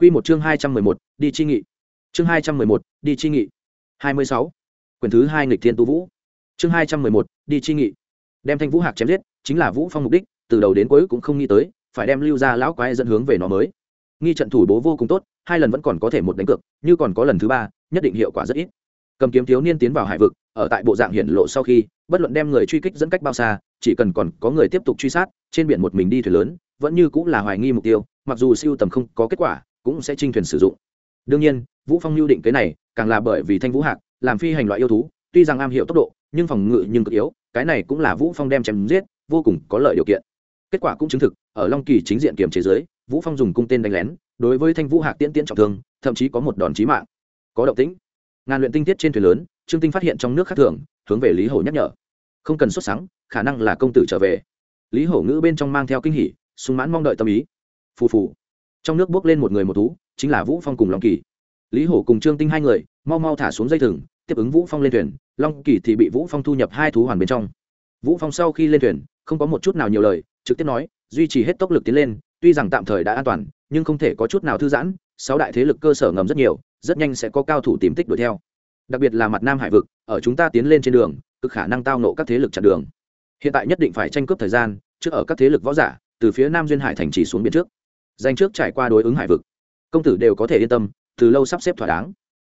Quy một chương 211, đi chi nghị. Chương 211, đi chi nghị. 26. quyền thứ 2 nghịch thiên tu vũ. Chương 211, đi chi nghị. Đem Thanh Vũ Hạc chém giết, chính là Vũ Phong mục đích, từ đầu đến cuối cũng không nghĩ tới, phải đem lưu ra lão quái dẫn hướng về nó mới. Nghi trận thủ bố vô cùng tốt, hai lần vẫn còn có thể một đánh cược, như còn có lần thứ ba, nhất định hiệu quả rất ít. Cầm kiếm thiếu niên tiến vào hải vực, ở tại bộ dạng hiển lộ sau khi, bất luận đem người truy kích dẫn cách bao xa, chỉ cần còn có người tiếp tục truy sát, trên biển một mình đi thuyền lớn, vẫn như cũng là hoài nghi mục tiêu, mặc dù siêu tầm không có kết quả, cũng sẽ trinh thuyền sử dụng. Đương nhiên, vũ phong lưu định cái này, càng là bởi vì thanh vũ hạc, làm phi hành loại yêu thú, tuy rằng am hiểu tốc độ, nhưng phòng ngự nhưng cực yếu, cái này cũng là vũ phong đem chém giết, vô cùng có lợi điều kiện. Kết quả cũng chứng thực, ở long kỳ chính diện kiểm chế giới vũ phong dùng cung tên đánh lén, đối với thanh vũ hạc tiễn tiễn trọng thương, thậm chí có một đòn chí mạng. Có động tĩnh. Ngàn luyện tinh tiết trên thuyền lớn, trương tinh phát hiện trong nước khác thường, hướng về lý hổ nhắc nhở. Không cần xuất sáng khả năng là công tử trở về. Lý hổ ngữ bên trong mang theo kinh hỉ, sung mãn mong đợi tâm ý. Phù phù trong nước bước lên một người một thú, chính là vũ phong cùng long kỳ. Lý hổ cùng trương tinh hai người, mau mau thả xuống dây thừng, tiếp ứng vũ phong lên thuyền, long kỳ thì bị vũ phong thu nhập hai thú hoàn bên trong. Vũ phong sau khi lên thuyền, không có một chút nào nhiều lời, trực tiếp nói, duy trì hết tốc lực tiến lên, tuy rằng tạm thời đã an toàn, nhưng không thể có chút nào thư giãn, sáu đại thế lực cơ sở ngầm rất nhiều, rất nhanh sẽ có cao thủ tìm tích đuổi theo. Đặc biệt là mặt nam hải vực, ở chúng ta tiến lên trên đường, cực khả năng tao nộ các thế lực chặn đường. Hiện tại nhất định phải tranh cướp thời gian, trước ở các thế lực võ giả, từ phía nam duyên hải thành trì xuống biển trước danh trước trải qua đối ứng hải vực. Công tử đều có thể yên tâm, từ lâu sắp xếp thỏa đáng.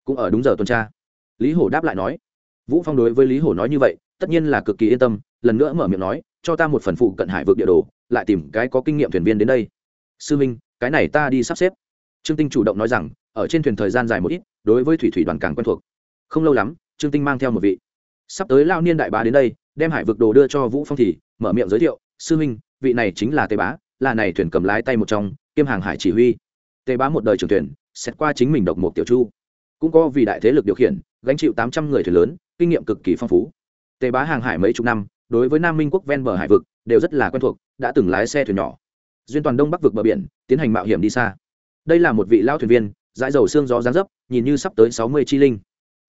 Cũng ở đúng giờ tuần tra. Lý hổ đáp lại nói. Vũ phong đối với lý hổ nói như vậy, tất nhiên là cực kỳ yên tâm, lần nữa mở miệng nói, cho ta một phần phụ cận hải vực địa đồ, lại tìm cái có kinh nghiệm thuyền viên đến đây. Sư minh, cái này ta đi sắp xếp. Trương tinh chủ động nói rằng, ở trên thuyền thời gian dài một ít, đối với thủy thủy đoàn càng quen thuộc. Không lâu lắm, trương tinh mang theo một vị. Sắp tới lao niên đại bá đến đây, đem hải vực đồ đưa cho vũ phong thì, mở miệng giới thiệu, sư minh, vị này chính là tề bá, là này thuyền cầm lái tay một trong kiêm hàng hải chỉ huy. Tề bá một đời trưởng thuyền, xét qua chính mình độc một tiểu chu. Cũng có vì đại thế lực điều khiển, gánh chịu tám trăm người thuyền lớn, kinh nghiệm cực kỳ phong phú. Tề bá hàng hải mấy chục năm, đối với nam minh quốc ven bờ hải vực, đều rất là quen thuộc, đã từng lái xe thuyền nhỏ. Duyên toàn đông bắc vực bờ biển, tiến hành mạo hiểm đi xa. Đây là một vị lao thuyền viên, dãi dầu xương gió gián dấp, nhìn như sắp tới sáu mươi chi linh.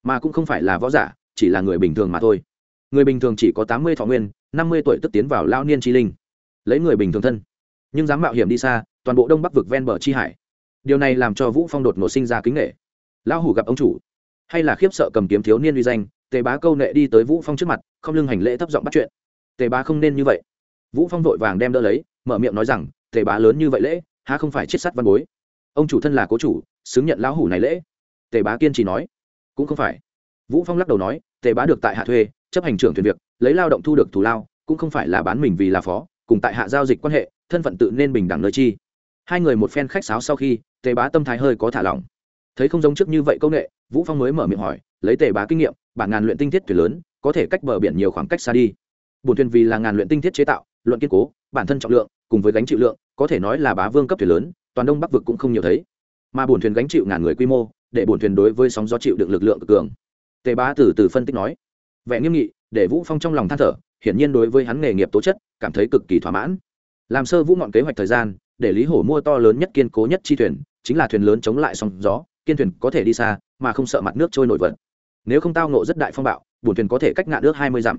Mà cũng không phải là võ giả, chỉ là người bình thường mà thôi. Người bình thường chỉ có tám mươi thọ nguyên, năm mươi tuổi tức tiến vào lao niên chi linh. Lấy người bình thường thân. Nhưng dám mạo hiểm đi xa toàn bộ đông bắc vực ven bờ chi hải. Điều này làm cho vũ phong đột ngột sinh ra kính nghệ lão hủ gặp ông chủ, hay là khiếp sợ cầm kiếm thiếu niên uy danh, tề bá câu nệ đi tới vũ phong trước mặt, không lưng hành lễ thấp giọng bắt chuyện. Tề bá không nên như vậy. Vũ phong vội vàng đem đỡ lấy, mở miệng nói rằng, tề bá lớn như vậy lễ, há không phải chết sắt văn bối? Ông chủ thân là cố chủ, xứng nhận lão hủ này lễ. Tề bá kiên trì nói, cũng không phải. Vũ phong lắc đầu nói, tề bá được tại hạ thuê, chấp hành trưởng thuyền việc, lấy lao động thu được thù lao, cũng không phải là bán mình vì là phó, cùng tại hạ giao dịch quan hệ, thân phận tự nên bình đẳng nơi chi hai người một phen khách sáo sau khi, tề bá tâm thái hơi có thả lỏng. Thấy không giống trước như vậy công nghệ vũ phong mới mở miệng hỏi, lấy tề bá kinh nghiệm, bản ngàn luyện tinh thiết thuyền lớn, có thể cách bờ biển nhiều khoảng cách xa đi. Bùn thuyền vì là ngàn luyện tinh thiết chế tạo, luận kiên cố, bản thân trọng lượng, cùng với gánh chịu lượng, có thể nói là bá vương cấp thuyền lớn, toàn đông bắc vực cũng không nhiều thấy. Mà bùn thuyền gánh chịu ngàn người quy mô, để bùn thuyền đối với sóng gió chịu được lực lượng cực cường. Tề bá từ từ phân tích nói. Vẻ nghiêm nghị, để vũ phong trong lòng than thở, hiển nhiên đối với hắn nghề nghiệp tố chất, cảm thấy cực kỳ thỏa mãn. Làm sơ vũ ngọn kế hoạch thời gian để lý hổ mua to lớn nhất kiên cố nhất chi thuyền, chính là thuyền lớn chống lại sóng gió, kiên thuyền có thể đi xa, mà không sợ mặt nước trôi nổi vật. Nếu không tao nộ rất đại phong bạo bùn thuyền có thể cách ngạn nước hai mươi dặm.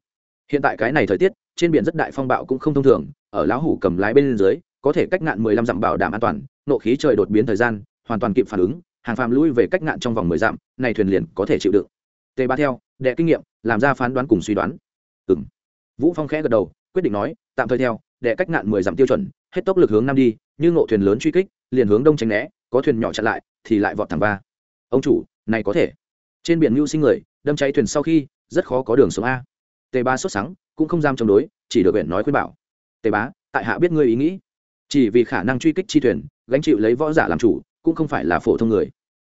Hiện tại cái này thời tiết, trên biển rất đại phong bạo cũng không thông thường, ở lão hủ cầm lái bên dưới, có thể cách ngạn mười lăm dặm bảo đảm an toàn, nộ khí trời đột biến thời gian, hoàn toàn kịp phản ứng, hàng phàm lui về cách ngạn trong vòng mười dặm, này thuyền liền có thể chịu đựng. Tề ba theo, đệ kinh nghiệm, làm ra phán đoán cùng suy đoán. Ừ vũ phong khẽ gật đầu, quyết định nói, tạm thời theo đệ cách ngạn mười dặm tiêu chuẩn, hết tốc lực hướng nam đi, như ngộ thuyền lớn truy kích, liền hướng đông tránh né, có thuyền nhỏ chặn lại, thì lại vọt thẳng ba. ông chủ, này có thể. Trên biển mưu sinh người, đâm cháy thuyền sau khi, rất khó có đường sống a. Tề ba sốt sáng cũng không dám chống đối, chỉ được huyện nói khuyên bảo. Tề bá, tại hạ biết ngươi ý nghĩ. Chỉ vì khả năng truy kích chi thuyền, gánh chịu lấy võ giả làm chủ, cũng không phải là phổ thông người.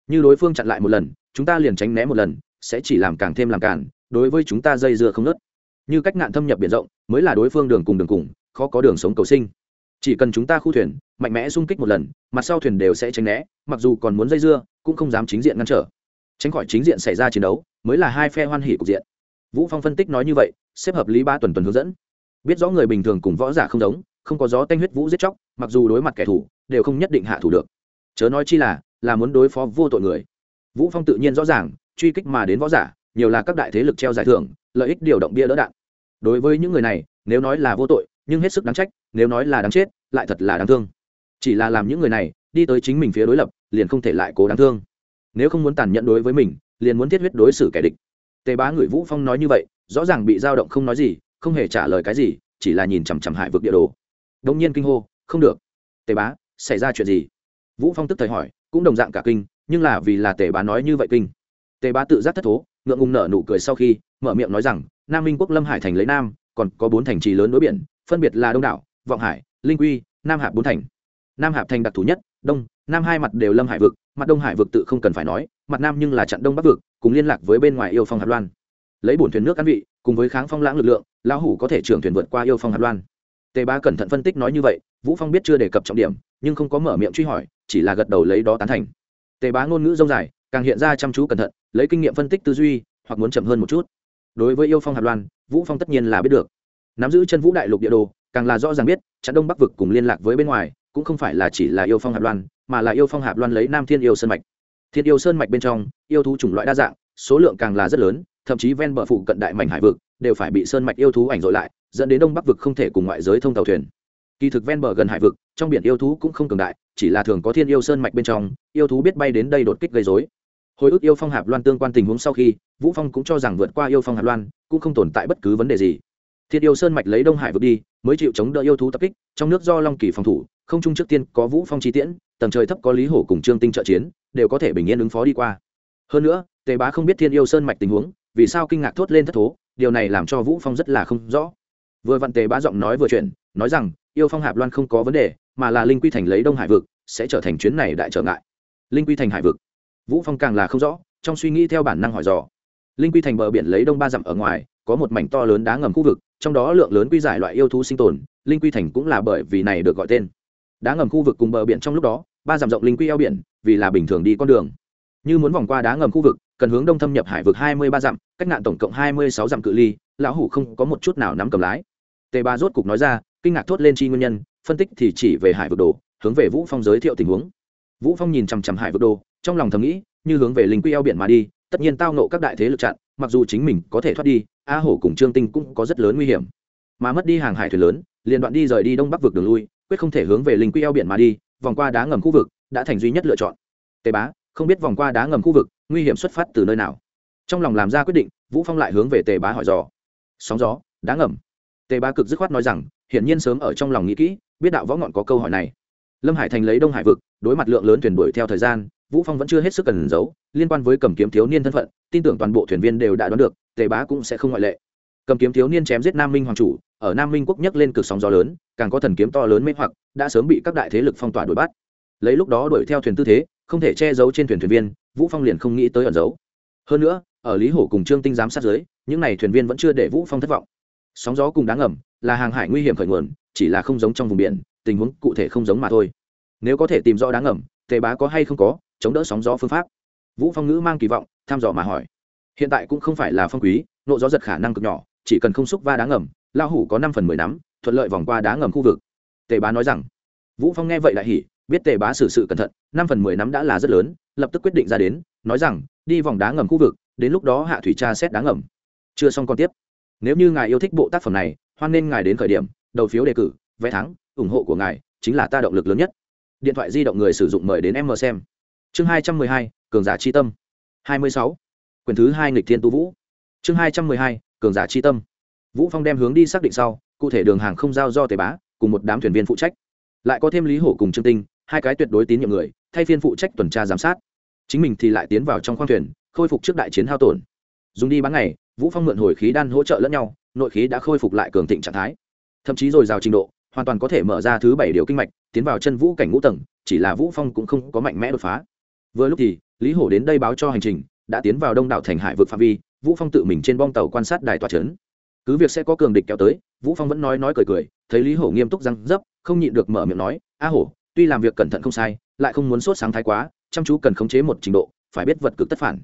Như đối phương chặn lại một lần, chúng ta liền tránh né một lần, sẽ chỉ làm càng thêm làm cản đối với chúng ta dây dưa không nớt như cách ngạn thâm nhập biển rộng, mới là đối phương đường cùng đường cùng khó có đường sống cầu sinh. Chỉ cần chúng ta khu thuyền, mạnh mẽ xung kích một lần, mặt sau thuyền đều sẽ tránh né, mặc dù còn muốn dây dưa, cũng không dám chính diện ngăn trở. Tránh khỏi chính diện xảy ra chiến đấu, mới là hai phe hoan hỉ cục diện. Vũ phong phân tích nói như vậy, xếp hợp lý ba tuần tuần hướng dẫn. Biết rõ người bình thường cùng võ giả không giống, không có gió tanh huyết vũ giết chóc, mặc dù đối mặt kẻ thù, đều không nhất định hạ thủ được. Chớ nói chi là là muốn đối phó vô tội người. Vũ phong tự nhiên rõ ràng, truy kích mà đến võ giả, nhiều là các đại thế lực treo giải thưởng, lợi ích điều động bia đỡ đạn. Đối với những người này, nếu nói là vô tội nhưng hết sức đáng trách, nếu nói là đáng chết, lại thật là đáng thương. Chỉ là làm những người này, đi tới chính mình phía đối lập, liền không thể lại cố đáng thương. Nếu không muốn tàn nhẫn đối với mình, liền muốn thiết huyết đối xử kẻ địch. Tề bá người vũ phong nói như vậy, rõ ràng bị dao động không nói gì, không hề trả lời cái gì, chỉ là nhìn chằm chằm hải vực địa đồ. Đông nhiên kinh hô, không được. Tề bá, xảy ra chuyện gì? Vũ phong tức thời hỏi, cũng đồng dạng cả kinh, nhưng là vì là tề bá nói như vậy kinh. Tề bá tự giác thất thố, ngượng ngùng nở nụ cười sau khi, mở miệng nói rằng, nam minh quốc lâm hải thành lấy nam, còn có bốn thành trì lớn đối biển phân biệt là đông đảo, vọng hải, linh quy, nam hạp bốn thành. Nam hạp thành đặc thù nhất, đông, nam hai mặt đều lâm hải vực, mặt đông hải vực tự không cần phải nói, mặt nam nhưng là chặn đông bắc vực, cùng liên lạc với bên ngoài yêu phong hạt loan. Lấy bổn thuyền nước ăn vị, cùng với kháng phong lãng lực lượng, lão hủ có thể trưởng thuyền vượt qua yêu phong hạt loan. Tề ba cẩn thận phân tích nói như vậy, vũ phong biết chưa đề cập trọng điểm, nhưng không có mở miệng truy hỏi, chỉ là gật đầu lấy đó tán thành. Tề bá ngôn ngữ rông dài, càng hiện ra chăm chú cẩn thận, lấy kinh nghiệm phân tích tư duy, hoặc muốn chậm hơn một chút. Đối với yêu phong hạt loan, vũ phong tất nhiên là biết được nắm giữ chân vũ đại lục địa đồ, càng là rõ ràng biết chặn đông bắc vực cùng liên lạc với bên ngoài, cũng không phải là chỉ là yêu phong hạp loan, mà là yêu phong hạp loan lấy nam thiên yêu sơn mạch. Thiên yêu sơn mạch bên trong, yêu thú chủng loại đa dạng, số lượng càng là rất lớn, thậm chí ven bờ phụ cận đại mảnh hải vực đều phải bị sơn mạch yêu thú ảnh dội lại, dẫn đến đông bắc vực không thể cùng ngoại giới thông tàu thuyền. Kỳ thực ven bờ gần hải vực, trong biển yêu thú cũng không cường đại, chỉ là thường có thiên yêu sơn mạch bên trong, yêu thú biết bay đến đây đột kích gây dối hồi ức yêu phong hạp loan tương quan tình huống sau khi, vũ phong cũng cho rằng vượt qua yêu phong hạp loan, cũng không tồn tại bất cứ vấn đề gì thiên yêu sơn mạch lấy đông hải vượt đi, mới chịu chống đỡ yêu thú tập kích, trong nước do long kỳ phòng thủ, không chung trước tiên có vũ phong chi tiễn, tầng trời thấp có lý hổ cùng trương tinh trợ chiến, đều có thể bình yên ứng phó đi qua. Hơn nữa, tề bá không biết thiên yêu sơn mạch tình huống, vì sao kinh ngạc thốt lên thất thố, điều này làm cho vũ phong rất là không rõ. Vừa vặn tề bá giọng nói vừa chuyện nói rằng, yêu phong hạp loan không có vấn đề, mà là linh quy thành lấy đông hải vực, sẽ trở thành chuyến này đại trở ngại. Linh quy thành hải vực. Vũ phong càng là không rõ, trong suy nghĩ theo bản năng hỏi dò. Linh quy thành bờ biển lấy đông ba dặm ở ngoài, có một mảnh to lớn đá ngầm khu vực trong đó lượng lớn quy giải loại yêu thú sinh tồn, linh quy thành cũng là bởi vì này được gọi tên. Đá ngầm khu vực cùng bờ biển trong lúc đó, ba dặm rộng linh quy eo biển, vì là bình thường đi con đường. Như muốn vòng qua đá ngầm khu vực, cần hướng đông thâm nhập hải vực hai mươi ba dặm, cách nạn tổng cộng hai mươi sáu dặm cự ly, lão hủ không có một chút nào nắm cầm lái. Tề ba rốt cục nói ra, kinh ngạc thốt lên chi nguyên nhân, phân tích thì chỉ về hải vực đồ, hướng về vũ phong giới thiệu tình huống. Vũ phong nhìn chằm chằm hải vực đồ, trong lòng thầm nghĩ, như hướng về linh quy eo biển mà đi, tất nhiên tao nộ các đại thế lực chặn, mặc dù chính mình có thể thoát đi a hổ cùng trương tinh cũng có rất lớn nguy hiểm. Mà mất đi hàng hải thuyền lớn, liền đoạn đi rời đi đông bắc vực đường lui, quyết không thể hướng về linh quy eo biển mà đi, vòng qua đá ngầm khu vực, đã thành duy nhất lựa chọn. Tề bá, không biết vòng qua đá ngầm khu vực, nguy hiểm xuất phát từ nơi nào? Trong lòng làm ra quyết định, vũ phong lại hướng về tề bá hỏi dò. Sóng gió, đá ngầm. Tề bá cực dứt khoát nói rằng, hiển nhiên sớm ở trong lòng nghĩ kỹ, biết đạo võ ngọn có câu hỏi này. Lâm hải thành lấy đông hải vực, đối mặt lượng lớn thuyền đuổi theo thời gian, vũ phong vẫn chưa hết sức cần giấu, liên quan với cầm kiếm thiếu niên thân phận, tin tưởng toàn bộ thuyền viên đều đã đoán được tề bá cũng sẽ không ngoại lệ. Cầm kiếm thiếu niên chém giết nam minh hoàng chủ, ở nam minh quốc nhấc lên cực sóng gió lớn, càng có thần kiếm to lớn mê hoặc, đã sớm bị các đại thế lực phong tỏa đuổi bắt. Lấy lúc đó đuổi theo thuyền tư thế, không thể che giấu trên thuyền thuyền viên, vũ phong liền không nghĩ tới ẩn giấu. Hơn nữa, ở lý hổ cùng trương tinh giám sát giới những này thuyền viên vẫn chưa để vũ phong thất vọng. Sóng gió cùng đáng ngầm là hàng hải nguy hiểm khởi nguồn, chỉ là không giống trong vùng biển, tình huống cụ thể không giống mà thôi. Nếu có thể tìm rõ đáng ngầm tề bá có hay không có, chống đỡ sóng gió phương pháp. Vũ phong ngữ mang kỳ vọng tham dò mà hỏi hiện tại cũng không phải là phong quý, nộ gió giật khả năng cực nhỏ, chỉ cần không xúc va đá ngầm lao hủ có năm phần mười nắm, thuận lợi vòng qua đá ngầm khu vực. Tề bá nói rằng, vũ phong nghe vậy lại hỉ, biết tề bá xử sự cẩn thận, năm phần mười nắm đã là rất lớn, lập tức quyết định ra đến, nói rằng, đi vòng đá ngầm khu vực, đến lúc đó hạ thủy tra xét đá ngầm. Chưa xong còn tiếp. Nếu như ngài yêu thích bộ tác phẩm này, hoan nên ngài đến khởi điểm, đầu phiếu đề cử, vé thắng, ủng hộ của ngài chính là ta động lực lớn nhất. Điện thoại di động người sử dụng mời đến em mờ xem. Chương hai trăm mười hai, cường giả chi tâm. Hai mươi sáu quyển thứ hai nghịch thiên tu vũ. Chương hai trăm mười hai, cường giả chi tâm. Vũ phong đem hướng đi xác định sau, cụ thể đường hàng không giao do tề bá, cùng một đám thuyền viên phụ trách. Lại có thêm lý hổ cùng trương tinh, hai cái tuyệt đối tín nhiệm người, thay phiên phụ trách tuần tra giám sát. Chính mình thì lại tiến vào trong khoang thuyền, khôi phục trước đại chiến hao tổn. Dùng đi bán ngày, vũ phong mượn hồi khí đan hỗ trợ lẫn nhau, nội khí đã khôi phục lại cường thịnh trạng thái. Thậm chí rồi rào trình độ, hoàn toàn có thể mở ra thứ bảy điều kinh mạch, tiến vào chân vũ cảnh ngũ tầng, chỉ là vũ phong cũng không có mạnh mẽ đột phá. Vừa lúc thì, lý hổ đến đây báo cho hành trình đã tiến vào đông đảo thành hải vực phạm vi, vũ phong tự mình trên bong tàu quan sát đài tòa trấn. Cứ việc sẽ có cường địch kéo tới, vũ phong vẫn nói nói cười cười, thấy lý hổ nghiêm túc răng dấp, không nhịn được mở miệng nói, a hổ, tuy làm việc cẩn thận không sai, lại không muốn sốt sáng thái quá, chăm chú cần khống chế một trình độ, phải biết vật cực tất phản.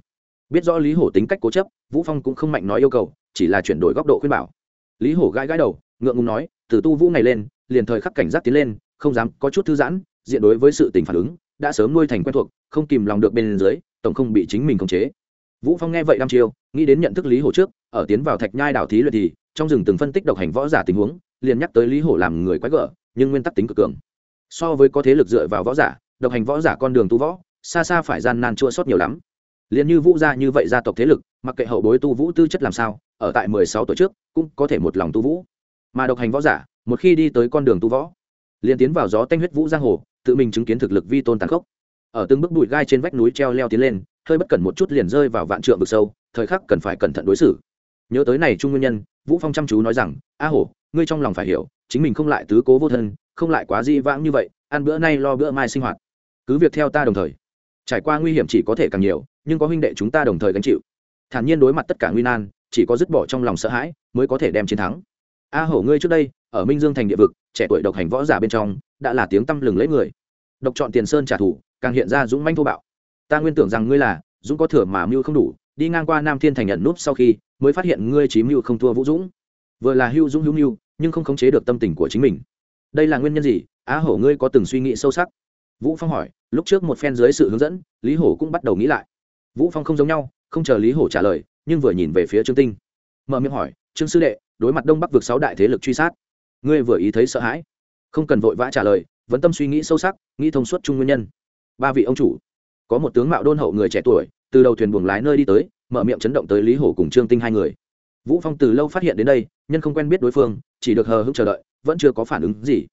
Biết rõ lý hổ tính cách cố chấp, vũ phong cũng không mạnh nói yêu cầu, chỉ là chuyển đổi góc độ khuyên bảo. Lý hổ gãi gãi đầu, ngượng ngùng nói, từ tu vũ này lên, liền thời khắc cảnh giác tiến lên, không dám có chút thư giãn, diện đối với sự tình phản ứng, đã sớm nuôi thành quen thuộc, không kìm lòng được bên dưới tổng không bị chính mình khống chế. Vũ phong nghe vậy đăm chiêu, nghĩ đến nhận thức lý hổ trước, ở tiến vào thạch nhai đảo thí luyện thì, trong rừng từng phân tích độc hành võ giả tình huống, liền nhắc tới lý hổ làm người quái gở, nhưng nguyên tắc tính cực cường. So với có thế lực dựa vào võ giả, độc hành võ giả con đường tu võ, xa xa phải gian nan chua sót nhiều lắm. Liền như vũ gia như vậy gia tộc thế lực, mặc kệ hậu bối tu vũ tư chất làm sao, ở tại mười sáu tuổi trước, cũng có thể một lòng tu vũ. Mà độc hành võ giả, một khi đi tới con đường tu võ, liền tiến vào gió tanh huyết vũ giang hồ, tự mình chứng kiến thực lực vi tôn tàn khốc ở từng bước bụi gai trên vách núi treo leo tiến lên, hơi bất cẩn một chút liền rơi vào vạn trượng vực sâu, thời khắc cần phải cẩn thận đối xử. Nhớ tới này trung nguyên nhân, vũ phong chăm chú nói rằng, a hổ, ngươi trong lòng phải hiểu, chính mình không lại tứ cố vô thân, không lại quá di vãng như vậy, ăn bữa nay lo bữa mai sinh hoạt. Cứ việc theo ta đồng thời. Trải qua nguy hiểm chỉ có thể càng nhiều, nhưng có huynh đệ chúng ta đồng thời gánh chịu. Thản nhiên đối mặt tất cả nguy nan, chỉ có dứt bỏ trong lòng sợ hãi, mới có thể đem chiến thắng. A hổ, ngươi trước đây, ở minh dương thành địa vực, trẻ tuổi độc hành võ giả bên trong, đã là tiếng tăm lừng lấy người. Độc chọn tiền sơn trả thù càng hiện ra dũng manh thô bạo. Ta nguyên tưởng rằng ngươi là, dũng có thừa mà mưu không đủ, đi ngang qua nam thiên thành nhận núp sau khi, mới phát hiện ngươi chí mưu không thua vũ dũng. Vừa là hưu dũng hữu mưu, nhưng không khống chế được tâm tình của chính mình. Đây là nguyên nhân gì? Á hổ ngươi có từng suy nghĩ sâu sắc? Vũ phong hỏi, lúc trước một phen dưới sự hướng dẫn, lý hổ cũng bắt đầu nghĩ lại. Vũ phong không giống nhau, không chờ lý hổ trả lời, nhưng vừa nhìn về phía trương tinh. Mở miệng hỏi, trương sư đệ, đối mặt đông bắc vực sáu đại thế lực truy sát, ngươi vừa ý thấy sợ hãi? Không cần vội vã trả lời, vẫn tâm suy nghĩ sâu sắc, nghĩ thông suốt chung nguyên nhân ba vị ông chủ. Có một tướng mạo đôn hậu người trẻ tuổi, từ đầu thuyền buồng lái nơi đi tới, mở miệng chấn động tới lý hổ cùng trương tinh hai người. Vũ phong từ lâu phát hiện đến đây, nhân không quen biết đối phương, chỉ được hờ hững chờ đợi, vẫn chưa có phản ứng gì.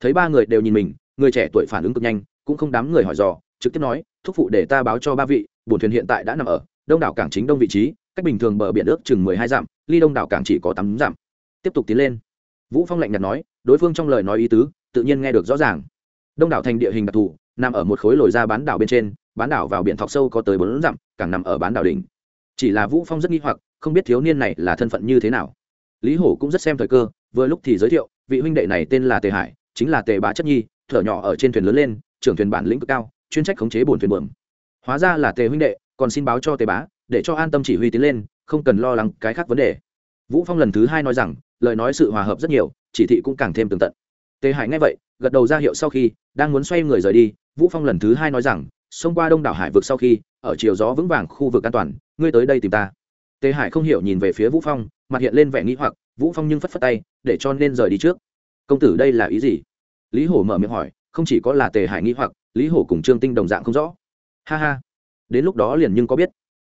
Thấy ba người đều nhìn mình, người trẻ tuổi phản ứng cực nhanh, cũng không đám người hỏi dò, trực tiếp nói, thúc phụ để ta báo cho ba vị, bổn thuyền hiện tại đã nằm ở đông đảo cảng chính đông vị trí, cách bình thường bờ biển ước chừng mười hai dặm, ly đông đảo cảng chỉ có tám dặm. Tiếp tục tiến lên. Vũ phong lạnh nhạt nói, đối phương trong lời nói ý tứ, tự nhiên nghe được rõ ràng. Đông đảo thành địa hình đặc thù nằm ở một khối lồi ra bán đảo bên trên, bán đảo vào biển thọc sâu có tới bốn dặm, càng nằm ở bán đảo đỉnh. Chỉ là vũ phong rất nghi hoặc, không biết thiếu niên này là thân phận như thế nào. Lý hổ cũng rất xem thời cơ, vừa lúc thì giới thiệu, vị huynh đệ này tên là tề hải, chính là tề bá chất nhi, thở nhỏ ở trên thuyền lớn lên, trưởng thuyền bản lĩnh cực cao, chuyên trách khống chế bổn thuyền bờm hóa ra là tề huynh đệ, còn xin báo cho tề bá, để cho an tâm chỉ huy tiến lên, không cần lo lắng cái khác vấn đề. Vũ phong lần thứ hai nói rằng, lời nói sự hòa hợp rất nhiều, chỉ thị cũng càng thêm tường tận tề hải nghe vậy, gật đầu ra hiệu sau khi, đang muốn xoay người rời đi, vũ phong lần thứ hai nói rằng, xông qua đông đảo hải vực sau khi, ở chiều gió vững vàng khu vực an toàn, ngươi tới đây tìm ta. Tề hải không hiểu nhìn về phía vũ phong, mặt hiện lên vẻ nghĩ hoặc, vũ phong nhưng phất phất tay, để cho nên rời đi trước. Công tử đây là ý gì? Lý hổ mở miệng hỏi, không chỉ có là tề hải nghĩ hoặc, lý hổ cùng trương tinh đồng dạng không rõ. Ha ha. Đến lúc đó liền nhưng có biết.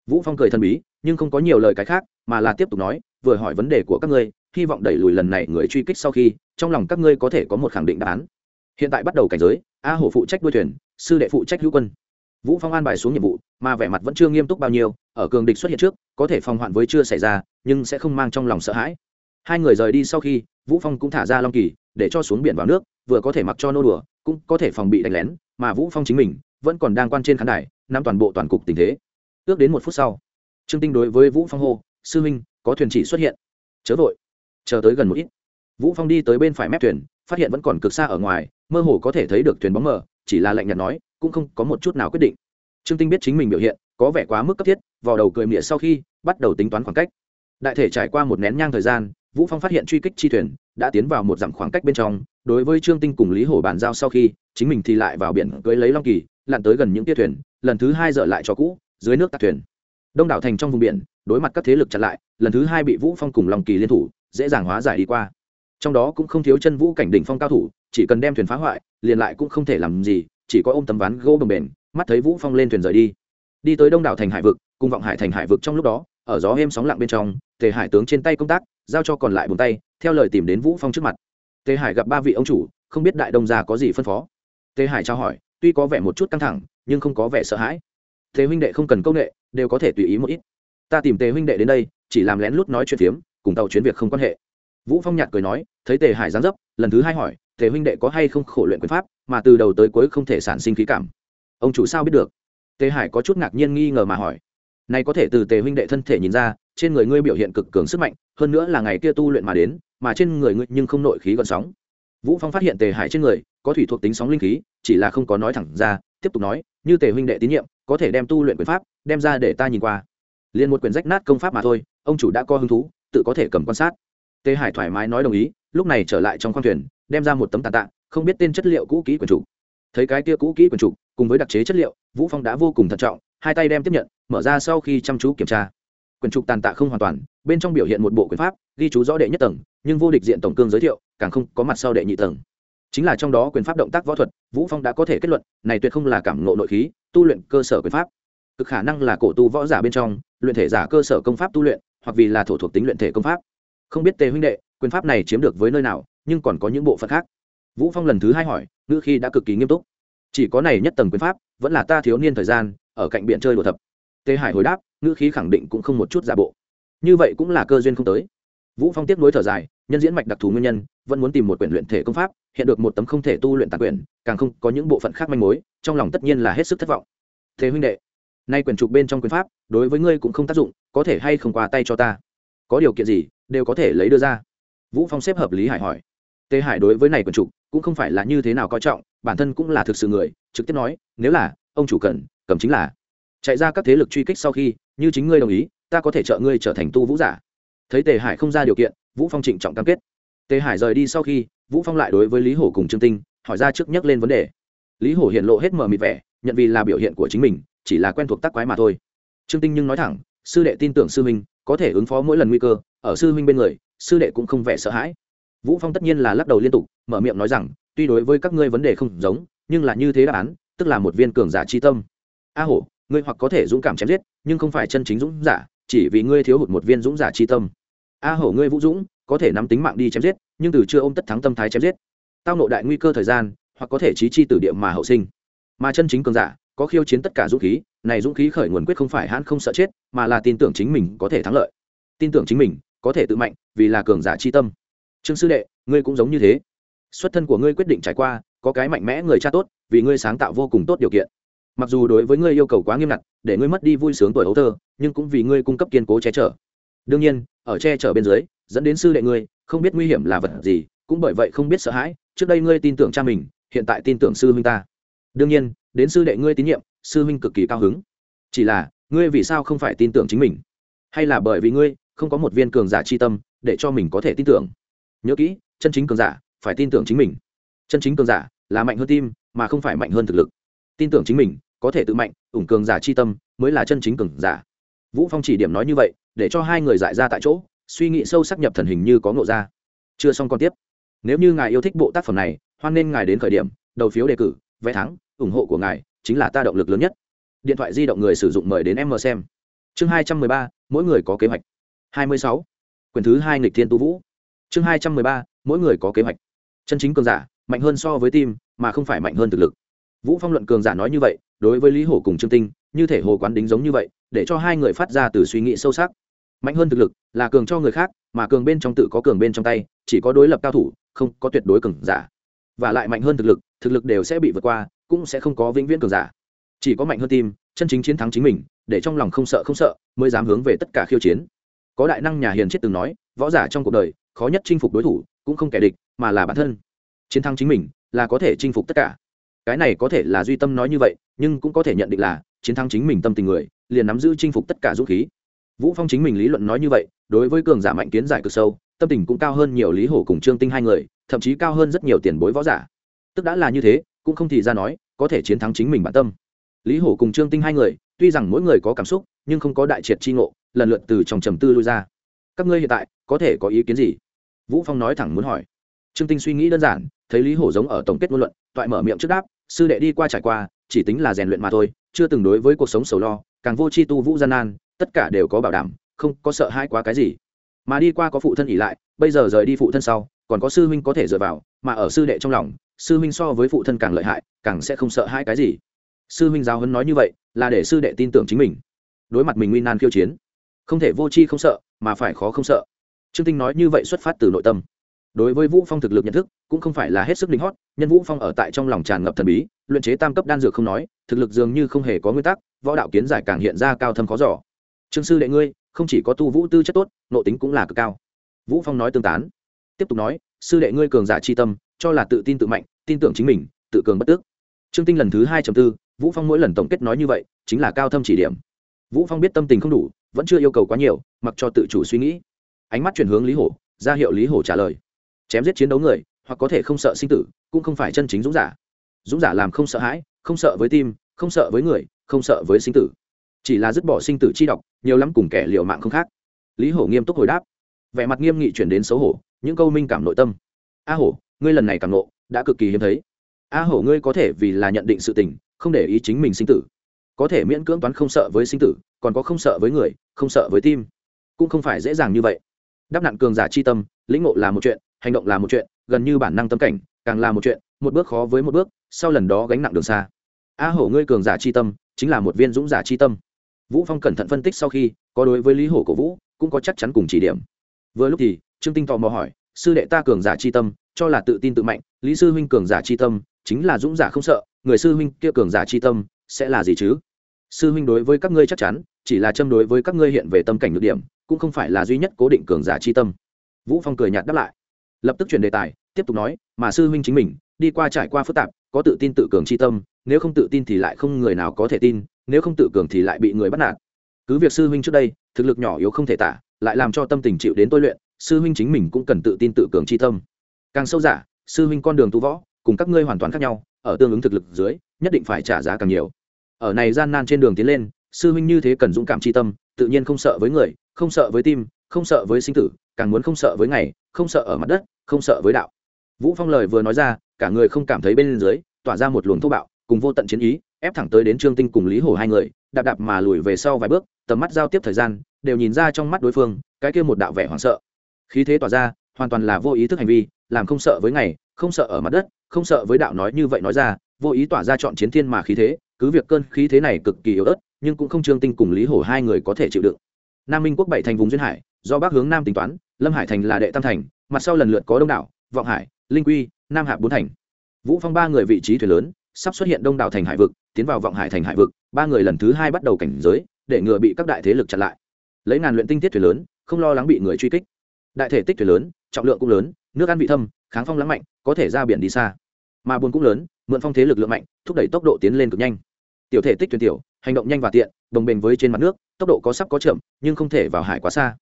Vũ phong cười thần bí, nhưng không có nhiều lời cái khác, mà là tiếp tục nói, vừa hỏi vấn đề của các ngươi hy vọng đẩy lùi lần này người truy kích sau khi, trong lòng các ngươi có thể có một khẳng định đáp án. Hiện tại bắt đầu cảnh giới, a hổ phụ trách đuôi thuyền, sư đệ phụ trách hữu quân. Vũ phong an bài xuống nhiệm vụ, mà vẻ mặt vẫn chưa nghiêm túc bao nhiêu, ở cường địch xuất hiện trước, có thể phòng hoạn với chưa xảy ra, nhưng sẽ không mang trong lòng sợ hãi. Hai người rời đi sau khi, vũ phong cũng thả ra long kỳ, để cho xuống biển vào nước, vừa có thể mặc cho nô đùa, cũng có thể phòng bị đánh lén, mà vũ phong chính mình, vẫn còn đang quan trên khán đài, nắm toàn bộ toàn cục tình thế. Ước đến một phút sau, trương tinh đối với vũ phong hô, sư huynh có thuyền chỉ xuất hiện. Chớ vội chờ tới gần một ít. Vũ phong đi tới bên phải mép thuyền, phát hiện vẫn còn cực xa ở ngoài, mơ hồ có thể thấy được thuyền bóng mờ, chỉ là lạnh nhạt nói, cũng không có một chút nào quyết định. Trương tinh biết chính mình biểu hiện, có vẻ quá mức cấp thiết, vào đầu cười mỉa sau khi, bắt đầu tính toán khoảng cách. Đại thể trải qua một nén nhang thời gian, vũ phong phát hiện truy kích chi thuyền, đã tiến vào một dặm khoảng cách bên trong, đối với trương tinh cùng lý hổ bàn giao sau khi, chính mình thì lại vào biển cưới lấy long kỳ, lặn tới gần những tia thuyền, lần thứ hai dở lại cho cũ, dưới nước tạc thuyền. Đông đảo thành trong vùng biển, đối mặt các thế lực chặn lại, lần thứ hai bị vũ phong cùng long kỳ liên thủ dễ dàng hóa giải đi qua. Trong đó cũng không thiếu chân vũ cảnh đỉnh phong cao thủ, chỉ cần đem thuyền phá hoại, liền lại cũng không thể làm gì, chỉ có ôm tấm ván gỗ bồng bềnh, mắt thấy vũ phong lên thuyền rời đi. Đi tới đông đảo thành hải vực, cùng vọng hải thành hải vực trong lúc đó, ở gió êm sóng lặng bên trong, tề hải tướng trên tay công tác, giao cho còn lại bốn tay, theo lời tìm đến vũ phong trước mặt. Tề hải gặp ba vị ông chủ, không biết đại đông già có gì phân phó. Tề hải trao hỏi, tuy có vẻ một chút căng thẳng, nhưng không có vẻ sợ hãi. Tề huynh đệ không cần công nghệ, đều có thể tùy ý một ít. Ta tìm tề huynh đệ đến đây, chỉ làm lén lút nói chuyện phiếm cùng tàu chuyến việc không quan hệ. Vũ phong nhạt cười nói, thấy tề hải giáng dấp, lần thứ hai hỏi, tề huynh đệ có hay không khổ luyện quyền pháp, mà từ đầu tới cuối không thể sản sinh khí cảm. Ông chủ sao biết được? Tề hải có chút ngạc nhiên nghi ngờ mà hỏi. Này có thể từ tề huynh đệ thân thể nhìn ra, trên người ngươi biểu hiện cực cường sức mạnh, hơn nữa là ngày kia tu luyện mà đến, mà trên người ngươi nhưng không nội khí gọn sóng. Vũ phong phát hiện tề hải trên người, có thủy thuộc tính sóng linh khí, chỉ là không có nói thẳng ra, tiếp tục nói, như tề huynh đệ tín nhiệm, có thể đem tu luyện quyền pháp, đem ra để ta nhìn qua. Liền một quyển rách nát công pháp mà thôi, ông chủ đã có hứng thú tự có thể cầm quan sát. Tề hải thoải mái nói đồng ý, lúc này trở lại trong khoang thuyền, đem ra một tấm tàn tạ, không biết tên chất liệu cũ kỹ quần chủ. Thấy cái kia cũ kỹ quần chủ, cùng với đặc chế chất liệu, vũ phong đã vô cùng thận trọng, hai tay đem tiếp nhận, mở ra sau khi chăm chú kiểm tra. Quần trục tàn tạ không hoàn toàn, bên trong biểu hiện một bộ quyền pháp, ghi chú rõ đệ nhất tầng, nhưng vô địch diện tổng cương giới thiệu, càng không có mặt sau đệ nhị tầng. Chính là trong đó quyền pháp động tác võ thuật, vũ phong đã có thể kết luận, này tuyệt không là cảm ngộ nội khí, tu luyện cơ sở quyền pháp. Cực khả năng là cổ tu võ giả bên trong, luyện thể giả cơ sở công pháp tu luyện hoặc vì là thổ thuộc tính luyện thể công pháp. Không biết tề huynh đệ, quyền pháp này chiếm được với nơi nào, nhưng còn có những bộ phận khác. Vũ phong lần thứ hai hỏi, ngữ khi đã cực kỳ nghiêm túc. Chỉ có này nhất tầng quyền pháp, vẫn là ta thiếu niên thời gian, ở cạnh biển chơi đùa thập tề hải hồi đáp, ngữ khí khẳng định cũng không một chút giả bộ. Như vậy cũng là cơ duyên không tới. Vũ phong tiếp nối thở dài, nhân diễn mạch đặc thù nguyên nhân, vẫn muốn tìm một quyển luyện thể công pháp, hiện được một tấm không thể tu luyện tàn quyển, càng không có những bộ phận khác manh mối, trong lòng tất nhiên là hết sức thất vọng. Thế huynh đệ nay quyển trục bên trong quyền pháp, đối với ngươi cũng không tác dụng, có thể hay không qua tay cho ta? Có điều kiện gì, đều có thể lấy đưa ra. Vũ phong xếp hợp lý hải hỏi. Tề hải đối với này quyển trục, cũng không phải là như thế nào coi trọng, bản thân cũng là thực sự người, trực tiếp nói, nếu là, ông chủ cần, cầm chính là. Chạy ra các thế lực truy kích sau khi, như chính ngươi đồng ý, ta có thể trợ ngươi trở thành tu vũ giả. Thấy tề hải không ra điều kiện, vũ phong trịnh trọng cam kết. Tề hải rời đi sau khi, vũ phong lại đối với lý hổ cùng trương tinh, hỏi ra trước nhắc lên vấn đề. Lý hổ hiện lộ hết mờ mịt vẻ, nhận vì là biểu hiện của chính mình chỉ là quen thuộc tác quái mà thôi. Trương tinh nhưng nói thẳng, sư đệ tin tưởng sư huynh, có thể ứng phó mỗi lần nguy cơ, ở sư huynh bên người, sư đệ cũng không vẻ sợ hãi. Vũ phong tất nhiên là lắc đầu liên tục, mở miệng nói rằng, tuy đối với các ngươi vấn đề không giống, nhưng là như thế đáp án, tức là một viên cường giả chi tâm. A hổ, ngươi hoặc có thể dũng cảm chém giết, nhưng không phải chân chính dũng giả, chỉ vì ngươi thiếu hụt một viên dũng giả chi tâm. A hổ, ngươi vũ dũng, có thể nắm tính mạng đi chém giết, nhưng từ chưa ôm tất thắng tâm thái chém giết. Tao nộ đại nguy cơ thời gian, hoặc có thể trí chi tử địa mà hậu sinh. Mà chân chính cường giả có khiêu chiến tất cả dũng khí, này dũng khí khởi nguồn quyết không phải hãn không sợ chết, mà là tin tưởng chính mình có thể thắng lợi. Tin tưởng chính mình, có thể tự mạnh, vì là cường giả chi tâm. Trương sư đệ, ngươi cũng giống như thế. Xuất thân của ngươi quyết định trải qua, có cái mạnh mẽ người cha tốt, vì ngươi sáng tạo vô cùng tốt điều kiện. Mặc dù đối với ngươi yêu cầu quá nghiêm ngặt, để ngươi mất đi vui sướng tuổi ấu thơ, nhưng cũng vì ngươi cung cấp kiên cố che chở. Đương nhiên, ở che chở bên dưới, dẫn đến sư đệ ngươi, không biết nguy hiểm là vật gì, cũng bởi vậy không biết sợ hãi, trước đây ngươi tin tưởng cha mình, hiện tại tin tưởng sư huynh ta. Đương nhiên đến sư đệ ngươi tín nhiệm, sư huynh cực kỳ cao hứng. Chỉ là, ngươi vì sao không phải tin tưởng chính mình? Hay là bởi vì ngươi, không có một viên cường giả chi tâm, để cho mình có thể tin tưởng? Nhớ kỹ, chân chính cường giả, phải tin tưởng chính mình. Chân chính cường giả là mạnh hơn tim, mà không phải mạnh hơn thực lực. Tin tưởng chính mình, có thể tự mạnh, ủng cường giả chi tâm mới là chân chính cường giả. Vũ phong chỉ điểm nói như vậy, để cho hai người giải ra tại chỗ, suy nghĩ sâu sắc nhập thần hình như có ngộ ra. Chưa xong còn tiếp. Nếu như ngài yêu thích bộ tác phẩm này, hoan nên ngài đến khởi điểm, đầu phiếu đề cử, vé thắng ủng hộ của ngài chính là ta động lực lớn nhất. Điện thoại di động người sử dụng mời đến em mờ xem. Chương hai trăm mười ba, mỗi người có kế hoạch. hai mươi sáu. Quyển thứ hai nghịch thiên tu vũ. Chương hai trăm mười ba, mỗi người có kế hoạch. Chân chính cường giả, mạnh hơn so với tim, mà không phải mạnh hơn thực lực. Vũ phong luận cường giả nói như vậy, đối với lý hổ cùng trương tinh, như thể hồ quán đính giống như vậy, để cho hai người phát ra từ suy nghĩ sâu sắc. Mạnh hơn thực lực là cường cho người khác, mà cường bên trong tự có cường bên trong tay, chỉ có đối lập cao thủ, không có tuyệt đối cường giả. Và lại mạnh hơn thực lực thực lực đều sẽ bị vượt qua cũng sẽ không có vĩnh viễn cường giả. Chỉ có mạnh hơn tim, chân chính chiến thắng chính mình, để trong lòng không sợ không sợ, mới dám hướng về tất cả khiêu chiến. Có đại năng nhà hiền chết từng nói, võ giả trong cuộc đời, khó nhất chinh phục đối thủ, cũng không kẻ địch, mà là bản thân. Chiến thắng chính mình, là có thể chinh phục tất cả. Cái này có thể là duy tâm nói như vậy, nhưng cũng có thể nhận định là, chiến thắng chính mình tâm tình người, liền nắm giữ chinh phục tất cả dũng khí. Vũ phong chính mình lý luận nói như vậy, đối với cường giả mạnh kiến giải cực sâu, tâm tình cũng cao hơn nhiều lý hổ cùng trương tinh hai người, thậm chí cao hơn rất nhiều tiền bối võ giả. Tức đã là như thế cũng không thì ra nói, có thể chiến thắng chính mình bản tâm. Lý hổ cùng trương tinh hai người, tuy rằng mỗi người có cảm xúc, nhưng không có đại triệt chi ngộ, lần lượt từ trong trầm tư lui ra. Các ngươi hiện tại, có thể có ý kiến gì? Vũ phong nói thẳng muốn hỏi. Trương tinh suy nghĩ đơn giản, thấy lý hổ giống ở tổng kết ngôn luận, toại mở miệng trước đáp, sư đệ đi qua trải qua, chỉ tính là rèn luyện mà thôi, chưa từng đối với cuộc sống sầu lo, càng vô chi tu vũ gian nan, tất cả đều có bảo đảm, không có sợ hãi quá cái gì. Mà đi qua có phụ thân ỉ lại, bây giờ rời đi phụ thân sau, còn có sư huynh có thể dựa vào, mà ở sư đệ trong lòng sư huynh so với phụ thân càng lợi hại, càng sẽ không sợ hai cái gì. Sư huynh giáo hấn nói như vậy, là để sư đệ tin tưởng chính mình. Đối mặt mình nguy nan khiêu chiến, không thể vô chi không sợ, mà phải khó không sợ. Trương tinh nói như vậy xuất phát từ nội tâm. Đối với vũ phong thực lực nhận thức, cũng không phải là hết sức linh hót, nhân vũ phong ở tại trong lòng tràn ngập thần bí, luyện chế tam cấp đan dược không nói, thực lực dường như không hề có nguyên tắc, võ đạo kiến giải càng hiện ra cao thâm khó giỏ trương sư đệ ngươi, không chỉ có tu vũ tư chất tốt, nội tính cũng là cực cao. Vũ phong nói tương tán. Tiếp tục nói, sư đệ ngươi cường giả chi tâm cho là tự tin tự mạnh, tin tưởng chính mình, tự cường bất tước. Trương tinh lần thứ hai tư, vũ phong mỗi lần tổng kết nói như vậy, chính là cao thâm chỉ điểm. Vũ phong biết tâm tình không đủ, vẫn chưa yêu cầu quá nhiều, mặc cho tự chủ suy nghĩ. Ánh mắt chuyển hướng lý hổ, ra hiệu lý hổ trả lời. Chém giết chiến đấu người, hoặc có thể không sợ sinh tử, cũng không phải chân chính dũng giả. Dũng giả làm không sợ hãi, không sợ với tim, không sợ với người, không sợ với sinh tử. Chỉ là dứt bỏ sinh tử chi độc, nhiều lắm cùng kẻ liều mạng không khác. Lý hổ nghiêm túc hồi đáp. Vẻ mặt nghiêm nghị chuyển đến xấu hổ, những câu minh cảm nội tâm. A hổ ngươi lần này càng nộ đã cực kỳ hiếm thấy. A hổ, ngươi có thể vì là nhận định sự tình, không để ý chính mình sinh tử. Có thể miễn cưỡng toán không sợ với sinh tử, còn có không sợ với người, không sợ với tim. Cũng không phải dễ dàng như vậy. Đắp nạn cường giả chi tâm, lĩnh ngộ là một chuyện, hành động là một chuyện, gần như bản năng tâm cảnh, càng là một chuyện, một bước khó với một bước, sau lần đó gánh nặng đường xa. A hổ, ngươi cường giả chi tâm, chính là một viên dũng giả chi tâm. Vũ phong cẩn thận phân tích sau khi, có đối với lý hổ cổ vũ, cũng có chắc chắn cùng chỉ điểm. Vừa lúc thì, trương tinh tò mò hỏi, sư đệ ta cường giả chi tâm cho là tự tin tự mạnh, lý sư huynh cường giả chi tâm, chính là dũng giả không sợ, người sư huynh kia cường giả chi tâm, sẽ là gì chứ? Sư huynh đối với các ngươi chắc chắn, chỉ là châm đối với các ngươi hiện về tâm cảnh được điểm, cũng không phải là duy nhất cố định cường giả chi tâm. Vũ phong cười nhạt đáp lại. Lập tức chuyển đề tài, tiếp tục nói, mà sư huynh chính mình, đi qua trải qua phức tạp, có tự tin tự cường chi tâm, nếu không tự tin thì lại không người nào có thể tin, nếu không tự cường thì lại bị người bắt nạt. Cứ việc sư huynh trước đây, thực lực nhỏ yếu không thể tả, lại làm cho tâm tình chịu đến tôi luyện, sư huynh chính mình cũng cần tự tin tự cường chi tâm càng sâu giả, sư huynh con đường tu võ, cùng các ngươi hoàn toàn khác nhau, ở tương ứng thực lực dưới, nhất định phải trả giá càng nhiều. Ở này gian nan trên đường tiến lên, sư huynh như thế cần dũng cảm chi tâm, tự nhiên không sợ với người, không sợ với tim, không sợ với sinh tử, càng muốn không sợ với ngày, không sợ ở mặt đất, không sợ với đạo. Vũ phong lời vừa nói ra, cả người không cảm thấy bên dưới, tỏa ra một luồng thô bạo, cùng vô tận chiến ý, ép thẳng tới đến trương tinh cùng lý hổ hai người, đạp đạp mà lùi về sau vài bước, tầm mắt giao tiếp thời gian, đều nhìn ra trong mắt đối phương, cái kia một đạo vẻ hoảng sợ. Khí thế tỏa ra, hoàn toàn là vô ý thức hành vi làm không sợ với ngày, không sợ ở mặt đất, không sợ với đạo nói như vậy nói ra, vô ý tỏa ra chọn chiến thiên mà khí thế, cứ việc cơn khí thế này cực kỳ yếu ớt, nhưng cũng không trương tinh cùng lý hổ hai người có thể chịu đựng. Nam minh quốc bảy thành vùng duyên hải, do bắc hướng nam tính toán, lâm hải thành là đệ tam thành, mặt sau lần lượt có đông đảo, vọng hải, linh quy, nam hạ bốn thành. Vũ phong ba người vị trí thuyền lớn, sắp xuất hiện đông đảo thành hải vực, tiến vào vọng hải thành hải vực, ba người lần thứ hai bắt đầu cảnh giới, để ngừa bị các đại thế lực chặn lại. Lấy ngàn luyện tinh tiết thuyền lớn, không lo lắng bị người truy kích. Đại thể tích thuyền lớn trọng lượng cũng lớn, nước ăn vị thâm, kháng phong lắng mạnh, có thể ra biển đi xa. Mà buồn cũng lớn, mượn phong thế lực lượng mạnh, thúc đẩy tốc độ tiến lên cực nhanh. Tiểu thể tích thuyền tiểu, hành động nhanh và tiện, đồng bền với trên mặt nước, tốc độ có sắp có chậm, nhưng không thể vào hải quá xa.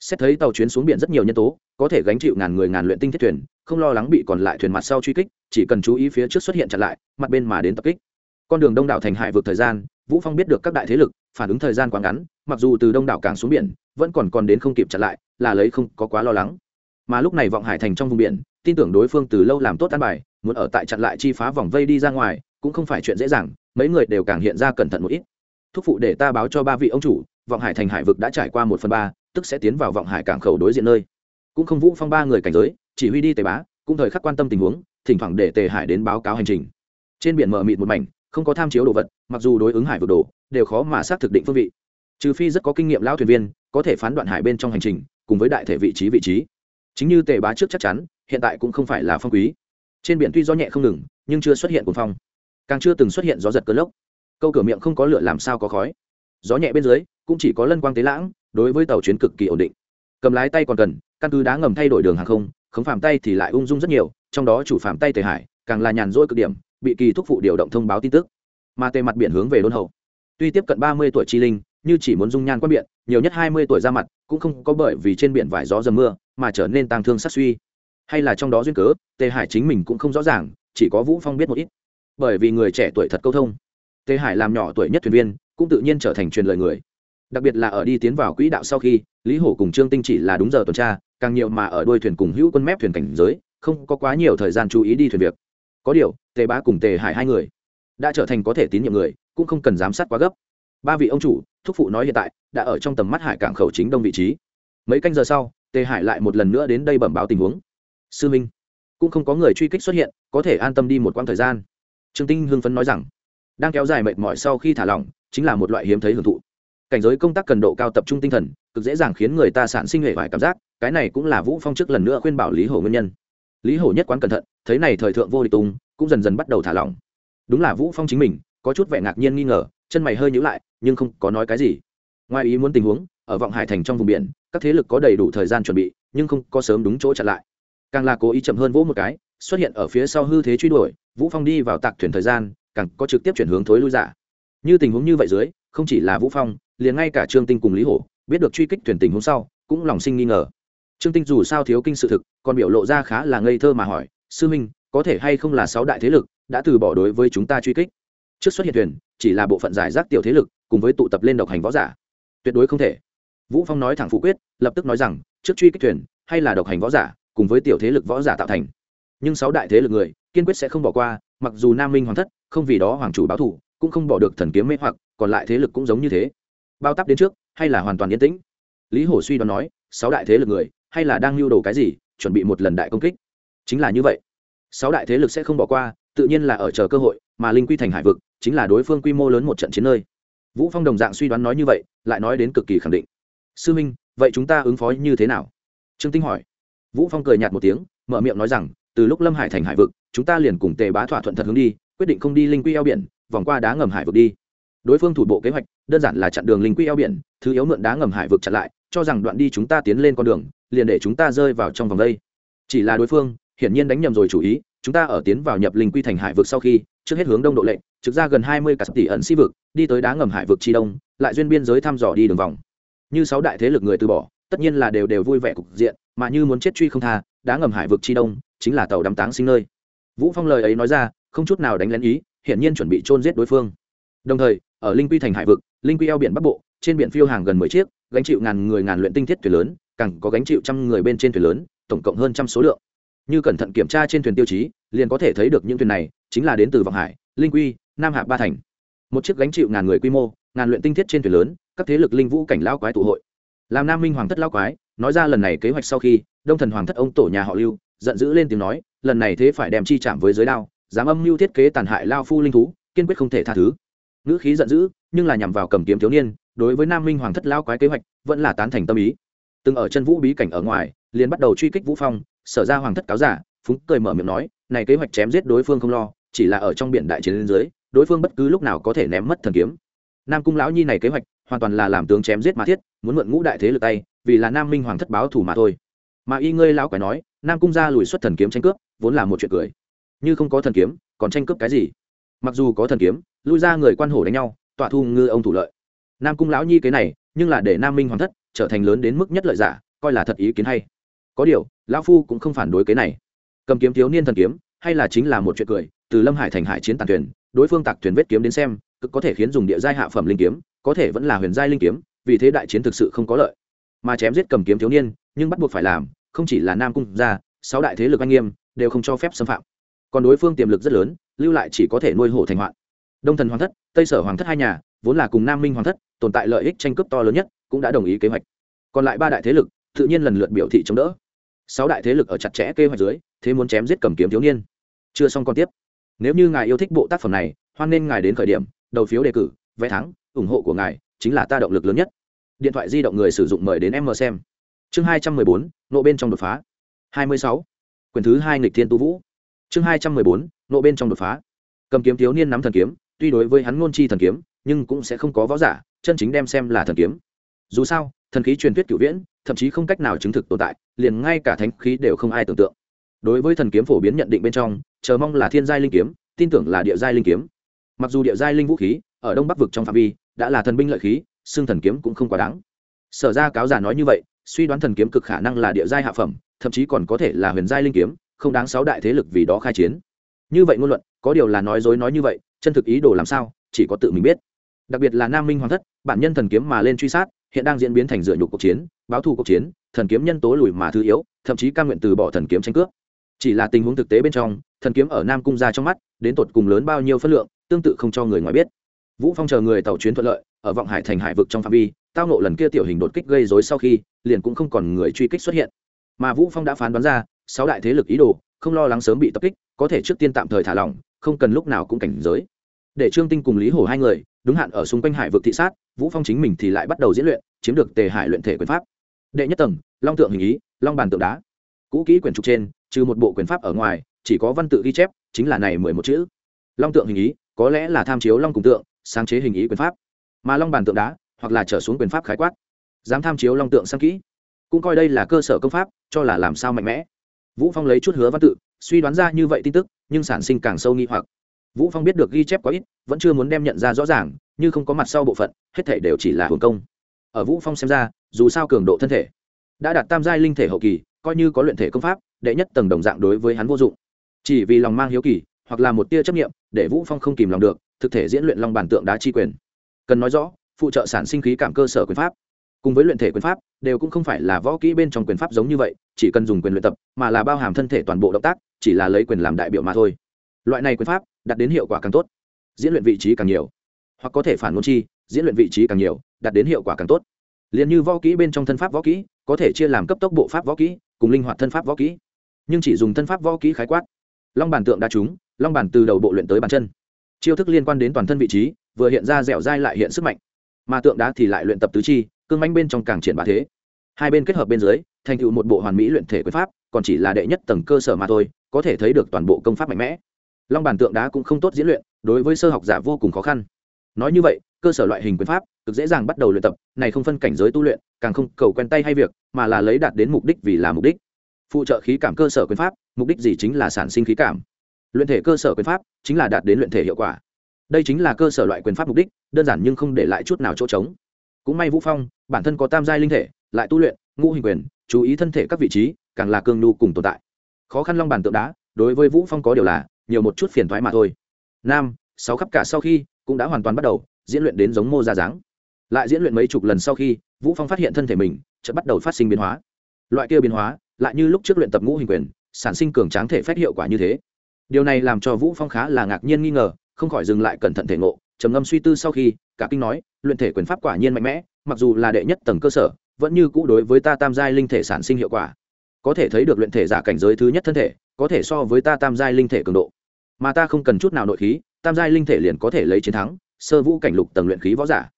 Xét thấy tàu chuyến xuống biển rất nhiều nhân tố, có thể gánh chịu ngàn người ngàn luyện tinh thiết thuyền, không lo lắng bị còn lại thuyền mặt sau truy kích, chỉ cần chú ý phía trước xuất hiện chặn lại, mặt bên mà đến tập kích. Con đường đông đảo thành hải vượt thời gian, vũ phong biết được các đại thế lực, phản ứng thời gian quá ngắn, mặc dù từ đông đảo càng xuống biển, vẫn còn còn đến không kịp chặn lại, là lấy không có quá lo lắng mà lúc này vọng hải thành trong vùng biển, tin tưởng đối phương từ lâu làm tốt an bài, muốn ở tại chặn lại chi phá vòng vây đi ra ngoài, cũng không phải chuyện dễ dàng, mấy người đều càng hiện ra cẩn thận một ít. Thúc phụ để ta báo cho ba vị ông chủ, vọng hải thành hải vực đã trải qua một phần ba, tức sẽ tiến vào vọng hải cảng khẩu đối diện nơi. Cũng không vũ phong ba người cảnh giới, chỉ huy đi tề bá, cũng thời khắc quan tâm tình huống, thỉnh thoảng để tề hải đến báo cáo hành trình. Trên biển mở mịt một mảnh, không có tham chiếu đồ vật, mặc dù đối ứng hải vực đồ, đều khó mà xác thực định phương vị. Trừ phi rất có kinh nghiệm lão thuyền viên, có thể phán đoạn hải bên trong hành trình, cùng với đại thể vị trí vị trí chính như tề bá trước chắc chắn, hiện tại cũng không phải là phong quý. Trên biển tuy gió nhẹ không ngừng, nhưng chưa xuất hiện cuồng phong. Càng chưa từng xuất hiện gió giật cơn lốc. Câu cửa miệng không có lửa làm sao có khói. Gió nhẹ bên dưới, cũng chỉ có lân quang tế lãng, đối với tàu chuyến cực kỳ ổn định. Cầm lái tay còn cần, căn cứ đá ngầm thay đổi đường hàng không, khống phạm tay thì lại ung dung rất nhiều, trong đó chủ phạm tay tề hải, càng là nhàn rỗi cực điểm, bị kỳ thúc phụ điều động thông báo tin tức. Mà tề mặt biển hướng về đôn hậu. Tuy tiếp cận ba mươi tuổi chi linh như chỉ muốn dung nhan quan biện, nhiều nhất hai mươi tuổi ra mặt, cũng không có bởi vì trên biển vải gió dầm mưa mà trở nên tang thương sát suy. Hay là trong đó duyên cớ, tề hải chính mình cũng không rõ ràng, chỉ có vũ phong biết một ít. Bởi vì người trẻ tuổi thật câu thông. Tề hải làm nhỏ tuổi nhất thuyền viên, cũng tự nhiên trở thành truyền lời người. Đặc biệt là ở đi tiến vào quỹ đạo sau khi, lý hổ cùng trương tinh chỉ là đúng giờ tuần tra, càng nhiều mà ở đuôi thuyền cùng hữu quân mép thuyền cảnh giới, không có quá nhiều thời gian chú ý đi thuyền việc. Có điều, tề bá cùng tề hải hai người, đã trở thành có thể tín nhiệm người, cũng không cần giám sát quá gấp ba vị ông chủ, thúc phụ nói hiện tại, đã ở trong tầm mắt hải cảng khẩu chính đông vị trí. Mấy canh giờ sau, tề hải lại một lần nữa đến đây bẩm báo tình huống. Sư minh, cũng không có người truy kích xuất hiện, có thể an tâm đi một quãng thời gian. Trương tinh hưng phấn nói rằng, đang kéo dài mệt mỏi sau khi thả lỏng, chính là một loại hiếm thấy hưởng thụ. Cảnh giới công tác cần độ cao tập trung tinh thần, cực dễ dàng khiến người ta sản sinh hệ vải cảm giác, cái này cũng là vũ phong trước lần nữa khuyên bảo lý hổ nguyên nhân. Lý hổ nhất quán cẩn thận, thấy này thời thượng vô địch tung, cũng dần dần bắt đầu thả lỏng. Đúng là vũ phong chính mình, có chút vẻ ngạc nhiên nghi ngờ, chân mày hơi nhíu lại nhưng không có nói cái gì. Ngoài ý muốn tình huống, ở vọng hải thành trong vùng biển, các thế lực có đầy đủ thời gian chuẩn bị, nhưng không có sớm đúng chỗ chặn lại. Càng là cố ý chậm hơn vỗ một cái, xuất hiện ở phía sau hư thế truy đuổi, vũ phong đi vào tạc thuyền thời gian, càng có trực tiếp chuyển hướng thối lui giả. Như tình huống như vậy dưới, không chỉ là vũ phong, liền ngay cả trương tinh cùng lý hổ, biết được truy kích thuyền tình huống sau, cũng lòng sinh nghi ngờ. Trương tinh dù sao thiếu kinh sự thực, còn biểu lộ ra khá là ngây thơ mà hỏi, sư minh, có thể hay không là sáu đại thế lực đã từ bỏ đối với chúng ta truy kích? Trước xuất hiện thuyền, chỉ là bộ phận giải rác tiểu thế lực cùng với tụ tập lên độc hành võ giả. Tuyệt đối không thể. Vũ phong nói thẳng phụ quyết, lập tức nói rằng, trước truy kích thuyền, hay là độc hành võ giả, cùng với tiểu thế lực võ giả tạo thành. Nhưng sáu đại thế lực người, kiên quyết sẽ không bỏ qua, mặc dù nam minh hoàng thất, không vì đó hoàng chủ báo thủ cũng không bỏ được thần kiếm mê hoặc, còn lại thế lực cũng giống như thế. Bao tắp đến trước, hay là hoàn toàn yên tĩnh? Lý hổ suy đoán nói, sáu đại thế lực người, hay là đang lưu đồ cái gì, chuẩn bị một lần đại công kích? Chính là như vậy. Sáu đại thế lực sẽ không bỏ qua, tự nhiên là ở chờ cơ hội, mà linh quy thành hải vực, chính là đối phương quy mô lớn một trận chiến nơi vũ phong đồng dạng suy đoán nói như vậy, lại nói đến cực kỳ khẳng định. Sư minh, vậy chúng ta ứng phó như thế nào? Trương tinh hỏi. Vũ phong cười nhạt một tiếng, mở miệng nói rằng, từ lúc lâm hải thành hải vực, chúng ta liền cùng tề bá thỏa thuận thật hướng đi, quyết định không đi linh quy eo biển, vòng qua đá ngầm hải vực đi. Đối phương thủ bộ kế hoạch, đơn giản là chặn đường linh quy eo biển, thứ yếu mượn đá ngầm hải vực chặn lại, cho rằng đoạn đi chúng ta tiến lên con đường, liền để chúng ta rơi vào trong vòng đây. Chỉ là đối phương, hiển nhiên đánh nhầm rồi chủ ý, chúng ta ở tiến vào nhập linh quy thành hải vực sau khi trước hết hướng đông độ lệnh trực ra gần hai mươi cả tỷ ẩn si vực, đi tới đá ngầm hải vực chi đông, lại duyên biên giới thăm dò đi đường vòng. Như sáu đại thế lực người từ bỏ, tất nhiên là đều đều vui vẻ cục diện, mà như muốn chết truy không tha, đá ngầm hải vực chi đông chính là tàu đắm táng sinh nơi. Vũ phong lời ấy nói ra, không chút nào đánh lén ý, hiển nhiên chuẩn bị chôn giết đối phương. Đồng thời, ở linh quy thành hải vực, linh quy eo biển bắc bộ, trên biển phiêu hàng gần mười chiếc, gánh chịu ngàn người ngàn luyện tinh thiết thuyền lớn, càng có gánh chịu trăm người bên trên thuyền lớn, tổng cộng hơn trăm số lượng. Như cẩn thận kiểm tra trên thuyền tiêu chí, liền có thể thấy được những thuyền này chính là đến từ vọng hải, linh quy, nam hạ ba thành. Một chiếc gánh chịu ngàn người quy mô, ngàn luyện tinh thiết trên thuyền lớn, các thế lực linh vũ cảnh lao quái tụ hội. Làm nam minh hoàng thất lao quái, nói ra lần này kế hoạch sau khi, đông thần hoàng thất ông tổ nhà họ lưu, giận dữ lên tiếng nói, lần này thế phải đem chi chạm với giới đao, dám âm mưu thiết kế tàn hại lao phu linh thú, kiên quyết không thể tha thứ. Ngữ khí giận dữ, nhưng là nhằm vào cầm kiếm thiếu niên, đối với nam minh hoàng thất lao quái kế hoạch, vẫn là tán thành tâm ý. Từng ở chân vũ bí cảnh ở ngoài, liền bắt đầu truy kích vũ phong, sở ra hoàng thất cáo giả, phúng cười mở miệng nói, này kế hoạch chém giết đối phương không lo chỉ là ở trong biển đại chiến lên dưới, đối phương bất cứ lúc nào có thể ném mất thần kiếm. Nam cung lão nhi này kế hoạch, hoàn toàn là làm tướng chém giết mà thiết, muốn mượn ngũ đại thế lực tay, vì là nam minh hoàng thất báo thủ mà thôi. Mà y ngươi lão quái nói, nam cung ra lùi xuất thần kiếm tranh cướp, vốn là một chuyện cười. Như không có thần kiếm, còn tranh cướp cái gì? Mặc dù có thần kiếm, lui ra người quan hổ đánh nhau, tọa thu ngư ông thủ lợi. Nam cung lão nhi cái này, nhưng là để nam minh hoàng thất trở thành lớn đến mức nhất lợi giả, coi là thật ý kiến hay. Có điều, lão phu cũng không phản đối cái này. Cầm kiếm thiếu niên thần kiếm hay là chính là một chuyện cười, từ lâm hải thành hải chiến tàn thuyền, đối phương tạc thuyền vết kiếm đến xem, cực có thể khiến dùng địa giai hạ phẩm linh kiếm, có thể vẫn là huyền giai linh kiếm, vì thế đại chiến thực sự không có lợi. Mà chém giết cầm kiếm thiếu niên, nhưng bắt buộc phải làm, không chỉ là nam cung gia, sáu đại thế lực anh nghiêm, đều không cho phép xâm phạm. Còn đối phương tiềm lực rất lớn, lưu lại chỉ có thể nuôi hổ thành hoạn. Đông thần hoàng thất, tây sở hoàng thất hai nhà, vốn là cùng nam minh hoàng thất, tồn tại lợi ích tranh cướp to lớn nhất, cũng đã đồng ý kế hoạch. Còn lại ba đại thế lực, tự nhiên lần lượt biểu thị chống đỡ. Sáu đại thế lực ở chặt chẽ kế hoạch dưới, thế muốn chém giết cầm kiếm thiếu niên chưa xong còn tiếp. Nếu như ngài yêu thích bộ tác phẩm này, hoan nên ngài đến khởi điểm, đầu phiếu đề cử, vé thắng, ủng hộ của ngài chính là ta động lực lớn nhất. Điện thoại di động người sử dụng mời đến em mờ xem. Chương hai trăm mười bốn, nộ bên trong đột phá. hai mươi sáu. Quyển thứ hai nghịch thiên tu vũ. Chương hai trăm mười bốn, nộ bên trong đột phá. Cầm kiếm thiếu niên nắm thần kiếm, tuy đối với hắn ngôn chi thần kiếm, nhưng cũng sẽ không có võ giả, chân chính đem xem là thần kiếm. Dù sao, thần khí truyền thuyết cửu viễn, thậm chí không cách nào chứng thực tồn tại, liền ngay cả thánh khí đều không ai tưởng tượng. Đối với thần kiếm phổ biến nhận định bên trong chờ mong là thiên giai linh kiếm, tin tưởng là địa giai linh kiếm. Mặc dù địa giai linh vũ khí ở đông bắc vực trong phạm vi đã là thần binh lợi khí, xương thần kiếm cũng không quá đáng. Sở ra cáo giả nói như vậy, suy đoán thần kiếm cực khả năng là địa giai hạ phẩm, thậm chí còn có thể là huyền giai linh kiếm, không đáng sáu đại thế lực vì đó khai chiến. Như vậy ngôn luận, có điều là nói dối nói như vậy, chân thực ý đồ làm sao, chỉ có tự mình biết. Đặc biệt là nam minh hoàng thất, bản nhân thần kiếm mà lên truy sát, hiện đang diễn biến thành dựa nhục cuộc chiến, báo thù cuộc chiến, thần kiếm nhân tố lùi mà thứ yếu, thậm chí ca nguyện từ bỏ thần kiếm tranh cướp. Chỉ là tình huống thực tế bên trong thần kiếm ở nam cung ra trong mắt, đến tột cùng lớn bao nhiêu phân lượng, tương tự không cho người ngoài biết. Vũ phong chờ người tàu chuyến thuận lợi, ở vọng hải thành hải vực trong phạm vi, tao nộ lần kia tiểu hình đột kích gây rối sau khi, liền cũng không còn người truy kích xuất hiện. Mà vũ phong đã phán đoán ra, sáu đại thế lực ý đồ, không lo lắng sớm bị tập kích, có thể trước tiên tạm thời thả lỏng, không cần lúc nào cũng cảnh giới. Để trương tinh cùng lý hổ hai người, đúng hạn ở xung quanh hải vực thị sát, vũ phong chính mình thì lại bắt đầu diễn luyện, chiếm được tề hải luyện thể quyền pháp. Đệ nhất tầng, long tượng hình ý, long bàn tượng đá. Cũ kỹ quyển trục trên trừ một bộ quyền pháp ở ngoài, chỉ có văn tự ghi chép, chính là này mười một chữ. Long tượng hình ý, có lẽ là tham chiếu long cùng tượng, sáng chế hình ý quyền pháp. Mà long bàn tượng đá, hoặc là trở xuống quyền pháp khái quát. Dám tham chiếu long tượng sang kỹ. Cũng coi đây là cơ sở công pháp, cho là làm sao mạnh mẽ. Vũ phong lấy chút hứa văn tự, suy đoán ra như vậy tin tức, nhưng sản sinh càng sâu nghi hoặc. Vũ phong biết được ghi chép quá ít, vẫn chưa muốn đem nhận ra rõ ràng, như không có mặt sau bộ phận, hết thể đều chỉ là hồn công. Ở vũ phong xem ra, dù sao cường độ thân thể, đã đạt tam giai linh thể hậu kỳ, coi như có luyện thể công pháp đệ nhất tầng đồng dạng đối với hắn vô dụng. Chỉ vì lòng mang hiếu kỳ, hoặc là một tia chấp nghiệm để vũ phong không kìm lòng được, thực thể diễn luyện long bản tượng đá chi quyền. Cần nói rõ, phụ trợ sản sinh khí cảm cơ sở quyền pháp. Cùng với luyện thể quyền pháp, đều cũng không phải là võ kỹ bên trong quyền pháp giống như vậy, chỉ cần dùng quyền luyện tập, mà là bao hàm thân thể toàn bộ động tác, chỉ là lấy quyền làm đại biểu mà thôi. Loại này quyền pháp, đạt đến hiệu quả càng tốt, diễn luyện vị trí càng nhiều. Hoặc có thể phản ngôn chi, diễn luyện vị trí càng nhiều, đạt đến hiệu quả càng tốt. Liền như võ kỹ bên trong thân pháp võ kỹ, có thể chia làm cấp tốc bộ pháp võ kỹ, cùng linh hoạt thân pháp võ kỹ nhưng chỉ dùng thân pháp võ kỹ khái quát. Long bản tượng đa chúng, long bản từ đầu bộ luyện tới bàn chân. Chiêu thức liên quan đến toàn thân vị trí, vừa hiện ra dẻo dai lại hiện sức mạnh. Mà tượng đá thì lại luyện tập tứ chi, cương manh bên trong càng triển bá thế. Hai bên kết hợp bên dưới, thành tựu một bộ hoàn mỹ luyện thể quyền pháp, còn chỉ là đệ nhất tầng cơ sở mà thôi, có thể thấy được toàn bộ công pháp mạnh mẽ. Long bản tượng đá cũng không tốt diễn luyện, đối với sơ học giả vô cùng khó khăn. Nói như vậy, cơ sở loại hình quyền pháp, cực dễ dàng bắt đầu luyện tập, này không phân cảnh giới tu luyện, càng không cầu quen tay hay việc, mà là lấy đạt đến mục đích vì là mục đích phụ trợ khí cảm cơ sở quyền pháp, mục đích gì chính là sản sinh khí cảm. Luyện thể cơ sở quyền pháp chính là đạt đến luyện thể hiệu quả. Đây chính là cơ sở loại quyền pháp mục đích, đơn giản nhưng không để lại chút nào chỗ trống. Cũng may vũ phong, bản thân có tam giai linh thể, lại tu luyện, ngũ hình quyền, chú ý thân thể các vị trí, càng là cương nhu cùng tồn tại. Khó khăn long bản tượng đá, đối với vũ phong có điều là, nhiều một chút phiền thoái mà thôi. Nam, sáu khắp cả sau khi, cũng đã hoàn toàn bắt đầu, diễn luyện đến giống mô ra dáng. Lại diễn luyện mấy chục lần sau khi, vũ phong phát hiện thân thể mình, chợt bắt đầu phát sinh biến hóa. Loại kia biến hóa lại như lúc trước luyện tập ngũ hình quyền, sản sinh cường tráng thể phép hiệu quả như thế. Điều này làm cho vũ phong khá là ngạc nhiên nghi ngờ, không khỏi dừng lại cẩn thận thể ngộ, trầm ngâm suy tư sau khi, cả kinh nói, luyện thể quyền pháp quả nhiên mạnh mẽ, mặc dù là đệ nhất tầng cơ sở, vẫn như cũ đối với ta tam giai linh thể sản sinh hiệu quả. Có thể thấy được luyện thể giả cảnh giới thứ nhất thân thể, có thể so với ta tam giai linh thể cường độ. Mà ta không cần chút nào nội khí, tam giai linh thể liền có thể lấy chiến thắng, sơ vũ cảnh lục tầng luyện khí võ giả.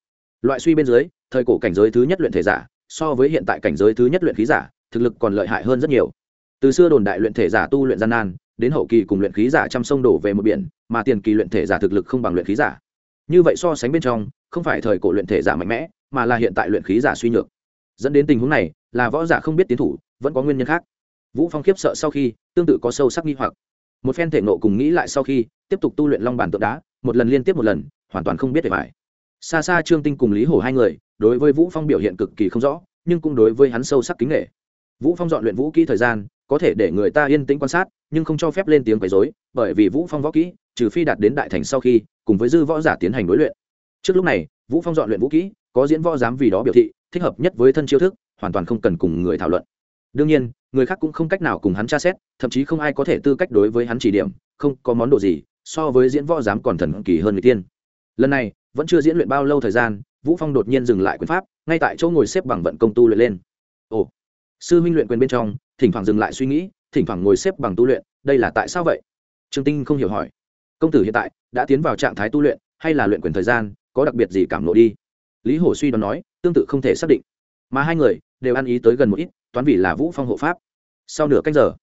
Loại suy bên dưới, thời cổ cảnh giới thứ nhất luyện thể giả, so với hiện tại cảnh giới thứ nhất luyện khí giả thực lực còn lợi hại hơn rất nhiều. Từ xưa đồn đại luyện thể giả tu luyện gian nan, đến hậu kỳ cùng luyện khí giả trăm sông đổ về một biển, mà tiền kỳ luyện thể giả thực lực không bằng luyện khí giả. Như vậy so sánh bên trong, không phải thời cổ luyện thể giả mạnh mẽ, mà là hiện tại luyện khí giả suy nhược. Dẫn đến tình huống này, là võ giả không biết tiến thủ, vẫn có nguyên nhân khác. Vũ phong khiếp sợ sau khi, tương tự có sâu sắc nghi hoặc. Một phen thể nộ cùng nghĩ lại sau khi, tiếp tục tu luyện long bản tượng đá, một lần liên tiếp một lần, hoàn toàn không biết để phải xa xa trương tinh cùng lý hổ hai người, đối với vũ phong biểu hiện cực kỳ không rõ, nhưng cũng đối với hắn sâu sắc kính nghệ vũ phong dọn luyện vũ kỹ thời gian, có thể để người ta yên tĩnh quan sát, nhưng không cho phép lên tiếng quấy rối, bởi vì vũ phong võ kỹ, trừ phi đạt đến đại thành sau khi, cùng với dư võ giả tiến hành đối luyện. Trước lúc này, vũ phong dọn luyện vũ kỹ, có diễn võ dám vì đó biểu thị, thích hợp nhất với thân chiêu thức, hoàn toàn không cần cùng người thảo luận. Đương nhiên, người khác cũng không cách nào cùng hắn tra xét, thậm chí không ai có thể tư cách đối với hắn chỉ điểm, không có món đồ gì, so với diễn võ dám còn thần kỳ hơn người tiên. Lần này, vẫn chưa diễn luyện bao lâu thời gian, vũ phong đột nhiên dừng lại quyền pháp, ngay tại chỗ ngồi xếp bằng vận công tu luyện lên sư huynh luyện quyền bên trong, thỉnh thoảng dừng lại suy nghĩ, thỉnh thoảng ngồi xếp bằng tu luyện, đây là tại sao vậy? Trương tinh không hiểu hỏi. Công tử hiện tại đã tiến vào trạng thái tu luyện, hay là luyện quyền thời gian, có đặc biệt gì cảm lộ đi? Lý hổ suy đoán nói, tương tự không thể xác định. Mà hai người đều ăn ý tới gần một ít, toán vì là vũ phong hộ pháp. Sau nửa cách giờ,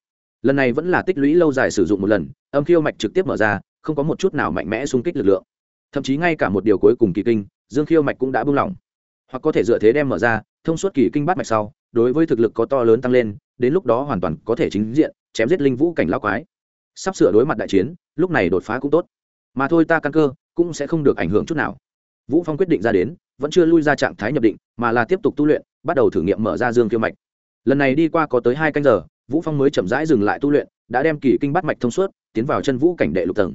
lần này vẫn là tích lũy lâu dài sử dụng một lần, âm khiêu mạch trực tiếp mở ra, không có một chút nào mạnh mẽ xung kích lực lượng. Thậm chí ngay cả một điều cuối cùng kỳ kinh, dương khiêu mạch cũng đã buông lỏng hoặc có thể dựa thế đem mở ra thông suốt kỳ kinh bát mạch sau đối với thực lực có to lớn tăng lên đến lúc đó hoàn toàn có thể chính diện chém giết linh vũ cảnh lao quái. Sắp sửa đối mặt đại chiến lúc này đột phá cũng tốt. Mà thôi ta căn cơ cũng sẽ không được ảnh hưởng chút nào. Vũ phong quyết định ra đến vẫn chưa lui ra trạng thái nhập định mà là tiếp tục tu luyện bắt đầu thử nghiệm mở ra dương kiêu mạch. Lần này đi qua có tới hai canh giờ vũ phong mới chậm rãi dừng lại tu luyện đã đem kỳ kinh bát mạch thông suốt tiến vào chân vũ cảnh đệ lục tầng.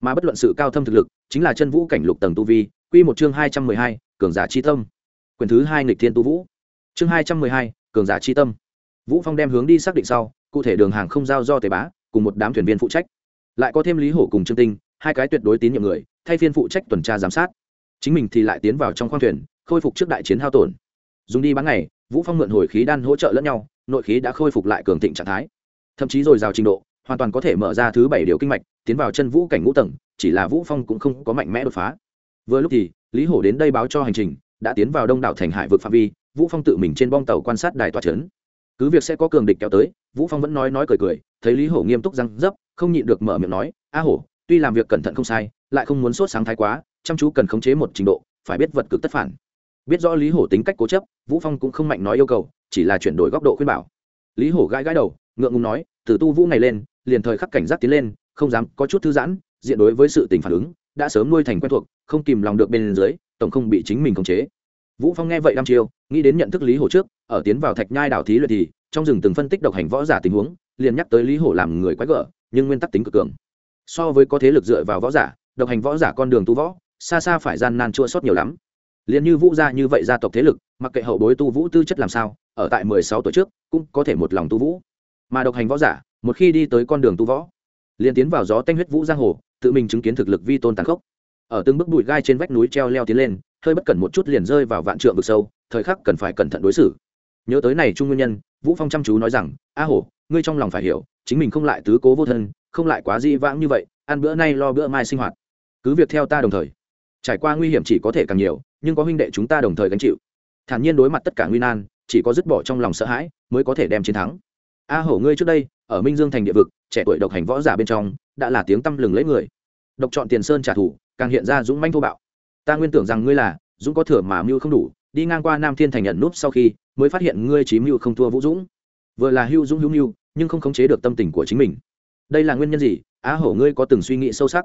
Mà bất luận sự cao thâm thực lực chính là chân vũ cảnh lục tầng tu vi quy một chương hai trăm mười hai, cường giả chi tâm quyền thứ hai nghịch thiên tu vũ. Chương hai trăm mười hai, cường giả chi tâm. Vũ phong đem hướng đi xác định sau cụ thể đường hàng không giao do tề bá cùng một đám thuyền viên phụ trách. Lại có thêm lý hổ cùng trương tinh hai cái tuyệt đối tín nhiệm người thay phiên phụ trách tuần tra giám sát. Chính mình thì lại tiến vào trong khoang thuyền khôi phục trước đại chiến hao tổn. Dùng đi bán ngày vũ phong mượn hồi khí đan hỗ trợ lẫn nhau nội khí đã khôi phục lại cường thịnh trạng thái. Thậm chí rồi rào trình độ hoàn toàn có thể mở ra thứ bảy điều kinh mạch tiến vào chân vũ cảnh ngũ tầng chỉ là vũ phong cũng không có mạnh mẽ đột phá. Vừa lúc thì lý hổ đến đây báo cho hành trình đã tiến vào đông đảo thành hải vực phạm vi, vũ phong tự mình trên bong tàu quan sát đài tòa trấn. Cứ việc sẽ có cường địch kéo tới, vũ phong vẫn nói nói cười cười, thấy lý hổ nghiêm túc răng dấp, không nhịn được mở miệng nói, a hổ, tuy làm việc cẩn thận không sai, lại không muốn sốt sáng thái quá, chăm chú cần khống chế một trình độ, phải biết vật cực tất phản. Biết rõ lý hổ tính cách cố chấp, vũ phong cũng không mạnh nói yêu cầu, chỉ là chuyển đổi góc độ khuyên bảo. Lý hổ gãi gãi đầu, ngượng ngùng nói, từ tu vũ này lên, liền thời khắc cảnh giác tiến lên, không dám có chút thư giãn, diện đối với sự tình phản ứng, đã sớm nuôi thành quen thuộc, không kìm lòng được bên dưới, tổng không bị chính mình khống chế vũ phong nghe vậy đăm chiêu, nghĩ đến nhận thức lý hổ trước, ở tiến vào thạch nhai đảo thí luyện thì, trong rừng từng phân tích độc hành võ giả tình huống, liền nhắc tới lý hổ làm người quái gở, nhưng nguyên tắc tính cực cường. So với có thế lực dựa vào võ giả, độc hành võ giả con đường tu võ, xa xa phải gian nan chua sót nhiều lắm. Liền như vũ gia như vậy gia tộc thế lực, mặc kệ hậu bối tu vũ tư chất làm sao, ở tại mười sáu tuổi trước, cũng có thể một lòng tu vũ. Mà độc hành võ giả, một khi đi tới con đường tu võ, liền tiến vào gió tanh huyết vũ giang hồ, tự mình chứng kiến thực lực vi tôn tàn khốc. Ở từng bước bụi gai trên vách núi treo leo tiến lên hơi bất cẩn một chút liền rơi vào vạn trượng vực sâu, thời khắc cần phải cẩn thận đối xử. Nhớ tới này trung nguyên nhân, vũ phong chăm chú nói rằng, a hổ, ngươi trong lòng phải hiểu, chính mình không lại tứ cố vô thân, không lại quá di vãng như vậy, ăn bữa nay lo bữa mai sinh hoạt. Cứ việc theo ta đồng thời. Trải qua nguy hiểm chỉ có thể càng nhiều, nhưng có huynh đệ chúng ta đồng thời gánh chịu. Thản nhiên đối mặt tất cả nguy nan, chỉ có dứt bỏ trong lòng sợ hãi, mới có thể đem chiến thắng. A hổ, ngươi trước đây, ở minh dương thành địa vực, trẻ tuổi độc hành võ giả bên trong, đã là tiếng tăm lừng lấy người. Độc chọn tiền sơn trả thù, càng hiện ra dũng manh thô bạo ta nguyên tưởng rằng ngươi là, dũng có thừa mà mưu không đủ, đi ngang qua nam thiên thành nhận núp sau khi, mới phát hiện ngươi chí mưu không thua vũ dũng. Vừa là hưu dũng hữu mưu, nhưng không khống chế được tâm tình của chính mình. Đây là nguyên nhân gì? Á hổ ngươi có từng suy nghĩ sâu sắc?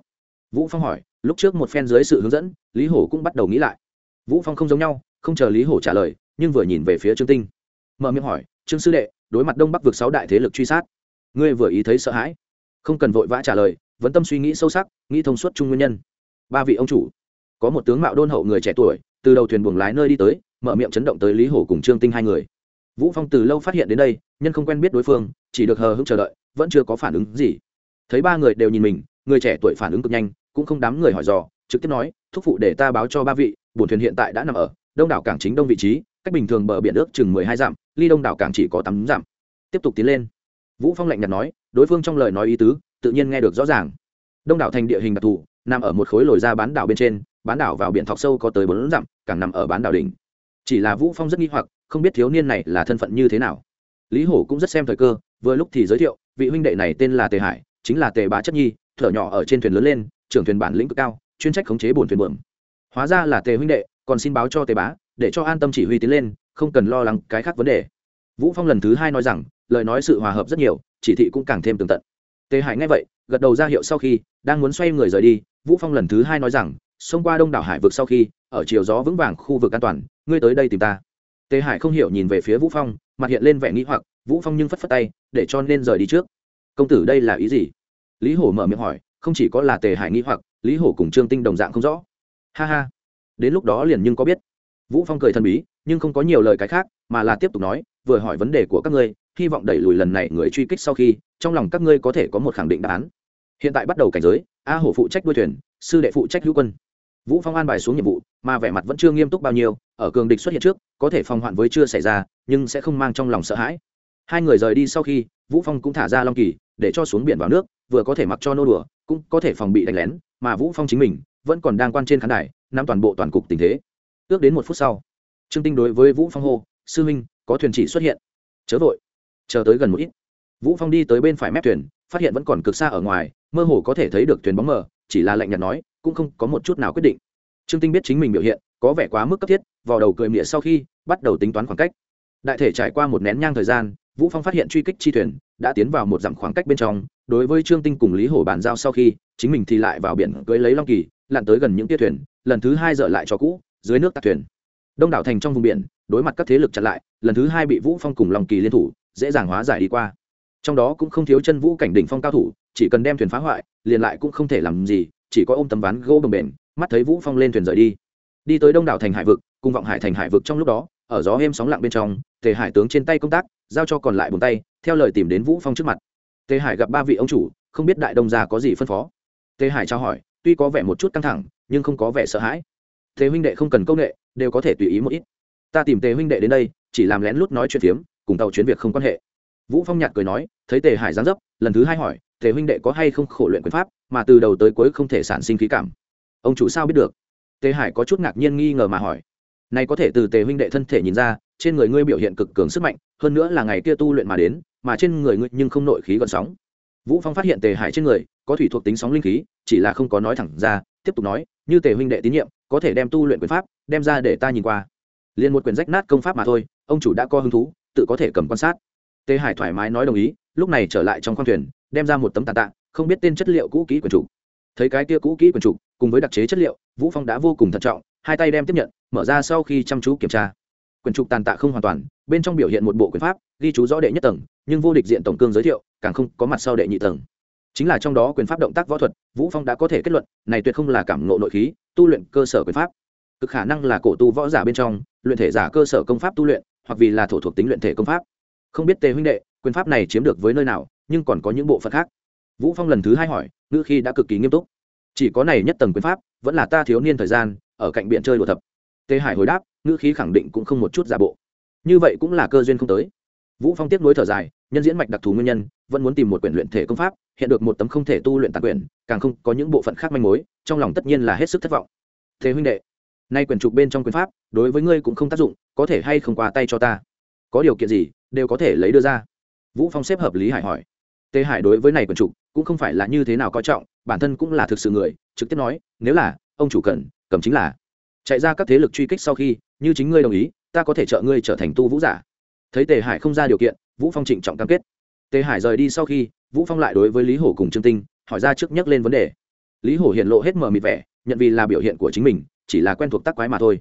Vũ phong hỏi, lúc trước một phen dưới sự hướng dẫn, lý hổ cũng bắt đầu nghĩ lại. Vũ phong không giống nhau, không chờ lý hổ trả lời, nhưng vừa nhìn về phía trương tinh. Mở miệng hỏi, trương sư đệ, đối mặt đông bắc vực sáu đại thế lực truy sát, ngươi vừa ý thấy sợ hãi? Không cần vội vã trả lời, vẫn tâm suy nghĩ sâu sắc, nghĩ thông suốt chung nguyên nhân. Ba vị ông chủ có một tướng mạo đôn hậu người trẻ tuổi, từ đầu thuyền buồng lái nơi đi tới, mở miệng chấn động tới lý hổ cùng trương tinh hai người. Vũ phong từ lâu phát hiện đến đây, nhân không quen biết đối phương, chỉ được hờ hững chờ đợi, vẫn chưa có phản ứng gì. Thấy ba người đều nhìn mình, người trẻ tuổi phản ứng cực nhanh, cũng không đám người hỏi dò, trực tiếp nói, thúc phụ để ta báo cho ba vị, buồn thuyền hiện tại đã nằm ở đông đảo cảng chính đông vị trí, cách bình thường bờ biển ước chừng mười hai dặm, ly đông đảo cảng chỉ có tám dặm. Tiếp tục tiến lên. Vũ phong lạnh nhạt nói, đối phương trong lời nói ý tứ, tự nhiên nghe được rõ ràng. Đông đảo thành địa hình đặc thù, nằm ở một khối lồi ra bán đảo bên trên bán đảo vào biển thọc sâu có tới bốn dặm, càng nằm ở bán đảo đỉnh. Chỉ là vũ phong rất nghi hoặc, không biết thiếu niên này là thân phận như thế nào. Lý hổ cũng rất xem thời cơ, vừa lúc thì giới thiệu, vị huynh đệ này tên là tề hải, chính là tề bá chất nhi, thở nhỏ ở trên thuyền lớn lên, trưởng thuyền bản lĩnh cực cao, chuyên trách khống chế bồn thuyền bờm hóa ra là tề huynh đệ, còn xin báo cho tề bá, để cho an tâm chỉ huy tiến lên, không cần lo lắng cái khác vấn đề. Vũ phong lần thứ hai nói rằng, lời nói sự hòa hợp rất nhiều, chỉ thị cũng càng thêm tường tận. Tề hải nghe vậy, gật đầu ra hiệu sau khi, đang muốn xoay người rời đi, vũ phong lần thứ hai nói rằng xông qua đông đảo hải vực sau khi, ở chiều gió vững vàng khu vực an toàn, ngươi tới đây tìm ta. Tề hải không hiểu nhìn về phía vũ phong, mặt hiện lên vẻ nghĩ hoặc, vũ phong nhưng phất phất tay, để cho nên rời đi trước. Công tử đây là ý gì? Lý hổ mở miệng hỏi, không chỉ có là tề hải nghĩ hoặc, lý hổ cùng trương tinh đồng dạng không rõ. Ha ha. Đến lúc đó liền nhưng có biết. Vũ phong cười thần bí, nhưng không có nhiều lời cái khác, mà là tiếp tục nói, vừa hỏi vấn đề của các ngươi, hy vọng đẩy lùi lần này người truy kích sau khi, trong lòng các ngươi có thể có một khẳng định đáp án. Hiện tại bắt đầu cảnh giới, a hổ phụ trách đuôi thuyền, sư đệ phụ trách hữu quân vũ phong an bài xuống nhiệm vụ, mà vẻ mặt vẫn chưa nghiêm túc bao nhiêu, ở cường địch xuất hiện trước, có thể phòng hoạn với chưa xảy ra, nhưng sẽ không mang trong lòng sợ hãi. Hai người rời đi sau khi, vũ phong cũng thả ra long kỳ, để cho xuống biển vào nước, vừa có thể mặc cho nô đùa, cũng có thể phòng bị đánh lén, mà vũ phong chính mình vẫn còn đang quan trên khán đài, nắm toàn bộ toàn cục tình thế. Ước đến một phút sau, trương tinh đối với vũ phong hô, sư minh, có thuyền chỉ xuất hiện. Chớ vội, chờ tới gần một ít. Vũ phong đi tới bên phải mép thuyền, phát hiện vẫn còn cực xa ở ngoài, mơ hồ có thể thấy được thuyền bóng mờ, chỉ là lạnh nhạt nói cũng không có một chút nào quyết định. Trương tinh biết chính mình biểu hiện, có vẻ quá mức cấp thiết, vào đầu cười mịa sau khi, bắt đầu tính toán khoảng cách. Đại thể trải qua một nén nhang thời gian, vũ phong phát hiện truy kích chi thuyền đã tiến vào một dặm khoảng cách bên trong. Đối với trương tinh cùng lý hổ bàn giao sau khi, chính mình thì lại vào biển cưới lấy long kỳ, lặn tới gần những tia thuyền, lần thứ hai dở lại cho cũ, dưới nước tạc thuyền. Đông đảo thành trong vùng biển, đối mặt các thế lực chặn lại, lần thứ hai bị vũ phong cùng long kỳ liên thủ, dễ dàng hóa giải đi qua. Trong đó cũng không thiếu chân vũ cảnh đỉnh phong cao thủ, chỉ cần đem thuyền phá hoại, liền lại cũng không thể làm gì chỉ có ôm tấm ván gỗ bồng bềnh, mắt thấy vũ phong lên thuyền rời đi. Đi tới đông đảo thành hải vực, cùng vọng hải thành hải vực trong lúc đó, ở gió êm sóng lặng bên trong, tề hải tướng trên tay công tác, giao cho còn lại bốn tay, theo lời tìm đến vũ phong trước mặt. Tề hải gặp ba vị ông chủ, không biết đại đông gia có gì phân phó. Tề hải trao hỏi, tuy có vẻ một chút căng thẳng, nhưng không có vẻ sợ hãi. Tề huynh đệ không cần công nghệ, đều có thể tùy ý một ít. Ta tìm tề huynh đệ đến đây, chỉ làm lén lút nói chuyện phiếm, cùng tàu chuyến việc không quan hệ. Vũ phong nhạt cười nói, thấy tề hải giáng dấp, lần thứ hai hỏi tề huynh đệ có hay không khổ luyện quyền pháp, mà từ đầu tới cuối không thể sản sinh khí cảm. Ông chủ sao biết được? Tề hải có chút ngạc nhiên nghi ngờ mà hỏi. Này có thể từ tề huynh đệ thân thể nhìn ra, trên người ngươi biểu hiện cực cường sức mạnh, hơn nữa là ngày kia tu luyện mà đến, mà trên người ngươi nhưng không nội khí gợn sóng. Vũ phong phát hiện tề hải trên người, có thủy thuộc tính sóng linh khí, chỉ là không có nói thẳng ra, tiếp tục nói, như tề huynh đệ tín nhiệm, có thể đem tu luyện quyền pháp, đem ra để ta nhìn qua. Liền một quyển rách nát công pháp mà thôi, ông chủ đã có hứng thú, tự có thể cầm quan sát. Tề hải thoải mái nói đồng ý lúc này trở lại trong khoang thuyền, đem ra một tấm tàn tạ, không biết tên chất liệu cũ kỹ quyển trục thấy cái kia cũ kỹ quyển trục cùng với đặc chế chất liệu, vũ phong đã vô cùng thận trọng, hai tay đem tiếp nhận, mở ra sau khi chăm chú kiểm tra. Quyển trục tàn tạ không hoàn toàn, bên trong biểu hiện một bộ quyền pháp, ghi chú rõ đệ nhất tầng, nhưng vô địch diện tổng cương giới thiệu, càng không có mặt sau đệ nhị tầng. Chính là trong đó quyền pháp động tác võ thuật, vũ phong đã có thể kết luận, này tuyệt không là cảm ngộ nội khí, tu luyện cơ sở quyền pháp. Cực khả năng là cổ tu võ giả bên trong, luyện thể giả cơ sở công pháp tu luyện, hoặc vì là thổ thuộc tính luyện thể công pháp. Không biết tề huynh đệ quyền pháp này chiếm được với nơi nào, nhưng còn có những bộ phận khác. Vũ phong lần thứ hai hỏi, ngữ khi đã cực kỳ nghiêm túc. Chỉ có này nhất tầng quyền pháp, vẫn là ta thiếu niên thời gian, ở cạnh biển chơi đùa thập. Tề hải hồi đáp, ngữ khí khẳng định cũng không một chút giả bộ. Như vậy cũng là cơ duyên không tới. Vũ phong tiếp nối thở dài, nhân diễn mạch đặc thù nguyên nhân, vẫn muốn tìm một quyển luyện thể công pháp, hiện được một tấm không thể tu luyện tàn quyển, càng không có những bộ phận khác manh mối, trong lòng tất nhiên là hết sức thất vọng. Thế huynh đệ, nay quyển trục bên trong quyền pháp, đối với ngươi cũng không tác dụng, có thể hay không qua tay cho ta? Có điều kiện gì, đều có thể lấy đưa ra vũ phong xếp hợp lý hải hỏi. Tề hải đối với này quần trục cũng không phải là như thế nào coi trọng, bản thân cũng là thực sự người, trực tiếp nói, nếu là, ông chủ cần, cầm chính là. Chạy ra các thế lực truy kích sau khi, như chính ngươi đồng ý, ta có thể trợ ngươi trở thành tu vũ giả. Thấy tề hải không ra điều kiện, vũ phong trịnh trọng cam kết. Tề hải rời đi sau khi, vũ phong lại đối với lý hổ cùng trương tinh, hỏi ra trước nhắc lên vấn đề. Lý hổ hiện lộ hết mờ mịt vẻ, nhận vì là biểu hiện của chính mình, chỉ là quen thuộc tác quái mà thôi.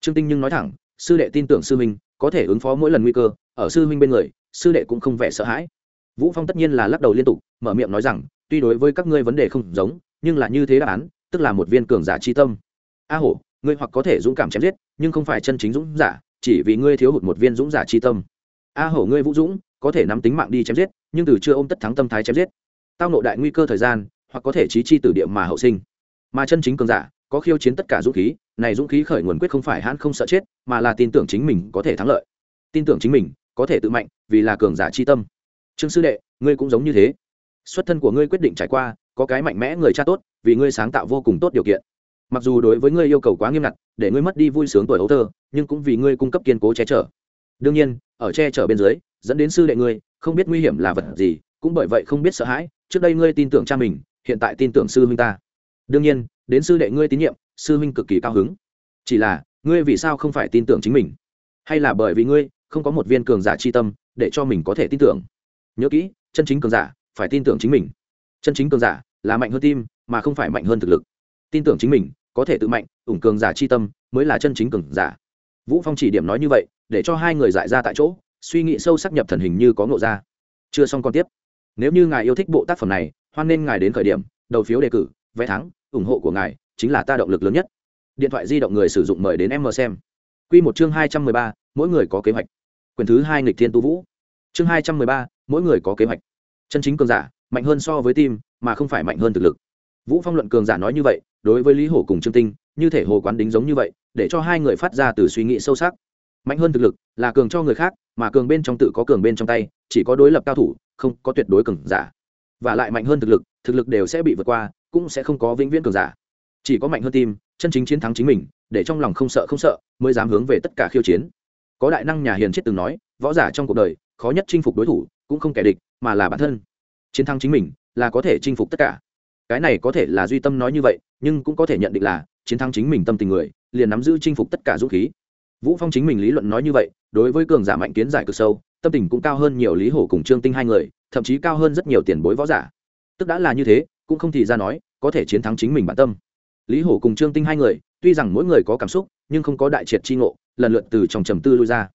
Trương tinh nhưng nói thẳng, sư đệ tin tưởng sư huynh, có thể ứng phó mỗi lần nguy cơ, ở sư huynh bên người sư đệ cũng không vẻ sợ hãi. Vũ phong tất nhiên là lắc đầu liên tục, mở miệng nói rằng, tuy đối với các ngươi vấn đề không giống, nhưng là như thế đáp án, tức là một viên cường giả chi tâm. A hổ, ngươi hoặc có thể dũng cảm chém giết, nhưng không phải chân chính dũng giả, chỉ vì ngươi thiếu hụt một viên dũng giả chi tâm. A hổ, ngươi vũ dũng, có thể nắm tính mạng đi chém giết, nhưng từ chưa ôm tất thắng tâm thái chém giết. Tao nộ đại nguy cơ thời gian, hoặc có thể trí chi tử địa mà hậu sinh. Mà chân chính cường giả, có khiêu chiến tất cả dũng khí, này dũng khí khởi nguồn quyết không phải hãn không sợ chết, mà là tin tưởng chính mình có thể thắng lợi. Tin tưởng chính mình có thể tự mạnh, vì là cường giả chi tâm. Trương sư đệ, ngươi cũng giống như thế. Xuất thân của ngươi quyết định trải qua, có cái mạnh mẽ người cha tốt, vì ngươi sáng tạo vô cùng tốt điều kiện. Mặc dù đối với ngươi yêu cầu quá nghiêm ngặt, để ngươi mất đi vui sướng tuổi ấu thơ, nhưng cũng vì ngươi cung cấp kiên cố che chở. Đương nhiên, ở che chở bên dưới, dẫn đến sư đệ ngươi, không biết nguy hiểm là vật gì, cũng bởi vậy không biết sợ hãi, trước đây ngươi tin tưởng cha mình, hiện tại tin tưởng sư huynh ta. Đương nhiên, đến sư đệ ngươi tín nhiệm, sư huynh cực kỳ cao hứng. Chỉ là, ngươi vì sao không phải tin tưởng chính mình? Hay là bởi vì ngươi không có một viên cường giả chi tâm để cho mình có thể tin tưởng. Nhớ kỹ, chân chính cường giả phải tin tưởng chính mình. Chân chính cường giả là mạnh hơn tim, mà không phải mạnh hơn thực lực. Tin tưởng chính mình, có thể tự mạnh, ủng cường giả chi tâm mới là chân chính cường giả. Vũ phong chỉ điểm nói như vậy, để cho hai người giải ra tại chỗ, suy nghĩ sâu sắc nhập thần hình như có ngộ ra. Chưa xong còn tiếp. Nếu như ngài yêu thích bộ tác phẩm này, hoan nên ngài đến khởi điểm, đầu phiếu đề cử, vé thắng, ủng hộ của ngài chính là ta động lực lớn nhất. Điện thoại di động người sử dụng mời đến em mờ xem. Quy một chương hai trăm mười ba, mỗi người có kế hoạch quyền thứ hai nghịch thiên tu vũ. Chương hai trăm mười ba, mỗi người có kế hoạch. Chân chính cường giả, mạnh hơn so với tim, mà không phải mạnh hơn thực lực. Vũ phong luận cường giả nói như vậy, đối với lý hổ cùng trương tinh, như thể hồ quán đính giống như vậy, để cho hai người phát ra từ suy nghĩ sâu sắc. Mạnh hơn thực lực là cường cho người khác, mà cường bên trong tự có cường bên trong tay, chỉ có đối lập cao thủ, không có tuyệt đối cường giả. Và lại mạnh hơn thực lực thực lực đều sẽ bị vượt qua, cũng sẽ không có vĩnh viễn cường giả. Chỉ có mạnh hơn tim, chân chính chiến thắng chính mình, để trong lòng không sợ không sợ, mới dám hướng về tất cả khiêu chiến có đại năng nhà hiền chết từng nói, võ giả trong cuộc đời, khó nhất chinh phục đối thủ, cũng không kẻ địch, mà là bản thân. Chiến thắng chính mình, là có thể chinh phục tất cả. Cái này có thể là duy tâm nói như vậy, nhưng cũng có thể nhận định là, chiến thắng chính mình tâm tình người, liền nắm giữ chinh phục tất cả dũng khí. Vũ phong chính mình lý luận nói như vậy, đối với cường giả mạnh kiến giải cực sâu, tâm tình cũng cao hơn nhiều lý hổ cùng trương tinh hai người, thậm chí cao hơn rất nhiều tiền bối võ giả. Tức đã là như thế, cũng không thì ra nói, có thể chiến thắng chính mình bản tâm. Lý hổ cùng trương tinh hai người, tuy rằng mỗi người có cảm xúc, nhưng không có đại triệt chi ngộ lần lượt từ trong trầm tư lui ra.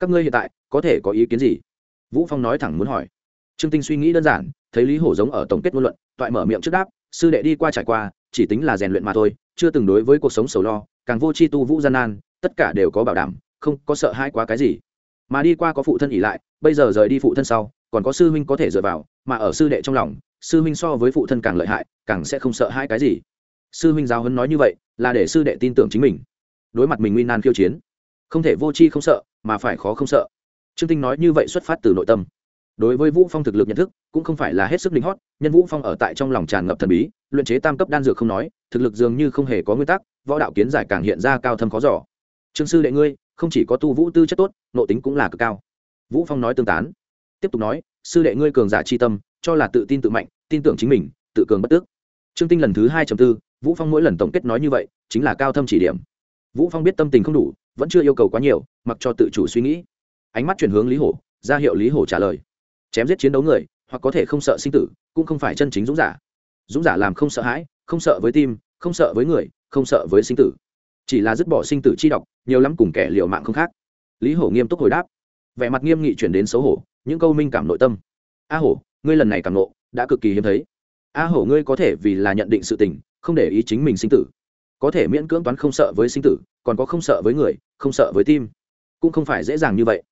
Các ngươi hiện tại có thể có ý kiến gì? Vũ phong nói thẳng muốn hỏi. Trương tinh suy nghĩ đơn giản, thấy lý hổ giống ở tổng kết ngôn luận, toại mở miệng trước đáp, sư đệ đi qua trải qua, chỉ tính là rèn luyện mà thôi, chưa từng đối với cuộc sống sầu lo, càng vô chi tu vũ gian nan, tất cả đều có bảo đảm, không có sợ hãi quá cái gì. Mà đi qua có phụ thân ỉ lại, bây giờ rời đi phụ thân sau, còn có sư huynh có thể dựa vào, mà ở sư đệ trong lòng, sư huynh so với phụ thân càng lợi hại, càng sẽ không sợ hãi cái gì. Sư huynh giáo huấn nói như vậy, là để sư đệ tin tưởng chính mình. Đối mặt mình nguy nan khiêu chiến không thể vô chi không sợ, mà phải khó không sợ. Trương tinh nói như vậy xuất phát từ nội tâm. Đối với vũ phong thực lực nhận thức, cũng không phải là hết sức linh hót, nhân vũ phong ở tại trong lòng tràn ngập thần bí, luyện chế tam cấp đan dược không nói, thực lực dường như không hề có nguyên tắc, võ đạo kiến giải càng hiện ra cao thâm khó giỏ trương sư đệ ngươi, không chỉ có tu vũ tư chất tốt, nội tính cũng là cực cao. Vũ phong nói tương tán. Tiếp tục nói, sư đệ ngươi cường giả chi tâm, cho là tự tin tự mạnh, tin tưởng chính mình, tự cường bất tước trương tinh lần thứ hai tư, vũ phong mỗi lần tổng kết nói như vậy, chính là cao thâm chỉ điểm. Vũ phong biết tâm tình không đủ vẫn chưa yêu cầu quá nhiều, mặc cho tự chủ suy nghĩ. Ánh mắt chuyển hướng lý hổ, ra hiệu lý hổ trả lời. Chém giết chiến đấu người, hoặc có thể không sợ sinh tử, cũng không phải chân chính dũng giả. Dũng giả làm không sợ hãi, không sợ với tim, không sợ với người, không sợ với sinh tử. Chỉ là dứt bỏ sinh tử chi độc, nhiều lắm cùng kẻ liều mạng không khác. Lý hổ nghiêm túc hồi đáp. Vẻ mặt nghiêm nghị chuyển đến xấu hổ, những câu minh cảm nội tâm. A hổ, ngươi lần này cảm nộ đã cực kỳ hiếm thấy. A hổ, ngươi có thể vì là nhận định sự tình, không để ý chính mình sinh tử có thể miễn cưỡng toán không sợ với sinh tử, còn có không sợ với người, không sợ với tim. Cũng không phải dễ dàng như vậy.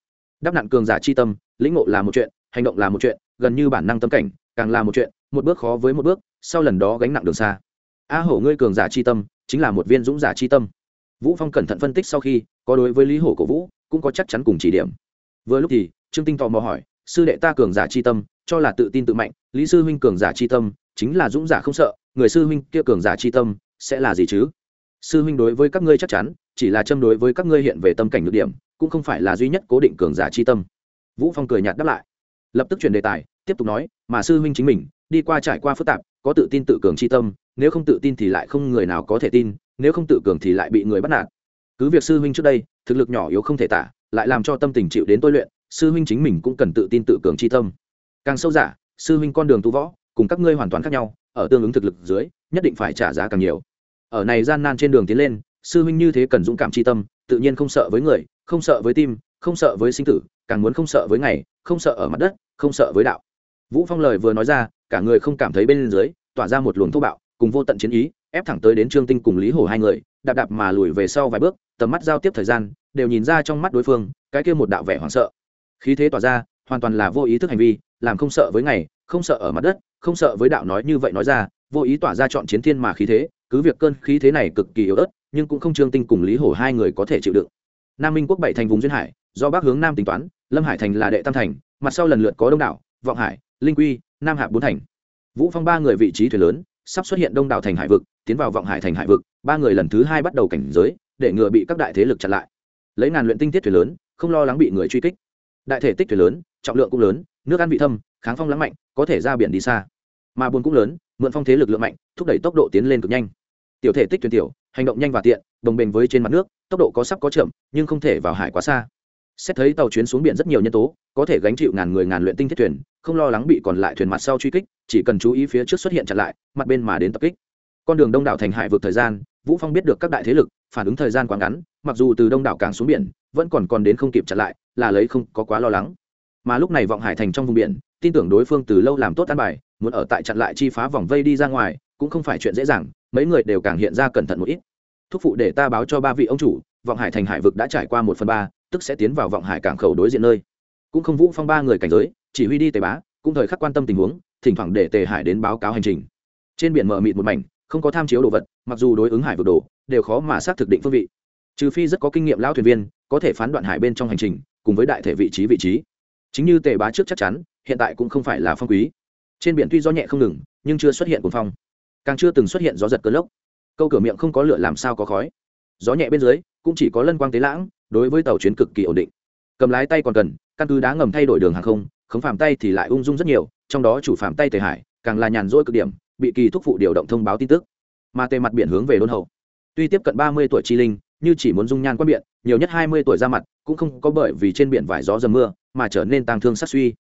Đắp nạn cường giả chi tâm, lĩnh ngộ là một chuyện, hành động là một chuyện, gần như bản năng tâm cảnh, càng là một chuyện, một bước khó với một bước, sau lần đó gánh nặng đường xa. A hổ ngươi cường giả chi tâm, chính là một viên dũng giả chi tâm. Vũ phong cẩn thận phân tích sau khi, có đối với lý hổ cổ vũ, cũng có chắc chắn cùng chỉ điểm. Vừa lúc thì, trương tinh tò mò hỏi, sư đệ ta cường giả chi tâm, cho là tự tin tự mạnh, lý sư huynh cường giả chi tâm, chính là dũng giả không sợ, người sư huynh kia cường giả chi tâm, sẽ là gì chứ? Sư huynh đối với các ngươi chắc chắn, chỉ là châm đối với các ngươi hiện về tâm cảnh nhược điểm, cũng không phải là duy nhất cố định cường giả chi tâm. Vũ phong cười nhạt đáp lại. Lập tức chuyển đề tài, tiếp tục nói, mà sư huynh chính mình, đi qua trải qua phức tạp, có tự tin tự cường chi tâm, nếu không tự tin thì lại không người nào có thể tin, nếu không tự cường thì lại bị người bắt nạt. Cứ việc sư huynh trước đây, thực lực nhỏ yếu không thể tả, lại làm cho tâm tình chịu đến tôi luyện, sư huynh chính mình cũng cần tự tin tự cường chi tâm. Càng sâu giả sư huynh con đường tu võ, cùng các ngươi hoàn toàn khác nhau, ở tương ứng thực lực dưới, nhất định phải trả giá càng nhiều ở này gian nan trên đường tiến lên, sư huynh như thế cần dũng cảm tri tâm, tự nhiên không sợ với người, không sợ với tim, không sợ với sinh tử, càng muốn không sợ với ngày, không sợ ở mặt đất, không sợ với đạo. Vũ phong lời vừa nói ra, cả người không cảm thấy bên dưới, tỏa ra một luồng thô bạo, cùng vô tận chiến ý, ép thẳng tới đến trương tinh cùng lý hổ hai người, đạp đạp mà lùi về sau vài bước, tầm mắt giao tiếp thời gian, đều nhìn ra trong mắt đối phương, cái kia một đạo vẻ hoảng sợ. Khí thế tỏa ra, hoàn toàn là vô ý thức hành vi, làm không sợ với ngày, không sợ ở mặt đất, không sợ với đạo nói như vậy nói ra, vô ý tỏa ra chọn chiến thiên mà khí thế cứ việc cơn khí thế này cực kỳ yếu ớt, nhưng cũng không trương tinh cùng lý hổ hai người có thể chịu đựng. Nam minh quốc bảy thành vùng duyên hải, do bắc hướng nam tính toán, lâm hải thành là đệ tam thành, mặt sau lần lượt có đông đảo, vọng hải, linh quy, nam hạ bốn thành. Vũ phong ba người vị trí thuyền lớn, sắp xuất hiện đông đảo thành hải vực, tiến vào vọng hải thành hải vực, ba người lần thứ hai bắt đầu cảnh giới, để ngừa bị các đại thế lực chặn lại. Lấy ngàn luyện tinh thiết thuyền lớn, không lo lắng bị người truy kích. Đại thể tích thuyền lớn, trọng lượng cũng lớn, nước ăn vị thâm, kháng phong lắng mạnh, có thể ra biển đi xa mà buồn cũng lớn, mượn phong thế lực lượng mạnh, thúc đẩy tốc độ tiến lên cực nhanh. Tiểu thể tích truyền tiểu, hành động nhanh và tiện, đồng bền với trên mặt nước, tốc độ có sắp có chậm, nhưng không thể vào hải quá xa. Xét thấy tàu chuyến xuống biển rất nhiều nhân tố, có thể gánh chịu ngàn người ngàn luyện tinh thiết thuyền, không lo lắng bị còn lại thuyền mặt sau truy kích, chỉ cần chú ý phía trước xuất hiện chặn lại, mặt bên mà đến tập kích. Con đường đông đảo thành hải vượt thời gian, vũ phong biết được các đại thế lực, phản ứng thời gian quá ngắn, mặc dù từ đông đảo càng xuống biển, vẫn còn còn đến không kịp chặn lại, là lấy không có quá lo lắng. Mà lúc này vọng hải thành trong vùng biển, tin tưởng đối phương từ lâu làm tốt an bài muốn ở tại chặn lại chi phá vòng vây đi ra ngoài, cũng không phải chuyện dễ dàng, mấy người đều càng hiện ra cẩn thận một ít. Thúc phụ để ta báo cho ba vị ông chủ, vọng hải thành hải vực đã trải qua một phần ba, tức sẽ tiến vào vọng hải cảng khẩu đối diện nơi. Cũng không vũ phong ba người cảnh giới, chỉ huy đi tề bá, cũng thời khắc quan tâm tình huống, thỉnh thoảng để tề hải đến báo cáo hành trình. Trên biển mở mịt một mảnh, không có tham chiếu đồ vật, mặc dù đối ứng hải vực đồ, đều khó mà xác thực định phương vị. Trừ phi rất có kinh nghiệm lão thuyền viên, có thể phán đoạn hải bên trong hành trình, cùng với đại thể vị trí vị trí. Chính như tề bá trước chắc chắn, hiện tại cũng không phải là phong quý trên biển tuy gió nhẹ không ngừng, nhưng chưa xuất hiện cuồng phong. Càng chưa từng xuất hiện gió giật cơn lốc. Câu cửa miệng không có lửa làm sao có khói. Gió nhẹ bên dưới, cũng chỉ có lân quang tế lãng, đối với tàu chuyến cực kỳ ổn định. Cầm lái tay còn cần, căn cứ đá ngầm thay đổi đường hàng không, khống phạm tay thì lại ung dung rất nhiều, trong đó chủ phạm tay tề hải, càng là nhàn rỗi cực điểm, bị kỳ thúc phụ điều động thông báo tin tức. Mà tề mặt biển hướng về đôn hậu. Tuy tiếp cận ba mươi tuổi chi linh, như chỉ muốn dung nhan quan biện, nhiều nhất hai mươi tuổi ra mặt, cũng không có bởi vì trên biển vải gió dầm mưa, mà trở nên tàng thương sát suy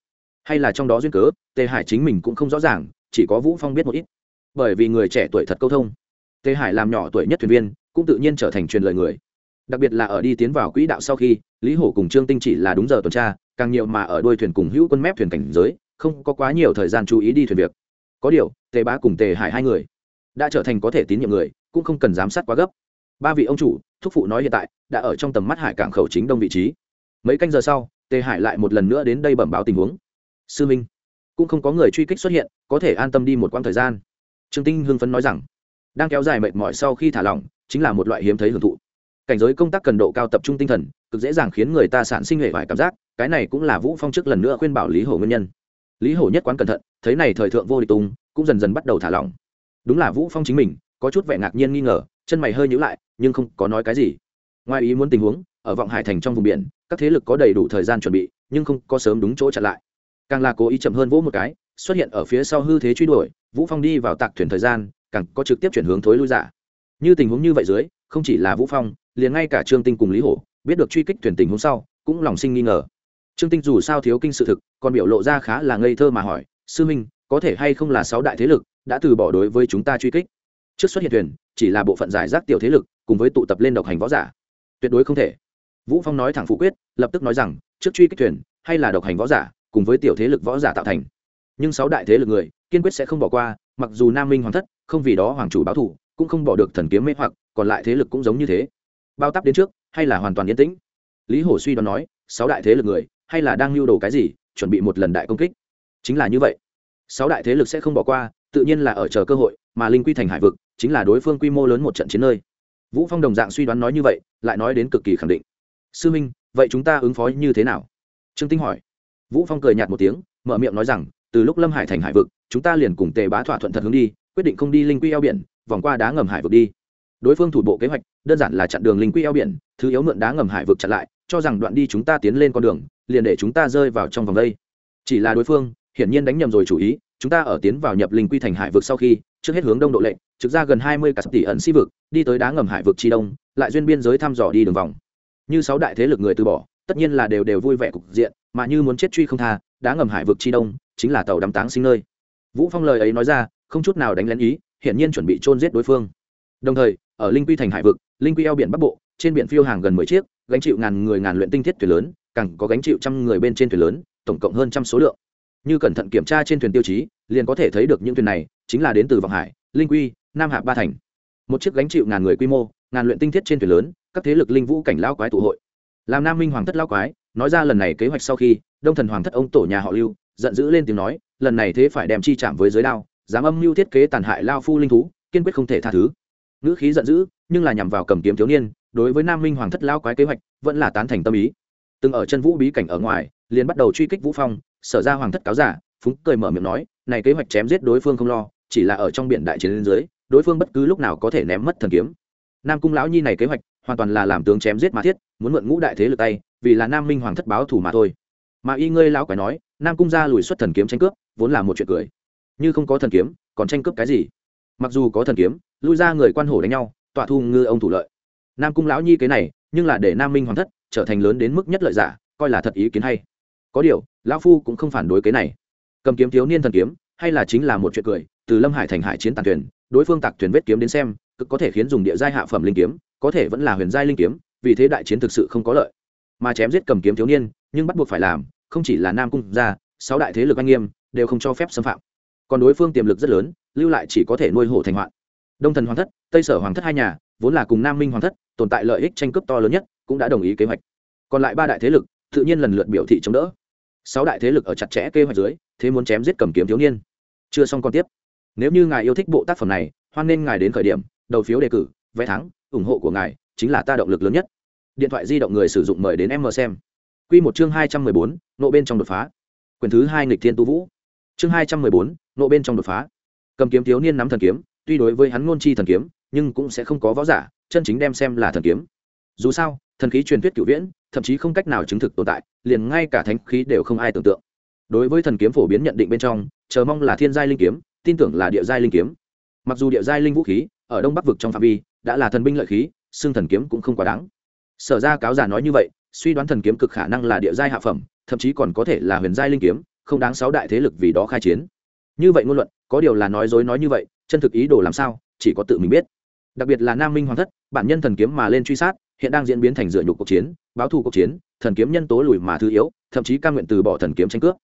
hay là trong đó duyên cớ, tề hải chính mình cũng không rõ ràng, chỉ có vũ phong biết một ít. Bởi vì người trẻ tuổi thật câu thông. Tề hải làm nhỏ tuổi nhất thuyền viên, cũng tự nhiên trở thành truyền lời người. Đặc biệt là ở đi tiến vào quỹ đạo sau khi, lý hổ cùng trương tinh chỉ là đúng giờ tuần tra, càng nhiều mà ở đuôi thuyền cùng hữu quân mép thuyền cảnh giới, không có quá nhiều thời gian chú ý đi thuyền việc. Có điều, tề bá cùng tề hải hai người, đã trở thành có thể tín nhiệm người, cũng không cần giám sát quá gấp. Ba vị ông chủ, thúc phụ nói hiện tại, đã ở trong tầm mắt hải cảng khẩu chính đông vị trí. Mấy canh giờ sau, tề hải lại một lần nữa đến đây bẩm báo tình huống sư minh, cũng không có người truy kích xuất hiện, có thể an tâm đi một quãng thời gian. Trương tinh hưng phấn nói rằng, đang kéo dài mệt mỏi sau khi thả lỏng, chính là một loại hiếm thấy hưởng thụ. Cảnh giới công tác cần độ cao tập trung tinh thần, cực dễ dàng khiến người ta sản sinh hệ vải cảm giác, cái này cũng là vũ phong trước lần nữa khuyên bảo lý hổ nguyên nhân. Lý hổ nhất quán cẩn thận, thấy này thời thượng vô địch tung, cũng dần dần bắt đầu thả lỏng. Đúng là vũ phong chính mình, có chút vẻ ngạc nhiên nghi ngờ, chân mày hơi nhíu lại, nhưng không có nói cái gì. Ngoài ý muốn tình huống, ở vọng hải thành trong vùng biển, các thế lực có đầy đủ thời gian chuẩn bị, nhưng không có sớm đúng chỗ chặn lại càng là cố ý chậm hơn vỗ một cái, xuất hiện ở phía sau hư thế truy đuổi, vũ phong đi vào tạc thuyền thời gian, càng có trực tiếp chuyển hướng thối lui giả. Như tình huống như vậy dưới, không chỉ là vũ phong, liền ngay cả trương tinh cùng lý hổ, biết được truy kích thuyền tình huống sau, cũng lòng sinh nghi ngờ. Trương tinh dù sao thiếu kinh sự thực, còn biểu lộ ra khá là ngây thơ mà hỏi, sư minh, có thể hay không là sáu đại thế lực đã từ bỏ đối với chúng ta truy kích? Trước xuất hiện thuyền, chỉ là bộ phận giải rác tiểu thế lực, cùng với tụ tập lên độc hành võ giả. Tuyệt đối không thể. Vũ phong nói thẳng phụ quyết, lập tức nói rằng, trước truy kích thuyền, hay là độc hành võ giả? Cùng với tiểu thế lực võ giả tạo thành. Nhưng sáu đại thế lực người, kiên quyết sẽ không bỏ qua, mặc dù nam minh hoàng thất, không vì đó hoàng chủ báo thủ cũng không bỏ được thần kiếm mê hoặc, còn lại thế lực cũng giống như thế. Bao tắp đến trước, hay là hoàn toàn yên tĩnh? Lý hổ suy đoán nói, sáu đại thế lực người, hay là đang lưu đồ cái gì, chuẩn bị một lần đại công kích? Chính là như vậy. Sáu đại thế lực sẽ không bỏ qua, tự nhiên là ở chờ cơ hội, mà linh quy thành hải vực, chính là đối phương quy mô lớn một trận chiến nơi. Vũ phong đồng dạng suy đoán nói như vậy, lại nói đến cực kỳ khẳng định. Sư minh, vậy chúng ta ứng phó như thế nào? Trương tinh hỏi vũ phong cười nhạt một tiếng, mở miệng nói rằng, từ lúc lâm hải thành hải vực, chúng ta liền cùng tề bá thỏa thuận thật hướng đi, quyết định không đi linh quy eo biển, vòng qua đá ngầm hải vực đi. Đối phương thủ bộ kế hoạch, đơn giản là chặn đường linh quy eo biển, thứ yếu mượn đá ngầm hải vực chặn lại, cho rằng đoạn đi chúng ta tiến lên con đường, liền để chúng ta rơi vào trong vòng đây. Chỉ là đối phương, hiển nhiên đánh nhầm rồi chủ ý, chúng ta ở tiến vào nhập linh quy thành hải vực sau khi, trước hết hướng đông độ lệnh, trực ra gần hai mươi cả tỷ ẩn si vực, đi tới đá ngầm hải vực chi đông, lại duyên biên giới thăm dò đi đường vòng. Như sáu đại thế lực người từ bỏ tất nhiên là đều đều vui vẻ cục diện, mà như muốn chết truy không tha đã ngầm hải vực chi đông, chính là tàu đắm táng sinh nơi. Vũ phong lời ấy nói ra, không chút nào đánh lén ý, hiển nhiên chuẩn bị chôn giết đối phương. Đồng thời, ở linh quy thành hải vực, linh quy eo biển bắc bộ, trên biển phiêu hàng gần mười chiếc, gánh chịu ngàn người ngàn luyện tinh thiết thuyền lớn, càng có gánh chịu trăm người bên trên thuyền lớn, tổng cộng hơn trăm số lượng. Như cẩn thận kiểm tra trên thuyền tiêu chí, liền có thể thấy được những thuyền này chính là đến từ vọng hải, linh quy, nam hạ ba thành. Một chiếc gánh chịu ngàn người quy mô, ngàn luyện tinh thiết trên thuyền lớn, các thế lực linh vũ cảnh lao quái tụ hội làm nam minh hoàng thất lao quái, nói ra lần này kế hoạch sau khi, đông thần hoàng thất ông tổ nhà họ lưu, giận dữ lên tiếng nói, lần này thế phải đem chi chạm với giới đao, dám âm mưu thiết kế tàn hại lao phu linh thú, kiên quyết không thể tha thứ. Ngữ khí giận dữ, nhưng là nhằm vào cầm kiếm thiếu niên, đối với nam minh hoàng thất lao quái kế hoạch, vẫn là tán thành tâm ý. Từng ở chân vũ bí cảnh ở ngoài, liền bắt đầu truy kích vũ phong, sở ra hoàng thất cáo giả, phúng cười mở miệng nói, này kế hoạch chém giết đối phương không lo, chỉ là ở trong biển đại chiến dưới, đối phương bất cứ lúc nào có thể ném mất thần kiếm. Nam cung lão nhi này kế hoạch hoàn toàn là làm tướng chém giết mà thiết, muốn mượn ngũ đại thế lực tay, vì là nam minh hoàng thất báo thủ mà thôi. Mà y ngươi lão quái nói, nam cung ra lùi xuất thần kiếm tranh cướp, vốn là một chuyện cười. Như không có thần kiếm, còn tranh cướp cái gì? Mặc dù có thần kiếm, lui ra người quan hổ đánh nhau, tọa thu ngư ông thủ lợi. Nam cung lão nhi cái này, nhưng là để nam minh hoàng thất trở thành lớn đến mức nhất lợi giả, coi là thật ý kiến hay. Có điều, lão phu cũng không phản đối cái này. Cầm kiếm thiếu niên thần kiếm, hay là chính là một chuyện cười, từ lâm hải thành hải chiến tàn thuyền, đối phương tạc thuyền vết kiếm đến xem, cực có thể khiến dùng địa giai hạ phẩm linh kiếm có thể vẫn là huyền giai linh kiếm, vì thế đại chiến thực sự không có lợi. Mà chém giết cầm kiếm thiếu niên, nhưng bắt buộc phải làm, không chỉ là nam cung gia, sáu đại thế lực anh nghiêm, đều không cho phép xâm phạm. Còn đối phương tiềm lực rất lớn, lưu lại chỉ có thể nuôi hổ thành hoạn. Đông thần hoàng thất, tây sở hoàng thất hai nhà, vốn là cùng nam minh hoàng thất, tồn tại lợi ích tranh cướp to lớn nhất, cũng đã đồng ý kế hoạch. Còn lại ba đại thế lực, tự nhiên lần lượt biểu thị chống đỡ. Sáu đại thế lực ở chặt chẽ kế hoạch dưới, thế muốn chém giết cầm kiếm thiếu niên. Chưa xong còn tiếp. Nếu như ngài yêu thích bộ tác phẩm này, hoan nên ngài đến khởi điểm, đầu phiếu đề cử, vé thắng ủng hộ của ngài chính là ta động lực lớn nhất. Điện thoại di động người sử dụng mời đến em mờ xem. Q một chương hai trăm mười bốn, nộ bên trong đột phá. Quyền thứ hai nghịch thiên tu vũ. Chương hai trăm mười bốn, nộ bên trong đột phá. Cầm kiếm thiếu niên nắm thần kiếm, tuy đối với hắn ngôn chi thần kiếm, nhưng cũng sẽ không có võ giả, chân chính đem xem là thần kiếm. Dù sao, thần khí truyền thuyết cửu viễn, thậm chí không cách nào chứng thực tồn tại, liền ngay cả thánh khí đều không ai tưởng tượng. Đối với thần kiếm phổ biến nhận định bên trong, chờ mong là thiên giai linh kiếm, tin tưởng là địa giai linh kiếm. Mặc dù địa giai linh vũ khí, ở đông bắc vực trong phạm vi đã là thần binh lợi khí, xương thần kiếm cũng không quá đáng. Sở ra cáo giả nói như vậy, suy đoán thần kiếm cực khả năng là địa giai hạ phẩm, thậm chí còn có thể là huyền giai linh kiếm, không đáng sáu đại thế lực vì đó khai chiến. Như vậy ngôn luận, có điều là nói dối nói như vậy, chân thực ý đồ làm sao, chỉ có tự mình biết. Đặc biệt là nam minh hoàng thất, bản nhân thần kiếm mà lên truy sát, hiện đang diễn biến thành dựa nhục cuộc chiến, báo thù cuộc chiến, thần kiếm nhân tố lùi mà thứ yếu, thậm chí ca nguyện từ bỏ thần kiếm tranh cướp.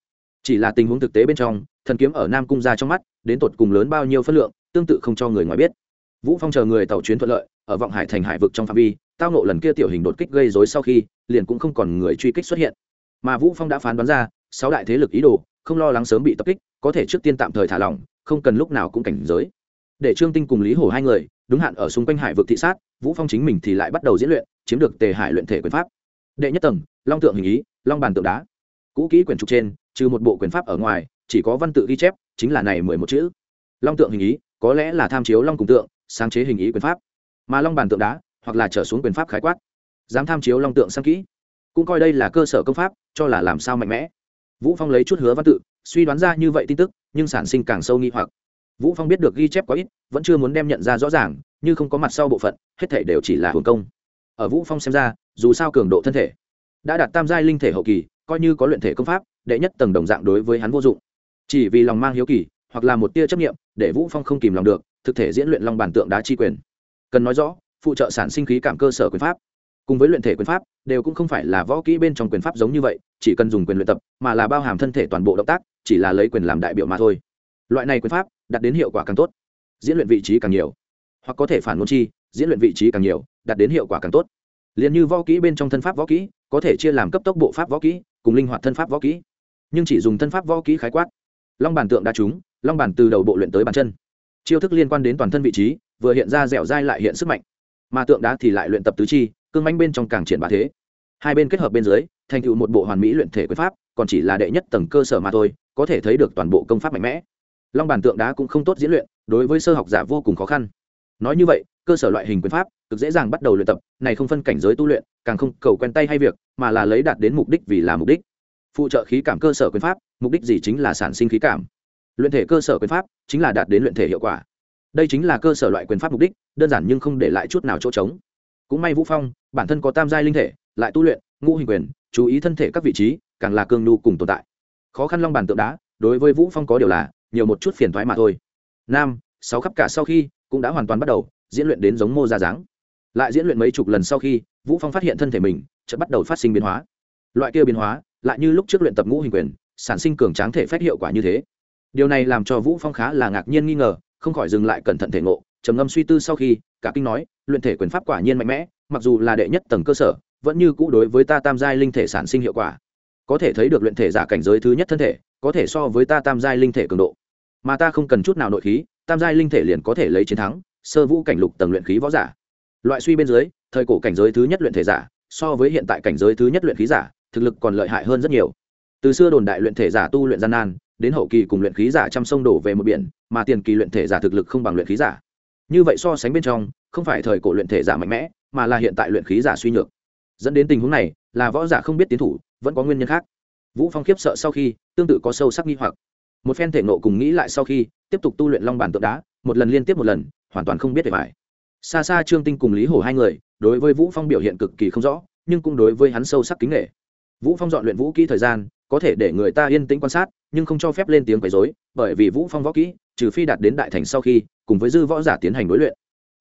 Chỉ là tình huống thực tế bên trong, thần kiếm ở nam cung ra trong mắt, đến tột cùng lớn bao nhiêu phân lượng, tương tự không cho người ngoài biết vũ phong chờ người tàu chuyến thuận lợi, ở vọng hải thành hải vực trong phạm vi, tao nộ lần kia tiểu hình đột kích gây rối sau khi, liền cũng không còn người truy kích xuất hiện. Mà vũ phong đã phán đoán ra, sáu đại thế lực ý đồ, không lo lắng sớm bị tập kích, có thể trước tiên tạm thời thả lỏng, không cần lúc nào cũng cảnh giới. Để trương tinh cùng lý hổ hai người, đúng hạn ở xung quanh hải vực thị sát, vũ phong chính mình thì lại bắt đầu diễn luyện, chiếm được tề hải luyện thể quyền pháp. Đệ nhất tầng, long tượng hình ý, long bàn tượng đá. Cũ kỹ quyển trục trên, trừ một bộ quyền pháp ở ngoài, chỉ có văn tự ghi chép, chính là này mười một chữ. Long tượng hình ý, có lẽ là tham chiếu long cùng tượng sáng chế hình ý quyền pháp, mà long bàn tượng đá, hoặc là trở xuống quyền pháp khái quát, dám tham chiếu long tượng sang kỹ, cũng coi đây là cơ sở công pháp, cho là làm sao mạnh mẽ. Vũ phong lấy chút hứa văn tự, suy đoán ra như vậy tin tức, nhưng sản sinh càng sâu nghi hoặc. Vũ phong biết được ghi chép quá ít, vẫn chưa muốn đem nhận ra rõ ràng, như không có mặt sau bộ phận, hết thể đều chỉ là hồn công. Ở vũ phong xem ra, dù sao cường độ thân thể, đã đạt tam giai linh thể hậu kỳ, coi như có luyện thể công pháp, đệ nhất tầng đồng dạng đối với hắn vô dụng. Chỉ vì lòng mang hiếu kỳ hoặc là một tia chấp nghiệm để vũ phong không kìm lòng được, thực thể diễn luyện long bản tượng đá chi quyền. Cần nói rõ, phụ trợ sản sinh khí cảm cơ sở quyền pháp. Cùng với luyện thể quyền pháp, đều cũng không phải là võ kỹ bên trong quyền pháp giống như vậy, chỉ cần dùng quyền luyện tập, mà là bao hàm thân thể toàn bộ động tác, chỉ là lấy quyền làm đại biểu mà thôi. Loại này quyền pháp, đạt đến hiệu quả càng tốt, diễn luyện vị trí càng nhiều. Hoặc có thể phản ngôn chi, diễn luyện vị trí càng nhiều, đạt đến hiệu quả càng tốt. Liền như võ kỹ bên trong thân pháp võ kỹ, có thể chia làm cấp tốc bộ pháp võ kỹ, cùng linh hoạt thân pháp võ kỹ. Nhưng chỉ dùng thân pháp võ kỹ khái quát, long bản tượng đa chúng long bàn từ đầu bộ luyện tới bàn chân. Chiêu thức liên quan đến toàn thân vị trí, vừa hiện ra dẻo dai lại hiện sức mạnh. Mà tượng đá thì lại luyện tập tứ chi, cương manh bên trong càng triển bá thế. Hai bên kết hợp bên dưới, thành tựu một bộ hoàn mỹ luyện thể quyền pháp, còn chỉ là đệ nhất tầng cơ sở mà thôi, có thể thấy được toàn bộ công pháp mạnh mẽ. Long bàn tượng đá cũng không tốt diễn luyện, đối với sơ học giả vô cùng khó khăn. Nói như vậy, cơ sở loại hình quyền pháp, cực dễ dàng bắt đầu luyện tập, này không phân cảnh giới tu luyện, càng không cầu quen tay hay việc, mà là lấy đạt đến mục đích vì là mục đích. Phụ trợ khí cảm cơ sở quyền pháp, mục đích gì chính là sản sinh khí cảm luyện thể cơ sở quyền pháp chính là đạt đến luyện thể hiệu quả. Đây chính là cơ sở loại quyền pháp mục đích, đơn giản nhưng không để lại chút nào chỗ trống. Cũng may vũ phong, bản thân có tam giai linh thể, lại tu luyện, ngũ hình quyền, chú ý thân thể các vị trí, càng là cường nhu cùng tồn tại. Khó khăn long bàn tượng đá, đối với vũ phong có điều là, nhiều một chút phiền thoái mà thôi. Nam, sáu khắp cả sau khi, cũng đã hoàn toàn bắt đầu, diễn luyện đến giống mô ra dáng. Lại diễn luyện mấy chục lần sau khi, vũ phong phát hiện thân thể mình, chợt bắt đầu phát sinh biến hóa. Loại kia biến hóa, lại như lúc trước luyện tập ngũ hình quyền, sản sinh cường tráng thể phép hiệu quả như thế điều này làm cho vũ phong khá là ngạc nhiên nghi ngờ, không khỏi dừng lại cẩn thận thể ngộ, trầm ngâm suy tư sau khi, cả kinh nói, luyện thể quyền pháp quả nhiên mạnh mẽ, mặc dù là đệ nhất tầng cơ sở, vẫn như cũ đối với ta tam giai linh thể sản sinh hiệu quả. Có thể thấy được luyện thể giả cảnh giới thứ nhất thân thể, có thể so với ta tam giai linh thể cường độ. Mà ta không cần chút nào nội khí, tam giai linh thể liền có thể lấy chiến thắng, sơ vũ cảnh lục tầng luyện khí võ giả. Loại suy bên dưới, thời cổ cảnh giới thứ nhất luyện thể giả, so với hiện tại cảnh giới thứ nhất luyện khí giả, thực lực còn lợi hại hơn rất nhiều. Từ xưa đồn đại luyện thể giả tu luyện gian nan đến hậu kỳ cùng luyện khí giả trăm sông đổ về một biển, mà tiền kỳ luyện thể giả thực lực không bằng luyện khí giả. Như vậy so sánh bên trong, không phải thời cổ luyện thể giả mạnh mẽ, mà là hiện tại luyện khí giả suy nhược. Dẫn đến tình huống này, là võ giả không biết tiến thủ, vẫn có nguyên nhân khác. Vũ phong khiếp sợ sau khi, tương tự có sâu sắc nghi hoặc. Một phen thể nộ cùng nghĩ lại sau khi, tiếp tục tu luyện long bản tượng đá, một lần liên tiếp một lần, hoàn toàn không biết về phải xa xa trương tinh cùng lý hổ hai người, đối với vũ phong biểu hiện cực kỳ không rõ, nhưng cũng đối với hắn sâu sắc kính nghệ. Vũ phong dọn luyện vũ kỹ thời gian có thể để người ta yên tĩnh quan sát, nhưng không cho phép lên tiếng quấy rối, bởi vì vũ phong võ kỹ, trừ phi đạt đến đại thành sau khi, cùng với dư võ giả tiến hành đối luyện.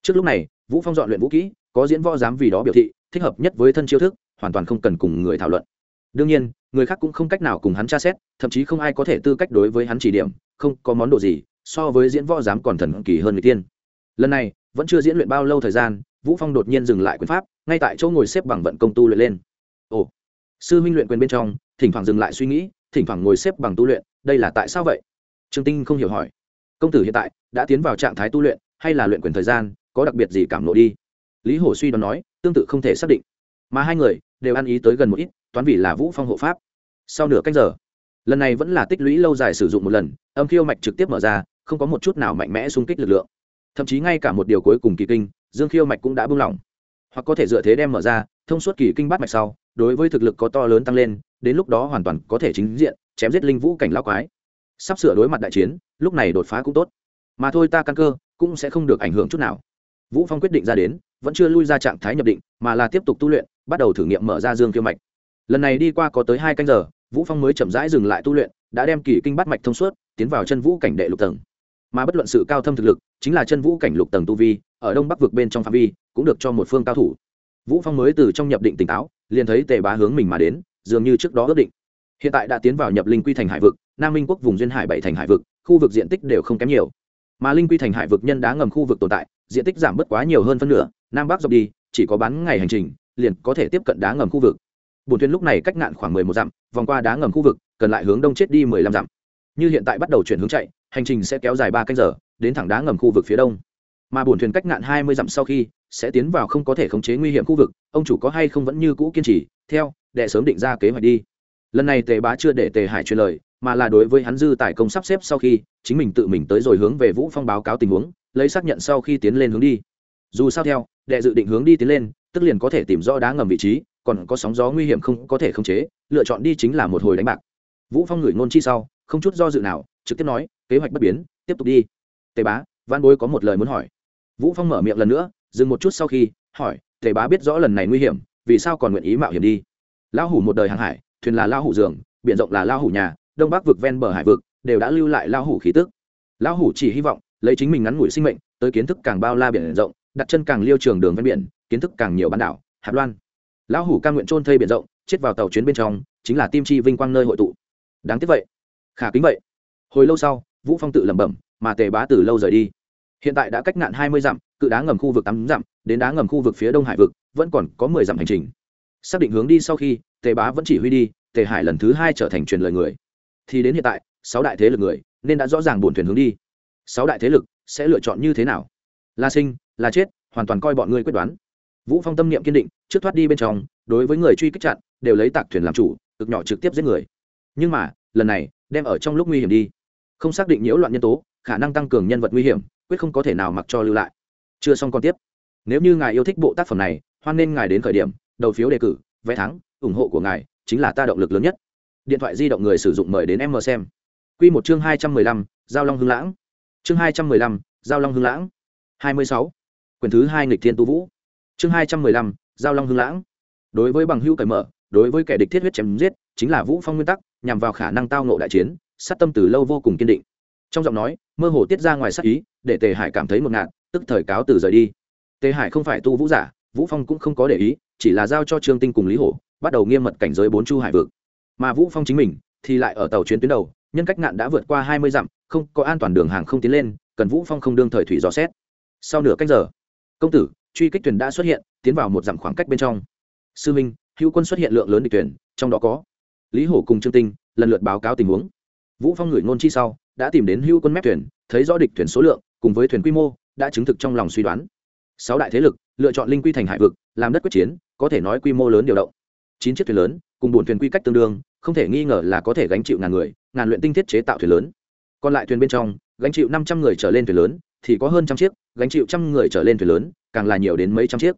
Trước lúc này, vũ phong dọn luyện vũ kỹ, có diễn võ dám vì đó biểu thị, thích hợp nhất với thân chiêu thức, hoàn toàn không cần cùng người thảo luận. Đương nhiên, người khác cũng không cách nào cùng hắn tra xét, thậm chí không ai có thể tư cách đối với hắn chỉ điểm, không có món đồ gì, so với diễn võ dám còn thần kỳ hơn người tiên. Lần này, vẫn chưa diễn luyện bao lâu thời gian, vũ phong đột nhiên dừng lại quyền pháp, ngay tại chỗ ngồi xếp bằng vận công tu luyện lên. Ồ sư huynh luyện quyền bên trong, thỉnh thoảng dừng lại suy nghĩ, thỉnh thoảng ngồi xếp bằng tu luyện, đây là tại sao vậy? Trương tinh không hiểu hỏi. Công tử hiện tại đã tiến vào trạng thái tu luyện hay là luyện quyền thời gian, có đặc biệt gì cảm lộ đi? Lý hổ suy đoán nói, tương tự không thể xác định. Mà hai người đều ăn ý tới gần một ít, toán vì là vũ phong hộ pháp. Sau nửa cách giờ, lần này vẫn là tích lũy lâu dài sử dụng một lần, âm khiêu mạch trực tiếp mở ra, không có một chút nào mạnh mẽ xung kích lực lượng. Thậm chí ngay cả một điều cuối cùng kỳ kinh, dương khiêu mạch cũng đã buông lỏng. Hoặc có thể dựa thế đem mở ra, thông suốt kỳ kinh bát mạch sau đối với thực lực có to lớn tăng lên, đến lúc đó hoàn toàn có thể chính diện chém giết linh vũ cảnh Lão quái. Sắp sửa đối mặt đại chiến, lúc này đột phá cũng tốt. Mà thôi ta căn cơ cũng sẽ không được ảnh hưởng chút nào. Vũ phong quyết định ra đến, vẫn chưa lui ra trạng thái nhập định, mà là tiếp tục tu luyện, bắt đầu thử nghiệm mở ra dương kiêu mạch. Lần này đi qua có tới hai canh giờ, vũ phong mới chậm rãi dừng lại tu luyện, đã đem kỳ kinh bắt mạch thông suốt, tiến vào chân vũ cảnh đệ lục tầng. Mà bất luận sự cao thâm thực lực, chính là chân vũ cảnh lục tầng tu vi, ở đông bắc vực bên trong phạm vi, cũng được cho một phương cao thủ. Vũ phong mới từ trong nhập định tỉnh táo liền thấy tề bá hướng mình mà đến, dường như trước đó ước định. Hiện tại đã tiến vào nhập linh quy thành hải vực, nam minh quốc vùng duyên hải bảy thành hải vực, khu vực diện tích đều không kém nhiều. Mà linh quy thành hải vực nhân đá ngầm khu vực tồn tại, diện tích giảm bớt quá nhiều hơn phân nửa, nam bắc dọc đi, chỉ có bán ngày hành trình, liền có thể tiếp cận đá ngầm khu vực. Bồn thuyền lúc này cách ngạn khoảng mười một dặm, vòng qua đá ngầm khu vực, cần lại hướng đông chết đi mười lăm dặm. Như hiện tại bắt đầu chuyển hướng chạy, hành trình sẽ kéo dài ba canh giờ, đến thẳng đá ngầm khu vực phía đông mà bùn thuyền cách ngạn hai mươi dặm sau khi, sẽ tiến vào không có thể khống chế nguy hiểm khu vực, ông chủ có hay không vẫn như cũ kiên trì, theo đệ sớm định ra kế hoạch đi. Lần này tề bá chưa để tề hải truyền lời, mà là đối với hắn dư tài công sắp xếp sau khi, chính mình tự mình tới rồi hướng về vũ phong báo cáo tình huống, lấy xác nhận sau khi tiến lên hướng đi. Dù sao theo, đệ dự định hướng đi tiến lên, tức liền có thể tìm rõ đá ngầm vị trí, còn có sóng gió nguy hiểm không có thể khống chế, lựa chọn đi chính là một hồi đánh bạc. Vũ phong ngửi ngôn chi sau, không chút do dự nào, trực tiếp nói, kế hoạch bất biến, tiếp tục đi. Tề bá, văn bối có một lời muốn hỏi vũ phong mở miệng lần nữa, dừng một chút sau khi, hỏi, tề bá biết rõ lần này nguy hiểm, vì sao còn nguyện ý mạo hiểm đi? Lão hủ một đời hàng hải, thuyền là lao hủ giường, biển rộng là lao hủ nhà, đông bắc vực ven bờ hải vực, đều đã lưu lại lao hủ khí tức. Lão hủ chỉ hy vọng, lấy chính mình ngắn ngủi sinh mệnh, tới kiến thức càng bao la biển rộng, đặt chân càng liêu trường đường ven biển, kiến thức càng nhiều bán đảo, hạt loan. Lão hủ ca nguyện trôn thây biển rộng, chết vào tàu chuyến bên trong, chính là tim chi vinh quang nơi hội tụ. Đáng tiếc vậy. Khả kính vậy. Hồi lâu sau, vũ phong tự lẩm bẩm, mà tề bá từ lâu rời đi hiện tại đã cách ngạn hai mươi dặm, cự đá ngầm khu vực tám dặm, đến đá ngầm khu vực phía đông hải vực, vẫn còn có mười dặm hành trình. Xác định hướng đi sau khi, tề bá vẫn chỉ huy đi, tề hải lần thứ hai trở thành truyền lời người. Thì đến hiện tại, sáu đại thế lực người, nên đã rõ ràng bổn thuyền hướng đi. Sáu đại thế lực sẽ lựa chọn như thế nào? Là sinh, là chết, hoàn toàn coi bọn ngươi quyết đoán. Vũ phong tâm niệm kiên định, trước thoát đi bên trong, đối với người truy kích chặn, đều lấy tạc thuyền làm chủ, cực nhỏ trực tiếp giết người. Nhưng mà, lần này, đem ở trong lúc nguy hiểm đi. Không xác định nhiễu loạn nhân tố, khả năng tăng cường nhân vật nguy hiểm quyết không có thể nào mặc cho lưu lại. Chưa xong còn tiếp. Nếu như ngài yêu thích bộ tác phẩm này, hoan nên ngài đến khởi điểm, đầu phiếu đề cử, vé thắng, ủng hộ của ngài chính là ta động lực lớn nhất. Điện thoại di động người sử dụng mời đến em mờ xem. Quy một chương hai trăm mười lăm, giao long hưng lãng. Chương hai trăm mười lăm, giao long hưng lãng. hai mươi sáu. Quyển thứ hai nghịch thiên tu vũ. Chương hai trăm mười lăm, giao long hưng lãng. Đối với bằng hữu cởi mở, đối với kẻ địch thiết huyết chém giết, chính là vũ phong nguyên tắc, nhằm vào khả năng tao nộ đại chiến, sát tâm từ lâu vô cùng kiên định. Trong giọng nói mơ hồ tiết ra ngoài sắc ý, để tề hải cảm thấy một ngạn tức thời cáo từ rời đi. Tề hải không phải tu vũ giả, vũ phong cũng không có để ý, chỉ là giao cho trương tinh cùng lý hổ, bắt đầu nghiêm mật cảnh giới bốn chu hải vực. Mà vũ phong chính mình, thì lại ở tàu chuyến tuyến đầu, nhân cách nạn đã vượt qua hai mươi dặm, không có an toàn đường hàng không tiến lên, cần vũ phong không đương thời thủy dò xét. Sau nửa cách giờ, công tử, truy kích thuyền đã xuất hiện, tiến vào một dặm khoảng cách bên trong. Sư minh, hữu quân xuất hiện lượng lớn địch thuyền, trong đó có lý hổ cùng trương tinh, lần lượt báo cáo tình huống vũ phong gửi ngôn chi sau, đã tìm đến hữu quân mép thuyền, thấy rõ địch thuyền số lượng, cùng với thuyền quy mô, đã chứng thực trong lòng suy đoán. Sáu đại thế lực, lựa chọn linh quy thành hải vực, làm đất quyết chiến, có thể nói quy mô lớn điều động. Chín chiếc thuyền lớn, cùng buồn thuyền quy cách tương đương, không thể nghi ngờ là có thể gánh chịu ngàn người, ngàn luyện tinh thiết chế tạo thuyền lớn. Còn lại thuyền bên trong, gánh chịu năm trăm người trở lên thuyền lớn, thì có hơn trăm chiếc, gánh chịu trăm người trở lên thuyền lớn, càng là nhiều đến mấy trăm chiếc.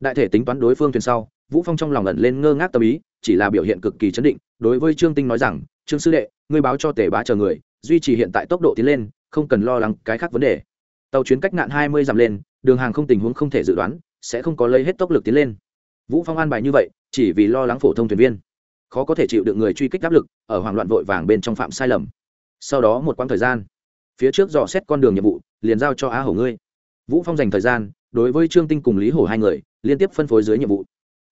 Đại thể tính toán đối phương thuyền sau, vũ phong trong lòng ẩn lên ngơ ngác tâm ý, chỉ là biểu hiện cực kỳ chấn định, đối với trương tinh nói rằng, trương sư đệ ngươi báo cho tề bá chờ người, duy trì hiện tại tốc độ tiến lên, không cần lo lắng cái khác vấn đề. Tàu chuyến cách nạn hai mươi dặm lên, đường hàng không tình huống không thể dự đoán, sẽ không có lấy hết tốc lực tiến lên. Vũ phong an bài như vậy, chỉ vì lo lắng phổ thông thuyền viên. Khó có thể chịu được người truy kích áp lực, ở hoảng loạn vội vàng bên trong phạm sai lầm. Sau đó một quãng thời gian, phía trước dò xét con đường nhiệm vụ, liền giao cho á hổ ngươi. Vũ phong dành thời gian, đối với trương tinh cùng lý hổ hai người, liên tiếp phân phối dưới nhiệm vụ.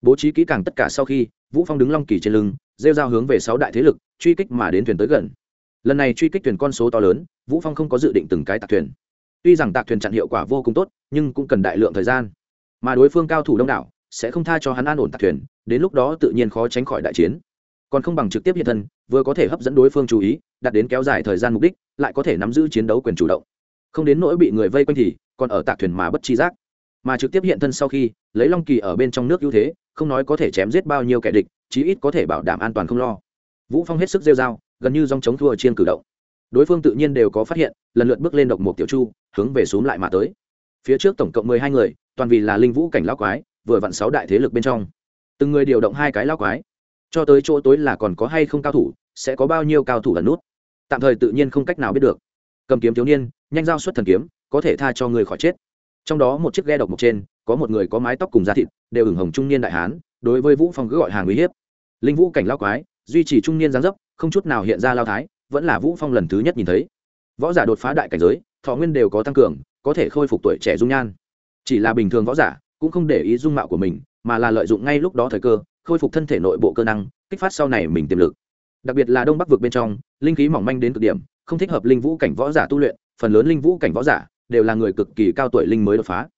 Bố trí kỹ càng tất cả sau khi, vũ phong đứng long kỳ trên lưng rêu giao hướng về sáu đại thế lực, truy kích mà đến thuyền tới gần. Lần này truy kích thuyền con số to lớn, vũ phong không có dự định từng cái tạc thuyền. Tuy rằng tạc thuyền chặn hiệu quả vô cùng tốt, nhưng cũng cần đại lượng thời gian. Mà đối phương cao thủ đông đảo, sẽ không tha cho hắn an ổn tạc thuyền, đến lúc đó tự nhiên khó tránh khỏi đại chiến. Còn không bằng trực tiếp hiện thân, vừa có thể hấp dẫn đối phương chú ý đạt đến kéo dài thời gian mục đích, lại có thể nắm giữ chiến đấu quyền chủ động. Không đến nỗi bị người vây quanh thì, còn ở tạc thuyền mà bất chi giác. Mà trực tiếp hiện thân sau khi, lấy long kỳ ở bên trong nước ưu thế, không nói có thể chém giết bao nhiêu kẻ địch chí ít có thể bảo đảm an toàn không lo. Vũ phong hết sức rêu dao gần như dòng chống thua chiên cử động. Đối phương tự nhiên đều có phát hiện, lần lượt bước lên độc một tiểu chu, hướng về xuống lại mà tới. Phía trước tổng cộng mười hai người, toàn vì là linh vũ cảnh lão quái, vừa vặn sáu đại thế lực bên trong. Từng người điều động hai cái lão quái. Cho tới chỗ tối là còn có hay không cao thủ, sẽ có bao nhiêu cao thủ ẩn nút? Tạm thời tự nhiên không cách nào biết được. Cầm kiếm thiếu niên, nhanh giao xuất thần kiếm, có thể tha cho người khỏi chết. Trong đó một chiếc ghe độc mộc trên, có một người có mái tóc cùng da thịt, đều ửng hồng trung niên đại hán, đối với vũ phong cứ gọi hàng uy hiếp linh vũ cảnh lao quái, duy trì trung niên giáng dấp, không chút nào hiện ra lao thái, vẫn là vũ phong lần thứ nhất nhìn thấy. Võ giả đột phá đại cảnh giới, thọ nguyên đều có tăng cường, có thể khôi phục tuổi trẻ dung nhan. Chỉ là bình thường võ giả, cũng không để ý dung mạo của mình, mà là lợi dụng ngay lúc đó thời cơ, khôi phục thân thể nội bộ cơ năng, kích phát sau này mình tiềm lực. Đặc biệt là đông bắc vực bên trong, linh khí mỏng manh đến cực điểm, không thích hợp linh vũ cảnh võ giả tu luyện, phần lớn linh vũ cảnh võ giả đều là người cực kỳ cao tuổi linh mới đột phá.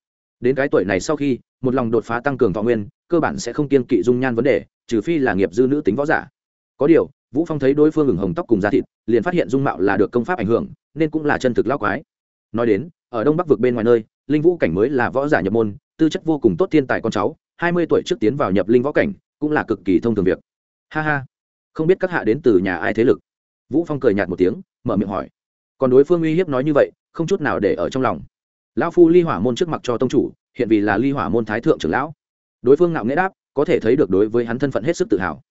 Đến cái tuổi này sau khi, một lòng đột phá tăng cường thọ nguyên, cơ bản sẽ không kiên kỵ dung nhan vấn đề trừ phi là nghiệp dư nữ tính võ giả. Có điều, vũ phong thấy đối phương hừng hồng tóc cùng da thịt, liền phát hiện dung mạo là được công pháp ảnh hưởng, nên cũng là chân thực lao quái. Nói đến, ở đông bắc vực bên ngoài nơi, linh vũ cảnh mới là võ giả nhập môn, tư chất vô cùng tốt thiên tài con cháu, hai mươi tuổi trước tiến vào nhập linh võ cảnh, cũng là cực kỳ thông thường việc. Ha ha. Không biết các hạ đến từ nhà ai thế lực? Vũ phong cười nhạt một tiếng, mở miệng hỏi. Còn đối phương uy hiếp nói như vậy, không chút nào để ở trong lòng. Lão phu ly hỏa môn trước mặt cho tông chủ, hiện vì là ly hỏa môn thái thượng trưởng lão. Đối phương ngạo nghễ đáp có thể thấy được đối với hắn thân phận hết sức tự hào.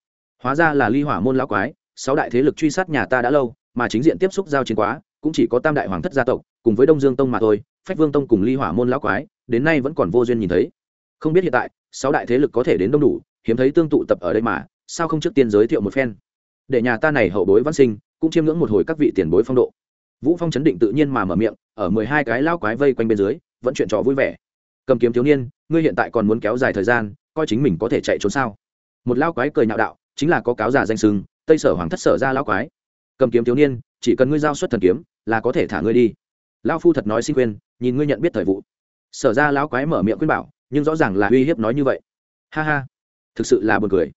Hóa ra là ly hỏa môn lão quái, sáu đại thế lực truy sát nhà ta đã lâu, mà chính diện tiếp xúc giao chiến quá, cũng chỉ có tam đại hoàng thất gia tộc, cùng với đông dương tông mà thôi, phách vương tông cùng ly hỏa môn lão quái, đến nay vẫn còn vô duyên nhìn thấy. Không biết hiện tại, sáu đại thế lực có thể đến đông đủ, hiếm thấy tương tụ tập ở đây mà, sao không trước tiên giới thiệu một phen? Để nhà ta này hậu bối văn sinh, cũng chiêm ngưỡng một hồi các vị tiền bối phong độ. Vũ phong chấn định tự nhiên mà mở miệng, ở mười hai cái lao quái vây quanh bên dưới, vẫn chuyện trò vui vẻ. Cầm kiếm thiếu niên, ngươi hiện tại còn muốn kéo dài thời gian coi chính mình có thể chạy trốn sao? Một lao quái cười nhạo đạo, chính là có cáo giả danh sưng, tây sở hoàng thất sở ra lao quái. Cầm kiếm thiếu niên, chỉ cần ngươi giao xuất thần kiếm, là có thể thả ngươi đi. Lão phu thật nói xin quên nhìn ngươi nhận biết thời vụ. Sở ra lão quái mở miệng khuyên bảo, nhưng rõ ràng là uy hiếp nói như vậy. Ha ha, thực sự là buồn cười.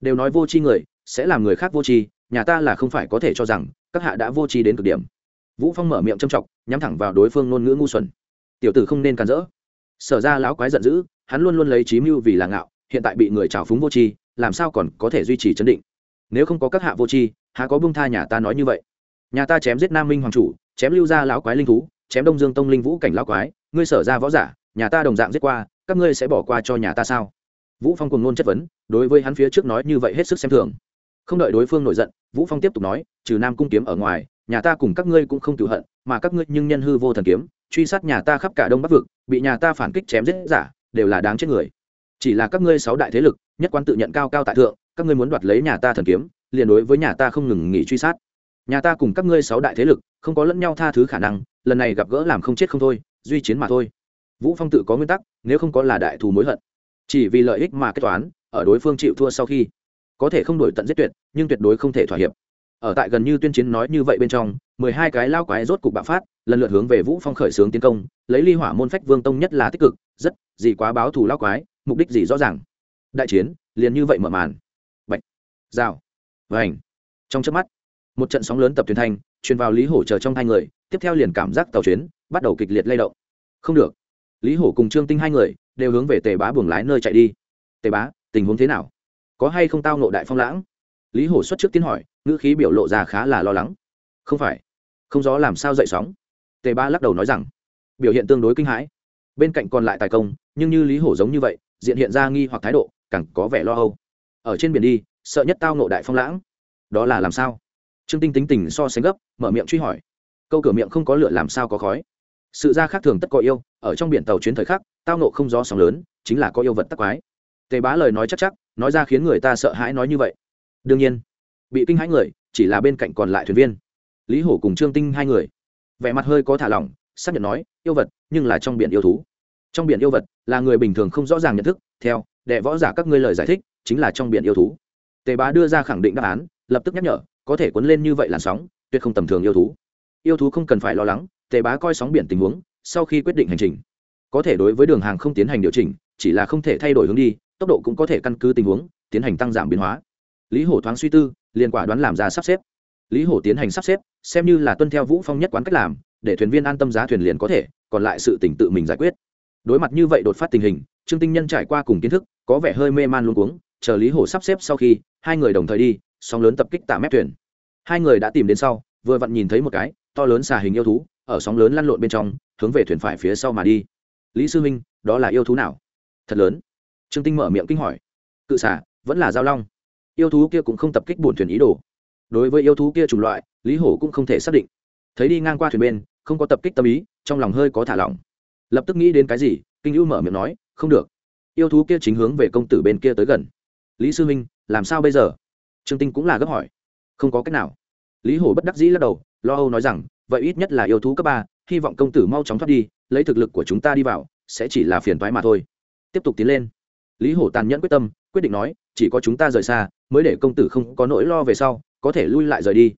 Đều nói vô tri người, sẽ làm người khác vô tri, nhà ta là không phải có thể cho rằng, các hạ đã vô tri đến cực điểm. Vũ phong mở miệng châm trọng nhắm thẳng vào đối phương ngôn ngữ ngu xuẩn. Tiểu tử không nên cản rỡ. Sở ra lão quái giận dữ hắn luôn luôn lấy trí mưu vì là ngạo, hiện tại bị người trào phúng vô tri, làm sao còn có thể duy trì chấn định? Nếu không có các hạ vô tri, há có bưng tha nhà ta nói như vậy? Nhà ta chém giết nam minh hoàng chủ, chém lưu ra lão quái linh thú, chém đông dương tông linh vũ cảnh lão quái, ngươi sở ra võ giả, nhà ta đồng dạng giết qua, các ngươi sẽ bỏ qua cho nhà ta sao? Vũ phong cùng ngôn chất vấn, đối với hắn phía trước nói như vậy hết sức xem thường. Không đợi đối phương nổi giận, vũ phong tiếp tục nói, trừ nam cung kiếm ở ngoài, nhà ta cùng các ngươi cũng không cửu hận, mà các ngươi nhưng nhân hư vô thần kiếm, truy sát nhà ta khắp cả đông bắc vực, bị nhà ta phản kích chém giết giả đều là đáng chết người. Chỉ là các ngươi sáu đại thế lực, nhất quan tự nhận cao cao tại thượng, các ngươi muốn đoạt lấy nhà ta thần kiếm, liền đối với nhà ta không ngừng nghỉ truy sát. Nhà ta cùng các ngươi sáu đại thế lực, không có lẫn nhau tha thứ khả năng, lần này gặp gỡ làm không chết không thôi, duy chiến mà thôi. Vũ phong tự có nguyên tắc, nếu không có là đại thù mối hận. Chỉ vì lợi ích mà kết toán, ở đối phương chịu thua sau khi, có thể không đổi tận giết tuyệt, nhưng tuyệt đối không thể thỏa hiệp. Ở tại gần như tuyên chiến nói như vậy bên trong, mười hai cái lao quái rốt cục bạo phát, lần lượt hướng về vũ phong khởi xướng tiến công, lấy ly hỏa môn phách vương tông nhất là tích cực, rất gì quá báo thù lao quái, mục đích gì rõ ràng? Đại chiến, liền như vậy mở màn. Bạch, rào, vành. Trong chớp mắt, một trận sóng lớn tập thuyền thanh, truyền vào lý hổ chờ trong hai người, tiếp theo liền cảm giác tàu chuyến bắt đầu kịch liệt lay động. Không được. Lý hổ cùng trương tinh hai người đều hướng về tề bá buồng lái nơi chạy đi. Tề bá, tình huống thế nào? Có hay không tao nộ đại phong lãng? Lý hổ xuất trước tiến hỏi, ngữ khí biểu lộ ra khá là lo lắng. Không phải. Không gió làm sao dậy sóng. Tề ba lắc đầu nói rằng, biểu hiện tương đối kinh hãi. Bên cạnh còn lại tài công nhưng như lý hổ giống như vậy, diện hiện ra nghi hoặc thái độ, càng có vẻ lo âu. Ở trên biển đi, sợ nhất tao nộ đại phong lãng. Đó là làm sao? Trương tinh tính tình so sánh gấp, mở miệng truy hỏi. Câu cửa miệng không có lửa làm sao có khói. Sự ra khác thường tất có yêu, ở trong biển tàu chuyến thời khắc, tao nộ không gió sóng lớn, chính là có yêu vật tắc quái. Tề bá lời nói chắc chắc, nói ra khiến người ta sợ hãi nói như vậy. Đương nhiên, bị kinh hãi người, chỉ là bên cạnh còn lại thuyền viên. Lý hổ cùng trương tinh hai người, vẻ mặt hơi có thả lỏng, xác nhận nói, yêu vật, nhưng là trong biển yêu thú trong biển yêu vật là người bình thường không rõ ràng nhận thức, theo, đệ võ giả các ngươi lời giải thích, chính là trong biển yêu thú. Tề bá đưa ra khẳng định đáp án, lập tức nhắc nhở, có thể cuốn lên như vậy làn sóng, tuyệt không tầm thường yêu thú. Yêu thú không cần phải lo lắng, tề bá coi sóng biển tình huống, sau khi quyết định hành trình. Có thể đối với đường hàng không tiến hành điều chỉnh, chỉ là không thể thay đổi hướng đi, tốc độ cũng có thể căn cứ tình huống, tiến hành tăng giảm biến hóa. Lý hổ thoáng suy tư, liền quả đoán làm ra sắp xếp. Lý hổ tiến hành sắp xếp, xem như là tuân theo vũ phong nhất quán cách làm, để thuyền viên an tâm giá thuyền liền có thể, còn lại sự tỉnh tự mình giải quyết đối mặt như vậy đột phát tình hình, trương tinh nhân trải qua cùng kiến thức, có vẻ hơi mê man luôn cuống, chờ lý hổ sắp xếp sau khi, hai người đồng thời đi sóng lớn tập kích tạ mép thuyền. Hai người đã tìm đến sau, vừa vặn nhìn thấy một cái, to lớn xà hình yêu thú, ở sóng lớn lăn lộn bên trong, hướng về thuyền phải phía sau mà đi. Lý sư minh đó là yêu thú nào? Thật lớn. Trương tinh mở miệng kinh hỏi. Cự xà, vẫn là giao long. Yêu thú kia cũng không tập kích bổn thuyền ý đồ. Đối với yêu thú kia chủng loại, lý hổ cũng không thể xác định. Thấy đi ngang qua thuyền bên, không có tập kích tâm ý, trong lòng hơi có thả lỏng lập tức nghĩ đến cái gì, kinh hữu mở miệng nói, không được. Yêu thú kia chính hướng về công tử bên kia tới gần. Lý sư minh làm sao bây giờ? Trương tinh cũng là gấp hỏi. Không có cách nào. Lý hổ bất đắc dĩ lắc đầu, lo âu nói rằng, vậy ít nhất là yêu thú cấp ba, hy vọng công tử mau chóng thoát đi, lấy thực lực của chúng ta đi vào, sẽ chỉ là phiền toái mà thôi. Tiếp tục tiến lên. Lý hổ tàn nhẫn quyết tâm, quyết định nói, chỉ có chúng ta rời xa, mới để công tử không có nỗi lo về sau, có thể lui lại rời đi.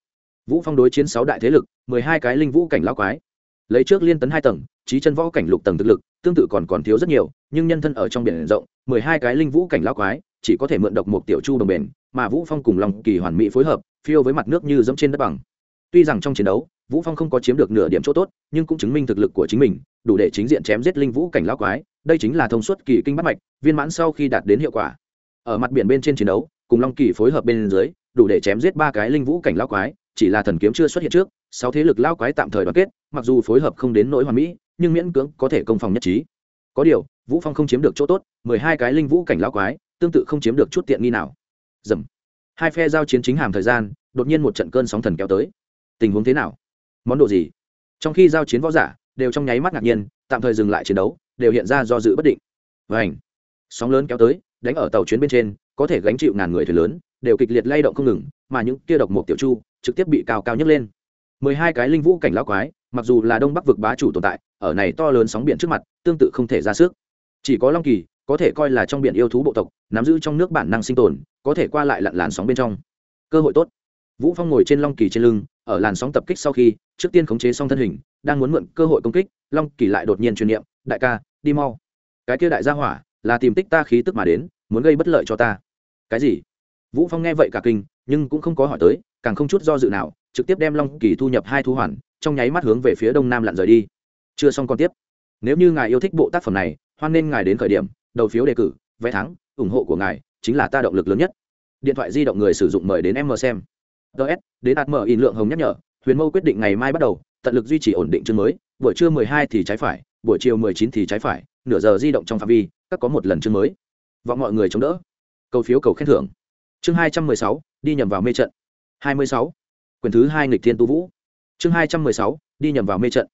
Vũ phong đối chiến sáu đại thế lực, mười hai cái linh vũ cảnh lão quái. Lấy trước liên tấn hai tầng trí chân võ cảnh lục tầng thực lực, tương tự còn còn thiếu rất nhiều, nhưng nhân thân ở trong biển rộng, mười hai cái linh vũ cảnh lão quái, chỉ có thể mượn độc một tiểu chu đồng bền, mà vũ phong cùng lòng kỳ hoàn mỹ phối hợp, phiêu với mặt nước như dẫm trên đất bằng. Tuy rằng trong chiến đấu, vũ phong không có chiếm được nửa điểm chỗ tốt, nhưng cũng chứng minh thực lực của chính mình, đủ để chính diện chém giết linh vũ cảnh lão quái, đây chính là thông suất kỳ kinh bắt mạch, viên mãn sau khi đạt đến hiệu quả. Ở mặt biển bên trên chiến đấu, cùng long kỳ phối hợp bên dưới, đủ để chém giết ba cái linh vũ cảnh lão quái, chỉ là thần kiếm chưa xuất hiện trước, sáu thế lực lão quái tạm thời đoàn kết, mặc dù phối hợp không đến nỗi hoàn mỹ nhưng miễn cưỡng có thể công phòng nhất trí. Có điều, vũ phong không chiếm được chỗ tốt, mười hai cái linh vũ cảnh lão quái, tương tự không chiếm được chút tiện nghi nào. Dầm. Hai phe giao chiến chính hàm thời gian, đột nhiên một trận cơn sóng thần kéo tới. Tình huống thế nào? Món đồ gì? Trong khi giao chiến võ giả, đều trong nháy mắt ngạc nhiên, tạm thời dừng lại chiến đấu, đều hiện ra do dự bất định. Vảnh sóng lớn kéo tới, đánh ở tàu chuyến bên trên, có thể gánh chịu ngàn người thuyền lớn, đều kịch liệt lay động không ngừng, mà những kia độc một tiểu chu, trực tiếp bị cao cao nhấc lên. mười hai cái linh vũ cảnh lão quái, mặc dù là đông bắc vực bá chủ tồn tại ở này to lớn sóng biển trước mặt, tương tự không thể ra sức. Chỉ có long kỳ, có thể coi là trong biển yêu thú bộ tộc, nắm giữ trong nước bản năng sinh tồn, có thể qua lại lặn làn sóng bên trong. Cơ hội tốt. Vũ phong ngồi trên long kỳ trên lưng, ở làn sóng tập kích sau khi, trước tiên khống chế xong thân hình, đang muốn mượn cơ hội công kích, long kỳ lại đột nhiên truyền niệm, đại ca, đi mau. Cái kia đại gia hỏa, là tìm tích ta khí tức mà đến, muốn gây bất lợi cho ta. Cái gì? Vũ phong nghe vậy cả kinh, nhưng cũng không có hỏi tới, càng không chút do dự nào, trực tiếp đem long kỳ thu nhập hai thu hoàn, trong nháy mắt hướng về phía đông nam lặn rời đi chưa xong còn tiếp. Nếu như ngài yêu thích bộ tác phẩm này hoan nên ngài đến khởi điểm đầu phiếu đề cử vé thắng ủng hộ của ngài chính là ta động lực lớn nhất. Điện thoại di động người sử dụng mời đến em mờ xem. Ts đến ạt mở in lượng hồng nhắc nhở huyền mâu quyết định ngày mai bắt đầu tận lực duy trì ổn định chương mới buổi trưa 12 thì trái phải buổi chiều 19 thì trái phải nửa giờ di động trong phạm vi các có một lần chương mới. Vọng mọi người chống đỡ. Cầu phiếu cầu khen thưởng. Chương 216, đi nhầm vào mê trận. 26. quyển thứ hai nghịch thiên tu vũ. Chương 216, đi nhầm vào mê trận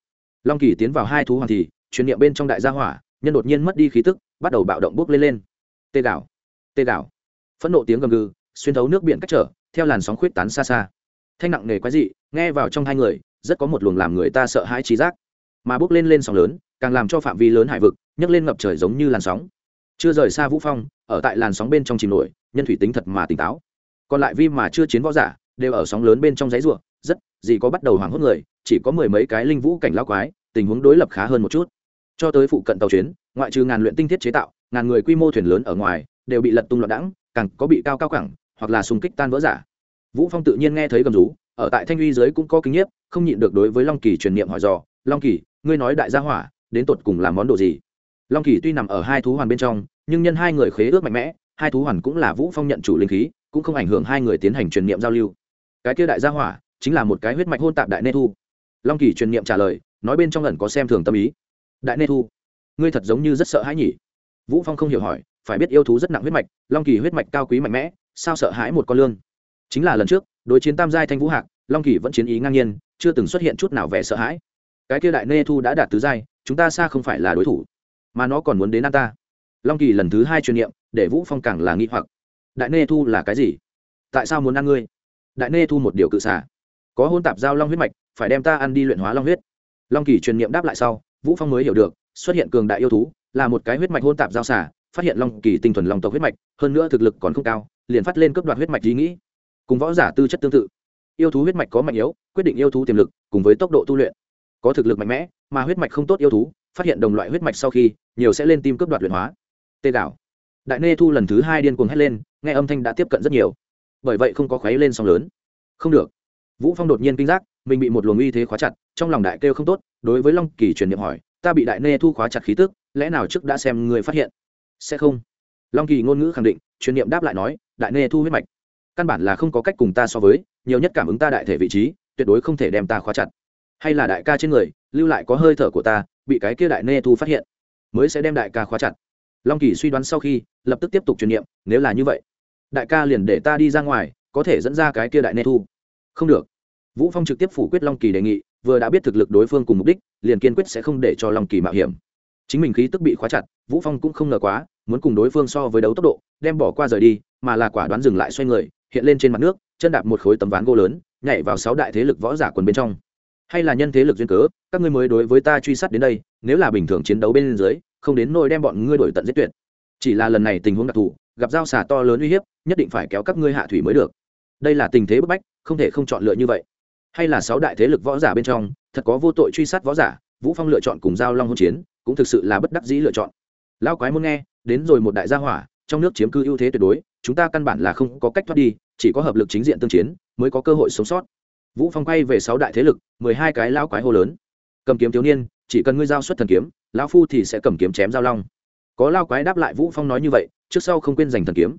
long kỳ tiến vào hai thú hoàng thì truyền niệm bên trong đại gia hỏa, nhân đột nhiên mất đi khí tức, bắt đầu bạo động bốc lên lên. Tê đảo tê đảo phẫn nộ tiếng gầm gừ, xuyên thấu nước biển cách trở, theo làn sóng khuyết tán xa xa. Thanh nặng nề quái dị, nghe vào trong hai người, rất có một luồng làm người ta sợ hãi trí giác. Mà bước lên lên sóng lớn, càng làm cho phạm vi lớn hải vực nhấc lên ngập trời giống như làn sóng. Chưa rời xa vũ phong, ở tại làn sóng bên trong chìm nổi, nhân thủy tính thật mà tỉnh táo. Còn lại vi mà chưa chiến võ giả, đều ở sóng lớn bên trong giấy ruộng gì có bắt đầu hoảng hốt người, chỉ có mười mấy cái linh vũ cảnh lao quái, tình huống đối lập khá hơn một chút. Cho tới phụ cận tàu chuyến, ngoại trừ ngàn luyện tinh thiết chế tạo, ngàn người quy mô thuyền lớn ở ngoài, đều bị lật tung loạn đẳng càng có bị cao cao cẳng hoặc là xung kích tan vỡ giả. Vũ phong tự nhiên nghe thấy gầm rú, ở tại thanh uy dưới cũng có kinh nghiệm không nhịn được đối với long kỳ truyền niệm hỏi dò, long kỳ, ngươi nói đại gia hỏa, đến tột cùng làm món đồ gì? Long kỳ tuy nằm ở hai thú hoàn bên trong, nhưng nhân hai người khế ước mạnh mẽ, hai thú hoàn cũng là vũ phong nhận chủ linh khí, cũng không ảnh hưởng hai người tiến hành truyền niệm giao lưu. Cái kia đại gia hỏa chính là một cái huyết mạch hôn tạp đại nê thu. Long kỳ truyền niệm trả lời, nói bên trong lần có xem thường tâm ý. Đại nê thu, ngươi thật giống như rất sợ hãi nhỉ? Vũ phong không hiểu hỏi, phải biết yêu thú rất nặng huyết mạch, long kỳ huyết mạch cao quý mạnh mẽ, sao sợ hãi một con lương? Chính là lần trước, đối chiến tam giai thanh vũ hạc, long kỳ vẫn chiến ý ngang nhiên, chưa từng xuất hiện chút nào vẻ sợ hãi. Cái kia đại nê thu đã đạt tứ giai, chúng ta xa không phải là đối thủ, mà nó còn muốn đến an ta. Long kỳ lần thứ hai truyền niệm, để vũ phong càng là nghi hoặc. Đại nê thu là cái gì? Tại sao muốn ăn ngươi? Đại nê thu một điều cự xả có hôn tạp giao long huyết mạch, phải đem ta ăn đi luyện hóa long huyết. Long kỳ truyền niệm đáp lại sau, vũ phong mới hiểu được, xuất hiện cường đại yêu thú, là một cái huyết mạch hôn tạp giao xả, phát hiện long kỳ tinh thuần long tộc huyết mạch, hơn nữa thực lực còn không cao, liền phát lên cấp đoạt huyết mạch ý nghĩ. Cùng võ giả tư chất tương tự, yêu thú huyết mạch có mạnh yếu, quyết định yêu thú tiềm lực, cùng với tốc độ tu luyện. Có thực lực mạnh mẽ, mà huyết mạch không tốt yêu thú, phát hiện đồng loại huyết mạch sau khi, nhiều sẽ lên tim cấp đoạt luyện hóa. Tê đảo đại nê thu lần thứ hai điên cuồng hét lên, nghe âm thanh đã tiếp cận rất nhiều. Bởi vậy không có khuấy lên sóng lớn. Không được vũ phong đột nhiên kinh giác, mình bị một luồng uy thế khóa chặt, trong lòng đại kêu không tốt, đối với long kỳ truyền niệm hỏi, ta bị đại nê thu khóa chặt khí tức, lẽ nào trước đã xem người phát hiện? Sẽ không. Long kỳ ngôn ngữ khẳng định, truyền niệm đáp lại nói, đại nê thu huyết mạch, căn bản là không có cách cùng ta so với, nhiều nhất cảm ứng ta đại thể vị trí, tuyệt đối không thể đem ta khóa chặt. Hay là đại ca trên người, lưu lại có hơi thở của ta, bị cái kia đại nê thu phát hiện, mới sẽ đem đại ca khóa chặt. Long kỳ suy đoán sau khi, lập tức tiếp tục truyền niệm, nếu là như vậy, đại ca liền để ta đi ra ngoài, có thể dẫn ra cái kia đại nê thu. Không được vũ phong trực tiếp phủ quyết long kỳ đề nghị, vừa đã biết thực lực đối phương cùng mục đích, liền kiên quyết sẽ không để cho long kỳ mạo hiểm. Chính mình khí tức bị khóa chặt, vũ phong cũng không ngờ quá, muốn cùng đối phương so với đấu tốc độ, đem bỏ qua rời đi, mà là quả đoán dừng lại xoay người, hiện lên trên mặt nước, chân đạp một khối tấm ván gỗ lớn, nhảy vào sáu đại thế lực võ giả quần bên trong. Hay là nhân thế lực duyên cớ, các ngươi mới đối với ta truy sát đến đây, nếu là bình thường chiến đấu bên dưới, không đến nỗi đem bọn ngươi đổi tận giết tuyệt. Chỉ là lần này tình huống đặc thù, gặp giao xà to lớn uy hiếp, nhất định phải kéo các ngươi hạ thủy mới được. Đây là tình thế bức bách, không thể không chọn lựa như vậy hay là sáu đại thế lực võ giả bên trong, thật có vô tội truy sát võ giả, vũ phong lựa chọn cùng giao long hôn chiến, cũng thực sự là bất đắc dĩ lựa chọn. Lao quái muốn nghe, đến rồi một đại gia hỏa, trong nước chiếm cư ưu thế tuyệt đối, chúng ta căn bản là không có cách thoát đi, chỉ có hợp lực chính diện tương chiến, mới có cơ hội sống sót. Vũ phong quay về sáu đại thế lực, mười hai cái lao quái hô lớn. Cầm kiếm thiếu niên, chỉ cần ngươi giao xuất thần kiếm, lão phu thì sẽ cầm kiếm chém giao long. Có lao quái đáp lại vũ phong nói như vậy, trước sau không quên giành thần kiếm.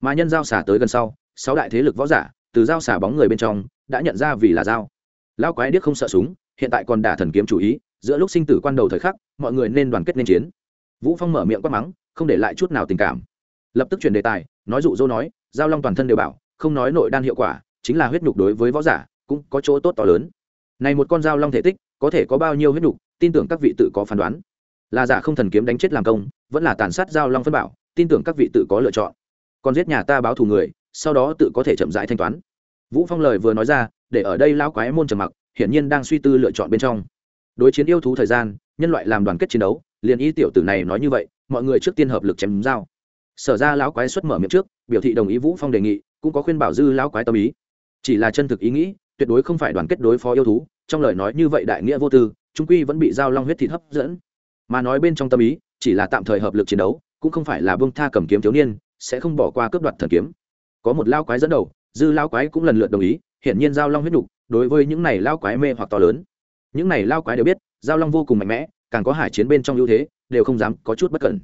Mà nhân giao xả tới gần sau, sáu đại thế lực võ giả từ dao xả bóng người bên trong, đã nhận ra vì là dao. Lao quái điếc không sợ súng, hiện tại còn đả thần kiếm chủ ý, giữa lúc sinh tử quan đầu thời khắc, mọi người nên đoàn kết nên chiến. Vũ phong mở miệng quát mắng, không để lại chút nào tình cảm. Lập tức chuyển đề tài, nói dụ dỗ nói, giao long toàn thân đều bảo, không nói nội đan hiệu quả, chính là huyết nhục đối với võ giả, cũng có chỗ tốt to lớn. Này một con giao long thể tích, có thể có bao nhiêu huyết nhục, tin tưởng các vị tự có phán đoán. Là giả không thần kiếm đánh chết làm công, vẫn là tàn sát giao long phân bảo, tin tưởng các vị tự có lựa chọn. Còn giết nhà ta báo thù người sau đó tự có thể chậm rãi thanh toán. Vũ phong lời vừa nói ra, để ở đây lão quái môn trầm mặc, hiển nhiên đang suy tư lựa chọn bên trong. Đối chiến yêu thú thời gian, nhân loại làm đoàn kết chiến đấu, liền ý tiểu tử này nói như vậy, mọi người trước tiên hợp lực chém dao. Sở ra lão quái xuất mở miệng trước, biểu thị đồng ý vũ phong đề nghị, cũng có khuyên bảo dư lão quái tâm ý. Chỉ là chân thực ý nghĩ, tuyệt đối không phải đoàn kết đối phó yêu thú, trong lời nói như vậy đại nghĩa vô tư, trung quy vẫn bị giao long huyết thịt hấp dẫn. Mà nói bên trong tâm ý, chỉ là tạm thời hợp lực chiến đấu, cũng không phải là bông tha cầm kiếm thiếu niên, sẽ không bỏ qua cướp đoạt thần kiếm có một lao quái dẫn đầu, dư lao quái cũng lần lượt đồng ý, hiển nhiên giao long huyết nhục, đối với những này lao quái mê hoặc to lớn. Những này lao quái đều biết, giao long vô cùng mạnh mẽ, càng có hải chiến bên trong ưu thế, đều không dám có chút bất cẩn.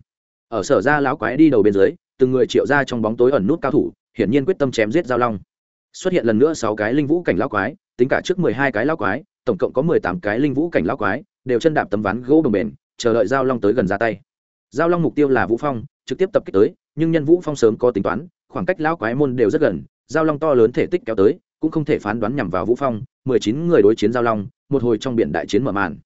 Ở sở ra lão quái đi đầu bên dưới, từng người triệu ra trong bóng tối ẩn nút cao thủ, hiển nhiên quyết tâm chém giết giao long. Xuất hiện lần nữa sáu cái linh vũ cảnh lao quái, tính cả trước mười hai cái lao quái, tổng cộng có mười tám cái linh vũ cảnh lao quái, đều chân đạp tấm ván gỗ đồng bền, chờ đợi giao long tới gần ra tay. Giao long mục tiêu là vũ phong, trực tiếp tập kích tới, nhưng nhân vũ phong sớm có tính toán khoảng cách lão quái môn đều rất gần, giao long to lớn thể tích kéo tới, cũng không thể phán đoán nhằm vào vũ phong, mười chín người đối chiến giao long, một hồi trong biển đại chiến mở màn.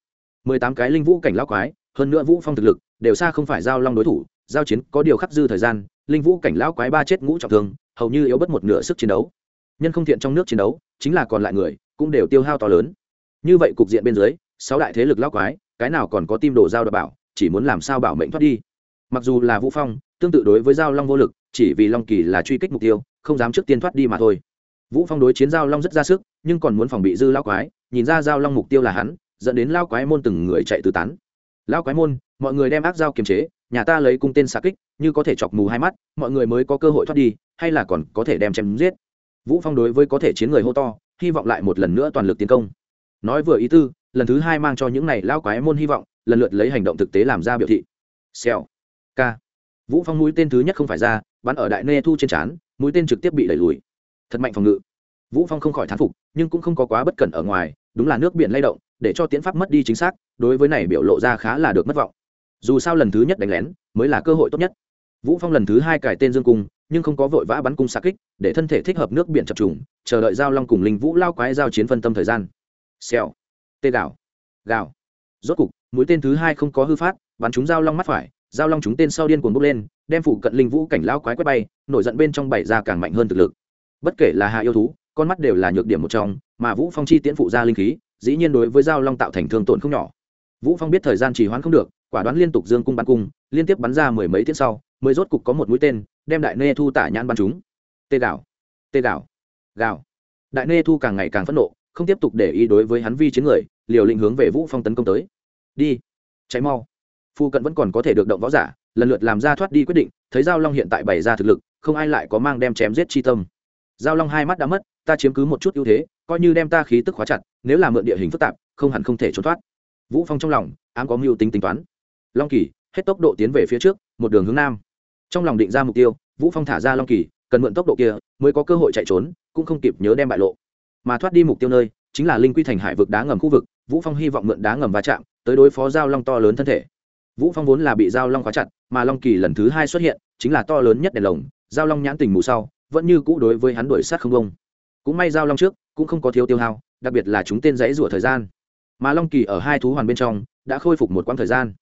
mười tám cái linh vũ cảnh lão quái, hơn nữa vũ phong thực lực, đều xa không phải giao long đối thủ, giao chiến có điều khắc dư thời gian, linh vũ cảnh lão quái ba chết ngũ trọng thương, hầu như yếu bất một nửa sức chiến đấu. Nhân không thiện trong nước chiến đấu, chính là còn lại người, cũng đều tiêu hao to lớn. Như vậy cục diện bên dưới, sáu đại thế lực lão quái, cái nào còn có tim đồ giao đ bảo, chỉ muốn làm sao bảo mệnh thoát đi. Mặc dù là vũ phong tương tự đối với giao long vô lực, chỉ vì long kỳ là truy kích mục tiêu, không dám trước tiên thoát đi mà thôi. Vũ phong đối chiến giao long rất ra sức, nhưng còn muốn phòng bị dư lão quái, nhìn ra giao long mục tiêu là hắn, dẫn đến lao quái môn từng người chạy tứ tán. Lao quái môn, mọi người đem ác dao kiềm chế, nhà ta lấy cung tên xạ kích, như có thể chọc mù hai mắt, mọi người mới có cơ hội thoát đi, hay là còn có thể đem chém giết. Vũ phong đối với có thể chiến người hô to, hy vọng lại một lần nữa toàn lực tiến công. Nói vừa ý tư, lần thứ hai mang cho những này lao quái môn hy vọng, lần lượt lấy hành động thực tế làm ra biểu thị. Xèo. K vũ phong mũi tên thứ nhất không phải ra, bắn ở đại nê thu trên trán, mũi tên trực tiếp bị đẩy lùi. Thật mạnh phòng ngự. Vũ phong không khỏi thán phục, nhưng cũng không có quá bất cẩn ở ngoài, đúng là nước biển lay động, để cho tiến pháp mất đi chính xác, đối với này biểu lộ ra khá là được mất vọng. Dù sao lần thứ nhất đánh lén, mới là cơ hội tốt nhất. Vũ phong lần thứ hai cải tên dương cung, nhưng không có vội vã bắn cung xa kích, để thân thể thích hợp nước biển chập trùng, chờ đợi giao long cùng linh vũ lao quái giao chiến phân tâm thời gian. Xèo. Tê gạo. Gạo. Rốt cục, mũi tên thứ hai không có hư phát, bắn chúng giao long mắt phải giao long chúng tên sau điên cuồng bốc lên đem phụ cận linh vũ cảnh lao quái quét bay nổi giận bên trong bảy ra càng mạnh hơn thực lực. Bất kể là hạ yêu thú con mắt đều là nhược điểm một trong mà vũ phong chi tiễn phụ ra linh khí dĩ nhiên đối với giao long tạo thành thương tổn không nhỏ. Vũ phong biết thời gian trì hoãn không được quả đoán liên tục dương cung bắn cung liên tiếp bắn ra mười mấy tiễn sau mới rốt cục có một mũi tên đem đại nê thu tả nhãn bắn chúng tê đảo, tê đảo, gào, đại nê thu càng ngày càng phẫn nộ không tiếp tục để ý đối với hắn vi chiến người liều lĩnh hướng về vũ phong tấn công tới. Đi cháy mau phu cận vẫn còn có thể được động võ giả, lần lượt làm ra thoát đi quyết định, thấy giao long hiện tại bày ra thực lực, không ai lại có mang đem chém giết chi tâm. Giao long hai mắt đã mất, ta chiếm cứ một chút ưu thế, coi như đem ta khí tức khóa chặt, nếu là mượn địa hình phức tạp, không hẳn không thể trốn thoát. Vũ phong trong lòng, ám có mưu tính tính toán. Long kỳ, hết tốc độ tiến về phía trước, một đường hướng nam. Trong lòng định ra mục tiêu, vũ phong thả ra long kỳ, cần mượn tốc độ kia, mới có cơ hội chạy trốn, cũng không kịp nhớ đem bại lộ. Mà thoát đi mục tiêu nơi, chính là linh quy thành hải vực đá ngầm khu vực, vũ phong hy vọng mượn đá ngầm va chạm, tới đối phó giao long to lớn thân thể vũ phong vốn là bị giao long khóa chặt, mà long kỳ lần thứ hai xuất hiện, chính là to lớn nhất đèn lồng, giao long nhãn tình mù sau, vẫn như cũ đối với hắn đuổi sát không công cũng may giao long trước, cũng không có thiếu tiêu hao, đặc biệt là chúng tên dãy rủa thời gian. Mà long kỳ ở hai thú hoàn bên trong, đã khôi phục một quãng thời gian.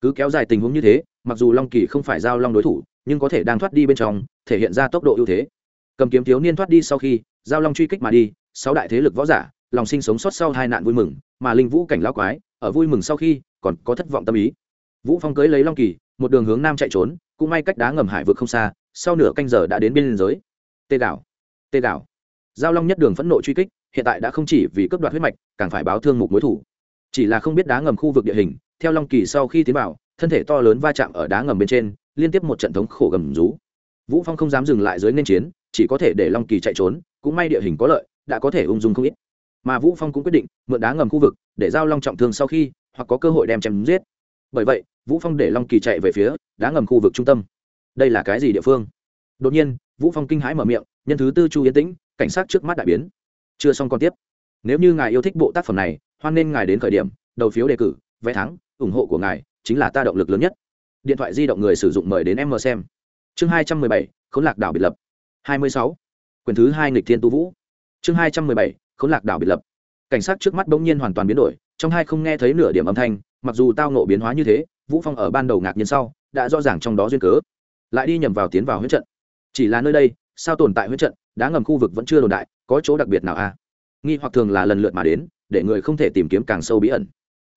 Cứ kéo dài tình huống như thế, mặc dù long kỳ không phải giao long đối thủ, nhưng có thể đang thoát đi bên trong, thể hiện ra tốc độ ưu thế. Cầm kiếm thiếu niên thoát đi sau khi, giao long truy kích mà đi, sáu đại thế lực võ giả, lòng sinh sống sót sau hai nạn vui mừng, mà linh vũ cảnh lão quái, ở vui mừng sau khi, còn có thất vọng tâm ý vũ phong cưới lấy long kỳ, một đường hướng nam chạy trốn, cũng may cách đá ngầm hải vực không xa, sau nửa canh giờ đã đến biên giới. Tê đảo tê đảo giao long nhất đường phẫn nộ truy kích, hiện tại đã không chỉ vì cướp đoạt huyết mạch, càng phải báo thương mục mối thủ. Chỉ là không biết đá ngầm khu vực địa hình, theo long kỳ sau khi tiến vào, thân thể to lớn va chạm ở đá ngầm bên trên, liên tiếp một trận thống khổ gầm rú. Vũ phong không dám dừng lại dưới nên chiến, chỉ có thể để long kỳ chạy trốn, cũng may địa hình có lợi, đã có thể ung dung không ít. Mà vũ phong cũng quyết định mượn đá ngầm khu vực, để giao long trọng thương sau khi, hoặc có cơ hội đem chém giết bởi vậy, vũ phong để long kỳ chạy về phía đá ngầm khu vực trung tâm. Đây là cái gì địa phương? Đột nhiên, vũ phong kinh hãi mở miệng, nhân thứ tư chu yên tĩnh, cảnh sát trước mắt đại biến. Chưa xong còn tiếp. Nếu như ngài yêu thích bộ tác phẩm này, hoan nên ngài đến khởi điểm, đầu phiếu đề cử, vé thắng, ủng hộ của ngài chính là ta động lực lớn nhất. Điện thoại di động người sử dụng mời đến em mờ xem. Chương hai trăm mười bảy, khốn lạc đảo biệt lập. Hai mươi sáu. Quyển thứ hai nghịch thiên tu vũ. Chương hai trăm mười bảy, khốn lạc đảo biệt lập. Cảnh sát trước mắt bỗng nhiên hoàn toàn biến đổi, trong hai không nghe thấy nửa điểm âm thanh mặc dù tao nộ biến hóa như thế, vũ phong ở ban đầu ngạc nhiên sau, đã rõ ràng trong đó duyên cớ. Lại đi nhầm vào tiến vào huyết trận. Chỉ là nơi đây, sao tồn tại huyết trận, đá ngầm khu vực vẫn chưa đồn đại, có chỗ đặc biệt nào a à? nghi hoặc thường là lần lượt mà đến, để người không thể tìm kiếm càng sâu bí ẩn.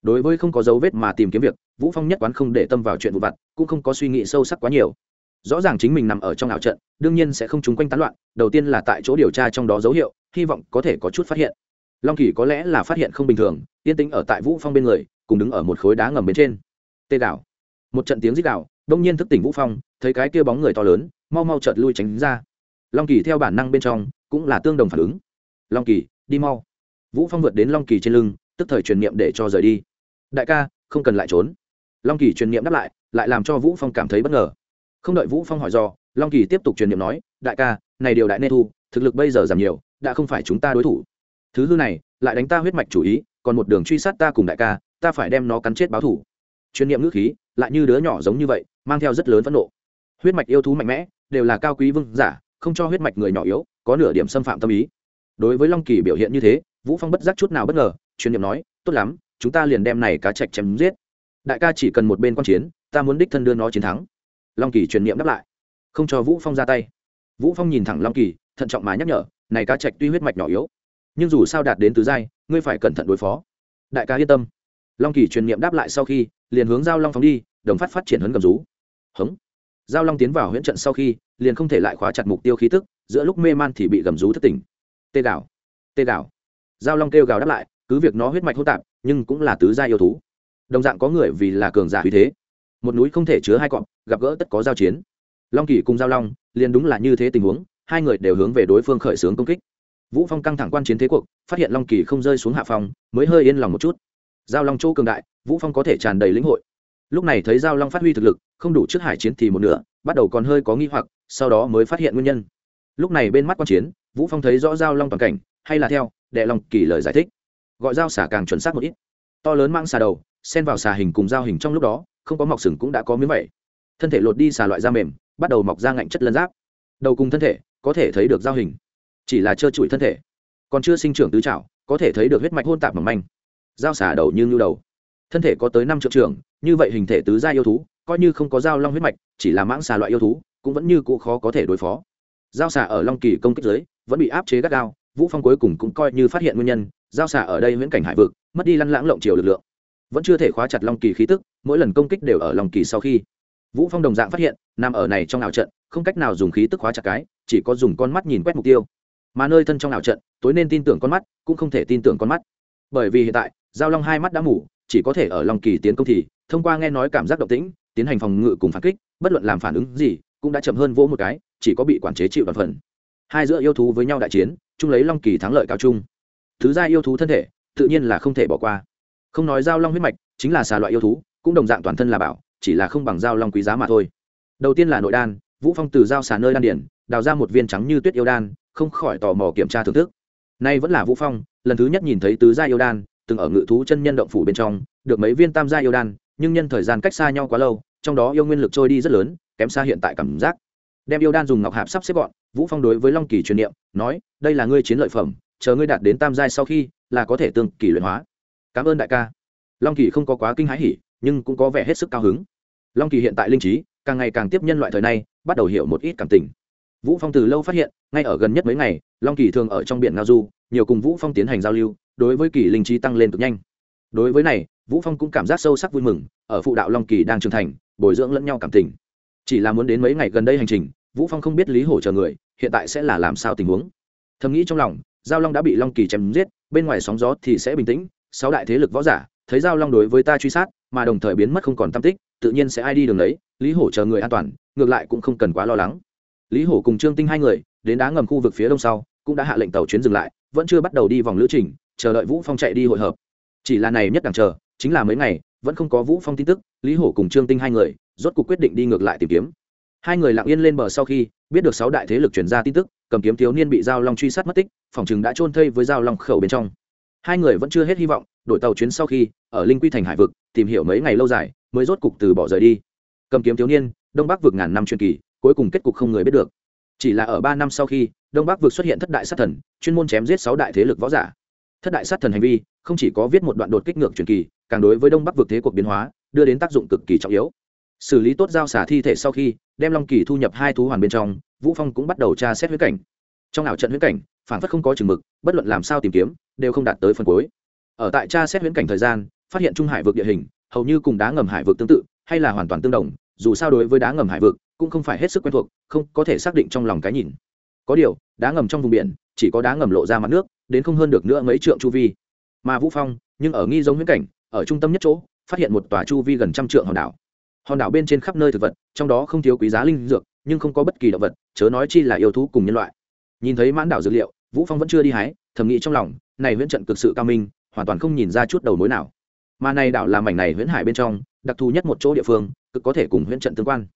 Đối với không có dấu vết mà tìm kiếm việc, vũ phong nhất quán không để tâm vào chuyện vụ vặt, cũng không có suy nghĩ sâu sắc quá nhiều. Rõ ràng chính mình nằm ở trong ảo trận, đương nhiên sẽ không trúng quanh tán loạn, đầu tiên là tại chỗ điều tra trong đó dấu hiệu, hy vọng có thể có chút phát hiện long kỳ có lẽ là phát hiện không bình thường, yên tĩnh ở tại vũ phong bên người, cùng đứng ở một khối đá ngầm bên trên. Tê đảo một trận tiếng rít đảo đông nhiên thức tỉnh vũ phong, thấy cái kia bóng người to lớn, mau mau chợt lui tránh ra. Long kỳ theo bản năng bên trong, cũng là tương đồng phản ứng. Long kỳ đi mau. Vũ phong vượt đến long kỳ trên lưng, tức thời truyền niệm để cho rời đi. Đại ca, không cần lại trốn. Long kỳ truyền niệm đáp lại lại làm cho vũ phong cảm thấy bất ngờ. Không đợi vũ phong hỏi do, long kỳ tiếp tục truyền niệm nói, đại ca, này điều đại nê thu, thực lực bây giờ giảm nhiều, đã không phải chúng ta đối thủ thứ hư này, lại đánh ta huyết mạch chủ ý, còn một đường truy sát ta cùng đại ca, ta phải đem nó cắn chết báo thủ. Truyền niệm ngữ khí, lại như đứa nhỏ giống như vậy, mang theo rất lớn phẫn nộ. Huyết mạch yêu thú mạnh mẽ, đều là cao quý vương giả, không cho huyết mạch người nhỏ yếu, có nửa điểm xâm phạm tâm ý. Đối với long kỳ biểu hiện như thế, vũ phong bất giác chút nào bất ngờ truyền niệm nói, tốt lắm, chúng ta liền đem này cá trạch chém giết. Đại ca chỉ cần một bên quan chiến, ta muốn đích thân đưa nó chiến thắng. Long kỳ truyền niệm đáp lại. Không cho vũ phong ra tay. Vũ phong nhìn thẳng long kỳ, thận trọng mà nhắc nhở, này cá trạch tuy huyết mạch nhỏ yếu nhưng dù sao đạt đến tứ giai, ngươi phải cẩn thận đối phó. Đại ca yên tâm. Long kỳ truyền niệm đáp lại sau khi, liền hướng giao long phóng đi, đồng phát phát triển hấn cầm rú. Hống. Giao long tiến vào huyễn trận sau khi, liền không thể lại khóa chặt mục tiêu khí tức, giữa lúc mê man thì bị gầm rú thất tỉnh. Tê gạo tê gạo giao long kêu gào đáp lại, cứ việc nó huyết mạch hỗn tạp, nhưng cũng là tứ gia yêu thú. Đồng dạng có người vì là cường giả uy thế. Một núi không thể chứa hai cọp, gặp gỡ tất có giao chiến. Long kỳ cùng giao long, liền đúng là như thế tình huống, hai người đều hướng về đối phương khởi xướng công kích vũ phong căng thẳng quan chiến thế cuộc, phát hiện long kỳ không rơi xuống hạ phòng mới hơi yên lòng một chút. Giao long chỗ cường đại, vũ phong có thể tràn đầy lĩnh hội. Lúc này thấy giao long phát huy thực lực, không đủ trước hải chiến thì một nửa, bắt đầu còn hơi có nghi hoặc, sau đó mới phát hiện nguyên nhân. Lúc này bên mắt quan chiến, vũ phong thấy rõ giao long toàn cảnh, hay là theo đệ long kỳ lời giải thích. Gọi dao xả càng chuẩn xác một ít. To lớn mang xà đầu, xen vào xà hình cùng dao hình trong lúc đó, không có mọc sừng cũng đã có miếng vậy. Thân thể lột đi xà loại da mềm, bắt đầu mọc ra ngạnh chất lân giáp. Đầu cùng thân thể, có thể thấy được dao hình chỉ là trơ trụi thân thể. Còn chưa sinh trưởng tứ trảo, có thể thấy được huyết mạch hôn tạp mỏng manh. Dao xả đầu như ngưu đầu. Thân thể có tới năm triệu trường như vậy hình thể tứ gia yêu thú, coi như không có dao long huyết mạch, chỉ là mãng xà loại yêu thú, cũng vẫn như cũ khó có thể đối phó. Dao xà ở long kỳ công kích giới, vẫn bị áp chế gắt gao, vũ phong cuối cùng cũng coi như phát hiện nguyên nhân giao xả ở đây huyễn cảnh hải vực, mất đi lăn lãng lộng chiều lực lượng. Vẫn chưa thể khóa chặt long kỳ khí tức, mỗi lần công kích đều ở long kỳ sau khi. Vũ phong đồng dạng phát hiện, nằm ở này trong ảo trận, không cách nào dùng khí tức khóa chặt cái, chỉ có dùng con mắt nhìn quét mục tiêu mà nơi thân trong ảo trận, tối nên tin tưởng con mắt, cũng không thể tin tưởng con mắt. Bởi vì hiện tại, giao long hai mắt đã mù, chỉ có thể ở long kỳ tiến công thì, thông qua nghe nói cảm giác động tĩnh, tiến hành phòng ngự cùng phản kích, bất luận làm phản ứng gì, cũng đã chậm hơn vỗ một cái, chỉ có bị quản chế chịu đoàn phần. Hai giữa yêu thú với nhau đại chiến, chung lấy long kỳ thắng lợi cao chung thứ gia yêu thú thân thể, tự nhiên là không thể bỏ qua. Không nói giao long huyết mạch, chính là xà loại yêu thú, cũng đồng dạng toàn thân là bảo, chỉ là không bằng giao long quý giá mà thôi. Đầu tiên là nội đan, vũ phong từ giao xà nơi đan điển đào ra một viên trắng như tuyết yêu đan, không khỏi tò mò kiểm tra thưởng thức. Nay vẫn là vũ phong, lần thứ nhất nhìn thấy tứ gia yêu đan, từng ở ngự thú chân nhân động phủ bên trong, được mấy viên tam gia yêu đan, nhưng nhân thời gian cách xa nhau quá lâu, trong đó yêu nguyên lực trôi đi rất lớn, kém xa hiện tại cảm giác. Đem yêu đan dùng ngọc hạp sắp xếp gọn, vũ phong đối với long kỳ truyền niệm, nói, đây là ngươi chiến lợi phẩm, chờ ngươi đạt đến tam giai sau khi, là có thể tương kỳ luyện hóa. Cảm ơn đại ca. Long kỳ không có quá kinh hãi hỉ, nhưng cũng có vẻ hết sức cao hứng. Long kỳ hiện tại linh trí, càng ngày càng tiếp nhân loại thời này bắt đầu hiểu một ít cảm tình vũ phong từ lâu phát hiện, ngay ở gần nhất mấy ngày, long kỳ thường ở trong biển ngao du, nhiều cùng vũ phong tiến hành giao lưu, đối với kỳ linh trí tăng lên cực nhanh. Đối với này, vũ phong cũng cảm giác sâu sắc vui mừng, ở phụ đạo long kỳ đang trưởng thành, bồi dưỡng lẫn nhau cảm tình. Chỉ là muốn đến mấy ngày gần đây hành trình, vũ phong không biết lý hổ chờ người, hiện tại sẽ là làm sao tình huống. Thầm nghĩ trong lòng, giao long đã bị long kỳ chém giết, bên ngoài sóng gió thì sẽ bình tĩnh, sáu đại thế lực võ giả, thấy giao long đối với ta truy sát, mà đồng thời biến mất không còn tam tích, tự nhiên sẽ ai đi đường đấy, lý hổ chờ người an toàn, ngược lại cũng không cần quá lo lắng lý hổ cùng trương tinh hai người, đến đá ngầm khu vực phía đông sau, cũng đã hạ lệnh tàu chuyến dừng lại, vẫn chưa bắt đầu đi vòng lữ trình, chờ đợi vũ phong chạy đi hội hợp. Chỉ là này nhất đằng chờ, chính là mấy ngày, vẫn không có vũ phong tin tức, lý hổ cùng trương tinh hai người, rốt cuộc quyết định đi ngược lại tìm kiếm. Hai người lặng yên lên bờ sau khi, biết được sáu đại thế lực truyền ra tin tức, cầm kiếm thiếu niên bị giao long truy sát mất tích, phòng chừng đã trôn thây với giao long khẩu bên trong. Hai người vẫn chưa hết hy vọng đổi tàu chuyến sau khi, ở linh quy thành hải vực, tìm hiểu mấy ngày lâu dài, mới rốt cục từ bỏ rời đi. Cầm kiếm thiếu niên, đông bắc vực ngàn năm truyền kỳ cuối cùng kết cục không người biết được. Chỉ là ở ba năm sau khi, đông bắc vực xuất hiện thất đại sát thần, chuyên môn chém giết sáu đại thế lực võ giả. Thất đại sát thần hành vi, không chỉ có viết một đoạn đột kích ngược truyền kỳ, càng đối với đông bắc vực thế cuộc biến hóa, đưa đến tác dụng cực kỳ trọng yếu. Xử lý tốt giao xả thi thể sau khi, đem long kỳ thu nhập hai thú hoàn bên trong, vũ phong cũng bắt đầu tra xét huyết cảnh. Trong ảo trận huyết cảnh, phản phất không có chừng mực, bất luận làm sao tìm kiếm, đều không đạt tới phần cuối. Ở tại tra xét huyễn cảnh thời gian, phát hiện trung hải vực địa hình, hầu như cùng đá ngầm hải vực tương tự, hay là hoàn toàn tương đồng, dù sao đối với đá ngầm hải vực cũng không phải hết sức quen thuộc, không có thể xác định trong lòng cái nhìn. Có điều, đá ngầm trong vùng biển, chỉ có đá ngầm lộ ra mặt nước, đến không hơn được nữa mấy trượng chu vi. Mà vũ phong, nhưng ở nghi giống huyễn cảnh, ở trung tâm nhất chỗ, phát hiện một tòa chu vi gần trăm trượng hòn đảo. Hòn đảo bên trên khắp nơi thực vật, trong đó không thiếu quý giá linh dược, nhưng không có bất kỳ động vật, chớ nói chi là yêu thú cùng nhân loại. Nhìn thấy mãn đảo dược liệu, vũ phong vẫn chưa đi hái, thầm nghĩ trong lòng, này huyễn trận cực sự cao minh, hoàn toàn không nhìn ra chút đầu mối nào. Mà này đảo là mảnh này huyễn hải bên trong, đặc thù nhất một chỗ địa phương, cực có thể cùng huyễn trận tương quan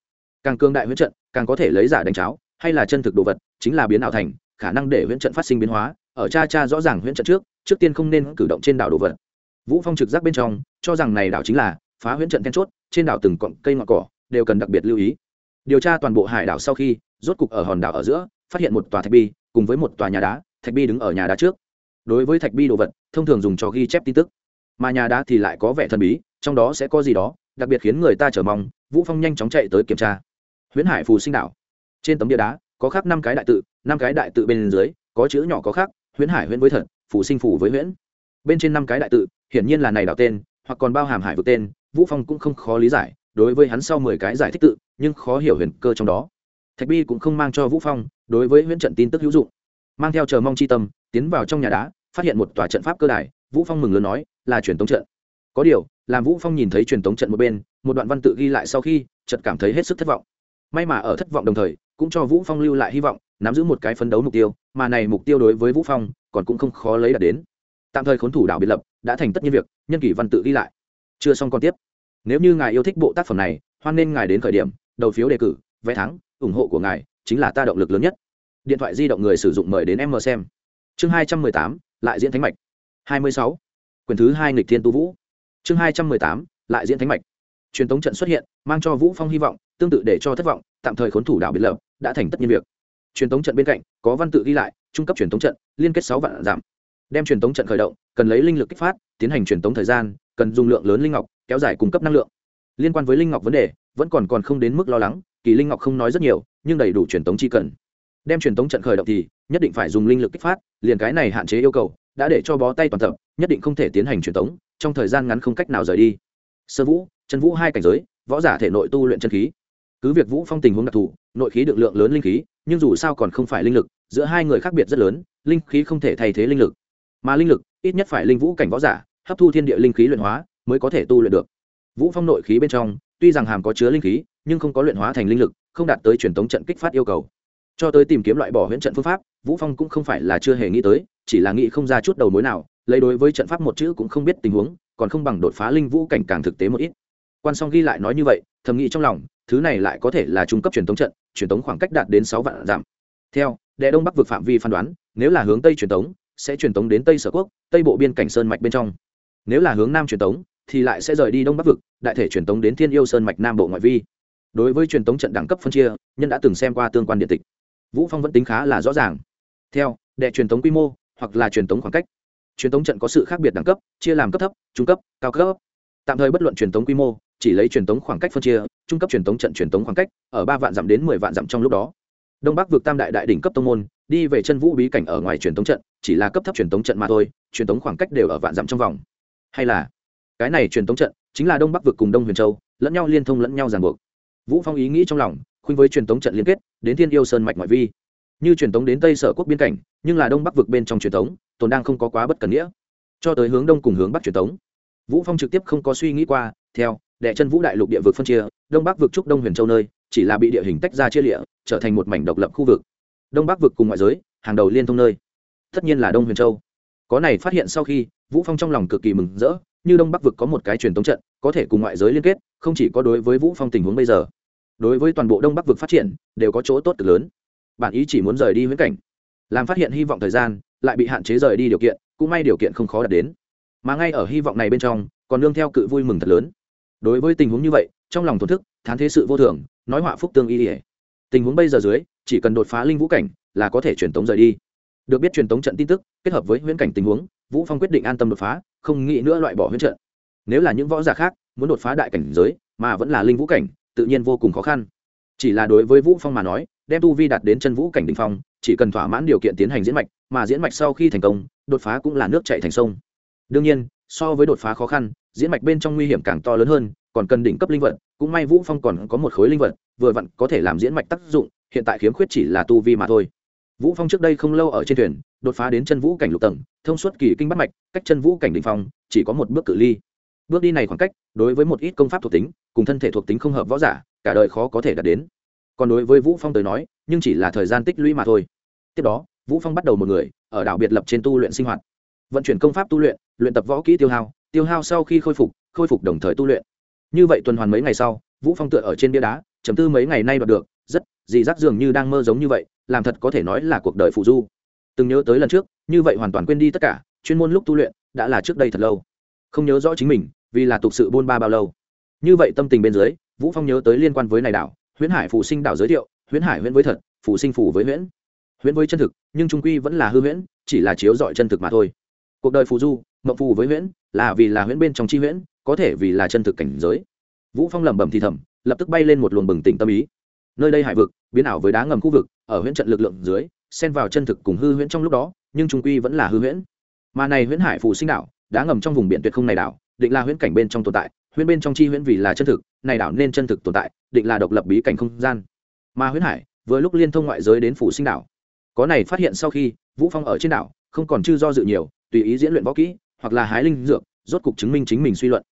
càng cương đại huyễn trận, càng có thể lấy giả đánh cháo, hay là chân thực đồ vật, chính là biến ảo thành, khả năng để huyễn trận phát sinh biến hóa, ở cha cha rõ ràng huyễn trận trước trước tiên không nên cử động trên đảo đồ vật. Vũ phong trực giác bên trong, cho rằng này đảo chính là, phá huyễn trận then chốt, trên đảo từng cọng cây ngọn cỏ, đều cần đặc biệt lưu ý. Điều tra toàn bộ hải đảo sau khi, rốt cục ở hòn đảo ở giữa, phát hiện một tòa thạch bi, cùng với một tòa nhà đá, thạch bi đứng ở nhà đá trước. Đối với thạch bi đồ vật, thông thường dùng cho ghi chép tin tức. Mà nhà đá thì lại có vẻ thần bí, trong đó sẽ có gì đó, đặc biệt khiến người ta chờ mong, vũ phong nhanh chóng chạy tới kiểm tra huyễn hải phù sinh đảo. Trên tấm địa đá, có khắc năm cái đại tự, năm cái đại tự bên dưới, có chữ nhỏ có khắc, huyễn hải huyễn với thật, phù sinh phù với huyễn. Bên trên năm cái đại tự, hiển nhiên là này đảo tên, hoặc còn bao hàm hải vực tên, vũ phong cũng không khó lý giải, đối với hắn sau mười cái giải thích tự, nhưng khó hiểu huyền cơ trong đó. Thạch bi cũng không mang cho vũ phong, đối với huyễn trận tin tức hữu dụng. Mang theo chờ mong chi tâm, tiến vào trong nhà đá, phát hiện một tòa trận pháp cơ đài, vũ phong mừng lớn nói, là truyền tống trận. Có điều, làm vũ phong nhìn thấy truyền tống trận một bên, một đoạn văn tự ghi lại sau khi, chợt cảm thấy hết sức thất vọng may mà ở thất vọng đồng thời, cũng cho vũ phong lưu lại hy vọng, nắm giữ một cái phấn đấu mục tiêu, mà này mục tiêu đối với vũ phong, còn cũng không khó lấy đạt đến. Tạm thời khốn thủ đảo biệt lập, đã thành tất nhiên việc, nhân kỷ văn tự ghi lại. Chưa xong còn tiếp. Nếu như ngài yêu thích bộ tác phẩm này, hoan nên ngài đến khởi điểm, đầu phiếu đề cử, vé thắng, ủng hộ của ngài, chính là ta động lực lớn nhất. Điện thoại di động người sử dụng mời đến em mờ xem. Chương hai trăm mười tám, lại diễn thánh mạch. hai mươi sáu quyển thứ hai nghịch thiên tu vũ. Chương hai trăm mười tám, lại diễn thánh mạch. Truyền tống trận xuất hiện, mang cho vũ phong hy vọng tương tự để cho thất vọng, tạm thời khốn thủ đảo biệt lập, đã thành tất nhiên việc. Truyền tống trận bên cạnh, có văn tự ghi lại, trung cấp truyền tống trận, liên kết sáu vạn giảm đem truyền tống trận khởi động, cần lấy linh lực kích phát, tiến hành truyền tống thời gian, cần dùng lượng lớn linh ngọc, kéo dài cung cấp năng lượng. Liên quan với linh ngọc vấn đề, vẫn còn còn không đến mức lo lắng, kỳ linh ngọc không nói rất nhiều, nhưng đầy đủ truyền tống chi cần. Đem truyền tống trận khởi động thì, nhất định phải dùng linh lực kích phát, liền cái này hạn chế yêu cầu, đã để cho bó tay toàn tập, nhất định không thể tiến hành truyền tống, trong thời gian ngắn không cách nào rời đi. Sơ vũ, chân vũ hai cảnh giới, võ giả thể nội tu luyện chân khí cứ việc vũ phong tình huống đặc thù, nội khí được lượng lớn linh khí, nhưng dù sao còn không phải linh lực, giữa hai người khác biệt rất lớn, linh khí không thể thay thế linh lực. Mà linh lực, ít nhất phải linh vũ cảnh võ giả, hấp thu thiên địa linh khí luyện hóa, mới có thể tu luyện được. Vũ phong nội khí bên trong, tuy rằng hàm có chứa linh khí, nhưng không có luyện hóa thành linh lực, không đạt tới truyền thống trận kích phát yêu cầu. Cho tới tìm kiếm loại bỏ huyễn trận phương pháp, vũ phong cũng không phải là chưa hề nghĩ tới, chỉ là nghĩ không ra chút đầu mối nào, lấy đối với trận pháp một chữ cũng không biết tình huống, còn không bằng đột phá linh vũ cảnh càng thực tế một ít. Quan song ghi lại nói như vậy, thầm nghĩ trong lòng thứ này lại có thể là trung cấp truyền thống trận truyền thống khoảng cách đạt đến sáu vạn giảm theo đệ đông bắc vực phạm vi phán đoán nếu là hướng tây truyền thống, sẽ truyền thống đến tây sở quốc tây bộ biên cảnh sơn mạch bên trong. Nếu là hướng nam truyền thống, thì lại sẽ rời đi đông bắc vực đại thể truyền thống đến thiên yêu sơn mạch nam bộ ngoại vi. Đối với truyền thống trận đẳng cấp phân chia nhân đã từng xem qua tương quan điện tịch. Vũ phong vẫn tính khá là rõ ràng. Theo đệ truyền thống quy mô hoặc là truyền thống khoảng cách. Truyền thống trận có sự khác biệt đẳng cấp chia làm cấp thấp trung cấp cao cấp tạm thời bất luận truyền tống quy mô chỉ lấy truyền tống khoảng cách phân chia trung cấp truyền tống trận truyền tống khoảng cách ở ba vạn dặm đến mười vạn dặm trong lúc đó đông bắc vượt tam đại đại đỉnh cấp tông môn đi về chân vũ bí cảnh ở ngoài truyền tống trận chỉ là cấp thấp truyền tống trận mà thôi truyền tống khoảng cách đều ở vạn dặm trong vòng hay là cái này truyền tống trận chính là đông bắc vượt cùng đông huyền châu lẫn nhau liên thông lẫn nhau ràng buộc vũ phong ý nghĩ trong lòng khuynh với truyền tống trận liên kết đến thiên yêu sơn mạch ngoại vi như truyền tống đến tây sở quốc biên cảnh nhưng là đông bắc vực bên trong truyền tống tồn đang không có quá bất cần nghĩa cho tới hướng đông cùng hướng bắc truyền tống vũ phong trực tiếp không có suy nghĩ qua, theo, đệ chân vũ đại lục địa vực phân chia, đông bắc vực trúc đông huyền châu nơi, chỉ là bị địa hình tách ra chia lịa, trở thành một mảnh độc lập khu vực. Đông bắc vực cùng ngoại giới, hàng đầu liên thông nơi. Tất nhiên là đông huyền châu. Có này phát hiện sau khi, vũ phong trong lòng cực kỳ mừng rỡ, như đông bắc vực có một cái truyền thống trận, có thể cùng ngoại giới liên kết, không chỉ có đối với vũ phong tình huống bây giờ, đối với toàn bộ đông bắc vực phát triển, đều có chỗ tốt cực lớn. Bản ý chỉ muốn rời đi huyễn cảnh, làm phát hiện hy vọng thời gian, lại bị hạn chế rời đi điều kiện, cũng may điều kiện không khó đạt đến mà ngay ở hy vọng này bên trong, còn nương theo cự vui mừng thật lớn. Đối với tình huống như vậy, trong lòng thổn thức, thán thế sự vô thường, nói họa phúc tương y ỉa tình huống bây giờ dưới, chỉ cần đột phá linh vũ cảnh là có thể truyền tống rời đi. Được biết truyền tống trận tin tức, kết hợp với huyễn cảnh tình huống, vũ phong quyết định an tâm đột phá, không nghĩ nữa loại bỏ huyễn trận. Nếu là những võ giả khác muốn đột phá đại cảnh giới, mà vẫn là linh vũ cảnh, tự nhiên vô cùng khó khăn. Chỉ là đối với vũ phong mà nói, đem tu vi đạt đến chân vũ cảnh đỉnh phong, chỉ cần thỏa mãn điều kiện tiến hành diễn mạch, mà diễn mạch sau khi thành công, đột phá cũng là nước chảy thành sông đương nhiên, so với đột phá khó khăn, diễn mạch bên trong nguy hiểm càng to lớn hơn, còn cần đỉnh cấp linh vật, cũng may vũ phong còn có một khối linh vật, vừa vặn có thể làm diễn mạch tác dụng, hiện tại khiếm khuyết chỉ là tu vi mà thôi. Vũ phong trước đây không lâu ở trên thuyền, đột phá đến chân vũ cảnh lục tầng, thông suốt kỳ kinh bắt mạch, cách chân vũ cảnh đỉnh phong, chỉ có một bước cự ly. Bước đi này khoảng cách, đối với một ít công pháp thuộc tính, cùng thân thể thuộc tính không hợp võ giả, cả đời khó có thể đạt đến. Còn đối với vũ phong tới nói, nhưng chỉ là thời gian tích lũy mà thôi. Tiếp đó, vũ phong bắt đầu một người, ở đảo biệt lập trên tu luyện sinh hoạt vận chuyển công pháp tu luyện luyện tập võ kỹ tiêu hao tiêu hao sau khi khôi phục khôi phục đồng thời tu luyện. Như vậy tuần hoàn mấy ngày sau, vũ phong tựa ở trên bia đá chấm tư mấy ngày nay đoạt được, rất dị giác dường như đang mơ giống như vậy, làm thật có thể nói là cuộc đời phụ du. Từng nhớ tới lần trước, như vậy hoàn toàn quên đi tất cả, chuyên môn lúc tu luyện, đã là trước đây thật lâu. Không nhớ rõ chính mình, vì là tục sự buôn ba bao lâu. Như vậy tâm tình bên dưới, vũ phong nhớ tới liên quan với này đảo, huyễn hải phù sinh đảo giới thiệu, huyễn hải huyễn với thật, phù sinh phù với huyễn. Huyễn với chân thực, nhưng trung quy vẫn là hư huyễn, chỉ là chiếu dọi chân thực mà thôi cuộc đời phù du, mộng phù với huyễn, là vì là huyễn bên trong chi huyễn, có thể vì là chân thực cảnh giới. Vũ phong lẩm bẩm thì thầm, lập tức bay lên một luồng bừng tỉnh tâm ý. Nơi đây hải vực, biến ảo với đá ngầm khu vực, ở huyễn trận lực lượng dưới, xen vào chân thực cùng hư huyễn trong lúc đó, nhưng trung quy vẫn là hư huyễn. Mà này huyễn hải phù sinh đảo, đá ngầm trong vùng biển tuyệt không này đảo, định là huyễn cảnh bên trong tồn tại, huyễn bên trong chi huyễn vì là chân thực, này đảo nên chân thực tồn tại, định là độc lập bí cảnh không gian. Mà huyễn hải, vừa lúc liên thông ngoại giới đến phủ sinh đảo. Có này phát hiện sau khi, vũ phong ở trên đảo không còn chư do dự nhiều, tùy ý diễn luyện võ kỹ, hoặc là hái linh dược, rốt cục chứng minh chính mình suy luận.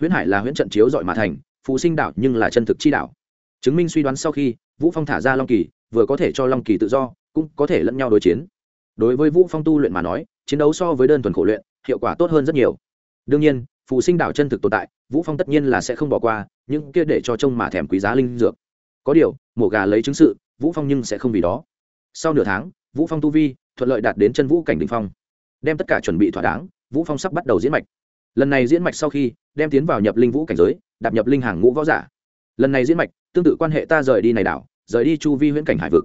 Huyễn hải là huyễn trận chiếu dọi mà thành, phù sinh đảo nhưng là chân thực chi đảo. Chứng minh suy đoán sau khi, vũ phong thả ra long kỳ, vừa có thể cho long kỳ tự do, cũng có thể lẫn nhau đối chiến. Đối với vũ phong tu luyện mà nói, chiến đấu so với đơn thuần khổ luyện, hiệu quả tốt hơn rất nhiều. Đương nhiên, phù sinh đảo chân thực tồn tại, vũ phong tất nhiên là sẽ không bỏ qua những kia để cho trông mà thèm quý giá linh dược. Có điều, mổ gà lấy chứng sự, vũ phong nhưng sẽ không vì đó. Sau nửa tháng, vũ phong tu vi thuận lợi đạt đến chân vũ cảnh đỉnh phong. Đem tất cả chuẩn bị thỏa đáng, vũ phong sắp bắt đầu diễn mạch. Lần này diễn mạch sau khi, đem tiến vào nhập linh vũ cảnh giới, đạp nhập linh hàng ngũ võ giả. Lần này diễn mạch, tương tự quan hệ ta rời đi này đảo, rời đi chu vi huyễn cảnh hải vực.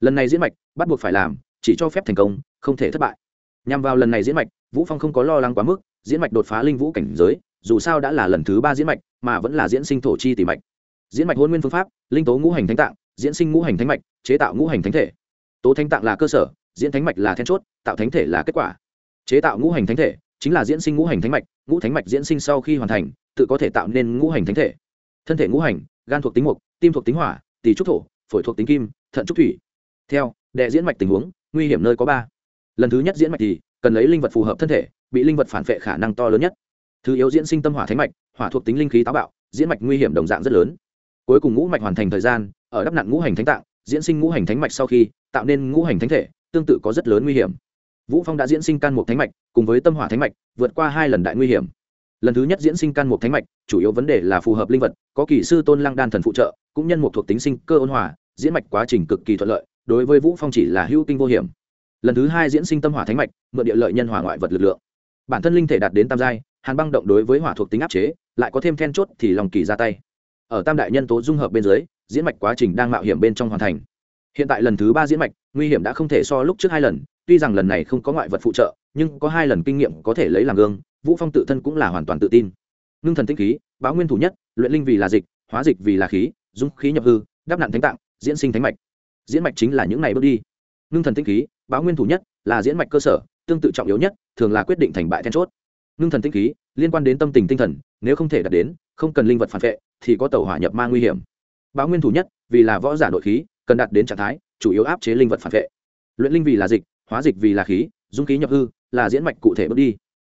Lần này diễn mạch, bắt buộc phải làm, chỉ cho phép thành công, không thể thất bại. Nhằm vào lần này diễn mạch, vũ phong không có lo lắng quá mức, diễn mạch đột phá linh vũ cảnh giới, dù sao đã là lần thứ ba diễn mạch, mà vẫn là diễn sinh thổ chi tỷ mạch. Diễn mạch hôn nguyên phương pháp, linh tố ngũ hành thánh tạng, diễn sinh ngũ hành thánh mạch, chế tạo ngũ hành thánh thể. Tố thánh tạng là cơ sở diễn thánh mạch là then chốt, tạo thánh thể là kết quả. Chế tạo ngũ hành thánh thể chính là diễn sinh ngũ hành thánh mạch, ngũ thánh mạch diễn sinh sau khi hoàn thành, tự có thể tạo nên ngũ hành thánh thể. Thân thể ngũ hành, gan thuộc tính mục, tim thuộc tính hỏa, tỳ trúc thổ, phổi thuộc tính kim, thận trúc thủy. Theo đệ diễn mạch tình huống, nguy hiểm nơi có ba. Lần thứ nhất diễn mạch thì cần lấy linh vật phù hợp thân thể, bị linh vật phản vệ khả năng to lớn nhất. Thứ yếu diễn sinh tâm hỏa thánh mạch, hỏa thuộc tính linh khí táo bạo, diễn mạch nguy hiểm đồng dạng rất lớn. Cuối cùng ngũ mạch hoàn thành thời gian, ở đắp nạn ngũ hành thánh tạng, diễn sinh ngũ hành thánh mạch sau khi, tạo nên ngũ hành thánh thể tương tự có rất lớn nguy hiểm. Vũ phong đã diễn sinh can một thánh mạch, cùng với tâm hỏa thánh mạch, vượt qua hai lần đại nguy hiểm. Lần thứ nhất diễn sinh can một thánh mạch, chủ yếu vấn đề là phù hợp linh vật, có kỳ sư tôn lăng đan thần phụ trợ, cũng nhân một thuộc tính sinh cơ ôn hòa, diễn mạch quá trình cực kỳ thuận lợi, đối với vũ phong chỉ là hữu kinh vô hiểm. Lần thứ hai diễn sinh tâm hỏa thánh mạch, mượn địa lợi nhân hỏa ngoại vật lực lượng. Bản thân linh thể đạt đến tam giai, hàn băng động đối với hỏa thuộc tính áp chế, lại có thêm then chốt thì lòng kỳ ra tay. Ở tam đại nhân tố dung hợp bên dưới, diễn mạch quá trình đang mạo hiểm bên trong hoàn thành hiện tại lần thứ ba diễn mạch, nguy hiểm đã không thể so lúc trước hai lần, tuy rằng lần này không có ngoại vật phụ trợ, nhưng có hai lần kinh nghiệm có thể lấy làm gương, vũ phong tự thân cũng là hoàn toàn tự tin. Ngưng thần tinh khí, báo nguyên thủ nhất, luyện linh vì là dịch, hóa dịch vì là khí, dung khí nhập hư đắp nạn thánh tạng, diễn sinh thánh mạch. Diễn mạch chính là những này bước đi. Ngưng thần tinh khí, báo nguyên thủ nhất, là diễn mạch cơ sở, tương tự trọng yếu nhất, thường là quyết định thành bại then chốt. Ngưng thần tinh khí, liên quan đến tâm tình tinh thần, nếu không thể đạt đến, không cần linh vật phản vệ, thì có tàu hỏa nhập ma nguy hiểm. Báo nguyên thủ nhất, vì là võ giả nội khí cần đạt đến trạng thái chủ yếu áp chế linh vật phản vệ. Luyện linh vì là dịch, hóa dịch vì là khí, dung khí nhập hư, là diễn mạch cụ thể bước đi.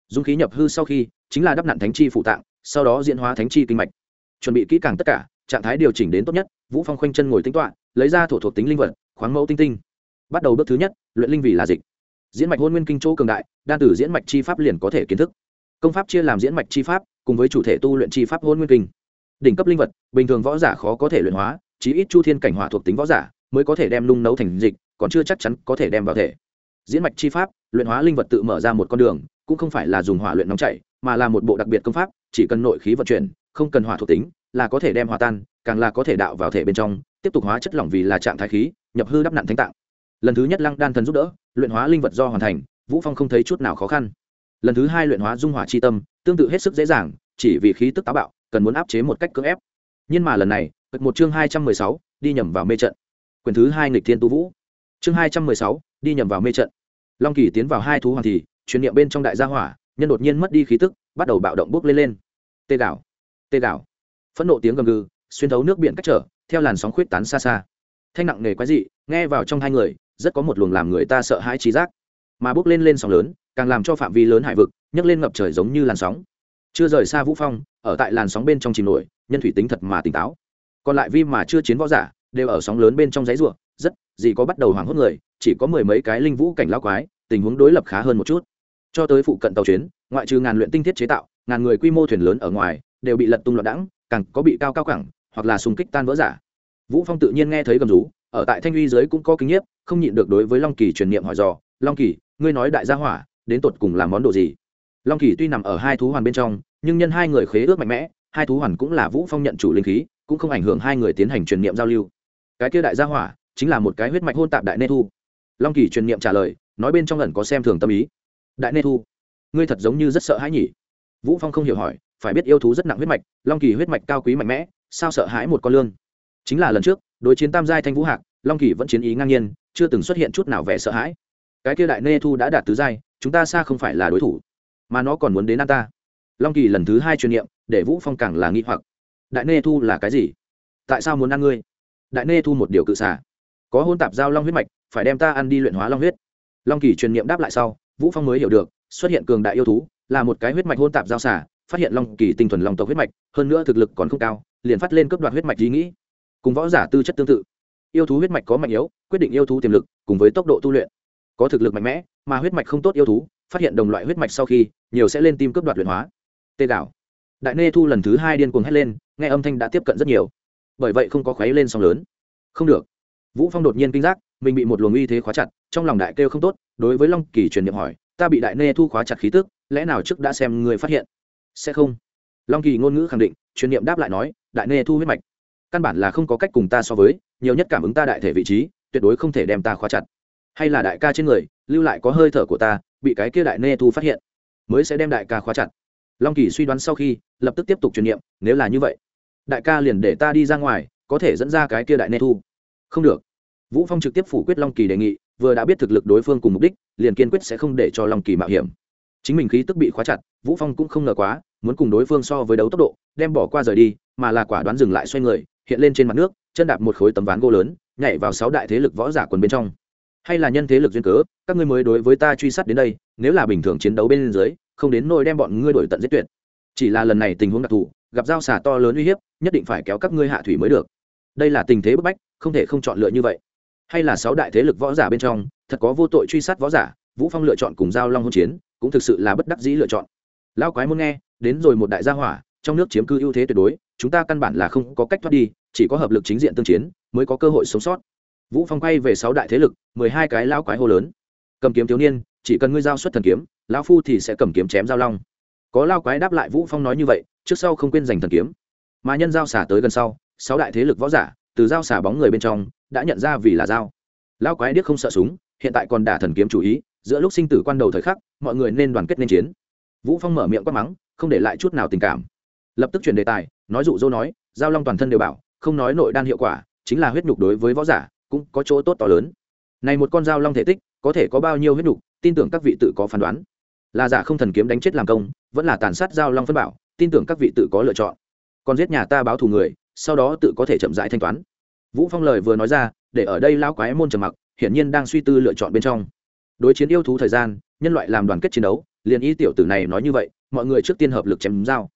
Dung khí nhập hư sau khi, chính là đắp nặn thánh chi phụ tạng, sau đó diễn hóa thánh chi kinh mạch. Chuẩn bị kỹ càng tất cả, trạng thái điều chỉnh đến tốt nhất, vũ phong khoanh chân ngồi tính toạ lấy ra thổ thuộc tính linh vật, khoáng mẫu tinh tinh. Bắt đầu bước thứ nhất, luyện linh vì là dịch. Diễn mạch hôn nguyên kinh chỗ cường đại, đan tử diễn mạch chi pháp liền có thể kiến thức. Công pháp chia làm diễn mạch chi pháp, cùng với chủ thể tu luyện chi pháp hôn nguyên kinh. Đỉnh cấp linh vật, bình thường võ giả khó có thể luyện hóa chí ít chu thiên cảnh hỏa thuộc tính võ giả mới có thể đem nung nấu thành dịch, còn chưa chắc chắn có thể đem vào thể. Diễn mạch chi pháp, luyện hóa linh vật tự mở ra một con đường, cũng không phải là dùng hỏa luyện nóng chảy mà là một bộ đặc biệt công pháp, chỉ cần nội khí vận chuyển, không cần hỏa thuộc tính, là có thể đem hòa tan, càng là có thể đạo vào thể bên trong, tiếp tục hóa chất lỏng vì là trạng thái khí, nhập hư đắp nặn thánh tạng. Lần thứ nhất lăng đan thần giúp đỡ, luyện hóa linh vật do hoàn thành, vũ phong không thấy chút nào khó khăn. Lần thứ hai luyện hóa dung hỏa chi tâm, tương tự hết sức dễ dàng, chỉ vì khí tức táo bạo, cần muốn áp chế một cách cưỡng ép. Nhưng mà lần này một chương hai trăm mười sáu đi nhầm vào mê trận. Quyền thứ hai nghịch thiên tu vũ. Chương hai trăm mười sáu đi nhầm vào mê trận. Long kỳ tiến vào hai thú hoàng thì truyền niệm bên trong đại gia hỏa nhân đột nhiên mất đi khí tức bắt đầu bạo động bốc lên lên. Tê đảo, tê đảo, phẫn nộ tiếng gầm gừ xuyên thấu nước biển cách trở theo làn sóng khuyết tán xa xa. Thanh nặng nề quái dị nghe vào trong hai người rất có một luồng làm người ta sợ hãi trí giác. Mà bước lên lên sóng lớn càng làm cho phạm vi lớn hải vực nhấc lên ngập trời giống như làn sóng. Chưa rời xa vũ phong ở tại làn sóng bên trong chìm nổi nhân thủy tính thật mà tỉnh táo còn lại vi mà chưa chiến võ giả đều ở sóng lớn bên trong giấy ruộng, rất gì có bắt đầu hoảng hốt người, chỉ có mười mấy cái linh vũ cảnh lao quái, tình huống đối lập khá hơn một chút. Cho tới phụ cận tàu chuyến, ngoại trừ ngàn luyện tinh thiết chế tạo, ngàn người quy mô thuyền lớn ở ngoài, đều bị lật tung loạn đẳng càng có bị cao cao cẳng hoặc là xung kích tan vỡ giả. Vũ phong tự nhiên nghe thấy gầm rú, ở tại thanh uy giới cũng có kinh nghiệm, không nhịn được đối với long kỳ truyền niệm hỏi dò, long kỳ, ngươi nói đại gia hỏa, đến tột cùng làm món đồ gì? Long kỳ tuy nằm ở hai thú hoàn bên trong, nhưng nhân hai người khế ước mạnh mẽ, hai thú hoàn cũng là vũ phong nhận chủ linh khí cũng không ảnh hưởng hai người tiến hành truyền niệm giao lưu. Cái kia đại gia hỏa, chính là một cái huyết mạch hôn tạp đại nê thu. Long kỳ truyền niệm trả lời, nói bên trong lần có xem thường tâm ý. Đại nê thu, ngươi thật giống như rất sợ hãi nhỉ? Vũ phong không hiểu hỏi, phải biết yêu thú rất nặng huyết mạch, long kỳ huyết mạch cao quý mạnh mẽ, sao sợ hãi một con lương chính là lần trước, đối chiến tam giai thanh vũ hạc, long kỳ vẫn chiến ý ngang nhiên, chưa từng xuất hiện chút nào vẻ sợ hãi. Cái kia đại nê thu đã đạt tứ giai, chúng ta xa không phải là đối thủ, mà nó còn muốn đến ăn ta. Long kỳ lần thứ hai truyền niệm, để vũ phong càng là nghi hoặc đại nê thu là cái gì? Tại sao muốn ăn ngươi? Đại nê thu một điều cự xả có hôn tạp giao long huyết mạch, phải đem ta ăn đi luyện hóa long huyết. Long kỳ truyền niệm đáp lại sau, vũ phong mới hiểu được, xuất hiện cường đại yêu thú, là một cái huyết mạch hôn tạp giao xả phát hiện long kỳ tinh thuần long tộc huyết mạch, hơn nữa thực lực còn không cao, liền phát lên cấp đoạt huyết mạch ý nghĩ. Cùng võ giả tư chất tương tự. Yêu thú huyết mạch có mạnh yếu, quyết định yêu thú tiềm lực, cùng với tốc độ tu luyện. Có thực lực mạnh mẽ, mà huyết mạch không tốt yêu thú, phát hiện đồng loại huyết mạch sau khi, nhiều sẽ lên tim cấp đoạt luyện hóa. Tê đảo đại nê thu lần thứ hai điên cuồng hét lên, nghe âm thanh đã tiếp cận rất nhiều. Bởi vậy không có khuấy lên sóng lớn. Không được. Vũ phong đột nhiên kinh giác, mình bị một luồng uy thế khóa chặt, trong lòng đại kêu không tốt, đối với long kỳ truyền niệm hỏi, ta bị đại nê thu khóa chặt khí tức, lẽ nào trước đã xem người phát hiện? Sẽ không. Long kỳ ngôn ngữ khẳng định, truyền niệm đáp lại nói, đại nê thu huyết mạch, căn bản là không có cách cùng ta so với, nhiều nhất cảm ứng ta đại thể vị trí, tuyệt đối không thể đem ta khóa chặt. Hay là đại ca trên người, lưu lại có hơi thở của ta, bị cái kia đại nê thu phát hiện, mới sẽ đem đại ca khóa chặt long kỳ suy đoán sau khi, lập tức tiếp tục truyền niệm, nếu là như vậy, đại ca liền để ta đi ra ngoài, có thể dẫn ra cái kia đại nê thu. Không được. Vũ phong trực tiếp phủ quyết long kỳ đề nghị, vừa đã biết thực lực đối phương cùng mục đích, liền kiên quyết sẽ không để cho long kỳ mạo hiểm. Chính mình khí tức bị khóa chặt, vũ phong cũng không ngờ quá, muốn cùng đối phương so với đấu tốc độ, đem bỏ qua rời đi, mà là quả đoán dừng lại xoay người, hiện lên trên mặt nước, chân đạp một khối tấm ván gỗ lớn, nhảy vào sáu đại thế lực võ giả quần bên trong. Hay là nhân thế lực duyên cớ, các ngươi mới đối với ta truy sát đến đây, nếu là bình thường chiến đấu bên dưới không đến nôi đem bọn ngươi đổi tận giết tuyệt. Chỉ là lần này tình huống đặc thù, gặp giao xà to lớn uy hiếp, nhất định phải kéo các ngươi hạ thủy mới được. Đây là tình thế bức bách, không thể không chọn lựa như vậy. Hay là sáu đại thế lực võ giả bên trong, thật có vô tội truy sát võ giả, vũ phong lựa chọn cùng giao long hôn chiến, cũng thực sự là bất đắc dĩ lựa chọn. Lão quái muốn nghe, đến rồi một đại gia hỏa, trong nước chiếm cư ưu thế tuyệt đối, chúng ta căn bản là không có cách thoát đi, chỉ có hợp lực chính diện tương chiến, mới có cơ hội sống sót. Vũ phong quay về sáu đại thế lực, mười hai cái lão quái hô lớn. Cầm kiếm thiếu niên, chỉ cần ngươi giao xuất thần kiếm lão phu thì sẽ cầm kiếm chém giao long. Có lao quái đáp lại vũ phong nói như vậy, trước sau không quên giành thần kiếm. Mà nhân giao xả tới gần sau, sáu đại thế lực võ giả, từ giao xả bóng người bên trong, đã nhận ra vì là dao lao quái điếc không sợ súng, hiện tại còn đả thần kiếm chủ ý, giữa lúc sinh tử quan đầu thời khắc, mọi người nên đoàn kết nên chiến. Vũ phong mở miệng quát mắng, không để lại chút nào tình cảm. Lập tức chuyển đề tài, nói dụ dỗ nói, giao long toàn thân đều bảo, không nói nội đan hiệu quả, chính là huyết nhục đối với võ giả, cũng có chỗ tốt to lớn. Này một con dao long thể tích, có thể có bao nhiêu huyết nhục, tin tưởng các vị tự có phán đoán là giả không thần kiếm đánh chết làm công, vẫn là tàn sát giao long phân bảo, tin tưởng các vị tự có lựa chọn. Còn giết nhà ta báo thù người, sau đó tự có thể chậm rãi thanh toán. Vũ phong lời vừa nói ra, để ở đây lao quái môn trầm mặc, hiển nhiên đang suy tư lựa chọn bên trong. Đối chiến yêu thú thời gian, nhân loại làm đoàn kết chiến đấu, liền y tiểu tử này nói như vậy, mọi người trước tiên hợp lực chém dao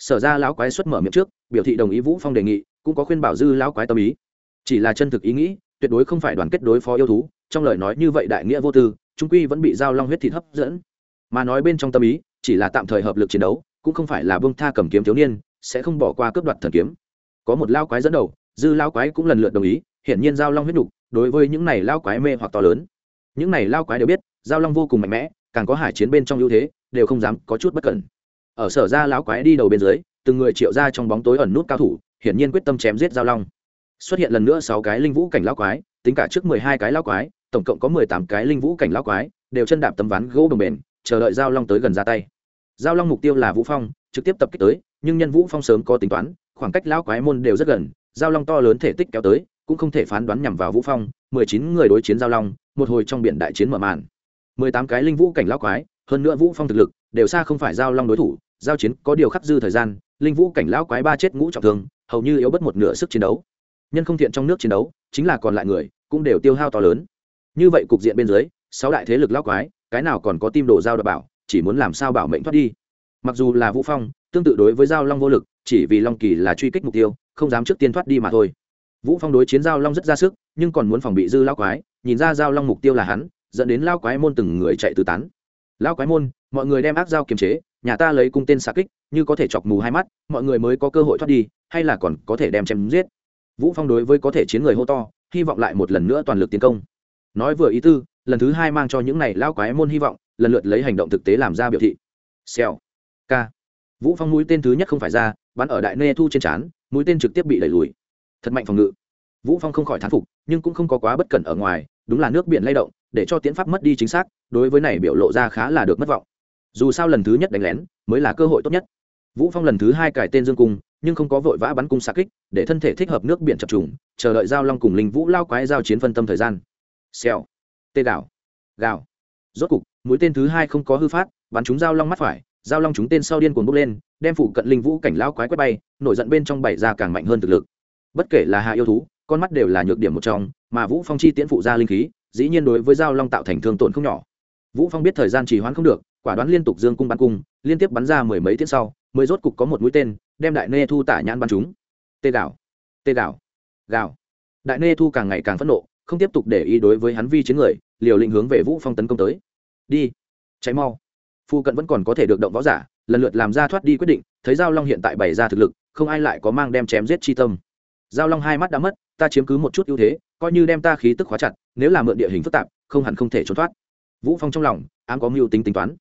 sở ra lão quái xuất mở miệng trước, biểu thị đồng ý vũ phong đề nghị, cũng có khuyên bảo dư lão quái tâm ý. Chỉ là chân thực ý nghĩ, tuyệt đối không phải đoàn kết đối phó yêu thú, trong lời nói như vậy đại nghĩa vô tư chúng quy vẫn bị giao long huyết thịt hấp dẫn mà nói bên trong tâm ý, chỉ là tạm thời hợp lực chiến đấu, cũng không phải là bông tha cầm kiếm thiếu niên, sẽ không bỏ qua cướp đoạt thần kiếm. Có một lao quái dẫn đầu, dư lao quái cũng lần lượt đồng ý, hiển nhiên giao long huyết đục đối với những này lao quái mê hoặc to lớn. Những này lao quái đều biết, giao long vô cùng mạnh mẽ, càng có hải chiến bên trong ưu thế, đều không dám có chút bất cẩn. Ở sở ra lão quái đi đầu bên dưới, từng người triệu ra trong bóng tối ẩn nút cao thủ, hiển nhiên quyết tâm chém giết giao long. Xuất hiện lần nữa sáu cái linh vũ cảnh lão quái, tính cả trước mười hai cái lão quái, tổng cộng có mười tám cái linh vũ cảnh lão quái, đều chân đạp tấm ván gỗ đồng bền chờ đợi giao long tới gần ra tay. Giao long mục tiêu là vũ phong, trực tiếp tập kích tới, nhưng nhân vũ phong sớm có tính toán, khoảng cách lão quái môn đều rất gần, giao long to lớn thể tích kéo tới, cũng không thể phán đoán nhằm vào vũ phong, mười chín người đối chiến giao long, một hồi trong biển đại chiến mở màn. mười tám cái linh vũ cảnh lão quái, hơn nữa vũ phong thực lực, đều xa không phải giao long đối thủ, giao chiến có điều khắc dư thời gian, linh vũ cảnh lão quái ba chết ngũ trọng thương, hầu như yếu bất một nửa sức chiến đấu. Nhân không thiện trong nước chiến đấu, chính là còn lại người, cũng đều tiêu hao to lớn. Như vậy cục diện bên dưới, sáu đại thế lực lão quái cái nào còn có tim đồ giao đ bảo, chỉ muốn làm sao bảo mệnh thoát đi. Mặc dù là vũ phong, tương tự đối với giao long vô lực, chỉ vì long kỳ là truy kích mục tiêu, không dám trước tiên thoát đi mà thôi. Vũ phong đối chiến giao long rất ra sức, nhưng còn muốn phòng bị dư lao quái, nhìn ra giao long mục tiêu là hắn, dẫn đến lao quái môn từng người chạy tứ tán. Lao quái môn, mọi người đem ác dao kiềm chế, nhà ta lấy cung tên xạ kích, như có thể chọc mù hai mắt, mọi người mới có cơ hội thoát đi, hay là còn có thể đem chém giết. Vũ phong đối với có thể chiến người hô to, hy vọng lại một lần nữa toàn lực tiến công. Nói vừa ý tư lần thứ hai mang cho những này lao quái môn hy vọng, lần lượt lấy hành động thực tế làm ra biểu thị. Xèo. K vũ phong mũi tên thứ nhất không phải ra, bắn ở đại nê thu trên trán, mũi tên trực tiếp bị đẩy lùi. Thật mạnh phòng ngự. Vũ phong không khỏi thán phục, nhưng cũng không có quá bất cẩn ở ngoài, đúng là nước biển lay động, để cho tiến pháp mất đi chính xác, đối với này biểu lộ ra khá là được mất vọng. Dù sao lần thứ nhất đánh lén, mới là cơ hội tốt nhất. Vũ phong lần thứ hai cải tên dương cung, nhưng không có vội vã bắn cung xa kích, để thân thể thích hợp nước biển chập trùng, chờ đợi giao long cùng linh vũ lao quái giao chiến phân tâm thời gian. Xèo tê gạo gạo. Rốt cục, mũi tên thứ hai không có hư phát, bắn chúng giao long mắt phải, giao long chúng tên sau điên cuồng bốc lên, đem phụ cận linh vũ cảnh lao quái quét bay, nổi giận bên trong bảy ra càng mạnh hơn thực lực. Bất kể là hạ yêu thú, con mắt đều là nhược điểm một trong, mà vũ phong chi tiễn phụ ra linh khí, dĩ nhiên đối với giao long tạo thành thương tổn không nhỏ. Vũ phong biết thời gian trì hoãn không được, quả đoán liên tục dương cung bắn cung, liên tiếp bắn ra mười mấy tiễn sau, mới rốt cục có một mũi tên, đem đại nê thu tả nhãn bắn chúng tê gạo tê gạo gạo. Đại nê thu càng ngày càng phẫn nộ không tiếp tục để ý đối với hắn vi chiến người, liều lĩnh hướng về vũ phong tấn công tới. Đi cháy mau. Phu cận vẫn còn có thể được động võ giả, lần lượt làm ra thoát đi quyết định, thấy giao long hiện tại bày ra thực lực, không ai lại có mang đem chém giết chi tâm. Giao long hai mắt đã mất, ta chiếm cứ một chút ưu thế, coi như đem ta khí tức khóa chặt, nếu là mượn địa hình phức tạp, không hẳn không thể trốn thoát. Vũ phong trong lòng, ám có mưu tính tính toán.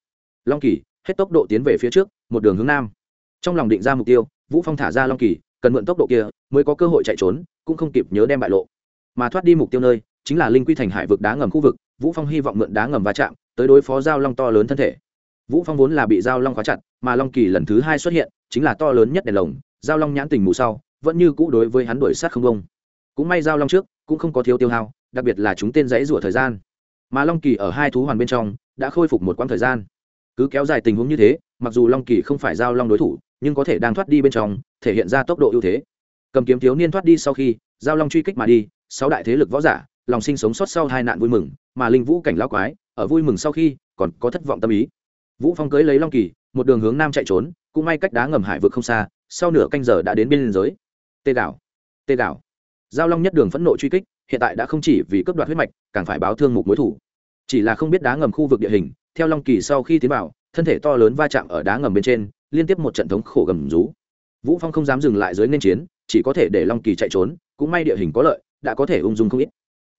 Long kỳ, hết tốc độ tiến về phía trước, một đường hướng nam. Trong lòng định ra mục tiêu, vũ phong thả ra long kỳ, cần mượn tốc độ kia, mới có cơ hội chạy trốn, cũng không kịp nhớ đem bại lộ mà thoát đi mục tiêu nơi, chính là linh quy thành hải vực đá ngầm khu vực, vũ phong hy vọng mượn đá ngầm va chạm tới đối phó giao long to lớn thân thể. Vũ phong vốn là bị giao long khóa chặt, mà long kỳ lần thứ hai xuất hiện, chính là to lớn nhất đèn lồng, giao long nhãn tình mù sau, vẫn như cũ đối với hắn đuổi sát không công cũng may giao long trước, cũng không có thiếu tiêu hao, đặc biệt là chúng tên dãy rủa thời gian. Mà long kỳ ở hai thú hoàn bên trong, đã khôi phục một quãng thời gian. Cứ kéo dài tình huống như thế, mặc dù long kỳ không phải giao long đối thủ, nhưng có thể đang thoát đi bên trong, thể hiện ra tốc độ ưu thế. Cầm kiếm thiếu niên thoát đi sau khi, giao long truy kích mà đi sáu đại thế lực võ giả, lòng sinh sống sót sau hai nạn vui mừng, mà linh vũ cảnh lao quái, ở vui mừng sau khi, còn có thất vọng tâm ý. Vũ phong cưới lấy long kỳ, một đường hướng nam chạy trốn, cũng may cách đá ngầm hải vực không xa, sau nửa canh giờ đã đến biên giới. Tê đảo tê đảo giao long nhất đường phẫn nộ truy kích, hiện tại đã không chỉ vì cướp đoạt huyết mạch, càng phải báo thương mục mối thủ. Chỉ là không biết đá ngầm khu vực địa hình, theo long kỳ sau khi tiến vào, thân thể to lớn va chạm ở đá ngầm bên trên, liên tiếp một trận thống khổ gầm rú. Vũ phong không dám dừng lại dưới nên chiến, chỉ có thể để long kỳ chạy trốn, cũng may địa hình có lợi đã có thể ung dung không ít.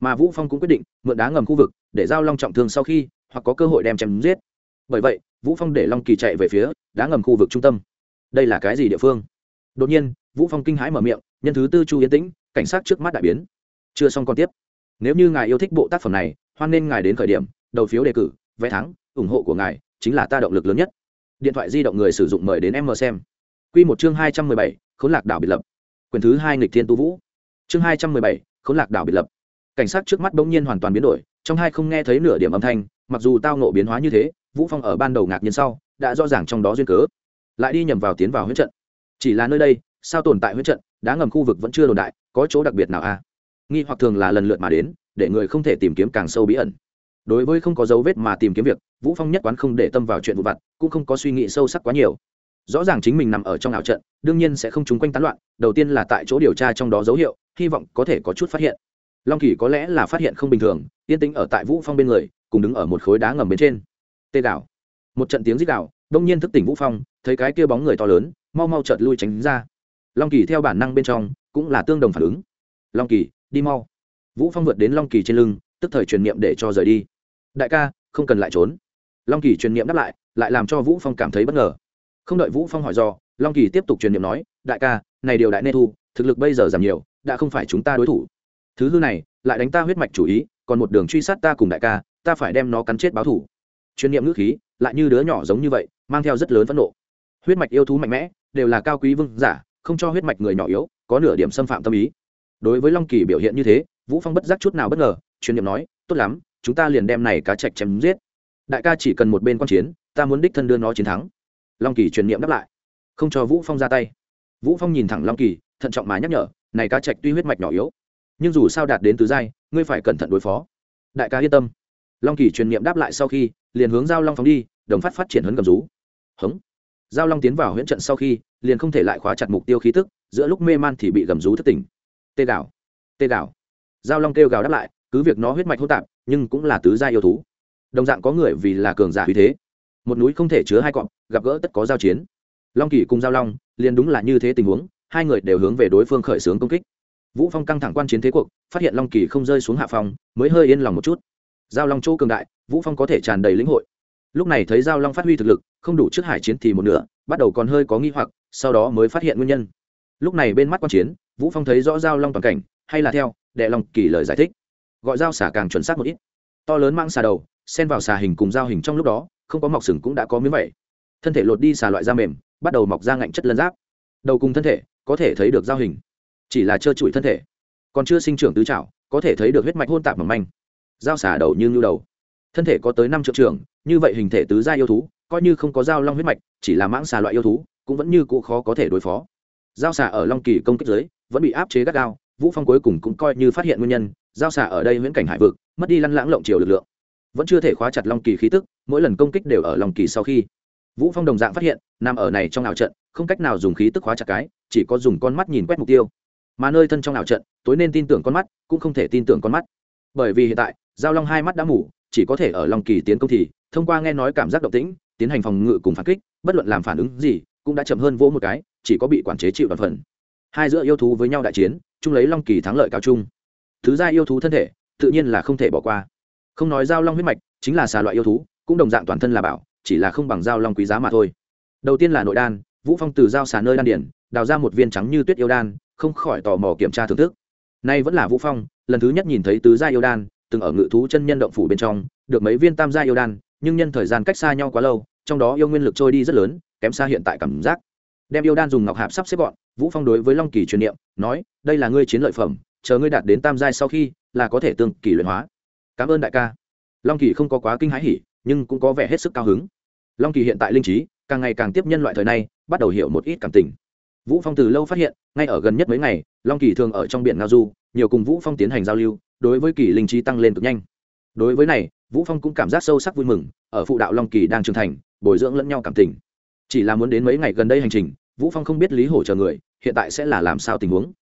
Mà vũ phong cũng quyết định mượn đá ngầm khu vực để giao long trọng thương sau khi, hoặc có cơ hội đem chém giết. Bởi vậy, vũ phong để long kỳ chạy về phía đá ngầm khu vực trung tâm. Đây là cái gì địa phương? Đột nhiên, vũ phong kinh hãi mở miệng, nhân thứ tư chu yên tĩnh, cảnh sát trước mắt đại biến. Chưa xong còn tiếp. Nếu như ngài yêu thích bộ tác phẩm này, hoan nên ngài đến khởi điểm, đầu phiếu đề cử, vé thắng, ủng hộ của ngài chính là ta động lực lớn nhất. Điện thoại di động người sử dụng mời đến em mờ xem. Quy một chương hai trăm mười bảy, khốn lạc đảo biệt lập. Quyền thứ hai nghịch thiên tu vũ. Chương hai trăm mười bảy khốn lạc đảo biệt lập. Cảnh sát trước mắt bỗng nhiên hoàn toàn biến đổi, trong hai không nghe thấy nửa điểm âm thanh, mặc dù tao nộ biến hóa như thế, vũ phong ở ban đầu ngạc nhiên sau, đã rõ ràng trong đó duyên cớ. Lại đi nhầm vào tiến vào huyết trận. Chỉ là nơi đây, sao tồn tại huyết trận, đá ngầm khu vực vẫn chưa đồn đại, có chỗ đặc biệt nào a à? nghi hoặc thường là lần lượt mà đến, để người không thể tìm kiếm càng sâu bí ẩn. Đối với không có dấu vết mà tìm kiếm việc, vũ phong nhất quán không để tâm vào chuyện vụ vặt, cũng không có suy nghĩ sâu sắc quá nhiều. Rõ ràng chính mình nằm ở trong ảo trận, đương nhiên sẽ không trúng quanh tán loạn, đầu tiên là tại chỗ điều tra trong đó dấu hiệu hy vọng có thể có chút phát hiện. Long kỳ có lẽ là phát hiện không bình thường, yên tĩnh ở tại vũ phong bên người, cùng đứng ở một khối đá ngầm bên trên. Tê đảo một trận tiếng rít đảo đông nhiên thức tỉnh vũ phong, thấy cái kia bóng người to lớn, mau mau chợt lui tránh ra. Long kỳ theo bản năng bên trong, cũng là tương đồng phản ứng. Long kỳ, đi mau. Vũ phong vượt đến long kỳ trên lưng, tức thời truyền niệm để cho rời đi. Đại ca, không cần lại trốn. Long kỳ truyền niệm đáp lại lại làm cho vũ phong cảm thấy bất ngờ. Không đợi vũ phong hỏi do, long kỳ tiếp tục truyền niệm nói, đại ca, này điều đại nê thu, thực lực bây giờ giảm nhiều đã không phải chúng ta đối thủ. Thứ hư này, lại đánh ta huyết mạch chủ ý, còn một đường truy sát ta cùng đại ca, ta phải đem nó cắn chết báo thủ. Truyền niệm ngữ khí, lại như đứa nhỏ giống như vậy, mang theo rất lớn phẫn nộ. Huyết mạch yêu thú mạnh mẽ, đều là cao quý vương giả, không cho huyết mạch người nhỏ yếu, có nửa điểm xâm phạm tâm ý. Đối với long kỳ biểu hiện như thế, vũ phong bất giác chút nào bất ngờ truyền niệm nói, tốt lắm, chúng ta liền đem này cá trạch chém giết. Đại ca chỉ cần một bên quan chiến, ta muốn đích thân đưa nó chiến thắng. Long kỳ truyền niệm đáp lại. Không cho vũ phong ra tay. Vũ phong nhìn thẳng long kỳ, thận trọng mà nhắc nhở này cá trạch tuy huyết mạch nhỏ yếu, nhưng dù sao đạt đến tứ giai, ngươi phải cẩn thận đối phó. Đại ca yên tâm. Long kỳ truyền niệm đáp lại sau khi, liền hướng giao long phóng đi, đồng phát phát triển hấn cầm rú. Hống. Giao long tiến vào huyễn trận sau khi, liền không thể lại khóa chặt mục tiêu khí tức, giữa lúc mê man thì bị gầm rú thất tỉnh. Tê đảo. tê đảo. giao long kêu gào đáp lại, cứ việc nó huyết mạch hô tạp, nhưng cũng là tứ gia yêu thú. Đồng dạng có người vì là cường giả uy thế. Một núi không thể chứa hai cọp, gặp gỡ tất có giao chiến. Long kỳ cùng giao long, liền đúng là như thế tình huống hai người đều hướng về đối phương khởi xướng công kích. Vũ phong căng thẳng quan chiến thế cuộc, phát hiện long kỳ không rơi xuống hạ phòng mới hơi yên lòng một chút. Giao long chỗ cường đại, vũ phong có thể tràn đầy lĩnh hội. Lúc này thấy giao long phát huy thực lực, không đủ trước hải chiến thì một nửa, bắt đầu còn hơi có nghi hoặc, sau đó mới phát hiện nguyên nhân. Lúc này bên mắt quan chiến, vũ phong thấy rõ giao long toàn cảnh, hay là theo đệ long kỳ lời giải thích. Gọi giao xả càng chuẩn xác một ít. To lớn mang xà đầu, xen vào xà hình cùng giao hình trong lúc đó, không có mọc sừng cũng đã có miếng vảy thân thể lột đi xà loại da mềm, bắt đầu mọc ra ngạnh chất lân giáp. Đầu cùng thân thể có thể thấy được giao hình. Chỉ là trơ trụi thân thể. Còn chưa sinh trưởng tứ trảo, có thể thấy được huyết mạch hôn tạp mỏng manh. Dao xả đầu như ngưu đầu. Thân thể có tới năm triệu trường như vậy hình thể tứ gia yêu thú, coi như không có dao long huyết mạch, chỉ là mãng xà loại yêu thú, cũng vẫn như cũ khó có thể đối phó. Dao xả ở long kỳ công kích giới vẫn bị áp chế gắt gao, vũ phong cuối cùng cũng coi như phát hiện nguyên nhân dao xả ở đây viễn cảnh hải vực, mất đi lăn lãng lộng chiều lực lượng. Vẫn chưa thể khóa chặt long kỳ khí tức, mỗi lần công kích đều ở long kỳ sau khi. Vũ phong đồng dạng phát hiện, nằm ở này trong ảo trận, không cách nào dùng khí tức khóa chặt cái chỉ có dùng con mắt nhìn quét mục tiêu. Mà nơi thân trong ảo trận, tối nên tin tưởng con mắt, cũng không thể tin tưởng con mắt. Bởi vì hiện tại, giao long hai mắt đã mù, chỉ có thể ở long kỳ tiến công thì, thông qua nghe nói cảm giác động tĩnh, tiến hành phòng ngự cùng phản kích, bất luận làm phản ứng gì, cũng đã chậm hơn vỗ một cái, chỉ có bị quản chế chịu đoàn phần. Hai giữa yêu thú với nhau đại chiến, chung lấy long kỳ thắng lợi cao chung thứ gia yêu thú thân thể, tự nhiên là không thể bỏ qua. Không nói giao long huyết mạch, chính là xà loại yêu thú, cũng đồng dạng toàn thân là bảo, chỉ là không bằng giao long quý giá mà thôi. Đầu tiên là nội đan, vũ phong từ giao xà nơi đan điển đào ra một viên trắng như tuyết yêu đan, không khỏi tò mò kiểm tra thưởng thức. Nay vẫn là vũ phong, lần thứ nhất nhìn thấy tứ gia yêu đan, từng ở ngự thú chân nhân động phủ bên trong, được mấy viên tam gia yêu đan, nhưng nhân thời gian cách xa nhau quá lâu, trong đó yêu nguyên lực trôi đi rất lớn, kém xa hiện tại cảm giác. Đem yêu đan dùng ngọc hạp sắp xếp gọn, vũ phong đối với long kỳ truyền niệm, nói, đây là ngươi chiến lợi phẩm, chờ ngươi đạt đến tam giai sau khi, là có thể tương kỳ luyện hóa. Cảm ơn đại ca. Long kỳ không có quá kinh hãi hỉ, nhưng cũng có vẻ hết sức cao hứng. Long kỳ hiện tại linh trí, càng ngày càng tiếp nhân loại thời nay, bắt đầu hiểu một ít cảm tình vũ phong từ lâu phát hiện, ngay ở gần nhất mấy ngày, long kỳ thường ở trong biển ngao du, nhiều cùng vũ phong tiến hành giao lưu, đối với kỳ linh trí tăng lên cực nhanh. Đối với này, vũ phong cũng cảm giác sâu sắc vui mừng, ở phụ đạo long kỳ đang trưởng thành, bồi dưỡng lẫn nhau cảm tình. Chỉ là muốn đến mấy ngày gần đây hành trình, vũ phong không biết lý hổ chờ người, hiện tại sẽ là làm sao tình huống.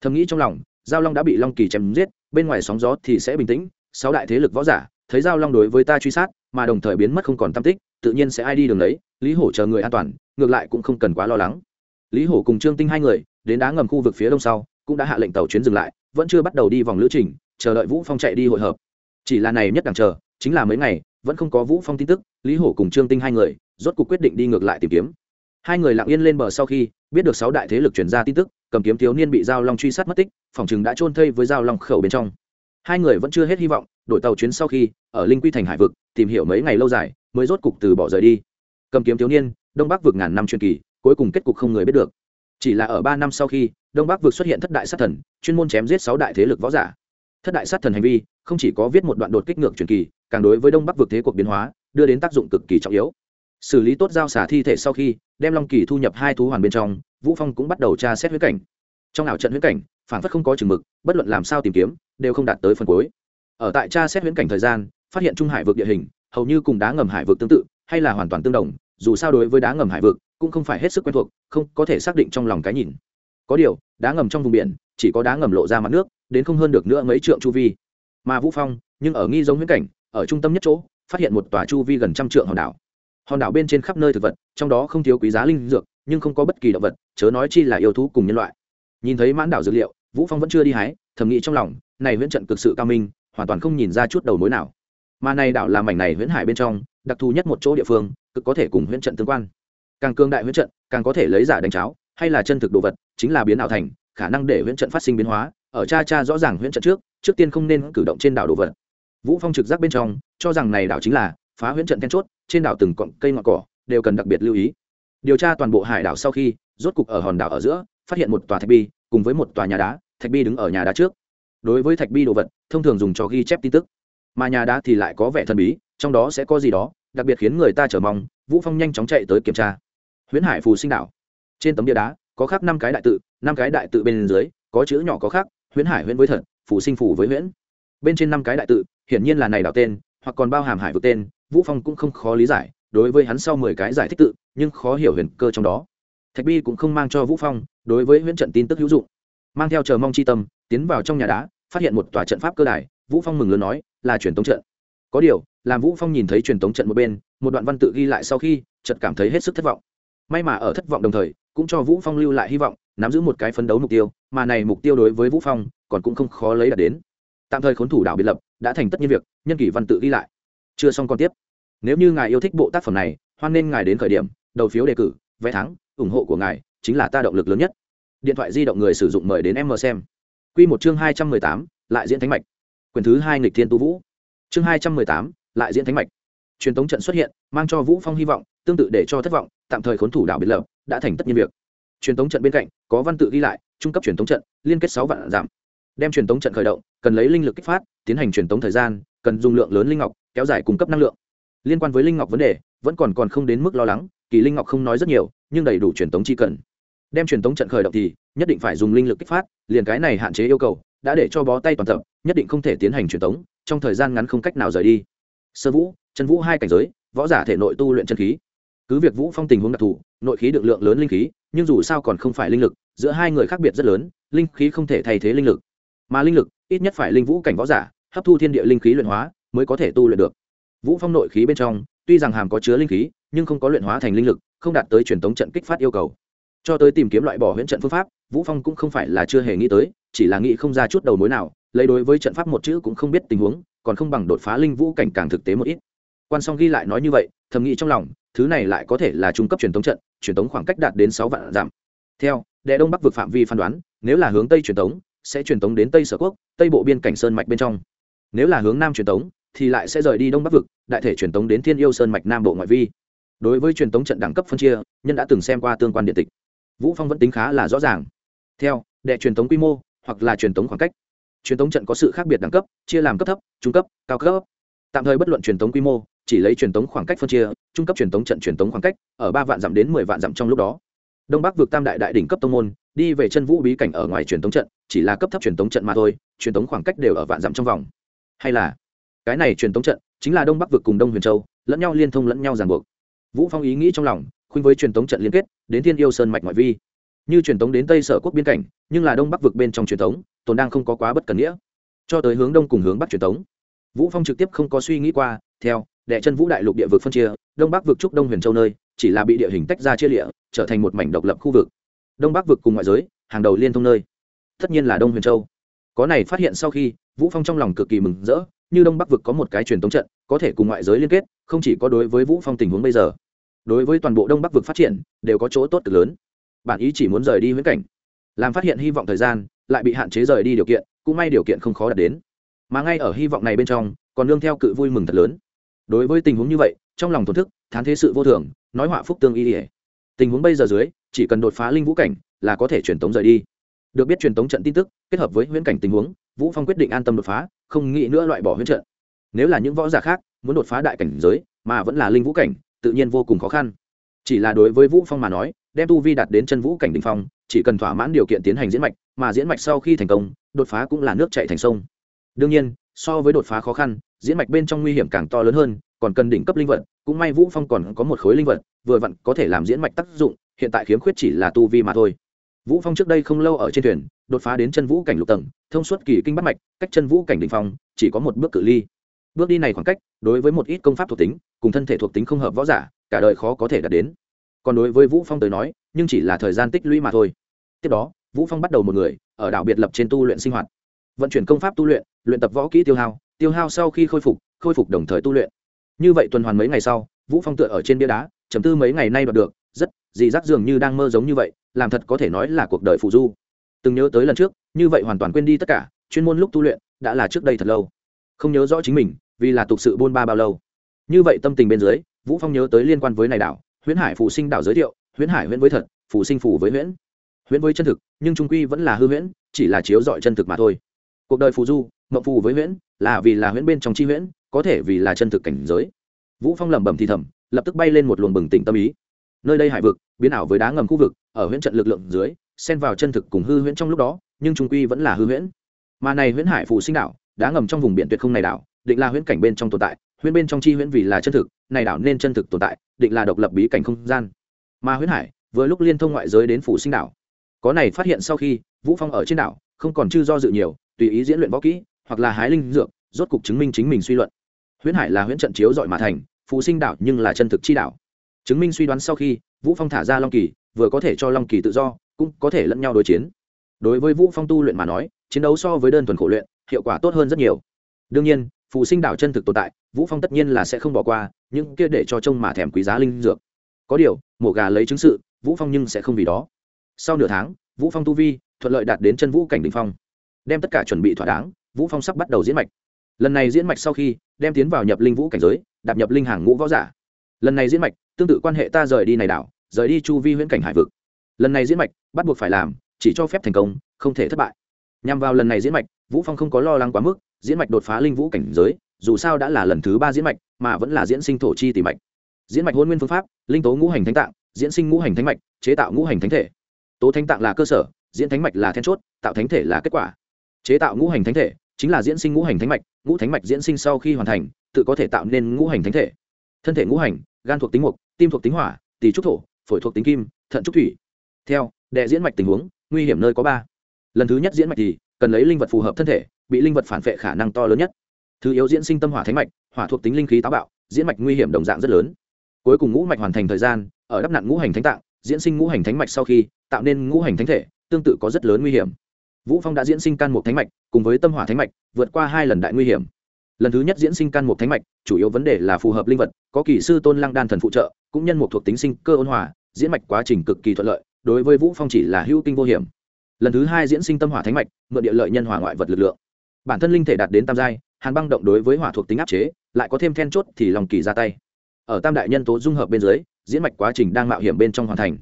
Thầm nghĩ trong lòng, giao long đã bị long kỳ chém giết, bên ngoài sóng gió thì sẽ bình tĩnh, sáu đại thế lực võ giả, thấy giao long đối với ta truy sát, mà đồng thời biến mất không còn tam tích, tự nhiên sẽ ai đi đường đấy, lý hổ chờ người an toàn, ngược lại cũng không cần quá lo lắng lý hổ cùng trương tinh hai người, đến đá ngầm khu vực phía đông sau, cũng đã hạ lệnh tàu chuyến dừng lại, vẫn chưa bắt đầu đi vòng lữ trình, chờ đợi vũ phong chạy đi hội hợp. Chỉ là này nhất đằng chờ, chính là mấy ngày, vẫn không có vũ phong tin tức, lý hổ cùng trương tinh hai người, rốt cuộc quyết định đi ngược lại tìm kiếm. Hai người lặng yên lên bờ sau khi, biết được sáu đại thế lực truyền ra tin tức, cầm kiếm thiếu niên bị giao long truy sát mất tích, phòng chừng đã trôn thây với giao long khẩu bên trong. Hai người vẫn chưa hết hy vọng đổi tàu chuyến sau khi, ở linh quy thành hải vực, tìm hiểu mấy ngày lâu dài, mới rốt cục từ bỏ rời đi. Cầm kiếm thiếu niên, đông bắc vực ngàn năm truyền kỳ cuối cùng kết cục không người biết được. Chỉ là ở ba năm sau khi, đông bắc vực xuất hiện thất đại sát thần, chuyên môn chém giết sáu đại thế lực võ giả. Thất đại sát thần hành vi, không chỉ có viết một đoạn đột kích ngược truyền kỳ, càng đối với đông bắc vực thế cuộc biến hóa, đưa đến tác dụng cực kỳ trọng yếu. Xử lý tốt giao xả thi thể sau khi, đem long kỳ thu nhập hai thú hoàn bên trong, vũ phong cũng bắt đầu tra xét huyết cảnh. Trong ảo trận huyết cảnh, phản phất không có chừng mực, bất luận làm sao tìm kiếm, đều không đạt tới phần cuối. Ở tại tra xét huyễn cảnh thời gian, phát hiện trung hải vực địa hình, hầu như cùng đá ngầm hải vực tương tự, hay là hoàn toàn tương đồng, dù sao đối với đá ngầm hải vực cũng không phải hết sức quen thuộc, không có thể xác định trong lòng cái nhìn. Có điều, đá ngầm trong vùng biển, chỉ có đá ngầm lộ ra mặt nước, đến không hơn được nữa mấy trượng chu vi. Mà vũ phong, nhưng ở nghi giống huyễn cảnh, ở trung tâm nhất chỗ, phát hiện một tòa chu vi gần trăm trượng hòn đảo. Hòn đảo bên trên khắp nơi thực vật, trong đó không thiếu quý giá linh dược, nhưng không có bất kỳ động vật, chớ nói chi là yêu thú cùng nhân loại. Nhìn thấy mãn đảo dược liệu, vũ phong vẫn chưa đi hái, thầm nghĩ trong lòng, này huyễn trận cực sự cao minh, hoàn toàn không nhìn ra chút đầu mối nào. Mà này đảo là mảnh này huyễn hải bên trong, đặc thù nhất một chỗ địa phương, cực có thể cùng huyễn trận tương quan càng cương đại huyễn trận, càng có thể lấy giả đánh cháo, hay là chân thực đồ vật, chính là biến ảo thành, khả năng để huyễn trận phát sinh biến hóa. Ở cha cha rõ ràng huyễn trận trước trước tiên không nên cử động trên đảo đồ vật. Vũ phong trực giác bên trong, cho rằng này đảo chính là phá huyễn trận then chốt, trên đảo từng cọng cây ngọn cỏ, đều cần đặc biệt lưu ý. Điều tra toàn bộ hải đảo sau khi, rốt cục ở hòn đảo ở giữa, phát hiện một tòa thạch bi, cùng với một tòa nhà đá, thạch bi đứng ở nhà đá trước. Đối với thạch bi đồ vật, thông thường dùng cho ghi chép tin tức. Mà nhà đá thì lại có vẻ thần bí, trong đó sẽ có gì đó, đặc biệt khiến người ta chờ mong. Vũ phong nhanh chóng chạy tới kiểm tra huyễn hải phù sinh đảo. Trên tấm bia đá, có khắc năm cái đại tự, năm cái đại tự bên dưới, có chữ nhỏ có khắc, huyễn hải huyễn với thật, phù sinh phù với huyễn. Bên trên năm cái đại tự, hiển nhiên là này đảo tên, hoặc còn bao hàm hải vực tên, vũ phong cũng không khó lý giải, đối với hắn sau mười cái giải thích tự, nhưng khó hiểu huyền cơ trong đó. Thạch bi cũng không mang cho vũ phong, đối với huyễn trận tin tức hữu dụng. Mang theo chờ mong chi tâm, tiến vào trong nhà đá, phát hiện một tòa trận pháp cơ đài, vũ phong mừng lớn nói, là truyền tống trận. Có điều, làm vũ phong nhìn thấy truyền tống trận một bên, một đoạn văn tự ghi lại sau khi, chợt cảm thấy hết sức thất vọng may mà ở thất vọng đồng thời, cũng cho vũ phong lưu lại hy vọng, nắm giữ một cái phấn đấu mục tiêu, mà này mục tiêu đối với vũ phong, còn cũng không khó lấy đạt đến. Tạm thời khốn thủ đảo biệt lập, đã thành tất nhiên việc, nhân kỷ văn tự ghi lại. Chưa xong còn tiếp. Nếu như ngài yêu thích bộ tác phẩm này, hoan nên ngài đến khởi điểm, đầu phiếu đề cử, vé thắng, ủng hộ của ngài, chính là ta động lực lớn nhất. Điện thoại di động người sử dụng mời đến em xem. Quy một chương hai trăm mười tám, lại diễn thánh mạch. Quyền thứ hai nghịch thiên tu vũ. Chương hai trăm mười tám, lại diễn thánh mạch. Truyền tống trận xuất hiện, mang cho vũ phong hy vọng tương tự để cho thất vọng, tạm thời khốn thủ đảo biệt lập, đã thành tất nhiên việc. Truyền tống trận bên cạnh, có văn tự ghi lại, trung cấp truyền tống trận, liên kết sáu vạn giảm đem truyền tống trận khởi động, cần lấy linh lực kích phát, tiến hành truyền tống thời gian, cần dùng lượng lớn linh ngọc, kéo dài cung cấp năng lượng. Liên quan với linh ngọc vấn đề, vẫn còn còn không đến mức lo lắng, kỳ linh ngọc không nói rất nhiều, nhưng đầy đủ truyền tống chi cần. Đem truyền tống trận khởi động thì, nhất định phải dùng linh lực kích phát, liền cái này hạn chế yêu cầu, đã để cho bó tay toàn tập, nhất định không thể tiến hành truyền tống, trong thời gian ngắn không cách nào rời đi. Sơ vũ, chân vũ hai cảnh giới, võ giả thể nội tu luyện chân khí cứ việc vũ phong tình huống đặc thù, nội khí được lượng lớn linh khí, nhưng dù sao còn không phải linh lực, giữa hai người khác biệt rất lớn, linh khí không thể thay thế linh lực. Mà linh lực, ít nhất phải linh vũ cảnh võ giả, hấp thu thiên địa linh khí luyện hóa, mới có thể tu luyện được. Vũ phong nội khí bên trong, tuy rằng hàm có chứa linh khí, nhưng không có luyện hóa thành linh lực, không đạt tới truyền thống trận kích phát yêu cầu. Cho tới tìm kiếm loại bỏ huyễn trận phương pháp, vũ phong cũng không phải là chưa hề nghĩ tới, chỉ là nghĩ không ra chút đầu mối nào, lấy đối với trận pháp một chữ cũng không biết tình huống, còn không bằng đột phá linh vũ cảnh càng thực tế một ít. Quan song ghi lại nói như vậy, thầm nghĩ trong lòng thứ này lại có thể là trung cấp truyền thống trận truyền thống khoảng cách đạt đến sáu vạn dặm. Theo đệ đông bắc vực phạm vi phán đoán nếu là hướng tây truyền thống, sẽ truyền thống đến tây sở quốc tây bộ biên cảnh sơn mạch bên trong. Nếu là hướng nam truyền thống, thì lại sẽ rời đi đông bắc vực đại thể truyền thống đến thiên yêu sơn mạch nam bộ ngoại vi. Đối với truyền thống trận đẳng cấp phân chia nhân đã từng xem qua tương quan điện tịch. Vũ phong vẫn tính khá là rõ ràng. Theo đệ truyền thống quy mô hoặc là truyền thống khoảng cách. Truyền thống trận có sự khác biệt đẳng cấp chia làm cấp thấp trung cấp cao cấp tạm thời bất luận truyền tống quy mô chỉ lấy truyền tống khoảng cách phân chia trung cấp truyền tống trận truyền tống khoảng cách ở ba vạn dặm đến mười vạn dặm trong lúc đó đông bắc vượt tam đại đại đỉnh cấp tông môn đi về chân vũ bí cảnh ở ngoài truyền tống trận chỉ là cấp thấp truyền tống trận mà thôi truyền tống khoảng cách đều ở vạn dặm trong vòng hay là cái này truyền tống trận chính là đông bắc vượt cùng đông huyền châu lẫn nhau liên thông lẫn nhau ràng buộc vũ phong ý nghĩ trong lòng khuynh với truyền tống trận liên kết đến thiên yêu sơn mạch ngoại vi như truyền tống đến tây sở quốc biên cảnh nhưng là đông bắc vực bên trong truyền tống tồn đang không có quá bất cần nghĩa cho tới hướng đông cùng hướng bắc truyền tống vũ phong trực tiếp không có suy nghĩ qua, theo, đệ chân vũ đại lục địa vực phân chia, đông bắc vực trúc đông huyền châu nơi, chỉ là bị địa hình tách ra chia lịa, trở thành một mảnh độc lập khu vực. Đông bắc vực cùng ngoại giới, hàng đầu liên thông nơi. Tất nhiên là đông huyền châu. Có này phát hiện sau khi, vũ phong trong lòng cực kỳ mừng rỡ, như đông bắc vực có một cái truyền thống trận, có thể cùng ngoại giới liên kết, không chỉ có đối với vũ phong tình huống bây giờ, đối với toàn bộ đông bắc vực phát triển, đều có chỗ tốt cực lớn. Bản ý chỉ muốn rời đi huyễn cảnh, làm phát hiện hy vọng thời gian, lại bị hạn chế rời đi điều kiện, cũng may điều kiện không khó đạt đến mà ngay ở hy vọng này bên trong, còn nương theo cự vui mừng thật lớn. Đối với tình huống như vậy, trong lòng thổn thức, thán thế sự vô thường, nói họa phúc tương y ỉa tình huống bây giờ dưới, chỉ cần đột phá linh vũ cảnh, là có thể truyền tống rời đi. Được biết truyền tống trận tin tức, kết hợp với huyễn cảnh tình huống, vũ phong quyết định an tâm đột phá, không nghĩ nữa loại bỏ huyễn trận. Nếu là những võ giả khác, muốn đột phá đại cảnh giới, mà vẫn là linh vũ cảnh, tự nhiên vô cùng khó khăn. Chỉ là đối với vũ phong mà nói, đem tu vi đạt đến chân vũ cảnh đỉnh phong, chỉ cần thỏa mãn điều kiện tiến hành diễn mạch, mà diễn mạch sau khi thành công, đột phá cũng là nước chảy thành sông đương nhiên, so với đột phá khó khăn, diễn mạch bên trong nguy hiểm càng to lớn hơn, còn cần đỉnh cấp linh vật, cũng may vũ phong còn có một khối linh vật, vừa vặn có thể làm diễn mạch tác dụng, hiện tại khiếm khuyết chỉ là tu vi mà thôi. Vũ phong trước đây không lâu ở trên thuyền, đột phá đến chân vũ cảnh lục tầng, thông suốt kỳ kinh bắt mạch, cách chân vũ cảnh đỉnh phong, chỉ có một bước cự ly. Bước đi này khoảng cách, đối với một ít công pháp thuộc tính, cùng thân thể thuộc tính không hợp võ giả, cả đời khó có thể đạt đến. Còn đối với vũ phong tới nói, nhưng chỉ là thời gian tích lũy mà thôi. Tiếp đó, vũ phong bắt đầu một người, ở đảo biệt lập trên tu luyện sinh hoạt vận chuyển công pháp tu luyện luyện tập võ kỹ tiêu hao tiêu hao sau khi khôi phục khôi phục đồng thời tu luyện. Như vậy tuần hoàn mấy ngày sau, vũ phong tựa ở trên bia đá, chấm tư mấy ngày nay đoạt được, rất, dị giác dường như đang mơ giống như vậy, làm thật có thể nói là cuộc đời phụ du. Từng nhớ tới lần trước, như vậy hoàn toàn quên đi tất cả, chuyên môn lúc tu luyện, đã là trước đây thật lâu. Không nhớ rõ chính mình, vì là tục sự buôn ba bao lâu. Như vậy tâm tình bên dưới, vũ phong nhớ tới liên quan với này đảo, huyễn hải phụ sinh đảo giới thiệu, huyễn hải huyễn với thật phụ sinh phụ với huyễn. Huyễn với chân thực, nhưng trung quy vẫn là hư huyễn, chỉ là chiếu dọi chân thực mà thôi cuộc đời phù du, mộng phù với huyễn, là vì là huyễn bên trong chi huyễn, có thể vì là chân thực cảnh giới. Vũ phong lẩm bẩm thì thầm, lập tức bay lên một luồng bừng tỉnh tâm ý. Nơi đây hải vực, biến ảo với đá ngầm khu vực, ở huyễn trận lực lượng dưới, xen vào chân thực cùng hư huyễn trong lúc đó, nhưng trung quy vẫn là hư huyễn. Mà này huyễn hải phù sinh đảo, đá ngầm trong vùng biển tuyệt không này đảo, định là huyễn cảnh bên trong tồn tại, huyễn bên trong chi huyễn vì là chân thực, này đảo nên chân thực tồn tại, định là độc lập bí cảnh không gian. Mà huyễn hải, vừa lúc liên thông ngoại giới đến phủ sinh đảo. Có này phát hiện sau khi, vũ phong ở trên đảo không còn chư do dự nhiều, tùy ý diễn luyện võ kỹ, hoặc là hái linh dược, rốt cục chứng minh chính mình suy luận. Huyễn hải là huyễn trận chiếu dọi mà thành, phù sinh đảo nhưng là chân thực chi đảo. Chứng minh suy đoán sau khi, vũ phong thả ra long kỳ, vừa có thể cho long kỳ tự do, cũng có thể lẫn nhau đối chiến. Đối với vũ phong tu luyện mà nói, chiến đấu so với đơn thuần khổ luyện, hiệu quả tốt hơn rất nhiều. Đương nhiên, phù sinh đảo chân thực tồn tại, vũ phong tất nhiên là sẽ không bỏ qua, những kia để cho trông mà thèm quý giá linh dược. Có điều, mổ gà lấy chứng sự, vũ phong nhưng sẽ không vì đó. Sau nửa tháng, vũ phong tu vi thuận lợi đạt đến chân vũ cảnh đỉnh phong. Đem tất cả chuẩn bị thỏa đáng, vũ phong sắp bắt đầu diễn mạch. Lần này diễn mạch sau khi, đem tiến vào nhập linh vũ cảnh giới, đạp nhập linh hàng ngũ võ giả. Lần này diễn mạch, tương tự quan hệ ta rời đi này đảo, rời đi chu vi huyễn cảnh hải vực. Lần này diễn mạch, bắt buộc phải làm, chỉ cho phép thành công, không thể thất bại. Nhằm vào lần này diễn mạch, vũ phong không có lo lắng quá mức, diễn mạch đột phá linh vũ cảnh giới, dù sao đã là lần thứ ba diễn mạch, mà vẫn là diễn sinh thổ chi tỷ mạch. Diễn mạch hôn nguyên phương pháp, linh tố ngũ hành thánh tạng, diễn sinh ngũ hành thánh mạch, chế tạo ngũ hành thánh thể. Tố thánh tạng là cơ sở diễn thánh mạch là then chốt, tạo thánh thể là kết quả. Chế tạo ngũ hành thánh thể chính là diễn sinh ngũ hành thánh mạch, ngũ thánh mạch diễn sinh sau khi hoàn thành, tự có thể tạo nên ngũ hành thánh thể. Thân thể ngũ hành, gan thuộc tính mục, tim thuộc tính hỏa, tỳ trúc thổ, phổi thuộc tính kim, thận trúc thủy. Theo, đệ diễn mạch tình huống, nguy hiểm nơi có ba. Lần thứ nhất diễn mạch thì cần lấy linh vật phù hợp thân thể, bị linh vật phản vệ khả năng to lớn nhất. Thứ yếu diễn sinh tâm hỏa thánh mạch, hỏa thuộc tính linh khí táo bạo, diễn mạch nguy hiểm đồng dạng rất lớn. Cuối cùng ngũ mạch hoàn thành thời gian, ở đắp nặn ngũ hành thánh tạng, diễn sinh ngũ hành thánh mạch sau khi, tạo nên ngũ hành thánh thể tương tự có rất lớn nguy hiểm. Vũ phong đã diễn sinh can một thánh mạch, cùng với tâm hỏa thánh mạch, vượt qua hai lần đại nguy hiểm. Lần thứ nhất diễn sinh can một thánh mạch, chủ yếu vấn đề là phù hợp linh vật, có kỳ sư tôn lăng đan thần phụ trợ, cũng nhân một thuộc tính sinh cơ ôn hòa, diễn mạch quá trình cực kỳ thuận lợi, đối với vũ phong chỉ là hữu kinh vô hiểm. Lần thứ hai diễn sinh tâm hỏa thánh mạch, mượn địa lợi nhân hỏa ngoại vật lực lượng. Bản thân linh thể đạt đến tam giai, hàn băng động đối với hỏa thuộc tính áp chế, lại có thêm then chốt thì lòng kỳ ra tay. Ở tam đại nhân tố dung hợp bên dưới, diễn mạch quá trình đang mạo hiểm bên trong hoàn thành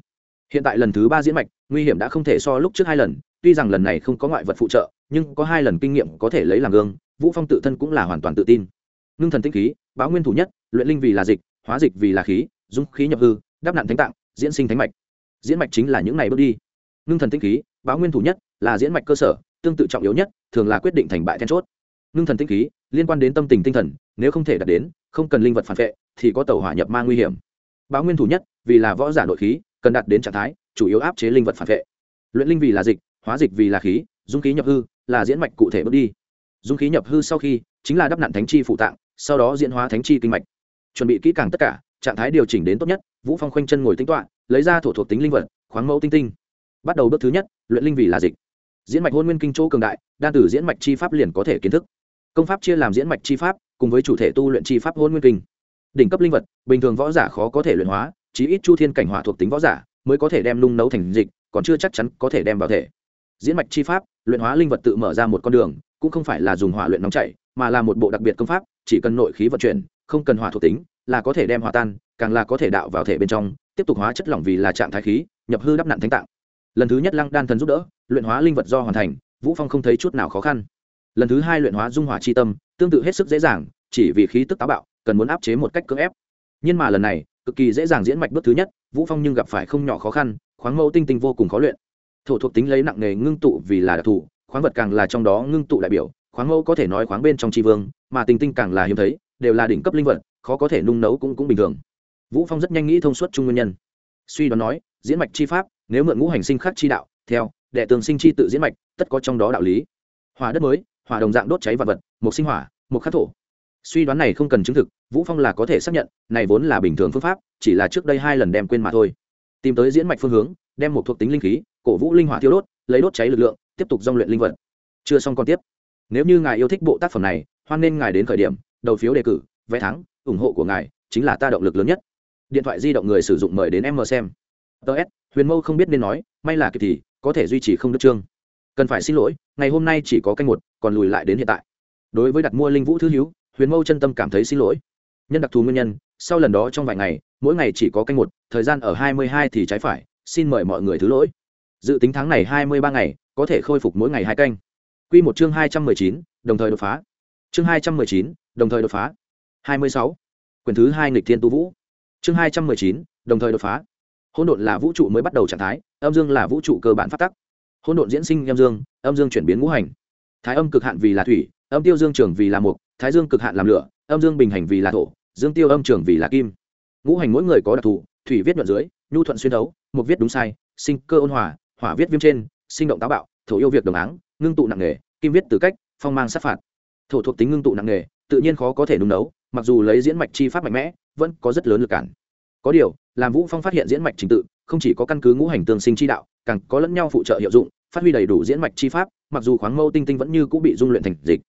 hiện tại lần thứ ba diễn mạch, nguy hiểm đã không thể so lúc trước hai lần, tuy rằng lần này không có ngoại vật phụ trợ, nhưng có hai lần kinh nghiệm có thể lấy làm gương, vũ phong tự thân cũng là hoàn toàn tự tin. Ngưng thần tinh khí, báo nguyên thủ nhất, luyện linh vì là dịch, hóa dịch vì là khí, dung khí nhập hư đắp nạn thánh tạng, diễn sinh thánh mạch. Diễn mạch chính là những này bước đi. Ngưng thần tinh khí, báo nguyên thủ nhất, là diễn mạch cơ sở, tương tự trọng yếu nhất, thường là quyết định thành bại then chốt. Ngưng thần tinh khí, liên quan đến tâm tình tinh thần, nếu không thể đạt đến, không cần linh vật phản vệ, thì có tàu hỏa nhập ma nguy hiểm. Báo nguyên thủ nhất, vì là võ giả nội khí cần đạt đến trạng thái, chủ yếu áp chế linh vật phản vệ. Luyện linh vì là dịch, hóa dịch vì là khí, dung khí nhập hư, là diễn mạch cụ thể bước đi. Dung khí nhập hư sau khi, chính là đắp nặn thánh chi phụ tạng, sau đó diễn hóa thánh chi kinh mạch. Chuẩn bị kỹ càng tất cả, trạng thái điều chỉnh đến tốt nhất, vũ phong khoanh chân ngồi tính toạ lấy ra thổ thuộc tính linh vật, khoáng mẫu tinh tinh. Bắt đầu bước thứ nhất, luyện linh vì là dịch. Diễn mạch hôn nguyên kinh chỗ cường đại, đan tử diễn mạch chi pháp liền có thể kiến thức. Công pháp chia làm diễn mạch chi pháp, cùng với chủ thể tu luyện chi pháp hôn nguyên kinh. Đỉnh cấp linh vật, bình thường võ giả khó có thể luyện hóa chí ít chu thiên cảnh hỏa thuộc tính võ giả mới có thể đem nung nấu thành dịch, còn chưa chắc chắn có thể đem vào thể. Diễn mạch chi pháp, luyện hóa linh vật tự mở ra một con đường, cũng không phải là dùng hỏa luyện nóng chảy mà là một bộ đặc biệt công pháp, chỉ cần nội khí vận chuyển, không cần hỏa thuộc tính, là có thể đem hòa tan, càng là có thể đạo vào thể bên trong, tiếp tục hóa chất lỏng vì là trạng thái khí, nhập hư đắp nặn thánh tạng. Lần thứ nhất lăng đan thần giúp đỡ, luyện hóa linh vật do hoàn thành, vũ phong không thấy chút nào khó khăn. Lần thứ hai luyện hóa dung hỏa chi tâm, tương tự hết sức dễ dàng, chỉ vì khí tức táo bạo, cần muốn áp chế một cách cưỡng ép. Nhưng mà lần này cực kỳ dễ dàng diễn mạch bước thứ nhất, vũ phong nhưng gặp phải không nhỏ khó khăn, khoáng mẫu tinh tinh vô cùng khó luyện. Thổ thuộc tính lấy nặng nghề ngưng tụ vì là đặc thù, khoáng vật càng là trong đó ngưng tụ đại biểu, khoáng mẫu có thể nói khoáng bên trong tri vương, mà tinh tinh càng là hiếm thấy, đều là đỉnh cấp linh vật, khó có thể nung nấu cũng cũng bình thường. Vũ phong rất nhanh nghĩ thông suốt chung nguyên nhân. Suy đoán nói, diễn mạch chi pháp, nếu mượn ngũ hành sinh khắc chi đạo, theo, đệ tường sinh chi tự diễn mạch, tất có trong đó đạo lý. Hỏa đất mới, hỏa đồng dạng đốt cháy vật vật, một sinh hỏa, một khắc thổ suy đoán này không cần chứng thực, vũ phong là có thể xác nhận, này vốn là bình thường phương pháp, chỉ là trước đây hai lần đem quên mà thôi. Tìm tới diễn mạch phương hướng, đem một thuộc tính linh khí, cổ vũ linh hỏa thiêu đốt, lấy đốt cháy lực lượng, tiếp tục dòng luyện linh vật. Chưa xong còn tiếp. Nếu như ngài yêu thích bộ tác phẩm này, hoan nên ngài đến khởi điểm, đầu phiếu đề cử, vé thắng, ủng hộ của ngài chính là ta động lực lớn nhất. Điện thoại di động người sử dụng mời đến em mờ xem. Ts huyền mâu không biết nên nói, may là kịp thì, có thể duy trì không được chương. Cần phải xin lỗi, ngày hôm nay chỉ có canh một, còn lùi lại đến hiện tại. Đối với đặt mua linh vũ thứ hữu huyền mâu chân tâm cảm thấy xin lỗi. Nhân đặc thù nguyên nhân, sau lần đó trong vài ngày, mỗi ngày chỉ có canh một, thời gian ở hai mươi hai thì trái phải, xin mời mọi người thứ lỗi. Dự tính tháng này hai mươi ba ngày, có thể khôi phục mỗi ngày hai canh. Q một chương hai trăm mười chín, đồng thời đột phá. Chương hai trăm mười chín, đồng thời đột phá. hai mươi sáu, quyền thứ hai nghịch thiên tu vũ. Chương hai trăm mười chín, đồng thời đột phá. Hỗn độn là vũ trụ mới bắt đầu trạng thái, âm dương là vũ trụ cơ bản phát tắc. Hỗn độn diễn sinh âm dương âm dương chuyển biến ngũ hành. Thái âm cực hạn vì là thủy, âm tiêu dương trường vì là mục thái dương cực hạn làm lửa, âm dương bình hành vì là thổ, dương tiêu âm trường vì là kim. Ngũ hành mỗi người có đặc thù, thủy viết nhuận dưới, nhu thuận xuyên đấu, một viết đúng sai, sinh cơ ôn hòa, hỏa viết viêm trên, sinh động táo bạo, thổ yêu việc đồng áng, ngưng tụ nặng nghề kim viết từ cách, phong mang sát phạt. Thổ thuộc tính ngưng tụ nặng nghề tự nhiên khó có thể nung nấu, mặc dù lấy diễn mạch chi pháp mạnh mẽ, vẫn có rất lớn lực cản. Có điều, làm vũ phong phát hiện diễn mạch trình tự, không chỉ có căn cứ ngũ hành tương sinh chi đạo, càng có lẫn nhau phụ trợ hiệu dụng, phát huy đầy đủ diễn mạch chi pháp, mặc dù khoáng mâu tinh tinh vẫn như cũng bị dung luyện thành dịch.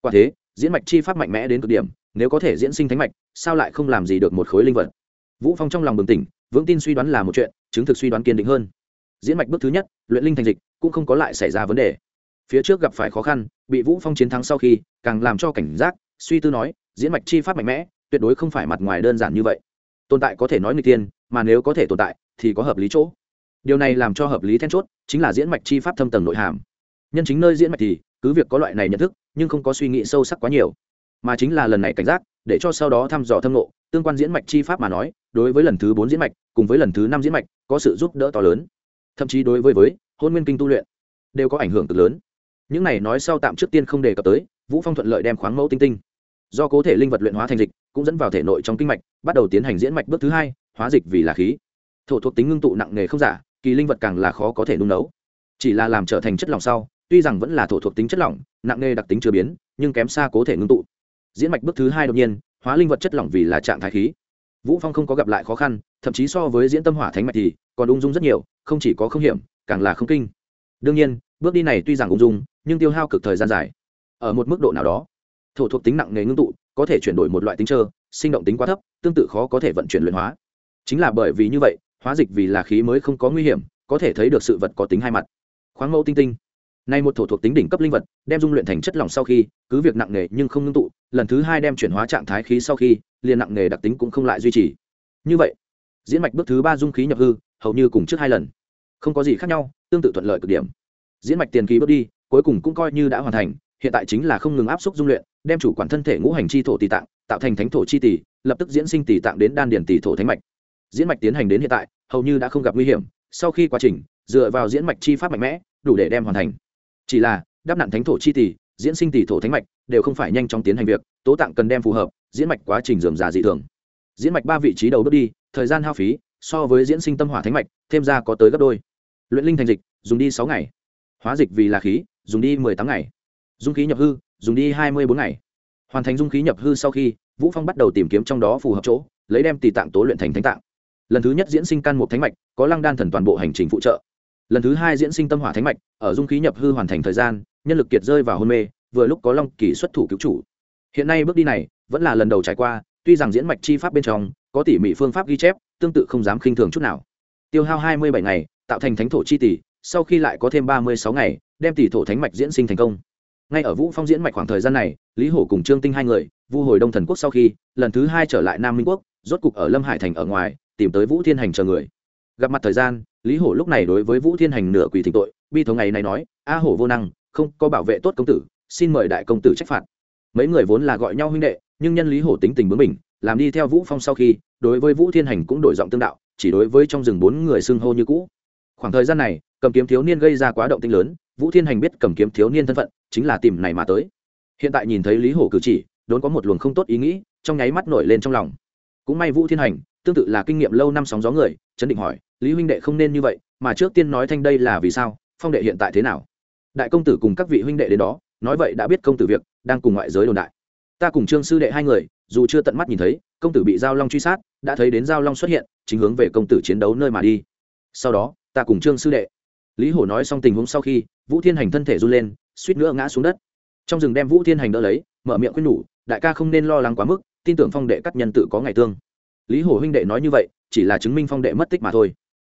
Quả thế diễn mạch chi pháp mạnh mẽ đến cực điểm, nếu có thể diễn sinh thánh mạch, sao lại không làm gì được một khối linh vật? Vũ phong trong lòng bừng tỉnh, vững tin suy đoán là một chuyện, chứng thực suy đoán kiên định hơn. Diễn mạch bước thứ nhất, luyện linh thành dịch, cũng không có lại xảy ra vấn đề. Phía trước gặp phải khó khăn, bị vũ phong chiến thắng sau khi, càng làm cho cảnh giác, suy tư nói, diễn mạch chi pháp mạnh mẽ, tuyệt đối không phải mặt ngoài đơn giản như vậy. Tồn tại có thể nói người tiên mà nếu có thể tồn tại, thì có hợp lý chỗ. Điều này làm cho hợp lý then chốt, chính là diễn mạch chi pháp thâm tầng nội hàm. Nhân chính nơi diễn mạch thì cứ việc có loại này nhận thức, nhưng không có suy nghĩ sâu sắc quá nhiều. Mà chính là lần này cảnh giác, để cho sau đó thăm dò thâm nộ tương quan diễn mạch chi pháp mà nói, đối với lần thứ bốn diễn mạch, cùng với lần thứ năm diễn mạch, có sự giúp đỡ to lớn. Thậm chí đối với với hôn nguyên kinh tu luyện, đều có ảnh hưởng cực lớn. Những này nói sau tạm trước tiên không đề cập tới, vũ phong thuận lợi đem khoáng mẫu tinh tinh, do cố thể linh vật luyện hóa thành dịch, cũng dẫn vào thể nội trong kinh mạch, bắt đầu tiến hành diễn mạch bước thứ hai, hóa dịch vì là khí. Thổ thuộc tính ngưng tụ nặng nề không giả, kỳ linh vật càng là khó có thể nung nấu. Chỉ là làm trở thành chất lỏng sau tuy rằng vẫn là thổ thuộc tính chất lỏng, nặng nề đặc tính chưa biến, nhưng kém xa cố thể ngưng tụ. Diễn mạch bước thứ hai đột nhiên, hóa linh vật chất lỏng vì là trạng thái khí. Vũ phong không có gặp lại khó khăn, thậm chí so với diễn tâm hỏa thánh mạch thì còn ung dung rất nhiều, không chỉ có không hiểm, càng là không kinh. Đương nhiên, bước đi này tuy rằng ung dung, nhưng tiêu hao cực thời gian dài. Ở một mức độ nào đó, thổ thuộc tính nặng nề ngưng tụ, có thể chuyển đổi một loại tính trơ, sinh động tính quá thấp, tương tự khó có thể vận chuyển luyện hóa. Chính là bởi vì như vậy, hóa dịch vì là khí mới không có nguy hiểm, có thể thấy được sự vật có tính hai mặt. Khoáng mẫu tinh tinh nay một thổ thuộc tính đỉnh cấp linh vật, đem dung luyện thành chất lỏng sau khi, cứ việc nặng nghề nhưng không ngưng tụ, lần thứ hai đem chuyển hóa trạng thái khí sau khi, liền nặng nghề đặc tính cũng không lại duy trì. Như vậy, diễn mạch bước thứ ba dung khí nhập hư, hầu như cùng trước hai lần. Không có gì khác nhau, tương tự thuận lợi cực điểm. Diễn mạch tiền kỳ bước đi, cuối cùng cũng coi như đã hoàn thành, hiện tại chính là không ngừng áp suất dung luyện, đem chủ quản thân thể ngũ hành chi thổ tỷ tạng, tạo thành thánh thổ chi tỷ, lập tức diễn sinh tỷ tạng đến đan điển tỷ thổ thánh mạch. Diễn mạch tiến hành đến hiện tại, hầu như đã không gặp nguy hiểm, sau khi quá trình, dựa vào diễn mạch chi pháp mạnh mẽ, đủ để đem hoàn thành chỉ là, đáp nạn thánh thổ chi tỷ, diễn sinh tỷ thổ thánh mạch, đều không phải nhanh chóng tiến hành việc, tố tạng cần đem phù hợp, diễn mạch quá trình dườm già dị thường. Diễn mạch ba vị trí đầu bước đi, thời gian hao phí, so với diễn sinh tâm hỏa thánh mạch, thêm ra có tới gấp đôi. Luyện linh thành dịch, dùng đi sáu ngày. Hóa dịch vì là khí, dùng đi mười tám ngày. Dung khí nhập hư, dùng đi hai mươi bốn ngày. Hoàn thành dung khí nhập hư sau khi, vũ phong bắt đầu tìm kiếm trong đó phù hợp chỗ, lấy đem tỷ tạng tố luyện thành thánh tạng. Lần thứ nhất diễn sinh căn một thánh mạch, có lăng đan thần toàn bộ hành trình phụ trợ lần thứ hai diễn sinh tâm hỏa thánh mạch, ở dung khí nhập hư hoàn thành thời gian, nhân lực kiệt rơi vào hôn mê, vừa lúc có long kỳ xuất thủ cứu chủ. Hiện nay bước đi này, vẫn là lần đầu trải qua, tuy rằng diễn mạch chi pháp bên trong, có tỉ mỉ phương pháp ghi chép, tương tự không dám khinh thường chút nào. Tiêu hao hai mươi bảy ngày, tạo thành thánh thổ chi tỷ, sau khi lại có thêm ba mươi sáu ngày, đem tỷ thổ thánh mạch diễn sinh thành công. Ngay ở vũ phong diễn mạch khoảng thời gian này, lý hổ cùng trương tinh hai người, vu hồi đông thần quốc sau khi, lần thứ hai trở lại nam minh quốc, rốt cục ở lâm hải thành ở ngoài, tìm tới vũ thiên hành chờ người. Gặp mặt thời gian lý hổ lúc này đối với vũ thiên hành nửa quỳ thỉnh tội, bi thống ngày này nói, a hổ vô năng, không có bảo vệ tốt công tử, xin mời đại công tử trách phạt. Mấy người vốn là gọi nhau huynh đệ, nhưng nhân lý hổ tính tình bướng mình làm đi theo vũ phong sau khi, đối với vũ thiên hành cũng đổi giọng tương đạo, chỉ đối với trong rừng bốn người xưng hô như cũ. Khoảng thời gian này, cầm kiếm thiếu niên gây ra quá động tinh lớn, vũ thiên hành biết cầm kiếm thiếu niên thân phận, chính là tìm này mà tới. Hiện tại nhìn thấy lý hổ cử chỉ, đốn có một luồng không tốt ý nghĩ, trong nháy mắt nổi lên trong lòng. Cũng may vũ thiên hành, tương tự là kinh nghiệm lâu năm sóng gió người, chấn định hỏi lý huynh đệ không nên như vậy, mà trước tiên nói thanh đây là vì sao, phong đệ hiện tại thế nào? Đại công tử cùng các vị huynh đệ đến đó, nói vậy đã biết công tử việc, đang cùng ngoại giới đồn đại. Ta cùng trương sư đệ hai người, dù chưa tận mắt nhìn thấy, công tử bị giao long truy sát, đã thấy đến giao long xuất hiện, chính hướng về công tử chiến đấu nơi mà đi. Sau đó, ta cùng trương sư đệ. Lý hổ nói xong tình huống sau khi, vũ thiên hành thân thể run lên, suýt nữa ngã xuống đất. Trong rừng đem vũ thiên hành đỡ lấy, mở miệng khuyên nhủ, đại ca không nên lo lắng quá mức, tin tưởng phong đệ các nhân tự có ngày tương. Lý hổ huynh đệ nói như vậy, chỉ là chứng minh phong đệ mất tích mà thôi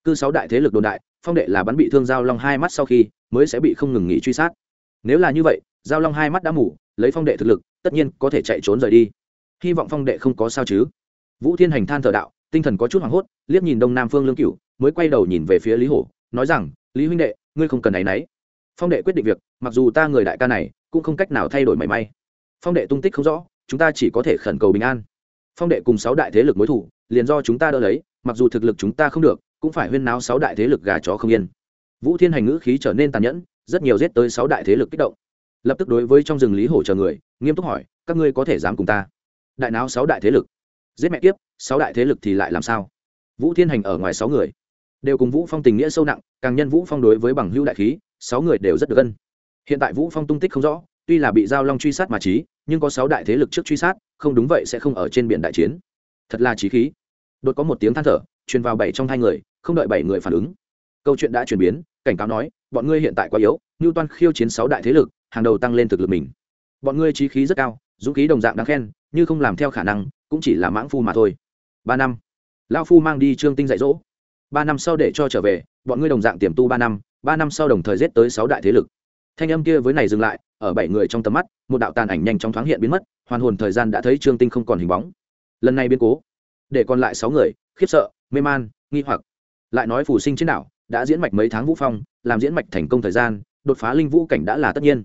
cư sáu đại thế lực đồn đại, phong đệ là bắn bị thương giao long hai mắt sau khi mới sẽ bị không ngừng nghỉ truy sát. Nếu là như vậy, giao long hai mắt đã mủ lấy phong đệ thực lực, tất nhiên có thể chạy trốn rời đi. Hy vọng phong đệ không có sao chứ. Vũ thiên hành than thờ đạo, tinh thần có chút hoảng hốt, liếc nhìn đông nam phương lương cửu, mới quay đầu nhìn về phía lý hổ, nói rằng, lý huynh đệ, ngươi không cần áy náy phong đệ quyết định việc, mặc dù ta người đại ca này, cũng không cách nào thay đổi mảy may. Phong đệ tung tích không rõ, chúng ta chỉ có thể khẩn cầu bình an. Phong đệ cùng sáu đại thế lực mối thủ, liền do chúng ta đỡ lấy, mặc dù thực lực chúng ta không được cũng phải huyên náo sáu đại thế lực gà chó không yên. Vũ thiên hành ngữ khí trở nên tàn nhẫn, rất nhiều giết tới sáu đại thế lực kích động. Lập tức đối với trong rừng lý hổ chờ người, nghiêm túc hỏi, các ngươi có thể dám cùng ta? Đại náo sáu đại thế lực. Giết mẹ kiếp, sáu đại thế lực thì lại làm sao? Vũ thiên hành ở ngoài sáu người, đều cùng vũ phong tình nghĩa sâu nặng, càng nhân vũ phong đối với bằng hữu đại khí, sáu người đều rất được gân hiện tại vũ phong tung tích không rõ, tuy là bị giao long truy sát mà trí nhưng có sáu đại thế lực trước truy sát, không đúng vậy sẽ không ở trên biển đại chiến. Thật là trí khí đột có một tiếng than thở, truyền vào bảy trong hai người, không đợi bảy người phản ứng. Câu chuyện đã chuyển biến, cảnh cáo nói, bọn ngươi hiện tại quá yếu như toan khiêu chiến sáu đại thế lực, hàng đầu tăng lên thực lực mình. Bọn ngươi trí khí rất cao, dũng khí đồng dạng đáng khen, như không làm theo khả năng, cũng chỉ là mãng phu mà thôi. Ba năm. Lao phu mang đi trương tinh dạy dỗ. Ba năm sau để cho trở về, bọn ngươi đồng dạng tiềm tu ba năm ba năm sau đồng thời giết tới sáu đại thế lực. Thanh âm kia với này dừng lại, ở bảy người trong tầm mắt, một đạo tàn ảnh nhanh chóng thoáng hiện biến mất, hoàn hồn thời gian đã thấy trương tinh không còn hình bóng. Lần này biến cố để còn lại sáu người, khiếp sợ, mê man, nghi hoặc. Lại nói phù sinh trên đảo, đã diễn mạch mấy tháng vũ phong, làm diễn mạch thành công thời gian, đột phá linh vũ cảnh đã là tất nhiên.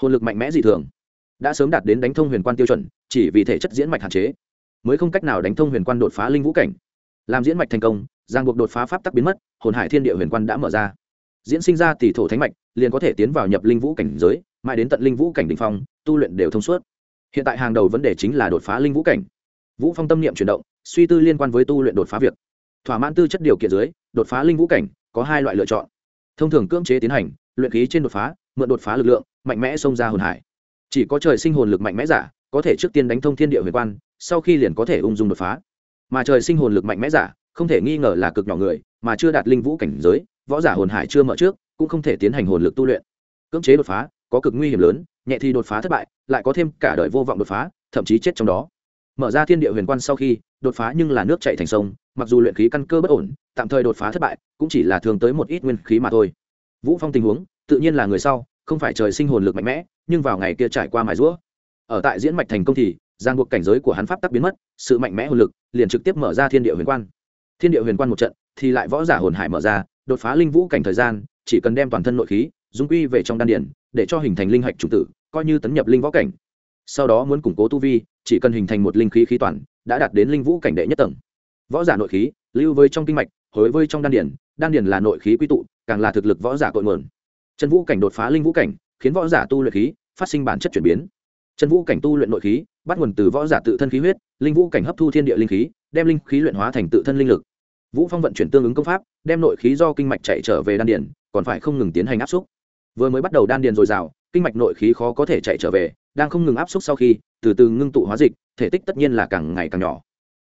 Hồn lực mạnh mẽ dị thường. Đã sớm đạt đến đánh thông huyền quan tiêu chuẩn, chỉ vì thể chất diễn mạch hạn chế, mới không cách nào đánh thông huyền quan đột phá linh vũ cảnh. Làm diễn mạch thành công, giang buộc đột phá pháp tắc biến mất, hồn hải thiên địa huyền quan đã mở ra. Diễn sinh ra tỷ thổ thánh mạch, liền có thể tiến vào nhập linh vũ cảnh giới, mãi đến tận linh vũ cảnh đ ỉ n h phong, tu luyện đều thông suốt. Hiện tại hàng đầu vấn đề chính là đột phá linh vũ cảnh vũ phong tâm niệm chuyển động, suy tư liên quan với tu luyện đột phá việc. Thỏa mãn tư chất điều kiện dưới, đột phá linh vũ cảnh, có hai loại lựa chọn. Thông thường cưỡng chế tiến hành, luyện khí trên đột phá, mượn đột phá lực lượng, mạnh mẽ xông ra hồn hải. Chỉ có trời sinh hồn lực mạnh mẽ giả, có thể trước tiên đánh thông thiên địa huyền quan, sau khi liền có thể ung dung đột phá. Mà trời sinh hồn lực mạnh mẽ giả, không thể nghi ngờ là cực nhỏ người, mà chưa đạt linh vũ cảnh giới, võ giả hồn hải chưa mở trước, cũng không thể tiến hành hồn lực tu luyện. Cưỡng chế đột phá, có cực nguy hiểm lớn, nhẹ thì đột phá thất bại, lại có thêm cả đời vô vọng đột phá, thậm chí chết trong đó mở ra thiên địa huyền quan sau khi, đột phá nhưng là nước chạy thành sông, mặc dù luyện khí căn cơ bất ổn, tạm thời đột phá thất bại, cũng chỉ là thường tới một ít nguyên khí mà thôi. Vũ phong tình huống, tự nhiên là người sau, không phải trời sinh hồn lực mạnh mẽ, nhưng vào ngày kia trải qua mài rũa. Ở tại diễn mạch thành công thì giang buộc cảnh giới của hắn pháp tắc biến mất, sự mạnh mẽ hồn lực liền trực tiếp mở ra thiên địa huyền quan. Thiên địa huyền quan một trận, thì lại võ giả hồn hải mở ra, đột phá linh vũ cảnh thời gian, chỉ cần đem toàn thân nội khí, dung quy về trong đan điển để cho hình thành linh hạch chủ tử, coi như tấn nhập linh võ cảnh. Sau đó muốn củng cố tu vi chỉ cần hình thành một linh khí khí toàn, đã đạt đến linh vũ cảnh đệ nhất tầng. Võ giả nội khí, lưu với trong kinh mạch, hối với trong đan điển đan điển là nội khí quy tụ, càng là thực lực võ giả cội nguồn. Chân vũ cảnh đột phá linh vũ cảnh, khiến võ giả tu luyện khí, phát sinh bản chất chuyển biến. Chân vũ cảnh tu luyện nội khí, bắt nguồn từ võ giả tự thân khí huyết, linh vũ cảnh hấp thu thiên địa linh khí, đem linh khí luyện hóa thành tự thân linh lực. Vũ phong vận chuyển tương ứng công pháp, đem nội khí do kinh mạch chạy trở về đan điển còn phải không ngừng tiến hành áp xúc. Vừa mới bắt đầu đan điền dồi dào, kinh mạch nội khí khó có thể chạy trở về đang không ngừng áp xúc sau khi từ từ ngưng tụ hóa dịch thể tích tất nhiên là càng ngày càng nhỏ.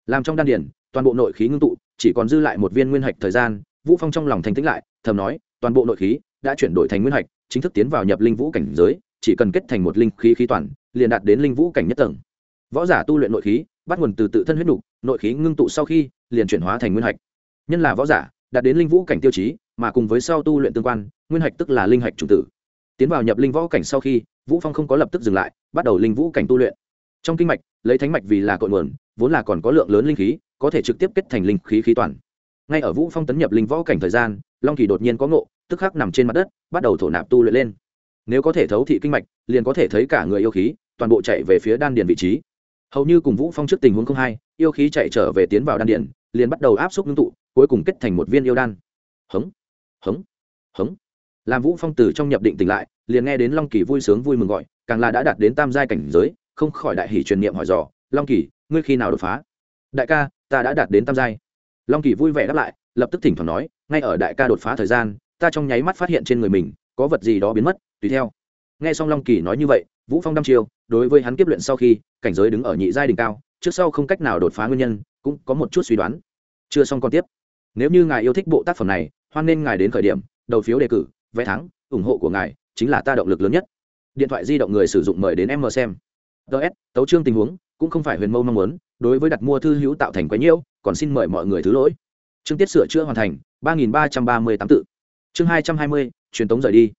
Làm trong đan điển toàn bộ nội khí ngưng tụ chỉ còn dư lại một viên nguyên hạch thời gian vũ phong trong lòng thành tĩnh lại thầm nói toàn bộ nội khí đã chuyển đổi thành nguyên hạch chính thức tiến vào nhập linh vũ cảnh giới chỉ cần kết thành một linh khí khí toàn liền đạt đến linh vũ cảnh nhất tầng. Võ giả tu luyện nội khí bắt nguồn từ tự thân huyết đủ, nội khí ngưng tụ sau khi liền chuyển hóa thành nguyên hạch. Nhân là võ giả đạt đến linh vũ cảnh tiêu chí mà cùng với sau tu luyện tương quan nguyên hạch tức là linh hạch chủ tử. Tiến vào nhập linh võ cảnh sau khi vũ phong không có lập tức dừng lại bắt đầu linh vũ cảnh tu luyện. Trong kinh mạch, lấy thánh mạch vì là cội nguồn, vốn là còn có lượng lớn linh khí, có thể trực tiếp kết thành linh khí khí toàn. Ngay ở vũ phong tấn nhập linh võ cảnh thời gian, long kỳ đột nhiên có ngộ, tức khắc nằm trên mặt đất, bắt đầu thổ nạp tu luyện lên. Nếu có thể thấu thị kinh mạch, liền có thể thấy cả người yêu khí, toàn bộ chạy về phía đan điền vị trí. Hầu như cùng vũ phong trước tình huống không hai yêu khí chạy trở về tiến vào đan điền, liền bắt đầu áp xúc ngưng tụ, cuối cùng kết thành một viên yêu đan. Hống hống hống. Làm vũ phong từ trong nhập định tỉnh lại, liền nghe đến long kỳ vui sướng vui mừng gọi càng là đã đạt đến tam giai cảnh giới, không khỏi đại hỷ truyền niệm hỏi dò, long kỳ, ngươi khi nào đột phá? Đại ca, ta đã đạt đến tam giai. Long kỳ vui vẻ đáp lại, lập tức thỉnh thoảng nói, ngay ở đại ca đột phá thời gian, ta trong nháy mắt phát hiện trên người mình có vật gì đó biến mất, tùy theo. Nghe xong long kỳ nói như vậy, vũ phong đăm chiêu, đối với hắn kiếp luyện sau khi, cảnh giới đứng ở nhị giai đỉnh cao, trước sau không cách nào đột phá nguyên nhân, cũng có một chút suy đoán. Chưa xong còn tiếp. Nếu như ngài yêu thích bộ tác phẩm này, hoan nên ngài đến khởi điểm, đầu phiếu đề cử, vé thắng, ủng hộ của ngài chính là ta động lực lớn nhất điện thoại di động người sử dụng mời đến em mờ xem. Ts tấu trương tình huống, cũng không phải huyền mâu mong muốn, đối với đặt mua thư hữu tạo thành quái nhiễu, còn xin mời mọi người thứ lỗi. Chương tiết sửa chữa hoàn thành, ba nghìn ba trăm ba mươi tám tự. Chương hai trăm hai mươi, truyền tống rời đi.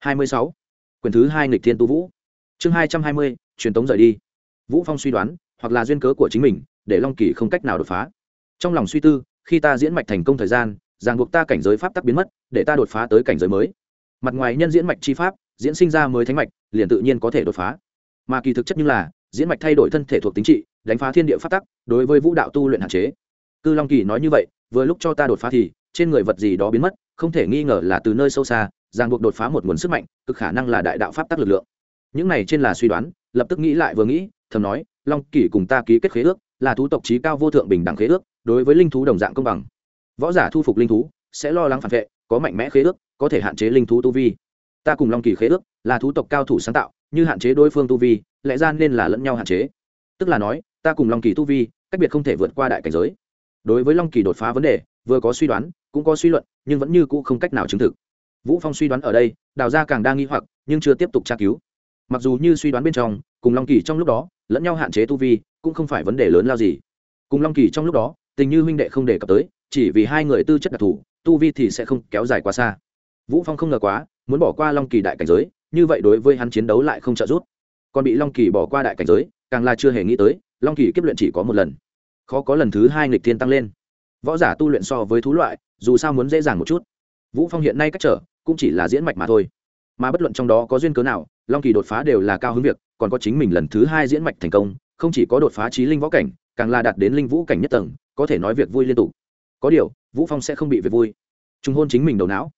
hai mươi sáu, quyền thứ hai nghịch thiên tu vũ. Chương hai trăm hai mươi, truyền tống rời đi. Vũ phong suy đoán, hoặc là duyên cớ của chính mình, để long kỳ không cách nào đột phá. Trong lòng suy tư, khi ta diễn mạch thành công thời gian, ràng buộc ta cảnh giới pháp tắc biến mất, để ta đột phá tới cảnh giới mới. Mặt ngoài nhân diễn mạch chi pháp, diễn sinh ra mới thánh mạch liền tự nhiên có thể đột phá. Mà kỳ thực chất như là, diễn mạch thay đổi thân thể thuộc tính trị, đánh phá thiên địa pháp tắc, đối với vũ đạo tu luyện hạn chế. Cư long kỳ nói như vậy, vừa lúc cho ta đột phá thì, trên người vật gì đó biến mất, không thể nghi ngờ là từ nơi sâu xa, ràng buộc đột phá một nguồn sức mạnh, cực khả năng là đại đạo pháp tắc lực lượng. Những này trên là suy đoán, lập tức nghĩ lại vừa nghĩ, thầm nói, long kỳ cùng ta ký kết khế ước, là thú tộc trí cao vô thượng bình đẳng khế ước, đối với linh thú đồng dạng công bằng. Võ giả thu phục linh thú, sẽ lo lắng phản vệ, có mạnh mẽ khế ước, có thể hạn chế linh thú tu vi ta cùng long kỳ khế ước là thú tộc cao thủ sáng tạo, như hạn chế đối phương tu vi, lẽ ra nên là lẫn nhau hạn chế. Tức là nói, ta cùng long kỳ tu vi, cách biệt không thể vượt qua đại cảnh giới. Đối với long kỳ đột phá vấn đề, vừa có suy đoán, cũng có suy luận, nhưng vẫn như cũ không cách nào chứng thực. Vũ phong suy đoán ở đây, đào gia càng đang nghi hoặc, nhưng chưa tiếp tục tra cứu. Mặc dù như suy đoán bên trong, cùng long kỳ trong lúc đó, lẫn nhau hạn chế tu vi, cũng không phải vấn đề lớn lao gì. Cùng long kỳ trong lúc đó, tình như huynh đệ không đề cập tới, chỉ vì hai người tư chất đặc thù, tu vi thì sẽ không kéo dài quá xa. Vũ phong không ngờ quá muốn bỏ qua long kỳ đại cảnh giới, như vậy đối với hắn chiến đấu lại không trợ giúp. Còn bị long kỳ bỏ qua đại cảnh giới, càng là chưa hề nghĩ tới, long kỳ kiếp luyện chỉ có một lần. Khó có lần thứ hai nghịch thiên tăng lên. Võ giả tu luyện so với thú loại, dù sao muốn dễ dàng một chút. Vũ phong hiện nay cách trở, cũng chỉ là diễn mạch mà thôi. Mà bất luận trong đó có duyên cớ nào, long kỳ đột phá đều là cao hứng việc, còn có chính mình lần thứ hai diễn mạch thành công, không chỉ có đột phá trí linh võ cảnh, càng là đạt đến linh vũ cảnh nhất tầng, có thể nói việc vui liên tục. Có điều, vũ phong sẽ không bị việc vui. Trung hôn chính mình đầu não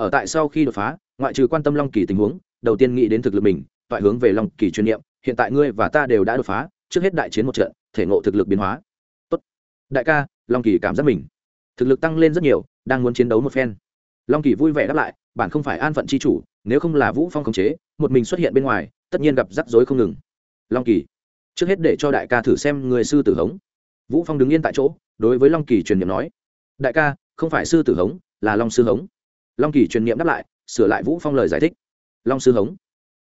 ở tại sau khi đột phá, ngoại trừ quan tâm long kỳ tình huống, đầu tiên nghĩ đến thực lực mình, toại hướng về long kỳ chuyên niệm, hiện tại ngươi và ta đều đã đột phá, trước hết đại chiến một trận, thể ngộ thực lực biến hóa. Tốt. Đại ca, long kỳ cảm giác mình. Thực lực tăng lên rất nhiều, đang muốn chiến đấu một phen. Long kỳ vui vẻ đáp lại, bản không phải an phận c h i chủ, nếu không là vũ phong khống chế, một mình xuất hiện bên ngoài, tất nhiên gặp rắc rối không ngừng. Long kỳ, trước hết để cho đại ca thử xem người sư tử hống. Vũ phong đứng yên tại chỗ, đối với long kỳ truyền n i ệ m nói, đại ca, không phải sư tử hống, là long sư hống long kỳ truyền n đáp lại, sửa lại vũ phong lời giải thích. Long sư hống.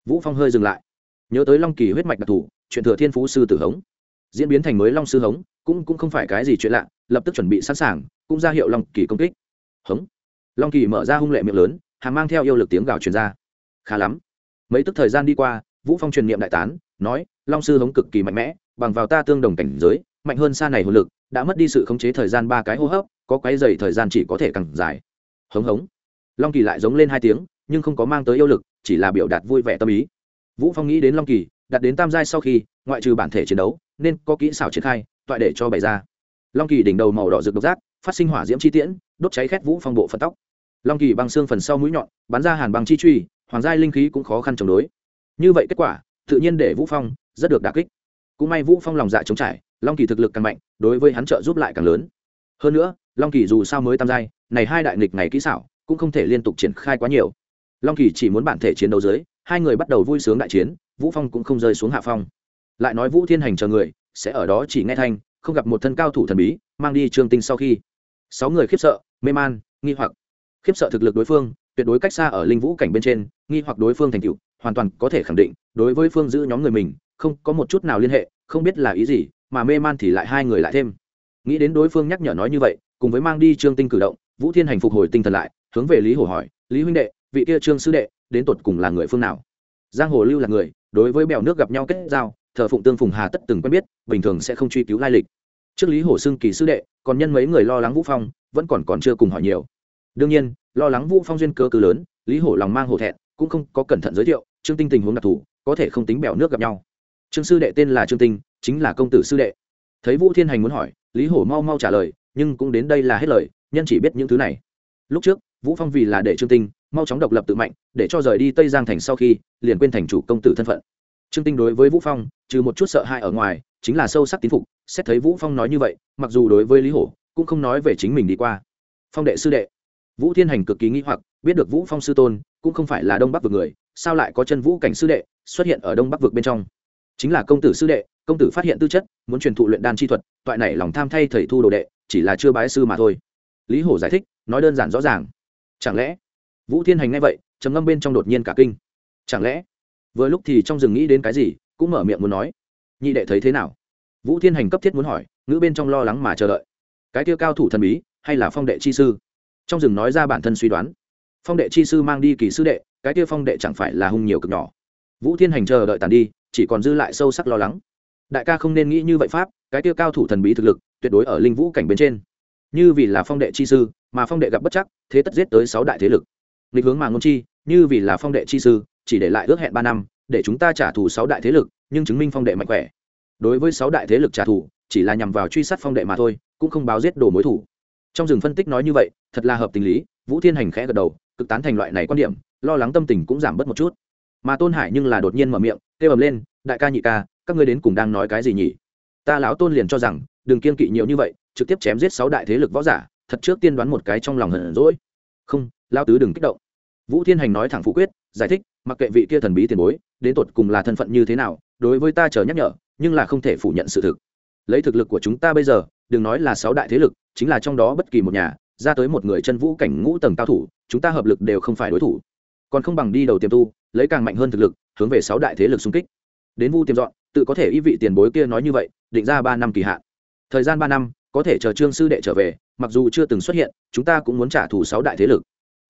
Vũ phong hơi dừng lại. Nhớ tới long kỳ huyết mạch đặc thù, chuyện thừa thiên phú sư tử hống. Diễn biến thành mới long sư hống, cũng cũng không phải cái gì chuyện lạ, lập tức chuẩn bị sẵn sàng, cũng ra hiệu long kỳ công kích. Hống. Long kỳ mở ra hung lệ miệng lớn hàng mang theo yêu lực tiếng gào truyền ra. Khá lắm. Mấy tức thời gian đi qua, vũ phong truyền niệm đại tán, nói, long sư hống cực kỳ mạnh mẽ, bằng vào ta tương đồng cảnh giới, mạnh hơn xa này hồn lực, đã mất đi sự khống chế thời gian ba cái hô hấp, có quái dày thời gian chỉ có thể càng dài. Hống hống long kỳ lại giống lên hai tiếng, nhưng không có mang tới yêu lực, chỉ là biểu đạt vui vẻ tâm ý. Vũ phong nghĩ đến long kỳ, đặt đến tam giai sau khi, ngoại trừ bản thể chiến đấu, nên có kỹ xảo triển khai, toại để cho bày ra. Long kỳ đỉnh đầu màu đỏ rực độc giác, phát sinh hỏa diễm chi tiễn, đốt cháy khét vũ phong bộ phần tóc. Long kỳ băng xương phần sau mũi nhọn, bắn ra hàn băng chi truy, hoàng giai linh khí cũng khó khăn chống đối. Như vậy kết quả, tự nhiên để vũ phong rất được đả kích. Cũng may vũ phong lòng dạ chống trải, long kỳ thực lực càng mạnh, đối với hắn trợ giúp lại càng lớn. Hơn nữa, long kỳ dù sao mới tam giai, này hai đại nghịch ngày kỹ xảo cũng không thể liên tục triển khai quá nhiều. Long kỳ chỉ muốn bản thể chiến đấu dưới, hai người bắt đầu vui sướng đại chiến, vũ phong cũng không rơi xuống hạ phong. Lại nói vũ thiên hành chờ người, sẽ ở đó chỉ nghe thanh, không gặp một thân cao thủ thần bí, mang đi trương tinh sau khi. Sáu người khiếp sợ, mê man, nghi hoặc. Khiếp sợ thực lực đối phương, tuyệt đối cách xa ở linh vũ cảnh bên trên, nghi hoặc đối phương thành tựu, hoàn toàn có thể khẳng định, đối với phương giữ nhóm người mình, không có một chút nào liên hệ, không biết là ý gì, mà mê man thì lại hai người lại thêm. Nghĩ đến đối phương nhắc nhở nói như vậy, cùng với mang đi trương tinh cử động, vũ thiên hành phục hồi tinh thần lại hướng về lý hồ hỏi, lý huynh đệ, vị kia trương sư đệ, đến tột cùng là người phương nào? Giang hồ lưu là người, đối với bèo nước gặp nhau kết giao, thờ phụng tương phùng hà tất từng quen biết, bình thường sẽ không truy cứu lai lịch. Trước lý hổ xưng kỳ sư đệ, còn nhân mấy người lo lắng vũ phong, vẫn còn còn chưa cùng hỏi nhiều. Đương nhiên, lo lắng vũ phong duyên cơ cứ lớn, lý hổ lòng mang hổ thẹn, cũng không có cẩn thận giới thiệu, trương tinh tình huống đặc thù, có thể không tính bèo nước gặp nhau. Trương sư đệ tên là trương tinh, chính là công tử sư đệ. Thấy vũ thiên hành muốn hỏi, lý hổ mau mau trả lời, nhưng cũng đến đây là hết lời, nhân chỉ biết những thứ này. Lúc trước vũ phong vì là để trương tinh, mau chóng độc lập tự mạnh, để cho rời đi tây giang thành sau khi, liền quên thành chủ công tử thân phận. Trương tinh đối với vũ phong, trừ một chút sợ hãi ở ngoài, chính là sâu sắc tín phục, xét thấy vũ phong nói như vậy, mặc dù đối với lý hổ, cũng không nói về chính mình đi qua. Phong đệ sư đệ. Vũ thiên hành cực kỳ nghi hoặc, biết được vũ phong sư tôn, cũng không phải là đông bắc vực người, sao lại có chân vũ cảnh sư đệ xuất hiện ở đông bắc vực bên trong? Chính là công tử sư đệ, công tử phát hiện tư chất, muốn truyền thụ luyện đan chi thuật, toại này lòng tham thay thầy thu đồ đệ, chỉ là chưa bái sư mà thôi. Lý hổ giải thích, nói đơn giản rõ ràng chẳng lẽ? Vũ thiên hành nghe vậy, trầm ngâm bên trong đột nhiên cả kinh. Chẳng lẽ? Vừa lúc thì trong rừng nghĩ đến cái gì, cũng mở miệng muốn nói. Nhị đệ thấy thế nào? Vũ thiên hành cấp thiết muốn hỏi, ngữ bên trong lo lắng mà chờ đợi. Cái kia cao thủ thần bí, hay là phong đệ chi sư? Trong rừng nói ra bản thân suy đoán. Phong đệ chi sư mang đi kỳ sư đệ, cái kia phong đệ chẳng phải là hung nhiều cực nhỏ. Vũ thiên hành chờ đợi tàn đi, chỉ còn dư lại sâu sắc lo lắng. Đại ca không nên nghĩ như vậy pháp, cái kia cao thủ thần bí thực lực, tuyệt đối ở linh vũ cảnh bên trên. Như vì là phong đệ chi sư mà phong đệ gặp bất chắc, thế tất giết tới sáu đại thế lực. Lịch hướng mà ngôn chi, như vì là phong đệ chi sư, chỉ để lại ước hẹn ba năm, để chúng ta trả thù sáu đại thế lực, nhưng chứng minh phong đệ mạnh khỏe. Đối với sáu đại thế lực trả thù, chỉ là nhằm vào truy sát phong đệ mà thôi, cũng không báo giết đồ mối thủ. Trong rừng phân tích nói như vậy, thật là hợp tình lý, vũ thiên hành khẽ gật đầu, cực tán thành loại này quan điểm, lo lắng tâm tình cũng giảm bớt một chút. Mà tôn hải nhưng là đột nhiên mở miệng, kêu ầm lên, đại ca nhị ca, các ngươi đến cùng đang nói cái gì nhỉ? Ta lão tôn liền cho rằng, đừng kiên kỵ nhiều như vậy, trực tiếp chém giết sáu đại thế lực võ giả thật trước tiên đoán một cái trong lòng hận rỗi. Không lao tứ đừng kích động. Vũ thiên hành nói thẳng phụ quyết, giải thích, mặc kệ vị kia thần bí tiền bối, đến tột cùng là thân phận như thế nào, đối với ta chờ nhắc nhở, nhưng là không thể phủ nhận sự thực. Lấy thực lực của chúng ta bây giờ, đừng nói là sáu đại thế lực, chính là trong đó bất kỳ một nhà, ra tới một người chân vũ cảnh ngũ tầng cao thủ, chúng ta hợp lực đều không phải đối thủ. Còn không bằng đi đầu tiềm tu, lấy càng mạnh hơn thực lực, hướng về sáu đại thế lực xung kích. Đến vu tiềm dọn, tự có thể y vị tiền bối kia nói như vậy, định ra ba năm kỳ hạn. Thời gian ba năm có thể chờ trương sư đệ trở về, mặc dù chưa từng xuất hiện, chúng ta cũng muốn trả thù sáu đại thế lực.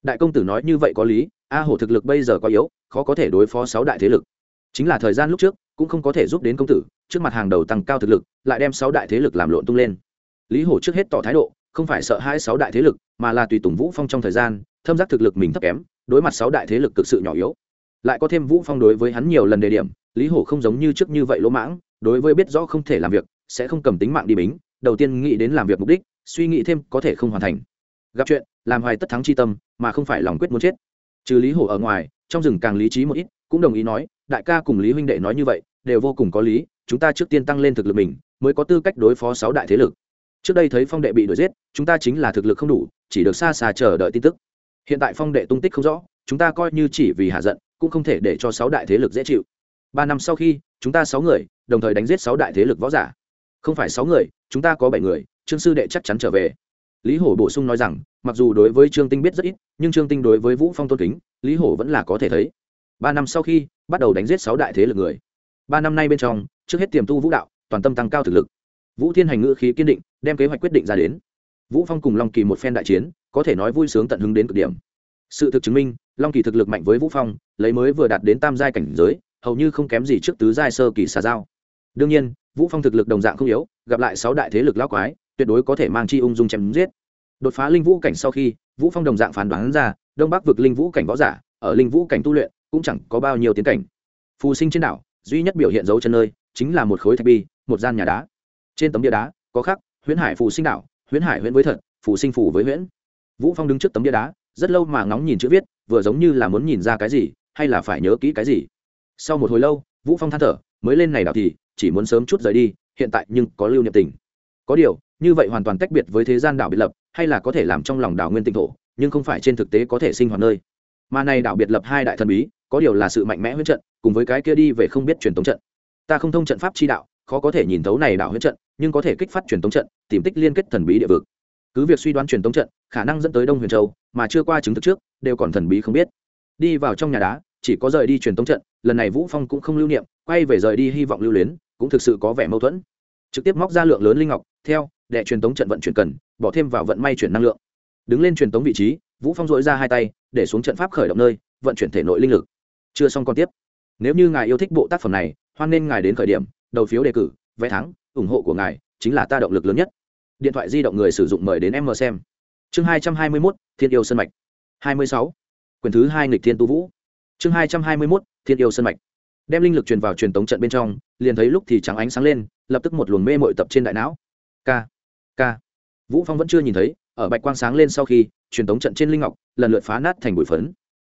Đại công tử nói như vậy có lý, a hổ thực lực bây giờ quá yếu, khó có thể đối phó sáu đại thế lực. Chính là thời gian lúc trước, cũng không có thể giúp đến công tử, trước mặt hàng đầu tăng cao thực lực, lại đem sáu đại thế lực làm lộn tung lên. Lý hổ trước hết tỏ thái độ, không phải sợ hai sáu đại thế lực, mà là tùy tùng vũ phong trong thời gian, thâm giác thực lực mình thấp kém, đối mặt sáu đại thế lực cực sự nhỏ yếu. Lại có thêm vũ phong đối với hắn nhiều lần đề điểm, lý hổ không giống như trước như vậy lỗ mãng, đối với biết rõ không thể làm việc, sẽ không cầm tính mạng đi bính đầu tiên nghĩ đến làm việc mục đích, suy nghĩ thêm có thể không hoàn thành. Gặp chuyện, làm hoài tất thắng chi tâm, mà không phải lòng quyết muốn chết. Trừ lý hổ ở ngoài, trong rừng càng lý trí một ít, cũng đồng ý nói, đại ca cùng lý huynh đệ nói như vậy, đều vô cùng có lý, chúng ta trước tiên tăng lên thực lực mình, mới có tư cách đối phó sáu đại thế lực. Trước đây thấy phong đệ bị đuổi giết, chúng ta chính là thực lực không đủ, chỉ được xa xa chờ đợi tin tức. Hiện tại phong đệ tung tích không rõ, chúng ta coi như chỉ vì hạ giận, cũng không thể để cho sáu đại thế lực dễ chịu. Ba năm sau khi, chúng ta sáu người, đồng thời đánh giết sáu đại thế lực võ giả không phải sáu người, chúng ta có bảy người, trương sư đệ chắc chắn trở về. Lý hổ bổ sung nói rằng, mặc dù đối với trương tinh biết rất ít, nhưng trương tinh đối với vũ phong tôn kính, lý hổ vẫn là có thể thấy. Ba năm sau khi, bắt đầu đánh giết sáu đại thế lực người. Ba năm nay bên trong, trước hết tiềm tu vũ đạo, toàn tâm tăng cao thực lực. Vũ thiên hành ngữ khí kiên định, đem kế hoạch quyết định ra đến. Vũ phong cùng long kỳ một phen đại chiến, có thể nói vui sướng tận hứng đến cực điểm. Sự thực chứng minh, long kỳ thực lực mạnh với vũ phong, lấy mới vừa đạt đến tam giai cảnh giới, hầu như không kém gì trước tứ giai sơ kỳ xà giao. Đương nhiên vũ phong thực lực đồng dạng không yếu, gặp lại sáu đại thế lực lão quái, tuyệt đối có thể mang chi ung dung chém giết. Đột phá linh vũ cảnh sau khi, vũ phong đồng dạng phán đoán ra, đông bắc vực linh vũ cảnh võ giả, ở linh vũ cảnh tu luyện, cũng chẳng có bao nhiêu tiến cảnh. Phù sinh trên đảo, duy nhất biểu hiện dấu chân nơi, chính là một khối thạch bi, một gian nhà đá. Trên tấm bia đá, có khắc, huyễn hải phù sinh đảo, huyễn hải huyễn với thật, phù sinh phù với huyễn. Vũ phong đứng trước tấm bia đá, rất lâu mà ngóng nhìn chữ viết, vừa giống như là muốn nhìn ra cái gì, hay là phải nhớ kỹ cái gì. Sau một hồi lâu, vũ phong than thở, mới lên này đảo thì chỉ muốn sớm chút rời đi, hiện tại nhưng có lưu niệm tình. Có điều, như vậy hoàn toàn tách biệt với thế gian đảo biệt lập, hay là có thể làm trong lòng đảo nguyên tinh thổ, nhưng không phải trên thực tế có thể sinh hoạt nơi. Mà này đảo biệt lập hai đại thần bí, có điều là sự mạnh mẽ huyết trận, cùng với cái kia đi về không biết truyền tống trận. Ta không thông trận pháp chi đạo, khó có thể nhìn thấu này đảo huyết trận, nhưng có thể kích phát truyền tống trận, tìm tích liên kết thần bí địa vực. Cứ việc suy đoán truyền tống trận, khả năng dẫn tới đông huyền châu, mà chưa qua chứng thực trước, đều còn thần bí không biết. Đi vào trong nhà đá, chỉ có rời đi truyền tống trận, lần này vũ phong cũng không lưu niệm, quay về rời đi hy vọng lưu luyến cũng thực sự có vẻ mâu thuẫn. Trực tiếp móc ra lượng lớn linh ngọc, theo đệ truyền tống trận vận chuyển cần, bỏ thêm vào vận may chuyển năng lượng. Đứng lên truyền tống vị trí, vũ phong dội ra hai tay, để xuống trận pháp khởi động nơi, vận chuyển thể nội linh lực. Chưa xong còn tiếp. Nếu như ngài yêu thích bộ tác phẩm này, hoan nên ngài đến khởi điểm, đầu phiếu đề cử, vé thắng, ủng hộ của ngài chính là ta động lực lớn nhất. Điện thoại di động người sử dụng mời đến em mờ xem. Chương hai trăm hai mươi mốt, thiên yêu sân mạch. hai mươi sáu. Quyển thứ hai nghịch thiên tu vũ. Chương hai trăm hai mươi mốt, thiên yêu sân mạch đem linh lực truyền vào truyền tống trận bên trong, liền thấy lúc thì trắng ánh sáng lên, lập tức một luồng mê mội tập trên đại não. K k vũ phong vẫn chưa nhìn thấy, ở bạch quang sáng lên sau khi, truyền tống trận trên linh ngọc, lần lượt phá nát thành bụi phấn.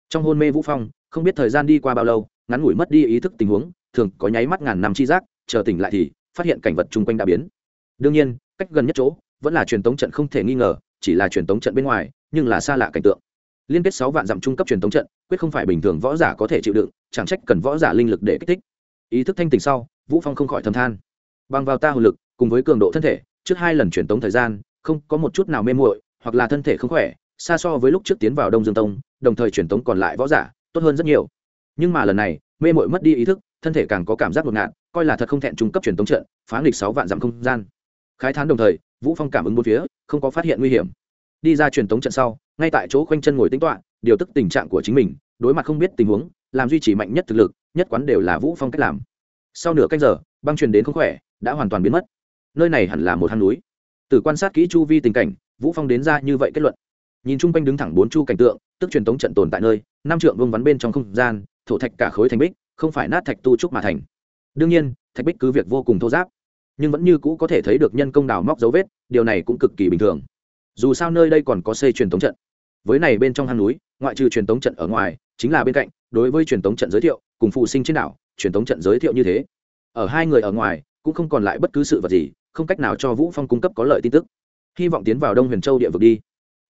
Trong hôn mê vũ phong, không biết thời gian đi qua bao lâu, ngắn ngủi mất đi ý thức tình huống, thường có nháy mắt ngàn năm chi giác, chờ tỉnh lại thì, phát hiện cảnh vật chung quanh đã biến. Đương nhiên, cách gần nhất chỗ, vẫn là truyền tống trận không thể nghi ngờ, chỉ là truyền tống trận bên ngoài, nhưng là xa lạ cảnh tượng liên kết sáu vạn dặm trung cấp truyền thống trận, quyết không phải bình thường võ giả có thể chịu đựng, chẳng trách cần võ giả linh lực để kích thích. Ý thức thanh tình sau, vũ phong không khỏi thầm than. Bằng vào ta hồn lực, cùng với cường độ thân thể, trước hai lần truyền tống thời gian, không có một chút nào mê muội, hoặc là thân thể không khỏe, xa so với lúc trước tiến vào đông dương tông, đồng thời truyền tống còn lại võ giả, tốt hơn rất nhiều. Nhưng mà lần này, mê muội mất đi ý thức, thân thể càng có cảm giác ngột ngạt, coi là thật không thẹn trung cấp truyền tống trận, phá nghịch sáu vạn dặm không gian. Khái thán đồng thời, vũ phong cảm ứng bốn phía, không có phát hiện nguy hiểm đi ra truyền tống trận sau, ngay tại chỗ khoanh chân ngồi tính toán điều tức tình trạng của chính mình, đối mặt không biết tình huống, làm duy trì mạnh nhất thực lực, nhất quán đều là vũ phong cách làm. Sau nửa canh giờ, băng truyền đến không khỏe, đã hoàn toàn biến mất. Nơi này hẳn là một hang núi. Từ quan sát kỹ chu vi tình cảnh, vũ phong đến ra như vậy kết luận. Nhìn chung quanh đứng thẳng bốn chu cảnh tượng, tức truyền tống trận tồn tại nơi, năm trượng vương vắn bên trong không gian, thổ thạch cả khối thành bích, không phải nát thạch tu trúc mà thành. Đương nhiên, thạch bích cứ việc vô cùng thô giáp nhưng vẫn như cũ có thể thấy được nhân công đào móc dấu vết, điều này cũng cực kỳ bình thường dù sao nơi đây còn có xây truyền tống trận. Với này bên trong hang núi, ngoại trừ truyền tống trận ở ngoài, chính là bên cạnh, đối với truyền tống trận giới thiệu, cùng phụ sinh trên đảo, truyền tống trận giới thiệu như thế. Ở hai người ở ngoài, cũng không còn lại bất cứ sự vật gì, không cách nào cho vũ phong cung cấp có lợi tin tức. Hy vọng tiến vào đông huyền châu địa vực đi.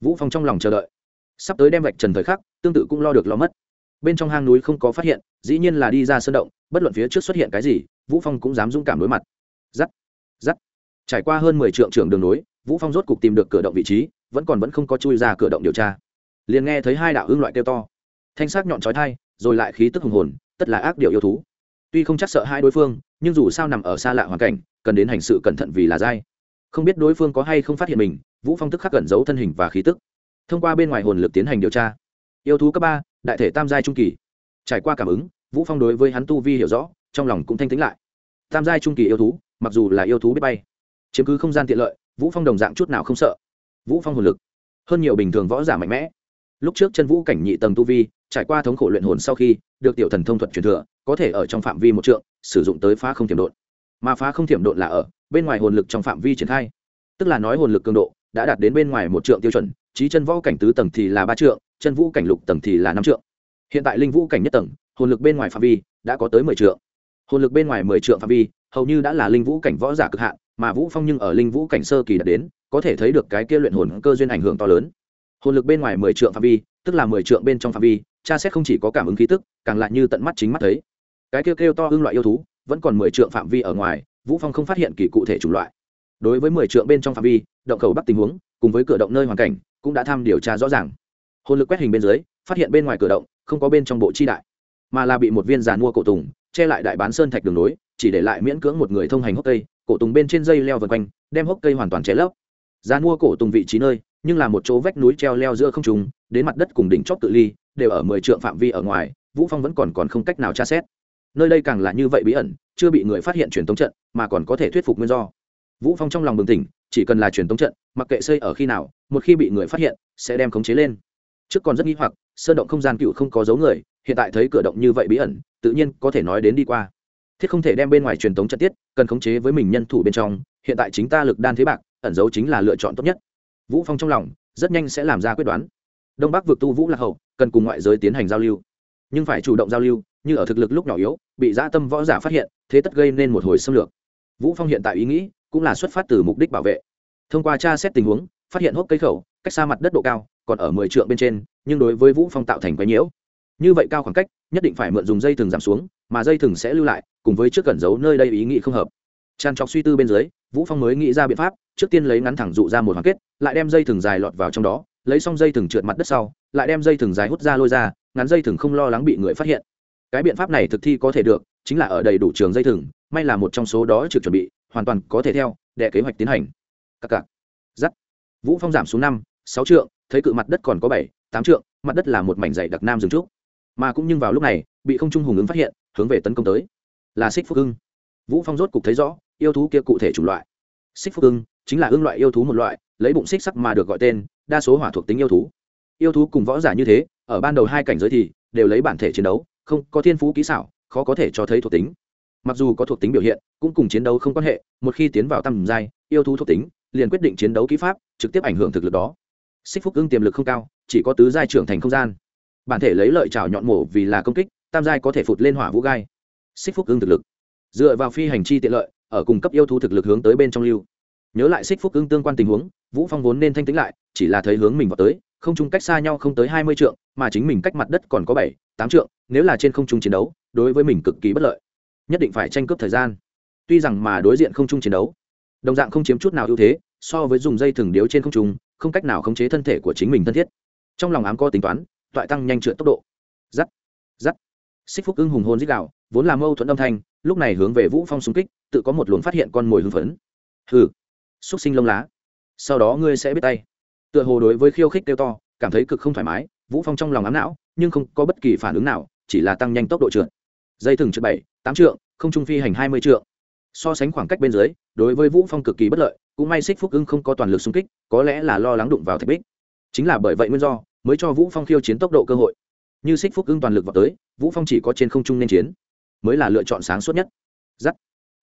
Vũ phong trong lòng chờ đợi. Sắp tới đem vạch trần thời khắc, tương tự cũng lo được lo mất. Bên trong hang núi không có phát hiện, dĩ nhiên là đi ra sơn động, bất luận phía trước xuất hiện cái gì, vũ phong cũng dám dũng cảm đối mặt. Giắt giắt. Trải qua hơn 10 trượng trưởng đường núi vũ phong rốt cục tìm được cửa động vị trí, vẫn còn vẫn không có chui ra cửa động điều tra. Liền nghe thấy hai đạo hương loại kêu to. Thanh sắc nhọn chói thai rồi lại khí tức hùng hồn, tất là ác điều yêu thú. Tuy không chắc sợ hai đối phương, nhưng dù sao nằm ở xa lạ hoàn cảnh, cần đến hành sự cẩn thận vì là dai. Không biết đối phương có hay không phát hiện mình, vũ phong tức khắc cẩn giấu thân hình và khí tức. Thông qua bên ngoài hồn lực tiến hành điều tra. Yêu thú cấp ba, đại thể tam giai trung kỳ. Trải qua cảm ứng, vũ phong đối với hắn tu vi hiểu rõ, trong lòng cũng thanh tĩnh lại. Tam giai trung kỳ yêu thú, mặc dù là yêu thú biết bay, chiếm cứ không gian tiện lợi vũ phong đồng dạng chút nào không sợ. Vũ phong hồn lực, hơn nhiều bình thường võ giả mạnh mẽ. Lúc trước chân vũ cảnh nhị tầng tu vi, trải qua thống khổ luyện hồn sau khi được tiểu thần thông thuật truyền thừa, có thể ở trong phạm vi một trượng, sử dụng tới phá không thiểm độn. Mà phá không thiểm độn là ở bên ngoài hồn lực trong phạm vi triển khai. Tức là nói hồn lực cường độ đã đạt đến bên ngoài một trượng tiêu chuẩn trí chân võ cảnh tứ tầng thì là ba trượng, chân vũ cảnh lục tầng thì là năm trượng. Hiện tại linh vũ cảnh nhất tầng, hồn lực bên ngoài phạm vi đã có tới mười trượng hồn lực bên ngoài mười trượng phạm vi, hầu như đã là linh vũ cảnh võ giả cực hạn, mà vũ phong nhưng ở linh vũ cảnh sơ kỳ đạt đến, có thể thấy được cái kia luyện hồn cơ duyên ảnh hưởng to lớn. Hồn lực bên ngoài mười trượng phạm vi, tức là mười trượng bên trong phạm vi cha xét không chỉ có cảm ứng khí tức, càng lại như tận mắt chính mắt thấy. Cái kêu kêu to hưng loại yêu thú, vẫn còn mười trượng phạm vi ở ngoài, vũ phong không phát hiện kỳ cụ thể chủng loại. Đối với mười trượng bên trong phạm vi, động khẩu bắc tình huống, cùng với cửa động nơi hoàn cảnh, cũng đã tham điều tra rõ ràng. Hồn lực quét hình bên dưới, phát hiện bên ngoài cửa động, không có bên trong bộ chi đại, mà là bị một viên giàn mua cổ tùng che lại đại bán sơn thạch đường nối, chỉ để lại miễn cưỡng một người thông hành hốc cây, cổ tùng bên trên dây leo vần quanh, đem hốc cây hoàn toàn che lấp. Ra mua cổ tùng vị trí nơi, nhưng là một chỗ vách núi treo leo giữa không trùng đến mặt đất cùng đỉnh chóp tự ly, đều ở mười trượng phạm vi ở ngoài, vũ phong vẫn còn còn không cách nào tra xét. Nơi đây càng là như vậy bí ẩn, chưa bị người phát hiện truyền tống trận, mà còn có thể thuyết phục nguyên do. Vũ phong trong lòng bừng tỉnh, chỉ cần là truyền tống trận, mặc kệ xây ở khi nào, một khi bị người phát hiện, sẽ đem khống chế lên. Trước còn rất nghi hoặc, sơn động không gian cựu không có dấu người, hiện tại thấy cửa động như vậy bí ẩn tự nhiên có thể nói đến đi qua. Thiết không thể đem bên ngoài truyền thống trận tiết, cần khống chế với mình nhân thủ bên trong, hiện tại chính ta lực đan thế bạc, ẩn dấu chính là lựa chọn tốt nhất. Vũ phong trong lòng, rất nhanh sẽ làm ra quyết đoán. Đông bắc vượt tu vũ lạc hậu, cần cùng ngoại giới tiến hành giao lưu. Nhưng phải chủ động giao lưu, như ở thực lực lúc nhỏ yếu, bị dã tâm võ giả phát hiện, thế tất gây nên một hồi xâm lược. Vũ phong hiện tại ý nghĩ, cũng là xuất phát từ mục đích bảo vệ. Thông qua tra xét tình huống, phát hiện hốc cây khẩu, cách xa mặt đất độ cao, còn ở 10 trượng bên trên, nhưng đối với vũ phong tạo thành quái nhiễu như vậy cao khoảng cách, nhất định phải mượn dùng dây thừng giảm xuống, mà dây thừng sẽ lưu lại, cùng với trước cẩn giấu nơi đây ý nghĩ không hợp. Tràn trọc suy tư bên dưới, vũ phong mới nghĩ ra biện pháp, trước tiên lấy ngắn thẳng dụ ra một hoàn kết, lại đem dây thừng dài lọt vào trong đó, lấy xong dây thừng trượt mặt đất sau, lại đem dây thừng dài hút ra lôi ra, ngắn dây thừng không lo lắng bị người phát hiện. Cái biện pháp này thực thi có thể được, chính là ở đầy đủ trường dây thừng, may là một trong số đó trực chuẩn bị, hoàn toàn có thể theo, để kế hoạch tiến hành. Các cặp dắt vũ phong giảm xuống năm, sáu trượng, thấy cự mặt đất còn có bảy, tám trượng, mặt đất là một mảnh dày đặc nam dừng trúc mà cũng nhưng vào lúc này, bị không trung hùng ứng phát hiện, hướng về tấn công tới. Là xích phúc ưng. Vũ phong rốt cục thấy rõ, yêu thú kia cụ thể chủng loại. Xích phúc ưng chính là ưng loại yêu thú một loại, lấy bụng xích sắc mà được gọi tên, đa số hỏa thuộc tính yêu thú. Yêu thú cùng võ giả như thế, ở ban đầu hai cảnh giới thì đều lấy bản thể chiến đấu, không có thiên phú kỹ xảo, khó có thể cho thấy thuộc tính. Mặc dù có thuộc tính biểu hiện, cũng cùng chiến đấu không quan hệ, một khi tiến vào tầm giai, yêu thú thuộc tính liền quyết định chiến đấu kỹ pháp, trực tiếp ảnh hưởng thực lực đó. Xích phúc ưng tiềm lực không cao, chỉ có tứ giai trưởng thành không gian bản thể lấy lợi chảo nhọn mổ vì là công kích, tam giai có thể phụt lên hỏa vũ gai. Xích phúc ưng thực lực. Dựa vào phi hành chi tiện lợi, ở cùng cấp yêu thú thực lực hướng tới bên trong lưu. Nhớ lại xích phúc ưng tương quan tình huống, vũ phong vốn nên thanh tĩnh lại, chỉ là thấy hướng mình vào tới, không trung cách xa nhau không tới hai mươi trượng, mà chính mình cách mặt đất còn có bảy, tám trượng, nếu là trên không trung chiến đấu, đối với mình cực kỳ bất lợi. Nhất định phải tranh cướp thời gian. Tuy rằng mà đối diện không trung chiến đấu, đồng dạng không chiếm chút nào ưu thế, so với dùng dây thừng điếu trên không trung, không cách nào khống chế thân thể của chính mình thân thiết. Trong lòng ám có tính toán toại tăng nhanh trượt tốc độ. Giắt giắt. Xích phúc ưng hùng hồn dích đạo vốn là mâu thuẫn âm thanh, lúc này hướng về vũ phong xung kích, tự có một luồng phát hiện con mồi hưng phấn. Hừ, xúc sinh lông lá. Sau đó ngươi sẽ biết tay. Tựa hồ đối với khiêu khích kêu to, cảm thấy cực không thoải mái, vũ phong trong lòng ám não, nhưng không có bất kỳ phản ứng nào, chỉ là tăng nhanh tốc độ trượt. Dây thừng trượt bảy, tám trượng, không trung phi hành hai mươi trượng. So sánh khoảng cách bên dưới, đối với vũ phong cực kỳ bất lợi, cũng may xích phúc ưng không có toàn lực xung kích, có lẽ là lo lắng đụng vào thạch bích. Chính là bởi vậy nguyên do mới cho vũ phong khiêu chiến tốc độ cơ hội. Như xích phúc ưng toàn lực vào tới, vũ phong chỉ có trên không trung nên chiến, mới là lựa chọn sáng suốt nhất. Giắt.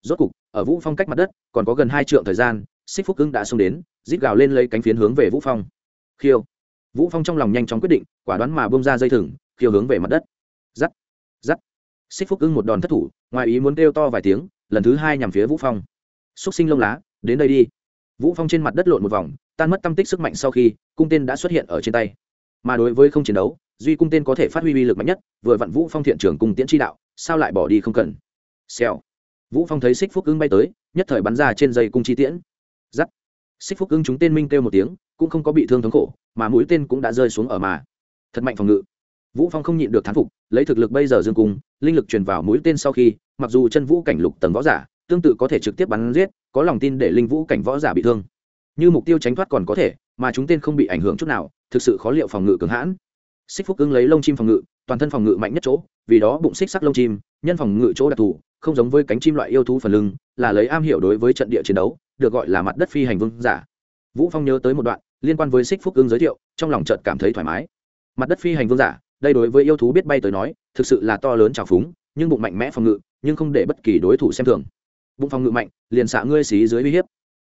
Rốt cục, ở vũ phong cách mặt đất, còn có gần hai trượng thời gian xích phúc ưng đã xông đến, rít gào lên lấy cánh phiến hướng về vũ phong. Khiêu. Vũ phong trong lòng nhanh chóng quyết định, quả đoán mà bông ra dây thừng, khiêu hướng về mặt đất. Giắt. Giắt. Xích phúc ưng một đòn thất thủ, ngoài ý muốn kêu to vài tiếng, lần thứ hai nhằm phía vũ phong. Xúc sinh lông lá, đến đây đi. Vũ phong trên mặt đất lộn một vòng, tan mất tâm tích sức mạnh sau khi, cung tên đã xuất hiện ở trên tay mà đối với không chiến đấu, duy cung tên có thể phát huy uy lực mạnh nhất, vừa vặn vũ phong thiện trưởng cung tiễn chi đạo, sao lại bỏ đi không cần? Xèo. Vũ phong thấy xích phúc ưng bay tới, nhất thời bắn ra trên dây cung chi tiễn. Giắt. Xích phúc ưng chúng tên minh kêu một tiếng, cũng không có bị thương thống khổ, mà mũi tên cũng đã rơi xuống ở mà. Thật mạnh phòng ngự. Vũ phong không nhịn được thán phục, lấy thực lực bây giờ dương cung, linh lực truyền vào mũi tên sau khi, mặc dù chân vũ cảnh lục tầng võ giả, tương tự có thể trực tiếp bắn giết, có lòng tin để linh vũ cảnh võ giả bị thương. Như mục tiêu tránh thoát còn có thể, mà chúng tên không bị ảnh hưởng chút nào thực sự khó liệu phòng ngự cường hãn. Xích phúc ưng lấy lông chim phòng ngự, toàn thân phòng ngự mạnh nhất chỗ, vì đó bụng xích sắc lông chim, nhân phòng ngự chỗ đặc thù, không giống với cánh chim loại yêu thú phần lưng, là lấy am hiểu đối với trận địa chiến đấu, được gọi là mặt đất phi hành vương giả. Vũ phong nhớ tới một đoạn, liên quan với xích phúc ưng giới thiệu, trong lòng chợt cảm thấy thoải mái. Mặt đất phi hành vương giả, đây đối với yêu thú biết bay tới nói, thực sự là to lớn trào phúng, nhưng bụng mạnh mẽ phòng ngự, nhưng không để bất kỳ đối thủ xem thường. Bụng phòng ngự mạnh, liền xạ ngươi xí dưới uy hiếp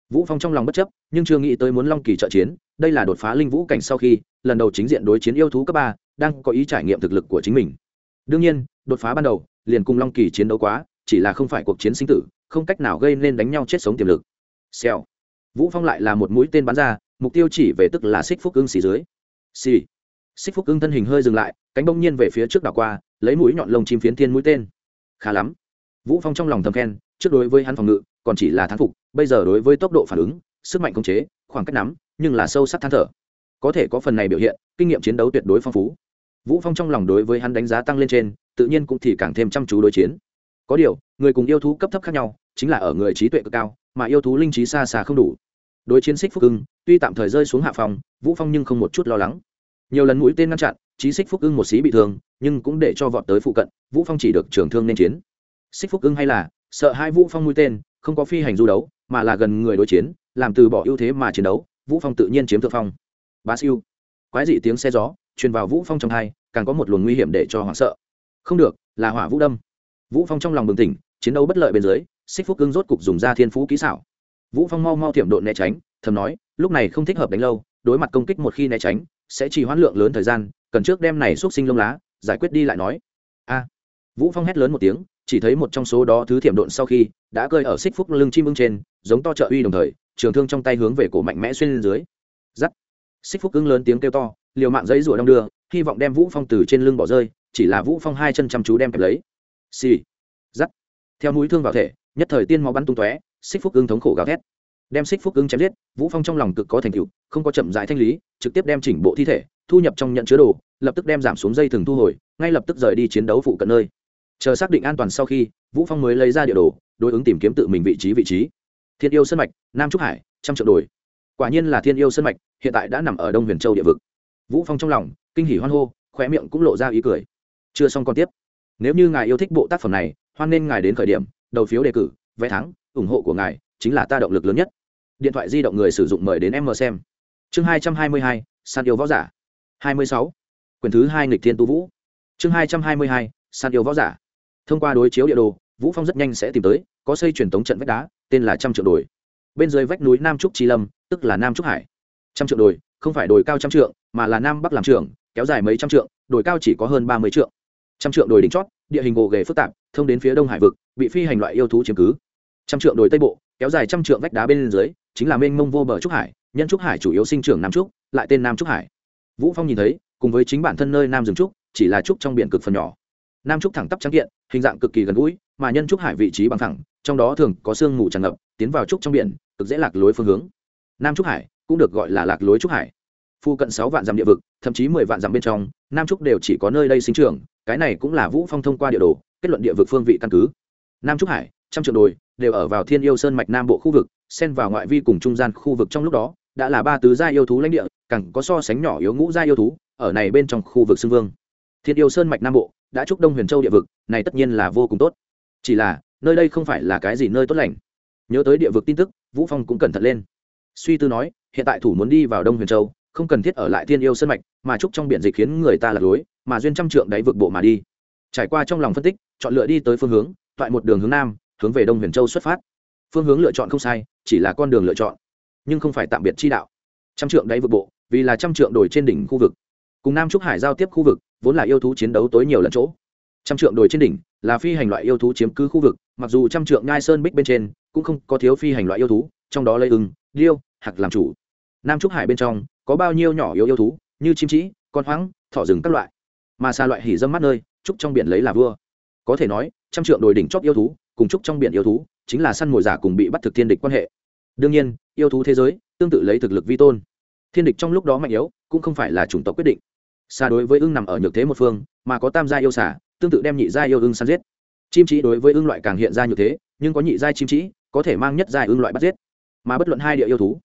vũ phong trong lòng bất chấp, nhưng chưa nghĩ tới muốn long kỳ trợ chiến, đây là đột phá linh vũ cảnh sau khi, lần đầu chính diện đối chiến yêu thú cấp ba, đang có ý trải nghiệm thực lực của chính mình. Đương nhiên, đột phá ban đầu, liền cùng long kỳ chiến đấu quá, chỉ là không phải cuộc chiến sinh tử, không cách nào gây nên đánh nhau chết sống tiềm lực. Xèo. Vũ phong lại là một mũi tên bắn ra, mục tiêu chỉ về tức là xích phúc ưng xì dưới. Xì. Xích phúc ưng thân hình hơi dừng lại, cánh bông nhiên về phía trước đảo qua, lấy mũi nhọn lông chim phiến thiên mũi tên. Khá lắm. Vũ phong trong lòng thầm khen, trước đối với hắn phòng ngự còn chỉ là thán phục, bây giờ đối với tốc độ phản ứng, sức mạnh khống chế, khoảng cách nắm, nhưng là sâu sắc than thở. Có thể có phần này biểu hiện, kinh nghiệm chiến đấu tuyệt đối phong phú. Vũ phong trong lòng đối với hắn đánh giá tăng lên trên, tự nhiên cũng thì càng thêm chăm chú đối chiến. Có điều, người cùng yêu thú cấp thấp khác nhau, chính là ở người trí tuệ cực cao, mà yêu thú linh trí xa xa không đủ. Đối chiến xích phúc ưng, tuy tạm thời rơi xuống hạ phòng, vũ phong nhưng không một chút lo lắng. Nhiều lần mũi tên ngăn chặn, trí xích phúc ưng một xí bị thương, nhưng cũng để cho vọt tới phụ cận, vũ phong chỉ được trường thương nên chiến. Xích phúc ưng hay là, sợ hai vũ phong mũi tên không có phi hành du đấu, mà là gần người đối chiến, làm từ bỏ ưu thế mà chiến đấu, vũ phong tự nhiên chiếm thượng phong. Bá siêu. Quái dị tiếng xe gió, truyền vào vũ phong trong hai, càng có một luồng nguy hiểm để cho hoảng sợ. Không được, là hỏa vũ đâm. Vũ phong trong lòng bừng tỉnh, chiến đấu bất lợi bên dưới, xích phúc cương rốt cục dùng ra thiên phú kỹ xảo. Vũ phong mau mau thiểm độn né tránh, thầm nói, lúc này không thích hợp đánh lâu, đối mặt công kích một khi né tránh, sẽ chỉ hoãn lượng lớn thời gian, cần trước đem này xúc sinh lông lá, giải quyết đi lại nói. A. Vũ phong hét lớn một tiếng chỉ thấy một trong số đó thứ thiểm độn sau khi đã cơi ở xích phúc lưng chim ưng trên, giống to trợ uy đồng thời, trường thương trong tay hướng về cổ mạnh mẽ xuyên lên dưới. Giắt. Xích phúc ưng lớn tiếng kêu to, liều mạng giấy rủa đong đưa, hy vọng đem vũ phong từ trên lưng bỏ rơi, chỉ là vũ phong hai chân chăm chú đem kẹp lấy. Xì. Giắt. Theo mũi thương vào thể, nhất thời tiên máu bắn tung tóe, xích phúc ưng thống khổ gào thét. Đem xích phúc ưng chém giết, vũ phong trong lòng cực có thành tựu, không có chậm rãi thanh lý, trực tiếp đem chỉnh bộ thi thể, thu nhập trong nhận chứa đồ, lập tức đem giảm xuống dây thừng thu hồi, ngay lập tức rời đi chiến đấu phụ cận nơi chờ xác định an toàn sau khi, vũ phong mới lấy ra địa đồ, đối ứng tìm kiếm tự mình vị trí vị trí. Thiên yêu sân mạch, nam trúc hải, trăm triệu đồi. Quả nhiên là thiên yêu sân mạch, hiện tại đã nằm ở đông huyền châu địa vực. Vũ phong trong lòng, kinh hỉ hoan hô, khóe miệng cũng lộ ra ý cười. Chưa xong còn tiếp. Nếu như ngài yêu thích bộ tác phẩm này, hoan nên ngài đến khởi điểm, đầu phiếu đề cử, vé thắng, ủng hộ của ngài chính là ta động lực lớn nhất. Điện thoại di động người sử dụng mời đến em mờ xem. Chương hai trăm hai mươi hai, san yêu võ giả. hai mươi sáu. Quyển thứ hai nghịch thiên tu vũ. Chương hai trăm hai mươi hai, san yêu võ giả thông qua đối chiếu địa đồ, vũ phong rất nhanh sẽ tìm tới, có xây truyền tống trận vách đá, tên là trăm trượng đồi. Bên dưới vách núi nam trúc chi lâm, tức là nam trúc hải. Trăm trượng đồi, không phải đồi cao trăm trượng, mà là nam bắc làm trường kéo dài mấy trăm trượng, đồi cao chỉ có hơn ba mươi trượng. Trăm trượng đồi đỉnh chót, địa hình gồ ghề phức tạp, thông đến phía đông hải vực, bị phi hành loại yêu thú chiếm cứ. Trăm trượng đồi tây bộ, kéo dài trăm trượng vách đá bên dưới, chính là mênh mông vô bờ trúc hải, nhân trúc hải chủ yếu sinh trưởng nam trúc, lại tên nam trúc hải. Vũ phong nhìn thấy, cùng với chính bản thân nơi nam rừng trúc, chỉ là trúc trong biển cực phần nhỏ nam trúc thẳng tắp trắng kiện, hình dạng cực kỳ gần gũi, mà nhân trúc hải vị trí bằng thẳng, trong đó thường có sương mù tràn ngập, tiến vào trúc trong biển, cực dễ lạc lối phương hướng. Nam trúc hải cũng được gọi là lạc lối trúc hải. Phu cận sáu vạn dặm địa vực, thậm chí mười vạn dặm bên trong, nam trúc đều chỉ có nơi đây sinh trưởng, cái này cũng là vũ phong thông qua địa đồ, kết luận địa vực phương vị căn cứ. Nam trúc hải, trăm triệu đồi, đều ở vào thiên yêu sơn mạch nam bộ khu vực, xen vào ngoại vi cùng trung gian khu vực trong lúc đó, đã là ba tứ gia yêu thú lãnh địa, càng có so sánh nhỏ yếu ngũ gia yêu thú, ở này bên trong khu vực xưng vương. Thiên yêu sơn mạch nam bộ đã chúc đông huyền châu địa vực, này tất nhiên là vô cùng tốt. Chỉ là, nơi đây không phải là cái gì nơi tốt lành. Nhớ tới địa vực tin tức, vũ phong cũng cẩn thận lên. Suy tư nói, hiện tại thủ muốn đi vào đông huyền châu, không cần thiết ở lại thiên yêu sơn mạch, mà trúc trong biển dịch khiến người ta lạc lối, mà duyên trăm trượng đáy vực bộ mà đi. Trải qua trong lòng phân tích, chọn lựa đi tới phương hướng, toại một đường hướng nam, hướng về đông huyền châu xuất phát. Phương hướng lựa chọn không sai, chỉ là con đường lựa chọn, nhưng không phải tạm biệt chi đạo. Trăm trượng đáy vực bộ, vì là trăm trượng đồi trên đỉnh khu vực cùng nam trúc hải giao tiếp khu vực vốn là yêu thú chiến đấu tối nhiều lần chỗ trăm trượng đồi trên đỉnh là phi hành loại yêu thú chiếm cứ khu vực mặc dù trăm trượng ngai sơn bích bên trên cũng không có thiếu phi hành loại yêu thú trong đó lấy ưng, điêu, hạc làm chủ. nam trúc hải bên trong có bao nhiêu nhỏ yếu yêu thú như chim trĩ, con hoáng, thỏ rừng các loại. mà xa loại hỉ dâm mắt nơi, trúc trong biển lấy là vua. có thể nói, trăm trượng đồi đỉnh chóp yêu thú cùng trúc trong biển yêu thú chính là săn mồi giả cùng bị bắt thực thiên địch quan hệ. đương nhiên, yêu thú thế giới tương tự lấy thực lực vi tôn thiên địch trong lúc đó mạnh yếu, cũng không phải là chủng tộc quyết định. Xa đối với ưng nằm ở nhược thế một phương, mà có tam gia yêu xả tương tự đem nhị gia yêu ưng săn giết. Chim chỉ đối với ưng loại càng hiện ra như thế, nhưng có nhị gia chim chỉ, có thể mang nhất gia ưng loại bắt giết. Mà bất luận hai địa yêu thú,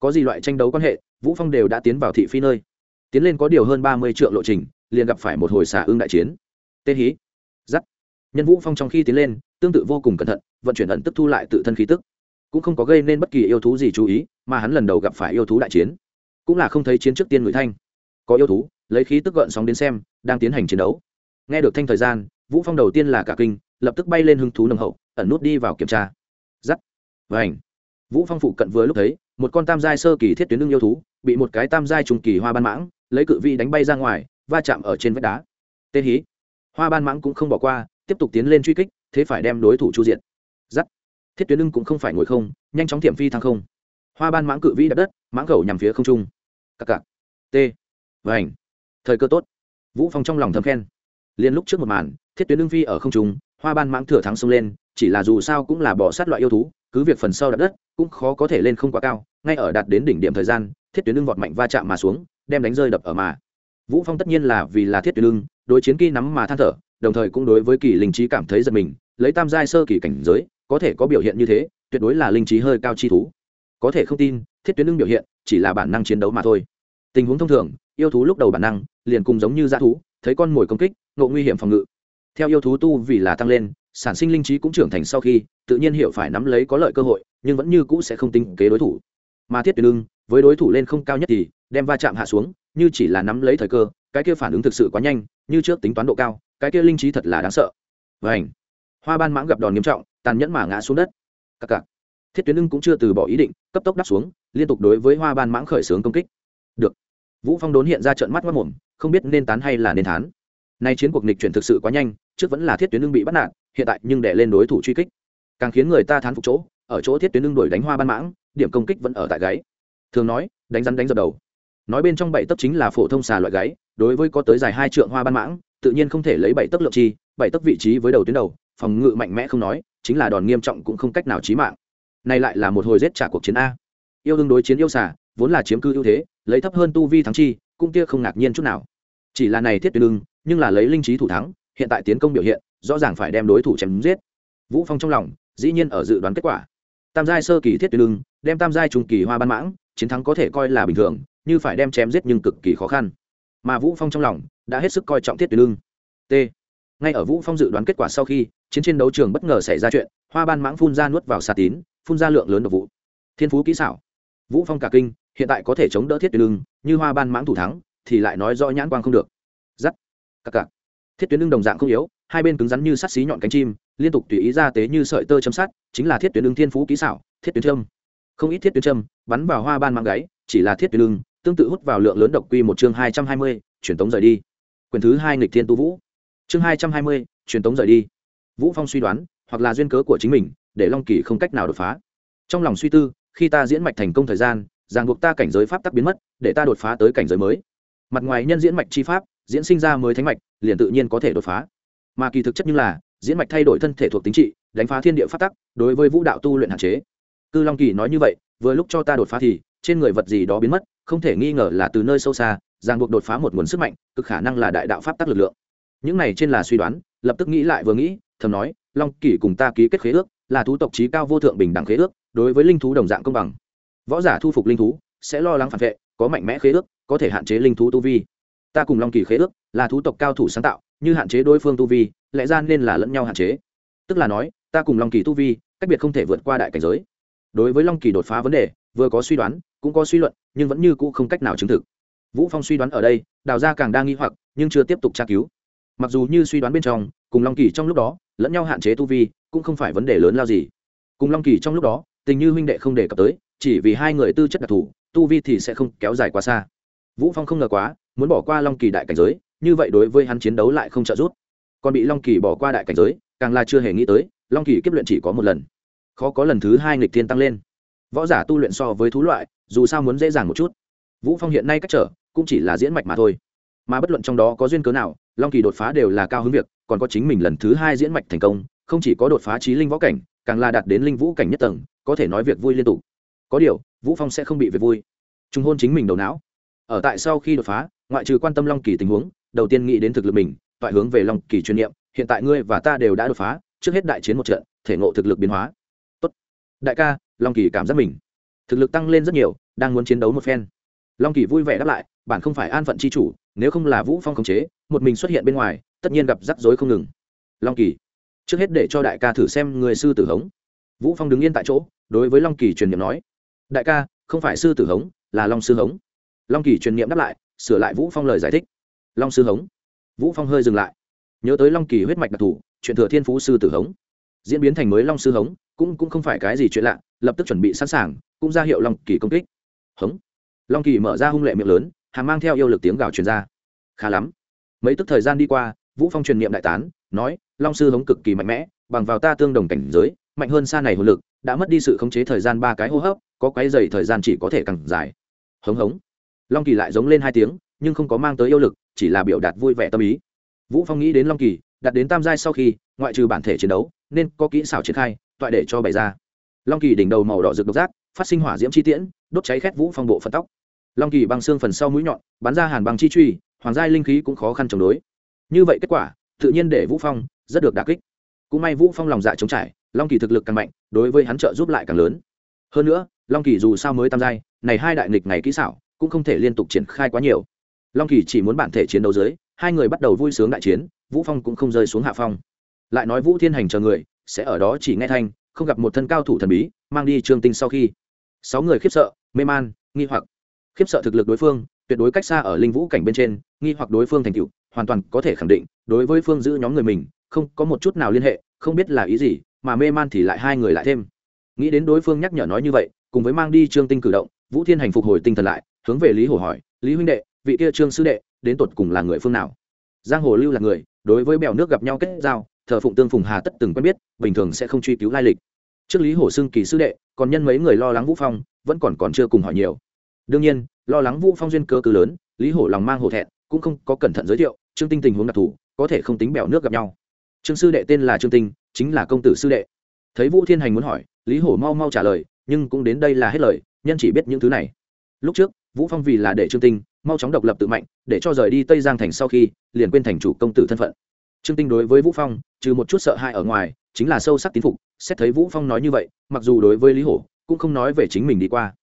có gì loại tranh đấu quan hệ, vũ phong đều đã tiến vào thị phi nơi. Tiến lên có điều hơn ba mươi triệu lộ trình, liền gặp phải một hồi xả ưng đại chiến. Tê hí, giắt. Nhân vũ phong trong khi tiến lên, tương tự vô cùng cẩn thận, vận chuyển ẩn tức thu lại tự thân khí tức. Cũng không có gây nên bất kỳ yêu thú gì chú ý, mà hắn lần đầu gặp phải yêu thú đại chiến cũng là không thấy chiến trước tiên người thanh. Có yêu thú, lấy khí tức gợn sóng đến xem, đang tiến hành chiến đấu. Nghe được thanh thời gian, vũ phong đầu tiên là cả kinh, lập tức bay lên hứng thú nồng hậu, ẩn nút đi vào kiểm tra. Giắt. Vảnh vũ phong phụ cận vừa lúc thấy, một con tam giai sơ kỳ thiết tuyến lưng yêu thú, bị một cái tam giai trùng kỳ hoa ban mãng, lấy cự vi đánh bay ra ngoài, va chạm ở trên vách đá. Tên hí. Hoa ban mãng cũng không bỏ qua, tiếp tục tiến lên truy kích, thế phải đem đối thủ chu diện giắt. Thiết tuyến lưng cũng không phải ngồi không, nhanh chóng tiệm phi thăng không. Hoa ban mãng cự vi đập đất, mãng khẩu nhằm phía không trung các cặc. T. Vảnh thời cơ tốt. Vũ phong trong lòng thầm khen. Liên lúc trước một màn, thiết tuyến lương phi ở không trung, hoa ban mãng thừa thắng xông lên, chỉ là dù sao cũng là bỏ sát loại yêu thú, cứ việc phần sau đặt đất, cũng khó có thể lên không quá cao, ngay ở đạt đến đỉnh điểm thời gian, thiết tuyến lương vọt mạnh va chạm mà xuống, đem đánh rơi đập ở mà. Vũ phong tất nhiên là vì là thiết tuyến lương đối chiến kỳ nắm mà than thở, đồng thời cũng đối với kỳ linh trí cảm thấy giật mình, lấy tam giai sơ kỳ cảnh giới, có thể có biểu hiện như thế, tuyệt đối là linh trí hơi cao chi thú. Có thể không tin thiết tuyến lưng biểu hiện, chỉ là bản năng chiến đấu mà thôi. Tình huống thông thường, yêu thú lúc đầu bản năng, liền cùng giống như dã thú, thấy con mồi công kích, ngộ nguy hiểm phòng ngự. Theo yêu thú tu vì là tăng lên, sản sinh linh trí cũng trưởng thành sau khi, tự nhiên hiểu phải nắm lấy có lợi cơ hội, nhưng vẫn như cũ sẽ không tính kế đối thủ. Mà thiết tuyến lưng, với đối thủ lên không cao nhất thì, đem va chạm hạ xuống, như chỉ là nắm lấy thời cơ, cái kia phản ứng thực sự quá nhanh, như trước tính toán độ cao, cái kia linh trí thật là đáng sợ. Vảnh hoa ban mãng gặp đòn nghiêm trọng, tàn nhẫn mà ngã xuống đất. Cặc cặc thiết tuyến ưng cũng chưa từ bỏ ý định, cấp tốc đắp xuống, liên tục đối với hoa ban mãng khởi xướng công kích. Được. Vũ phong đốn hiện ra trận mắt mất mồm, không biết nên tán hay là nên thán. Nay chiến cuộc nghịch chuyển thực sự quá nhanh, trước vẫn là thiết tuyến lưng bị bắt nạt, hiện tại nhưng để lên đối thủ truy kích. Càng khiến người ta thán phục chỗ, ở chỗ thiết tuyến lưng đuổi đánh hoa ban mãng, điểm công kích vẫn ở tại gáy. Thường nói, đánh rắn đánh dập đầu. Nói bên trong bảy tấc chính là phổ thông xà loại gáy, đối với có tới dài hai trượng hoa ban mãng, tự nhiên không thể lấy bảy tấc lượng chi, bảy tấc vị trí với đầu tuyến đầu, phòng ngự mạnh mẽ không nói, chính là đòn nghiêm trọng cũng không cách nào chí mạng này lại là một hồi giết trả cuộc chiến a. Yêu đương đối chiến yêu xà, vốn là chiếm cư ưu thế, lấy thấp hơn tu vi thắng chi, cũng kia không ngạc nhiên chút nào. Chỉ là này thiết tuyệt lưng nhưng là lấy linh trí thủ thắng, hiện tại tiến công biểu hiện, rõ ràng phải đem đối thủ chém giết. Vũ phong trong lòng, dĩ nhiên ở dự đoán kết quả. Tam giai sơ kỳ thiết tuyệt lưng đem tam giai trung kỳ hoa ban mãng, chiến thắng có thể coi là bình thường, như phải đem chém giết nhưng cực kỳ khó khăn. Mà vũ phong trong lòng, đã hết sức coi trọng thiết tuyệt lưng t. Ngay ở vũ phong dự đoán kết quả sau khi, chiến trên đấu trường bất ngờ xảy ra chuyện, hoa ban mãng phun ra nuốt vào xà tín phun ra lượng lớn độc vụ. Thiên phú kỹ xảo. Vũ phong cả kinh, hiện tại có thể chống đỡ thiết tuyến lưng như hoa ban mãng thủ thắng, thì lại nói rõ nhãn quang không được. Giắt. Cặc cặc. Thiết tuyến lưng đồng dạng không yếu, hai bên cứng rắn như sắt xí nhọn cánh chim, liên tục tùy ý ra tế như sợi tơ châm sắt, chính là thiết tuyến lưng thiên phú kỹ xảo, thiết tuyến châm. Không ít thiết tuyến châm, bắn vào hoa ban mang gáy, chỉ là thiết tuyến lưng tương tự hút vào lượng lớn độc quy một chương hai trăm hai mươi, truyền tống rời đi. Quyền thứ hai nghịch thiên tu vũ. Chương hai trăm hai mươi, truyền tống rời đi. Vũ phong suy đoán, hoặc là duyên cớ của chính mình để long kỳ không cách nào đột phá. Trong lòng suy tư, khi ta diễn mạch thành công thời gian, ràng buộc ta cảnh giới pháp tắc biến mất, để ta đột phá tới cảnh giới mới. Mặt ngoài nhân diễn mạch chi pháp, diễn sinh ra mới thánh mạch, liền tự nhiên có thể đột phá. Mà kỳ thực chất như là, diễn mạch thay đổi thân thể thuộc tính trị, đánh phá thiên địa pháp tắc, đối với vũ đạo tu luyện hạn chế. Cư long kỳ nói như vậy, vừa lúc cho ta đột phá thì, trên người vật gì đó biến mất, không thể nghi ngờ là từ nơi sâu xa, ràng buộc đột phá một nguồn sức mạnh, cực khả năng là đại đạo pháp tắc lực lượng. Những này trên là suy đoán, lập tức nghĩ lại vừa nghĩ, thầm nói, long kỳ cùng ta ký kết khế ước là thú tộc trí cao vô thượng bình đẳng khế ước, đối với linh thú đồng dạng công bằng. Võ giả thu phục linh thú, sẽ lo lắng phản vệ, có mạnh mẽ khế ước, có thể hạn chế linh thú tu vi. Ta cùng long kỳ khế ước, là thú tộc cao thủ sáng tạo, như hạn chế đối phương tu vi, lẽ ra nên là lẫn nhau hạn chế. Tức là nói, ta cùng long kỳ tu vi, cách biệt không thể vượt qua đại cảnh giới. Đối với long kỳ đột phá vấn đề, vừa có suy đoán, cũng có suy luận, nhưng vẫn như cũ không cách nào chứng thực. Vũ phong suy đoán ở đây, đào gia càng đang nghi hoặc, nhưng chưa tiếp tục tra cứu. Mặc dù như suy đoán bên trong, cùng long kỳ trong lúc đó, lẫn nhau hạn chế tu vi cũng không phải vấn đề lớn lao gì. Cùng long kỳ trong lúc đó, tình như huynh đệ không đề cập tới, chỉ vì hai người tư chất đặc thù, tu vi thì sẽ không kéo dài quá xa. Vũ phong không ngờ quá, muốn bỏ qua long kỳ đại cảnh giới, như vậy đối với hắn chiến đấu lại không trợ giúp. Còn bị long kỳ bỏ qua đại cảnh giới, càng là chưa hề nghĩ tới, long kỳ kiếp luyện chỉ có một lần. Khó có lần thứ hai nghịch thiên tăng lên. Võ giả tu luyện so với thú loại, dù sao muốn dễ dàng một chút. Vũ phong hiện nay cách trở, cũng chỉ là diễn mạch mà thôi. Mà bất luận trong đó có duyên cớ nào, long kỳ đột phá đều là cao hứng việc, còn có chính mình lần thứ hai diễn mạch thành công không chỉ có đột phá trí linh võ cảnh, càng là đạt đến linh vũ cảnh nhất tầng, có thể nói việc vui liên tục. Có điều, vũ phong sẽ không bị việc vui. Trung hôn chính mình đầu não. Ở tại sau khi đột phá, ngoại trừ quan tâm long kỳ tình huống, đầu tiên nghĩ đến thực lực mình, toại hướng về long kỳ chuyên niệm, hiện tại ngươi và ta đều đã đột phá, trước hết đại chiến một trận, thể ngộ thực lực biến hóa. Tốt. Đại ca, long kỳ cảm giác mình. Thực lực tăng lên rất nhiều, đang muốn chiến đấu một phen. Long kỳ vui vẻ đáp lại bản không phải an phận chi chủ, nếu không là vũ phong khống chế, một mình xuất hiện bên ngoài, tất nhiên gặp rắc rối không ngừng. Long kỳ trước hết để cho đại ca thử xem người sư tử hống. Vũ phong đứng yên tại chỗ, đối với long kỳ truyền niệm nói, đại ca, không phải sư tử hống, là long sư hống. Long kỳ truyền niệm đáp lại, sửa lại vũ phong lời giải thích. Long sư hống. Vũ phong hơi dừng lại. Nhớ tới long kỳ huyết mạch đặc thù, chuyện thừa thiên phú sư tử hống. Diễn biến thành mới long sư hống, cũng cũng không phải cái gì chuyện lạ, lập tức chuẩn bị sẵn sàng, cũng ra hiệu long kỳ công kích. Hống. Long kỳ mở ra hung lệ miệng lớn hàng mang theo yêu lực tiếng gào truyền ra. Khá lắm. Mấy tức thời gian đi qua, vũ phong truyền niệm đại tán, nói long sư hống cực kỳ mạnh mẽ, bằng vào ta tương đồng cảnh giới, mạnh hơn xa này hồn lực, đã mất đi sự khống chế thời gian ba cái hô hấp, có quấy dày thời gian chỉ có thể càng dài. Hống hống. Long kỳ lại giống lên hai tiếng, nhưng không có mang tới yêu lực, chỉ là biểu đạt vui vẻ tâm ý. Vũ phong nghĩ đến long kỳ, đặt đến tam giai sau khi, ngoại trừ bản thể chiến đấu, nên có kỹ xảo triển khai, toại để cho bày ra. Long kỳ đỉnh đầu màu đỏ rực độc giác, phát sinh hỏa diễm chi tiễn, đốt cháy khét vũ phong bộ phận tóc. Long kỳ băng xương phần sau mũi nhọn, bắn ra hàn băng chi truy, hoàng giai linh khí cũng khó khăn chống đối. Như vậy kết quả, tự nhiên để vũ phong rất được đả kích. Cũng may vũ phong lòng dạ chống trải, long kỳ thực lực càng mạnh, đối với hắn trợ giúp lại càng lớn. Hơn nữa, long kỳ dù sao mới tam giai, này hai đại nghịch ngày kỹ xảo cũng không thể liên tục triển khai quá nhiều. Long kỳ chỉ muốn bản thể chiến đấu dưới, hai người bắt đầu vui sướng đại chiến, vũ phong cũng không rơi xuống hạ phong. Lại nói vũ thiên hành chờ người, sẽ ở đó chỉ nghe thanh, không gặp một thân cao thủ thần bí, mang đi trương tinh sau khi. Sáu người khiếp sợ, mê man, nghi hoặc. Khiếp sợ thực lực đối phương, tuyệt đối cách xa ở linh vũ cảnh bên trên, nghi hoặc đối phương thành tựu, hoàn toàn có thể khẳng định, đối với phương giữ nhóm người mình không có một chút nào liên hệ, không biết là ý gì, mà mê man thì lại hai người lại thêm. Nghĩ đến đối phương nhắc nhở nói như vậy, cùng với mang đi trương tinh cử động, vũ thiên hành phục hồi tinh thần lại, hướng về lý hồ hỏi, lý huynh đệ, vị kia trương sư đệ, đến tột cùng là người phương nào? Giang hồ lưu là người, đối với bèo nước gặp nhau kết giao, thờ phụng tương phùng hà tất từng quen biết, bình thường sẽ không truy cứu lai lịch. Trước lý hồ xưng kỳ sư đệ, còn nhân mấy người lo lắng vũ phong, vẫn còn còn chưa cùng hỏi nhiều. Đương nhiên, lo lắng vũ phong duyên cơ cứ lớn, lý hổ lòng mang hổ thẹn, cũng không có cẩn thận giới thiệu, trương tinh tình huống đặc thù, có thể không tính bèo nước gặp nhau trương sư đệ tên là trương tinh, chính là công tử sư đệ. Thấy vũ thiên hành muốn hỏi, lý hổ mau mau trả lời, nhưng cũng đến đây là hết lời, nhân chỉ biết những thứ này. Lúc trước, vũ phong vì là để trương tinh, mau chóng độc lập tự mạnh, để cho rời đi tây giang thành sau khi, liền quên thành chủ công tử thân phận. Trương tinh đối với vũ phong, trừ một chút sợ hãi ở ngoài, chính là sâu sắc tín phục, xét thấy vũ phong nói như vậy, mặc dù đối với lý hổ, cũng không nói về chính mình đi qua.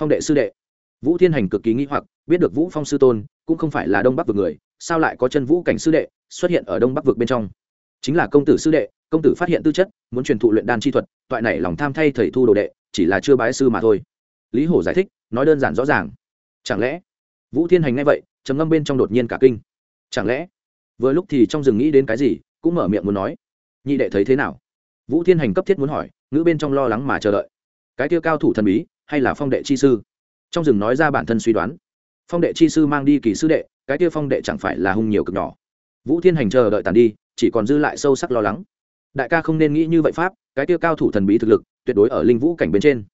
Phong đệ sư đệ. Vũ thiên hành cực kỳ nghĩ hoặc, biết được vũ phong sư tôn, cũng không phải là đông bắc vực người, sao lại có chân vũ cảnh sư đệ xuất hiện ở đông bắc vực bên trong? Chính là công tử sư đệ, công tử phát hiện tư chất, muốn truyền thụ luyện đan chi thuật, toại này lòng tham thay thầy thu đồ đệ, chỉ là chưa bái sư mà thôi. Lý hổ giải thích, nói đơn giản rõ ràng. Chẳng lẽ, vũ thiên hành ngay vậy, trầm ngâm bên trong đột nhiên cả kinh. Chẳng lẽ, vừa lúc thì trong rừng nghĩ đến cái gì, cũng mở miệng muốn nói. Nhị đệ thấy thế nào? Vũ thiên hành cấp thiết muốn hỏi, ngữ bên trong lo lắng mà chờ đợi. Cái kia cao thủ thần bí, hay là phong đệ chi sư? Trong rừng nói ra bản thân suy đoán. Phong đệ chi sư mang đi kỳ sư đệ, cái kia phong đệ chẳng phải là hung nhiều cực nhỏ. Vũ thiên hành chờ đợi tàn đi chỉ còn dư lại sâu sắc lo lắng. Đại ca không nên nghĩ như vậy pháp, cái tiêu cao thủ thần bí thực lực, tuyệt đối ở linh vũ cảnh bên trên.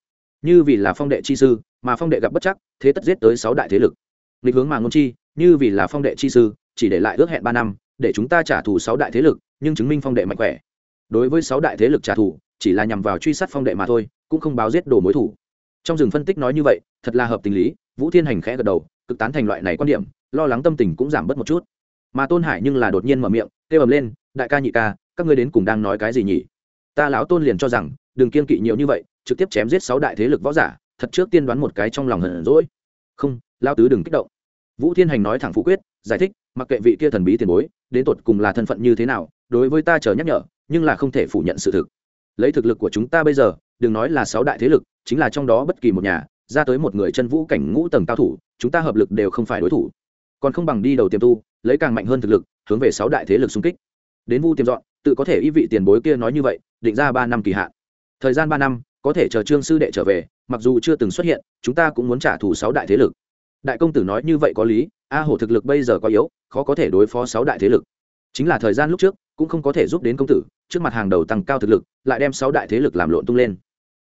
Như vì là phong đệ chi sư, mà phong đệ gặp bất chắc, thế tất giết tới sáu đại thế lực. Nghịch hướng mà ngôn chi, như vì là phong đệ chi sư, chỉ để lại ước hẹn ba năm, để chúng ta trả thù sáu đại thế lực, nhưng chứng minh phong đệ mạnh khỏe. Đối với sáu đại thế lực trả thù, chỉ là nhằm vào truy sát phong đệ mà thôi, cũng không báo giết đổ mối thủ. Trong rừng phân tích nói như vậy, thật là hợp tình lý, vũ thiên hành khẽ gật đầu, cực tán thành loại này quan điểm, lo lắng tâm tình cũng giảm bớt một chút mà tôn hải nhưng là đột nhiên mở miệng, kêu ầm lên, đại ca nhị ca, các ngươi đến cùng đang nói cái gì nhỉ? Ta lão tôn liền cho rằng, đừng kiên kỵ nhiều như vậy, trực tiếp chém giết sáu đại thế lực võ giả, thật trước tiên đoán một cái trong lòng hận rỗi không lao tứ đừng kích động. Vũ thiên hành nói thẳng phủ quyết, giải thích, mặc kệ vị kia thần bí tiền bối, đến tột cùng là thân phận như thế nào, đối với ta chờ nhắc nhở, nhưng là không thể phủ nhận sự thực. Lấy thực lực của chúng ta bây giờ, đừng nói là sáu đại thế lực, chính là trong đó bất kỳ một nhà, ra tới một người chân vũ cảnh ngũ tầng cao thủ, chúng ta hợp lực đều không phải đối thủ. Còn không bằng đi đầu tiềm tu lấy càng mạnh hơn thực lực, hướng về sáu đại thế lực xung kích. Đến vu tiềm dọn, tự có thể ý vị tiền bối kia nói như vậy, định ra ba năm kỳ hạn. Thời gian ba năm, có thể chờ trương sư đệ trở về, mặc dù chưa từng xuất hiện, chúng ta cũng muốn trả thù sáu đại thế lực. Đại công tử nói như vậy có lý, a hổ thực lực bây giờ có yếu, khó có thể đối phó sáu đại thế lực. Chính là thời gian lúc trước, cũng không có thể giúp đến công tử, trước mặt hàng đầu tăng cao thực lực, lại đem sáu đại thế lực làm lộn tung lên.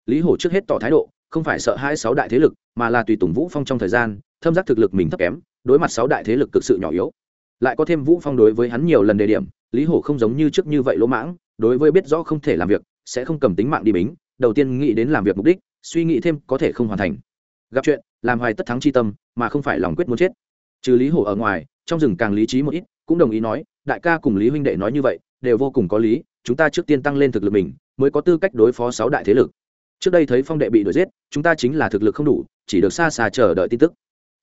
Lý hổ trước hết tỏ thái độ, không phải sợ hai sáu đại thế lực, mà là tùy tùng vũ phong trong thời gian, thâm giác thực lực mình thấp kém, đối mặt sáu đại thế lực cực sự nhỏ yếu lại có thêm vũ phong đối với hắn nhiều lần đề điểm, lý hổ không giống như trước như vậy lỗ mãng, đối với biết rõ không thể làm việc, sẽ không cầm tính mạng đi bính, đầu tiên nghĩ đến làm việc mục đích, suy nghĩ thêm có thể không hoàn thành. Gặp chuyện, làm hoài tất thắng chi tâm, mà không phải lòng quyết muốn chết. Trừ lý hổ ở ngoài, trong rừng càng lý trí một ít, cũng đồng ý nói, đại ca cùng lý huynh đệ nói như vậy, đều vô cùng có lý, chúng ta trước tiên tăng lên thực lực mình, mới có tư cách đối phó sáu đại thế lực. Trước đây thấy phong đệ bị đuổi giết, chúng ta chính là thực lực không đủ, chỉ được xa xa chờ đợi tin tức.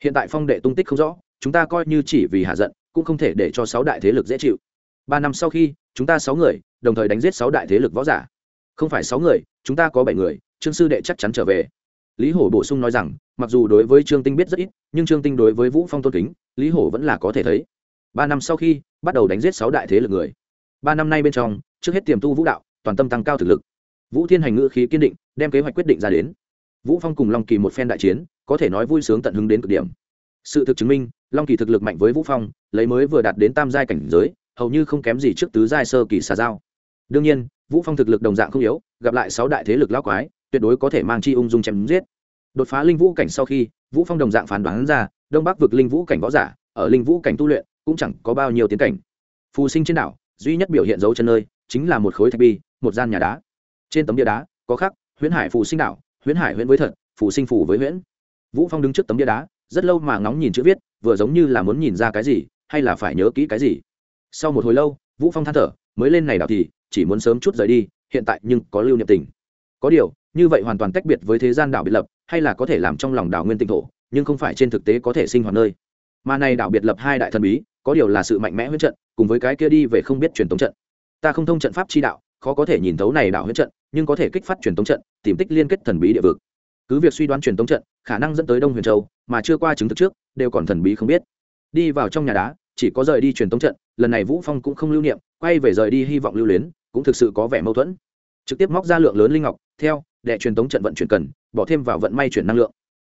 Hiện tại phong đệ tung tích không rõ, chúng ta coi như chỉ vì hạ giận cũng không thể để cho sáu đại thế lực dễ chịu. Ba năm sau khi, chúng ta sáu người, đồng thời đánh giết sáu đại thế lực võ giả. Không phải sáu người, chúng ta có bảy người, trương sư đệ chắc chắn trở về. Lý hổ bổ sung nói rằng, mặc dù đối với trương tinh biết rất ít, nhưng trương tinh đối với vũ phong tôn kính, lý hổ vẫn là có thể thấy. Ba năm sau khi, bắt đầu đánh giết sáu đại thế lực người. Ba năm nay bên trong, trước hết tiềm tu vũ đạo, toàn tâm tăng cao thực lực. Vũ thiên hành ngữ khí kiên định, đem kế hoạch quyết định ra đến. Vũ phong cùng long kỳ một phen đại chiến, có thể nói vui sướng tận hứng đến cực điểm. Sự thực chứng minh long kỳ thực lực mạnh với vũ phong, lấy mới vừa đạt đến tam giai cảnh giới, hầu như không kém gì trước tứ giai sơ kỳ xà giao. Đương nhiên, vũ phong thực lực đồng dạng không yếu, gặp lại sáu đại thế lực lao quái, tuyệt đối có thể mang chi ung dung chém giết. Đột phá linh vũ cảnh sau khi, vũ phong đồng dạng phán đoán ra, đông bắc vực linh vũ cảnh võ giả, ở linh vũ cảnh tu luyện, cũng chẳng có bao nhiêu tiến cảnh. Phù sinh trên đảo, duy nhất biểu hiện dấu chân nơi, chính là một khối thạch bi, một gian nhà đá. Trên tấm bia đá, có khắc, huyễn hải phù sinh đảo, huyễn hải huyễn với thật, phù sinh phù với huyễn. Vũ phong đứng trước tấm bia đá rất lâu mà ngóng nhìn chữ viết, vừa giống như là muốn nhìn ra cái gì, hay là phải nhớ kỹ cái gì. Sau một hồi lâu, vũ phong than thở, mới lên này đảo thì, chỉ muốn sớm chút rời đi, hiện tại nhưng có lưu niệm tình. Có điều, như vậy hoàn toàn tách biệt với thế gian đảo biệt lập, hay là có thể làm trong lòng đảo nguyên tinh thổ, nhưng không phải trên thực tế có thể sinh hoạt nơi. Mà này đảo biệt lập hai đại thần bí, có điều là sự mạnh mẽ huyết trận, cùng với cái kia đi về không biết truyền thống trận. Ta không thông trận pháp chi đạo, khó có thể nhìn thấu này đảo huyết trận, nhưng có thể kích phát truyền thống trận, tìm tích liên kết thần bí địa vực cứ việc suy đoán truyền tống trận, khả năng dẫn tới đông huyền châu, mà chưa qua chứng thực trước, đều còn thần bí không biết. Đi vào trong nhà đá, chỉ có rời đi truyền tống trận, lần này vũ phong cũng không lưu niệm, quay về rời đi hy vọng lưu luyến, cũng thực sự có vẻ mâu thuẫn. Trực tiếp móc ra lượng lớn linh ngọc, theo đệ truyền tống trận vận chuyển cần, bỏ thêm vào vận may chuyển năng lượng.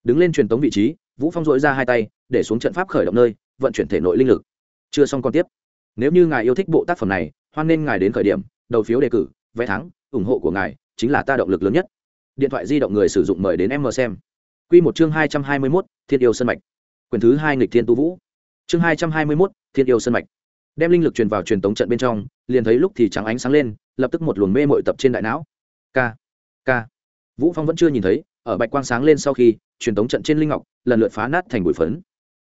Đứng lên truyền tống vị trí, vũ phong dội ra hai tay, để xuống trận pháp khởi động nơi, vận chuyển thể nội linh lực. Chưa xong còn tiếp. Nếu như ngài yêu thích bộ tác phẩm này, hoan nên ngài đến khởi điểm, đầu phiếu đề cử, vé thắng, ủng hộ của ngài, chính là ta động lực lớn nhất điện thoại di động người sử dụng mời đến em mờ xem. Quy một chương hai trăm hai mươi mốt, thiên yêu sân mạch. Quyền thứ hai nghịch thiên tu vũ. Chương hai trăm hai mươi mốt, thiên yêu sân mạch. Đem linh lực truyền vào truyền tống trận bên trong, liền thấy lúc thì trắng ánh sáng lên, lập tức một luồng mê mội tập trên đại não. K k. Vũ phong vẫn chưa nhìn thấy, ở bạch quang sáng lên sau khi, truyền tống trận trên linh ngọc, lần lượt phá nát thành bụi phấn.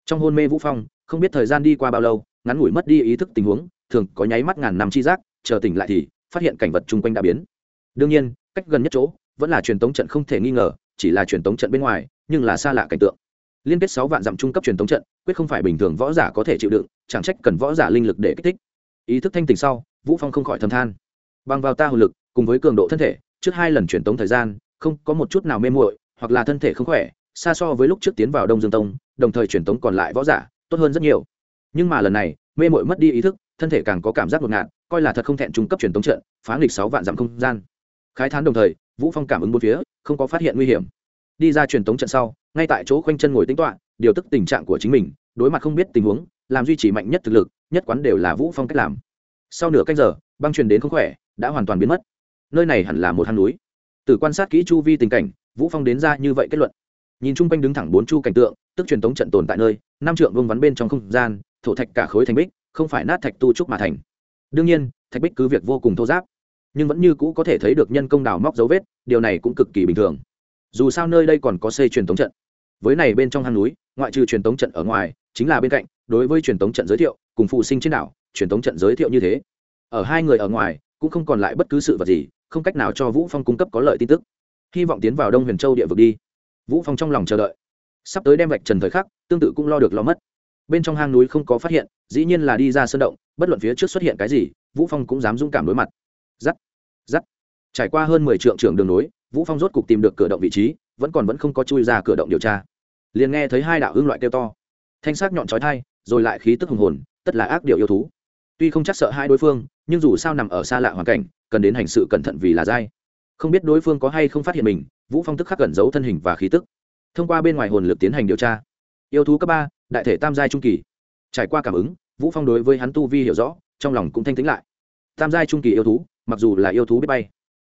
Trong hôn mê vũ phong, không biết thời gian đi qua bao lâu, ngắn ngủi mất đi ý thức tình huống, thường có nháy mắt ngàn năm chi giác, chờ tỉnh lại thì, phát hiện cảnh vật chung quanh đã biến. Đương nhiên, cách gần nhất chỗ vẫn là truyền tống trận không thể nghi ngờ, chỉ là truyền tống trận bên ngoài, nhưng là xa lạ cảnh tượng. Liên kết sáu vạn dặm trung cấp truyền tống trận, quyết không phải bình thường võ giả có thể chịu đựng, chẳng trách cần võ giả linh lực để kích thích. Ý thức thanh tỉnh sau, vũ phong không khỏi thầm than. Bằng vào ta hồn lực, cùng với cường độ thân thể, trước hai lần truyền tống thời gian, không có một chút nào mê muội, hoặc là thân thể không khỏe, xa so với lúc trước tiến vào đông dương tông, đồng thời truyền tống còn lại võ giả, tốt hơn rất nhiều. Nhưng mà lần này, mê muội mất đi ý thức, thân thể càng có cảm giác ngột ngạt, coi là thật không thẹn trung cấp truyền tống trận, phá nghịch sáu vạn dặm không gian. Khái thán đồng thời vũ phong cảm ứng bốn phía, không có phát hiện nguy hiểm. Đi ra truyền tống trận sau, ngay tại chỗ khoanh chân ngồi tính toạ điều tức tình trạng của chính mình, đối mặt không biết tình huống, làm duy trì mạnh nhất thực lực, nhất quán đều là vũ phong cách làm. Sau nửa canh giờ, băng truyền đến không khỏe, đã hoàn toàn biến mất. Nơi này hẳn là một hang núi. Từ quan sát kỹ chu vi tình cảnh, vũ phong đến ra như vậy kết luận. Nhìn chung quanh đứng thẳng bốn chu cảnh tượng, tức truyền tống trận tồn tại nơi, năm trượng vương vắn bên trong không gian, thổ thạch cả khối thành bích, không phải nát thạch tu trúc mà thành. Đương nhiên, thạch bích cứ việc vô cùng thô giáp nhưng vẫn như cũ có thể thấy được nhân công đào móc dấu vết, điều này cũng cực kỳ bình thường. Dù sao nơi đây còn có xây truyền tống trận. Với này bên trong hang núi, ngoại trừ truyền tống trận ở ngoài, chính là bên cạnh, đối với truyền tống trận giới thiệu, cùng phụ sinh trên đảo, truyền tống trận giới thiệu như thế. Ở hai người ở ngoài, cũng không còn lại bất cứ sự vật gì, không cách nào cho vũ phong cung cấp có lợi tin tức. Hy vọng tiến vào đông huyền châu địa vực đi. Vũ phong trong lòng chờ đợi. Sắp tới đem vạch trần thời khắc, tương tự cũng lo được lo mất. Bên trong hang núi không có phát hiện, dĩ nhiên là đi ra sơn động, bất luận phía trước xuất hiện cái gì, vũ phong cũng dám dũng cảm đối mặt. Rắc, rắc. trải qua hơn 10 trượng trưởng đường nối vũ phong rốt cục tìm được cửa động vị trí vẫn còn vẫn không có chui ra cửa động điều tra. Liền nghe thấy hai đạo hương loại kêu to. Thanh sắc nhọn chói tai, rồi lại khí tức hùng hồn tất là ác điều yêu thú. Tuy không chắc sợ hai đối phương nhưng dù sao nằm ở xa lạ hoàn cảnh cần đến hành sự cẩn thận vì là dai. Không biết đối phương có hay không phát hiện mình vũ phong tức khắc cẩn giấu thân hình và khí tức. Thông qua bên ngoài hồn lực tiến hành điều tra. Yêu thú cấp ba đại thể tam giai trung kỳ. Trải qua cảm ứng vũ phong đối với hắn tu vi hiểu rõ trong lòng cũng thanh tĩnh lại. Tam giai trung kỳ yêu thú mặc dù là yêu thú biết bay,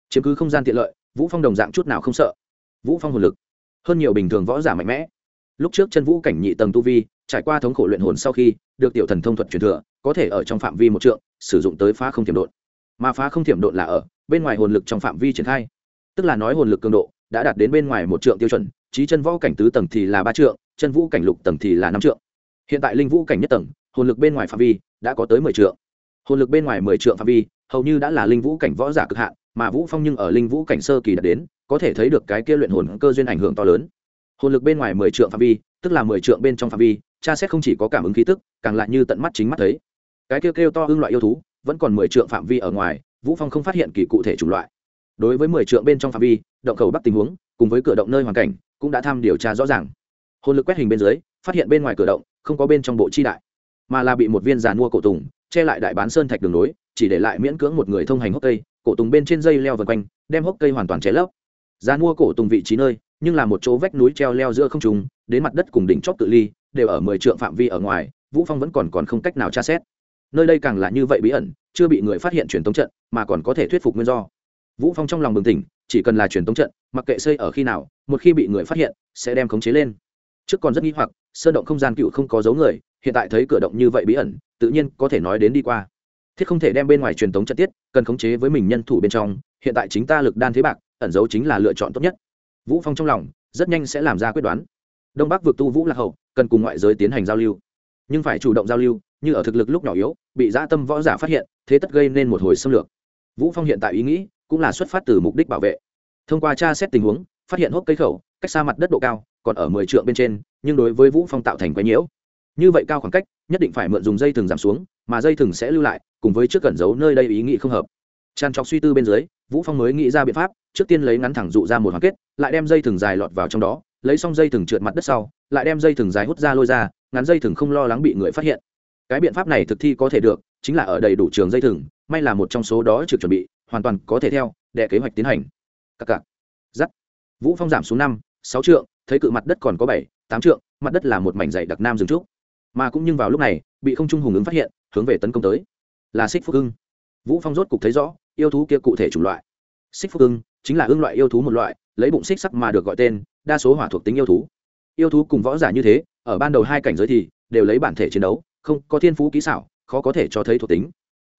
chiếm cứ không gian tiện lợi, vũ phong đồng dạng chút nào không sợ. Vũ phong hồn lực, hơn nhiều bình thường võ giả mạnh mẽ. Lúc trước chân vũ cảnh nhị tầng tu vi, trải qua thống khổ luyện hồn sau khi được tiểu thần thông thuật truyền thừa, có thể ở trong phạm vi một trượng, sử dụng tới phá không thiểm độn. Mà phá không thiểm độn là ở bên ngoài hồn lực trong phạm vi triển khai. Tức là nói hồn lực cường độ đã đạt đến bên ngoài một trượng tiêu chuẩn trí chân võ cảnh tứ tầng thì là ba trượng, chân vũ cảnh lục tầng thì là năm trượng. Hiện tại linh vũ cảnh nhất tầng, hồn lực bên ngoài phạm vi đã có tới mười trượng hồn lực bên ngoài mười trượng phạm vi, hầu như đã là linh vũ cảnh võ giả cực hạn, mà vũ phong nhưng ở linh vũ cảnh sơ kỳ đã đến, có thể thấy được cái kia luyện hồn cơ duyên ảnh hưởng to lớn. Hồn lực bên ngoài mười trượng phạm vi, tức là mười trượng bên trong phạm vi, tra xét không chỉ có cảm ứng khí tức, càng lại như tận mắt chính mắt thấy. Cái kêu kêu to ưng loại yêu thú, vẫn còn mười trượng phạm vi ở ngoài, vũ phong không phát hiện kỳ cụ thể chủng loại. Đối với mười trượng bên trong phạm vi, động khẩu bắc tình huống, cùng với cửa động nơi hoàn cảnh, cũng đã tham điều tra rõ ràng. Hồn lực quét hình bên dưới, phát hiện bên ngoài cửa động, không có bên trong bộ chi đại, mà là bị một viên giàn mua cổ tùng che lại đại bán sơn thạch đường nối, chỉ để lại miễn cưỡng một người thông hành hốc cây, cổ tùng bên trên dây leo vần quanh, đem hốc cây hoàn toàn che lấp. Giá mua cổ tùng vị trí nơi, nhưng là một chỗ vách núi treo leo giữa không trùng đến mặt đất cùng đỉnh chóp tự ly, đều ở mười trượng phạm vi ở ngoài, vũ phong vẫn còn còn không cách nào tra xét. Nơi đây càng là như vậy bí ẩn, chưa bị người phát hiện truyền tống trận, mà còn có thể thuyết phục nguyên do. Vũ phong trong lòng bừng tỉnh, chỉ cần là truyền tống trận, mặc kệ xây ở khi nào, một khi bị người phát hiện, sẽ đem khống chế lên. Trước còn rất nghi hoặc, sơn động không gian cựu không có dấu người, hiện tại thấy cửa động như vậy bí ẩn tự nhiên có thể nói đến đi qua. Thiết không thể đem bên ngoài truyền tống trận tiết, cần khống chế với mình nhân thủ bên trong, hiện tại chính ta lực đan thế bạc, ẩn dấu chính là lựa chọn tốt nhất. Vũ phong trong lòng, rất nhanh sẽ làm ra quyết đoán. Đông bắc vực tu vũ lạc hậu, cần cùng ngoại giới tiến hành giao lưu. Nhưng phải chủ động giao lưu, như ở thực lực lúc nhỏ yếu, bị dã tâm võ giả phát hiện, thế tất gây nên một hồi xâm lược. Vũ phong hiện tại ý nghĩ, cũng là xuất phát từ mục đích bảo vệ. Thông qua tra xét tình huống, phát hiện hốc cây khẩu, cách xa mặt đất độ cao, còn ở 10 trượng bên trên, nhưng đối với vũ phong tạo thành quái nhiễu như vậy cao khoảng cách, nhất định phải mượn dùng dây thừng giảm xuống, mà dây thừng sẽ lưu lại, cùng với trước cẩn giấu nơi đây ý nghĩ không hợp. Tràn trọc suy tư bên dưới, vũ phong mới nghĩ ra biện pháp, trước tiên lấy ngắn thẳng dụ ra một hoàn kết, lại đem dây thừng dài lọt vào trong đó, lấy xong dây thừng trượt mặt đất sau, lại đem dây thừng dài hút ra lôi ra, ngắn dây thừng không lo lắng bị người phát hiện. Cái biện pháp này thực thi có thể được, chính là ở đầy đủ trường dây thừng, may là một trong số đó trực chuẩn bị, hoàn toàn có thể theo, để kế hoạch tiến hành. Các cặc. Dắt vũ phong giảm xuống năm, sáu trượng, thấy cự mặt đất còn có bảy, tám trượng, mặt đất là một mảnh dày đặc nam dừng trúc mà cũng nhưng vào lúc này, bị không trung hùng ứng phát hiện, hướng về tấn công tới. Là xích phúc ưng. Vũ phong rốt cục thấy rõ, yêu thú kia cụ thể chủng loại. Xích phúc ưng chính là ưng loại yêu thú một loại, lấy bụng xích sắc mà được gọi tên, đa số hỏa thuộc tính yêu thú. Yêu thú cùng võ giả như thế, ở ban đầu hai cảnh giới thì đều lấy bản thể chiến đấu, không có thiên phú kỹ xảo, khó có thể cho thấy thuộc tính.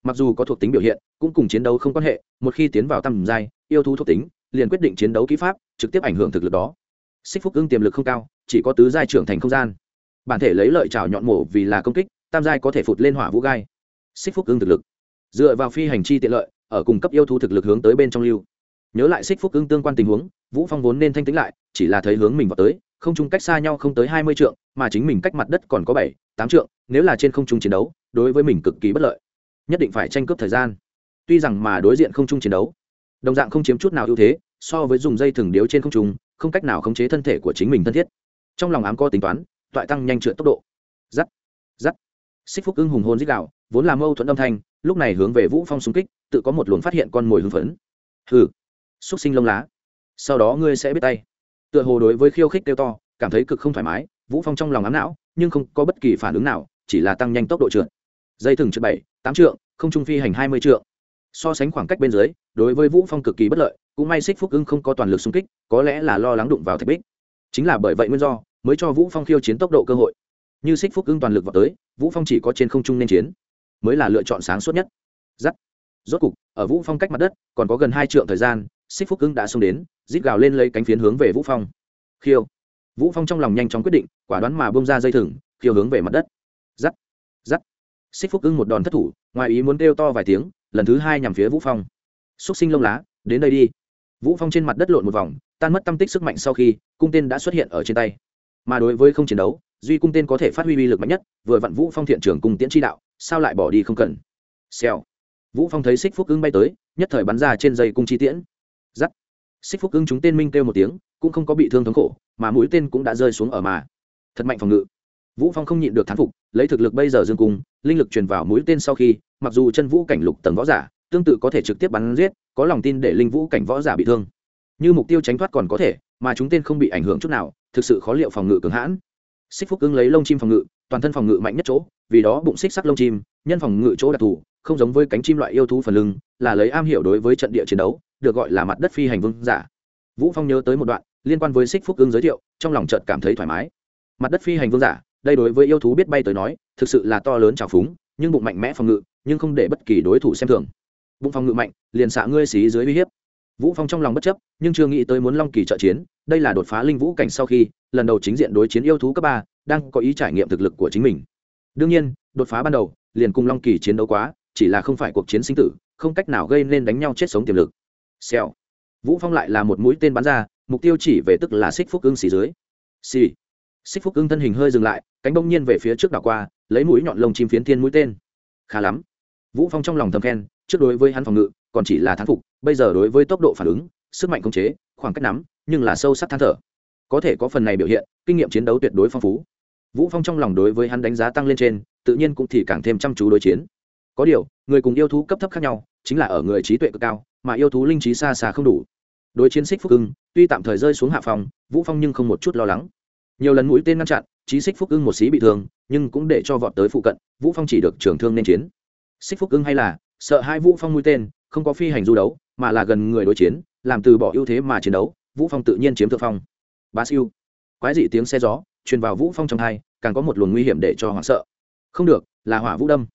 Mặc dù có thuộc tính biểu hiện, cũng cùng chiến đấu không quan hệ, một khi tiến vào tầm giai, yêu thú thuộc tính, liền quyết định chiến đấu kỹ pháp, trực tiếp ảnh hưởng thực lực đó. Xích phúc ưng tiềm lực không cao, chỉ có tứ giai trưởng thành không gian bản thể lấy lợi trào nhọn mổ vì là công kích, tam giai có thể phụt lên hỏa vũ gai. Xích phúc ưng thực lực. Dựa vào phi hành chi tiện lợi, ở cung cấp yêu thú thực lực hướng tới bên trong lưu. Nhớ lại xích phúc ưng tương quan tình huống, vũ phong vốn nên thanh tĩnh lại, chỉ là thấy hướng mình vào tới, không trung cách xa nhau không tới hai mươi trượng, mà chính mình cách mặt đất còn có bảy, tám trượng, nếu là trên không trung chiến đấu, đối với mình cực kỳ bất lợi. Nhất định phải tranh cướp thời gian. Tuy rằng mà đối diện không trung chiến đấu, đồng dạng không chiếm chút nào ưu thế, so với dùng dây thừng điếu trên không trung, không cách nào khống chế thân thể của chính mình thân thiết. Trong lòng ám co tính toán toại tăng nhanh trượt tốc độ. Giắt giắt. Xích phúc ưng hùng hồn dích đạo vốn là mâu thuẫn âm thanh, lúc này hướng về vũ phong xung kích, tự có một luồng phát hiện con mồi hưng phấn. Hừ, xúc sinh lông lá. Sau đó ngươi sẽ biết tay. Tựa hồ đối với khiêu khích kêu to, cảm thấy cực không thoải mái, vũ phong trong lòng ám não, nhưng không có bất kỳ phản ứng nào, chỉ là tăng nhanh tốc độ trượt. Dây thừng trượt bảy, tám trượng, không trung phi hành hai mươi trượng. So sánh khoảng cách bên dưới, đối với vũ phong cực kỳ bất lợi, cũng may xích phúc ưng không có toàn lực xung kích, có lẽ là lo lắng đụng vào thạch bích. Chính là bởi vậy nguyên do mới cho vũ phong khiêu chiến tốc độ cơ hội. Như xích phúc ưng toàn lực vào tới, vũ phong chỉ có trên không trung nên chiến. Mới là lựa chọn sáng suốt nhất. Giắt. Rốt cục, ở vũ phong cách mặt đất, còn có gần hai trượng thời gian xích phúc ưng đã xông đến, rít gào lên lấy cánh phiến hướng về vũ phong. Khiêu. Vũ phong trong lòng nhanh chóng quyết định, quả đoán mà bông ra dây thừng, khiêu hướng về mặt đất. Giắt. Giắt. Xích phúc ưng một đòn thất thủ, ngoài ý muốn kêu to vài tiếng, lần thứ hai nhằm phía vũ phong. Xúc sinh lông lá, đến đây đi. Vũ phong trên mặt đất lộn một vòng, tan mất tâm tích sức mạnh sau khi, cung tên đã xuất hiện ở trên tay mà đối với không chiến đấu, duy cung tên có thể phát huy uy lực mạnh nhất, vừa vặn vũ phong thiện trưởng cung tiễn chi đạo, sao lại bỏ đi không cần? Xèo. Vũ phong thấy xích phúc ưng bay tới, nhất thời bắn ra trên dây cung chi tiễn. Giắt. Xích phúc ưng chúng tên minh kêu một tiếng, cũng không có bị thương thống khổ, mà mũi tên cũng đã rơi xuống ở mà. Thật mạnh phòng ngự. Vũ phong không nhịn được thán phục, lấy thực lực bây giờ dương cung, linh lực truyền vào mũi tên sau khi, mặc dù chân vũ cảnh lục tầng võ giả, tương tự có thể trực tiếp bắn giết, có lòng tin để linh vũ cảnh võ giả bị thương. Như mục tiêu tránh thoát còn có thể, mà chúng tên không bị ảnh hưởng chút nào thực sự khó liệu phòng ngự cường hãn. Xích phúc ưng lấy lông chim phòng ngự, toàn thân phòng ngự mạnh nhất chỗ, vì đó bụng xích sắc lông chim, nhân phòng ngự chỗ đặc thù, không giống với cánh chim loại yêu thú phần lưng, là lấy am hiểu đối với trận địa chiến đấu, được gọi là mặt đất phi hành vương giả. Vũ phong nhớ tới một đoạn, liên quan với xích phúc ưng giới thiệu, trong lòng chợt cảm thấy thoải mái. Mặt đất phi hành vương giả, đây đối với yêu thú biết bay tới nói, thực sự là to lớn trào phúng, nhưng bụng mạnh mẽ phòng ngự, nhưng không để bất kỳ đối thủ xem thường. Bụng phòng ngự mạnh, liền xạ ngươi xí dưới uy hiếp vũ phong trong lòng bất chấp, nhưng chưa nghĩ tới muốn long kỳ trợ chiến, đây là đột phá linh vũ cảnh sau khi, lần đầu chính diện đối chiến yêu thú cấp ba, đang có ý trải nghiệm thực lực của chính mình. Đương nhiên, đột phá ban đầu, liền cùng long kỳ chiến đấu quá, chỉ là không phải cuộc chiến sinh tử, không cách nào gây nên đánh nhau chết sống tiềm lực. Xèo. Vũ phong lại là một mũi tên bắn ra, mục tiêu chỉ về tức là xích phúc ưng xì dưới. Xì. Xích phúc ưng thân hình hơi dừng lại, cánh bông nhiên về phía trước đảo qua, lấy mũi nhọn lông chim phiến thiên mũi tên. Khá lắm. Vũ phong trong lòng thầm khen, trước đối với hắn phòng ngự còn chỉ là thán phục, bây giờ đối với tốc độ phản ứng, sức mạnh khống chế, khoảng cách nắm, nhưng là sâu sắc than thở. Có thể có phần này biểu hiện, kinh nghiệm chiến đấu tuyệt đối phong phú. Vũ phong trong lòng đối với hắn đánh giá tăng lên trên, tự nhiên cũng thì càng thêm chăm chú đối chiến. Có điều, người cùng yêu thú cấp thấp khác nhau, chính là ở người trí tuệ cực cao, mà yêu thú linh trí xa xa không đủ. Đối chiến xích phúc ưng, tuy tạm thời rơi xuống hạ phòng, vũ phong nhưng không một chút lo lắng. Nhiều lần mũi tên ngăn chặn trí xích phúc ưng một xí bị thương, nhưng cũng để cho vọt tới phụ cận, vũ phong chỉ được trường thương nên chiến. Xích phúc ưng hay là, sợ hai vũ phong mũi tên không có phi hành du đấu, mà là gần người đối chiến, làm từ bỏ ưu thế mà chiến đấu, vũ phong tự nhiên chiếm thượng phong. Bá siêu. Quái dị tiếng xe gió, truyền vào vũ phong trong hai, càng có một luồng nguy hiểm để cho hoảng sợ. Không được, là hỏa vũ đâm.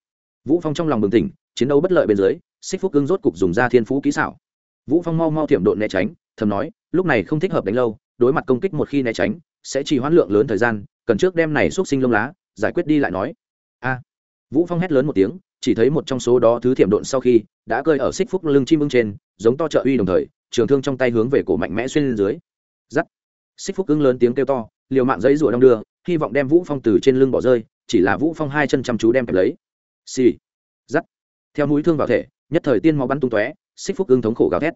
Vũ phong trong lòng bừng tỉnh, chiến đấu bất lợi bên dưới, xích phúc cưng rốt cục dùng ra thiên phú kỹ xảo. Vũ phong mau mau thiểm độn né tránh, thầm nói, lúc này không thích hợp đánh lâu, đối mặt công kích một khi né tránh, sẽ chỉ hoãn lượng lớn thời gian, cần trước đem này xúc sinh lông lá, giải quyết đi lại nói. A. Vũ phong hét lớn một tiếng chỉ thấy một trong số đó thứ thiểm độn sau khi, đã cơi ở xích phúc lưng chim ưng trên, giống to trợ uy đồng thời, trường thương trong tay hướng về cổ mạnh mẽ xuyên lên dưới. Giắt. Xích phúc ưng lớn tiếng kêu to, liều mạng giấy rủa đong đưa, hy vọng đem vũ phong từ trên lưng bỏ rơi, chỉ là vũ phong hai chân chăm chú đem kẹp lấy. Xì. Giắt. Theo mũi thương vào thể, nhất thời tiên máu bắn tung tóe, xích phúc ưng thống khổ gào thét.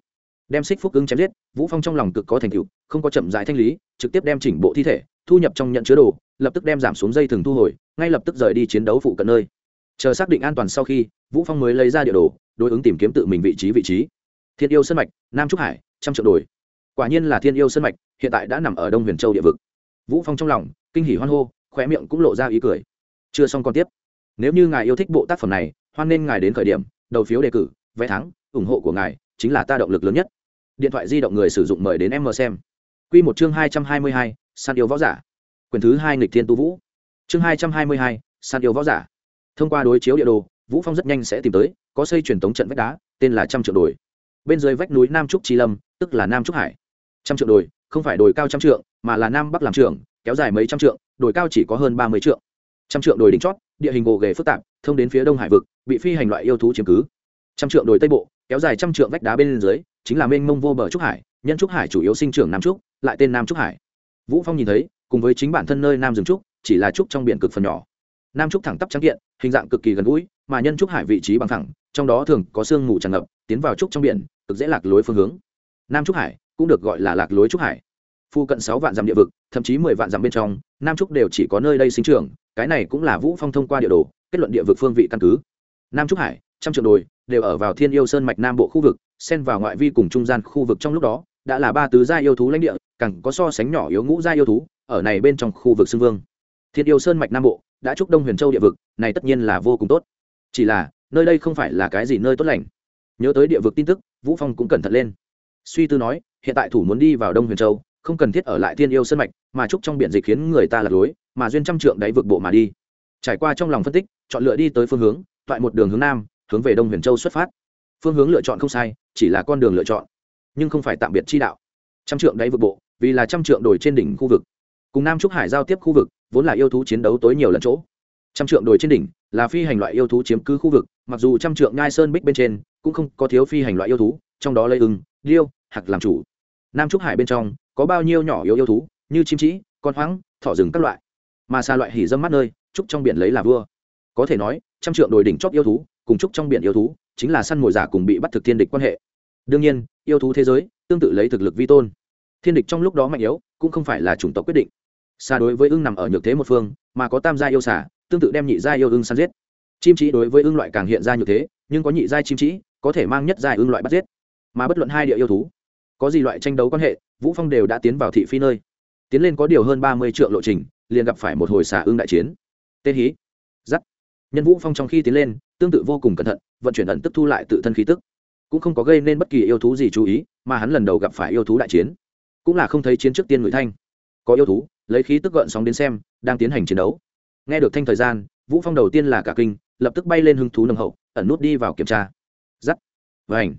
Đem xích phúc ưng chém giết, vũ phong trong lòng cực có thành tựu, không có chậm rãi thanh lý, trực tiếp đem chỉnh bộ thi thể, thu nhập trong nhận chứa đồ, lập tức đem giảm xuống dây thừng thu hồi, ngay lập tức rời đi chiến đấu phụ cận nơi chờ xác định an toàn sau khi vũ phong mới lấy ra địa đồ đối ứng tìm kiếm tự mình vị trí vị trí. Thiên yêu sân mạch nam trúc hải trăm triệu đồi. Quả nhiên là thiên yêu sân mạch hiện tại đã nằm ở đông huyền châu địa vực. Vũ phong trong lòng kinh hỉ hoan hô khóe miệng cũng lộ ra ý cười. Chưa xong còn tiếp. Nếu như ngài yêu thích bộ tác phẩm này hoan nên ngài đến khởi điểm đầu phiếu đề cử vé thắng ủng hộ của ngài chính là ta động lực lớn nhất. Điện thoại di động người sử dụng mời đến em mờ xem. Quy một chương hai trăm hai mươi hai, san yêu võ giả. Quyền thứ hai nghịch thiên tu vũ. Chương hai trăm hai mươi hai, san yêu võ giả thông qua đối chiếu địa đồ vũ phong rất nhanh sẽ tìm tới có xây truyền thống trận vách đá tên là trăm trượng đồi. Bên dưới vách núi nam trúc chi lâm tức là nam trúc hải. Trăm trượng đồi không phải đồi cao trăm trượng mà là nam bắc làm trượng, kéo dài mấy trăm trượng đồi cao chỉ có hơn ba mươi trượng. Trăm trượng đồi đỉnh chót địa hình gồ ghề phức tạp thông đến phía đông hải vực bị phi hành loại yêu thú chiếm cứ. Trăm trượng đồi tây bộ kéo dài trăm trượng vách đá bên dưới chính là mênh mông vô bờ trúc hải nhân trúc hải chủ yếu sinh trưởng nam trúc lại tên nam trúc hải. Vũ phong nhìn thấy cùng với chính bản thân nơi nam rừng trúc chỉ là trúc trong biển cực phần nhỏ nam trúc thẳng tắp trắng kiện, hình dạng cực kỳ gần gũi, mà nhân trúc hải vị trí bằng thẳng, trong đó thường có sương mù tràn ngập, tiến vào trúc trong biển, cực dễ lạc lối phương hướng. Nam trúc hải cũng được gọi là lạc lối trúc hải. Phu cận sáu vạn dặm địa vực, thậm chí mười vạn dặm bên trong, nam trúc đều chỉ có nơi đây sinh trưởng, cái này cũng là vũ phong thông qua địa đồ, kết luận địa vực phương vị căn cứ. Nam trúc hải, trăm triệu đồi, đều ở vào thiên yêu sơn mạch nam bộ khu vực, xen vào ngoại vi cùng trung gian khu vực trong lúc đó, đã là ba tứ gia yêu thú lãnh địa, càng có so sánh nhỏ yếu ngũ gia yêu thú, ở này bên trong khu vực xưng vương. Thiên yêu sơn mạch nam bộ đã chúc đông huyền châu địa vực, này tất nhiên là vô cùng tốt. Chỉ là, nơi đây không phải là cái gì nơi tốt lành. Nhớ tới địa vực tin tức, vũ phong cũng cẩn thận lên. Suy tư nói, hiện tại thủ muốn đi vào đông huyền châu, không cần thiết ở lại thiên yêu sân mạch, mà chúc trong biển dịch khiến người ta lạc lối, mà duyên trăm trượng đáy vực bộ mà đi. Trải qua trong lòng phân tích, chọn lựa đi tới phương hướng, toại một đường hướng nam, hướng về đông huyền châu xuất phát. Phương hướng lựa chọn không sai, chỉ là con đường lựa chọn, nhưng không phải tạm biệt chi đạo. Trăm trượng đáy vực bộ, vì là trăm trượng đồi trên đỉnh khu vực. Cùng nam trúc hải giao tiếp khu vực vốn là yêu thú chiến đấu tối nhiều lần chỗ. Trăm trượng đồi trên đỉnh là phi hành loại yêu thú chiếm cứ khu vực, mặc dù trăm trượng ngai sơn bích bên trên cũng không có thiếu phi hành loại yêu thú, trong đó lấy ưng, điêu, hạc làm chủ. Nam trúc hải bên trong có bao nhiêu nhỏ yếu yêu thú, như chim trĩ con hoáng, thỏ rừng các loại. Mà xa loại hỉ dâm mắt nơi, trúc trong biển lấy là vua. Có thể nói, trăm trượng đồi đỉnh chóp yêu thú cùng trúc trong biển yêu thú chính là săn mồi giả cùng bị bắt thực thiên địch quan hệ. Đương nhiên, yêu thú thế giới tương tự lấy thực lực vi tôn. Thiên địch trong lúc đó mạnh yếu cũng không phải là chủng tộc quyết định xa đối với ưng nằm ở nhược thế một phương, mà có tam gia yêu xả tương tự đem nhị gia yêu ưng săn giết. Chim trí đối với ưng loại càng hiện ra nhược thế, nhưng có nhị gia chim trí có thể mang nhất gia ưng loại bắt giết. Mà bất luận hai địa yêu thú, có gì loại tranh đấu quan hệ, vũ phong đều đã tiến vào thị phi nơi. Tiến lên có điều hơn ba mươi triệu lộ trình, liền gặp phải một hồi xả ưng đại chiến. Tên hí. Giắt nhân vũ phong trong khi tiến lên, tương tự vô cùng cẩn thận, vận chuyển ẩn tức thu lại tự thân khí tức. Cũng không có gây nên bất kỳ yêu thú gì chú ý, mà hắn lần đầu gặp phải yêu thú đại chiến. Cũng là không thấy chiến trước tiên người thanh. Có yêu thú lấy khí tức gợn sóng đến xem, đang tiến hành chiến đấu. Nghe được thanh thời gian, vũ phong đầu tiên là cả kinh, lập tức bay lên hứng thú nồng hậu, ẩn nút đi vào kiểm tra. Giắt. Vảnh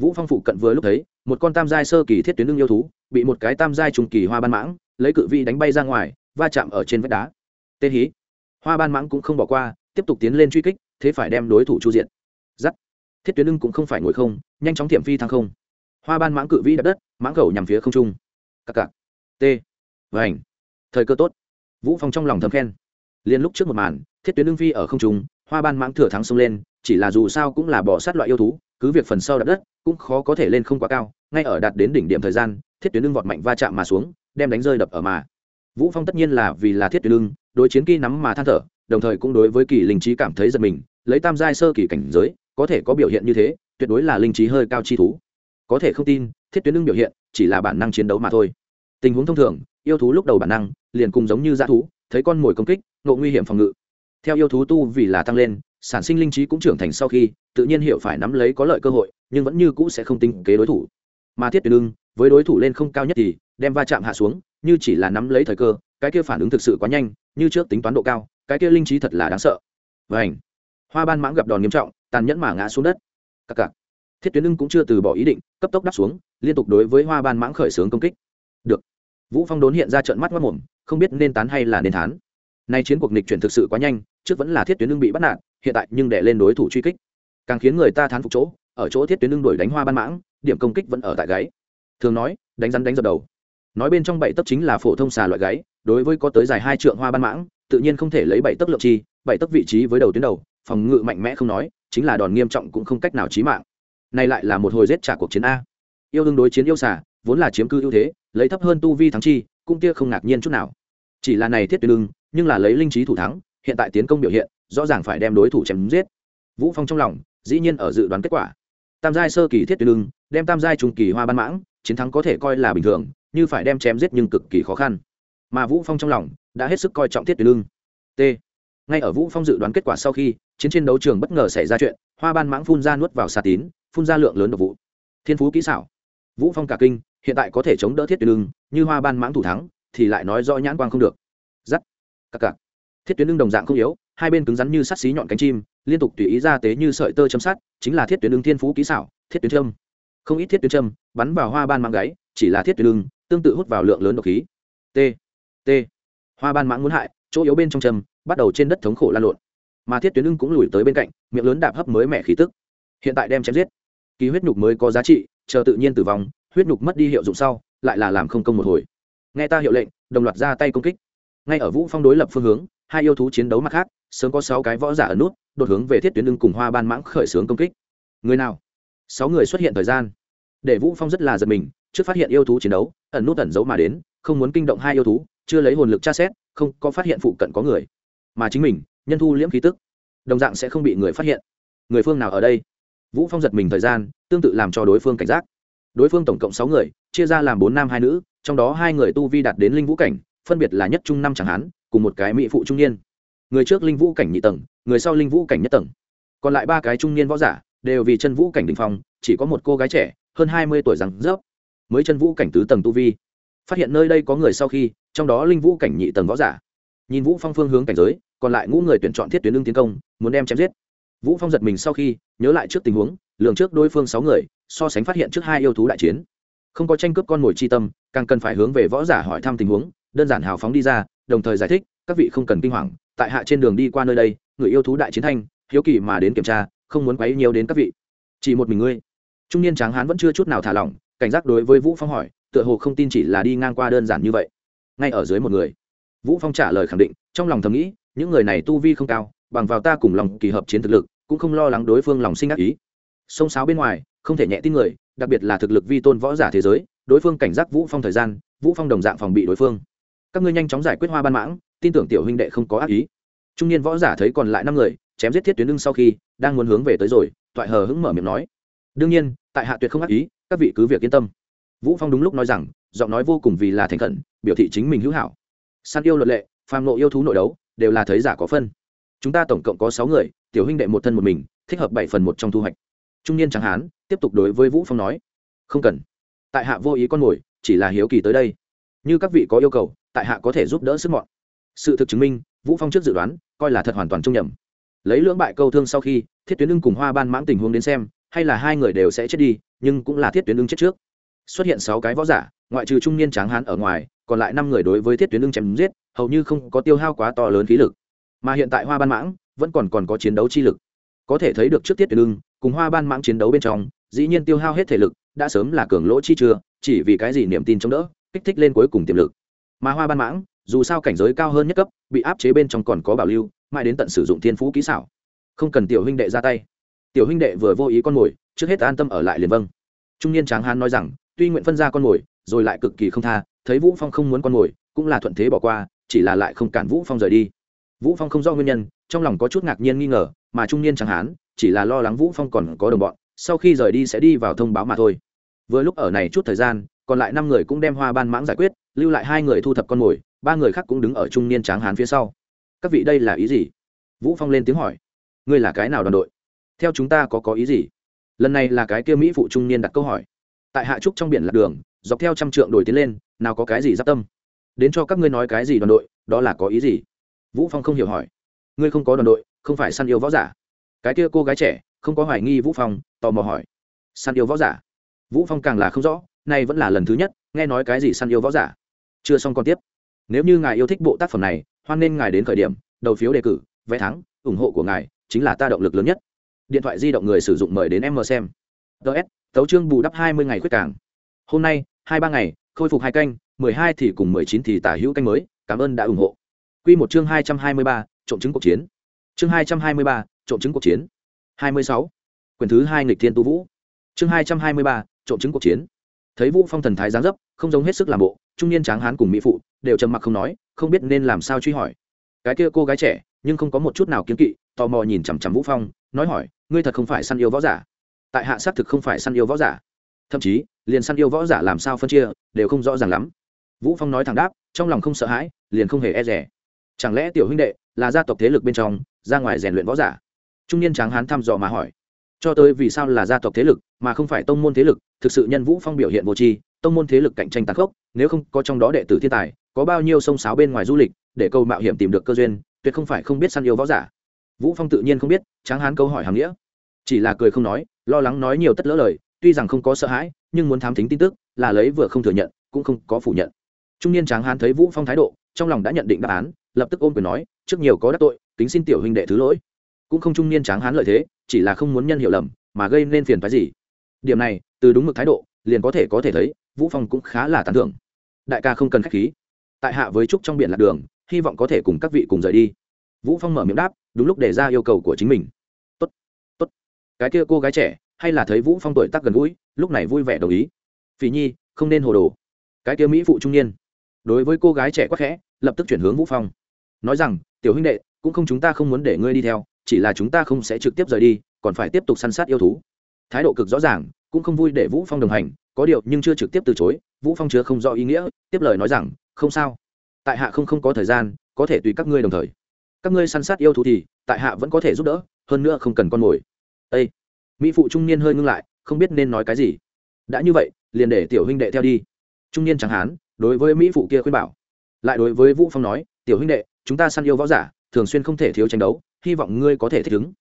vũ phong phụ cận vừa lúc thấy, một con tam giai sơ kỳ thiết tuyến lưng yêu thú, bị một cái tam giai trùng kỳ hoa ban mãng, lấy cự vị đánh bay ra ngoài, va chạm ở trên vách đá. Tê hí. Hoa ban mãng cũng không bỏ qua, tiếp tục tiến lên truy kích, thế phải đem đối thủ chu diện. Giắt. Thiết tuyến lưng cũng không phải ngồi không, nhanh chóng thiểm phi thăng không. Hoa ban mãng cự vĩ đập đất, mãng khẩu nhằm phía không trung. Cặc cặc t. Vành thời cơ tốt. Vũ phong trong lòng thầm khen. Liên lúc trước một màn, thiết tuyến lưng phi ở không trung, hoa ban mãng thừa thắng xông lên, chỉ là dù sao cũng là bỏ sát loại yêu thú, cứ việc phần sau đập đất, cũng khó có thể lên không quá cao, ngay ở đạt đến đỉnh điểm thời gian, thiết tuyến lưng vọt mạnh va chạm mà xuống, đem đánh rơi đập ở mà. Vũ phong tất nhiên là vì là thiết tuyến lưng đối chiến kỳ nắm mà than thở, đồng thời cũng đối với kỳ linh trí cảm thấy giật mình, lấy tam giai sơ kỳ cảnh giới, có thể có biểu hiện như thế, tuyệt đối là linh trí hơi cao chi thú. Có thể không tin, thiết tuyến lưng biểu hiện chỉ là bản năng chiến đấu mà thôi tình huống thông thường, yêu thú lúc đầu bản năng, liền cùng giống như dã thú, thấy con mồi công kích, ngộ nguy hiểm phòng ngự. Theo yêu thú tu vì là tăng lên, sản sinh linh trí cũng trưởng thành sau khi, tự nhiên hiểu phải nắm lấy có lợi cơ hội, nhưng vẫn như cũ sẽ không tính kế đối thủ. Mà thiết tuyệt lưng với đối thủ lên không cao nhất thì, đem va chạm hạ xuống, như chỉ là nắm lấy thời cơ, cái kia phản ứng thực sự quá nhanh, như trước tính toán độ cao, cái kia linh trí thật là đáng sợ. Vảnh hoa ban mãng gặp đòn nghiêm trọng, tàn nhẫn mà ngã xuống đất. Cặc cặc. Thiết tuyến lưng cũng chưa từ bỏ ý định, cấp tốc đắp xuống, liên tục đối với hoa ban mãng khởi xướng công kích. Được vũ phong đốn hiện ra trận mắt mất mồm, không biết nên tán hay là nên thán. Nay chiến cuộc nghịch chuyển thực sự quá nhanh, trước vẫn là thiết tuyến lưng bị bắt nạt, hiện tại nhưng để lên đối thủ truy kích. Càng khiến người ta thán phục chỗ, ở chỗ thiết tuyến lưng đuổi đánh hoa ban mãng, điểm công kích vẫn ở tại gáy. Thường nói, đánh rắn đánh dập đầu. Nói bên trong bảy tấc chính là phổ thông xà loại gáy, đối với có tới dài hai trượng hoa ban mãng, tự nhiên không thể lấy bảy tấc lượng chi, bảy tấc vị trí với đầu tuyến đầu, phòng ngự mạnh mẽ không nói, chính là đòn nghiêm trọng cũng không cách nào chí mạng. Này lại là một hồi giết trả cuộc chiến a. Yêu đương đối chiến yêu xà, vốn là chiếm cư ưu thế lấy thấp hơn tu vi thắng chi, cũng kia không ngạc nhiên chút nào. Chỉ là này thiết tuyến lưng, nhưng là lấy linh trí thủ thắng, hiện tại tiến công biểu hiện, rõ ràng phải đem đối thủ chém giết. Vũ phong trong lòng, dĩ nhiên ở dự đoán kết quả. Tam giai sơ kỳ thiết tuyến lưng, đem tam giai trung kỳ hoa ban mãng, chiến thắng có thể coi là bình thường, như phải đem chém giết nhưng cực kỳ khó khăn. Mà vũ phong trong lòng, đã hết sức coi trọng thiết tuyến lưng. T. Ngay ở vũ phong dự đoán kết quả sau khi, chiến trên đấu trường bất ngờ xảy ra chuyện, hoa ban mãng phun ra nuốt vào xà tín, phun ra lượng lớn độc vụ. Thiên phú kỹ xảo. Vũ phong cả kinh hiện tại có thể chống đỡ thiết tuyến lưng như hoa ban mãng thủ thắng, thì lại nói rõ nhãn quang không được. Giắt. Cặc cặc. Thiết tuyến lưng đồng dạng không yếu, hai bên cứng rắn như sắt xí nhọn cánh chim, liên tục tùy ý ra tế như sợi tơ châm sắt, chính là thiết tuyến lưng thiên phú kỹ xảo, thiết tuyến châm. Không ít thiết tuyến châm bắn vào hoa ban mãng gáy, chỉ là thiết tuyến lưng tương tự hút vào lượng lớn độc khí. T. T. Hoa ban mãng muốn hại, chỗ yếu bên trong châm, bắt đầu trên đất thống khổ lan lộn. Mà thiết tuyến lưng cũng lùi tới bên cạnh, miệng lớn đạp hấp mới mẻ khí tức. Hiện tại đem chém giết. Ký huyết nhục mới có giá trị, chờ tự nhiên tử vong huyết nhục mất đi hiệu dụng sau, lại là làm không công một hồi. Nghe ta hiệu lệnh, đồng loạt ra tay công kích. Ngay ở vũ phong đối lập phương hướng, hai yêu thú chiến đấu mặt khác, sớm có sáu cái võ giả ở nút, đột hướng về thiết tuyến lưng cùng hoa ban mãng khởi xướng công kích. Người nào? Sáu người xuất hiện thời gian. Để vũ phong rất là giật mình, trước phát hiện yêu thú chiến đấu, ẩn nút ẩn giấu mà đến, không muốn kinh động hai yêu thú, chưa lấy hồn lực tra xét, không có phát hiện phụ cận có người. Mà chính mình, nhân thu liễm khí tức, đồng dạng sẽ không bị người phát hiện. Người phương nào ở đây? Vũ phong giật mình thời gian, tương tự làm cho đối phương cảnh giác đối phương tổng cộng sáu người, chia ra làm bốn nam hai nữ, trong đó hai người tu vi đạt đến linh vũ cảnh, phân biệt là nhất trung năm chẳng hán, cùng một cái mỹ phụ trung niên. Người trước linh vũ cảnh nhị tầng, người sau linh vũ cảnh nhất tầng. Còn lại ba cái trung niên võ giả đều vì chân vũ cảnh đình phong, chỉ có một cô gái trẻ, hơn hai mươi tuổi rằng rớp, mới chân vũ cảnh tứ tầng tu vi. Phát hiện nơi đây có người sau khi, trong đó linh vũ cảnh nhị tầng võ giả. Nhìn vũ phong phương hướng cảnh giới, còn lại ngũ người tuyển chọn thiết tuyến lương tiến công, muốn đem chém giết. Vũ phong giật mình sau khi, nhớ lại trước tình huống, lường trước đối phương sáu người so sánh phát hiện trước hai yêu thú đại chiến. Không có tranh cướp con mồi chi tâm, càng cần phải hướng về võ giả hỏi thăm tình huống, đơn giản hào phóng đi ra, đồng thời giải thích, các vị không cần kinh hoàng, tại hạ trên đường đi qua nơi đây, người yêu thú đại chiến thanh, hiếu kỳ mà đến kiểm tra, không muốn quấy nhiều đến các vị. Chỉ một mình ngươi. Trung niên tráng hán vẫn chưa chút nào thả lỏng, cảnh giác đối với vũ phong hỏi, tựa hồ không tin chỉ là đi ngang qua đơn giản như vậy. Ngay ở dưới một người. Vũ phong trả lời khẳng định, trong lòng thầm nghĩ, những người này tu vi không cao, bằng vào ta cùng lòng kỳ hợp chiến thực lực, cũng không lo lắng đối phương lòng sinh ác ý. Sông sáo bên ngoài không thể nhẹ tin người, đặc biệt là thực lực vi tôn võ giả thế giới, đối phương cảnh giác vũ phong thời gian, vũ phong đồng dạng phòng bị đối phương. Các ngươi nhanh chóng giải quyết hoa ban mãng, tin tưởng tiểu huynh đệ không có ác ý. Trung niên võ giả thấy còn lại năm người, chém giết thiết tuyến lưng sau khi, đang muốn hướng về tới rồi, toại hờ hững mở miệng nói. Đương nhiên, tại hạ tuyệt không ác ý, các vị cứ việc yên tâm. Vũ phong đúng lúc nói rằng, giọng nói vô cùng vì là thành khẩn, biểu thị chính mình hữu hảo. Săn yêu luật lệ, phàm nộ yêu thú nội đấu, đều là thấy giả có phân. Chúng ta tổng cộng có sáu người, tiểu huynh đệ một thân một mình, thích hợp bảy phần một trong thu hoạch trung niên tráng hán tiếp tục đối với vũ phong nói, không cần. Tại hạ vô ý con mồi, chỉ là hiếu kỳ tới đây. Như các vị có yêu cầu, tại hạ có thể giúp đỡ sức mọn. Sự thực chứng minh, vũ phong trước dự đoán, coi là thật hoàn toàn trung nhầm. Lấy lưỡng bại câu thương sau khi, thiết tuyến ưng cùng hoa ban mãng tình huống đến xem, hay là hai người đều sẽ chết đi, nhưng cũng là thiết tuyến ưng chết trước. Xuất hiện sáu cái võ giả, ngoại trừ trung niên tráng hán ở ngoài, còn lại năm người đối với thiết tuyến ưng chém giết, hầu như không có tiêu hao quá to lớn khí lực. Mà hiện tại hoa ban mãng vẫn còn còn có chiến đấu chi lực. Có thể thấy được trước tiết tuyến ưng cùng hoa ban mãng chiến đấu bên trong, dĩ nhiên tiêu hao hết thể lực, đã sớm là cường lỗ chi chưa, chỉ vì cái gì niềm tin chống đỡ, kích thích lên cuối cùng tiềm lực. Mà hoa ban mãng, dù sao cảnh giới cao hơn nhất cấp, bị áp chế bên trong còn có bảo lưu, mãi đến tận sử dụng thiên phú kỹ xảo. Không cần tiểu huynh đệ ra tay. Tiểu huynh đệ vừa vô ý con mồi, trước hết an tâm ở lại liền vâng. Trung niên tráng hán nói rằng, tuy nguyện phân ra con mồi, rồi lại cực kỳ không tha, thấy vũ phong không muốn con mồi, cũng là thuận thế bỏ qua, chỉ là lại không cản vũ phong rời đi. Vũ phong không do nguyên nhân, trong lòng có chút ngạc nhiên nghi ngờ, mà trung niên tráng hán chỉ là lo lắng vũ phong còn có đồng bọn, sau khi rời đi sẽ đi vào thông báo mà thôi. Vừa lúc ở này chút thời gian, còn lại năm người cũng đem hoa ban mãng giải quyết, lưu lại hai người thu thập con mồi, ba người khác cũng đứng ở trung niên tráng hán phía sau. Các vị đây là ý gì? Vũ phong lên tiếng hỏi. Ngươi là cái nào đoàn đội? Theo chúng ta có có ý gì? Lần này là cái kia mỹ phụ trung niên đặt câu hỏi. Tại hạ trúc trong biển lạc đường, dọc theo trăm trượng đổi tiến lên, nào có cái gì giáp tâm? Đến cho các ngươi nói cái gì đoàn đội, đó là có ý gì? Vũ phong không hiểu hỏi. Ngươi không có đoàn đội, không phải săn yêu võ giả cái kia cô gái trẻ, không có hoài nghi vũ phong, tò mò hỏi. Săn yêu võ giả? Vũ phong càng là không rõ, nay vẫn là lần thứ nhất, nghe nói cái gì săn yêu võ giả? Chưa xong còn tiếp. Nếu như ngài yêu thích bộ tác phẩm này, hoan nên ngài đến khởi điểm, đầu phiếu đề cử, vé thắng, ủng hộ của ngài chính là ta động lực lớn nhất. Điện thoại di động người sử dụng mời đến em mờ xem. Ts tấu chương bù đắp hai mươi ngày khuyết cảng hôm nay, hai ba ngày, khôi phục hai kênh mười hai thì cùng mười chín thì tả hữu kênh mới, cảm ơn đã ủng hộ. Q một chương hai trăm hai mươi ba, trộm chứng cuộc chiến. Chương hai trăm hai mươi ba trộm chứng cuộc chiến. Hai mươi sáu. Quyền thứ hai nghịch thiên tu vũ. Chương hai trăm hai mươi ba, trộm chứng cuộc chiến. Thấy vũ phong thần thái giáng dấp, không giống hết sức làm bộ, trung niên tráng hán cùng mỹ phụ đều trầm mặc không nói, không biết nên làm sao truy hỏi. Cái kia cô gái trẻ, nhưng không có một chút nào kiến kỵ, tò mò nhìn chằm chằm vũ phong, nói hỏi, ngươi thật không phải săn yêu võ giả? Tại hạ xác thực không phải săn yêu võ giả. Thậm chí, liền săn yêu võ giả làm sao phân chia, đều không rõ ràng lắm. Vũ phong nói thẳng đáp, trong lòng không sợ hãi, liền không hề e rẻ chẳng lẽ tiểu huynh đệ là gia tộc thế lực bên trong, ra ngoài rèn luyện võ giả? Trung niên tráng hán thăm dò mà hỏi. Cho tới vì sao là gia tộc thế lực, mà không phải tông môn thế lực, thực sự nhân vũ phong biểu hiện vô tri, tông môn thế lực cạnh tranh tàn khốc, nếu không có trong đó đệ tử thiên tài, có bao nhiêu sông sáo bên ngoài du lịch, để câu mạo hiểm tìm được cơ duyên, tuyệt không phải không biết săn yêu võ giả. Vũ phong tự nhiên không biết, tráng hán câu hỏi hàm nghĩa. Chỉ là cười không nói, lo lắng nói nhiều tất lỡ lời, tuy rằng không có sợ hãi, nhưng muốn thám thính tin tức, là lấy vừa không thừa nhận, cũng không có phủ nhận. Trung niên tráng hán thấy vũ phong thái độ, trong lòng đã nhận định đáp án, lập tức ôm quyền nói, trước nhiều có đắc tội, kính xin tiểu huynh đệ thứ lỗi cũng không trung niên tráng hán lợi thế, chỉ là không muốn nhân hiểu lầm, mà gây nên phiền phái gì. Điểm này, từ đúng mực thái độ, liền có thể có thể thấy, vũ phong cũng khá là tán thưởng. Đại ca không cần khách khí. Tại hạ với trúc trong biển lạc đường, hy vọng có thể cùng các vị cùng rời đi. Vũ phong mở miệng đáp, đúng lúc đề ra yêu cầu của chính mình. Tốt tốt. Cái kia cô gái trẻ, hay là thấy vũ phong tuổi tác gần gũi, lúc này vui vẻ đồng ý. Phỉ nhi, không nên hồ đồ. Cái kia mỹ phụ trung niên. Đối với cô gái trẻ quá khẽ, lập tức chuyển hướng vũ phong. Nói rằng, tiểu huynh đệ, cũng không chúng ta không muốn để ngươi đi theo chỉ là chúng ta không sẽ trực tiếp rời đi, còn phải tiếp tục săn sát yêu thú. Thái độ cực rõ ràng, cũng không vui để vũ phong đồng hành, có điều nhưng chưa trực tiếp từ chối, vũ phong chứa không rõ ý nghĩa, tiếp lời nói rằng, không sao. Tại hạ không không có thời gian, có thể tùy các ngươi đồng thời. Các ngươi săn sát yêu thú thì, tại hạ vẫn có thể giúp đỡ, hơn nữa không cần con mồi. Ê! mỹ phụ trung niên hơi ngưng lại, không biết nên nói cái gì. Đã như vậy, liền để tiểu huynh đệ theo đi. Trung niên chẳng hán, đối với mỹ phụ kia khuyên bảo. Lại đối với vũ phong nói, tiểu huynh đệ, chúng ta săn yêu võ giả, thường xuyên không thể thiếu tranh đấu hy vọng ngươi có thể thích ứng.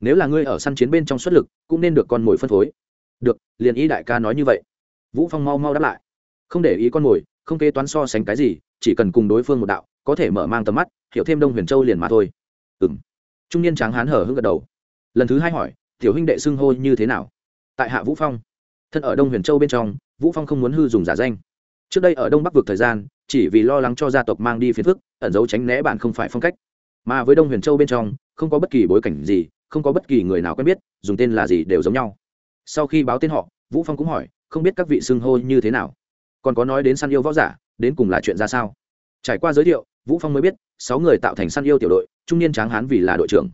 Nếu là ngươi ở săn chiến bên trong xuất lực, cũng nên được con mồi phân phối. Được, liền ý đại ca nói như vậy. Vũ phong mau mau đáp lại. Không để ý con mồi, không kế toán so sánh cái gì, chỉ cần cùng đối phương một đạo, có thể mở mang tầm mắt, hiểu thêm đông huyền châu liền mà thôi. Ừm. Trung niên tráng hán hở hững gật đầu. Lần thứ hai hỏi, tiểu huynh đệ xưng hô như thế nào? Tại hạ vũ phong. Thân ở đông huyền châu bên trong, vũ phong không muốn hư dùng giả danh. Trước đây ở đông bắc vực thời gian, chỉ vì lo lắng cho gia tộc mang đi phiền phức, ẩn giấu tránh né bạn không phải phong cách. Mà với đông huyền châu bên trong không có bất kỳ bối cảnh gì không có bất kỳ người nào quen biết dùng tên là gì đều giống nhau. Sau khi báo tên họ vũ phong cũng hỏi không biết các vị xưng hô như thế nào? Còn có nói đến săn yêu võ giả đến cùng là chuyện ra sao? Trải qua giới thiệu vũ phong mới biết sáu người tạo thành săn yêu tiểu đội trung niên tráng hán vì là đội trưởng.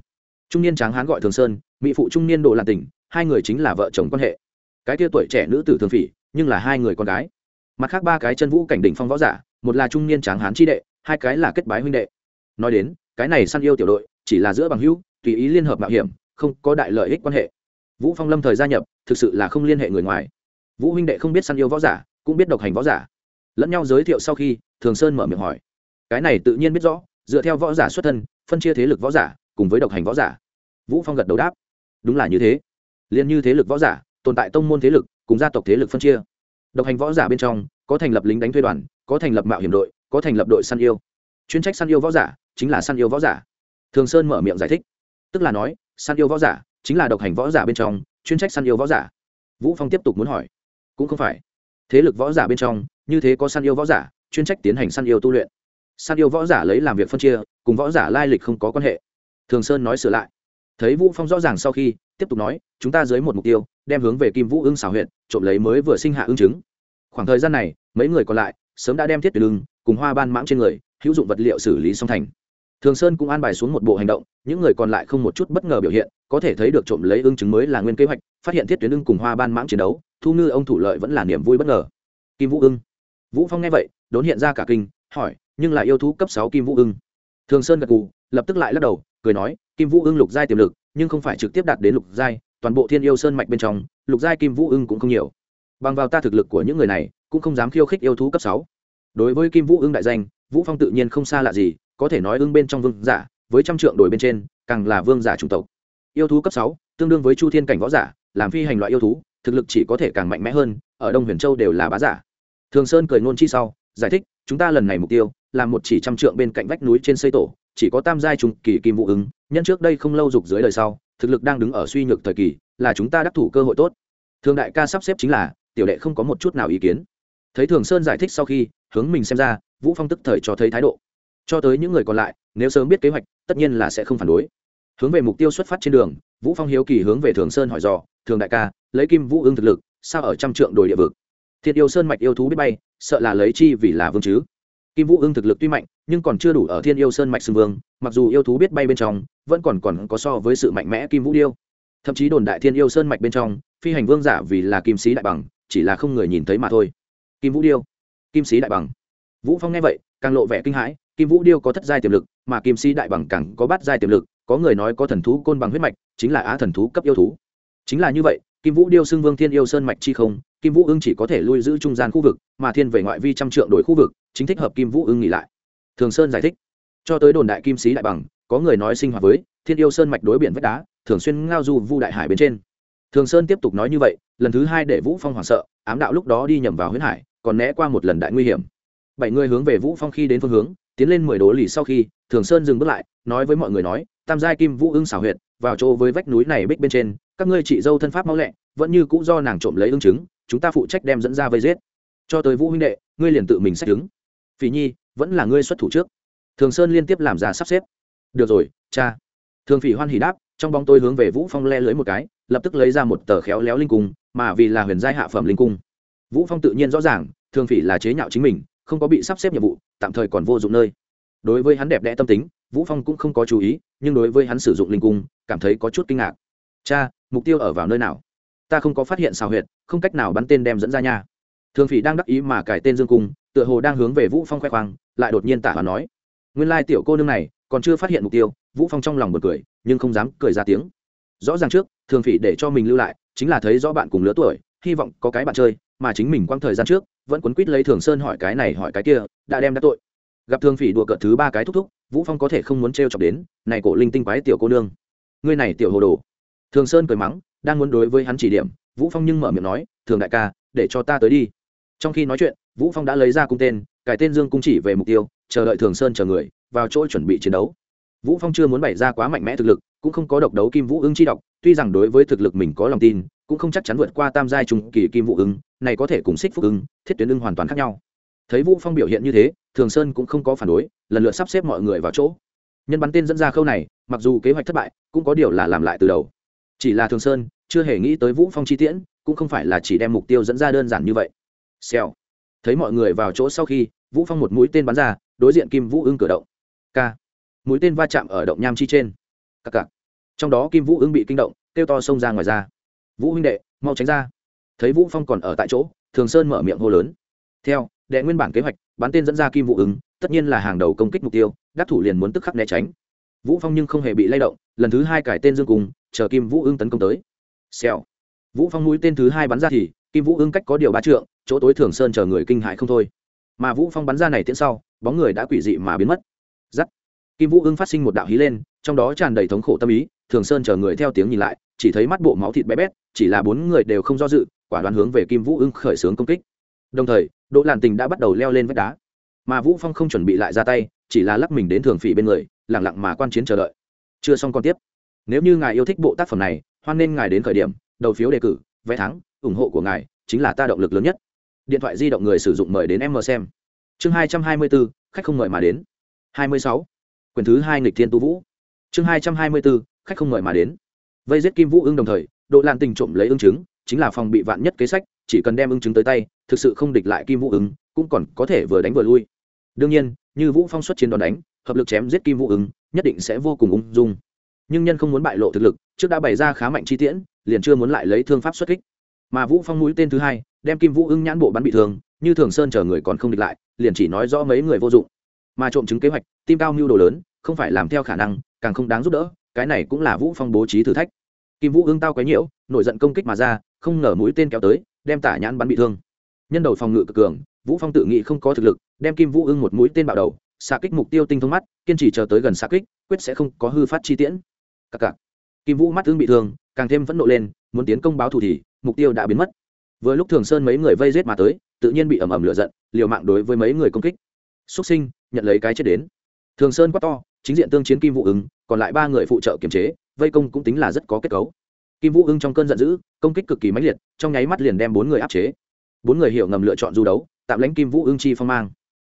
Trung niên tráng hán gọi thường sơn mỹ phụ trung niên đồ là Tỉnh, hai người chính là vợ chồng quan hệ. Cái kia tuổi trẻ nữ tử thường phỉ nhưng là hai người con gái. Mặt khác ba cái chân vũ cảnh đỉnh phong võ giả một là trung niên tráng hán chi đệ hai cái là kết bái huynh đệ. Nói đến cái này săn yêu tiểu đội chỉ là giữa bằng hữu, tùy ý liên hợp mạo hiểm, không có đại lợi ích quan hệ. Vũ phong lâm thời gia nhập, thực sự là không liên hệ người ngoài. Vũ huynh đệ không biết săn yêu võ giả, cũng biết độc hành võ giả. Lẫn nhau giới thiệu sau khi, thường sơn mở miệng hỏi. Cái này tự nhiên biết rõ, dựa theo võ giả xuất thân, phân chia thế lực võ giả, cùng với độc hành võ giả. Vũ phong gật đầu đáp. Đúng là như thế. Liên như thế lực võ giả, tồn tại tông môn thế lực, cùng gia tộc thế lực phân chia. Độc hành võ giả bên trong, có thành lập lính đánh thuê đoàn, có thành lập mạo hiểm đội, có thành lập đội săn yêu. Chuyên trách săn yêu võ giả, chính là săn yêu võ giả thường sơn mở miệng giải thích. Tức là nói, săn yêu võ giả chính là độc hành võ giả bên trong, chuyên trách săn yêu võ giả. Vũ phong tiếp tục muốn hỏi. Cũng không phải. Thế lực võ giả bên trong, như thế có săn yêu võ giả, chuyên trách tiến hành săn yêu tu luyện. Săn yêu võ giả lấy làm việc phân chia, cùng võ giả lai lịch không có quan hệ. Thường sơn nói sửa lại. Thấy vũ phong rõ ràng sau khi, tiếp tục nói, chúng ta dưới một mục tiêu, đem hướng về kim vũ ưng xảo huyện trộm lấy mới vừa sinh hạ ưng trứng. Khoảng thời gian này, mấy người còn lại sớm đã đem thiết tuyển ưng cùng hoa ban mãng trên người, hữu dụng vật liệu xử lý song thành thường sơn cũng an bài xuống một bộ hành động những người còn lại không một chút bất ngờ biểu hiện có thể thấy được trộm lấy ưng chứng mới là nguyên kế hoạch phát hiện thiết tuyến ưng cùng hoa ban mãng chiến đấu thu ngư ông thủ lợi vẫn là niềm vui bất ngờ. Kim vũ ưng. Vũ phong nghe vậy đốn hiện ra cả kinh hỏi nhưng là yêu thú cấp sáu kim vũ ưng? Thường sơn gật gù, lập tức lại lắc đầu cười nói kim vũ ưng lục giai tiềm lực nhưng không phải trực tiếp đạt đến lục giai toàn bộ thiên yêu sơn mạch bên trong lục giai kim vũ ưng cũng không nhiều. Bằng vào ta thực lực của những người này cũng không dám khiêu khích yêu thú cấp sáu. Đối với kim vũ ưng đại danh vũ phong tự nhiên không xa lạ gì có thể nói ưng bên trong vương giả, với trăm trượng đổi bên trên, càng là vương giả chủng tộc. Yêu thú cấp sáu, tương đương với chu thiên cảnh võ giả, làm phi hành loại yêu thú, thực lực chỉ có thể càng mạnh mẽ hơn, ở đông huyền châu đều là bá giả. Thường sơn cười ngôn chi sau, giải thích, chúng ta lần này mục tiêu, là một chỉ trăm trượng bên cạnh vách núi trên xây tổ, chỉ có tam giai trùng kỳ kim vũ ứng, nhân trước đây không lâu dục dưới đời sau, thực lực đang đứng ở suy nhược thời kỳ, là chúng ta đắc thủ cơ hội tốt. Thường đại ca sắp xếp chính là, tiểu đệ không có một chút nào ý kiến. Thấy thường sơn giải thích sau khi, hướng mình xem ra, vũ phong tức thời cho thấy thái độ cho tới những người còn lại, nếu sớm biết kế hoạch, tất nhiên là sẽ không phản đối. Hướng về mục tiêu xuất phát trên đường, vũ phong hiếu kỳ hướng về thường sơn hỏi dò, thường đại ca, lấy kim vũ ương thực lực, sao ở trăm trượng đồi địa vực? Thiệt yêu sơn mạch yêu thú biết bay, sợ là lấy chi vì là vương chứ? Kim vũ ương thực lực tuy mạnh, nhưng còn chưa đủ ở thiên yêu sơn mạch xưng vương, mặc dù yêu thú biết bay bên trong, vẫn còn còn có so với sự mạnh mẽ kim vũ điêu. Thậm chí đồn đại thiên yêu sơn mạch bên trong, phi hành vương giả vì là kim sĩ đại bằng, chỉ là không người nhìn thấy mà thôi. Kim vũ điêu. Kim sĩ đại bằng. Vũ phong nghe vậy, càng lộ vẻ kinh hãi kim vũ điêu có thất giai tiềm lực, mà kim sĩ đại bằng cẳng có bát giai tiềm lực, có người nói có thần thú côn bằng huyết mạch, chính là á thần thú cấp yêu thú. Chính là như vậy, kim vũ điêu xưng vương thiên yêu sơn mạch chi không, kim vũ ưng chỉ có thể lui giữ trung gian khu vực, mà thiên về ngoại vi trăm trượng đổi khu vực, chính thích hợp kim vũ ưng nghỉ lại. Thường sơn giải thích, cho tới đồn đại kim sĩ đại bằng, có người nói sinh hoạt với thiên yêu sơn mạch đối biển vách đá, thường xuyên ngao du vu đại hải bên trên. Thường sơn tiếp tục nói như vậy, lần thứ hai để vũ phong hoảng sợ, ám đạo lúc đó đi nhầm vào huyết hải, còn né qua một lần đại nguy hiểm. Bảy người hướng về vũ phong khi đến phương hướng tiến lên mười đố lì sau khi, thường sơn dừng bước lại, nói với mọi người nói, tam giai kim vũ ưng xảo huyệt, vào chỗ với vách núi này bích bên trên, các ngươi chị dâu thân pháp mau lẹ, vẫn như cũ do nàng trộm lấy ưng chứng chúng ta phụ trách đem dẫn ra vây giết. Cho tới vũ huynh đệ, ngươi liền tự mình xét đứng phỉ nhi, vẫn là ngươi xuất thủ trước. Thường sơn liên tiếp làm ra sắp xếp. Được rồi, cha. Thường phỉ hoan hỉ đáp, trong bóng tôi hướng về vũ phong le lưới một cái, lập tức lấy ra một tờ khéo léo linh cung, mà vì là huyền giai hạ phẩm linh cung. Vũ phong tự nhiên rõ ràng, thường phỉ là chế nhạo chính mình, không có bị sắp xếp nhiệm vụ tạm thời còn vô dụng nơi. Đối với hắn đẹp đẽ tâm tính, vũ phong cũng không có chú ý, nhưng đối với hắn sử dụng linh cung, cảm thấy có chút kinh ngạc. Cha, mục tiêu ở vào nơi nào? Ta không có phát hiện xào huyệt, không cách nào bắn tên đem dẫn ra nha. Thường phỉ đang đắc ý mà cải tên dương cung, tựa hồ đang hướng về vũ phong khoe khoang, lại đột nhiên tả và nói, nguyên lai tiểu cô nương này còn chưa phát hiện mục tiêu. Vũ phong trong lòng bật cười, nhưng không dám cười ra tiếng. Rõ ràng trước, thường phỉ để cho mình lưu lại, chính là thấy rõ bạn cùng lứa tuổi, hy vọng có cái bạn chơi, mà chính mình quăng thời gian trước vẫn quấn quýt lấy thường sơn hỏi cái này hỏi cái kia, đã đem đã tội. Gặp thường phỉ đùa cợt thứ ba cái thúc thúc, vũ phong có thể không muốn trêu chọc đến, này cổ linh tinh quái tiểu cô nương. Ngươi này tiểu hồ đồ. Thường sơn cười mắng, đang muốn đối với hắn chỉ điểm, vũ phong nhưng mở miệng nói, thường đại ca, để cho ta tới đi. Trong khi nói chuyện, vũ phong đã lấy ra cung tên cải tên dương cung chỉ về mục tiêu, chờ đợi thường sơn chờ người, vào chỗ chuẩn bị chiến đấu. Vũ phong chưa muốn bày ra quá mạnh mẽ thực lực, cũng không có độc đấu kim vũ ứng chi độc, tuy rằng đối với thực lực mình có lòng tin, cũng không chắc chắn vượt qua tam giai trùng kỳ kim vũ ứng này có thể cùng xích phúc ưng, thiết tuyến ưng hoàn toàn khác nhau. Thấy vũ phong biểu hiện như thế, thường sơn cũng không có phản đối, lần lượt sắp xếp mọi người vào chỗ. Nhân bắn tên dẫn ra khâu này, mặc dù kế hoạch thất bại, cũng có điều là làm lại từ đầu. Chỉ là thường sơn, chưa hề nghĩ tới vũ phong chi tiễn, cũng không phải là chỉ đem mục tiêu dẫn ra đơn giản như vậy. Xèo. Thấy mọi người vào chỗ sau khi, vũ phong một mũi tên bắn ra, đối diện kim vũ ưng cử động. K mũi tên va chạm ở động nham chi trên. Các cặc trong đó kim vũ ưng bị kinh động, kêu to xông ra ngoài ra. Vũ huynh đệ, mau tránh ra thấy vũ phong còn ở tại chỗ thường sơn mở miệng hô lớn theo đệ nguyên bản kế hoạch bắn tên dẫn ra kim vũ ứng tất nhiên là hàng đầu công kích mục tiêu đắc thủ liền muốn tức khắc né tránh vũ phong nhưng không hề bị lay động lần thứ hai cải tên dương cùng chờ kim vũ ưng tấn công tới xèo vũ phong mũi tên thứ hai bắn ra thì kim vũ ưng cách có điều ba trượng chỗ tối thường sơn chờ người kinh hãi không thôi mà vũ phong bắn ra này tiễn sau bóng người đã quỷ dị mà biến mất giắt kim vũ ưng phát sinh một đạo hí lên trong đó tràn đầy thống khổ tâm ý thường sơn chờ người theo tiếng nhìn lại chỉ thấy mắt bộ máu thịt bé bét chỉ là bốn người đều không do dự quả đoán hướng về kim vũ ưng khởi xướng công kích. Đồng thời, đỗ làn tình đã bắt đầu leo lên vách đá. Mà vũ phong không chuẩn bị lại ra tay, chỉ là lắc mình đến thường phỉ bên người lẳng lặng mà quan chiến chờ đợi. Chưa xong con tiếp. Nếu như ngài yêu thích bộ tác phẩm này, hoan nên ngài đến khởi điểm, đầu phiếu đề cử, vé thắng, ủng hộ của ngài chính là ta động lực lớn nhất. Điện thoại di động người sử dụng mời đến em mờ xem. Chương hai trăm hai mươi bốn khách không mời mà đến. hai mươi sáu. Quyển thứ hai nghịch thiên tu vũ. Chương hai trăm hai mươi bốn khách không mời mà đến. Vây giết kim vũ ưng đồng thời độ lan tình trộm lấy ưng chứng chính là phòng bị vạn nhất kế sách, chỉ cần đem ưng chứng tới tay, thực sự không địch lại kim vũ ứng, cũng còn có thể vừa đánh vừa lui. Đương nhiên, như vũ phong xuất chiến đòn đánh, hợp lực chém giết kim vũ ứng, nhất định sẽ vô cùng ung dung. Nhưng nhân không muốn bại lộ thực lực, trước đã bày ra khá mạnh chi tiễn, liền chưa muốn lại lấy thương pháp xuất kích. Mà vũ phong mũi tên thứ hai, đem kim vũ ưng nhãn bộ bắn bị thương, như thường sơn chờ người còn không địch lại, liền chỉ nói rõ mấy người vô dụng. Mà trộm chứng kế hoạch tim cao mưu đồ lớn, không phải làm theo khả năng, càng không đáng giúp đỡ, cái này cũng là vũ phong bố trí thử thách. Kim vũ ưng tao quấy nhiễu, nổi giận công kích mà ra không ngờ mũi tên kéo tới, đem tả nhãn bắn bị thương. Nhân đầu phòng ngự cực cường, vũ phong tự nghĩ không có thực lực, đem kim vũ ưng một mũi tên bạo đầu, xạ kích mục tiêu tinh thông mắt, kiên trì chờ tới gần xạ kích, quyết sẽ không có hư phát chi tiễn. Cặc cặc. Kim vũ mắt ưng bị thương, càng thêm phẫn nộ lên, muốn tiến công báo thù thì, mục tiêu đã biến mất. Vừa lúc thường sơn mấy người vây giết mà tới, tự nhiên bị ầm ầm lửa giận, liều mạng đối với mấy người công kích. Xuất sinh, nhận lấy cái chết đến. Thường sơn quá to, chính diện tương chiến kim vũ ứng còn lại ba người phụ trợ kiềm chế, vây công cũng tính là rất có kết cấu kim vũ ưng trong cơn giận dữ, công kích cực kỳ mãnh liệt, trong nháy mắt liền đem bốn người áp chế. Bốn người hiểu ngầm lựa chọn du đấu, tạm lãnh kim vũ ưng chi phong mang.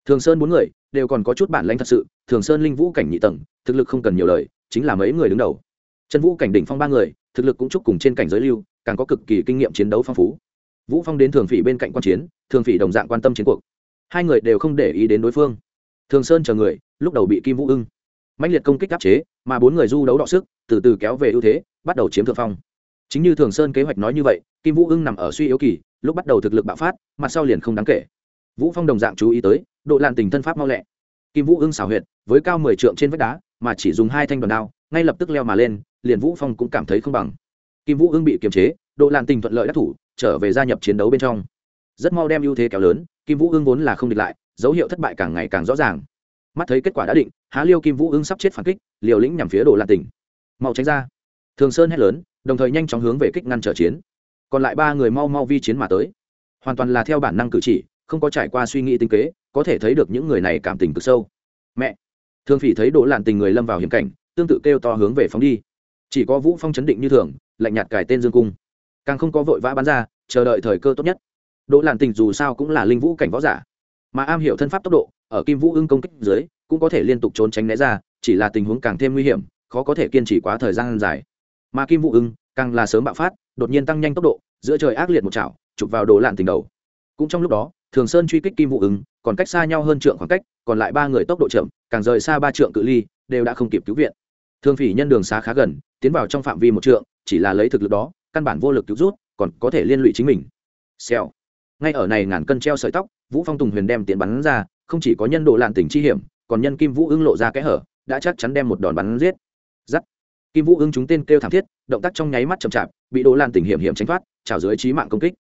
Thường sơn bốn người đều còn có chút bản lãnh thật sự, thường sơn linh vũ cảnh nhị tầng, thực lực không cần nhiều lời, chính là mấy người đứng đầu. Trần vũ cảnh đỉnh phong ba người, thực lực cũng chúc cùng trên cảnh giới lưu, càng có cực kỳ kinh nghiệm chiến đấu phong phú. Vũ phong đến thường phỉ bên cạnh quan chiến, thường phỉ đồng dạng quan tâm chiến cuộc. Hai người đều không để ý đến đối phương. Thường sơn chờ người, lúc đầu bị kim vũ ưng mạnh liệt công kích áp chế, mà bốn người du đấu đọ sức, từ từ kéo về ưu thế, bắt đầu chiếm thượng phong chính như thường sơn kế hoạch nói như vậy, kim vũ ưng nằm ở suy yếu kỳ, lúc bắt đầu thực lực bạo phát, mặt sau liền không đáng kể. Vũ phong đồng dạng chú ý tới, độ làn tình thân pháp mau lẹ. Kim vũ ưng xảo huyệt, với cao mười trượng trên vách đá, mà chỉ dùng hai thanh đoàn đao, ngay lập tức leo mà lên, liền vũ phong cũng cảm thấy không bằng. Kim vũ ưng bị kiềm chế, độ làn tình thuận lợi đắc thủ, trở về gia nhập chiến đấu bên trong. Rất mau đem ưu thế kéo lớn, kim vũ ưng vốn là không địch lại, dấu hiệu thất bại càng ngày càng rõ ràng. Mắt thấy kết quả đã định, há liêu kim vũ ưng sắp chết phản kích, liều lĩnh nhằm phía đồ lan tỉnh mau tránh ra. Thường sơn hét lớn đồng thời nhanh chóng hướng về kích ngăn trở chiến. Còn lại ba người mau mau vi chiến mà tới. Hoàn toàn là theo bản năng cử chỉ, không có trải qua suy nghĩ tinh kế, có thể thấy được những người này cảm tình cực sâu. Mẹ! Thương phỉ thấy đỗ lạn tình người lâm vào hiểm cảnh, tương tự kêu to hướng về phóng đi. Chỉ có vũ phong chấn định như thường, lạnh nhạt cải tên dương cung. Càng không có vội vã bắn ra, chờ đợi thời cơ tốt nhất. Đỗ lạn tình dù sao cũng là linh vũ cảnh võ giả, mà am hiểu thân pháp tốc độ, ở kim vũ ưng công kích dưới, cũng có thể liên tục trốn tránh né ra, chỉ là tình huống càng thêm nguy hiểm, khó có thể kiên trì quá thời gian dài mà kim vũ ưng càng là sớm bạo phát, đột nhiên tăng nhanh tốc độ, giữa trời ác liệt một chảo, chụp vào đồ lạn tình đầu. Cũng trong lúc đó, thường sơn truy kích kim vũ ưng, còn cách xa nhau hơn trượng khoảng cách, còn lại ba người tốc độ chậm, càng rời xa ba trượng cự ly, đều đã không kịp cứu viện. Thường phỉ nhân đường xá khá gần, tiến vào trong phạm vi một trượng, chỉ là lấy thực lực đó, căn bản vô lực cứu rút, còn có thể liên lụy chính mình. Xèo. Ngay ở này ngàn cân treo sợi tóc, vũ phong tùng huyền đem tiến bắn ra, không chỉ có nhân độ lạn tình chi hiểm, còn nhân kim vũ ưng lộ ra kẽ hở, đã chắc chắn đem một đòn bắn giết kim vũ ưng chúng tên kêu thảm thiết, động tác trong nháy mắt chậm chạp, bị đỗ lan tỉnh hiểm hiểm tránh thoát, trào dưới trí mạng công kích.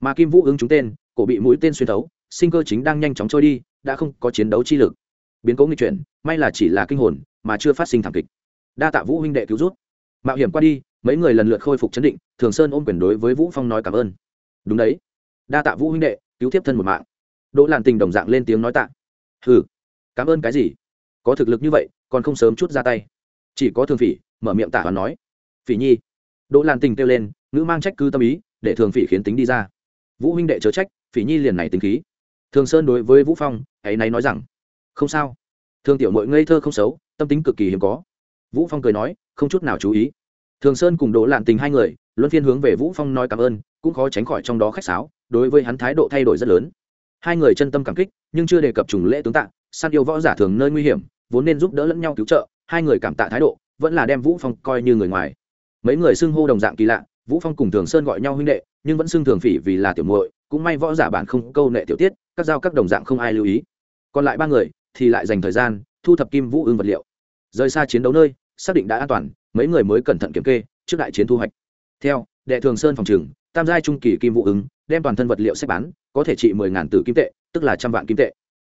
Mà kim vũ ưng chúng tên, cổ bị mũi tên xuyên thấu, sinh cơ chính đang nhanh chóng trôi đi, đã không có chiến đấu chi lực. Biến cố nghịch chuyển, may là chỉ là kinh hồn, mà chưa phát sinh thảm kịch. Đa tạ vũ huynh đệ cứu rút mạo hiểm qua đi, mấy người lần lượt khôi phục chấn định, thường sơn ôm quyền đối với vũ phong nói cảm ơn. Đúng đấy. Đa tạ vũ huynh đệ, cứu tiếp thân một mạng. Đỗ làn tình đồng dạng lên tiếng nói tạ. Hừ, cảm ơn cái gì? Có thực lực như vậy, còn không sớm chút ra tay. Chỉ có thường phỉ mở miệng tả và nói. Phỉ nhi. Đỗ lan tình kêu lên nữ mang trách cứ tâm ý, để thường phỉ khiến tính đi ra. Vũ huynh đệ chớ trách, phỉ nhi liền này tính khí. Thường sơn đối với vũ phong, ấy nay nói rằng, không sao. Thường tiểu mội ngây thơ không xấu, tâm tính cực kỳ hiếm có. Vũ phong cười nói, không chút nào chú ý. Thường sơn cùng đỗ lạn tình hai người, luân phiên hướng về vũ phong nói cảm ơn, cũng khó tránh khỏi trong đó khách sáo, đối với hắn thái độ thay đổi rất lớn. Hai người chân tâm cảm kích, nhưng chưa đề cập trùng lễ tướng tạ săn yêu võ giả thường nơi nguy hiểm, vốn nên giúp đỡ lẫn nhau cứu trợ, hai người cảm tạ thái độ vẫn là đem vũ phong coi như người ngoài. Mấy người xưng hô đồng dạng kỳ lạ, vũ phong cùng thường sơn gọi nhau huynh đệ, nhưng vẫn xưng thường phỉ vì là tiểu muội, cũng may võ giả bản không câu nệ tiểu tiết, các giao các đồng dạng không ai lưu ý. Còn lại ba người thì lại dành thời gian thu thập kim vũ ương vật liệu. Rời xa chiến đấu nơi, xác định đã an toàn, mấy người mới cẩn thận kiểm kê trước đại chiến thu hoạch. Theo, đệ thường sơn phòng trừng tam giai trung kỳ kim vũ ứng đem toàn thân vật liệu xếp bán, có thể trị mười ngàn tử kim tệ, tức là trăm vạn kim tệ.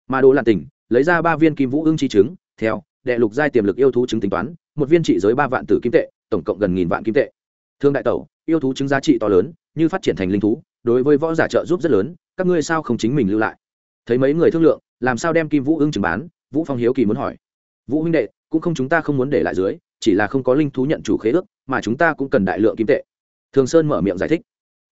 Mà đồ lạn tỉnh lấy ra ba viên kim vũ ưng chi trứng theo, đệ lục giai tiềm lực yêu thú chứng tính toán một viên trị giới ba vạn tử kim tệ tổng cộng gần nghìn vạn kim tệ. Thương đại tẩu yêu thú chứng giá trị to lớn như phát triển thành linh thú đối với võ giả trợ giúp rất lớn các ngươi sao không chính mình lưu lại? Thấy mấy người thương lượng làm sao đem kim vũ ưng chứng bán? Vũ phong hiếu kỳ muốn hỏi. Vũ huynh đệ cũng không chúng ta không muốn để lại dưới chỉ là không có linh thú nhận chủ khế ước mà chúng ta cũng cần đại lượng kim tệ. Thường sơn mở miệng giải thích.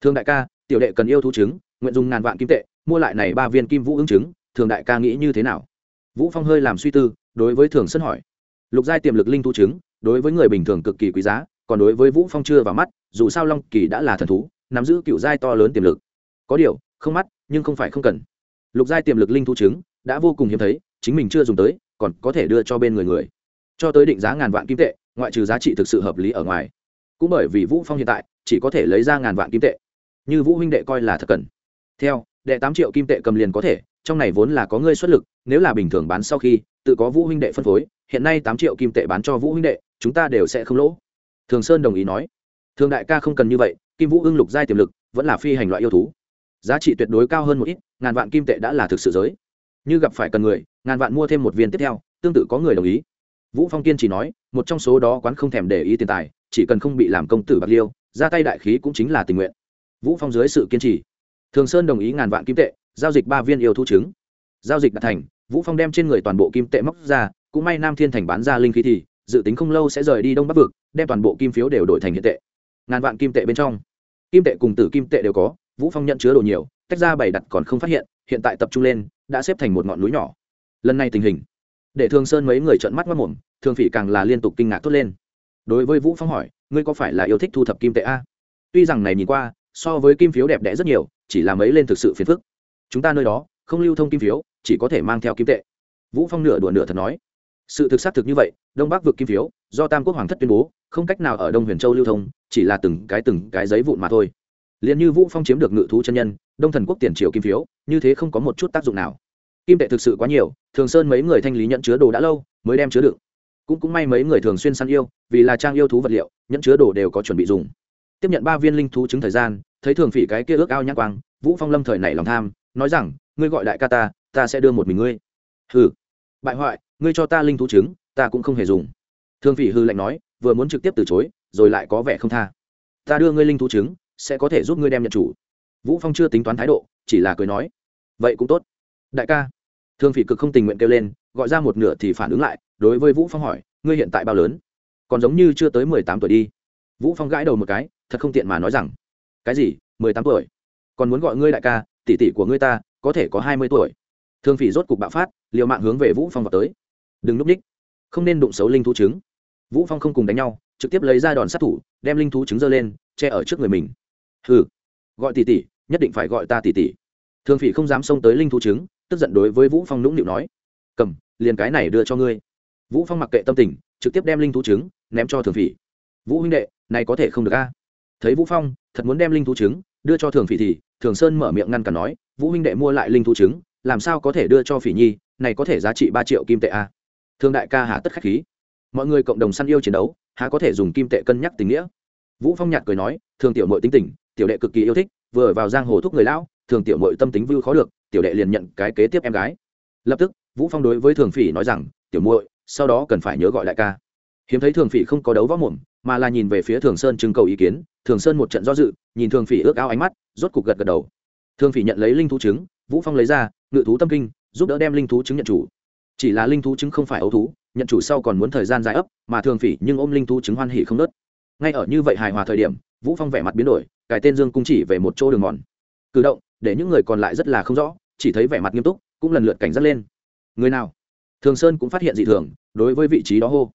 Thương đại ca tiểu đệ cần yêu thú chứng, nguyện dùng ngàn vạn kim tệ mua lại này ba viên kim vũ ứng chứng. thường đại ca nghĩ như thế nào? Vũ phong hơi làm suy tư đối với thường sơn hỏi lục giai tiềm lực linh thu trứng, đối với người bình thường cực kỳ quý giá, còn đối với vũ phong chưa vào mắt, dù sao long kỳ đã là thần thú, nắm giữ cựu giai to lớn tiềm lực. Có điều, không mắt nhưng không phải không cần. Lục giai tiềm lực linh thu trứng đã vô cùng hiếm thấy, chính mình chưa dùng tới, còn có thể đưa cho bên người người. Cho tới định giá ngàn vạn kim tệ, ngoại trừ giá trị thực sự hợp lý ở ngoài. Cũng bởi vì vũ phong hiện tại, chỉ có thể lấy ra ngàn vạn kim tệ. Như vũ huynh đệ coi là thật cần. Theo, đệ tám triệu kim tệ cầm liền có thể trong này vốn là có ngươi xuất lực, nếu là bình thường bán sau khi, tự có vũ huynh đệ phân phối, hiện nay tám triệu kim tệ bán cho vũ huynh đệ, chúng ta đều sẽ không lỗ. Thường sơn đồng ý nói. Thường đại ca không cần như vậy, kim vũ ưng lục giai tiềm lực, vẫn là phi hành loại yêu thú. Giá trị tuyệt đối cao hơn một ít, ngàn vạn kim tệ đã là thực sự giới. Như gặp phải cần người, ngàn vạn mua thêm một viên tiếp theo, tương tự có người đồng ý. Vũ phong kiên chỉ nói, một trong số đó quán không thèm để ý tiền tài, chỉ cần không bị làm công tử bạc liêu, ra tay đại khí cũng chính là tình nguyện. Vũ phong dưới sự kiên trì. Thường sơn đồng ý ngàn vạn kim tệ giao dịch ba viên yêu thú trứng. Giao dịch đã thành, vũ phong đem trên người toàn bộ kim tệ móc ra, cũng may nam thiên thành bán ra linh khí thì, dự tính không lâu sẽ rời đi đông bắc vực, đem toàn bộ kim phiếu đều đổi thành hiện tệ. Ngàn vạn kim tệ bên trong. Kim tệ cùng tử kim tệ đều có, vũ phong nhận chứa đồ nhiều, tách ra bày đặt còn không phát hiện hiện tại tập trung lên, đã xếp thành một ngọn núi nhỏ. Lần này tình hình, để thường sơn mấy người trợn mắt mất mồm thường phỉ càng là liên tục kinh ngạc thốt lên. Đối với vũ phong hỏi, ngươi có phải là yêu thích thu thập kim tệ a? Tuy rằng này nhìn qua, so với kim phiếu đẹp đẽ rất nhiều, chỉ là mấy lên thực sự phiền phức chúng ta nơi đó, không lưu thông kim phiếu, chỉ có thể mang theo kim tệ. Vũ phong nửa đùa nửa thật nói. Sự thực xác thực như vậy, đông bắc vực kim phiếu, do tam quốc hoàng thất tuyên bố, không cách nào ở đông huyền châu lưu thông, chỉ là từng cái từng cái giấy vụn mà thôi. Liền như vũ phong chiếm được ngự thú chân nhân, đông thần quốc tiền triều kim phiếu, như thế không có một chút tác dụng nào. Kim tệ thực sự quá nhiều, thường sơn mấy người thanh lý nhận chứa đồ đã lâu, mới đem chứa đựng. Cũng cũng may mấy người thường xuyên săn yêu, vì là trang yêu thú vật liệu nhận chứa đồ đều có chuẩn bị dùng. Tiếp nhận ba viên linh thú chứng thời gian, thấy thường phỉ cái kia ước ao nhãn quang, vũ phong lâm thời nảy lòng tham nói rằng, ngươi gọi đại ca ta ta sẽ đưa một mình ngươi. Hừ. Bại hoại, ngươi cho ta linh thú chứng ta cũng không hề dùng. Thương phỉ hư lạnh nói, vừa muốn trực tiếp từ chối, rồi lại có vẻ không tha. Ta đưa ngươi linh thú chứng sẽ có thể giúp ngươi đem nhận chủ. Vũ phong chưa tính toán thái độ, chỉ là cười nói, vậy cũng tốt. Đại ca. Thương phỉ cực không tình nguyện kêu lên, gọi ra một nửa thì phản ứng lại, đối với vũ phong hỏi, ngươi hiện tại bao lớn? Còn giống như chưa tới mười tám tuổi đi. Vũ phong gãi đầu một cái, thật không tiện mà nói rằng, cái gì, mười tám tuổi? Còn muốn gọi ngươi đại ca tỷ tỷ của ngươi ta, có thể có hai mươi tuổi. Thương phỉ rốt cục bạo phát, liều mạng hướng về vũ phong vào tới. Đừng núp ních không nên đụng xấu linh thú trứng. Vũ phong không cùng đánh nhau, trực tiếp lấy ra đòn sát thủ, đem linh thú trứng giơ lên, che ở trước người mình. Hừ. Gọi tỷ tỷ, nhất định phải gọi ta tỷ tỷ. Thương phỉ không dám xông tới linh thú trứng, tức giận đối với vũ phong nũng nịu nói. Cầm, liền cái này đưa cho ngươi. Vũ phong mặc kệ tâm tình, trực tiếp đem linh thú trứng ném cho thường phỉ. Vũ huynh đệ, này có thể không được a. Thấy vũ phong, thật muốn đem linh thú trứng đưa cho thường phỉ thì, thường sơn mở miệng ngăn cản nói, vũ huynh đệ mua lại linh thu trứng, làm sao có thể đưa cho phỉ nhi, này có thể giá trị ba triệu kim tệ à? a thương đại ca hạ tất khách khí. Mọi người cộng đồng săn yêu chiến đấu, há có thể dùng kim tệ cân nhắc tình nghĩa? Vũ phong nhạt cười nói, thường tiểu mội tính tình, tiểu đệ cực kỳ yêu thích, vừa vào giang hồ thúc người lão, thường tiểu mội tâm tính vưu khó được, tiểu đệ liền nhận cái kế tiếp em gái. Lập tức, vũ phong đối với thường phỉ nói rằng, tiểu muội, sau đó cần phải nhớ gọi đại ca. Hiếm thấy thường phỉ không có đấu võ mồm mà là nhìn về phía thường sơn trưng cầu ý kiến, thường sơn một trận do dự, nhìn thường phỉ ước ao ánh mắt, rốt cục gật gật đầu. Thường phỉ nhận lấy linh thú trứng, vũ phong lấy ra, ngự thú tâm kinh, giúp đỡ đem linh thú trứng nhận chủ. Chỉ là linh thú trứng không phải ấu thú, nhận chủ sau còn muốn thời gian dài ấp, mà thường phỉ nhưng ôm linh thú trứng hoan hỉ không nớt. Ngay ở như vậy hài hòa thời điểm, vũ phong vẻ mặt biến đổi cải tên dương cung chỉ về một chỗ đường mòn. Cử động, để những người còn lại rất là không rõ, chỉ thấy vẻ mặt nghiêm túc, cũng lần lượt cảnh giác lên. Người nào? Thường sơn cũng phát hiện dị thường, đối với vị trí đó hô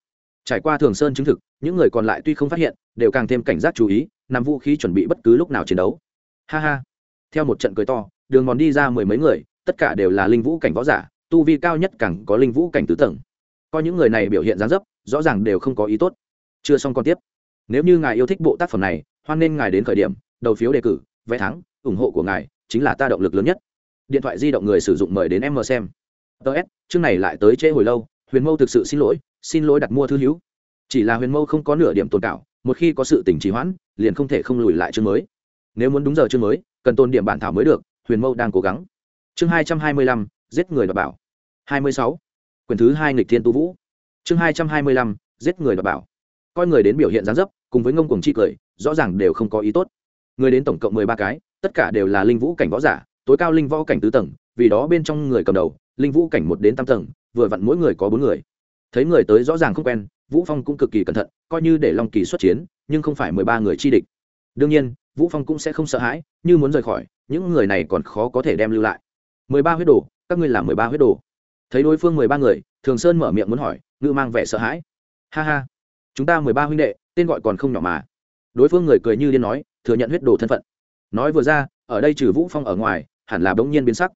trải qua thường sơn chứng thực, những người còn lại tuy không phát hiện, đều càng thêm cảnh giác chú ý, nằm vũ khí chuẩn bị bất cứ lúc nào chiến đấu. Ha ha. Theo một trận cười to, đường mòn đi ra mười mấy người, tất cả đều là linh vũ cảnh võ giả, tu vi cao nhất càng có linh vũ cảnh tứ tầng. Coi những người này biểu hiện dáng dấp, rõ ràng đều không có ý tốt. Chưa xong còn tiếp. Nếu như ngài yêu thích bộ tác phẩm này, hoan nên ngài đến khởi điểm, đầu phiếu đề cử, vé thắng, ủng hộ của ngài chính là ta động lực lớn nhất. Điện thoại di động người sử dụng mời đến em mờ xem. Ts chương này lại tới trễ hồi lâu huyền mâu thực sự xin lỗi xin lỗi đặt mua thư hữu. Chỉ là huyền mâu không có nửa điểm tồn cảo, một khi có sự tình trì hoãn, liền không thể không lùi lại chương mới. Nếu muốn đúng giờ chương mới, cần tồn điểm bản thảo mới được, huyền mâu đang cố gắng. Chương hai trăm hai mươi lăm, giết người đọc bảo. Hai mươi sáu, quyển thứ hai nghịch thiên tu vũ. Chương hai trăm hai mươi lăm, giết người đọc bảo. Coi người đến biểu hiện gián dấp, cùng với ngông cuồng chi cười, rõ ràng đều không có ý tốt. Người đến tổng cộng mười ba cái, tất cả đều là linh vũ cảnh võ giả, tối cao linh võ cảnh tứ tầng, vì đó bên trong người cầm đầu linh vũ cảnh một đến tam tầng, vừa vặn mỗi người có bốn người. Thấy người tới rõ ràng không quen, vũ phong cũng cực kỳ cẩn thận, coi như để long kỳ xuất chiến, nhưng không phải mười ba người chi địch. Đương nhiên, vũ phong cũng sẽ không sợ hãi, như muốn rời khỏi, những người này còn khó có thể đem lưu lại. Mười ba huyết đồ, các ngươi là mười ba huyết đồ. Thấy đối phương mười ba người, thường sơn mở miệng muốn hỏi, ngự mang vẻ sợ hãi. Ha ha, chúng ta mười ba huynh đệ, tên gọi còn không nhỏ mà. Đối phương người cười như điên nói, thừa nhận huyết đồ thân phận. Nói vừa ra, ở đây trừ vũ phong ở ngoài, hẳn là bỗng nhiên biến sắc.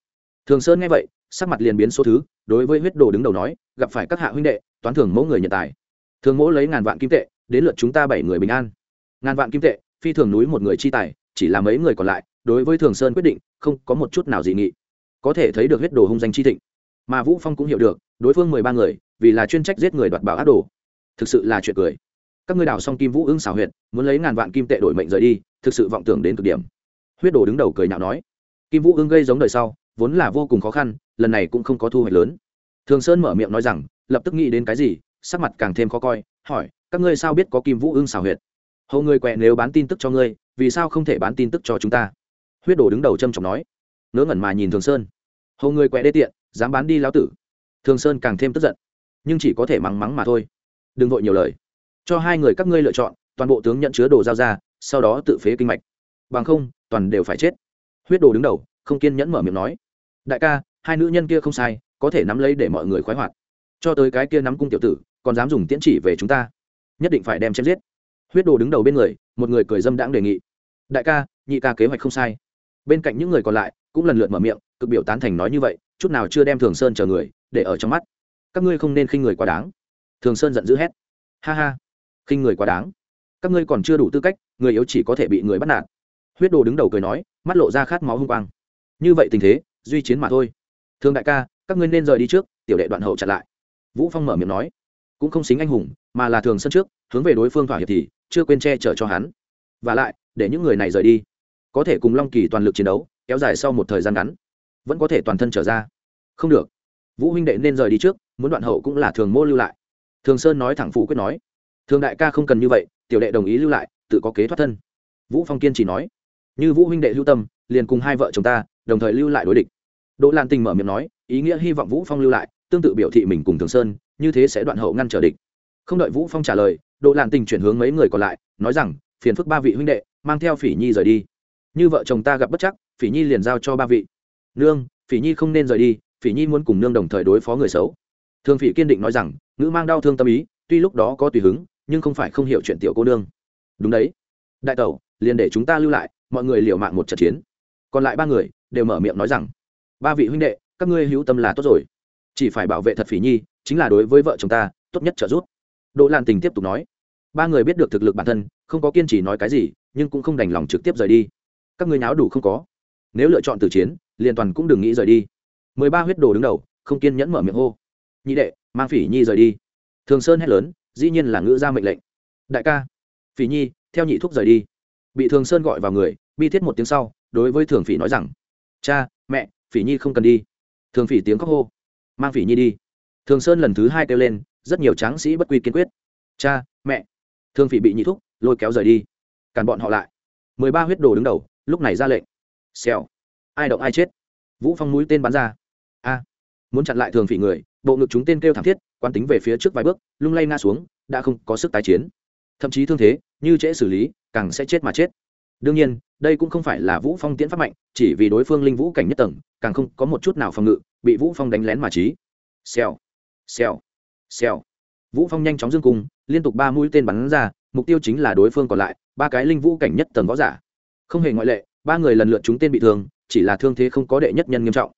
Thường sơn nghe vậy sắc mặt liền biến số thứ, đối với huyết đồ đứng đầu nói, gặp phải các hạ huynh đệ, toán thường mẫu người nhận tài. Thường mẫu lấy ngàn vạn kim tệ, đến lượt chúng ta bảy người bình an. Ngàn vạn kim tệ, phi thường núi một người chi tài, chỉ là mấy người còn lại, đối với thường sơn quyết định, không có một chút nào dị nghị. Có thể thấy được huyết đồ hung danh chi thịnh. Mà vũ phong cũng hiểu được, đối phương mười ba người, vì là chuyên trách giết người đoạt bảo ác đồ. Thực sự là chuyện cười. Các ngươi đào xong kim vũ ưng xảo huyệt, muốn lấy ngàn vạn kim tệ đổi mệnh rời đi, thực sự vọng tưởng đến cực điểm. Huyết đồ đứng đầu cười nhạo nói. Kim vũ ưng gây giống đời sau, vốn là vô cùng khó khăn lần này cũng không có thu hoạch lớn. Thường sơn mở miệng nói rằng, lập tức nghĩ đến cái gì, sắc mặt càng thêm khó coi, hỏi, các ngươi sao biết có kim vũ ưng xảo huyệt? Hầu người quẹ nếu bán tin tức cho ngươi, vì sao không thể bán tin tức cho chúng ta? Huyết đồ đứng đầu trâm trọng nói. Ngớ ngẩn mà nhìn thường sơn. Hầu người quẹ đê tiện, dám bán đi lão tử. Thường sơn càng thêm tức giận. Nhưng chỉ có thể mắng mắng mà thôi. Đừng vội nhiều lời. Cho hai người các ngươi lựa chọn, toàn bộ tướng nhận chứa đồ giao ra, sau đó tự phế kinh mạch. Bằng không, toàn đều phải chết. Huyết đồ đứng đầu, không kiên nhẫn mở miệng nói. Đại ca hai nữ nhân kia không sai, có thể nắm lấy để mọi người khoái hoạt. Cho tới cái kia nắm cung tiểu tử, còn dám dùng tiễn chỉ về chúng ta. Nhất định phải đem chém giết. Huyết đồ đứng đầu bên người, một người cười dâm đãng đề nghị. Đại ca, nhị ca kế hoạch không sai. Bên cạnh những người còn lại, cũng lần lượt mở miệng, cực biểu tán thành nói như vậy, chút nào chưa đem thường sơn chờ người, để ở trong mắt. Các ngươi không nên khinh người quá đáng. Thường sơn giận dữ hét. Ha ha, khinh người quá đáng. Các ngươi còn chưa đủ tư cách, người yếu chỉ có thể bị người bắt nạt. Huyết đồ đứng đầu cười nói, mắt lộ ra khát máu hung quang. Như vậy tình thế, duy chiến mà thôi thương đại ca, các ngươi nên rời đi trước, tiểu đệ đoạn hậu chặn lại. Vũ phong mở miệng nói. Cũng không xính anh hùng, mà là thường sân trước, hướng về đối phương thỏa hiệp thì, chưa quên che chở cho hắn. Và lại, để những người này rời đi. Có thể cùng long kỳ toàn lực chiến đấu, kéo dài sau một thời gian ngắn. Vẫn có thể toàn thân trở ra. Không được. Vũ huynh đệ nên rời đi trước, muốn đoạn hậu cũng là thường mô lưu lại. Thường sơn nói thẳng phủ quyết nói. Thường đại ca không cần như vậy, tiểu đệ đồng ý lưu lại, tự có kế thoát thân. Vũ phong kiên chỉ nói. Như vũ huynh đệ lưu tâm, liền cùng hai vợ chồng ta, đồng thời lưu lại đối địch đỗ lan tình mở miệng nói, ý nghĩa hy vọng vũ phong lưu lại, tương tự biểu thị mình cùng thường sơn, như thế sẽ đoạn hậu ngăn trở địch. Không đợi vũ phong trả lời, đỗ lan tình chuyển hướng mấy người còn lại, nói rằng, phiền phức ba vị huynh đệ, mang theo phỉ nhi rời đi. Như vợ chồng ta gặp bất chắc, phỉ nhi liền giao cho ba vị. Nương, phỉ nhi không nên rời đi, phỉ nhi muốn cùng nương đồng thời đối phó người xấu. Thường phỉ kiên định nói rằng nữ mang đau thương tâm ý, tuy lúc đó có tùy hứng, nhưng không phải không hiểu chuyện tiểu cô nương. Đúng đấy. Đại tẩu, liền để chúng ta lưu lại, mọi người liều mạng một trận chiến. Còn lại ba người, đều mở miệng nói rằng ba vị huynh đệ, các ngươi hữu tâm là tốt rồi. Chỉ phải bảo vệ thật phỉ nhi, chính là đối với vợ chồng ta, tốt nhất trợ giúp. Đỗ lan tình tiếp tục nói. Ba người biết được thực lực bản thân, không có kiên trì nói cái gì, nhưng cũng không đành lòng trực tiếp rời đi. Các ngươi náo đủ không có? Nếu lựa chọn từ chiến, liền toàn cũng đừng nghĩ rời đi. Mười ba huyết đồ đứng đầu, không kiên nhẫn mở miệng hô. Nhị đệ, mang phỉ nhi rời đi. Thường sơn hét lớn, dĩ nhiên là ngữ ra mệnh lệnh. Đại ca, phỉ nhi, theo nhị thúc rời đi. Bị thường sơn gọi vào người, bi thiết một tiếng sau, đối với thường phỉ nói rằng, cha, mẹ phỉ nhi không cần đi. Thường phỉ tiếng khóc hô. Mang phỉ nhi đi. Thường sơn lần thứ hai kêu lên, rất nhiều tráng sĩ bất quy kiên quyết. Cha, mẹ. Thường phỉ bị nhị thúc, lôi kéo rời đi. Càn bọn họ lại. Mười ba huyết đồ đứng đầu, lúc này ra lệnh. Xèo. Ai động ai chết? Vũ phong mũi tên bắn ra. A. Muốn chặn lại thường phỉ người, bộ ngực chúng tên kêu thảm thiết quan tính về phía trước vài bước, lung lay ngã xuống, đã không có sức tái chiến. Thậm chí thương thế, như trễ xử lý, càng sẽ chết mà chết đương nhiên, đây cũng không phải là vũ phong tiễn pháp mạnh, chỉ vì đối phương linh vũ cảnh nhất tầng, càng không có một chút nào phòng ngự, bị vũ phong đánh lén mà trí xèo xèo xèo. Vũ phong nhanh chóng dương cung, liên tục ba mũi tên bắn ra, mục tiêu chính là đối phương còn lại, ba cái linh vũ cảnh nhất tầng võ giả. Không hề ngoại lệ, ba người lần lượt chúng tên bị thương, chỉ là thương thế không có đệ nhất nhân nghiêm trọng.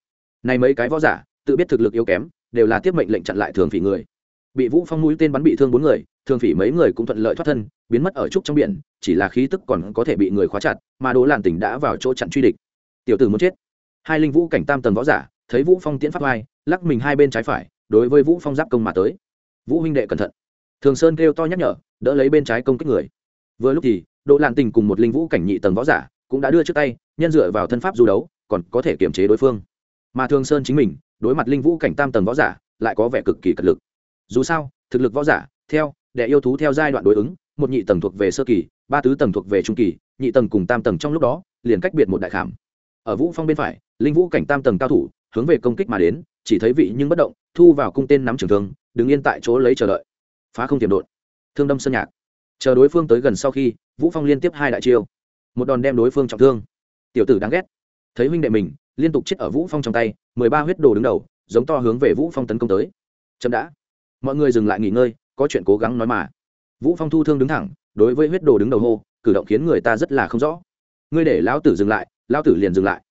Này mấy cái võ giả, tự biết thực lực yếu kém, đều là tiếp mệnh lệnh chặn lại thường phỉ người. Bị vũ phong mũi tên bắn bị thương bốn người thường phỉ mấy người cũng thuận lợi thoát thân, biến mất ở trúc trong biển, chỉ là khí tức còn có thể bị người khóa chặt, mà đỗ làn tỉnh đã vào chỗ chặn truy địch. Tiểu tử muốn chết. Hai linh vũ cảnh tam tầng võ giả, thấy vũ phong tiễn pháp vai lắc mình hai bên trái phải, đối với vũ phong giáp công mà tới. Vũ huynh đệ cẩn thận. Thường sơn kêu to nhắc nhở, đỡ lấy bên trái công kích người. Vừa lúc thì, đỗ làn tình cùng một linh vũ cảnh nhị tầng võ giả cũng đã đưa trước tay, nhân dựa vào thân pháp du đấu, còn có thể kiềm chế đối phương. Mà thường sơn chính mình, đối mặt linh vũ cảnh tam tầng võ giả, lại có vẻ cực kỳ cật lực. Dù sao, thực lực võ giả, theo để yêu thú theo giai đoạn đối ứng, một nhị tầng thuộc về sơ kỳ, ba tứ tầng thuộc về trung kỳ, nhị tầng cùng tam tầng trong lúc đó, liền cách biệt một đại khảm. Ở vũ phong bên phải, linh vũ cảnh tam tầng cao thủ, hướng về công kích mà đến, chỉ thấy vị nhưng bất động, thu vào cung tên nắm trường thương, đứng yên tại chỗ lấy chờ đợi. Phá không tiềm đột thương đâm sơn nhạc. Chờ đối phương tới gần sau khi, vũ phong liên tiếp hai đại chiêu. Một đòn đem đối phương trọng thương. Tiểu tử đáng ghét. Thấy huynh đệ mình, liên tục chết ở vũ phong trong tay, mười ba huyết đồ đứng đầu, giống to hướng về vũ phong tấn công tới. Chậm đã. Mọi người dừng lại nghỉ ngơi có chuyện cố gắng nói mà. Vũ phong thu thương đứng thẳng, đối với huyết đồ đứng đầu hô, cử động khiến người ta rất là không rõ. Ngươi để lão tử dừng lại, lão tử liền dừng lại.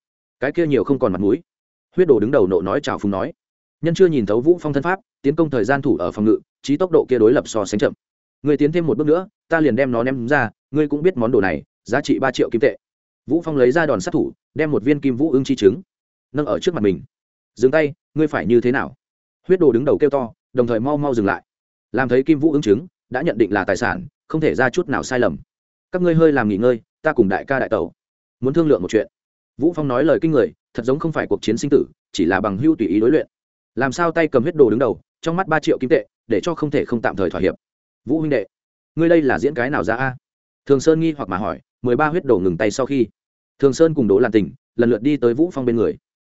Cái kia nhiều không còn mặt mũi. Huyết đồ đứng đầu nộ nói chào phùng nói. Nhân chưa nhìn thấu vũ phong thân pháp, tiến công thời gian thủ ở phòng ngự, trí tốc độ kia đối lập so sánh chậm. Người tiến thêm một bước nữa, ta liền đem nó ném ra, ngươi cũng biết món đồ này, giá trị ba triệu kim tệ. Vũ phong lấy ra đòn sát thủ, đem một viên kim vũ ưng chi trứng, nâng ở trước mặt mình. Dừng tay, ngươi phải như thế nào? Huyết đồ đứng đầu kêu to, đồng thời mau mau dừng lại làm thấy kim vũ ứng chứng đã nhận định là tài sản không thể ra chút nào sai lầm các ngươi hơi làm nghỉ ngơi ta cùng đại ca đại tẩu muốn thương lượng một chuyện vũ phong nói lời kinh người thật giống không phải cuộc chiến sinh tử chỉ là bằng hưu tùy ý đối luyện làm sao tay cầm huyết đồ đứng đầu trong mắt ba triệu kim tệ để cho không thể không tạm thời thỏa hiệp vũ huynh đệ ngươi đây là diễn cái nào ra a thường sơn nghi hoặc mà hỏi mười ba huyết đồ ngừng tay sau khi thường sơn cùng đỗ làn tỉnh lần lượt đi tới vũ phong bên người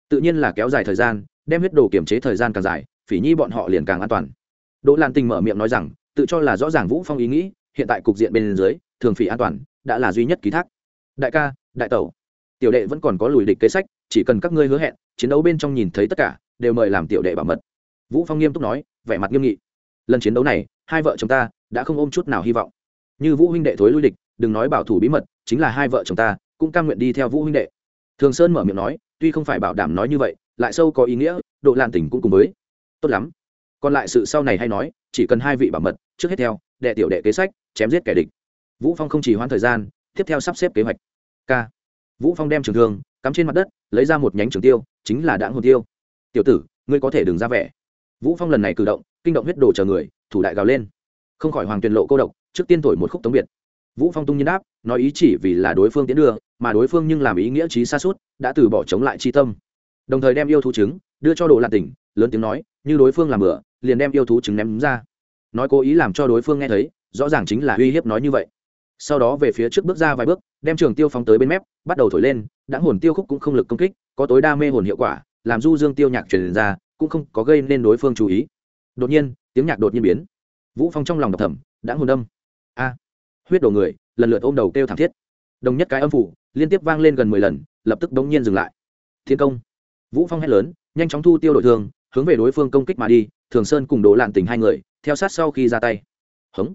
tự nhiên là kéo dài thời gian đem huyết đồ kiểm chế thời gian càng dài phỉ nhi bọn họ liền càng an toàn đỗ lan tình mở miệng nói rằng, tự cho là rõ ràng vũ phong ý nghĩ, hiện tại cục diện bên dưới, thường phỉ an toàn, đã là duy nhất ký thác. Đại ca, đại tẩu, tiểu đệ vẫn còn có lùi địch kế sách, chỉ cần các ngươi hứa hẹn, chiến đấu bên trong nhìn thấy tất cả, đều mời làm tiểu đệ bảo mật. Vũ phong nghiêm túc nói, vẻ mặt nghiêm nghị. Lần chiến đấu này, hai vợ chồng ta đã không ôm chút nào hy vọng. Như vũ huynh đệ thối lui địch, đừng nói bảo thủ bí mật, chính là hai vợ chồng ta cũng cam nguyện đi theo vũ huynh đệ. Thường sơn mở miệng nói, tuy không phải bảo đảm nói như vậy, lại sâu có ý nghĩa độ Lạn tỉnh cũng cùng với. Tốt lắm còn lại sự sau này hay nói, chỉ cần hai vị bảo mật, trước hết theo, đệ tiểu đệ kế sách, chém giết kẻ địch. Vũ phong không chỉ hoãn thời gian, tiếp theo sắp xếp kế hoạch. K vũ phong đem trường thương, cắm trên mặt đất, lấy ra một nhánh trường tiêu, chính là đãng hồn tiêu. Tiểu tử, ngươi có thể đừng ra vẻ. Vũ phong lần này cử động, kinh động huyết đồ chờ người, thủ đại gào lên. Không khỏi hoàng tuyền lộ cô độc, trước tiên thổi một khúc tống biệt. Vũ phong tung nhiên đáp, nói ý chỉ vì là đối phương tiến đưa, mà đối phương nhưng làm ý nghĩa trí xa suốt, đã từ bỏ chống lại chi tâm. Đồng thời đem yêu thú chứng đưa cho đồ lạn tỉnh, lớn tiếng nói, như đối phương làm bừa, liền đem yêu thú trứng ném ra. Nói cố ý làm cho đối phương nghe thấy, rõ ràng chính là uy hiếp nói như vậy. Sau đó về phía trước bước ra vài bước, đem trường tiêu phóng tới bên mép, bắt đầu thổi lên, đã hồn tiêu khúc cũng không lực công kích, có tối đa mê hồn hiệu quả, làm du dương tiêu nhạc truyền ra, cũng không có gây nên đối phương chú ý. Đột nhiên, tiếng nhạc đột nhiên biến. Vũ phong trong lòng đập thầm, đã hồn đâm a! Huyết đổ người, lần lượt ôm đầu kêu thảm thiết. Đồng nhất cái âm phủ, liên tiếp vang lên gần mười lần, lập tức đống nhiên dừng lại. Thiên công. Vũ phong hét lớn nhanh chóng thu tiêu đội thương hướng về đối phương công kích mà đi, thường sơn cùng đỗ lạn tình hai người, theo sát sau khi ra tay. Hống.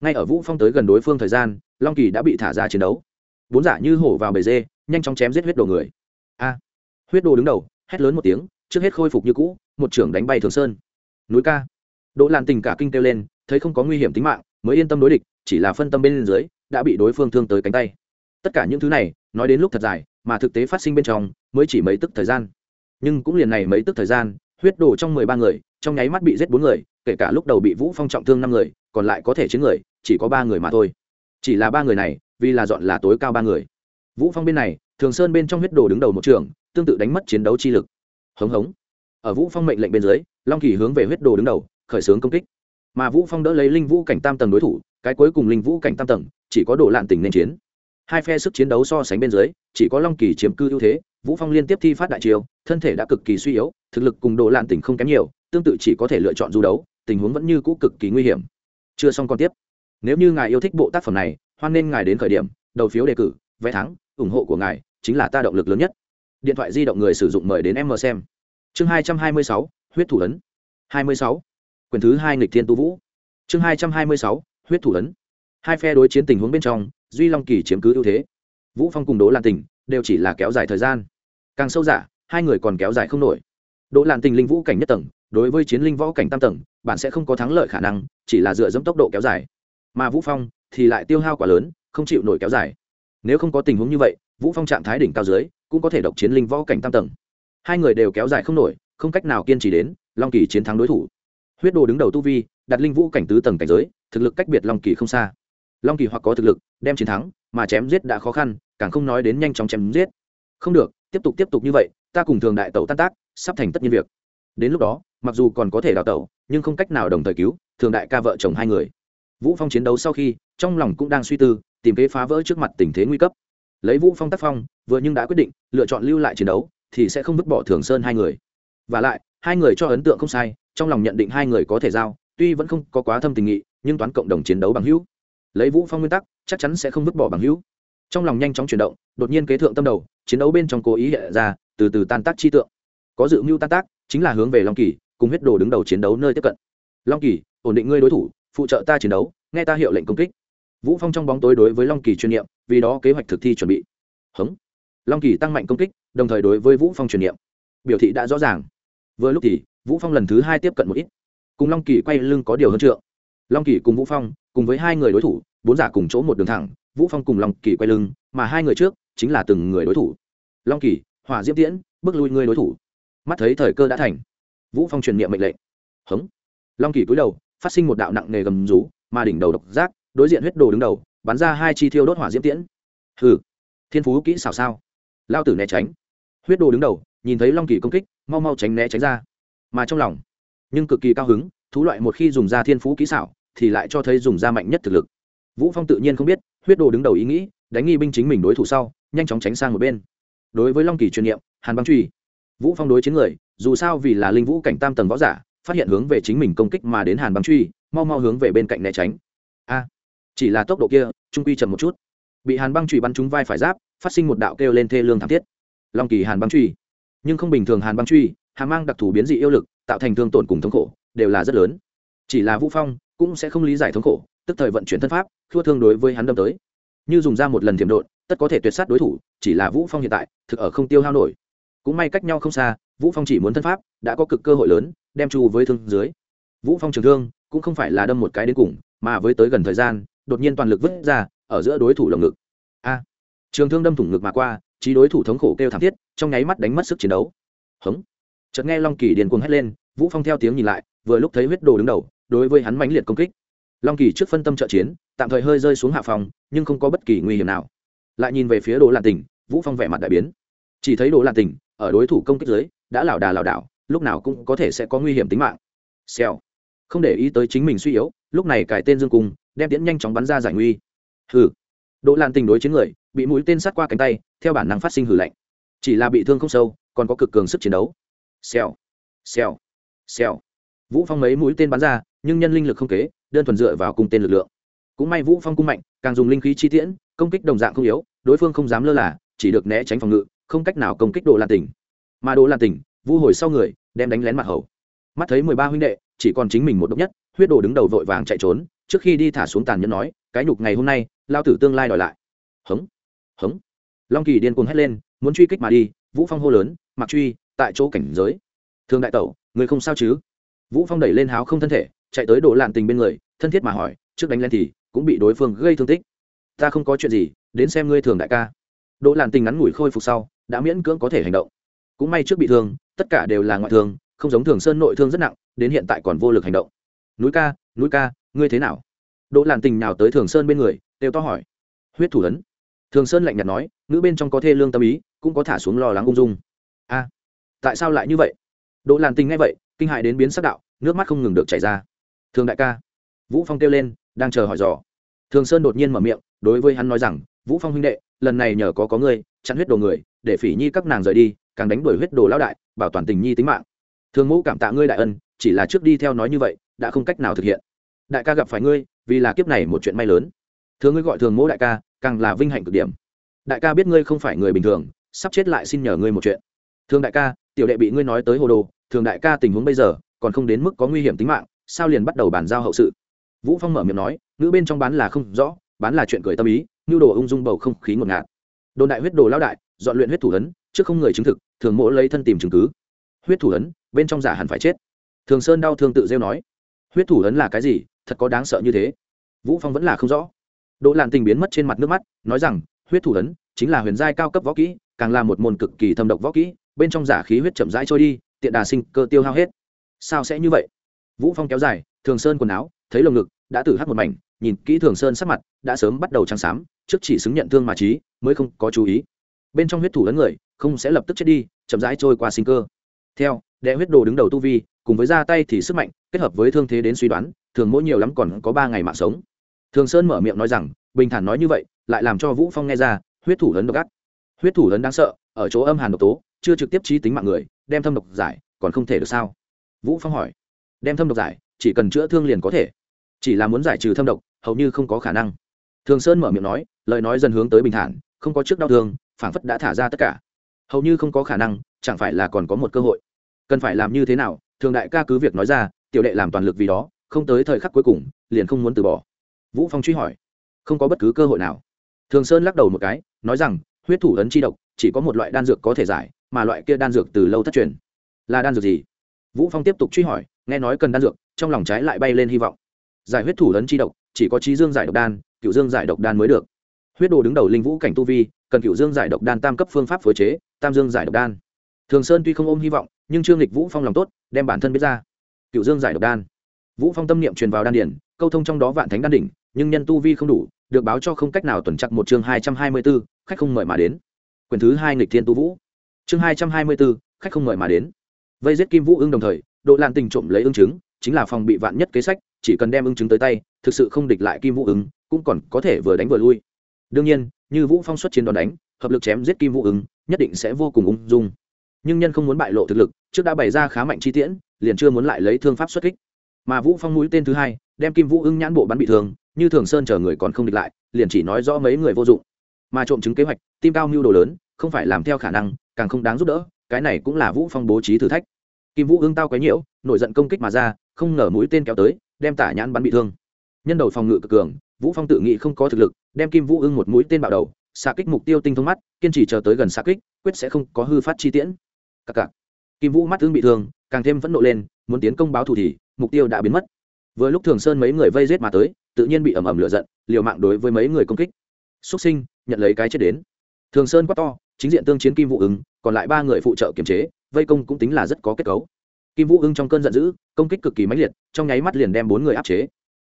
Ngay ở vũ phong tới gần đối phương thời gian, long kỳ đã bị thả ra chiến đấu. Bốn giả như hổ vào bầy dê, nhanh chóng chém giết huyết đồ người. A. Huyết đồ đứng đầu, hét lớn một tiếng, trước hết khôi phục như cũ, một trưởng đánh bay thường sơn. Núi ca. Đỗ lạn tình cả kinh kêu lên, thấy không có nguy hiểm tính mạng, mới yên tâm đối địch, chỉ là phân tâm bên dưới, đã bị đối phương thương tới cánh tay. Tất cả những thứ này, nói đến lúc thật dài, mà thực tế phát sinh bên trong, mới chỉ mấy tức thời gian nhưng cũng liền này mấy tức thời gian, huyết đồ trong mười ba người, trong nháy mắt bị giết bốn người, kể cả lúc đầu bị vũ phong trọng thương năm người, còn lại có thể chiến người, chỉ có ba người mà thôi. Chỉ là ba người này, vì là dọn là tối cao ba người. Vũ phong bên này, thường sơn bên trong huyết đồ đứng đầu một trường, tương tự đánh mất chiến đấu chi lực. Hống hống. Ở vũ phong mệnh lệnh bên dưới, long kỳ hướng về huyết đồ đứng đầu, khởi xướng công kích. Mà vũ phong đỡ lấy linh vũ cảnh tam tầng đối thủ, cái cuối cùng linh vũ cảnh tam tầng, chỉ có đồ lạn tình nên chiến hai phe sức chiến đấu so sánh bên dưới, chỉ có long kỳ chiếm cư ưu thế, vũ phong liên tiếp thi phát đại chiêu, thân thể đã cực kỳ suy yếu, thực lực cùng độ lạn tình không kém nhiều, tương tự chỉ có thể lựa chọn du đấu, tình huống vẫn như cũ cực kỳ nguy hiểm. Chưa xong còn tiếp. Nếu như ngài yêu thích bộ tác phẩm này, hoan nên ngài đến khởi điểm, đầu phiếu đề cử, vé thắng, ủng hộ của ngài chính là ta động lực lớn nhất. Điện thoại di động người sử dụng mời đến em mờ xem. Chương hai trăm hai mươi sáu, huyết thủ ấn. hai mươi sáu. Quyển thứ hai nghịch thiên tu vũ. Chương hai trăm hai mươi sáu, huyết thủ ấn. Hai phe đối chiến tình huống bên trong duy long kỳ chiếm cứ ưu thế. Vũ phong cùng đỗ lan tình đều chỉ là kéo dài thời gian. Càng sâu giả hai người còn kéo dài không nổi. Đỗ lan tình linh vũ cảnh nhất tầng, đối với chiến linh võ cảnh tam tầng, bạn sẽ không có thắng lợi khả năng, chỉ là dựa dẫm tốc độ kéo dài. Mà vũ phong thì lại tiêu hao quá lớn, không chịu nổi kéo dài. Nếu không có tình huống như vậy, vũ phong trạng thái đỉnh cao dưới cũng có thể độc chiến linh võ cảnh tam tầng. Hai người đều kéo dài không nổi, không cách nào kiên trì đến long kỳ chiến thắng đối thủ. Huyết đồ đứng đầu tu vi, đặt linh vũ cảnh tứ tầng cảnh giới, thực lực cách biệt long kỳ không xa long kỳ hoặc có thực lực, đem chiến thắng, mà chém giết đã khó khăn, càng không nói đến nhanh chóng chém giết. Không được, tiếp tục tiếp tục như vậy, ta cùng thường đại tẩu tan tác, sắp thành tất nhiên việc. Đến lúc đó, mặc dù còn có thể đào tẩu, nhưng không cách nào đồng thời cứu thường đại ca vợ chồng hai người. Vũ phong chiến đấu sau khi, trong lòng cũng đang suy tư, tìm kế phá vỡ trước mặt tình thế nguy cấp. Lấy vũ phong tác phong, vừa nhưng đã quyết định, lựa chọn lưu lại chiến đấu, thì sẽ không vứt bỏ thường sơn hai người. Và lại, hai người cho ấn tượng không sai, trong lòng nhận định hai người có thể giao, tuy vẫn không có quá thâm tình nghị, nhưng toán cộng đồng chiến đấu bằng hữu lấy vũ phong nguyên tắc, chắc chắn sẽ không vứt bỏ bằng hữu. Trong lòng nhanh chóng chuyển động, đột nhiên kế thượng tâm đầu, chiến đấu bên trong cố ý hiện ra, từ từ tan tác chi tượng. Có dự mưu tan tác, chính là hướng về long kỳ, cùng huyết đồ đứng đầu chiến đấu nơi tiếp cận. Long kỳ, ổn định ngươi đối thủ, phụ trợ ta chiến đấu, nghe ta hiệu lệnh công kích. Vũ phong trong bóng tối đối với long kỳ chuyên niệm, vì đó kế hoạch thực thi chuẩn bị. Hứng long kỳ tăng mạnh công kích, đồng thời đối với vũ phong truyền niệm. Biểu thị đã rõ ràng. Vừa lúc thì, vũ phong lần thứ hai tiếp cận một ít. Cùng long kỳ quay lưng có điều hơn trượng. Long kỳ cùng vũ phong cùng với hai người đối thủ, bốn giả cùng chỗ một đường thẳng, vũ phong cùng long kỳ quay lưng, mà hai người trước chính là từng người đối thủ. Long kỳ, hỏa diễm tiễn, bước lui người đối thủ. Mắt thấy thời cơ đã thành, vũ phong truyền niệm mệnh lệnh. Hống. Long kỳ cúi đầu, phát sinh một đạo nặng nề gầm rú, mà đỉnh đầu độc giác, đối diện huyết đồ đứng đầu, bắn ra hai chi thiêu đốt hỏa diễm tiễn. Hừ. Thiên phú kỹ xảo sao? Lao tử né tránh. Huyết đồ đứng đầu, nhìn thấy long kỳ công kích, mau mau tránh né tránh ra. Mà trong lòng, nhưng cực kỳ cao hứng, thú loại một khi dùng ra thiên phú kỹ xảo thì lại cho thấy dùng ra mạnh nhất thực lực. Vũ phong tự nhiên không biết, huyết đồ đứng đầu ý nghĩ, đánh nghi binh chính mình đối thủ sau, nhanh chóng tránh sang một bên. Đối với long kỳ truyền niệm, hàn băng truy, vũ phong đối chiến người, dù sao vì là linh vũ cảnh tam tầng võ giả, phát hiện hướng về chính mình công kích mà đến hàn băng truy, mau mau hướng về bên cạnh né tránh. A, chỉ là tốc độ kia, trung quy chậm một chút. Bị hàn băng truy bắn trúng vai phải giáp, phát sinh một đạo kêu lên thê lương thảm thiết. Long kỳ hàn băng truy. Nhưng không bình thường hàn băng truy hàm mang đặc thù biến dị yêu lực, tạo thành thương tổn cùng thống khổ, đều là rất lớn. Chỉ là vũ phong cũng sẽ không lý giải thống khổ, tức thời vận chuyển thân pháp, thua thương đối với hắn đâm tới. Như dùng ra một lần thiểm độn, tất có thể tuyệt sát đối thủ, chỉ là vũ phong hiện tại, thực ở không tiêu hao nổi. Cũng may cách nhau không xa, vũ phong chỉ muốn thân pháp, đã có cực cơ hội lớn, đem chu với thương dưới. Vũ phong trường thương, cũng không phải là đâm một cái đến cùng, mà với tới gần thời gian, đột nhiên toàn lực vứt ra, ở giữa đối thủ lồng ngực. A! Trường thương đâm thủng ngực mà qua trí đối thủ thống khổ kêu thảm thiết, trong nháy mắt đánh mất sức chiến đấu. Hống! Chợt nghe long kỳ điền cuồng hét lên, vũ phong theo tiếng nhìn lại, vừa lúc thấy huyết đồ đứng đầu đối với hắn mãnh liệt công kích. Long kỳ trước phân tâm trợ chiến, tạm thời hơi rơi xuống hạ phòng, nhưng không có bất kỳ nguy hiểm nào. Lại nhìn về phía đồ lạn tỉnh, vũ phong vẻ mặt đại biến. Chỉ thấy đồ lạn tỉnh, ở đối thủ công kích dưới, đã lảo đà lảo đảo, lúc nào cũng có thể sẽ có nguy hiểm tính mạng. Xèo. Không để ý tới chính mình suy yếu, lúc này cài tên dương cung, đem tiễn nhanh chóng bắn ra giải nguy. Hừ. Đỗ Lạn Tỉnh đối chiến người, bị mũi tên sát qua cánh tay, theo bản năng phát sinh hử lạnh. Chỉ là bị thương không sâu, còn có cực cường sức chiến đấu. Xèo. Xèo. Xèo vũ phong mấy mũi tên bắn ra, nhưng nhân linh lực không kế, đơn thuần dựa vào cung tên lực lượng. Cũng may vũ phong cung mạnh, càng dùng linh khí chi tiễn, công kích đồng dạng không yếu, đối phương không dám lơ là, chỉ được né tránh phòng ngự, không cách nào công kích đồ lan tỉnh. Mà đồ lan tỉnh, vu hồi sau người, đem đánh lén mặt hầu. Mắt thấy mười ba huynh đệ, chỉ còn chính mình một độc nhất, huyết đồ đứng đầu vội vàng chạy trốn, trước khi đi thả xuống tàn nhẫn nói, cái nhục ngày hôm nay, lao tử tương lai đòi lại. Hống hống. Long kỳ điên cuồng hét lên, muốn truy kích mà đi, vũ phong hô lớn mặc truy, tại chỗ cảnh giới. Thương đại tẩu, người không sao chứ? Vũ phong đẩy lên háo không thân thể, chạy tới đổ lạn tình bên người, thân thiết mà hỏi, trước đánh lên thì cũng bị đối phương gây thương tích. Ta không có chuyện gì, đến xem ngươi thường đại ca. Đỗ lạn tình ngắn ngủi khôi phục sau, đã miễn cưỡng có thể hành động. Cũng may trước bị thương, tất cả đều là ngoại thương, không giống thường sơn nội thương rất nặng, đến hiện tại còn vô lực hành động. Núi ca núi ca, ngươi thế nào? Đỗ lạn tình nào tới thường sơn bên người đều to hỏi. Huyết thủ lớn. thường sơn lạnh nhạt nói nữ bên trong có thê lương tâm ý, cũng có thả xuống lo lắng ung dung. A, tại sao lại như vậy? Đỗ lạn tình nghe vậy kinh hại đến biến sắc đạo, nước mắt không ngừng được chảy ra. Thường đại ca, vũ phong kêu lên, đang chờ hỏi dò. Thường sơn đột nhiên mở miệng, đối với hắn nói rằng, vũ phong huynh đệ, lần này nhờ có có ngươi, chặn huyết đồ người, để phỉ nhi các nàng rời đi, càng đánh đuổi huyết đồ lão đại, bảo toàn tình nhi tính mạng. Thường mẫu cảm tạ ngươi đại ân, chỉ là trước đi theo nói như vậy, đã không cách nào thực hiện. Đại ca gặp phải ngươi, vì là kiếp này một chuyện may lớn. Thường ngươi gọi thường mẫu đại ca, càng là vinh hạnh cực điểm. Đại ca biết ngươi không phải người bình thường, sắp chết lại xin nhờ ngươi một chuyện. Thường đại ca, tiểu đệ bị ngươi nói tới hồ đồ thường đại ca tình huống bây giờ còn không đến mức có nguy hiểm tính mạng, sao liền bắt đầu bàn giao hậu sự? Vũ phong mở miệng nói, nữ bên trong bán là không rõ, bán là chuyện cười tâm ý nhu đồ ung dung bầu không khí ngột ngạt. Đồn đại huyết đồ lao đại, dọn luyện huyết thủ ấn, trước không người chứng thực, thường mỗ lấy thân tìm chứng cứ. Huyết thủ ấn, bên trong giả hẳn phải chết. Thường sơn đau thương tự rêu nói, huyết thủ ấn là cái gì, thật có đáng sợ như thế? Vũ phong vẫn là không rõ. Đỗ làn tình biến mất trên mặt nước mắt, nói rằng, huyết thủ ấn chính là huyền giai cao cấp võ kỹ, càng là một môn cực kỳ thâm độc võ kỹ, bên trong giả khí huyết chậm rãi trôi đi tiện đà sinh cơ tiêu hao hết. Sao sẽ như vậy? Vũ phong kéo dài, thường sơn quần áo, thấy lồng ngực, đã tử hắt một mảnh, nhìn kỹ thường sơn sắc mặt, đã sớm bắt đầu trắng xám, trước chỉ xứng nhận thương mà trí, mới không có chú ý. Bên trong huyết thủ lớn người, không sẽ lập tức chết đi, chậm rãi trôi qua sinh cơ. Theo đệ huyết đồ đứng đầu tu vi, cùng với ra tay thì sức mạnh, kết hợp với thương thế đến suy đoán, thường mỗi nhiều lắm còn có ba ngày mạng sống. Thường sơn mở miệng nói rằng, bình thản nói như vậy, lại làm cho vũ phong nghe ra, huyết thủ lớn độc ác. Huyết thủ lớn đáng sợ, ở chỗ âm hàn độc tố chưa trực tiếp trí tính mạng người, đem thâm độc giải, còn không thể được sao? Vũ phong hỏi. Đem thâm độc giải, chỉ cần chữa thương liền có thể. Chỉ là muốn giải trừ thâm độc, hầu như không có khả năng. Thường sơn mở miệng nói, lời nói dần hướng tới bình thản, không có trước đau thương, phảng phất đã thả ra tất cả. Hầu như không có khả năng, chẳng phải là còn có một cơ hội. Cần phải làm như thế nào? Thường đại ca cứ việc nói ra, tiểu đệ làm toàn lực vì đó, không tới thời khắc cuối cùng, liền không muốn từ bỏ. Vũ phong truy hỏi. Không có bất cứ cơ hội nào. Thường sơn lắc đầu một cái, nói rằng, huyết thủ ấn chi độc, chỉ có một loại đan dược có thể giải mà loại kia đan dược từ lâu thất truyền. Là đan dược gì? Vũ phong tiếp tục truy hỏi nghe nói cần đan dược trong lòng trái lại bay lên hy vọng. Giải huyết thủ lớn chi độc chỉ có trí dương giải độc đan cựu dương giải độc đan mới được. Huyết đồ đứng đầu linh vũ cảnh tu vi cần cựu dương giải độc đan tam cấp phương pháp phối chế tam dương giải độc đan. Thường sơn tuy không ôm hy vọng nhưng trương lịch vũ phong lòng tốt đem bản thân biết ra. Cựu dương giải độc đan. Vũ phong tâm niệm truyền vào đan điển câu thông trong đó vạn thánh đan đỉnh nhưng nhân tu vi không đủ được báo cho không cách nào tuần chặt một chương hai trăm hai mươi 224, khách không mời mà đến. Quyển thứ hai nghịch thiên tu vũ chương hai trăm hai mươi bốn khách không mời mà đến. Vây giết kim vũ ưng đồng thời độ lan tình trộm lấy ưng trứng, chính là phòng bị vạn nhất kế sách, chỉ cần đem ưng trứng tới tay, thực sự không địch lại kim vũ ứng cũng còn có thể vừa đánh vừa lui. Đương nhiên, như vũ phong xuất chiến đòn đánh, hợp lực chém giết kim vũ ứng nhất định sẽ vô cùng ung dung. Nhưng nhân không muốn bại lộ thực lực, trước đã bày ra khá mạnh chi tiễn, liền chưa muốn lại lấy thương pháp xuất kích. Mà vũ phong mũi tên thứ hai, đem kim vũ ưng nhãn bộ bắn bị thương, như thường sơn chờ người còn không địch lại, liền chỉ nói rõ mấy người vô dụng. Mà trộm chứng kế hoạch tim cao mưu đồ lớn, không phải làm theo khả năng càng không đáng giúp đỡ, cái này cũng là vũ phong bố trí thử thách. Kim vũ ương tao quấy nhiễu, nổi giận công kích mà ra, không ngờ mũi tên kéo tới, đem tả nhãn bắn bị thương. Nhân đầu phòng ngự cực cường, vũ phong tự nghĩ không có thực lực, đem kim vũ ưng một mũi tên bạo đầu, xạ kích mục tiêu tinh thông mắt, kiên trì chờ tới gần xạ kích, quyết sẽ không có hư phát chi tiễn. Cặc cặc. Kim vũ mắt ưng bị thương, càng thêm phẫn nộ lên, muốn tiến công báo thù thì, mục tiêu đã biến mất. Vừa lúc thường sơn mấy người vây giết mà tới, tự nhiên bị ẩm ẩm lửa giận, liều mạng đối với mấy người công kích. Xuất sinh, nhận lấy cái chết đến. Thường sơn quát to chính diện tương chiến kim vũ ứng còn lại ba người phụ trợ kiềm chế, vây công cũng tính là rất có kết cấu. Kim vũ ưng trong cơn giận dữ, công kích cực kỳ mãnh liệt, trong nháy mắt liền đem bốn người áp chế.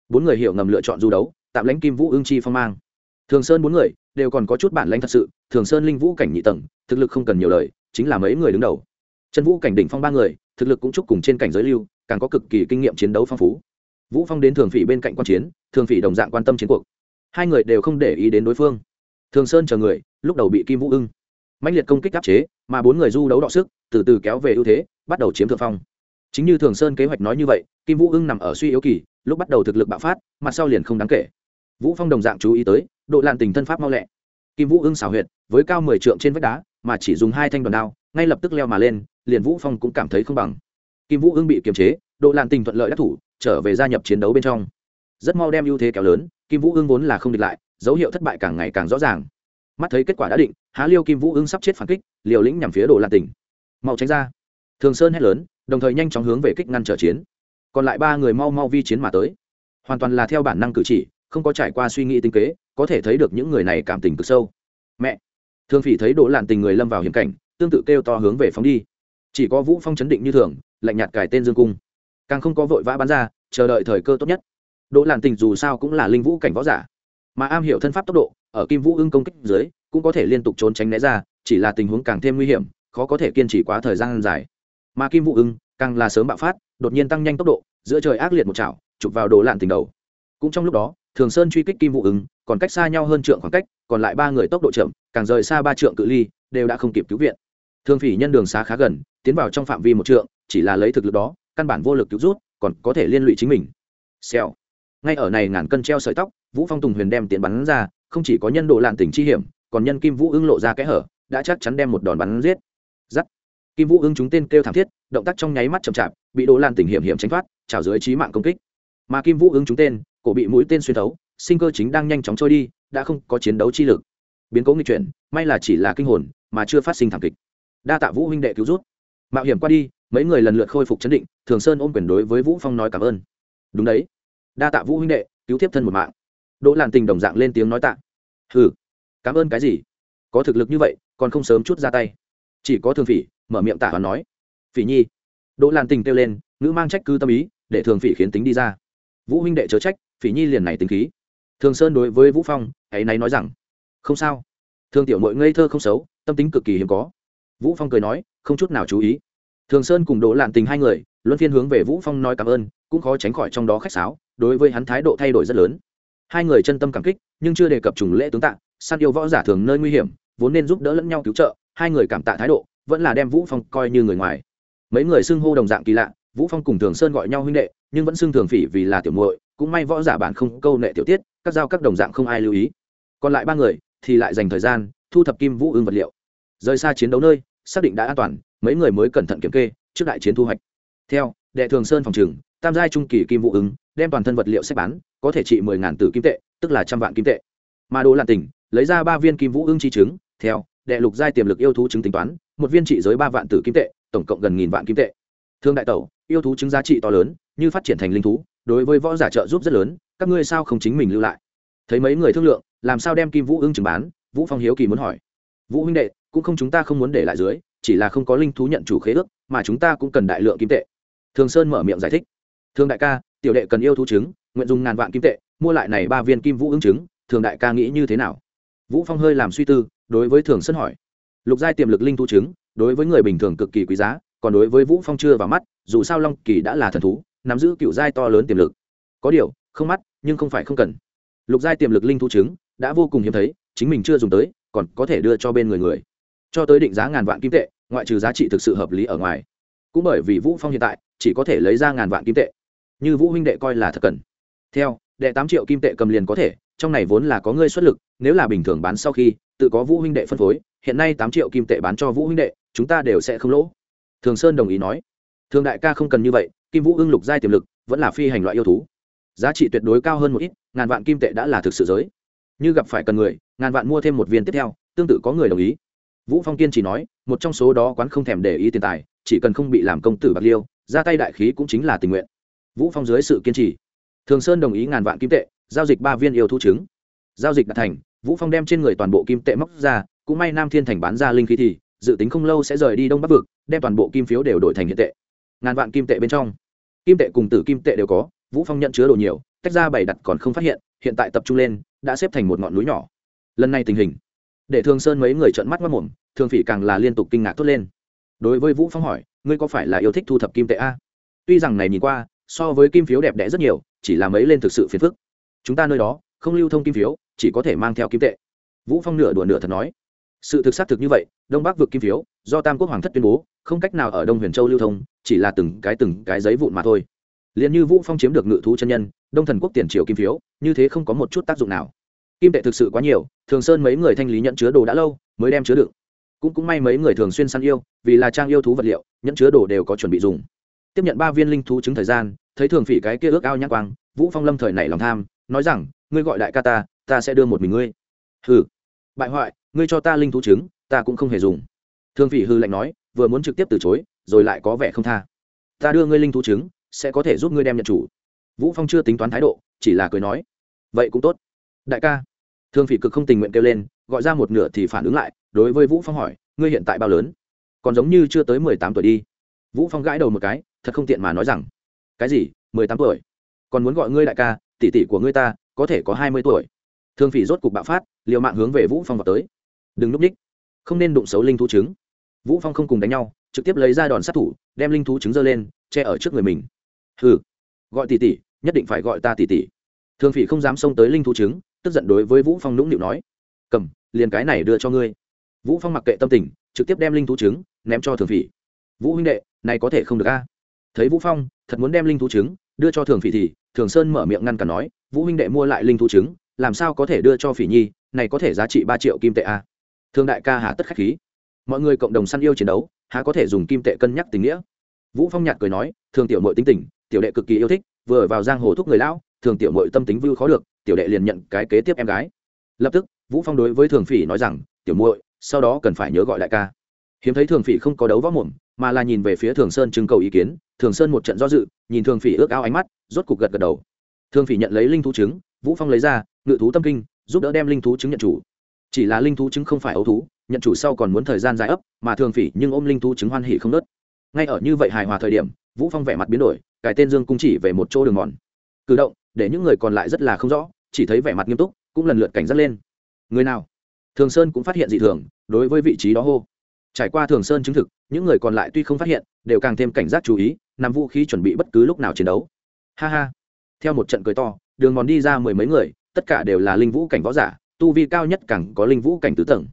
Bốn người hiểu ngầm lựa chọn du đấu, tạm lãnh kim vũ ưng chi phong mang. Thường sơn bốn người đều còn có chút bản lãnh thật sự, thường sơn linh vũ cảnh nhị tầng, thực lực không cần nhiều lời, chính là mấy người đứng đầu. Trần vũ cảnh đỉnh phong ba người, thực lực cũng chúc cùng trên cảnh giới lưu, càng có cực kỳ kinh nghiệm chiến đấu phong phú. Vũ phong đến thường phỉ bên cạnh quan chiến, thường phỉ đồng dạng quan tâm chiến cuộc. Hai người đều không để ý đến đối phương. Thường sơn chờ người, lúc đầu bị kim vũ ưng mạnh liệt công kích áp chế, mà bốn người du đấu đọ sức, từ từ kéo về ưu thế, bắt đầu chiếm thượng phong. Chính như thường sơn kế hoạch nói như vậy, kim vũ ưng nằm ở suy yếu kỳ, lúc bắt đầu thực lực bạo phát, mặt sau liền không đáng kể. Vũ phong đồng dạng chú ý tới, độ làn tình thân pháp mau lẹ. Kim vũ ưng xảo huyệt, với cao mười trượng trên vách đá, mà chỉ dùng hai thanh đòn đao, ngay lập tức leo mà lên, liền vũ phong cũng cảm thấy không bằng. Kim vũ ưng bị kiềm chế, độ làn tình thuận lợi đắc thủ, trở về gia nhập chiến đấu bên trong. Rất mau đem ưu thế kéo lớn, kim vũ ưng vốn là không địch lại, dấu hiệu thất bại càng ngày càng rõ ràng mắt thấy kết quả đã định, há liêu kim vũ ưng sắp chết phản kích, liều lĩnh nhằm phía đồ lan tỉnh. Mau tránh ra. Thường sơn hét lớn, đồng thời nhanh chóng hướng về kích ngăn trở chiến. Còn lại ba người mau mau vi chiến mà tới. Hoàn toàn là theo bản năng cử chỉ, không có trải qua suy nghĩ tinh kế, có thể thấy được những người này cảm tình cực sâu. Mẹ! Thường phỉ thấy đỗ lạn tình người lâm vào hiểm cảnh, tương tự kêu to hướng về phóng đi. Chỉ có vũ phong chấn định như thường, lạnh nhạt cải tên dương cung. Càng không có vội vã bắn ra, chờ đợi thời cơ tốt nhất. Đỗ lạn tình dù sao cũng là linh vũ cảnh võ giả mà am hiểu thân pháp tốc độ, ở kim vũ ưng công kích dưới, cũng có thể liên tục trốn tránh né ra, chỉ là tình huống càng thêm nguy hiểm, khó có thể kiên trì quá thời gian dài. Mà kim vũ ưng, càng là sớm bạo phát, đột nhiên tăng nhanh tốc độ, giữa trời ác liệt một chảo, chụp vào đồ lạn tình đầu. Cũng trong lúc đó, thường sơn truy kích kim vũ ưng, còn cách xa nhau hơn trượng khoảng cách, còn lại ba người tốc độ chậm, càng rời xa ba trượng cự ly, đều đã không kịp cứu viện. Thương phỉ nhân đường xa khá gần, tiến vào trong phạm vi một trượng, chỉ là lấy thực lực đó, căn bản vô lực cứu rút, còn có thể liên lụy chính mình. Xèo ngay ở này ngàn cân treo sợi tóc, vũ phong tùng huyền đem tiến bắn ra, không chỉ có nhân độ lạn tỉnh chi hiểm, còn nhân kim vũ ưng lộ ra kẽ hở, đã chắc chắn đem một đòn bắn giết. Giắt. Kim vũ ưng chúng tên kêu thảm thiết, động tác trong nháy mắt chậm chạp, bị độ lạn tỉnh hiểm hiểm tránh thoát, trào dưới trí mạng công kích. Mà kim vũ ưng chúng tên, cổ bị mũi tên xuyên thấu, sinh cơ chính đang nhanh chóng trôi đi, đã không có chiến đấu chi lực. Biến cố nghịch chuyển, may là chỉ là kinh hồn, mà chưa phát sinh thảm kịch. Đa tạ vũ huynh đệ cứu rút mạo hiểm qua đi, mấy người lần lượt khôi phục chấn định, thường sơn ôm quyền đối với vũ phong nói cảm ơn. Đúng đấy đa tạ vũ huynh đệ, cứu tiếp thân một mạng. Đỗ làn tình đồng dạng lên tiếng nói tạ. Hừ, cảm ơn cái gì? Có thực lực như vậy, còn không sớm chút ra tay. Chỉ có thường phỉ, mở miệng tạ và nói. Phỉ nhi. Đỗ lan tình kêu lên nữ mang trách cứ tâm ý, để thường phỉ khiến tính đi ra. Vũ huynh đệ chớ trách, phỉ nhi liền này tính khí. Thường sơn đối với vũ phong, ấy nay nói rằng, không sao. Thường tiểu mội ngây thơ không xấu, tâm tính cực kỳ hiếm có. Vũ phong cười nói, không chút nào chú ý thường sơn cùng đỗ lạn tình hai người, luân phiên hướng về vũ phong nói cảm ơn, cũng khó tránh khỏi trong đó khách sáo, đối với hắn thái độ thay đổi rất lớn. Hai người chân tâm cảm kích, nhưng chưa đề cập trùng lễ tướng tạ, săn yêu võ giả thường nơi nguy hiểm, vốn nên giúp đỡ lẫn nhau cứu trợ, hai người cảm tạ thái độ, vẫn là đem vũ phong coi như người ngoài. Mấy người xưng hô đồng dạng kỳ lạ, vũ phong cùng thường sơn gọi nhau huynh đệ, nhưng vẫn xưng thường phỉ vì là tiểu muội, cũng may võ giả bản không câu nệ tiểu tiết, các giao các đồng dạng không ai lưu ý. Còn lại ba người thì lại dành thời gian thu thập kim vũ ương vật liệu. Rời xa chiến đấu nơi, xác định đã an toàn mấy người mới cẩn thận kiểm kê, trước đại chiến thu hoạch. Theo, đệ thường sơn phòng trừng tam giai trung kỳ kim vũ ứng, đem toàn thân vật liệu xếp bán, có thể trị mười ngàn tử kim tệ, tức là trăm vạn kim tệ. Mà đồ làn tỉnh, lấy ra ba viên kim vũ ưng chi trứng theo, đệ lục giai tiềm lực yêu thú chứng tính toán, một viên trị giới ba vạn tử kim tệ, tổng cộng gần nghìn vạn kim tệ. Thương đại tẩu, yêu thú chứng giá trị to lớn, như phát triển thành linh thú, đối với võ giả trợ giúp rất lớn, các ngươi sao không chính mình lưu lại? Thấy mấy người thương lượng, làm sao đem kim vũ ưng chứng bán, vũ phong hiếu kỳ muốn hỏi. Vũ huynh đệ, cũng không chúng ta không muốn để lại dưới chỉ là không có linh thú nhận chủ khế ước, mà chúng ta cũng cần đại lượng kim tệ. Thường sơn mở miệng giải thích. Thường đại ca, tiểu đệ cần yêu thú trứng, nguyện dùng ngàn vạn kim tệ, mua lại này ba viên kim vũ ứng trứng, thường đại ca nghĩ như thế nào? Vũ phong hơi làm suy tư, đối với thường sơn hỏi. Lục giai tiềm lực linh thú trứng, đối với người bình thường cực kỳ quý giá, còn đối với vũ phong chưa vào mắt, dù sao long kỳ đã là thần thú, nắm giữ cựu giai to lớn tiềm lực. Có điều, không mắt nhưng không phải không cần. Lục giai tiềm lực linh thú trứng, đã vô cùng hiếm thấy, chính mình chưa dùng tới, còn có thể đưa cho bên người người. Cho tới định giá ngàn vạn kim tệ ngoại trừ giá trị thực sự hợp lý ở ngoài. Cũng bởi vì vũ phong hiện tại chỉ có thể lấy ra ngàn vạn kim tệ, như vũ huynh đệ coi là thật cần. Theo, đệ tám triệu kim tệ cầm liền có thể, trong này vốn là có ngươi xuất lực, nếu là bình thường bán sau khi, tự có vũ huynh đệ phân phối, hiện nay tám triệu kim tệ bán cho vũ huynh đệ, chúng ta đều sẽ không lỗ. Thường sơn đồng ý nói. Thường đại ca không cần như vậy, kim vũ ưng lục giai tiềm lực, vẫn là phi hành loại yêu thú. Giá trị tuyệt đối cao hơn một ít, ngàn vạn kim tệ đã là thực sự giới. Như gặp phải cần người, ngàn vạn mua thêm một viên tiếp theo, tương tự có người đồng ý vũ phong kiên chỉ nói, một trong số đó quán không thèm để ý tiền tài, chỉ cần không bị làm công tử bạc liêu, ra tay đại khí cũng chính là tình nguyện. Vũ phong dưới sự kiên trì. Thường sơn đồng ý ngàn vạn kim tệ, giao dịch ba viên yêu thu trứng. Giao dịch đã thành, vũ phong đem trên người toàn bộ kim tệ móc ra, cũng may nam thiên thành bán ra linh khí thì, dự tính không lâu sẽ rời đi đông bắc vực, đem toàn bộ kim phiếu đều đổi thành hiện tệ. Ngàn vạn kim tệ bên trong. Kim tệ cùng tử kim tệ đều có, vũ phong nhận chứa đồ nhiều, tách ra bày đặt còn không phát hiện hiện tại tập trung lên, đã xếp thành một ngọn núi nhỏ. Lần này tình hình để thường sơn mấy người trợn mắt mất mồm thường phỉ càng là liên tục kinh ngạc thốt lên. Đối với vũ phong hỏi, ngươi có phải là yêu thích thu thập kim tệ a? Tuy rằng này nhìn qua, so với kim phiếu đẹp đẽ rất nhiều, chỉ là mấy lên thực sự phiền phức. Chúng ta nơi đó, không lưu thông kim phiếu, chỉ có thể mang theo kim tệ. Vũ phong nửa đùa nửa thật nói. Sự thực xác thực như vậy, đông bắc vượt kim phiếu, do tam quốc hoàng thất tuyên bố, không cách nào ở đông huyền châu lưu thông, chỉ là từng cái từng cái giấy vụn mà thôi. Liền như vũ phong chiếm được ngự thú chân nhân, đông thần quốc tiền triều kim phiếu, như thế không có một chút tác dụng nào kim tệ thực sự quá nhiều, thường sơn mấy người thanh lý nhận chứa đồ đã lâu, mới đem chứa đựng. Cũng cũng may mấy người thường xuyên săn yêu, vì là trang yêu thú vật liệu nhận chứa đồ đều có chuẩn bị dùng. Tiếp nhận ba viên linh thú chứng thời gian, thấy thường phỉ cái kia ước ao nhắc quang, vũ phong lâm thời nảy lòng tham, nói rằng, ngươi gọi đại ca ta ta sẽ đưa một mình ngươi. Hừ, bại hoại, ngươi cho ta linh thú chứng ta cũng không hề dùng. Thường phỉ hư lạnh nói, vừa muốn trực tiếp từ chối, rồi lại có vẻ không tha. Ta đưa ngươi linh thú chứng sẽ có thể giúp ngươi đem nhận chủ. Vũ phong chưa tính toán thái độ, chỉ là cười nói, vậy cũng tốt đại ca. Thương phỉ cực không tình nguyện kêu lên, gọi ra một nửa thì phản ứng lại, đối với vũ phong hỏi, ngươi hiện tại bao lớn? Còn giống như chưa tới mười tám tuổi đi. Vũ phong gãi đầu một cái, thật không tiện mà nói rằng, cái gì, mười tám tuổi? Còn muốn gọi ngươi đại ca, tỷ tỷ của ngươi ta, có thể có hai mươi tuổi. Thương phỉ rốt cục bạo phát, liều mạng hướng về vũ phong vào tới. Đừng núp ních không nên đụng xấu linh thú trứng. Vũ phong không cùng đánh nhau, trực tiếp lấy ra đòn sát thủ, đem linh thú trứng giơ lên, che ở trước người mình. Hừ, gọi tỷ tỷ, nhất định phải gọi ta tỷ tỷ. Thương phỉ không dám xông tới linh thú trứng tức giận đối với vũ phong nũng nịu nói, cầm, liền cái này đưa cho ngươi. Vũ phong mặc kệ tâm tình, trực tiếp đem linh thú trứng ném cho thường phỉ. Vũ huynh đệ, này có thể không được a? Thấy vũ phong, thật muốn đem linh thú trứng đưa cho thường phỉ thì thường sơn mở miệng ngăn cản nói, vũ huynh đệ mua lại linh thú trứng, làm sao có thể đưa cho phỉ nhi? Này có thể giá trị ba triệu kim tệ a. Thương đại ca hà tất khách khí. Mọi người cộng đồng săn yêu chiến đấu, há có thể dùng kim tệ cân nhắc tình nghĩa? Vũ phong nhạt cười nói, thường tiểu mội tính tình, tiểu đệ cực kỳ yêu thích, vừa vào giang hồ thúc người lão, thường tiểu mội tâm tính vưu khó được tiểu đệ liền nhận cái kế tiếp em gái. Lập tức, vũ phong đối với thường phỉ nói rằng, tiểu muội, sau đó cần phải nhớ gọi đại ca. Hiếm thấy thường phỉ không có đấu võ mồm, mà là nhìn về phía thường sơn trưng cầu ý kiến. Thường sơn một trận do dự, nhìn thường phỉ ước ao ánh mắt, rốt cục gật gật đầu. Thường phỉ nhận lấy linh thú trứng, vũ phong lấy ra, ngự thú tâm kinh, giúp đỡ đem linh thú trứng nhận chủ. Chỉ là linh thú trứng không phải ấu thú, nhận chủ sau còn muốn thời gian dài ấp, mà thường phỉ nhưng ôm linh thú trứng hoan hỉ không nớt. Ngay ở như vậy hài hòa thời điểm, vũ phong vẻ mặt biến đổi cải tên dương cung chỉ về một chỗ đường mòn. Cử động, để những người còn lại rất là không rõ chỉ thấy vẻ mặt nghiêm túc, cũng lần lượt cảnh giác lên. Người nào? Thường sơn cũng phát hiện dị thường, đối với vị trí đó hô. Trải qua thường sơn chứng thực, những người còn lại tuy không phát hiện, đều càng thêm cảnh giác chú ý, nằm vũ khí chuẩn bị bất cứ lúc nào chiến đấu. Ha ha. Theo một trận cười to, đường mòn đi ra mười mấy người, tất cả đều là linh vũ cảnh võ giả, tu vi cao nhất càng có linh vũ cảnh tứ tầng.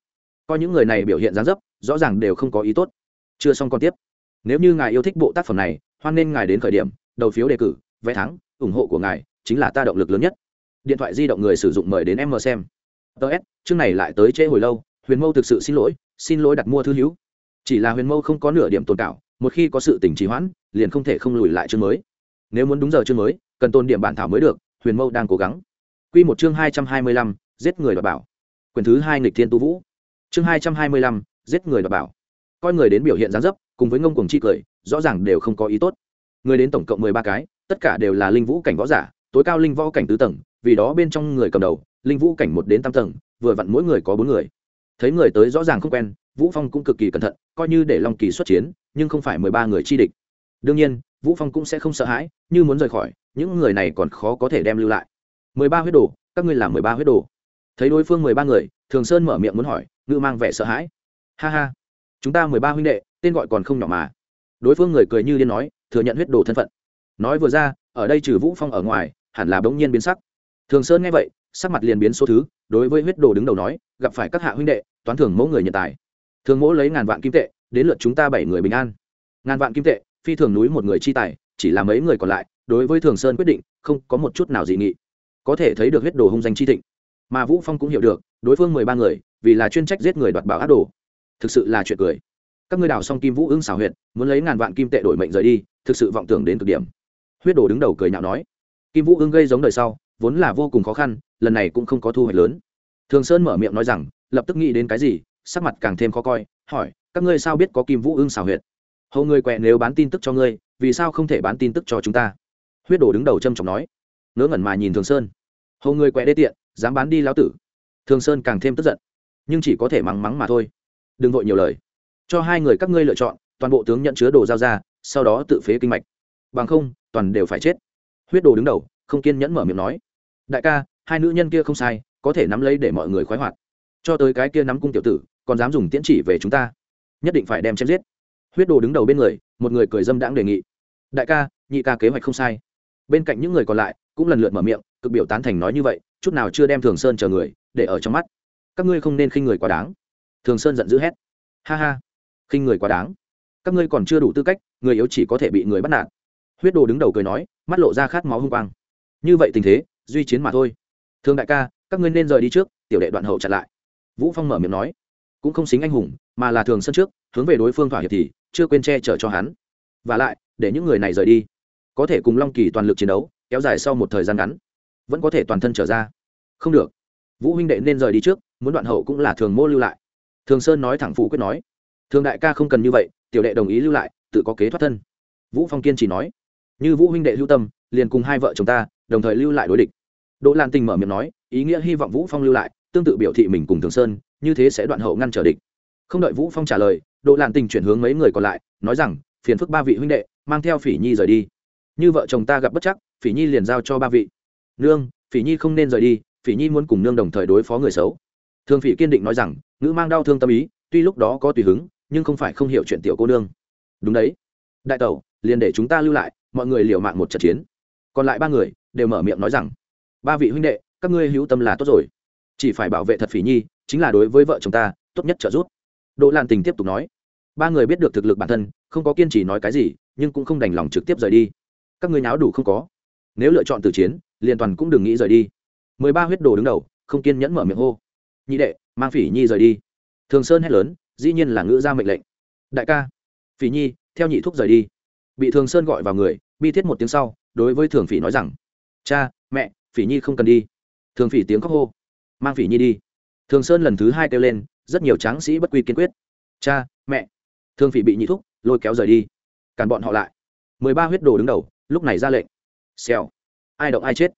Coi những người này biểu hiện gián dấp, rõ ràng đều không có ý tốt. Chưa xong còn tiếp. Nếu như ngài yêu thích bộ tác phẩm này, hoan nên ngài đến khởi điểm, đầu phiếu đề cử, vé thắng, ủng hộ của ngài chính là ta động lực lớn nhất điện thoại di động người sử dụng mời đến em mờ xem. Ts chương này lại tới trễ hồi lâu, huyền mâu thực sự xin lỗi xin lỗi đặt mua thư hữu. Chỉ là huyền mâu không có nửa điểm tồn cảo, một khi có sự tình trì hoãn, liền không thể không lùi lại chương mới. Nếu muốn đúng giờ chương mới, cần tôn điểm bản thảo mới được, huyền mâu đang cố gắng. Q một chương hai trăm hai mươi lăm, giết người đọc bảo. Quyền thứ hai nghịch thiên tu vũ. Chương hai trăm hai mươi lăm, giết người đọc bảo. Coi người đến biểu hiện gián dấp, cùng với ngông cuồng chi cười, rõ ràng đều không có ý tốt. Người đến tổng cộng mười ba cái, tất cả đều là linh vũ cảnh võ giả, tối cao linh võ cảnh tứ tầng vì đó bên trong người cầm đầu, linh vũ cảnh một đến tam tầng, vừa vặn mỗi người có bốn người. Thấy người tới rõ ràng không quen, vũ phong cũng cực kỳ cẩn thận, coi như để long kỳ xuất chiến, nhưng không phải mười ba người chi địch. Đương nhiên, vũ phong cũng sẽ không sợ hãi, như muốn rời khỏi, những người này còn khó có thể đem lưu lại. Mười ba huyết đồ, các ngươi làm mười ba huyết đồ. Thấy đối phương mười ba người, thường sơn mở miệng muốn hỏi, ngự mang vẻ sợ hãi. Ha ha, chúng ta mười ba huynh đệ, tên gọi còn không nhỏ mà. Đối phương người cười như điên nói, thừa nhận huyết đồ thân phận. Nói vừa ra, ở đây trừ vũ phong ở ngoài, hẳn là bỗng nhiên biến sắc thường sơn nghe vậy, sắc mặt liền biến số thứ, đối với huyết đồ đứng đầu nói, gặp phải các hạ huynh đệ, toán thường mẫu người nhận tài. Thường mẫu lấy ngàn vạn kim tệ, đến lượt chúng ta bảy người bình an. Ngàn vạn kim tệ, phi thường núi một người chi tài, chỉ là mấy người còn lại, đối với thường sơn quyết định, không có một chút nào dị nghị. Có thể thấy được huyết đồ hung danh chi thịnh. Mà vũ phong cũng hiểu được, đối phương mười ba người, vì là chuyên trách giết người đoạt bảo ác đồ. Thực sự là chuyện cười. Các ngươi đào xong kim vũ ưng xảo huyệt, muốn lấy ngàn vạn kim tệ đổi mệnh rời đi, thực sự vọng tưởng đến cực điểm. Huyết đồ đứng đầu cười nhạo nói. Kim vũ ưng gây giống đời sau vốn là vô cùng khó khăn, lần này cũng không có thu hoạch lớn. Thường sơn mở miệng nói rằng, lập tức nghĩ đến cái gì, sắc mặt càng thêm khó coi, hỏi, các ngươi sao biết có kim vũ ưng xảo huyệt? Hầu người quẹ nếu bán tin tức cho ngươi, vì sao không thể bán tin tức cho chúng ta? Huyết đồ đứng đầu trâm trọng nói. Ngớ ngẩn mà nhìn thường sơn. Hầu người quẹ đê tiện, dám bán đi lão tử. Thường sơn càng thêm tức giận. Nhưng chỉ có thể mắng mắng mà thôi. Đừng vội nhiều lời. Cho hai người các ngươi lựa chọn, toàn bộ tướng nhận chứa đồ giao ra, sau đó tự phế kinh mạch. Bằng không, toàn đều phải chết. Huyết đồ đứng đầu, không kiên nhẫn mở miệng nói đại ca, hai nữ nhân kia không sai, có thể nắm lấy để mọi người khoái hoạt. Cho tới cái kia nắm cung tiểu tử, còn dám dùng tiễn chỉ về chúng ta. Nhất định phải đem chém giết. Huyết đồ đứng đầu bên người, một người cười dâm đãng đề nghị. Đại ca, nhị ca kế hoạch không sai. Bên cạnh những người còn lại, cũng lần lượt mở miệng, cực biểu tán thành nói như vậy, chút nào chưa đem thường sơn chờ người, để ở trong mắt. Các ngươi không nên khinh người quá đáng. Thường sơn giận dữ hét. Ha ha. Khinh người quá đáng. Các ngươi còn chưa đủ tư cách, người yếu chỉ có thể bị người bắt nạt. Huyết đồ đứng đầu cười nói, mắt lộ ra khát máu hung quang. Như vậy tình thế duy chiến mà thôi. Thương đại ca, các ngươi nên rời đi trước, tiểu đệ đoạn hậu chặn lại. Vũ phong mở miệng nói. Cũng không xính anh hùng, mà là thường sân trước, hướng về đối phương thỏa hiệp thì, chưa quên che chở cho hắn. Và lại, để những người này rời đi. Có thể cùng long kỳ toàn lực chiến đấu, kéo dài sau một thời gian ngắn. Vẫn có thể toàn thân trở ra. Không được. Vũ huynh đệ nên rời đi trước, muốn đoạn hậu cũng là thường mô lưu lại. Thường sơn nói thẳng phụ quyết nói. Thường đại ca không cần như vậy, tiểu đệ đồng ý lưu lại, tự có kế thoát thân. Vũ phong kiên chỉ nói. Như vũ huynh đệ lưu tâm, liền cùng hai vợ chồng ta đồng thời lưu lại đối địch. Đỗ lan tình mở miệng nói, ý nghĩa hy vọng vũ phong lưu lại, tương tự biểu thị mình cùng thường sơn, như thế sẽ đoạn hậu ngăn trở địch. Không đợi vũ phong trả lời, đỗ lan tình chuyển hướng mấy người còn lại, nói rằng, phiền phức ba vị huynh đệ, mang theo phỉ nhi rời đi. Như vợ chồng ta gặp bất chắc, phỉ nhi liền giao cho ba vị. Nương, phỉ nhi không nên rời đi, phỉ nhi muốn cùng nương đồng thời đối phó người xấu. Thường phỉ kiên định nói rằng, ngữ mang đau thương tâm ý, tuy lúc đó có tùy hứng, nhưng không phải không hiểu chuyện tiểu cô nương. Đúng đấy. Đại tẩu, liền để chúng ta lưu lại, mọi người liều mạng một trận chiến còn lại ba người đều mở miệng nói rằng, ba vị huynh đệ, các ngươi hữu tâm là tốt rồi. Chỉ phải bảo vệ thật phỉ nhi, chính là đối với vợ chồng ta, tốt nhất trợ giúp. Đỗ lan tình tiếp tục nói, ba người biết được thực lực bản thân, không có kiên trì nói cái gì, nhưng cũng không đành lòng trực tiếp rời đi. Các ngươi nháo đủ không có. Nếu lựa chọn từ chiến, liền toàn cũng đừng nghĩ rời đi. Mười ba huyết đồ đứng đầu, không kiên nhẫn mở miệng hô. Nhị đệ, mang phỉ nhi rời đi. Thường sơn hét lớn, dĩ nhiên là ngữ ra mệnh lệnh. Đại ca, phỉ nhi, theo nhị thúc rời đi. Bị thường sơn gọi vào người bi thiết một tiếng sau, đối với thường phỉ nói rằng, cha, mẹ, phỉ nhi không cần đi. Thường phỉ tiếng khóc hô, mang phỉ nhi đi. Thường sơn lần thứ hai kêu lên, rất nhiều tráng sĩ bất quy kiên quyết, cha, mẹ. Thường phỉ bị nhị thúc lôi kéo rời đi càn bọn họ lại. Mười ba huyết đồ đứng đầu, lúc này ra lệnh, xèo, ai động ai chết?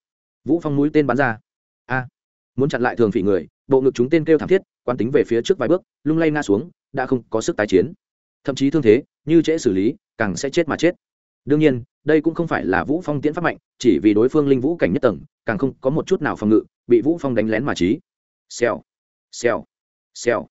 Vũ phong mũi tên bắn ra, a, muốn chặn lại thường phỉ người, bộ ngực chúng tên kêu thảm thiết quan tính về phía trước vài bước, lung lay ngã xuống, đã không có sức tái chiến. Thậm chí thương thế, như trễ xử lý, càng sẽ chết mà chết. Đương nhiên đây cũng không phải là vũ phong tiến pháp mạnh, chỉ vì đối phương linh vũ cảnh nhất tầng, càng không có một chút nào phòng ngự, bị vũ phong đánh lén mà trí xèo xèo xèo.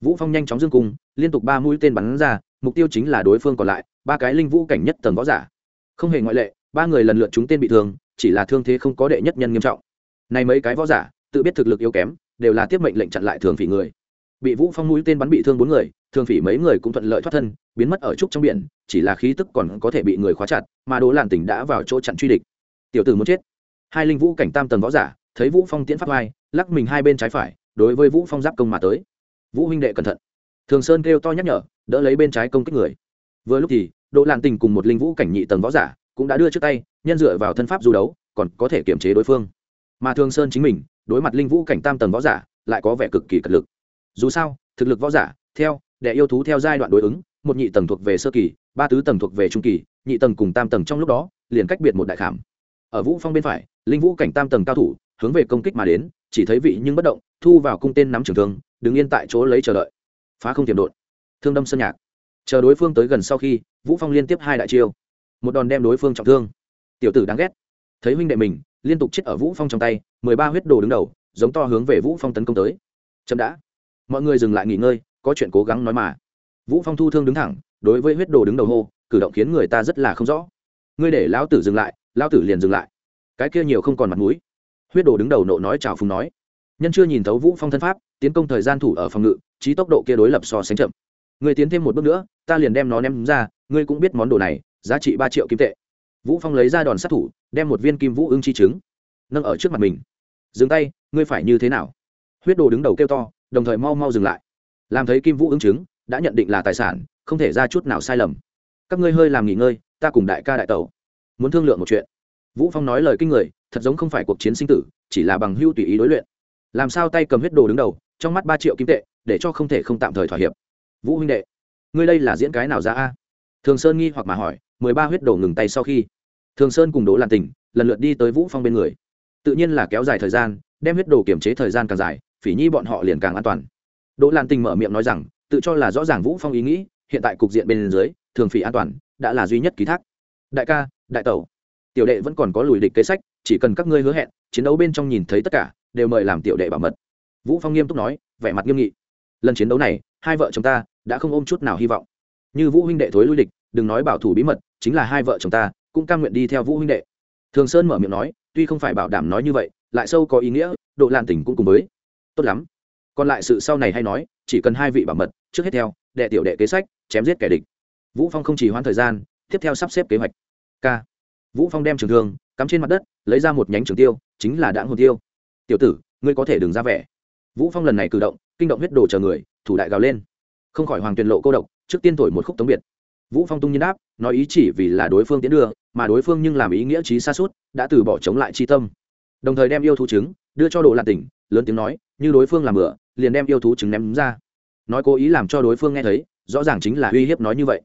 Vũ phong nhanh chóng dương cung, liên tục ba mũi tên bắn ra, mục tiêu chính là đối phương còn lại, ba cái linh vũ cảnh nhất tầng võ giả. Không hề ngoại lệ, ba người lần lượt chúng tên bị thương, chỉ là thương thế không có đệ nhất nhân nghiêm trọng. Này mấy cái võ giả, tự biết thực lực yếu kém, đều là tiếp mệnh lệnh chặn lại thường phỉ người bị vũ phong mũi tên bắn bị thương bốn người, thường phỉ mấy người cũng thuận lợi thoát thân, biến mất ở trúc trong biển, chỉ là khí tức còn có thể bị người khóa chặt, mà đỗ làn tỉnh đã vào chỗ chặn truy địch. Tiểu tử muốn chết. Hai linh vũ cảnh tam tầng võ giả, thấy vũ phong tiễn phát vai, lắc mình hai bên trái phải, đối với vũ phong giáp công mà tới. Vũ huynh đệ cẩn thận. Thường sơn kêu to nhắc nhở, đỡ lấy bên trái công kích người. Vừa lúc thì, đỗ làn tình cùng một linh vũ cảnh nhị tầng võ giả cũng đã đưa trước tay, nhân dựa vào thân pháp du đấu, còn có thể kiểm chế đối phương. Mà thường sơn chính mình, đối mặt linh vũ cảnh tam tầng võ giả, lại có vẻ cực kỳ cật lực dù sao, thực lực võ giả, theo, đệ yêu thú theo giai đoạn đối ứng, một nhị tầng thuộc về sơ kỳ, ba tứ tầng thuộc về trung kỳ, nhị tầng cùng tam tầng trong lúc đó, liền cách biệt một đại khảm. Ở vũ phong bên phải, linh vũ cảnh tam tầng cao thủ, hướng về công kích mà đến, chỉ thấy vị nhưng bất động, thu vào cung tên nắm trường thương, đứng yên tại chỗ lấy chờ đợi. Phá không tiềm đột thương đâm sơn nhạc. Chờ đối phương tới gần sau khi, vũ phong liên tiếp hai đại chiêu. Một đòn đem đối phương trọng thương. Tiểu tử đáng ghét. Thấy huynh đệ mình, liên tục chết ở vũ phong trong tay, mười ba huyết đồ đứng đầu, giống to hướng về vũ phong tấn công tới. Chậm đã mọi người dừng lại nghỉ ngơi, có chuyện cố gắng nói mà. Vũ phong thu thương đứng thẳng, đối với huyết đồ đứng đầu hô, cử động khiến người ta rất là không rõ. Ngươi để lão tử dừng lại, lão tử liền dừng lại. Cái kia nhiều không còn mặt mũi. Huyết đồ đứng đầu nộ nói chào phùng nói. Nhân chưa nhìn thấu vũ phong thân pháp, tiến công thời gian thủ ở phòng ngự, trí tốc độ kia đối lập so sánh chậm. Người tiến thêm một bước nữa, ta liền đem nó ném ra, ngươi cũng biết món đồ này, giá trị ba triệu kim tệ. Vũ phong lấy ra đòn sát thủ, đem một viên kim vũ ưng chi trứng, nâng ở trước mặt mình. Dừng tay, ngươi phải như thế nào? Huyết đồ đứng đầu kêu to đồng thời mau mau dừng lại. Làm thấy kim vũ ứng chứng, đã nhận định là tài sản, không thể ra chút nào sai lầm. Các ngươi hơi làm nghỉ ngơi, ta cùng đại ca đại tẩu. Muốn thương lượng một chuyện. Vũ phong nói lời kinh người, thật giống không phải cuộc chiến sinh tử, chỉ là bằng hưu tùy ý đối luyện. Làm sao tay cầm huyết đồ đứng đầu, trong mắt ba triệu kim tệ, để cho không thể không tạm thời thỏa hiệp. Vũ huynh đệ, ngươi đây là diễn cái nào ra a? Thường sơn nghi hoặc mà hỏi, mười ba huyết đồ ngừng tay sau khi. Thường sơn cùng đỗ lan tình lần lượt đi tới vũ phong bên người. Tự nhiên là kéo dài thời gian, đem huyết đồ kiểm chế thời gian càng dài phỉ nhi bọn họ liền càng an toàn. Đỗ lan tình mở miệng nói rằng, tự cho là rõ ràng vũ phong ý nghĩ, hiện tại cục diện bên dưới, thường phỉ an toàn, đã là duy nhất ký thác. Đại ca, đại tẩu, tiểu đệ vẫn còn có lùi địch kế sách, chỉ cần các ngươi hứa hẹn, chiến đấu bên trong nhìn thấy tất cả, đều mời làm tiểu đệ bảo mật. Vũ phong nghiêm túc nói, vẻ mặt nghiêm nghị. Lần chiến đấu này, hai vợ chồng ta đã không ôm chút nào hy vọng. Như vũ huynh đệ thối lui địch, đừng nói bảo thủ bí mật, chính là hai vợ chồng ta cũng cam nguyện đi theo vũ huynh đệ. Thường sơn mở miệng nói, tuy không phải bảo đảm nói như vậy, lại sâu có ý nghĩa độ lan tỉnh cũng cùng với tốt lắm. Còn lại sự sau này hay nói, chỉ cần hai vị bảo mật, trước hết theo, đệ tiểu đệ kế sách, chém giết kẻ địch. Vũ phong không chỉ hoãn thời gian, tiếp theo sắp xếp kế hoạch. K. Vũ phong đem trường thương, cắm trên mặt đất, lấy ra một nhánh trường tiêu, chính là đãng hồn tiêu. Tiểu tử, ngươi có thể đừng ra vẻ. Vũ phong lần này cử động, kinh động huyết đồ chờ người, thủ đại gào lên. Không khỏi hoàng tuyền lộ cô độc, trước tiên thổi một khúc tống biệt. Vũ phong tung nhiên đáp, nói ý chỉ vì là đối phương tiến đưa, mà đối phương nhưng làm ý nghĩa trí xa suốt, đã từ bỏ chống lại chi tâm. Đồng thời đem yêu thú chứng đưa cho đồ lạc tỉnh lớn tiếng nói như đối phương làm bữa liền đem yêu thú trứng ném ra. Nói cố ý làm cho đối phương nghe thấy rõ ràng chính là uy hiếp nói như vậy.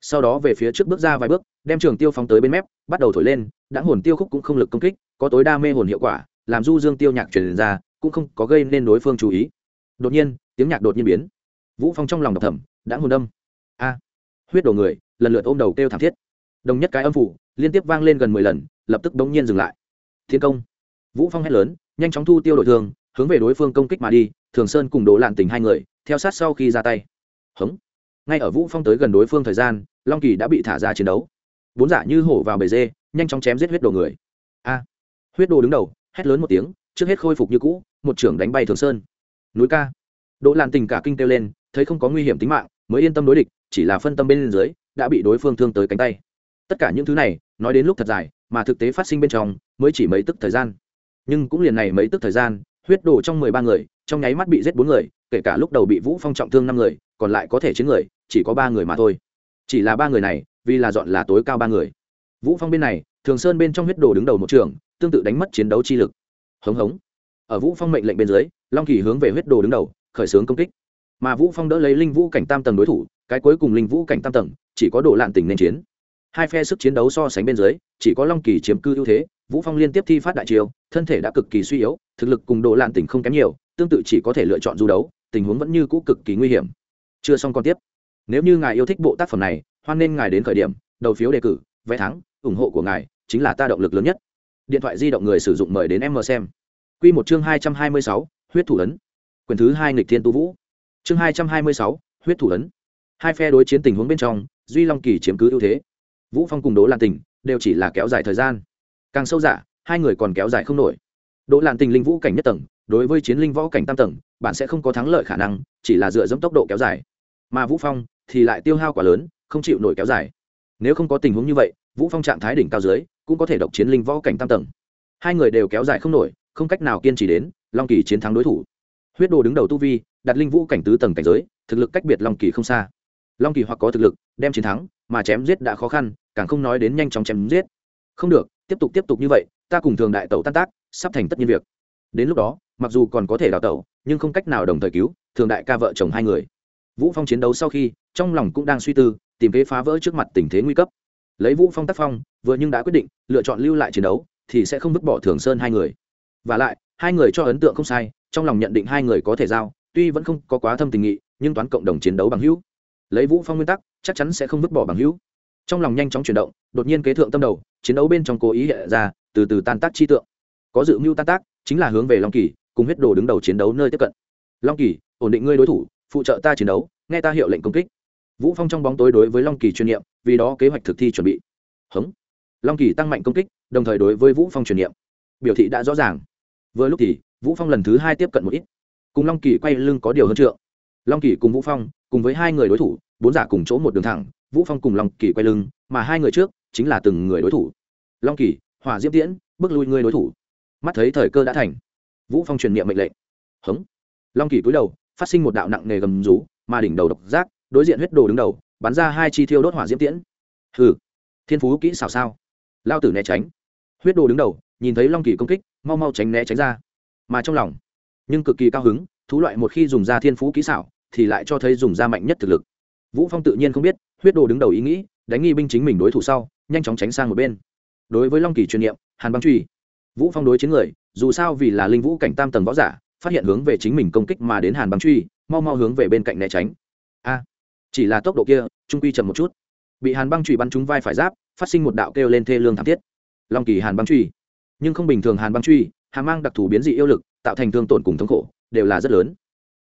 Sau đó về phía trước bước ra vài bước đem trường tiêu phóng tới bên mép bắt đầu thổi lên đã hồn tiêu khúc cũng không lực công kích có tối đa mê hồn hiệu quả làm du dương tiêu nhạc truyền ra cũng không có gây nên đối phương chú ý. Đột nhiên tiếng nhạc đột nhiên biến. Vũ phong trong lòng đọc thẩm, đã hồn đâm a. Huyết đổ người lần lượt ôm đầu kêu thảm thiết. Đồng nhất cái âm phủ liên tiếp vang lên gần mười lần lập tức đống nhiên dừng lại. Thiên công. Vũ phong hét lớn nhanh chóng thu tiêu đội thường hướng về đối phương công kích mà đi, thường sơn cùng đỗ lạn tình hai người, theo sát sau khi ra tay. Hống. Ngay ở vũ phong tới gần đối phương thời gian, long kỳ đã bị thả ra chiến đấu. Bốn giả như hổ vào bề dê, nhanh chóng chém giết huyết đồ người. A. Huyết đồ đứng đầu, hét lớn một tiếng, trước hết khôi phục như cũ, một trưởng đánh bay thường sơn. Núi ca. Đỗ lạn tình cả kinh kêu lên, thấy không có nguy hiểm tính mạng, mới yên tâm đối địch, chỉ là phân tâm bên dưới, đã bị đối phương thương tới cánh tay. Tất cả những thứ này, nói đến lúc thật dài, mà thực tế phát sinh bên trong, mới chỉ mấy tức thời gian. Nhưng cũng liền này mấy tức thời gian huyết đồ trong mười ba người, trong nháy mắt bị giết bốn người, kể cả lúc đầu bị vũ phong trọng thương năm người, còn lại có thể chiến người, chỉ có ba người mà thôi. Chỉ là ba người này, vì là dọn là tối cao ba người. Vũ phong bên này, thường sơn bên trong huyết đồ đứng đầu một trường, tương tự đánh mất chiến đấu chi lực. Hống hống. Ở vũ phong mệnh lệnh bên dưới, long kỳ hướng về huyết đồ đứng đầu, khởi xướng công kích. Mà vũ phong đỡ lấy linh vũ cảnh tam tầng đối thủ, cái cuối cùng linh vũ cảnh tam tầng, chỉ có độ lạn tình nên chiến. Hai phe sức chiến đấu so sánh bên dưới, chỉ có long kỳ chiếm cư ưu thế, vũ phong liên tiếp thi phát đại chiêu, thân thể đã cực kỳ suy yếu thực lực cùng độ lạn tỉnh không kém nhiều, tương tự chỉ có thể lựa chọn du đấu, tình huống vẫn như cũ cực kỳ nguy hiểm. Chưa xong còn tiếp. Nếu như ngài yêu thích bộ tác phẩm này, hoan nên ngài đến khởi điểm, đầu phiếu đề cử, vé thắng, ủng hộ của ngài chính là ta động lực lớn nhất. Điện thoại di động người sử dụng mời đến em mờ xem. Q một chương hai trăm hai mươi sáu, huyết thủ ấn. Quyền thứ hai nghịch thiên tu vũ. Chương hai trăm hai mươi sáu, huyết thủ ấn. Hai phe đối chiến tình huống bên trong, duy long kỳ chiếm cứ ưu thế. Vũ phong cùng đố lan tình đều chỉ là kéo dài thời gian. Càng sâu giả hai người còn kéo dài không nổi đỗ Lạn tình linh vũ cảnh nhất tầng, đối với chiến linh võ cảnh tam tầng, bạn sẽ không có thắng lợi khả năng, chỉ là dựa dẫm tốc độ kéo dài. Mà vũ phong thì lại tiêu hao quá lớn, không chịu nổi kéo dài. Nếu không có tình huống như vậy, vũ phong trạng thái đỉnh cao dưới, cũng có thể độc chiến linh võ cảnh tam tầng. Hai người đều kéo dài không nổi, không cách nào kiên trì đến, long kỳ chiến thắng đối thủ. Huyết đồ đứng đầu tu vi, đặt linh vũ cảnh tứ tầng cảnh giới, thực lực cách biệt long kỳ không xa. Long kỳ hoặc có thực lực, đem chiến thắng, mà chém giết đã khó khăn, càng không nói đến nhanh chóng chém giết. Không được tiếp tục tiếp tục như vậy, ta cùng thường đại tẩu tan tác, sắp thành tất nhiên việc. Đến lúc đó, mặc dù còn có thể đào tẩu, nhưng không cách nào đồng thời cứu thường đại ca vợ chồng hai người. Vũ phong chiến đấu sau khi, trong lòng cũng đang suy tư, tìm kế phá vỡ trước mặt tình thế nguy cấp. Lấy vũ phong tác phong, vừa nhưng đã quyết định, lựa chọn lưu lại chiến đấu, thì sẽ không vứt bỏ thường sơn hai người. Và lại, hai người cho ấn tượng không sai, trong lòng nhận định hai người có thể giao, tuy vẫn không có quá thâm tình nghị, nhưng toán cộng đồng chiến đấu bằng hữu. Lấy vũ phong nguyên tắc, chắc chắn sẽ không vứt bỏ bằng hữu trong lòng nhanh chóng chuyển động, đột nhiên kế thượng tâm đầu, chiến đấu bên trong cố ý hiện ra, từ từ tan tác chi tượng. Có dự mưu tan tác, chính là hướng về long kỳ, cùng huyết đồ đứng đầu chiến đấu nơi tiếp cận. Long kỳ, ổn định ngươi đối thủ, phụ trợ ta chiến đấu, nghe ta hiệu lệnh công kích. Vũ phong trong bóng tối đối với long kỳ chuyên niệm, vì đó kế hoạch thực thi chuẩn bị. Hống. Long kỳ tăng mạnh công kích, đồng thời đối với vũ phong truyền niệm. Biểu thị đã rõ ràng. Vừa lúc thì, vũ phong lần thứ hai tiếp cận một ít. Cùng long kỳ quay lưng có điều hơn trượng. Long kỳ cùng vũ phong, cùng với hai người đối thủ, bốn giả cùng chỗ một đường thẳng vũ phong cùng long kỳ quay lưng, mà hai người trước chính là từng người đối thủ. Long kỳ, hỏa diễm tiễn, bước lui người đối thủ. Mắt thấy thời cơ đã thành, vũ phong truyền niệm mệnh lệnh. Hống. Long kỳ cúi đầu, phát sinh một đạo nặng nề gầm rú, mà đỉnh đầu độc giác, đối diện huyết đồ đứng đầu, bắn ra hai chi thiêu đốt hỏa diễm tiễn. Hừ. Thiên phú kỹ xảo sao? Lao tử né tránh. Huyết đồ đứng đầu, nhìn thấy long kỳ công kích, mau mau tránh né tránh ra. Mà trong lòng, nhưng cực kỳ cao hứng, thú loại một khi dùng ra thiên phú kỹ xảo, thì lại cho thấy dùng ra mạnh nhất thực lực. Vũ phong tự nhiên không biết huyết đồ đứng đầu ý nghĩ, đánh nghi binh chính mình đối thủ sau, nhanh chóng tránh sang một bên. Đối với long kỳ truyền niệm, hàn băng truy, vũ phong đối chiến người, dù sao vì là linh vũ cảnh tam tầng võ giả, phát hiện hướng về chính mình công kích mà đến hàn băng truy, mau mau hướng về bên cạnh né tránh. A, chỉ là tốc độ kia, trung quy chậm một chút. Bị hàn băng truy bắn trúng vai phải giáp, phát sinh một đạo kêu lên thê lương thảm thiết. Long kỳ hàn băng truy. Nhưng không bình thường hàn băng truy, hàn mang đặc thù biến dị yêu lực, tạo thành thương tổn cùng thống khổ, đều là rất lớn.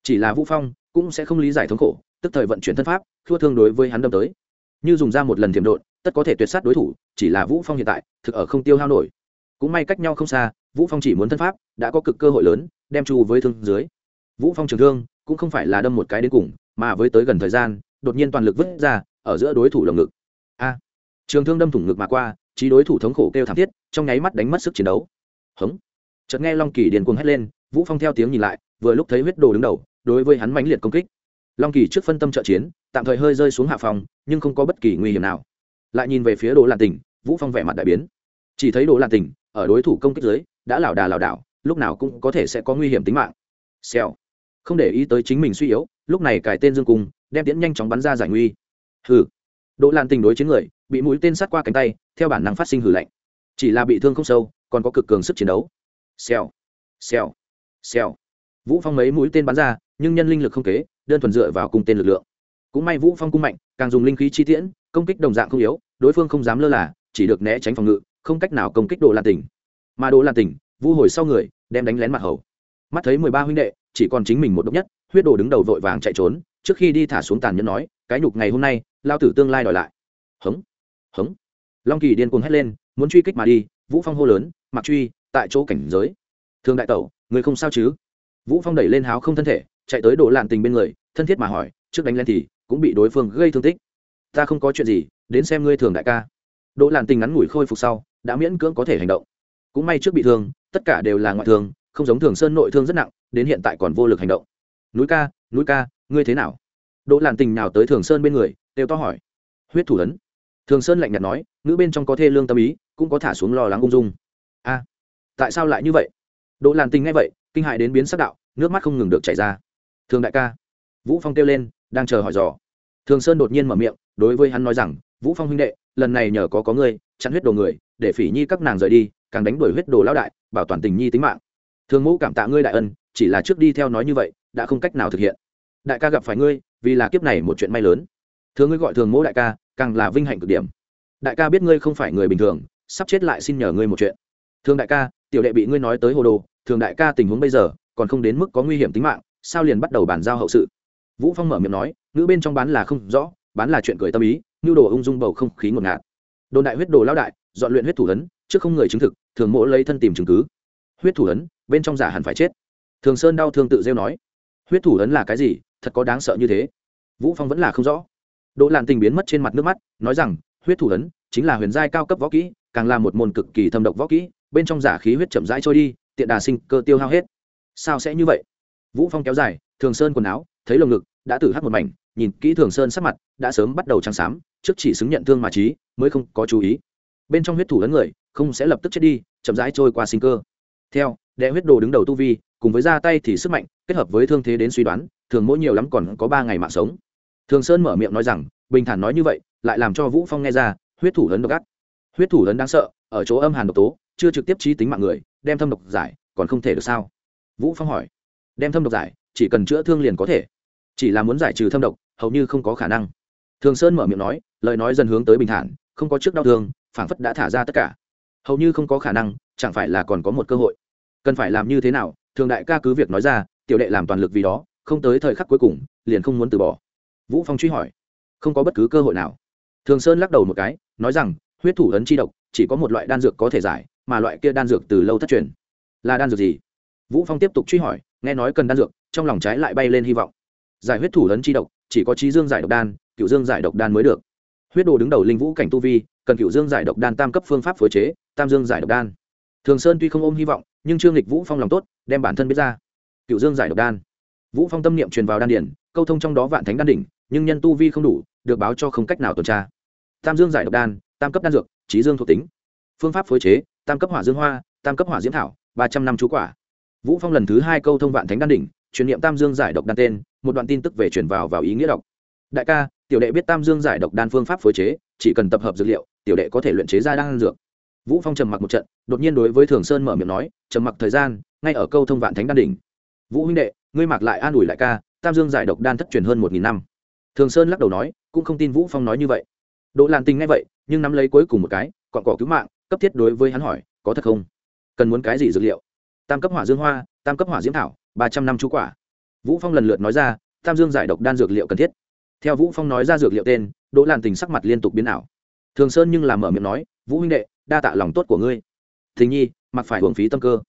Chỉ là vũ phong cũng sẽ không lý giải thống khổ tức thời vận chuyển thân pháp thua thương đối với hắn đâm tới. Như dùng ra một lần thiểm độn, tất có thể tuyệt sát đối thủ, chỉ là vũ phong hiện tại, thực ở không tiêu hao nổi. Cũng may cách nhau không xa, vũ phong chỉ muốn thân pháp, đã có cực cơ hội lớn, đem chu với thương dưới. Vũ phong trường thương, cũng không phải là đâm một cái đến cùng, mà với tới gần thời gian, đột nhiên toàn lực vứt ra, ở giữa đối thủ lồng ngực. A! Trường thương đâm thủng ngực mà qua, trí đối thủ thống khổ kêu thảm thiết, trong nháy mắt đánh mất sức chiến đấu. Hống! Chợt nghe long kỳ điền cuồng hét lên, vũ phong theo tiếng nhìn lại, vừa lúc thấy huyết đồ đứng đầu, đối với hắn mãnh liệt công kích long kỳ trước phân tâm trợ chiến, tạm thời hơi rơi xuống hạ phòng, nhưng không có bất kỳ nguy hiểm nào. Lại nhìn về phía đồ làn tỉnh, vũ phong vẻ mặt đại biến. Chỉ thấy đồ làn tỉnh, ở đối thủ công kích dưới, đã lảo đà lảo đảo, lúc nào cũng có thể sẽ có nguy hiểm tính mạng. Xèo. Không để ý tới chính mình suy yếu, lúc này cài tên dương cung, đem tiễn nhanh chóng bắn ra giải nguy. Hừ. Đỗ lan tình đối chiến người, bị mũi tên sát qua cánh tay, theo bản năng phát sinh hử lạnh. Chỉ là bị thương không sâu, còn có cực cường sức chiến đấu. Xèo. Xèo. Xèo. Vũ phong mấy mũi tên bắn ra, nhưng nhân linh lực không kế đơn thuần dựa vào cung tên lực lượng. Cũng may vũ phong cung mạnh, càng dùng linh khí chi tiễn, công kích đồng dạng không yếu, đối phương không dám lơ là, chỉ được né tránh phòng ngự, không cách nào công kích đồ lan tỉnh. Mà đồ lan tỉnh vu hồi sau người, đem đánh lén mặt hầu. Mắt thấy mười ba huynh đệ, chỉ còn chính mình một độc nhất, huyết đồ đứng đầu vội vàng chạy trốn, trước khi đi thả xuống tàn nhẫn nói, cái nhục ngày hôm nay, lao tử tương lai đòi lại. Hống hống. Long kỳ điên cuồng hét lên, muốn truy kích mà đi, vũ phong hô lớn mặc truy, tại chỗ cảnh giới. Thương đại tẩu, người không sao chứ? Vũ phong đẩy lên háo không thân thể chạy tới đỗ lạn tình bên người, thân thiết mà hỏi, trước đánh lên thì cũng bị đối phương gây thương tích. Ta không có chuyện gì, đến xem ngươi thường đại ca. Đỗ lạn tình ngắn ngủi khôi phục sau, đã miễn cưỡng có thể hành động. Cũng may trước bị thương, tất cả đều là ngoại thương, không giống thường sơn nội thương rất nặng, đến hiện tại còn vô lực hành động. Núi ca núi ca, ngươi thế nào? Đỗ lạn tình nào tới thường sơn bên người đều to hỏi. Huyết thủ ấn. Thường sơn lạnh nhạt nói nữ bên trong có thê lương tâm ý, cũng có thả xuống lo lắng ung dung. A, tại sao lại như vậy? Đỗ làn tình nghe vậy, kinh hại đến biến sắc đạo, nước mắt không ngừng được chảy ra thường đại ca. Vũ phong kêu lên, đang chờ hỏi dò. Thường sơn đột nhiên mở miệng, đối với hắn nói rằng, vũ phong huynh đệ, lần này nhờ có có ngươi, chặn huyết đồ người, để phỉ nhi các nàng rời đi, càng đánh đuổi huyết đồ lão đại, bảo toàn tình nhi tính mạng. Thường mẫu cảm tạ ngươi đại ân, chỉ là trước đi theo nói như vậy, đã không cách nào thực hiện. Đại ca gặp phải ngươi, vì là kiếp này một chuyện may lớn. Thường ngươi gọi thường mỗ đại ca, càng là vinh hạnh cực điểm. Đại ca biết ngươi không phải người bình thường, sắp chết lại xin nhờ ngươi một chuyện. Thường đại ca, tiểu đệ bị ngươi nói tới hồ đồ, thường đại ca tình huống bây giờ, còn không đến mức có nguy hiểm tính mạng sao liền bắt đầu bàn giao hậu sự? Vũ phong mở miệng nói, ngữ bên trong bán là không rõ, bán là chuyện cười tâm ý, nhu đồ ung dung bầu không khí ngột ngạt. Đồn đại huyết đồ lao đại, dọn luyện huyết thủ ấn, trước không người chứng thực, thường mỗ lấy thân tìm chứng cứ. Huyết thủ ấn, bên trong giả hẳn phải chết. Thường sơn đau thương tự rêu nói, huyết thủ ấn là cái gì, thật có đáng sợ như thế? Vũ phong vẫn là không rõ. Đỗ làn tình biến mất trên mặt nước mắt, nói rằng, huyết thủ ấn chính là huyền giai cao cấp võ kỹ, càng là một môn cực kỳ thâm độc võ kỹ, bên trong giả khí huyết chậm rãi trôi đi, tiện đà sinh cơ tiêu hao hết. Sao sẽ như vậy? Vũ phong kéo dài, thường sơn quần áo, thấy lồng ngực, đã tử hắt một mảnh, nhìn kỹ thường sơn sắc mặt, đã sớm bắt đầu trắng xám, trước chỉ xứng nhận thương mà trí, mới không có chú ý. Bên trong huyết thủ lớn người, không sẽ lập tức chết đi, chậm rãi trôi qua sinh cơ. Theo đệ huyết đồ đứng đầu tu vi, cùng với ra tay thì sức mạnh, kết hợp với thương thế đến suy đoán, thường mỗi nhiều lắm còn có ba ngày mạng sống. Thường sơn mở miệng nói rằng, bình thản nói như vậy, lại làm cho vũ phong nghe ra, huyết thủ lớn độc ác. Huyết thủ lớn đáng sợ, ở chỗ âm hàn độc tố, chưa trực tiếp trí tính mạng người, đem thâm độc giải, còn không thể được sao? Vũ phong hỏi đem thâm độc giải, chỉ cần chữa thương liền có thể. Chỉ là muốn giải trừ thâm độc, hầu như không có khả năng. Thường sơn mở miệng nói, lời nói dần hướng tới bình thản, không có trước đau thương, phảng phất đã thả ra tất cả. Hầu như không có khả năng, chẳng phải là còn có một cơ hội. Cần phải làm như thế nào? Thường đại ca cứ việc nói ra, tiểu đệ làm toàn lực vì đó, không tới thời khắc cuối cùng, liền không muốn từ bỏ. Vũ phong truy hỏi, không có bất cứ cơ hội nào. Thường sơn lắc đầu một cái, nói rằng, huyết thủ ấn chi độc, chỉ có một loại đan dược có thể giải, mà loại kia đan dược từ lâu thất truyền. Là đan dược gì? Vũ phong tiếp tục truy hỏi nghe nói cần đan dược, trong lòng trái lại bay lên hy vọng. Giải huyết thủ lớn chi độc, chỉ có trí dương giải độc đan, cựu dương giải độc đan mới được. Huyết đồ đứng đầu linh vũ cảnh tu vi, cần cựu dương giải độc đan tam cấp phương pháp phối chế, tam dương giải độc đan. Thường sơn tuy không ôm hy vọng, nhưng trương lịch vũ phong lòng tốt, đem bản thân biết ra. Cựu dương giải độc đan. Vũ phong tâm niệm truyền vào đan điển, câu thông trong đó vạn thánh đan đỉnh, nhưng nhân tu vi không đủ, được báo cho không cách nào tuần tra. Tam dương giải độc đan, tam cấp đan dược, trí dương thuộc tính. Phương pháp phối chế, tam cấp hỏa dương hoa, tam cấp hỏa diễm thảo, ba trăm năm chú quả vũ phong lần thứ hai câu thông vạn thánh đan đỉnh, truyền niệm tam dương giải độc đan tên, một đoạn tin tức về truyền vào vào ý nghĩa đọc đại ca, tiểu đệ biết tam dương giải độc đan phương pháp phối chế, chỉ cần tập hợp dữ liệu, tiểu đệ có thể luyện chế ra đan dược. Vũ phong trầm mặc một trận, đột nhiên đối với thường sơn mở miệng nói, trầm mặc thời gian, ngay ở câu thông vạn thánh đan đỉnh. Vũ huynh đệ, ngươi mặc lại an ủi lại ca, tam dương giải độc đan thất truyền hơn một nghìn năm. Thường sơn lắc đầu nói, cũng không tin vũ phong nói như vậy. Đỗ lan tình nghe vậy, nhưng nắm lấy cuối cùng một cái, còn cỏ cứu mạng, cấp thiết đối với hắn hỏi, có thật không? Cần muốn cái gì dược liệu? Tam cấp hỏa dương hoa, tam cấp hỏa diễm thảo, ba trăm năm chú quả. Vũ phong lần lượt nói ra, tam dương giải độc đan dược liệu cần thiết. Theo vũ phong nói ra dược liệu tên, đỗ lan tình sắc mặt liên tục biến ảo. Thường sơn nhưng làm mở miệng nói, vũ huynh đệ, đa tạ lòng tốt của ngươi. Thình nhi, mặc phải hưởng phí tâm cơ.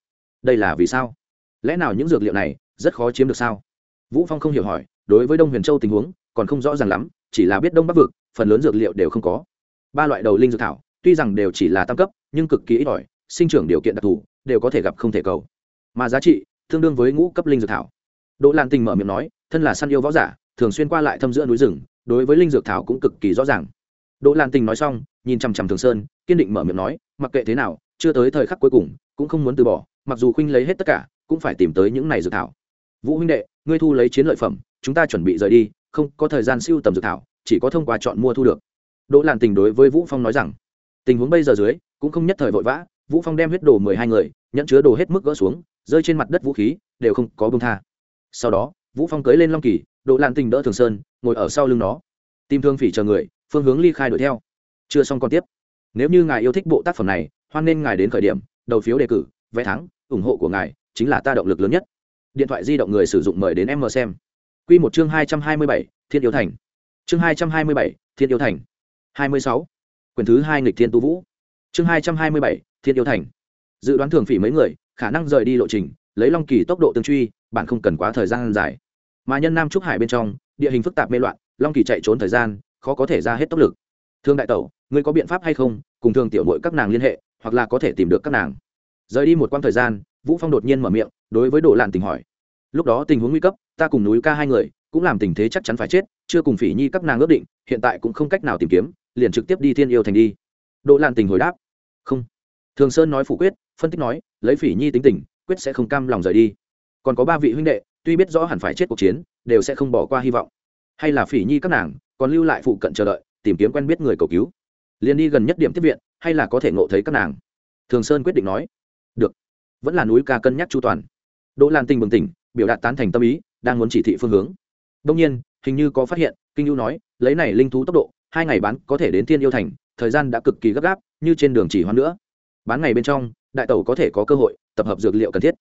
Đây là vì sao? Lẽ nào những dược liệu này rất khó chiếm được sao? Vũ phong không hiểu hỏi, đối với đông huyền châu tình huống, còn không rõ ràng lắm, chỉ là biết đông bắc vực, phần lớn dược liệu đều không có. Ba loại đầu linh dược thảo, tuy rằng đều chỉ là tam cấp, nhưng cực kỳ ít ỏi, sinh trưởng điều kiện đặc thù đều có thể gặp không thể cầu. Mà giá trị tương đương với ngũ cấp linh dược thảo. Đỗ lan tình mở miệng nói, thân là săn yêu võ giả, thường xuyên qua lại thâm giữa núi rừng, đối với linh dược thảo cũng cực kỳ rõ ràng. Đỗ lan tình nói xong, nhìn chằm chằm thường sơn, kiên định mở miệng nói, mặc kệ thế nào, chưa tới thời khắc cuối cùng, cũng không muốn từ bỏ, mặc dù khuynh lấy hết tất cả, cũng phải tìm tới những này dược thảo. Vũ huynh đệ, ngươi thu lấy chiến lợi phẩm, chúng ta chuẩn bị rời đi, không có thời gian siêu tầm dược thảo, chỉ có thông qua chọn mua thu được. Đỗ lan tình đối với vũ phong nói rằng, tình huống bây giờ dưới, cũng không nhất thời vội vã vũ phong đem huyết đồ mười hai người nhận chứa đồ hết mức gỡ xuống, rơi trên mặt đất vũ khí, đều không có bông tha. Sau đó, vũ phong cưới lên long kỳ độ lan tình đỡ thường sơn, ngồi ở sau lưng nó. Tìm thương phỉ chờ người, phương hướng ly khai đuổi theo. Chưa xong còn tiếp. Nếu như ngài yêu thích bộ tác phẩm này, hoan nên ngài đến khởi điểm, đầu phiếu đề cử, vé thắng, ủng hộ của ngài chính là ta động lực lớn nhất. Điện thoại di động người sử dụng mời đến em mờ xem. Quy một chương hai trăm hai mươi bảy, thiên yêu thành. Chương hai trăm hai mươi bảy, thiên yêu thành. hai mươi sáu. Quyển thứ hai nghịch thiên tu vũ chương hai trăm hai mươi bảy, thiên yêu thành. Dự đoán thường phỉ mấy người, khả năng rời đi lộ trình, lấy long kỳ tốc độ tương truy, bạn không cần quá thời gian dài. Mà nhân nam trúc hải bên trong, địa hình phức tạp mê loạn, long kỳ chạy trốn thời gian, khó có thể ra hết tốc lực. Thương đại tẩu, ngươi có biện pháp hay không, cùng thường tiểu mội các nàng liên hệ, hoặc là có thể tìm được các nàng. Rời đi một quãng thời gian, vũ phong đột nhiên mở miệng, đối với đồ lạn tình hỏi. Lúc đó tình huống nguy cấp, ta cùng núi ca hai người, cũng làm tình thế chắc chắn phải chết, chưa cùng phỉ nhi các nàng ước định, hiện tại cũng không cách nào tìm kiếm, liền trực tiếp đi thiên yêu thành đi. Đỗ lạn tình hồi đáp, không. Thường sơn nói phủ quyết, phân tích nói, lấy phỉ nhi tính tình, quyết sẽ không cam lòng rời đi. Còn có ba vị huynh đệ, tuy biết rõ hẳn phải chết cuộc chiến, đều sẽ không bỏ qua hy vọng. Hay là phỉ nhi các nàng, còn lưu lại phụ cận chờ đợi, tìm kiếm quen biết người cầu cứu. Liền đi gần nhất điểm tiếp viện, hay là có thể ngộ thấy các nàng. Thường sơn quyết định nói, được. Vẫn là núi ca cân nhắc chu toàn. Đỗ lan tinh bừng tỉnh, biểu đạt tán thành tâm ý, đang muốn chỉ thị phương hướng. Đông nhiên, hình như có phát hiện, kinh lưu nói, lấy này linh thú tốc độ hai ngày bán có thể đến thiên yêu thành, thời gian đã cực kỳ gấp gáp, như trên đường chỉ hoãn nữa. Bán ngày bên trong, đại tẩu có thể có cơ hội tập hợp dược liệu cần thiết.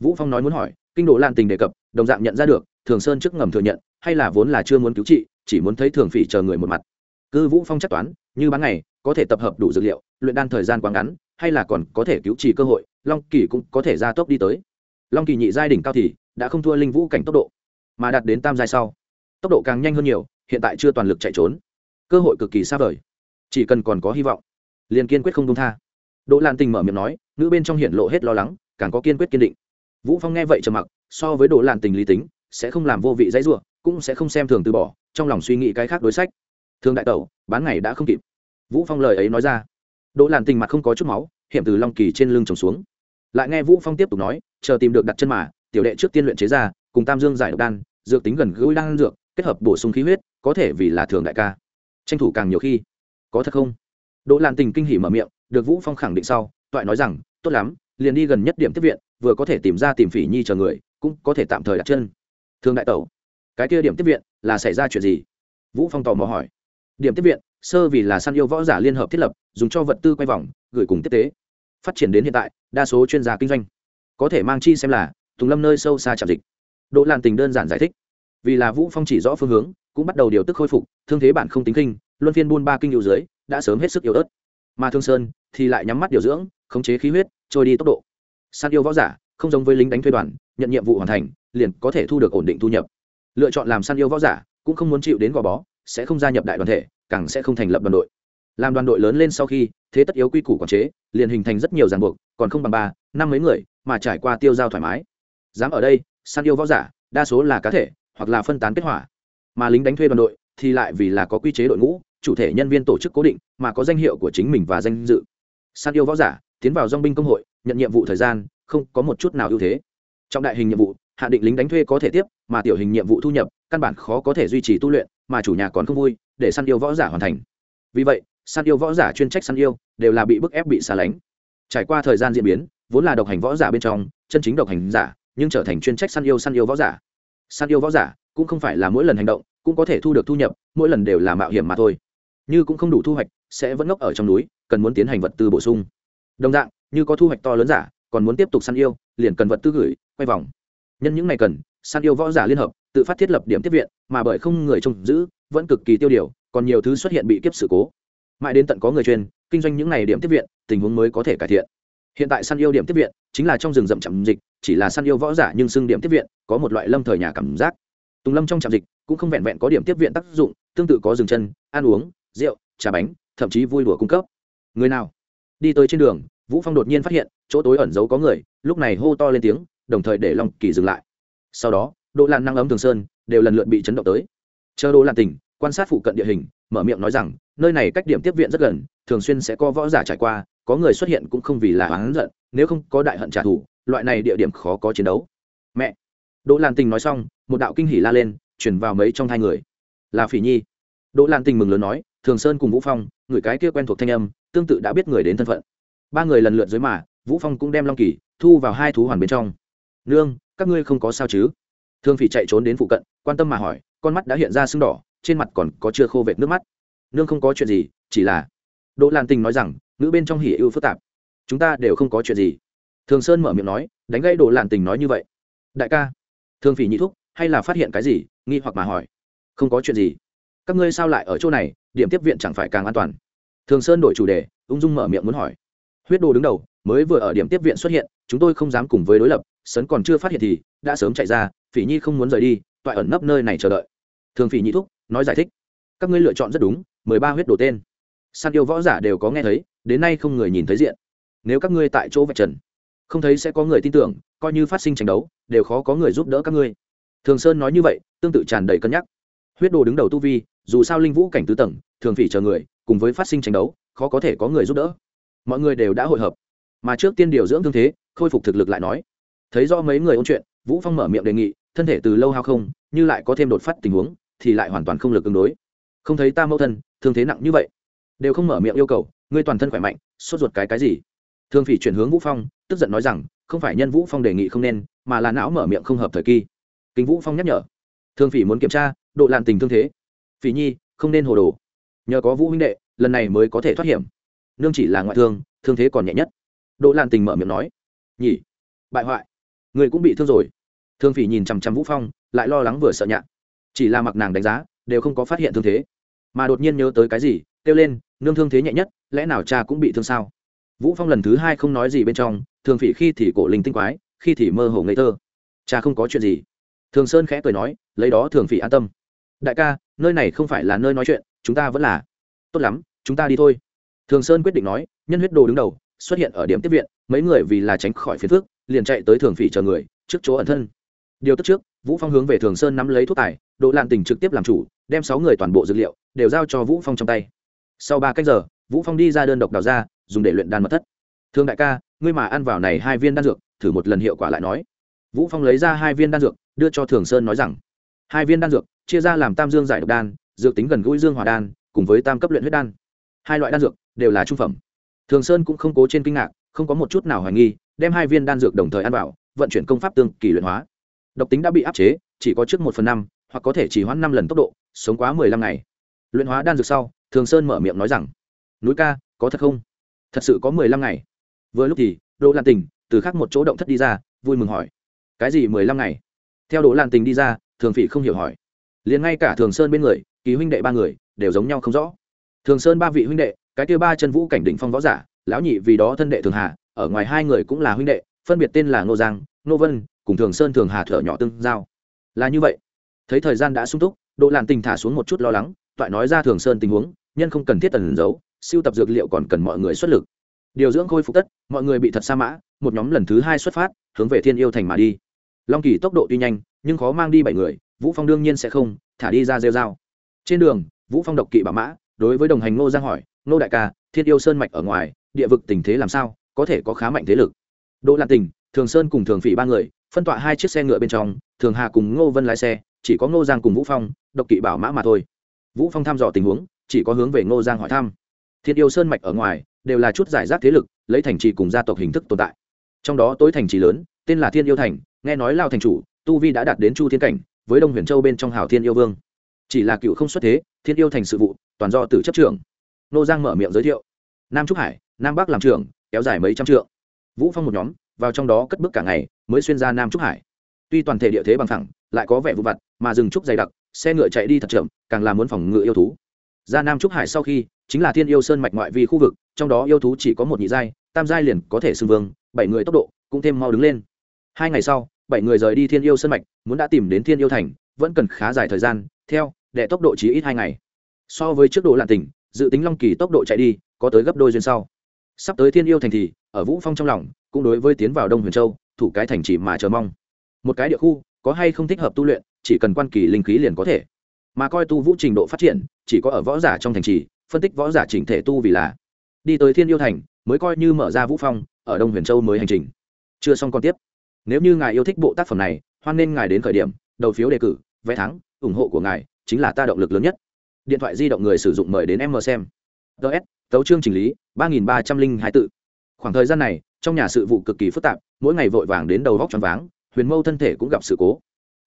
Vũ phong nói muốn hỏi, kinh đồ lan tình đề cập, đồng dạng nhận ra được, thường sơn trước ngầm thừa nhận, hay là vốn là chưa muốn cứu trị, chỉ muốn thấy thường phỉ chờ người một mặt. Cư vũ phong chắc toán, như bán ngày, có thể tập hợp đủ dược liệu, luyện đan thời gian quá ngắn, hay là còn có thể cứu trì cơ hội, long kỳ cũng có thể ra tốc đi tới. Long kỳ nhị giai đỉnh cao thì đã không thua linh vũ cảnh tốc độ, mà đạt đến tam giai sau. Tốc độ càng nhanh hơn nhiều, hiện tại chưa toàn lực chạy trốn cơ hội cực kỳ xa vời. Chỉ cần còn có hy vọng, liền kiên quyết không công tha. Đỗ lan tình mở miệng nói nữ bên trong hiện lộ hết lo lắng, càng có kiên quyết kiên định. Vũ phong nghe vậy trầm mặc, so với đỗ lan tình lý tính, sẽ không làm vô vị dãy ruộng cũng sẽ không xem thường từ bỏ, trong lòng suy nghĩ cái khác đối sách. Thương đại tẩu, bán ngày đã không kịp. Vũ phong lời ấy nói ra. Đỗ lan tình mặt không có chút máu, hiểm từ long kỳ trên lưng trồng xuống. Lại nghe vũ phong tiếp tục nói, chờ tìm được đặt chân mà, tiểu đệ trước tiên luyện chế ra, cùng tam dương giải độc đan, dược tính gần gũi đan dược, kết hợp bổ sung khí huyết, có thể vì là thường đại ca tranh thủ càng nhiều khi. Có thật không? Đỗ lan tình kinh hỉ mở miệng, được vũ phong khẳng định sau, toại nói rằng, tốt lắm, liền đi gần nhất điểm tiếp viện, vừa có thể tìm ra tìm phỉ nhi chờ người, cũng có thể tạm thời đặt chân. Thương đại tẩu, cái kia điểm tiếp viện là xảy ra chuyện gì? Vũ phong tò mò hỏi. Điểm tiếp viện, sơ vì là săn yêu võ giả liên hợp thiết lập, dùng cho vật tư quay vòng, gửi cùng tiếp tế. Phát triển đến hiện tại, đa số chuyên gia kinh doanh, có thể mang chi xem là, tùng lâm nơi sâu xa chạm dịch. Đỗ lan tình đơn giản giải thích. Vì là vũ phong chỉ rõ phương hướng, cũng bắt đầu điều tức khôi phục thương thế bản không tính kinh luân phiên buôn ba kinh yêu dưới, đã sớm hết sức yếu ớt. Mà thương sơn thì lại nhắm mắt điều dưỡng, khống chế khí huyết, trôi đi tốc độ. San yêu võ giả, không giống với lính đánh thuê đoàn, nhận nhiệm vụ hoàn thành, liền có thể thu được ổn định thu nhập. Lựa chọn làm săn yêu võ giả, cũng không muốn chịu đến gò bó, sẽ không gia nhập đại đoàn thể, càng sẽ không thành lập đoàn đội. Làm đoàn đội lớn lên sau khi, thế tất yếu quy củ quản chế, liền hình thành rất nhiều ràng buộc, còn không bằng ba, năm mấy người mà trải qua tiêu giao thoải mái. Dám ở đây săn yêu võ giả, đa số là cá thể, hoặc là phân tán kết hỏa. Mà lính đánh thuê đoàn đội thì lại vì là có quy chế đội ngũ, chủ thể nhân viên tổ chức cố định, mà có danh hiệu của chính mình và danh dự. Săn yêu võ giả, tiến vào dong binh công hội, nhận nhiệm vụ thời gian, không có một chút nào ưu thế. Trong đại hình nhiệm vụ, hạ định lính đánh thuê có thể tiếp, mà tiểu hình nhiệm vụ thu nhập, căn bản khó có thể duy trì tu luyện, mà chủ nhà còn không vui, để săn yêu võ giả hoàn thành. Vì vậy săn yêu võ giả chuyên trách săn yêu, đều là bị bức ép bị xa lánh. Trải qua thời gian diễn biến, vốn là độc hành võ giả bên trong, chân chính độc hành giả, nhưng trở thành chuyên trách săn yêu săn yêu võ giả. Săn yêu võ giả cũng không phải là mỗi lần hành động cũng có thể thu được thu nhập, mỗi lần đều là mạo hiểm mà thôi. Như cũng không đủ thu hoạch, sẽ vẫn ngốc ở trong núi, cần muốn tiến hành vật tư bổ sung. Đồng dạng, như có thu hoạch to lớn giả, còn muốn tiếp tục săn yêu, liền cần vật tư gửi, quay vòng. Nhân những ngày cần, săn yêu võ giả liên hợp, tự phát thiết lập điểm tiếp viện, mà bởi không người trông giữ, vẫn cực kỳ tiêu điều, còn nhiều thứ xuất hiện bị kiếp sự cố. Mãi đến tận có người truyền, kinh doanh những ngày điểm tiếp viện, tình huống mới có thể cải thiện. Hiện tại săn yêu điểm tiếp viện, chính là trong rừng rậm chậm dịch, chỉ là săn yêu võ giả nhưng xưng điểm tiếp viện, có một loại lâm thời nhà cảm giác tùng lâm trong trạm dịch cũng không vẹn vẹn có điểm tiếp viện tác dụng, tương tự có dừng chân, ăn uống, rượu, trà bánh, thậm chí vui đùa cung cấp. Người nào? Đi tới trên đường, vũ phong đột nhiên phát hiện, chỗ tối ẩn giấu có người, lúc này hô to lên tiếng, đồng thời để long kỳ dừng lại. Sau đó độ lan năng ấm thường sơn, đều lần lượt bị chấn động tới. Chờ đỗ lan tỉnh, quan sát phụ cận địa hình, mở miệng nói rằng, nơi này cách điểm tiếp viện rất gần, thường xuyên sẽ có võ giả trải qua, có người xuất hiện cũng không vì là oán giận, nếu không có đại hận trả thù, loại này địa điểm khó có chiến đấu. Mẹ! Đỗ lan tình nói xong, một đạo kinh hỉ la lên, chuyển vào mấy trong hai người. Là phỉ nhi. Đỗ lan tình mừng lớn nói, thường sơn cùng vũ phong, người cái kia quen thuộc thanh âm, tương tự đã biết người đến thân phận. Ba người lần lượt dưới mà, vũ phong cũng đem long kỳ, thu vào hai thú hoàn bên trong. Nương, các ngươi không có sao chứ? Thương phỉ chạy trốn đến phụ cận, quan tâm mà hỏi, con mắt đã hiện ra sưng đỏ, trên mặt còn có chưa khô vệt nước mắt. Nương không có chuyện gì, chỉ là đỗ lan tình nói rằng nữ bên trong hỉ ưu phức tạp. Chúng ta đều không có chuyện gì. Thường sơn mở miệng nói, đánh gãy đỗ lan tình nói như vậy. Đại ca thương phỉ nhị thúc, hay là phát hiện cái gì, nghi hoặc mà hỏi. Không có chuyện gì. Các ngươi sao lại ở chỗ này, điểm tiếp viện chẳng phải càng an toàn? Thường sơn đổi chủ đề, ung dung mở miệng muốn hỏi. Huyết đồ đứng đầu, mới vừa ở điểm tiếp viện xuất hiện, chúng tôi không dám cùng với đối lập, sấn còn chưa phát hiện thì, đã sớm chạy ra, phỉ nhi không muốn rời đi, toại ẩn nấp nơi này chờ đợi. Thường phỉ nhị thúc, nói giải thích. Các ngươi lựa chọn rất đúng, mười ba huyết đồ tên. Săn yêu võ giả đều có nghe thấy, đến nay không người nhìn thấy diện. Nếu các ngươi tại chỗ vạch trần, không thấy sẽ có người tin tưởng coi như phát sinh tranh đấu, đều khó có người giúp đỡ các ngươi. Thường sơn nói như vậy, tương tự tràn đầy cân nhắc. Huyết đồ đứng đầu tu vi, dù sao linh vũ cảnh tứ tầng, thường phỉ chờ người, cùng với phát sinh tranh đấu, khó có thể có người giúp đỡ. Mọi người đều đã hội hợp. Mà trước tiên điều dưỡng thương thế, khôi phục thực lực lại nói. Thấy do mấy người ôn chuyện, vũ phong mở miệng đề nghị, thân thể từ lâu hao không, như lại có thêm đột phát tình huống, thì lại hoàn toàn không lực ứng đối. Không thấy ta mẫu thân, thương thế nặng như vậy. Đều không mở miệng yêu cầu, ngươi toàn thân khỏe mạnh, sốt ruột cái cái gì? Thương phỉ chuyển hướng vũ phong, tức giận nói rằng, không phải nhân vũ phong đề nghị không nên, mà là não mở miệng không hợp thời kỳ. Kính vũ phong nhắc nhở. Thương phỉ muốn kiểm tra, độ làn tình thương thế. Phỉ nhi, không nên hồ đồ. Nhờ có vũ huynh đệ, lần này mới có thể thoát hiểm. Nương chỉ là ngoại thương thương thế còn nhẹ nhất. Độ làn tình mở miệng nói. Nhỉ, bại hoại. Người cũng bị thương rồi. Thương phỉ nhìn chằm chằm vũ phong, lại lo lắng vừa sợ nhạn chỉ là mặc nàng đánh giá, đều không có phát hiện thương thế. Mà đột nhiên nhớ tới cái gì, kêu lên, nương thương thế nhẹ nhất, lẽ nào cha cũng bị thương sao? Vũ phong lần thứ hai không nói gì bên trong, thường phỉ khi thì cổ linh tinh quái, khi thì mơ hồ ngây thơ. Cha không có chuyện gì. Thường sơn khẽ cười nói, lấy đó thường phỉ an tâm. Đại ca, nơi này không phải là nơi nói chuyện, chúng ta vẫn là. Tốt lắm, chúng ta đi thôi. Thường sơn quyết định nói, nhân huyết đồ đứng đầu, xuất hiện ở điểm tiếp viện, mấy người vì là tránh khỏi phiền phước liền chạy tới thường phỉ chờ người, trước chỗ ẩn thân. Điều tức trước, vũ phong hướng về thường sơn nắm lấy thuốc tài độ lan tình trực tiếp làm chủ, đem sáu người toàn bộ dược liệu, đều giao cho vũ phong trong tay. Sau ba cách giờ, vũ phong đi ra đơn độc đào ra dùng để luyện đan mật thất. Thương đại ca, ngươi mà ăn vào này hai viên đan dược, thử một lần hiệu quả lại nói. Vũ phong lấy ra hai viên đan dược, đưa cho thường sơn nói rằng, hai viên đan dược, chia ra làm tam dương giải độc đan, dược tính gần gũi dương hòa đan, cùng với tam cấp luyện huyết đan. Hai loại đan dược đều là trung phẩm. Thường sơn cũng không cố trên kinh ngạc, không có một chút nào hoài nghi, đem hai viên đan dược đồng thời ăn vào, vận chuyển công pháp tương kỳ luyện hóa. Độc tính đã bị áp chế, chỉ có trước một phần năm, hoặc có thể chỉ hoãn năm lần tốc độ, sống quá mười lăm ngày. Luyện hóa đan dược sau, thường sơn mở miệng nói rằng, núi ca, có thật không? Thật sự có mười lăm ngày. Vừa lúc thì, đỗ lan tình từ khác một chỗ động thất đi ra, vui mừng hỏi, cái gì mười lăm ngày? Theo đỗ lan tình đi ra, thường phỉ không hiểu hỏi, liền ngay cả thường sơn bên người, kỳ huynh đệ ba người đều giống nhau không rõ? Thường sơn ba vị huynh đệ, cái kia ba chân vũ cảnh đỉnh phong võ giả, lão nhị vì đó thân đệ thường hà, ở ngoài hai người cũng là huynh đệ, phân biệt tên là ngô giang, ngô vân, cùng thường sơn thường hà thở nhỏ tương giao. Là như vậy. Thấy thời gian đã sung túc độ làn tình thả xuống một chút lo lắng, toại nói ra thường sơn tình huống, nhân không cần thiết tần giấu siêu tập dược liệu còn cần mọi người xuất lực. Điều dưỡng khôi phục tất, mọi người bị thật sa mã, một nhóm lần thứ hai xuất phát, hướng về thiên yêu thành mà đi. Long kỳ tốc độ tuy nhanh, nhưng khó mang đi bảy người, vũ phong đương nhiên sẽ không, thả đi ra rêu dao trên đường, vũ phong độc kỵ bảo mã, đối với đồng hành ngô giang hỏi, ngô đại ca, thiên yêu sơn mạch ở ngoài, địa vực tình thế làm sao? Có thể có khá mạnh thế lực. Đỗ lan tình, thường sơn cùng thường phỉ ba người, phân tọa hai chiếc xe ngựa bên trong, thường hà cùng ngô vân lái xe, chỉ có ngô giang cùng vũ phong, độc kỵ bảo mã mà thôi. Vũ phong thăm dò tình huống, chỉ có hướng về ngô giang hỏi thăm thiên yêu sơn mạch ở ngoài, đều là chút giải rác thế lực, lấy thành trì cùng gia tộc hình thức tồn tại. Trong đó tối thành trì lớn, tên là thiên yêu thành, nghe nói lao thành chủ, tu vi đã đạt đến chu thiên cảnh, với đông huyền châu bên trong hào thiên yêu vương. Chỉ là cựu không xuất thế, thiên yêu thành sự vụ, toàn do tử chấp trưởng. Nô giang mở miệng giới thiệu. Nam trúc hải, nam bắc làm trưởng, kéo dài mấy trăm trượng. Vũ phong một nhóm, vào trong đó cất bước cả ngày, mới xuyên ra nam trúc hải. Tuy toàn thể địa thế bằng thẳng lại có vẻ vụ vặt, mà rừng trúc dày đặc, xe ngựa chạy đi thật chậm, càng làm muốn phòng ngựa yêu thú. Ra nam trúc hải sau khi chính là thiên yêu sơn mạch ngoại vi khu vực, trong đó yêu thú chỉ có một nhị giai, tam giai liền có thể xưng vương, bảy người tốc độ cũng thêm mau đứng lên. Hai ngày sau, bảy người rời đi thiên yêu sơn mạch, muốn đã tìm đến thiên yêu thành, vẫn cần khá dài thời gian, theo, để tốc độ chỉ ít hai ngày. So với trước độ lạn tỉnh, dự tính long kỳ tốc độ chạy đi, có tới gấp đôi duyên sau. Sắp tới thiên yêu thành thì, ở vũ phong trong lòng, cũng đối với tiến vào đông huyền châu, thủ cái thành chỉ mà chờ mong. Một cái địa khu, có hay không thích hợp tu luyện, chỉ cần quan kỳ linh khí liền có thể. Mà coi tu vũ trình độ phát triển, chỉ có ở võ giả trong thành trì phân tích võ giả chỉnh thể tu vì là. Đi tới thiên yêu thành, mới coi như mở ra vũ phong, ở đông huyền châu mới hành trình. Chưa xong còn tiếp. Nếu như ngài yêu thích bộ tác phẩm này, hoan nên ngài đến khởi điểm, đầu phiếu đề cử, vé thắng, ủng hộ của ngài chính là ta động lực lớn nhất. Điện thoại di động người sử dụng mời đến em mờ xem. Ts tấu chương chỉnh lý, ba nghìn ba trăm linh hai tự. Khoảng thời gian này, trong nhà sự vụ cực kỳ phức tạp, mỗi ngày vội vàng đến đầu góc t r váng, huyền mâu thân thể cũng gặp sự cố.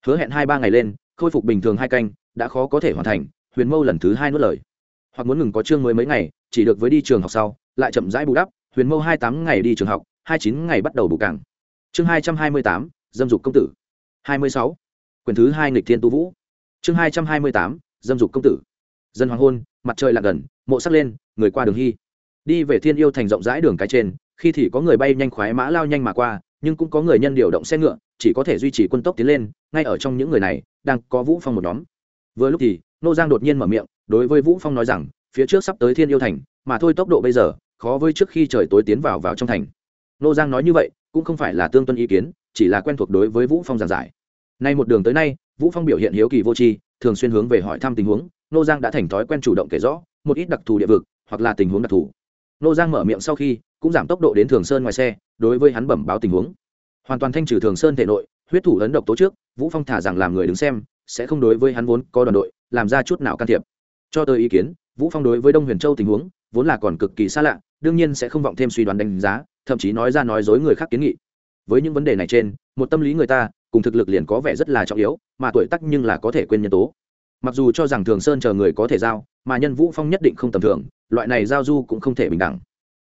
Hứa hẹn hai ba ngày lên, khôi phục bình thường hai canh, đã khó có thể hoàn thành, huyền mâu lần thứ hai nuốt lời hoặc muốn ngừng có chương mới mấy ngày, chỉ được với đi trường học sau, lại chậm rãi bù đắp, huyền mâu hai tám ngày đi trường học, hai chín ngày bắt đầu bù cảng. Chương hai trăm hai mươi tám, dâm dục công tử. Hai mươi sáu, quyền thứ hai nghịch thiên tu vũ. Chương hai trăm hai mươi tám, dâm dục công tử. Dân hoàng hôn, mặt trời lạc gần, mộ sắc lên, người qua đường hy. Đi về thiên yêu thành rộng rãi đường cái trên, khi thì có người bay nhanh khoái mã lao nhanh mà qua, nhưng cũng có người nhân điều động xe ngựa, chỉ có thể duy trì quân tốc tiến lên, ngay ở trong những người này, đang có vũ phong một nhóm. Vừa lúc thì, nô giang đột nhiên mở miệng đối với vũ phong nói rằng, phía trước sắp tới thiên yêu thành, mà thôi tốc độ bây giờ, khó với trước khi trời tối tiến vào vào trong thành. Nô giang nói như vậy, cũng không phải là tương tuân ý kiến, chỉ là quen thuộc đối với vũ phong giảng giải. Nay một đường tới nay, vũ phong biểu hiện hiếu kỳ vô tri, thường xuyên hướng về hỏi thăm tình huống, nô giang đã thành thói quen chủ động kể rõ, một ít đặc thù địa vực, hoặc là tình huống đặc thù. Nô giang mở miệng sau khi, cũng giảm tốc độ đến thường sơn ngoài xe, đối với hắn bẩm báo tình huống. Hoàn toàn thanh trừ thường sơn thể nội, huyết thủ ấn độc tố trước, vũ phong thả rằng làm người đứng xem, sẽ không đối với hắn vốn có đoàn đội, làm ra chút nào can thiệp cho tới ý kiến, vũ phong đối với đông huyền châu tình huống, vốn là còn cực kỳ xa lạ, đương nhiên sẽ không vọng thêm suy đoán đánh giá, thậm chí nói ra nói dối người khác kiến nghị. Với những vấn đề này trên, một tâm lý người ta, cùng thực lực liền có vẻ rất là trọng yếu, mà tuổi tác nhưng là có thể quên nhân tố. Mặc dù cho rằng thường sơn chờ người có thể giao, mà nhân vũ phong nhất định không tầm thường, loại này giao du cũng không thể bình đẳng.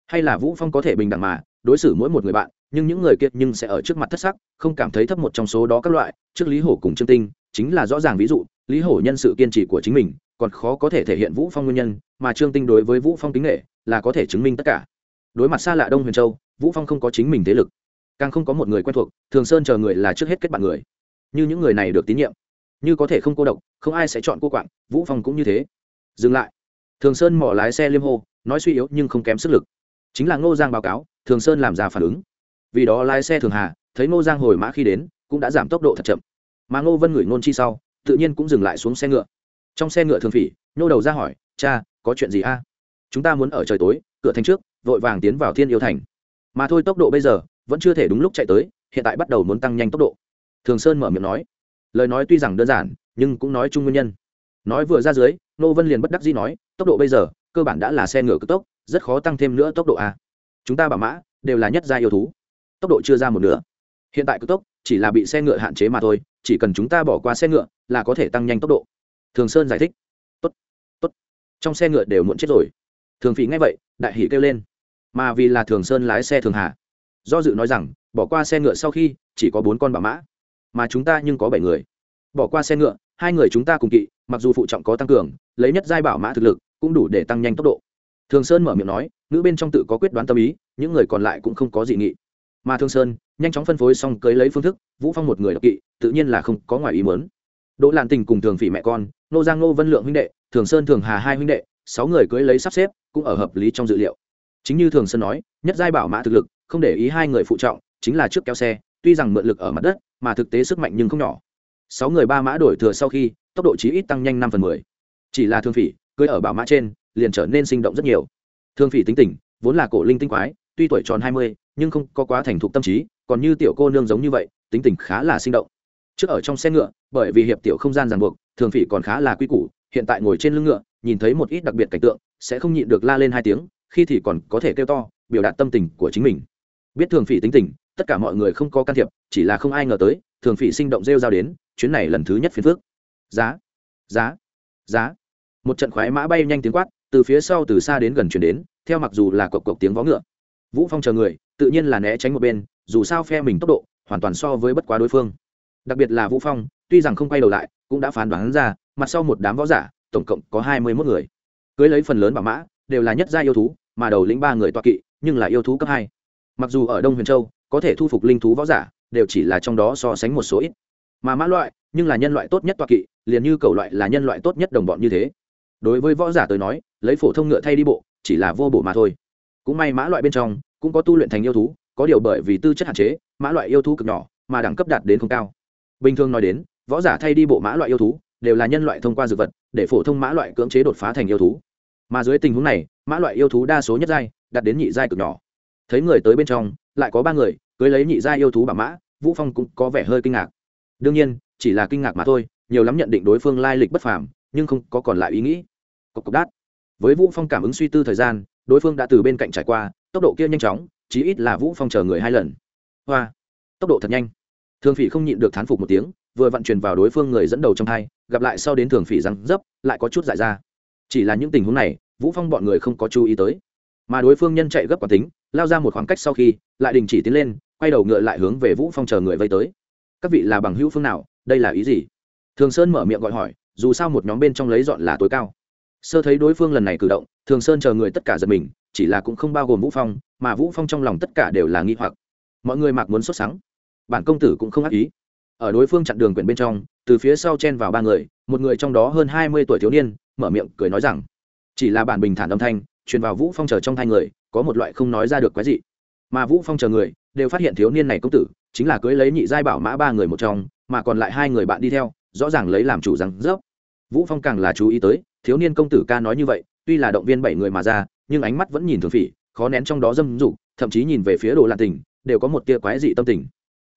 Hay là vũ phong có thể bình đẳng mà, đối xử mỗi một người bạn, nhưng những người kia nhưng sẽ ở trước mặt thất sắc, không cảm thấy thấp một trong số đó các loại, trước lý hổ cùng trương tinh, chính là rõ ràng ví dụ, lý hổ nhân sự kiên trì của chính mình còn khó có thể thể hiện vũ phong nguyên nhân, mà trương tinh đối với vũ phong kính nghệ là có thể chứng minh tất cả. Đối mặt xa lạ đông huyền châu, vũ phong không có chính mình thế lực, càng không có một người quen thuộc, thường sơn chờ người là trước hết kết bạn người. Như những người này được tín nhiệm, như có thể không cô độc, không ai sẽ chọn cô quạng, vũ phong cũng như thế. Dừng lại. Thường sơn mỏ lái xe liêm hô, nói suy yếu nhưng không kém sức lực. Chính là ngô giang báo cáo, thường sơn làm ra phản ứng. Vì đó lái xe thường hà, thấy ngô giang hồi mã khi đến, cũng đã giảm tốc độ thật chậm. Mà ngô vân ngửi ngôn chi sau, tự nhiên cũng dừng lại xuống xe ngựa trong xe ngựa thường phỉ, nhô đầu ra hỏi, cha, có chuyện gì a? Chúng ta muốn ở trời tối, cửa thành trước, vội vàng tiến vào thiên yêu thành. Mà thôi, tốc độ bây giờ vẫn chưa thể đúng lúc chạy tới, hiện tại bắt đầu muốn tăng nhanh tốc độ. Thường sơn mở miệng nói. Lời nói tuy rằng đơn giản, nhưng cũng nói chung nguyên nhân. Nói vừa ra dưới nô vân liền bất đắc dĩ nói, tốc độ bây giờ, cơ bản đã là xe ngựa cực tốc, rất khó tăng thêm nữa tốc độ a. Chúng ta bảo mã, đều là nhất gia yêu thú. Tốc độ chưa ra một nửa. Hiện tại cực tốc, chỉ là bị xe ngựa hạn chế mà thôi, chỉ cần chúng ta bỏ qua xe ngựa, là có thể tăng nhanh tốc độ thường sơn giải thích. Tốt tốt. Trong xe ngựa đều muộn chết rồi. Thường Phỉ nghe vậy, đại hỷ kêu lên. Mà vì là thường sơn lái xe thường hà. Do dự nói rằng, bỏ qua xe ngựa sau khi, chỉ có bốn con bả mã. Mà chúng ta nhưng có bảy người. Bỏ qua xe ngựa, hai người chúng ta cùng kỵ, mặc dù phụ trọng có tăng cường, lấy nhất giai bảo mã thực lực, cũng đủ để tăng nhanh tốc độ. Thường sơn mở miệng nói nữ bên trong tự có quyết đoán tâm ý, những người còn lại cũng không có dị nghị. Mà thương sơn, nhanh chóng phân phối xong cưới lấy phương thức, vũ phong một người độc kỵ, tự nhiên là không có ngoài ý muốn. Đỗ Lan tình cùng thường phỉ mẹ con nô giang nô vân lượng huynh đệ, thường sơn thường hà hai huynh đệ, sáu người cưới lấy sắp xếp, cũng ở hợp lý trong dự liệu. Chính như thường sơn nói, nhất giai bảo mã thực lực, không để ý hai người phụ trọng, chính là trước kéo xe, tuy rằng mượn lực ở mặt đất, mà thực tế sức mạnh nhưng không nhỏ. Sáu người ba mã đổi thừa sau khi, tốc độ chí ít tăng nhanh năm phần mười. Chỉ là thương phỉ, cưới ở bảo mã trên, liền trở nên sinh động rất nhiều. Thương phỉ tính tình, vốn là cổ linh tinh quái, tuy tuổi tròn hai mươi, nhưng không có quá thành thục tâm trí, còn như tiểu cô nương giống như vậy, tính tình khá là sinh động. Trước ở trong xe ngựa, bởi vì hiệp tiểu không gian ràng buộc thường phỉ còn khá là quy củ, hiện tại ngồi trên lưng ngựa, nhìn thấy một ít đặc biệt cảnh tượng, sẽ không nhịn được la lên hai tiếng, khi thì còn có thể kêu to, biểu đạt tâm tình của chính mình. Biết thường phỉ tính tình, tất cả mọi người không có can thiệp, chỉ là không ai ngờ tới, thường phỉ sinh động rêu rao đến, chuyến này lần thứ nhất phiên phước giá giá giá. Một trận khoái mã bay nhanh tiếng quát, từ phía sau từ xa đến gần chuyển đến, theo mặc dù là cộc cộc tiếng vó ngựa. Vũ phong chờ người, tự nhiên là né tránh một bên, dù sao phe mình tốc độ, hoàn toàn so với bất quá đối phương. Đặc biệt là vũ phong, tuy rằng không quay đầu lại cũng đã phán đoán ra, mặt sau một đám võ giả, tổng cộng có hai mươi mốt người. Cưới lấy phần lớn bảo mã, đều là nhất gia yêu thú, mà đầu lĩnh ba người toa kỵ, nhưng là yêu thú cấp hai. Mặc dù ở đông huyền châu, có thể thu phục linh thú võ giả, đều chỉ là trong đó so sánh một số ít. Mà mã loại, nhưng là nhân loại tốt nhất toa kỵ, liền như cầu loại là nhân loại tốt nhất đồng bọn như thế. Đối với võ giả tới nói, lấy phổ thông ngựa thay đi bộ, chỉ là vô bổ mà thôi. Cũng may mã loại bên trong, cũng có tu luyện thành yêu thú, có điều bởi vì tư chất hạn chế, mã loại yêu thú cực nhỏ, mà đẳng cấp đạt đến không cao. Bình thường nói đến võ giả thay đi bộ mã loại yêu thú, đều là nhân loại thông qua dược vật, để phổ thông mã loại cưỡng chế đột phá thành yêu thú. Mà dưới tình huống này, mã loại yêu thú đa số nhất giai, đạt đến nhị giai cực nhỏ. Thấy người tới bên trong, lại có ba người, cưới lấy nhị giai yêu thú bà mã, vũ phong cũng có vẻ hơi kinh ngạc. Đương nhiên, chỉ là kinh ngạc mà thôi, nhiều lắm nhận định đối phương lai lịch bất phàm, nhưng không có còn lại ý nghĩ. Cộc cộc đát. Với vũ phong cảm ứng suy tư thời gian, đối phương đã từ bên cạnh trải qua, tốc độ kia nhanh chóng, chí ít là vũ phong chờ người hai lần. Hoa. Tốc độ thật nhanh. Thường phỉ không nhịn được thán phục một tiếng vừa vận chuyển vào đối phương người dẫn đầu trong hai gặp lại sau đến thường phỉ răng dấp, lại có chút dại ra. Chỉ là những tình huống này, vũ phong bọn người không có chú ý tới. Mà đối phương nhân chạy gấp quả tính, lao ra một khoảng cách sau khi, lại đình chỉ tiến lên, quay đầu ngựa lại hướng về vũ phong chờ người vây tới. Các vị là bằng hữu phương nào? Đây là ý gì? Thường sơn mở miệng gọi hỏi, dù sao một nhóm bên trong lấy dọn là tối cao. Sơ thấy đối phương lần này cử động, thường sơn chờ người tất cả giật mình, chỉ là cũng không bao gồm vũ phong, mà vũ phong trong lòng tất cả đều là nghi hoặc. Mọi người mặc muốn xuất sáng bản công tử cũng không ác ý ở đối phương chặn đường quyển bên trong, từ phía sau chen vào ba người, một người trong đó hơn hai mươi tuổi thiếu niên, mở miệng cười nói rằng, chỉ là bản bình thản âm thanh, truyền vào vũ phong chờ trong hai người, có một loại không nói ra được cái gì mà vũ phong chờ người, đều phát hiện thiếu niên này công tử, chính là cưới lấy nhị giai bảo mã ba người một trong, mà còn lại hai người bạn đi theo, rõ ràng lấy làm chủ rằng, dốc. Vũ phong càng là chú ý tới, thiếu niên công tử ca nói như vậy, tuy là động viên bảy người mà ra, nhưng ánh mắt vẫn nhìn thường phỉ, khó nén trong đó dâm dục, thậm chí nhìn về phía đồ lạ tình, đều có một tia quái dị tâm tình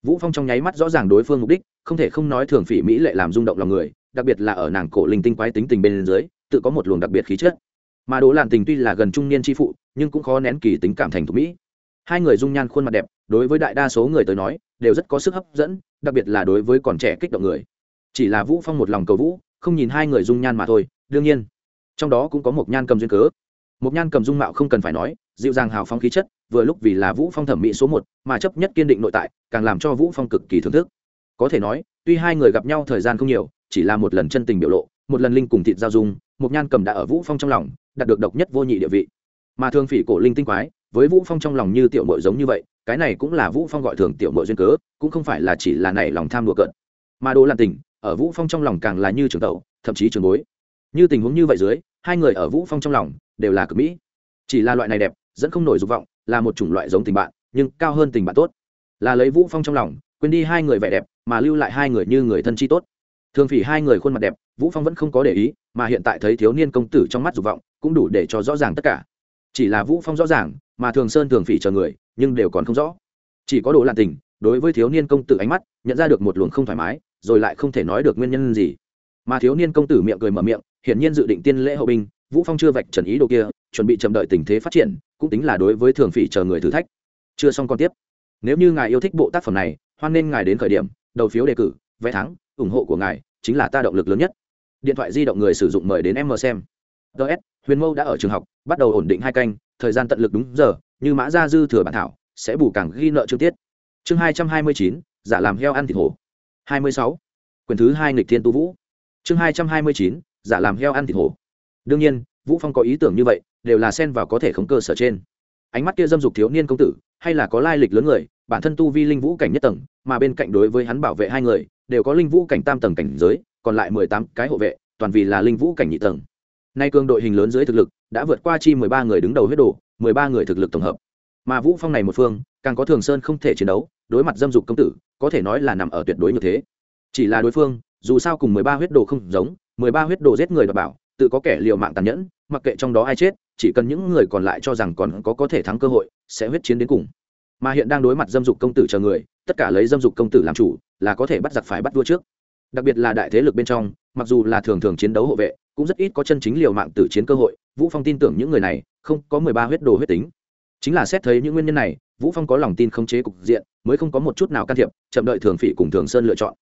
vũ phong trong nháy mắt rõ ràng đối phương mục đích, không thể không nói thường phỉ mỹ lệ làm rung động lòng người, đặc biệt là ở nàng cổ linh tinh quái tính tình bên dưới, tự có một luồng đặc biệt khí chất. Mà đỗ làn tình tuy là gần trung niên tri phụ, nhưng cũng khó nén kỳ tính cảm thành thủ mỹ. Hai người dung nhan khuôn mặt đẹp, đối với đại đa số người tới nói, đều rất có sức hấp dẫn, đặc biệt là đối với còn trẻ kích động người. Chỉ là vũ phong một lòng cầu vũ, không nhìn hai người dung nhan mà thôi, đương nhiên, trong đó cũng có một nhan cầm duyên cớ. Một nhan cầm dung mạo không cần phải nói, dịu dàng hào phóng khí chất vừa lúc vì là vũ phong thẩm mỹ số một, mà chấp nhất kiên định nội tại, càng làm cho vũ phong cực kỳ thưởng thức. Có thể nói, tuy hai người gặp nhau thời gian không nhiều, chỉ là một lần chân tình biểu lộ, một lần linh cùng thịt giao dung một nhan cầm đã ở vũ phong trong lòng, đạt được độc nhất vô nhị địa vị. Mà thường phỉ cổ linh tinh quái, với vũ phong trong lòng như tiểu mội giống như vậy, cái này cũng là vũ phong gọi thường tiểu mội duyên cớ, cũng không phải là chỉ là nảy lòng tham đùa cợt. Mà đồ lan tình, ở vũ phong trong lòng càng là như trường tẩu, thậm chí trường bối. Như tình huống như vậy dưới, hai người ở vũ phong trong lòng đều là cực mỹ. Chỉ là loại này đẹp, dẫn không nổi dục vọng là một chủng loại giống tình bạn, nhưng cao hơn tình bạn tốt. Là lấy vũ phong trong lòng, quên đi hai người vẻ đẹp, mà lưu lại hai người như người thân chi tốt. Thường phỉ hai người khuôn mặt đẹp, vũ phong vẫn không có để ý, mà hiện tại thấy thiếu niên công tử trong mắt dục vọng, cũng đủ để cho rõ ràng tất cả. Chỉ là vũ phong rõ ràng, mà thường sơn thường phỉ chờ người, nhưng đều còn không rõ. Chỉ có đồ lạn tình, đối với thiếu niên công tử ánh mắt, nhận ra được một luồng không thoải mái, rồi lại không thể nói được nguyên nhân gì. Mà thiếu niên công tử miệng cười mở miệng, hiển nhiên dự định tiên lễ hậu binh, vũ phong chưa vạch trần ý đồ kia, chuẩn bị chậm đợi tình thế phát triển cũng tính là đối với thường phỉ chờ người thử thách. Chưa xong còn tiếp. Nếu như ngài yêu thích bộ tác phẩm này, hoan nên ngài đến khởi điểm, đầu phiếu đề cử, vé thắng, ủng hộ của ngài chính là ta động lực lớn nhất. Điện thoại di động người sử dụng mời đến em mờ xem. Ts huyền mâu đã ở trường học, bắt đầu ổn định hai canh, thời gian tận lực đúng giờ, như mã gia dư thừa bản thảo, sẽ bù càng ghi nợ chương tiết. Chương hai trăm hai mươi chín, giả làm heo ăn thịt hổ. hai mươi sáu, quyển thứ hai nghịch thiên tu vũ. Chương hai trăm hai mươi chín, giả làm heo ăn thịt hổ. Đương nhiên, vũ phong có ý tưởng như vậy đều là xen vào có thể không cơ sở trên. Ánh mắt kia dâm dục thiếu niên công tử, hay là có lai lịch lớn người, bản thân tu vi linh vũ cảnh nhất tầng, mà bên cạnh đối với hắn bảo vệ hai người, đều có linh vũ cảnh tam tầng cảnh giới, còn lại mười tám cái hộ vệ, toàn vì là linh vũ cảnh nhị tầng. Nay cường đội hình lớn dưới thực lực, đã vượt qua chi mười ba người đứng đầu huyết đồ, mười ba người thực lực tổng hợp. Mà vũ phong này một phương, càng có thường sơn không thể chiến đấu, đối mặt dâm dục công tử, có thể nói là nằm ở tuyệt đối như thế. Chỉ là đối phương, dù sao cùng mười ba huyết đồ không giống, mười ba huyết đồ giết người đảm bảo, tự có kẻ liều mạng tàn nhẫn, mặc kệ trong đó ai chết chỉ cần những người còn lại cho rằng còn có có thể thắng cơ hội, sẽ huyết chiến đến cùng. Mà hiện đang đối mặt dâm dục công tử chờ người, tất cả lấy dâm dục công tử làm chủ, là có thể bắt giặc phải bắt vua trước. Đặc biệt là đại thế lực bên trong, mặc dù là thường thường chiến đấu hộ vệ, cũng rất ít có chân chính liều mạng tử chiến cơ hội. Vũ phong tin tưởng những người này, không có mười ba huyết đồ huyết tính. Chính là xét thấy những nguyên nhân này, vũ phong có lòng tin khống chế cục diện, mới không có một chút nào can thiệp, chậm đợi thường phỉ cùng thường sơn lựa chọn.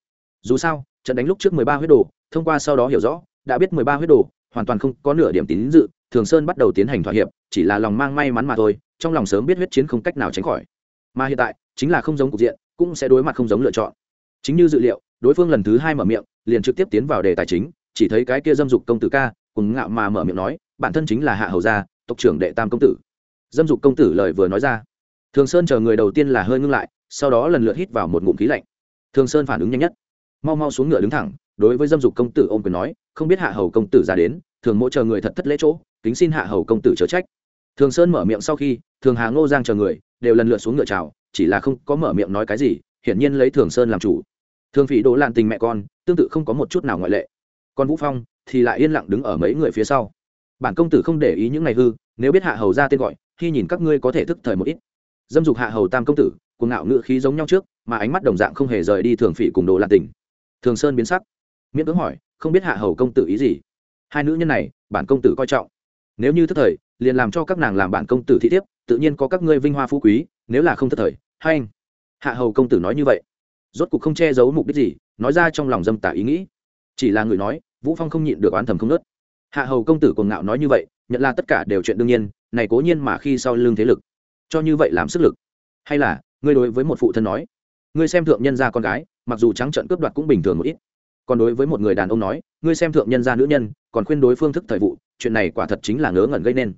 Dù sao, trận đánh lúc trước mười ba huyết đồ, thông qua sau đó hiểu rõ, đã biết mười ba huyết đồ, hoàn toàn không có nửa điểm tín dự thường sơn bắt đầu tiến hành thỏa hiệp, chỉ là lòng mang may mắn mà thôi, trong lòng sớm biết huyết chiến không cách nào tránh khỏi. Mà hiện tại, chính là không giống cục diện, cũng sẽ đối mặt không giống lựa chọn. Chính như dự liệu, đối phương lần thứ hai mở miệng, liền trực tiếp tiến vào đề tài chính, chỉ thấy cái kia dâm dục công tử ca cùng ngạo mà mở miệng nói, bản thân chính là hạ hầu gia, tộc trưởng đệ tam công tử. Dâm dục công tử lời vừa nói ra. Thường sơn chờ người đầu tiên là hơi ngưng lại, sau đó lần lượt hít vào một ngụm khí lạnh. Thường sơn phản ứng nhanh nhất. Mau mau xuống ngựa đứng thẳng, đối với dâm dục công tử ôm quyền nói, không biết hạ hầu công tử ra đến, thường mỗi chờ người thật thất lễ chỗ kính xin hạ hầu công tử chớ trách. Thường sơn mở miệng sau khi, thường hà ngô giang chờ người, đều lần lượt xuống ngựa chào, chỉ là không có mở miệng nói cái gì, hiển nhiên lấy thường sơn làm chủ. Thường phỉ đỗ lan tình mẹ con, tương tự không có một chút nào ngoại lệ. Còn vũ phong thì lại yên lặng đứng ở mấy người phía sau. Bản công tử không để ý những ngày hư, nếu biết hạ hầu ra tên gọi, khi nhìn các ngươi có thể thức thời một ít. Dâm dục hạ hầu tam công tử cùng ngạo ngự khí giống nhau trước, mà ánh mắt đồng dạng không hề rời đi thường phỉ cùng đồ lan tình. Thường sơn biến sắc, miễn cưỡng hỏi, không biết hạ hầu công tử ý gì? Hai nữ nhân này, bản công tử coi trọng nếu như thất thời, liền làm cho các nàng làm bản công tử thị thiếp, tự nhiên có các ngươi vinh hoa phú quý, nếu là không thất thời, hay anh. Hạ hầu công tử nói như vậy. Rốt cuộc không che giấu mục đích gì, nói ra trong lòng dâm tả ý nghĩ. Chỉ là người nói, vũ phong không nhịn được oán thầm không nớt. Hạ hầu công tử còn ngạo nói như vậy, nhận là tất cả đều chuyện đương nhiên, này cố nhiên mà khi sau lưng thế lực. Cho như vậy làm sức lực. Hay là, ngươi đối với một phụ thân nói, ngươi xem thượng nhân gia con gái, mặc dù trắng trợn cướp đoạt cũng bình thường một ít còn đối với một người đàn ông nói, ngươi xem thượng nhân gia nữ nhân, còn khuyên đối phương thức thời vụ, chuyện này quả thật chính là ngớ ngẩn gây nên.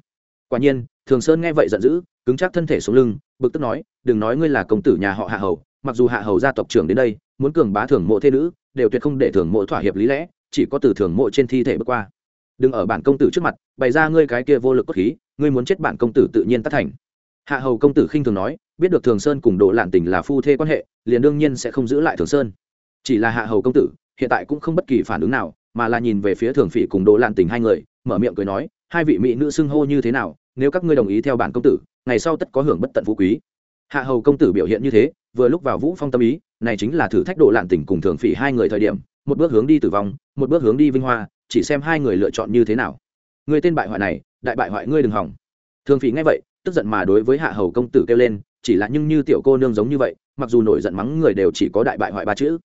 Quả nhiên, thường sơn nghe vậy giận dữ, cứng chắc thân thể xuống lưng, bực tức nói, đừng nói ngươi là công tử nhà họ hạ hầu, mặc dù hạ hầu gia tộc trưởng đến đây, muốn cường bá thường mộ thế nữ, đều tuyệt không để thường mộ thỏa hiệp lý lẽ, chỉ có từ thường mộ trên thi thể bước qua. Đừng ở bản công tử trước mặt, bày ra ngươi cái kia vô lực cốt khí, ngươi muốn chết bản công tử tự nhiên tắt thành. Hạ hầu công tử khinh thường nói, biết được thường sơn cùng độ lạn tình là phu thê quan hệ, liền đương nhiên sẽ không giữ lại thường sơn. Chỉ là hạ hầu công tử hiện tại cũng không bất kỳ phản ứng nào, mà là nhìn về phía thường phỉ cùng đồ lạn tình hai người, mở miệng cười nói, hai vị mỹ nữ xưng hô như thế nào, nếu các ngươi đồng ý theo bản công tử, ngày sau tất có hưởng bất tận phú quý. Hạ hầu công tử biểu hiện như thế, vừa lúc vào vũ phong tâm ý, này chính là thử thách độ lạn tình cùng thường phỉ hai người thời điểm, một bước hướng đi tử vong, một bước hướng đi vinh hoa, chỉ xem hai người lựa chọn như thế nào. Người tên bại hoại này, đại bại hoại ngươi đừng hỏng. Thường phỉ nghe vậy, tức giận mà đối với hạ hầu công tử kêu lên, chỉ là nhưng như tiểu cô nương giống như vậy, mặc dù nổi giận mắng người đều chỉ có đại bại hoại ba chữ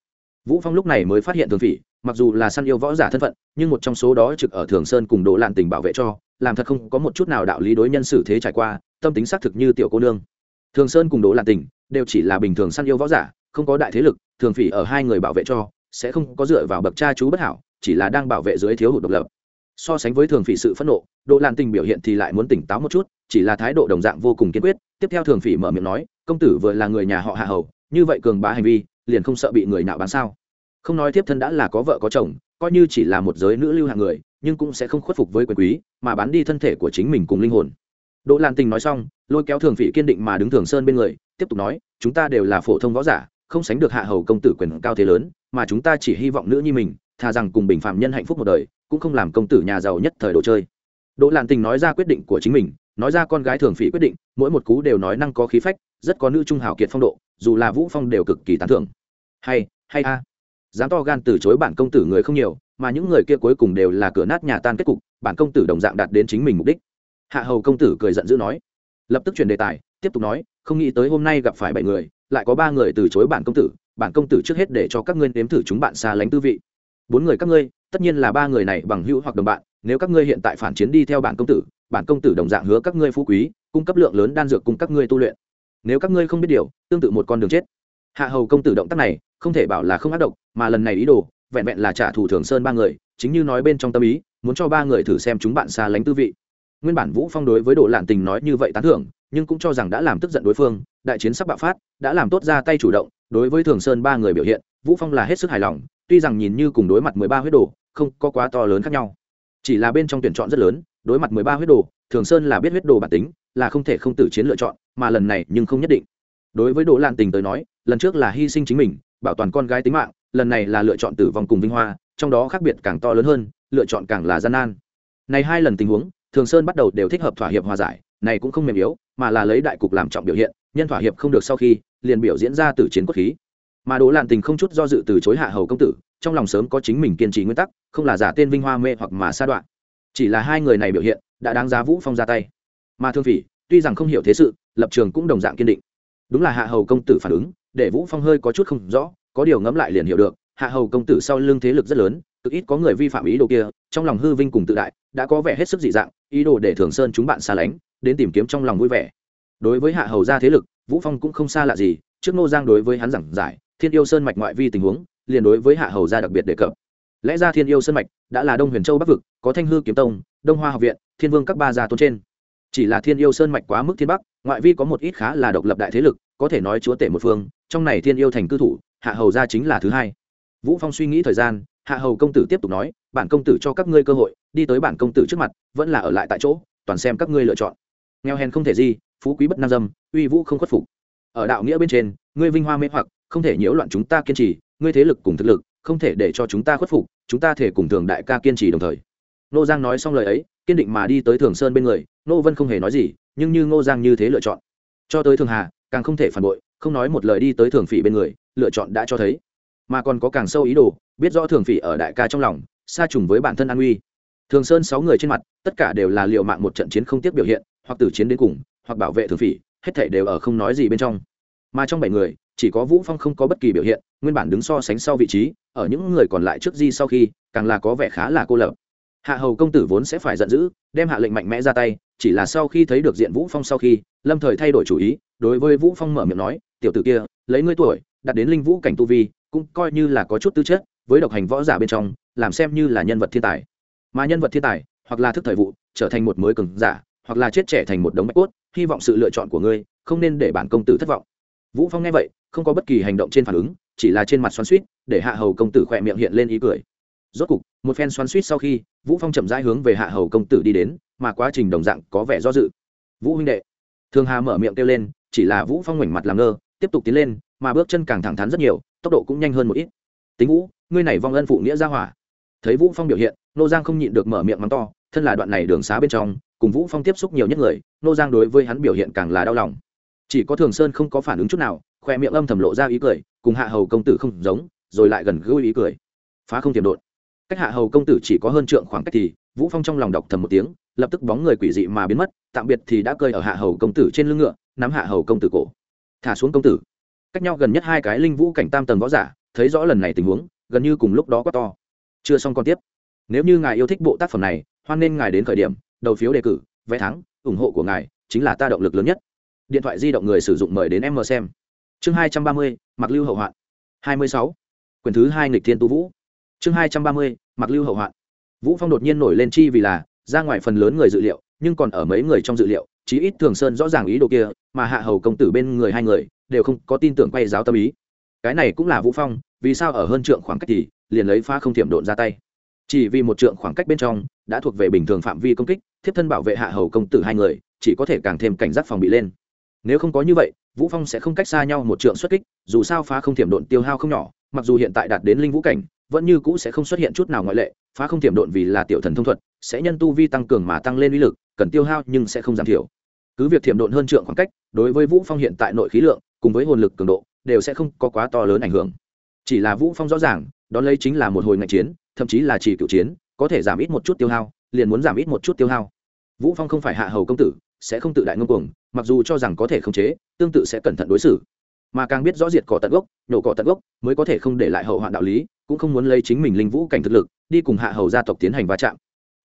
vũ phong lúc này mới phát hiện thường phỉ, mặc dù là săn yêu võ giả thân phận, nhưng một trong số đó trực ở thường sơn cùng đồ lạn tình bảo vệ cho, làm thật không có một chút nào đạo lý đối nhân xử thế trải qua, tâm tính xác thực như tiểu cô nương. Thường sơn cùng đồ lạn tình đều chỉ là bình thường săn yêu võ giả, không có đại thế lực, thường phỉ ở hai người bảo vệ cho, sẽ không có dựa vào bậc cha chú bất hảo, chỉ là đang bảo vệ dưới thiếu hụt độc lập. So sánh với thường phỉ sự phẫn nộ, đồ lạn tình biểu hiện thì lại muốn tỉnh táo một chút, chỉ là thái độ đồng dạng vô cùng kiên quyết. Tiếp theo thường phỉ mở miệng nói, công tử vừa là người nhà họ hạ hầu, như vậy cường bá hành vi liền không sợ bị người nào bán sao? Không nói tiếp thân đã là có vợ có chồng, coi như chỉ là một giới nữ lưu hạng người, nhưng cũng sẽ không khuất phục với quyền quý, mà bán đi thân thể của chính mình cùng linh hồn. Đỗ lan tình nói xong, lôi kéo thường phỉ kiên định mà đứng thường sơn bên người, tiếp tục nói, chúng ta đều là phổ thông võ giả, không sánh được hạ hầu công tử quyền cao thế lớn, mà chúng ta chỉ hy vọng nữ như mình, thà rằng cùng bình phạm nhân hạnh phúc một đời, cũng không làm công tử nhà giàu nhất thời đồ chơi. Đỗ lan tình nói ra quyết định của chính mình, nói ra con gái thường phỉ quyết định, mỗi một cú đều nói năng có khí phách, rất có nữ trung hảo kiệt phong độ, dù là vũ phong đều cực kỳ tán thưởng hay hay a. Dám to gan từ chối bản công tử người không nhiều, mà những người kia cuối cùng đều là cửa nát nhà tan kết cục, bản công tử đồng dạng đạt đến chính mình mục đích. Hạ hầu công tử cười giận dữ nói. Lập tức chuyển đề tài, tiếp tục nói, không nghĩ tới hôm nay gặp phải bảy người, lại có ba người từ chối bản công tử, bản công tử trước hết để cho các ngươi nếm thử chúng bạn xa lánh tư vị. Bốn người các ngươi, tất nhiên là ba người này bằng hữu hoặc đồng bạn, nếu các ngươi hiện tại phản chiến đi theo bản công tử, bản công tử đồng dạng hứa các ngươi phú quý, cung cấp lượng lớn đan dược cùng các ngươi tu luyện. Nếu các ngươi không biết điều, tương tự một con đường chết hạ hầu công tử động tác này, không thể bảo là không ác độc, mà lần này ý đồ, vẹn vẹn là trả thù thường sơn ba người, chính như nói bên trong tâm ý, muốn cho ba người thử xem chúng bạn xa lánh tư vị. Nguyên bản vũ phong đối với đồ lạn tình nói như vậy tán thưởng, nhưng cũng cho rằng đã làm tức giận đối phương, đại chiến sắp bạo phát, đã làm tốt ra tay chủ động, đối với thường sơn ba người biểu hiện, vũ phong là hết sức hài lòng, tuy rằng nhìn như cùng đối mặt 13 huyết đồ, không có quá to lớn khác nhau. Chỉ là bên trong tuyển chọn rất lớn, đối mặt 13 huyết đồ, thường sơn là biết huyết đồ bản tính, là không thể không tử chiến lựa chọn, mà lần này nhưng không nhất định. Đối với đồ lạn tình tới nói lần trước là hy sinh chính mình, bảo toàn con gái tính mạng, lần này là lựa chọn tử vong cùng vinh hoa, trong đó khác biệt càng to lớn hơn, lựa chọn càng là gian nan. Này hai lần tình huống, thường sơn bắt đầu đều thích hợp thỏa hiệp hòa giải, này cũng không mềm yếu, mà là lấy đại cục làm trọng biểu hiện, nhân thỏa hiệp không được sau khi, liền biểu diễn ra từ chiến quốc khí. Mà đỗ lạn tình không chút do dự từ chối hạ hầu công tử, trong lòng sớm có chính mình kiên trì nguyên tắc, không là giả tên vinh hoa mê hoặc mà sa đoạn. Chỉ là hai người này biểu hiện, đã đáng giá vũ phong ra tay. Mà thương phỉ, tuy rằng không hiểu thế sự, lập trường cũng đồng dạng kiên định đúng là hạ hầu công tử phản ứng, để vũ phong hơi có chút không rõ, có điều ngẫm lại liền hiểu được, hạ hầu công tử sau lưng thế lực rất lớn, cực ít có người vi phạm ý đồ kia, trong lòng hư vinh cùng tự đại, đã có vẻ hết sức dị dạng, ý đồ để thường sơn chúng bạn xa lánh, đến tìm kiếm trong lòng vui vẻ. Đối với hạ hầu gia thế lực, vũ phong cũng không xa lạ gì, trước nô giang đối với hắn giảng giải, thiên yêu sơn mạch ngoại vi tình huống, liền đối với hạ hầu gia đặc biệt đề cập. Lẽ ra thiên yêu sơn mạch đã là đông huyền châu bắc vực, có thanh hư kiếm tông, đông hoa học viện, thiên vương các ba gia tôn trên. Chỉ là thiên yêu sơn mạch quá mức thiên bắc ngoại vi có một ít khá là độc lập đại thế lực, có thể nói chúa tể một phương, trong này thiên yêu thành cư thủ, hạ hầu gia chính là thứ hai. Vũ phong suy nghĩ thời gian, hạ hầu công tử tiếp tục nói, bản công tử cho các ngươi cơ hội, đi tới bản công tử trước mặt, vẫn là ở lại tại chỗ, toàn xem các ngươi lựa chọn. Nghèo hèn không thể gì, phú quý bất nam dâm, uy vũ không khuất phục. Ở đạo nghĩa bên trên, ngươi vinh hoa mê hoặc, không thể nhiễu loạn chúng ta kiên trì, ngươi thế lực cùng thực lực, không thể để cho chúng ta khuất phục, chúng ta thể cùng thường đại ca kiên trì đồng thời nô giang nói xong lời ấy, kiên định mà đi tới thường sơn bên người nô vân không hề nói gì, nhưng như ngô giang như thế lựa chọn. Cho tới thường hà, càng không thể phản bội, không nói một lời đi tới thường phỉ bên người, lựa chọn đã cho thấy. Mà còn có càng sâu ý đồ, biết rõ thường phỉ ở đại ca trong lòng xa trùng với bản thân an uy thường sơn sáu người trên mặt, tất cả đều là liệu mạng một trận chiến không tiếc biểu hiện, hoặc tử chiến đến cùng, hoặc bảo vệ thường phỉ, hết thể đều ở không nói gì bên trong. Mà trong bảy người, chỉ có vũ phong không có bất kỳ biểu hiện, nguyên bản đứng so sánh sau vị trí, ở những người còn lại trước di sau khi, càng là có vẻ khá là cô lập hạ hầu công tử vốn sẽ phải giận dữ, đem hạ lệnh mạnh mẽ ra tay, chỉ là sau khi thấy được diện vũ phong sau khi, lâm thời thay đổi chủ ý, đối với vũ phong mở miệng nói, tiểu tử kia, lấy ngươi tuổi đặt đến linh vũ cảnh tu vi, cũng coi như là có chút tư chất, với độc hành võ giả bên trong, làm xem như là nhân vật thiên tài. Mà nhân vật thiên tài, hoặc là thức thời vụ, trở thành một mới cường giả, hoặc là chết trẻ thành một đống bạch cốt, hy vọng sự lựa chọn của ngươi, không nên để bản công tử thất vọng. Vũ phong nghe vậy, không có bất kỳ hành động trên phản ứng, chỉ là trên mặt xoắn suýt để hạ hầu công tử khỏe miệng hiện lên ý cười rốt cục, một phen xoắn suýt sau khi, vũ phong chậm rãi hướng về hạ hầu công tử đi đến, mà quá trình đồng dạng có vẻ do dự. Vũ huynh đệ. Thường hà mở miệng kêu lên, chỉ là vũ phong ngoảnh mặt làm ngơ, tiếp tục tiến lên, mà bước chân càng thẳng thắn rất nhiều, tốc độ cũng nhanh hơn một ít. Tính vũ, ngươi này vong ân phụ nghĩa ra hỏa. Thấy vũ phong biểu hiện, nô giang không nhịn được mở miệng mắng to, thân là đoạn này đường xá bên trong, cùng vũ phong tiếp xúc nhiều nhất người, nô giang đối với hắn biểu hiện càng là đau lòng. Chỉ có thường sơn không có phản ứng chút nào, khoe miệng âm thầm lộ ra ý cười, cùng hạ hầu công tử không giống, rồi lại gần gũi ý cười. Phá không tiềm đột cách hạ hầu công tử chỉ có hơn trượng khoảng cách thì, vũ phong trong lòng đọc thầm một tiếng, lập tức bóng người quỷ dị mà biến mất, tạm biệt thì đã cơi ở hạ hầu công tử trên lưng ngựa, nắm hạ hầu công tử cổ. Thả xuống công tử. Cách nhau gần nhất hai cái linh vũ cảnh tam tầng võ giả, thấy rõ lần này tình huống, gần như cùng lúc đó quá to. Chưa xong còn tiếp. Nếu như ngài yêu thích bộ tác phẩm này, hoan nên ngài đến khởi điểm, đầu phiếu đề cử, vé thắng, ủng hộ của ngài chính là ta động lực lớn nhất. Điện thoại di động người sử dụng mời đến em mờ xem. Chương hai trăm ba mươi, mặc lưu hậu hoạn. hai mươi sáu. Quyển thứ hai nghịch thiên tu vũ chương hai trăm ba mươi mặc lưu hậu hoạn. Vũ phong đột nhiên nổi lên chi vì là, ra ngoài phần lớn người dự liệu, nhưng còn ở mấy người trong dự liệu, chí ít thường sơn rõ ràng ý đồ kia, mà hạ hầu công tử bên người hai người, đều không có tin tưởng quay giáo tâm ý. Cái này cũng là vũ phong, vì sao ở hơn trượng khoảng cách thì, liền lấy phá không thiểm độn ra tay. Chỉ vì một trượng khoảng cách bên trong, đã thuộc về bình thường phạm vi công kích, thiếp thân bảo vệ hạ hầu công tử hai người, chỉ có thể càng thêm cảnh giác phòng bị lên. Nếu không có như vậy, vũ phong sẽ không cách xa nhau một trượng xuất kích, dù sao phá không thiểm độn tiêu hao không nhỏ, mặc dù hiện tại đạt đến linh vũ cảnh vẫn như cũ sẽ không xuất hiện chút nào ngoại lệ, phá không tiềm độn vì là tiểu thần thông thuật, sẽ nhân tu vi tăng cường mà tăng lên uy lực, cần tiêu hao nhưng sẽ không giảm thiểu. Cứ việc tiềm độn hơn trượng khoảng cách, đối với vũ phong hiện tại nội khí lượng, cùng với hồn lực cường độ, đều sẽ không có quá to lớn ảnh hưởng. Chỉ là vũ phong rõ ràng, đón lấy chính là một hồi ngạch chiến, thậm chí là chỉ cựu chiến, có thể giảm ít một chút tiêu hao, liền muốn giảm ít một chút tiêu hao. Vũ phong không phải hạ hầu công tử, sẽ không tự đại ngông cuồng, mặc dù cho rằng có thể khống chế, tương tự sẽ cẩn thận đối xử. Mà càng biết rõ diệt cỏ tận gốc, nhổ cỏ tận gốc, mới có thể không để lại hậu hoạn đạo lý cũng không muốn lấy chính mình linh vũ cảnh thực lực, đi cùng hạ hầu gia tộc tiến hành va chạm.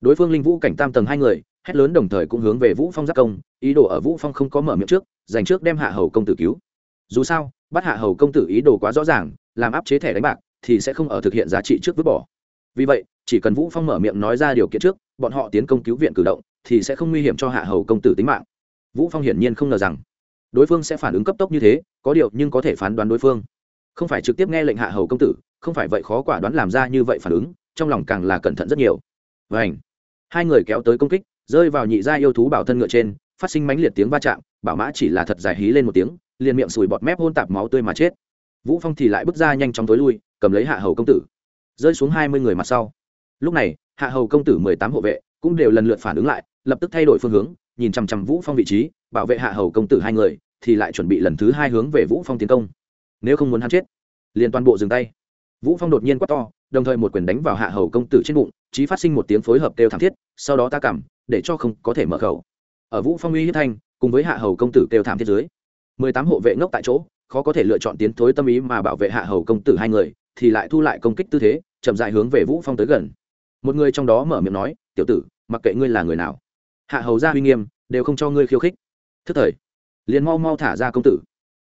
Đối phương linh vũ cảnh tam tầng hai người, hét lớn đồng thời cũng hướng về vũ phong giác công, ý đồ ở vũ phong không có mở miệng trước, dành trước đem hạ hầu công tử cứu. Dù sao, bắt hạ hầu công tử ý đồ quá rõ ràng, làm áp chế thẻ đánh bạc, thì sẽ không ở thực hiện giá trị trước vứt bỏ. Vì vậy, chỉ cần vũ phong mở miệng nói ra điều kiện trước, bọn họ tiến công cứu viện cử động, thì sẽ không nguy hiểm cho hạ hầu công tử tính mạng. Vũ phong hiển nhiên không ngờ rằng, đối phương sẽ phản ứng cấp tốc như thế, có điều nhưng có thể phán đoán đối phương không phải trực tiếp nghe lệnh hạ hầu công tử, không phải vậy khó quả đoán làm ra như vậy phản ứng, trong lòng càng là cẩn thận rất nhiều. Vảnh hai người kéo tới công kích, rơi vào nhị gia yêu thú bảo thân ngựa trên, phát sinh mãnh liệt tiếng va chạm, bảo mã chỉ là thật dài hí lên một tiếng, liền miệng sùi bọt mép hôn tạp máu tươi mà chết. Vũ phong thì lại bước ra nhanh chóng tối lui, cầm lấy hạ hầu công tử. Rơi xuống hai mươi người mặt sau. Lúc này, hạ hầu công tử mười tám hộ vệ cũng đều lần lượt phản ứng lại, lập tức thay đổi phương hướng, nhìn chằm chằm vũ phong vị trí, bảo vệ hạ hầu công tử hai người, thì lại chuẩn bị lần thứ hai hướng về vũ phong tiến công nếu không muốn hắn chết, liền toàn bộ dừng tay. Vũ phong đột nhiên quát to, đồng thời một quyền đánh vào hạ hầu công tử trên bụng chí phát sinh một tiếng phối hợp kêu thảm thiết, sau đó ta cảm, để cho không có thể mở khẩu. Ở vũ phong uy hiếp thanh, cùng với hạ hầu công tử kêu thảm thiết dưới, mười tám hộ vệ ngốc tại chỗ, khó có thể lựa chọn tiến thối tâm ý mà bảo vệ hạ hầu công tử hai người, thì lại thu lại công kích tư thế, chậm dại hướng về vũ phong tới gần. Một người trong đó mở miệng nói, tiểu tử, mặc kệ ngươi là người nào, hạ hầu ra uy nghiêm, đều không cho ngươi khiêu khích. Thức thời, liền mau mau thả ra công tử.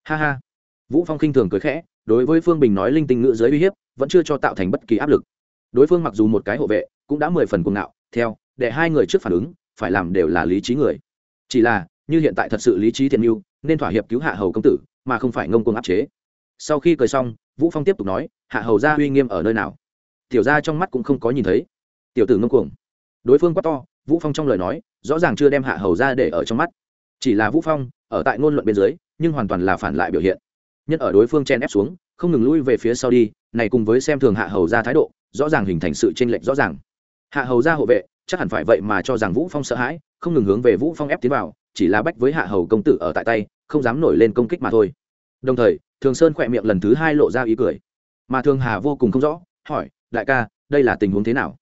Ha ha vũ phong khinh thường cười khẽ, đối với phương bình nói linh tinh ngữ giới uy hiếp, vẫn chưa cho tạo thành bất kỳ áp lực. Đối phương mặc dù một cái hộ vệ, cũng đã mười phần cuồng ngạo, theo, để hai người trước phản ứng, phải làm đều là lý trí người. Chỉ là, như hiện tại thật sự lý trí thiện mưu, nên thỏa hiệp cứu hạ hầu công tử, mà không phải ngông cuồng áp chế. Sau khi cười xong, vũ phong tiếp tục nói, hạ hầu gia uy nghiêm ở nơi nào? Tiểu gia trong mắt cũng không có nhìn thấy. Tiểu tử ngông cuồng. Đối phương quá to, vũ phong trong lời nói, rõ ràng chưa đem hạ hầu gia để ở trong mắt. Chỉ là vũ phong, ở tại ngôn luận bên dưới, nhưng hoàn toàn là phản lại biểu hiện nhất ở đối phương chen ép xuống, không ngừng lui về phía sau đi, này cùng với xem thường hạ hầu ra thái độ, rõ ràng hình thành sự chênh lệch rõ ràng. Hạ hầu ra hộ vệ, chắc hẳn phải vậy mà cho rằng vũ phong sợ hãi, không ngừng hướng về vũ phong ép tiến vào, chỉ là bách với hạ hầu công tử ở tại tay, không dám nổi lên công kích mà thôi. Đồng thời, thường sơn khỏe miệng lần thứ hai lộ ra ý cười. Mà thường hà vô cùng không rõ, hỏi, đại ca, đây là tình huống thế nào?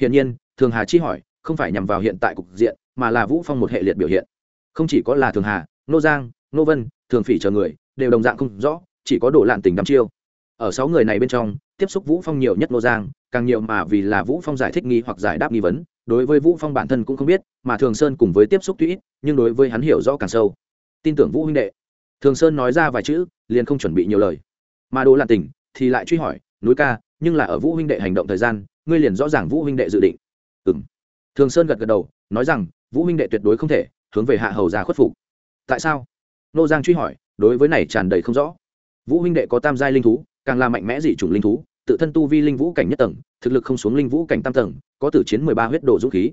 Hiển nhiên, thường hà chi hỏi, không phải nhằm vào hiện tại cục diện, mà là vũ phong một hệ liệt biểu hiện. Không chỉ có là thường hà, nô giang, nô vân, thường phỉ chờ người đều đồng dạng không rõ, chỉ có đổ lạn tình đắm chiêu. Ở sáu người này bên trong, tiếp xúc vũ phong nhiều nhất nô giang, càng nhiều mà vì là vũ phong giải thích nghi hoặc giải đáp nghi vấn, đối với vũ phong bản thân cũng không biết, mà thường sơn cùng với tiếp xúc tuy ít, nhưng đối với hắn hiểu rõ càng sâu. Tin tưởng vũ huynh đệ. Thường sơn nói ra vài chữ, liền không chuẩn bị nhiều lời. Mà đồ lạn tình thì lại truy hỏi, núi ca, nhưng là ở vũ huynh đệ hành động thời gian, ngươi liền rõ ràng vũ huynh đệ dự định. Ừm. Thường sơn gật gật đầu, nói rằng, vũ huynh đệ tuyệt đối không thể hướng về hạ hầu ra khuất phục. Tại sao? Nô giang truy hỏi đối với này tràn đầy không rõ. Vũ huynh đệ có tam giai linh thú, càng là mạnh mẽ dị chủng linh thú, tự thân tu vi linh vũ cảnh nhất tầng, thực lực không xuống linh vũ cảnh tam tầng, có tử chiến mười ba huyết độ dũng khí.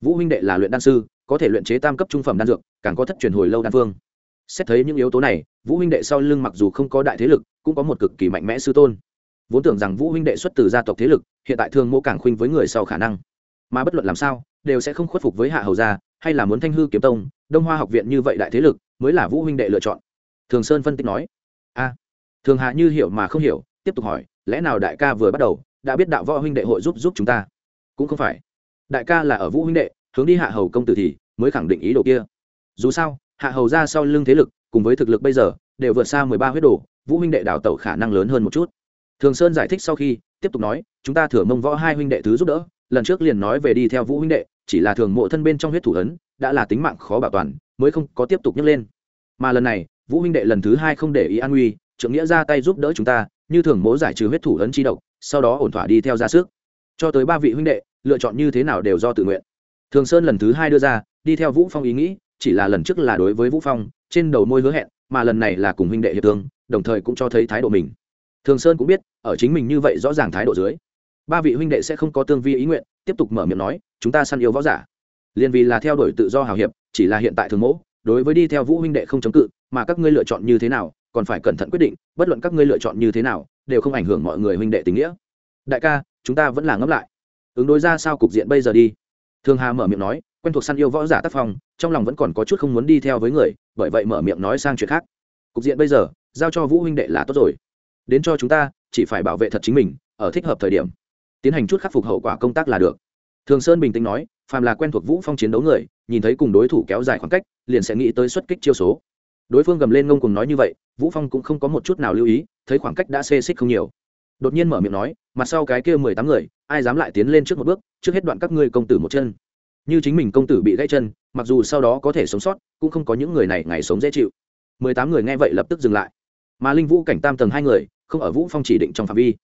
Vũ huynh đệ là luyện đan sư, có thể luyện chế tam cấp trung phẩm đan dược, càng có thất truyền hồi lâu đan phương. Xét thấy những yếu tố này, vũ huynh đệ sau lưng mặc dù không có đại thế lực, cũng có một cực kỳ mạnh mẽ sư tôn. Vốn tưởng rằng vũ huynh đệ xuất từ gia tộc thế lực, hiện tại thường mô càng khuynh với người sau khả năng. Mà bất luận làm sao, đều sẽ không khuất phục với hạ hầu gia, hay là muốn thanh hư kiếm tông, đông hoa học viện như vậy đại thế lực, mới là vũ huynh đệ lựa chọn thường sơn phân tích nói, a, thường hạ như hiểu mà không hiểu, tiếp tục hỏi, lẽ nào đại ca vừa bắt đầu, đã biết đạo võ huynh đệ hội giúp giúp chúng ta? Cũng không phải. Đại ca là ở vũ huynh đệ, hướng đi hạ hầu công tử thì mới khẳng định ý đồ kia. Dù sao, hạ hầu ra sau lưng thế lực, cùng với thực lực bây giờ, đều vượt xa mười ba huyết đồ, vũ huynh đệ đào tẩu khả năng lớn hơn một chút. Thường sơn giải thích sau khi, tiếp tục nói, chúng ta thừa mông võ hai huynh đệ thứ giúp đỡ, lần trước liền nói về đi theo vũ huynh đệ, chỉ là thường mộ thân bên trong huyết thủ ấn, đã là tính mạng khó bảo toàn, mới không có tiếp tục nhấc lên. Mà lần này vũ huynh đệ lần thứ hai không để ý an nguy trưởng nghĩa ra tay giúp đỡ chúng ta, như thường mố giải trừ huyết thủ ấn chi độc, sau đó ổn thỏa đi theo ra sức. Cho tới ba vị huynh đệ, lựa chọn như thế nào đều do tự nguyện. Thường sơn lần thứ hai đưa ra, đi theo vũ phong ý nghĩ, chỉ là lần trước là đối với vũ phong, trên đầu môi hứa hẹn, mà lần này là cùng huynh đệ hiệp thương, đồng thời cũng cho thấy thái độ mình. Thường sơn cũng biết, ở chính mình như vậy rõ ràng thái độ dưới. Ba vị huynh đệ sẽ không có tương vi ý nguyện, tiếp tục mở miệng nói, chúng ta săn yêu võ giả. Liền vì là theo đuổi tự do hào hiệp, chỉ là hiện tại thường mẫu đối với đi theo vũ huynh đệ không chống cự, mà các ngươi lựa chọn như thế nào, còn phải cẩn thận quyết định, bất luận các ngươi lựa chọn như thế nào, đều không ảnh hưởng mọi người huynh đệ tình nghĩa. Đại ca, chúng ta vẫn là ngẫm lại. Ứng đối ra sao cục diện bây giờ đi. Thường hà mở miệng nói, quen thuộc săn yêu võ giả tác phong, trong lòng vẫn còn có chút không muốn đi theo với người, bởi vậy mở miệng nói sang chuyện khác. Cục diện bây giờ, giao cho vũ huynh đệ là tốt rồi. Đến cho chúng ta, chỉ phải bảo vệ thật chính mình, ở thích hợp thời điểm. Tiến hành chút khắc phục hậu quả công tác là được. Thường sơn bình tĩnh nói phàm là quen thuộc vũ phong chiến đấu người, nhìn thấy cùng đối thủ kéo dài khoảng cách, liền sẽ nghĩ tới xuất kích chiêu số. Đối phương gầm lên ngông cùng nói như vậy, vũ phong cũng không có một chút nào lưu ý, thấy khoảng cách đã xê xích không nhiều. Đột nhiên mở miệng nói, mặt sau cái kia mười tám người, ai dám lại tiến lên trước một bước, trước hết đoạn các ngươi công tử một chân. Như chính mình công tử bị gãy chân, mặc dù sau đó có thể sống sót, cũng không có những người này ngày sống dễ chịu. Mười tám người nghe vậy lập tức dừng lại. Mà linh vũ cảnh tam tầng hai người, không ở vũ phong chỉ định trong phạm vi,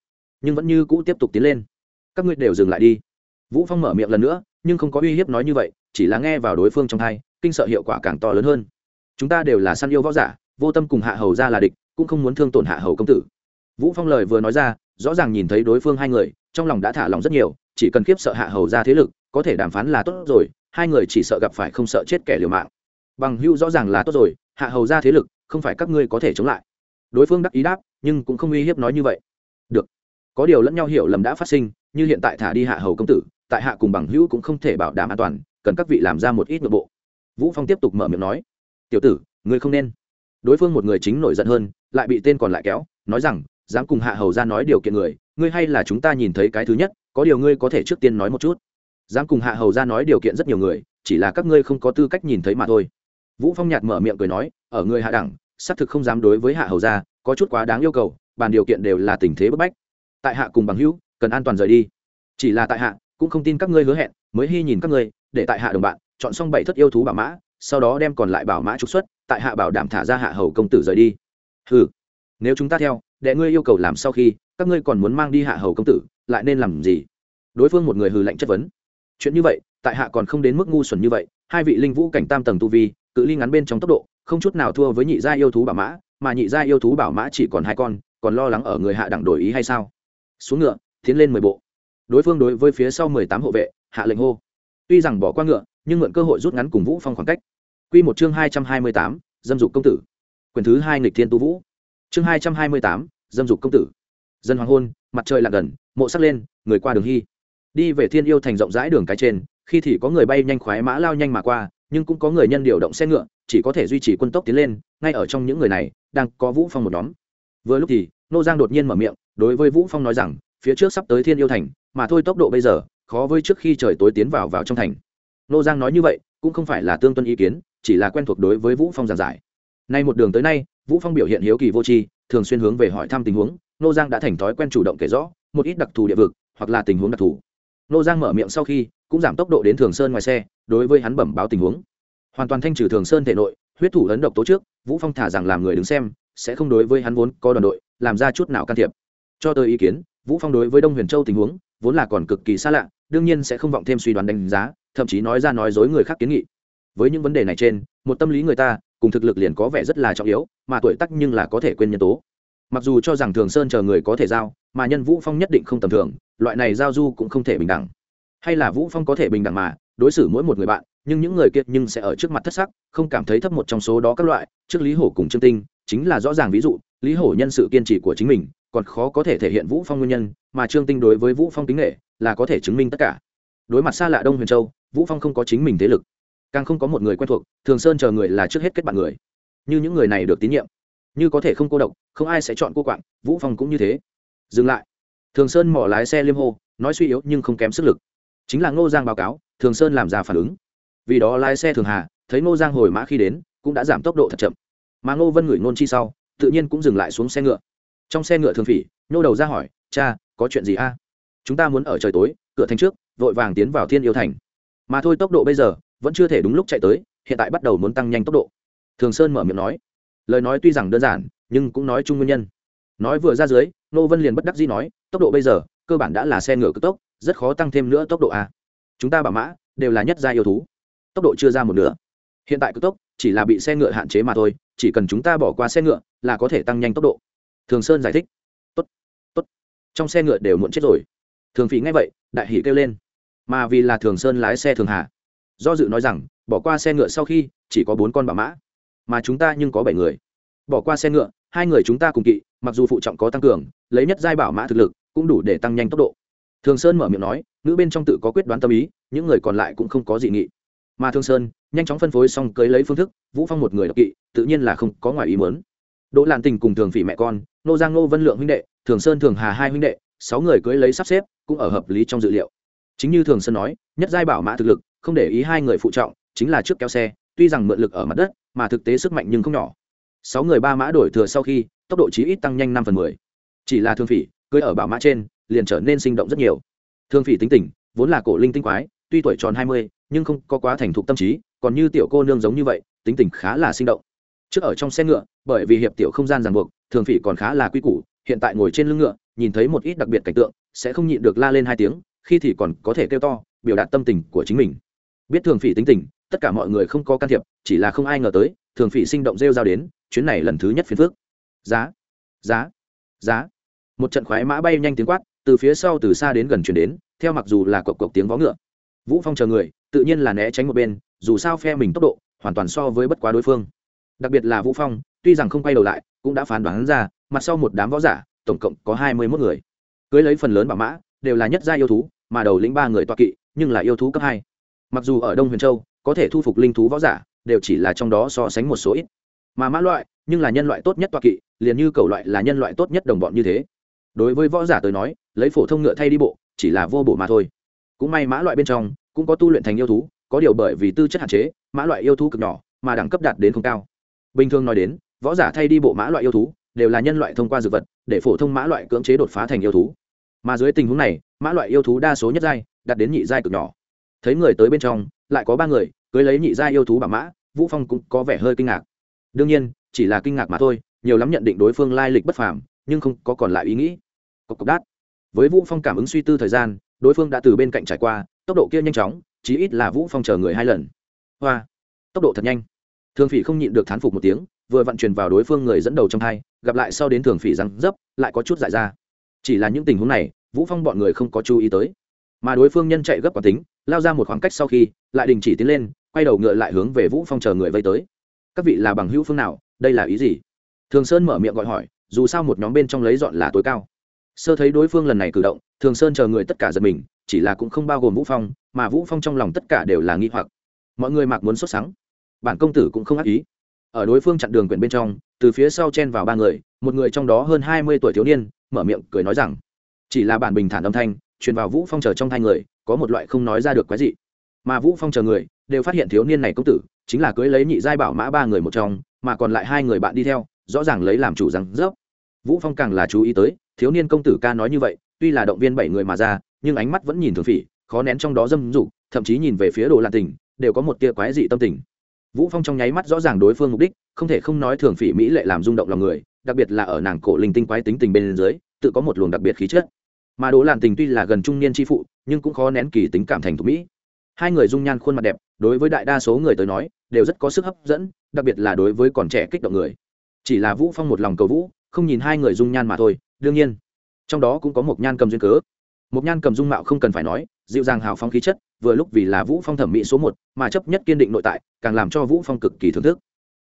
nhưng vẫn như cũ tiếp tục tiến lên. Các ngươi đều dừng lại đi. Vũ phong mở miệng lần nữa nhưng không có uy hiếp nói như vậy, chỉ là nghe vào đối phương trong hai kinh sợ hiệu quả càng to lớn hơn. Chúng ta đều là săn yêu võ giả, vô tâm cùng hạ hầu ra là địch, cũng không muốn thương tổn hạ hầu công tử. Vũ phong lời vừa nói ra, rõ ràng nhìn thấy đối phương hai người, trong lòng đã thả lòng rất nhiều, chỉ cần khiếp sợ hạ hầu ra thế lực, có thể đàm phán là tốt rồi, hai người chỉ sợ gặp phải không sợ chết kẻ liều mạng. Bằng hưu rõ ràng là tốt rồi, hạ hầu ra thế lực, không phải các ngươi có thể chống lại. Đối phương đắc ý đáp, nhưng cũng không uy hiếp nói như vậy. Được có điều lẫn nhau hiểu lầm đã phát sinh, như hiện tại thả đi hạ hầu công tử, tại hạ cùng bằng hữu cũng không thể bảo đảm an toàn, cần các vị làm ra một ít nội bộ. Vũ phong tiếp tục mở miệng nói, tiểu tử, ngươi không nên. Đối phương một người chính nổi giận hơn, lại bị tên còn lại kéo, nói rằng, dám cùng hạ hầu ra nói điều kiện người, ngươi hay là chúng ta nhìn thấy cái thứ nhất, có điều ngươi có thể trước tiên nói một chút. Dám cùng hạ hầu ra nói điều kiện rất nhiều người, chỉ là các ngươi không có tư cách nhìn thấy mà thôi. Vũ phong nhạt mở miệng cười nói, ở người hạ đẳng, xác thực không dám đối với hạ hầu ra, có chút quá đáng yêu cầu, bàn điều kiện đều là tình thế bức bách tại hạ cùng bằng hữu, cần an toàn rời đi. Chỉ là tại hạ, cũng không tin các ngươi hứa hẹn, mới hy nhìn các ngươi, để tại hạ đồng bạn, chọn xong bảy thất yêu thú bảo mã, sau đó đem còn lại bảo mã trục xuất, tại hạ bảo đảm thả ra hạ hầu công tử rời đi. Ừ nếu chúng ta theo, đệ ngươi yêu cầu làm sau khi, các ngươi còn muốn mang đi hạ hầu công tử, lại nên làm gì? Đối phương một người hừ lạnh chất vấn. Chuyện như vậy, tại hạ còn không đến mức ngu xuẩn như vậy, hai vị linh vũ cảnh tam tầng tu vi, cự ly ngắn bên trong tốc độ, không chút nào thua với nhị gia yêu thú bảo mã, mà nhị gia yêu thú bảo mã chỉ còn hai con, còn lo lắng ở người hạ đẳng đổi ý hay sao? Xuống ngựa, tiến lên mười bộ. Đối phương đối với phía sau mười tám hộ vệ, hạ lệnh hô. Tuy rằng bỏ qua ngựa, nhưng mượn cơ hội rút ngắn cùng vũ phong khoảng cách. Quy một chương hai trăm hai mươi tám, dâm dục công tử. Quyền thứ hai nghịch thiên tu vũ. Chương hai trăm hai mươi tám, dâm dục công tử. Dân hoàng hôn, mặt trời lạc gần, mộ sắc lên, người qua đường hy. Đi về thiên yêu thành rộng rãi đường cái trên, khi thì có người bay nhanh khoái mã lao nhanh mà qua, nhưng cũng có người nhân điều động xe ngựa, chỉ có thể duy trì quân tốc tiến lên, ngay ở trong những người này, đang có vũ phong một nhóm. Vừa lúc thì, nô giang đột nhiên mở miệng đối với vũ phong nói rằng, phía trước sắp tới thiên yêu thành, mà thôi tốc độ bây giờ, khó với trước khi trời tối tiến vào vào trong thành. Nô giang nói như vậy, cũng không phải là tương tuân ý kiến, chỉ là quen thuộc đối với vũ phong giảng giải. Nay một đường tới nay, vũ phong biểu hiện hiếu kỳ vô tri, thường xuyên hướng về hỏi thăm tình huống, nô giang đã thành thói quen chủ động kể rõ, một ít đặc thù địa vực, hoặc là tình huống đặc thù. Nô giang mở miệng sau khi, cũng giảm tốc độ đến thường sơn ngoài xe, đối với hắn bẩm báo tình huống. Hoàn toàn thanh trừ thường sơn thể nội, huyết thủ ấn độc tố trước, vũ phong thả rằng làm người đứng xem, sẽ không đối với hắn vốn có đoàn đội, làm ra chút nào can thiệp cho tới ý kiến, vũ phong đối với đông huyền châu tình huống vốn là còn cực kỳ xa lạ, đương nhiên sẽ không vọng thêm suy đoán đánh giá, thậm chí nói ra nói dối người khác kiến nghị. Với những vấn đề này trên, một tâm lý người ta cùng thực lực liền có vẻ rất là trọng yếu, mà tuổi tác nhưng là có thể quên nhân tố. Mặc dù cho rằng thường sơn chờ người có thể giao, mà nhân vũ phong nhất định không tầm thường, loại này giao du cũng không thể bình đẳng. Hay là vũ phong có thể bình đẳng mà, đối xử mỗi một người bạn, nhưng những người kia nhưng sẽ ở trước mặt thất sắc, không cảm thấy thấp một trong số đó các loại, trước lý hổ cùng trương tinh, chính là rõ ràng ví dụ, lý hổ nhân sự kiên trì của chính mình còn khó có thể thể hiện vũ phong nguyên nhân, mà trương tinh đối với vũ phong tính nghệ là có thể chứng minh tất cả. Đối mặt xa lạ đông huyền châu, vũ phong không có chính mình thế lực. Càng không có một người quen thuộc, thường sơn chờ người là trước hết kết bạn người. Như những người này được tín nhiệm, như có thể không cô độc, không ai sẽ chọn cô quạng, vũ phong cũng như thế. Dừng lại. Thường sơn mỏ lái xe liêm hô, nói suy yếu nhưng không kém sức lực. Chính là ngô giang báo cáo, thường sơn làm ra phản ứng. Vì đó lái xe thường hà, thấy ngô giang hồi mã khi đến, cũng đã giảm tốc độ thật chậm. Mà ngô vân ngửi nôn chi sau, tự nhiên cũng dừng lại xuống xe ngựa trong xe ngựa thường phỉ, nhô đầu ra hỏi, cha, có chuyện gì a? Chúng ta muốn ở trời tối, cửa thành trước, vội vàng tiến vào thiên yêu thành. Mà thôi tốc độ bây giờ vẫn chưa thể đúng lúc chạy tới, hiện tại bắt đầu muốn tăng nhanh tốc độ. Thường sơn mở miệng nói. Lời nói tuy rằng đơn giản, nhưng cũng nói chung nguyên nhân. Nói vừa ra dưới nô vân liền bất đắc dĩ nói, tốc độ bây giờ, cơ bản đã là xe ngựa cực tốc, rất khó tăng thêm nữa tốc độ a. Chúng ta bảo mã, đều là nhất gia yêu thú. Tốc độ chưa ra một nửa. Hiện tại cực tốc, chỉ là bị xe ngựa hạn chế mà thôi, chỉ cần chúng ta bỏ qua xe ngựa, là có thể tăng nhanh tốc độ thường sơn giải thích. Tốt tốt. Trong xe ngựa đều muộn chết rồi. Thường phí nghe vậy, đại hỷ kêu lên. Mà vì là thường sơn lái xe thường hạ. Do dự nói rằng, bỏ qua xe ngựa sau khi chỉ có bốn con bà mã, mà chúng ta nhưng có bảy người. Bỏ qua xe ngựa, hai người chúng ta cùng kỵ, mặc dù phụ trọng có tăng cường, lấy nhất giai bảo mã thực lực, cũng đủ để tăng nhanh tốc độ. Thường sơn mở miệng nói nữ bên trong tự có quyết đoán tâm ý, những người còn lại cũng không có dị nghị. Mà thương sơn nhanh chóng phân phối xong cưới lấy phương thức, vũ phong một người độc kỵ, tự nhiên là không có ngoài ý muốn đỗ Lạn tình cùng thường phỉ mẹ con nô giang nô vân lượng huynh đệ, thường sơn thường hà hai huynh đệ, sáu người cưới lấy sắp xếp, cũng ở hợp lý trong dự liệu. Chính như thường sơn nói, nhất giai bảo mã thực lực, không để ý hai người phụ trọng, chính là trước kéo xe, tuy rằng mượn lực ở mặt đất, mà thực tế sức mạnh nhưng không nhỏ. Sáu người ba mã đổi thừa sau khi, tốc độ chí ít tăng nhanh năm phần mười. Chỉ là Thường phỉ, cưới ở bảo mã trên, liền trở nên sinh động rất nhiều. Thường phỉ tính tình, vốn là cổ linh tinh quái, tuy tuổi tròn hai mươi, nhưng không có quá thành thục tâm trí, còn như tiểu cô nương giống như vậy, tính tình khá là sinh động trước ở trong xe ngựa, bởi vì hiệp tiểu không gian ràng buộc, thường phỉ còn khá là quy củ, hiện tại ngồi trên lưng ngựa, nhìn thấy một ít đặc biệt cảnh tượng, sẽ không nhịn được la lên hai tiếng, khi thì còn có thể kêu to, biểu đạt tâm tình của chính mình. Biết thường phỉ tính tình, tất cả mọi người không có can thiệp, chỉ là không ai ngờ tới, thường phỉ sinh động rêu rao đến, chuyến này lần thứ nhất phiên phước giá giá giá. Một trận khoái mã bay nhanh tiếng quát, từ phía sau từ xa đến gần chuyển đến, theo mặc dù là cộc cộc tiếng vó ngựa. Vũ phong chờ người, tự nhiên là né tránh một bên, dù sao phe mình tốc độ, hoàn toàn so với bất quá đối phương đặc biệt là vũ phong, tuy rằng không quay đầu lại, cũng đã phán đoán ra, mặt sau một đám võ giả, tổng cộng có hai mươi 21 người. Cưới lấy phần lớn bảo mã, đều là nhất gia yêu thú, mà đầu lĩnh ba người toa kỵ, nhưng là yêu thú cấp hai. Mặc dù ở đông huyền châu, có thể thu phục linh thú võ giả, đều chỉ là trong đó so sánh một số ít. Mà mã loại, nhưng là nhân loại tốt nhất toa kỵ, liền như cầu loại là nhân loại tốt nhất đồng bọn như thế. Đối với võ giả tới nói, lấy phổ thông ngựa thay đi bộ, chỉ là vô bổ mà thôi. Cũng may mã loại bên trong, cũng có tu luyện thành yêu thú, có điều bởi vì tư chất hạn chế, mã loại yêu thú cực nhỏ, mà đẳng cấp đạt đến không cao bình thường nói đến, võ giả thay đi bộ mã loại yêu thú, đều là nhân loại thông qua dược vật, để phổ thông mã loại cưỡng chế đột phá thành yêu thú. Mà dưới tình huống này, mã loại yêu thú đa số nhất giai, đạt đến nhị giai cực nhỏ. Thấy người tới bên trong, lại có ba người, cưới lấy nhị giai yêu thú bảo mã, vũ phong cũng có vẻ hơi kinh ngạc. Đương nhiên, chỉ là kinh ngạc mà thôi, nhiều lắm nhận định đối phương lai lịch bất phàm, nhưng không có còn lại ý nghĩ. Cộc cộc đát. Với vũ phong cảm ứng suy tư thời gian, đối phương đã từ bên cạnh trải qua, tốc độ kia nhanh chóng, chí ít là vũ phong chờ người hai lần. Hoa. Tốc độ thật nhanh thường phỉ không nhịn được thán phục một tiếng, vừa vận chuyển vào đối phương người dẫn đầu trong hai, gặp lại sau đến thường phỉ răng dấp, lại có chút dại ra. Chỉ là những tình huống này, vũ phong bọn người không có chú ý tới. Mà đối phương nhân chạy gấp quả tính, lao ra một khoảng cách sau khi, lại đình chỉ tiến lên, quay đầu ngựa lại hướng về vũ phong chờ người vây tới. Các vị là bằng hữu phương nào? Đây là ý gì? Thường sơn mở miệng gọi hỏi, dù sao một nhóm bên trong lấy dọn là tối cao. Sơ thấy đối phương lần này cử động, thường sơn chờ người tất cả giật mình, chỉ là cũng không bao gồm vũ phong, mà vũ phong trong lòng tất cả đều là nghi hoặc. Mọi người mặc muốn xuất sáng bản công tử cũng không ác ý. Ở đối phương chặn đường quyển bên trong, từ phía sau chen vào ba người, một người trong đó hơn hai mươi tuổi thiếu niên, mở miệng cười nói rằng, chỉ là bản bình thản âm thanh, truyền vào vũ phong chờ trong thai người, có một loại không nói ra được quái gì mà vũ phong chờ người, đều phát hiện thiếu niên này công tử, chính là cưới lấy nhị giai bảo mã ba người một trong, mà còn lại hai người bạn đi theo, rõ ràng lấy làm chủ rằng, dốc. Vũ phong càng là chú ý tới, thiếu niên công tử ca nói như vậy, tuy là động viên bảy người mà ra, nhưng ánh mắt vẫn nhìn thường phỉ, khó nén trong đó dâm dục, thậm chí nhìn về phía đồ lạn tình đều có một tia quái dị tâm tình vũ phong trong nháy mắt rõ ràng đối phương mục đích, không thể không nói thường phỉ mỹ lệ làm rung động lòng người, đặc biệt là ở nàng cổ linh tinh quái tính tình bên dưới, tự có một luồng đặc biệt khí chất. Mà Đỗ lạn tình tuy là gần trung niên chi phụ, nhưng cũng khó nén kỳ tính cảm thành thục mỹ. Hai người dung nhan khuôn mặt đẹp, đối với đại đa số người tới nói, đều rất có sức hấp dẫn, đặc biệt là đối với còn trẻ kích động người. Chỉ là vũ phong một lòng cầu vũ, không nhìn hai người dung nhan mà thôi, đương nhiên, trong đó cũng có một nhan cầm duyên cớ. Một nhan cầm dung mạo không cần phải nói, dịu dàng hào phóng khí chất vừa lúc vì là vũ phong thẩm mỹ số một, mà chấp nhất kiên định nội tại, càng làm cho vũ phong cực kỳ thưởng thức.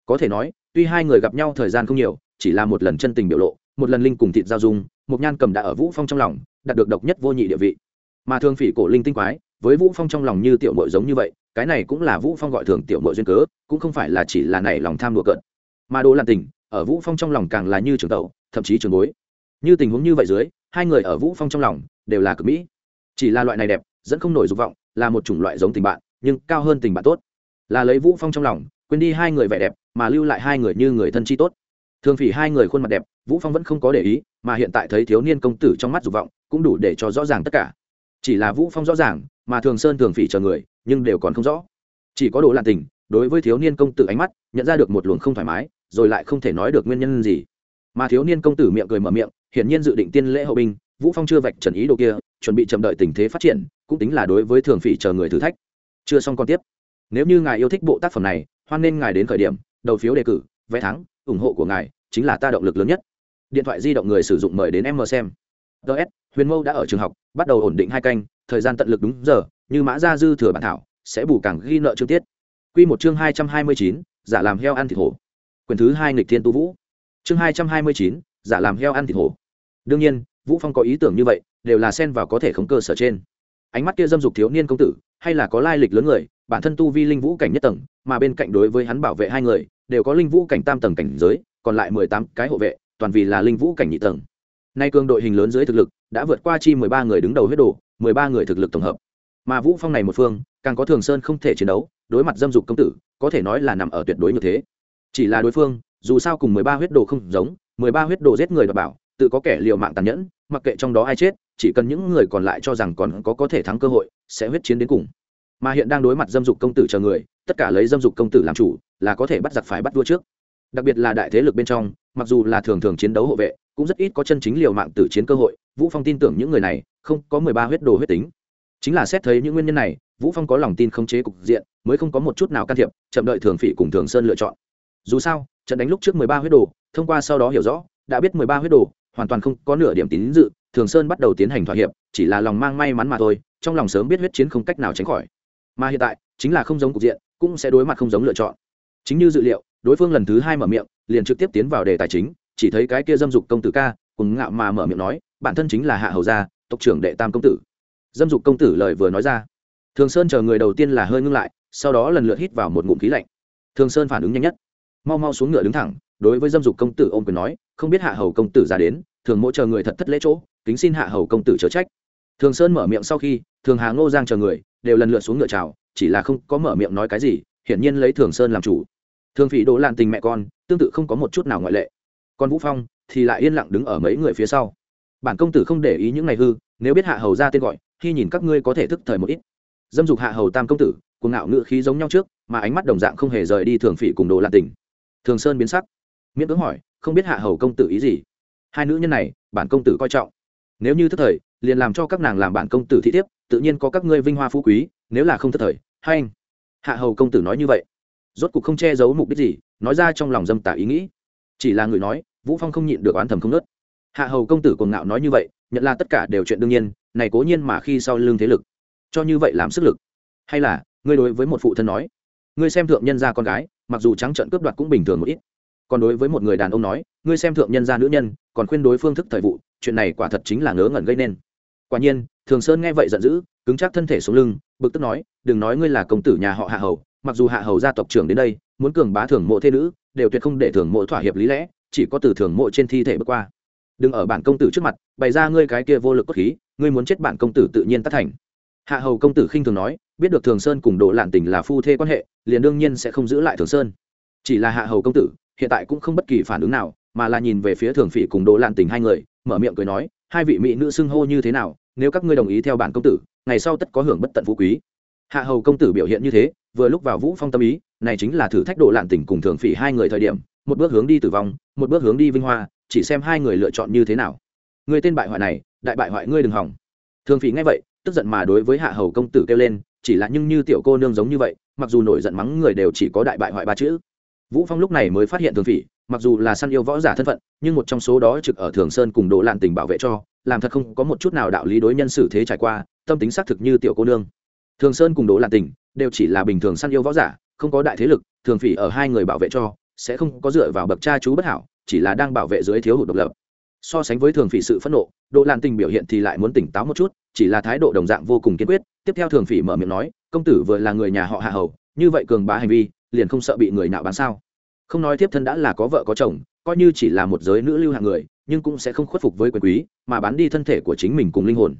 Có thể nói, tuy hai người gặp nhau thời gian không nhiều, chỉ là một lần chân tình biểu lộ, một lần linh cùng thịt giao dung, một nhan cầm đã ở vũ phong trong lòng, đạt được độc nhất vô nhị địa vị. Mà thường phỉ cổ linh tinh quái, với vũ phong trong lòng như tiểu mội giống như vậy, cái này cũng là vũ phong gọi thường tiểu mội duyên cớ, cũng không phải là chỉ là này lòng tham đùa cợt. Mà đồ lan tình, ở vũ phong trong lòng càng là như trường tẩu, thậm chí trường bối. Như tình huống như vậy dưới, hai người ở vũ phong trong lòng đều là cực mỹ. Chỉ là loại này đẹp, dẫn không nổi dục vọng là một chủng loại giống tình bạn, nhưng cao hơn tình bạn tốt. Là lấy vũ phong trong lòng, quên đi hai người vẻ đẹp, mà lưu lại hai người như người thân chi tốt. Thường phỉ hai người khuôn mặt đẹp, vũ phong vẫn không có để ý, mà hiện tại thấy thiếu niên công tử trong mắt dục vọng, cũng đủ để cho rõ ràng tất cả. Chỉ là vũ phong rõ ràng, mà thường sơn thường phỉ chờ người, nhưng đều còn không rõ. Chỉ có đồ lạn tình, đối với thiếu niên công tử ánh mắt, nhận ra được một luồng không thoải mái, rồi lại không thể nói được nguyên nhân gì. Mà thiếu niên công tử miệng cười mở miệng, hiển nhiên dự định tiên lễ hậu binh, vũ phong chưa vạch trần ý đồ kia chuẩn bị chậm đợi tình thế phát triển, cũng tính là đối với thường phỉ chờ người thử thách. Chưa xong còn tiếp. Nếu như ngài yêu thích bộ tác phẩm này, hoan nên ngài đến khởi điểm, đầu phiếu đề cử, vé thắng, ủng hộ của ngài chính là ta động lực lớn nhất. Điện thoại di động người sử dụng mời đến em mờ xem. Ts huyền mâu đã ở trường học, bắt đầu ổn định hai canh, thời gian tận lực đúng giờ, như mã gia dư thừa bản thảo, sẽ bù càng ghi nợ chương tiết. Q một chương hai trăm hai mươi chín, giả làm heo ăn thịt hổ. Quyền thứ hai nghịch thiên tu vũ. Chương hai trăm hai mươi chín, giả làm heo ăn thịt hổ. Đương nhiên, vũ phong có ý tưởng như vậy đều là xen vào có thể khống cơ sở trên. Ánh mắt kia dâm dục thiếu niên công tử, hay là có lai lịch lớn người, bản thân tu vi linh vũ cảnh nhất tầng, mà bên cạnh đối với hắn bảo vệ hai người, đều có linh vũ cảnh tam tầng cảnh giới, còn lại mười tám cái hộ vệ, toàn vì là linh vũ cảnh nhị tầng. Nay cường đội hình lớn dưới thực lực, đã vượt qua chi mười ba người đứng đầu huyết đồ, mười ba người thực lực tổng hợp. Mà vũ phong này một phương, càng có thường sơn không thể chiến đấu, đối mặt dâm dục công tử, có thể nói là nằm ở tuyệt đối như thế. Chỉ là đối phương, dù sao cùng mười ba huyết đồ không giống, mười ba huyết đồ giết người đảm bảo, tự có kẻ liều mạng tàn nhẫn, mặc kệ trong đó ai chết chỉ cần những người còn lại cho rằng còn có có thể thắng cơ hội, sẽ huyết chiến đến cùng. Mà hiện đang đối mặt dâm dục công tử chờ người, tất cả lấy dâm dục công tử làm chủ, là có thể bắt giặc phải bắt vua trước. Đặc biệt là đại thế lực bên trong, mặc dù là thường thường chiến đấu hộ vệ, cũng rất ít có chân chính liều mạng tử chiến cơ hội. Vũ phong tin tưởng những người này, không có mười ba huyết đồ huyết tính. Chính là xét thấy những nguyên nhân này, vũ phong có lòng tin khống chế cục diện, mới không có một chút nào can thiệp, chậm đợi thường phỉ cùng thường sơn lựa chọn. Dù sao, trận đánh lúc trước mười ba huyết đồ, thông qua sau đó hiểu rõ, đã biết mười ba huyết đồ, hoàn toàn không có nửa điểm tín dự thường sơn bắt đầu tiến hành thỏa hiệp, chỉ là lòng mang may mắn mà thôi, trong lòng sớm biết huyết chiến không cách nào tránh khỏi. Mà hiện tại, chính là không giống cục diện, cũng sẽ đối mặt không giống lựa chọn. Chính như dự liệu, đối phương lần thứ hai mở miệng, liền trực tiếp tiến vào đề tài chính, chỉ thấy cái kia dâm dục công tử ca cùng ngạo mà mở miệng nói, bản thân chính là hạ hầu gia, tộc trưởng đệ tam công tử. Dâm dục công tử lời vừa nói ra. Thường sơn chờ người đầu tiên là hơi ngưng lại, sau đó lần lượt hít vào một ngụm khí lạnh. Thường sơn phản ứng nhanh nhất. Mau mau xuống ngựa đứng thẳng, đối với dâm dục công tử ôm quyền nói, không biết hạ hầu công tử ra đến, thường mỗi chờ người thật thất lễ chỗ kính xin hạ hầu công tử chớ trách. Thường sơn mở miệng sau khi, thường hà ngô giang chờ người, đều lần lượt xuống ngựa chào, chỉ là không có mở miệng nói cái gì, hiển nhiên lấy thường sơn làm chủ. Thường phỉ đỗ lạn tình mẹ con, tương tự không có một chút nào ngoại lệ. Còn vũ phong thì lại yên lặng đứng ở mấy người phía sau. Bản công tử không để ý những ngày hư, nếu biết hạ hầu ra tên gọi, khi nhìn các ngươi có thể thức thời một ít. Dâm dục hạ hầu tam công tử, cuồng ngạo ngự khí giống nhau trước, mà ánh mắt đồng dạng không hề rời đi thường phỉ cùng đồ lạn tình. Thường sơn biến sắc, miễn cưỡng hỏi, không biết hạ hầu công tử ý gì? Hai nữ nhân này, bản công tử coi trọng nếu như thức thời, liền làm cho các nàng làm bạn công tử thị thiếp, tự nhiên có các ngươi vinh hoa phú quý, nếu là không thức thời, hay. Anh hạ hầu công tử nói như vậy. Rốt cuộc không che giấu mục đích gì, nói ra trong lòng dâm tả ý nghĩ. Chỉ là người nói, vũ phong không nhịn được oán thầm không nớt hạ hầu công tử còn ngạo nói như vậy, nhận là tất cả đều chuyện đương nhiên, này cố nhiên mà khi sau lương thế lực. Cho như vậy làm sức lực. Hay là, ngươi đối với một phụ thân nói, ngươi xem thượng nhân gia con gái, mặc dù trắng trợn cướp đoạt cũng bình thường một ít. Còn đối với một người đàn ông nói, ngươi xem thượng nhân gia nữ nhân, còn khuyên đối phương thức thời vụ chuyện này quả thật chính là ngớ ngẩn gây nên. Quả nhiên, thường sơn nghe vậy giận dữ, cứng chắc thân thể xuống lưng, bực tức nói, đừng nói ngươi là công tử nhà họ hạ hầu, mặc dù hạ hầu gia tộc trưởng đến đây, muốn cường bá thường mộ thế nữ, đều tuyệt không để thường mộ thỏa hiệp lý lẽ, chỉ có từ thường mộ trên thi thể bước qua. Đừng ở bản công tử trước mặt, bày ra ngươi cái kia vô lực cốt khí, ngươi muốn chết bản công tử tự nhiên tất thành. Hạ hầu công tử khinh thường nói, biết được thường sơn cùng đồ lạn tình là phu thê quan hệ, liền đương nhiên sẽ không giữ lại thường sơn. Chỉ là hạ hầu công tử, hiện tại cũng không bất kỳ phản ứng nào, mà là nhìn về phía thường phỉ cùng đồ lạn tình hai người mở miệng cười nói, hai vị mỹ nữ xưng hô như thế nào, nếu các ngươi đồng ý theo bản công tử, ngày sau tất có hưởng bất tận phú quý. Hạ hầu công tử biểu hiện như thế, vừa lúc vào vũ phong tâm ý, này chính là thử thách độ lạn tình cùng thường phỉ hai người thời điểm, một bước hướng đi tử vong, một bước hướng đi vinh hoa, chỉ xem hai người lựa chọn như thế nào. Người tên bại hoại này, đại bại hoại ngươi đừng hỏng. Thường phỉ nghe vậy, tức giận mà đối với hạ hầu công tử kêu lên, chỉ là nhưng như tiểu cô nương giống như vậy, mặc dù nổi giận mắng người đều chỉ có đại bại hoại ba chữ vũ phong lúc này mới phát hiện thường phỉ, mặc dù là săn yêu võ giả thân phận, nhưng một trong số đó trực ở thường sơn cùng Đỗ lạn tình bảo vệ cho, làm thật không có một chút nào đạo lý đối nhân xử thế trải qua, tâm tính xác thực như tiểu cô nương. Thường sơn cùng đỗ lạn tình đều chỉ là bình thường săn yêu võ giả, không có đại thế lực, thường phỉ ở hai người bảo vệ cho, sẽ không có dựa vào bậc cha chú bất hảo, chỉ là đang bảo vệ dưới thiếu hụt độc lập. So sánh với thường phỉ sự phẫn nộ, đỗ lạn tình biểu hiện thì lại muốn tỉnh táo một chút, chỉ là thái độ đồng dạng vô cùng kiên quyết. Tiếp theo thường phỉ mở miệng nói, công tử vừa là người nhà họ hạ hầu, như vậy cường bá hành vi liền không sợ bị người nào bán sao? Không nói tiếp thân đã là có vợ có chồng, coi như chỉ là một giới nữ lưu hạng người, nhưng cũng sẽ không khuất phục với quyền quý, mà bán đi thân thể của chính mình cùng linh hồn.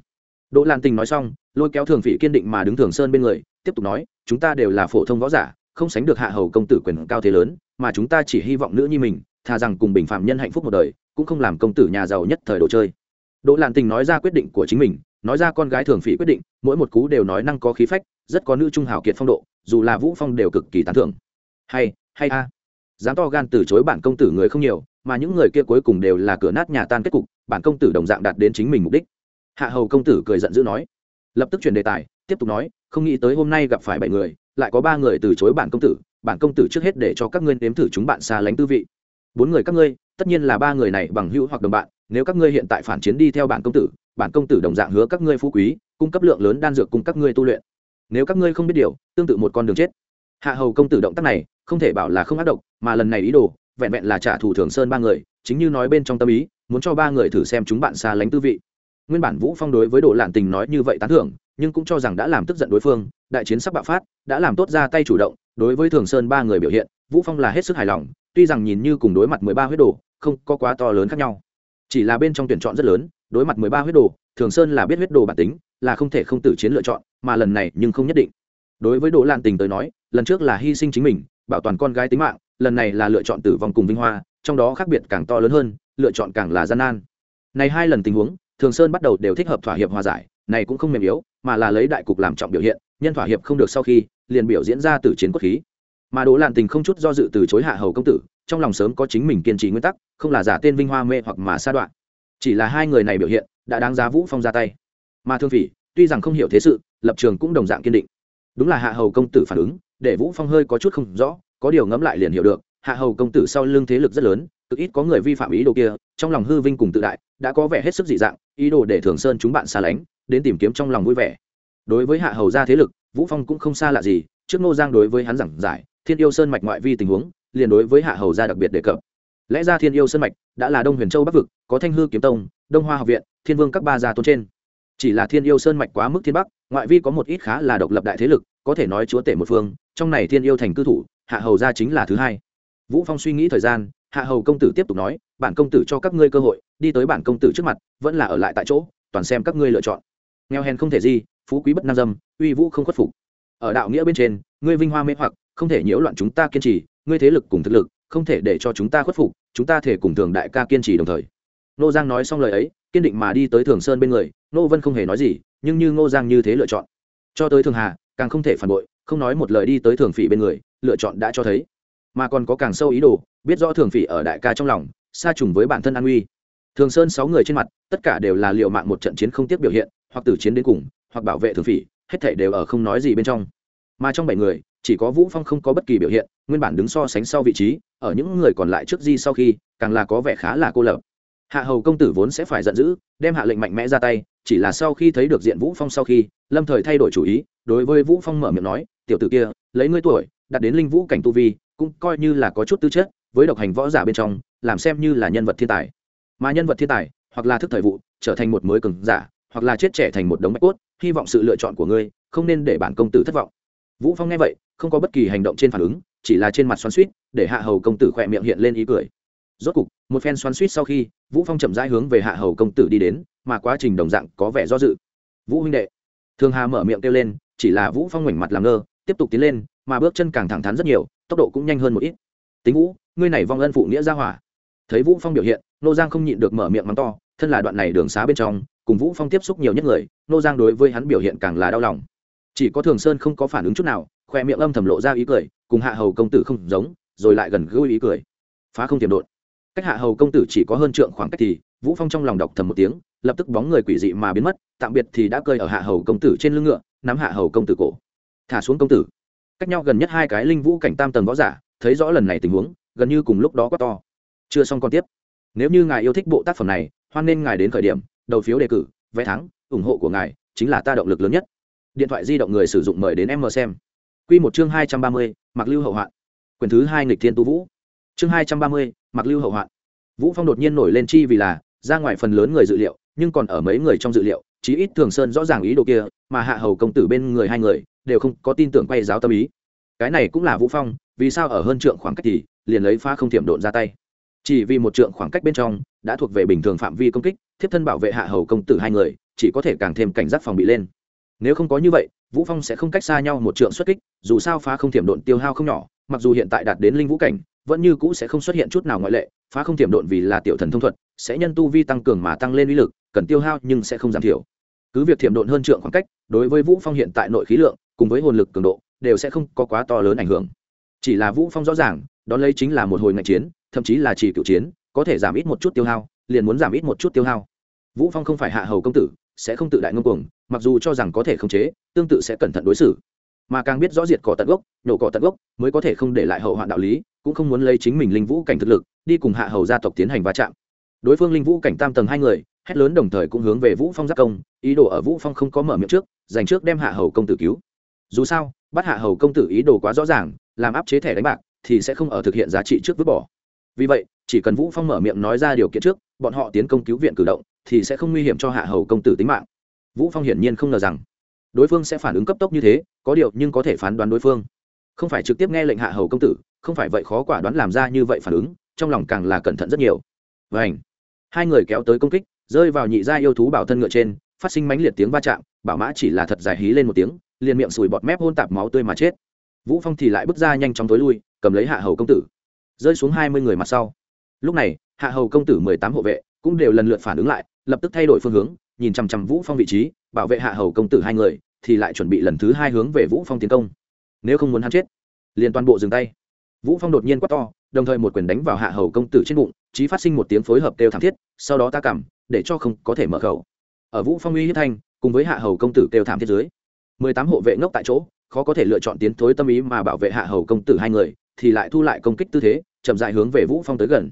Đỗ lan tình nói xong, lôi kéo thường phỉ kiên định mà đứng thường sơn bên người, tiếp tục nói, chúng ta đều là phổ thông võ giả, không sánh được hạ hầu công tử quyền cao thế lớn, mà chúng ta chỉ hy vọng nữ nhi mình thà rằng cùng bình phạm nhân hạnh phúc một đời, cũng không làm công tử nhà giàu nhất thời đồ chơi. Đỗ Lan tình nói ra quyết định của chính mình, nói ra con gái thường phỉ quyết định, mỗi một cú đều nói năng có khí phách rất có nữ trung hào kiệt phong độ, dù là vũ phong đều cực kỳ tán thưởng. Hay hay a. Dám to gan từ chối bản công tử người không nhiều, mà những người kia cuối cùng đều là cửa nát nhà tan kết cục, bản công tử đồng dạng đạt đến chính mình mục đích. Hạ hầu công tử cười giận dữ nói. Lập tức chuyển đề tài, tiếp tục nói, không nghĩ tới hôm nay gặp phải bảy người, lại có ba người từ chối bản công tử, bản công tử trước hết để cho các ngươi nếm thử chúng bạn xa lánh tư vị. Bốn người các ngươi, tất nhiên là ba người này bằng hữu hoặc đồng bạn, nếu các ngươi hiện tại phản chiến đi theo bản công tử, bản công tử đồng dạng hứa các ngươi phú quý, cung cấp lượng lớn đan dược cùng các ngươi tu luyện nếu các ngươi không biết điều, tương tự một con đường chết. Hạ hầu công tử động tác này, không thể bảo là không ác độc, mà lần này ý đồ, vẹn vẹn là trả thù thường sơn ba người, chính như nói bên trong tâm ý, muốn cho ba người thử xem chúng bạn xa lánh tư vị. Nguyên bản vũ phong đối với độ lạn tình nói như vậy tán thưởng, nhưng cũng cho rằng đã làm tức giận đối phương, đại chiến sắp bạo phát, đã làm tốt ra tay chủ động, đối với thường sơn ba người biểu hiện, vũ phong là hết sức hài lòng, tuy rằng nhìn như cùng đối mặt 13 huyết đồ, không có quá to lớn khác nhau. Chỉ là bên trong tuyển chọn rất lớn, đối mặt 13 huyết đồ, thường sơn là biết huyết đồ bản tính, là không thể không tử chiến lựa chọn mà lần này nhưng không nhất định. Đối với đỗ lan tình tới nói, lần trước là hy sinh chính mình, bảo toàn con gái tính mạng, lần này là lựa chọn tử vong cùng vinh hoa, trong đó khác biệt càng to lớn hơn, lựa chọn càng là gian nan. Này hai lần tình huống, thường sơn bắt đầu đều thích hợp thỏa hiệp hòa giải, này cũng không mềm yếu, mà là lấy đại cục làm trọng biểu hiện, nhân thỏa hiệp không được sau khi, liền biểu diễn ra từ chiến quốc khí. Mà đỗ lan tình không chút do dự từ chối hạ hầu công tử, trong lòng sớm có chính mình kiên trì nguyên tắc, không là giả tên vinh hoa mê hoặc mà sa đoạn. Chỉ là hai người này biểu hiện, đã đáng giá vũ phong ra tay. Mà thương phỉ tuy rằng không hiểu thế sự, lập trường cũng đồng dạng kiên định. Đúng là hạ hầu công tử phản ứng, để vũ phong hơi có chút không rõ, có điều ngẫm lại liền hiểu được, hạ hầu công tử sau lưng thế lực rất lớn, cực ít có người vi phạm ý đồ kia, trong lòng hư vinh cùng tự đại, đã có vẻ hết sức dị dạng, ý đồ để thường sơn chúng bạn xa lánh, đến tìm kiếm trong lòng vui vẻ. Đối với hạ hầu gia thế lực, vũ phong cũng không xa lạ gì, trước ngô giang đối với hắn giảng giải, thiên yêu sơn mạch ngoại vi tình huống, liền đối với hạ hầu gia đặc biệt đề cập. Lẽ ra thiên yêu sơn mạch đã là đông huyền châu bắc vực, có thanh hư kiếm tông, đông hoa học viện, thiên vương các ba gia tôn trên chỉ là thiên yêu sơn mạch quá mức thiên bắc, ngoại vi có một ít khá là độc lập đại thế lực, có thể nói chúa tể một phương, trong này thiên yêu thành cư thủ, hạ hầu gia chính là thứ hai. Vũ phong suy nghĩ thời gian, hạ hầu công tử tiếp tục nói, bản công tử cho các ngươi cơ hội, đi tới bản công tử trước mặt, vẫn là ở lại tại chỗ, toàn xem các ngươi lựa chọn. Nghèo hèn không thể gì, phú quý bất nam dâm, uy vũ không khuất phục. Ở đạo nghĩa bên trên, ngươi vinh hoa mê hoặc, không thể nhiễu loạn chúng ta kiên trì, ngươi thế lực cùng thực lực, không thể để cho chúng ta khuất phục, chúng ta thể cùng thường đại ca kiên trì đồng thời nô giang nói xong lời ấy, kiên định mà đi tới thường sơn bên người nô vân không hề nói gì, nhưng như ngô giang như thế lựa chọn. Cho tới thường hà, càng không thể phản bội, không nói một lời đi tới thường phỉ bên người, lựa chọn đã cho thấy. Mà còn có càng sâu ý đồ, biết rõ thường phỉ ở đại ca trong lòng, xa trùng với bản thân an uy. Thường sơn sáu người trên mặt, tất cả đều là liệu mạng một trận chiến không tiếc biểu hiện, hoặc tử chiến đến cùng, hoặc bảo vệ thường phỉ, hết thảy đều ở không nói gì bên trong. Mà trong bảy người, chỉ có vũ phong không có bất kỳ biểu hiện, nguyên bản đứng so sánh sau vị trí, ở những người còn lại trước di sau khi, càng là có vẻ khá là cô lập hạ hầu công tử vốn sẽ phải giận dữ, đem hạ lệnh mạnh mẽ ra tay, chỉ là sau khi thấy được diện vũ phong sau khi, lâm thời thay đổi chủ ý, đối với vũ phong mở miệng nói, tiểu tử kia, lấy ngươi tuổi, đặt đến linh vũ cảnh tu vi, cũng coi như là có chút tư chất, với độc hành võ giả bên trong, làm xem như là nhân vật thiên tài. Mà nhân vật thiên tài, hoặc là thức thời vụ, trở thành một mới cường giả, hoặc là chết trẻ thành một đống bạch cốt, hy vọng sự lựa chọn của ngươi, không nên để bản công tử thất vọng. Vũ phong nghe vậy, không có bất kỳ hành động trên phản ứng, chỉ là trên mặt xoắn suýt để hạ hầu công tử khỏe miệng hiện lên ý cười. Rốt cục, một phen xoắn suýt sau khi vũ phong chậm rãi hướng về hạ hầu công tử đi đến, mà quá trình đồng dạng có vẻ do dự. Vũ huynh đệ. Thường hà mở miệng kêu lên, chỉ là vũ phong ngoảnh mặt làm ngơ, tiếp tục tiến lên, mà bước chân càng thẳng thắn rất nhiều, tốc độ cũng nhanh hơn một ít. Tính vũ, ngươi này vong ân phụ nghĩa ra hỏa. Thấy vũ phong biểu hiện, nô giang không nhịn được mở miệng mắng to, thân là đoạn này đường xá bên trong, cùng vũ phong tiếp xúc nhiều nhất người, nô giang đối với hắn biểu hiện càng là đau lòng. Chỉ có thường sơn không có phản ứng chút nào, khoe miệng âm thầm lộ ra ý cười, cùng hạ hầu công tử không giống, rồi lại gần gũi ý cười. Phá không tiềm đột cách hạ hầu công tử chỉ có hơn trượng khoảng cách thì, vũ phong trong lòng đọc thầm một tiếng, lập tức bóng người quỷ dị mà biến mất, tạm biệt thì đã cơi ở hạ hầu công tử trên lưng ngựa, nắm hạ hầu công tử cổ. Thả xuống công tử. Cách nhau gần nhất hai cái linh vũ cảnh tam tầng võ giả, thấy rõ lần này tình huống, gần như cùng lúc đó quá to. Chưa xong còn tiếp. Nếu như ngài yêu thích bộ tác phẩm này, hoan nên ngài đến khởi điểm, đầu phiếu đề cử, vé thắng, ủng hộ của ngài chính là ta động lực lớn nhất. Điện thoại di động người sử dụng mời đến em mờ xem. Quy một chương hai trăm ba mươi mặc lưu hậu hoạn. Quyền thứ hai nghịch thiên tu vũ. Chương hai trăm ba mươi mặc lưu hậu hoạn. Vũ phong đột nhiên nổi lên chi vì là, ra ngoài phần lớn người dự liệu, nhưng còn ở mấy người trong dự liệu, chí ít thường sơn rõ ràng ý đồ kia, mà hạ hầu công tử bên người hai người, đều không có tin tưởng quay giáo tâm ý. Cái này cũng là vũ phong, vì sao ở hơn trượng khoảng cách thì, liền lấy phá không thiểm độn ra tay. Chỉ vì một trượng khoảng cách bên trong, đã thuộc về bình thường phạm vi công kích, thiếp thân bảo vệ hạ hầu công tử hai người, chỉ có thể càng thêm cảnh giác phòng bị lên. Nếu không có như vậy, vũ phong sẽ không cách xa nhau một trượng xuất kích, dù sao phá không thiểm độn tiêu hao không nhỏ, mặc dù hiện tại đạt đến linh vũ cảnh vẫn như cũ sẽ không xuất hiện chút nào ngoại lệ, phá không tiềm độn vì là tiểu thần thông thuật, sẽ nhân tu vi tăng cường mà tăng lên uy lực, cần tiêu hao nhưng sẽ không giảm thiểu. Cứ việc thiểm độn hơn trượng khoảng cách, đối với vũ phong hiện tại nội khí lượng, cùng với hồn lực cường độ, đều sẽ không có quá to lớn ảnh hưởng. Chỉ là vũ phong rõ ràng, đón lấy chính là một hồi ngạch chiến, thậm chí là chỉ cựu chiến, có thể giảm ít một chút tiêu hao, liền muốn giảm ít một chút tiêu hao. Vũ phong không phải hạ hầu công tử, sẽ không tự đại ngông cuồng, mặc dù cho rằng có thể khống chế, tương tự sẽ cẩn thận đối xử. Mà càng biết rõ diệt cỏ tận gốc, nhổ cỏ tận gốc, mới có thể không để lại hậu hoạn đạo lý cũng không muốn lấy chính mình linh vũ cảnh thực lực, đi cùng hạ hầu gia tộc tiến hành va chạm. Đối phương linh vũ cảnh tam tầng hai người, hét lớn đồng thời cũng hướng về vũ phong giáp công, ý đồ ở vũ phong không có mở miệng trước, dành trước đem hạ hầu công tử cứu. Dù sao, bắt hạ hầu công tử ý đồ quá rõ ràng, làm áp chế thẻ đánh bạc thì sẽ không ở thực hiện giá trị trước vứt bỏ. Vì vậy, chỉ cần vũ phong mở miệng nói ra điều kiện trước, bọn họ tiến công cứu viện cử động thì sẽ không nguy hiểm cho hạ hầu công tử tính mạng. Vũ phong hiển nhiên không ngờ rằng đối phương sẽ phản ứng cấp tốc như thế, có điều nhưng có thể phán đoán đối phương không phải trực tiếp nghe lệnh hạ hầu công tử, không phải vậy khó quả đoán làm ra như vậy phản ứng, trong lòng càng là cẩn thận rất nhiều. Vảnh hai người kéo tới công kích, rơi vào nhị gia yêu thú bảo thân ngựa trên, phát sinh mãnh liệt tiếng va chạm, bảo mã chỉ là thật dài hí lên một tiếng, liền miệng sùi bọt mép hôn tạp máu tươi mà chết. Vũ phong thì lại bước ra nhanh chóng tối lui, cầm lấy hạ hầu công tử. Rơi xuống hai mươi người mặt sau. Lúc này, hạ hầu công tử mười tám hộ vệ cũng đều lần lượt phản ứng lại, lập tức thay đổi phương hướng, nhìn chằm chằm vũ phong vị trí, bảo vệ hạ hầu công tử hai người, thì lại chuẩn bị lần thứ hai hướng về vũ phong tiến công nếu không muốn hắn chết, liền toàn bộ dừng tay. Vũ phong đột nhiên quát to, đồng thời một quyền đánh vào hạ hầu công tử trên bụng, chí phát sinh một tiếng phối hợp kêu thảm thiết, sau đó ta cảm, để cho không có thể mở khẩu. Ở vũ phong uy hiếp thanh, cùng với hạ hầu công tử kêu thảm thiết dưới, mười tám hộ vệ ngốc tại chỗ, khó có thể lựa chọn tiến thối tâm ý mà bảo vệ hạ hầu công tử hai người, thì lại thu lại công kích tư thế, chậm dại hướng về vũ phong tới gần.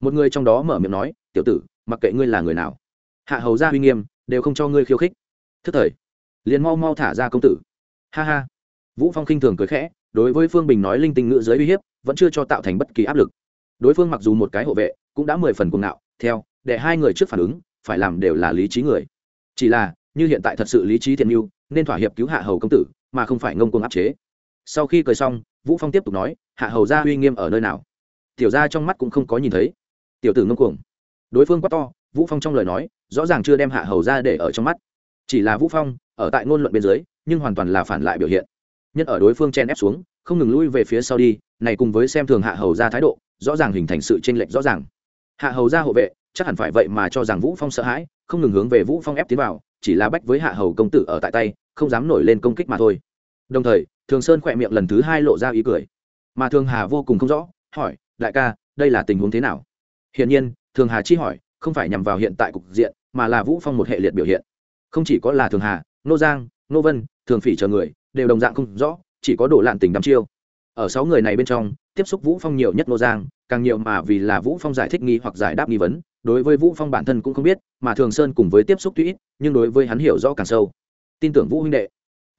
Một người trong đó mở miệng nói, tiểu tử, mặc kệ ngươi là người nào, hạ hầu gia uy nghiêm, đều không cho ngươi khiêu khích. Thức thời, liền mau mau thả ra công tử. Ha ha vũ phong khinh thường cười khẽ, đối với phương bình nói linh tinh ngữ giới uy hiếp, vẫn chưa cho tạo thành bất kỳ áp lực. Đối phương mặc dù một cái hộ vệ, cũng đã mười phần cuồng ngạo, theo, để hai người trước phản ứng, phải làm đều là lý trí người. Chỉ là, như hiện tại thật sự lý trí thiện mưu nên thỏa hiệp cứu hạ hầu công tử, mà không phải ngông cuồng áp chế. Sau khi cười xong, vũ phong tiếp tục nói, hạ hầu gia uy nghiêm ở nơi nào? Tiểu gia trong mắt cũng không có nhìn thấy. Tiểu tử ngông cuồng. Đối phương quá to, vũ phong trong lời nói, rõ ràng chưa đem hạ hầu gia để ở trong mắt. Chỉ là vũ phong, ở tại ngôn luận bên dưới, nhưng hoàn toàn là phản lại biểu hiện nhân ở đối phương chen ép xuống, không ngừng lui về phía sau đi, này cùng với xem thường hạ hầu ra thái độ, rõ ràng hình thành sự chênh lệch rõ ràng. Hạ hầu ra hộ vệ, chắc hẳn phải vậy mà cho rằng vũ phong sợ hãi, không ngừng hướng về vũ phong ép tiến vào, chỉ là bách với hạ hầu công tử ở tại tay, không dám nổi lên công kích mà thôi. Đồng thời, thường sơn khỏe miệng lần thứ hai lộ ra ý cười. Mà thường hà vô cùng không rõ, hỏi, đại ca, đây là tình huống thế nào? Hiển nhiên, thường hà chi hỏi, không phải nhằm vào hiện tại cục diện, mà là vũ phong một hệ liệt biểu hiện. Không chỉ có là thường hà, nô giang, nô vân, thường phỉ chờ người đều đồng dạng không rõ, chỉ có đổ lạn tình đắm chiêu. Ở sáu người này bên trong, tiếp xúc vũ phong nhiều nhất nô giang, càng nhiều mà vì là vũ phong giải thích nghi hoặc giải đáp nghi vấn, đối với vũ phong bản thân cũng không biết, mà thường sơn cùng với tiếp xúc tuy ít, nhưng đối với hắn hiểu rõ càng sâu. Tin tưởng vũ huynh đệ.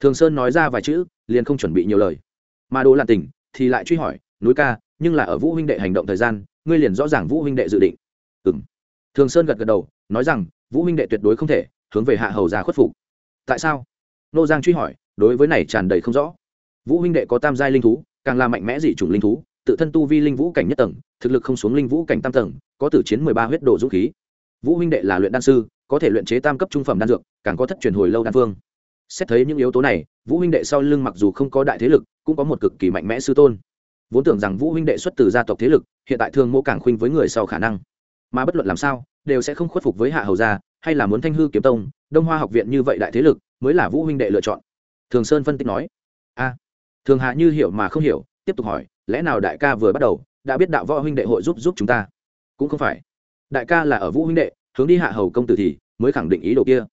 Thường sơn nói ra vài chữ, liền không chuẩn bị nhiều lời. Mà đồ lạn tình thì lại truy hỏi, núi ca, nhưng là ở vũ huynh đệ hành động thời gian, ngươi liền rõ ràng vũ huynh đệ dự định. Ừm. Thường sơn gật gật đầu, nói rằng, vũ huynh đệ tuyệt đối không thể hướng về hạ hầu ra khuất phục. Tại sao? Nô giang truy hỏi đối với này tràn đầy không rõ. Vũ huynh đệ có tam giai linh thú, càng là mạnh mẽ dị chủng linh thú, tự thân tu vi linh vũ cảnh nhất tầng, thực lực không xuống linh vũ cảnh tam tầng, có tử chiến mười ba huyết đồ dũng khí. Vũ huynh đệ là luyện đan sư, có thể luyện chế tam cấp trung phẩm đan dược, càng có thất truyền hồi lâu đan phương. Xét thấy những yếu tố này, vũ huynh đệ sau lưng mặc dù không có đại thế lực, cũng có một cực kỳ mạnh mẽ sư tôn. Vốn tưởng rằng vũ huynh đệ xuất từ gia tộc thế lực, hiện tại thường mô càng khuynh với người sau khả năng. Mà bất luận làm sao, đều sẽ không khuất phục với hạ hầu gia, hay là muốn thanh hư kiếm tông, đông hoa học viện như vậy đại thế lực, mới là vũ huynh đệ lựa chọn thường sơn phân tích nói, a, thường hạ như hiểu mà không hiểu, tiếp tục hỏi, lẽ nào đại ca vừa bắt đầu đã biết đạo võ huynh đệ hội giúp giúp chúng ta? Cũng không phải. Đại ca là ở vũ huynh đệ, hướng đi hạ hầu công tử thì mới khẳng định ý đồ kia.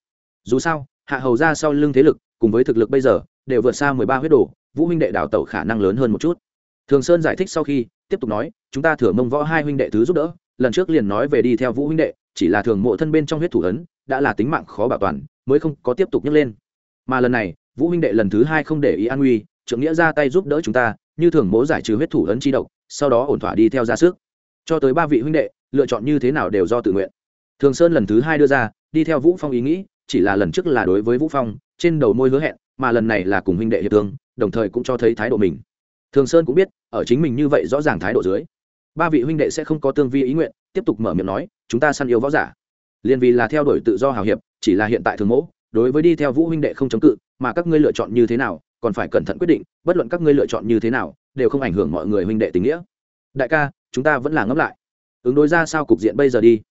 Dù sao, hạ hầu ra sau lưng thế lực, cùng với thực lực bây giờ, đều vượt xa mười ba huyết đồ, vũ huynh đệ đào tẩu khả năng lớn hơn một chút. Thường sơn giải thích sau khi, tiếp tục nói, chúng ta thừa mông võ hai huynh đệ thứ giúp đỡ, lần trước liền nói về đi theo vũ huynh đệ, chỉ là thường mộ thân bên trong huyết thủ ấn, đã là tính mạng khó bảo toàn, mới không có tiếp tục nhấc lên. Mà lần này vũ huynh đệ lần thứ hai không để ý an nguy trưởng nghĩa ra tay giúp đỡ chúng ta, như thường mố giải trừ huyết thủ ấn chi độc, sau đó ổn thỏa đi theo ra sức. Cho tới ba vị huynh đệ, lựa chọn như thế nào đều do tự nguyện. Thường sơn lần thứ hai đưa ra, đi theo vũ phong ý nghĩ, chỉ là lần trước là đối với vũ phong, trên đầu môi hứa hẹn, mà lần này là cùng huynh đệ hiệp thương, đồng thời cũng cho thấy thái độ mình. Thường sơn cũng biết, ở chính mình như vậy rõ ràng thái độ dưới, ba vị huynh đệ sẽ không có tương vi ý nguyện, tiếp tục mở miệng nói, chúng ta săn yêu võ giả. Liền vì là theo đuổi tự do hào hiệp, chỉ là hiện tại thường mẫu, đối với đi theo vũ huynh đệ không chống cự mà các ngươi lựa chọn như thế nào, còn phải cẩn thận quyết định, bất luận các ngươi lựa chọn như thế nào, đều không ảnh hưởng mọi người huynh đệ tình nghĩa. Đại ca, chúng ta vẫn là ngẫm lại. Ứng đối ra sao cục diện bây giờ đi.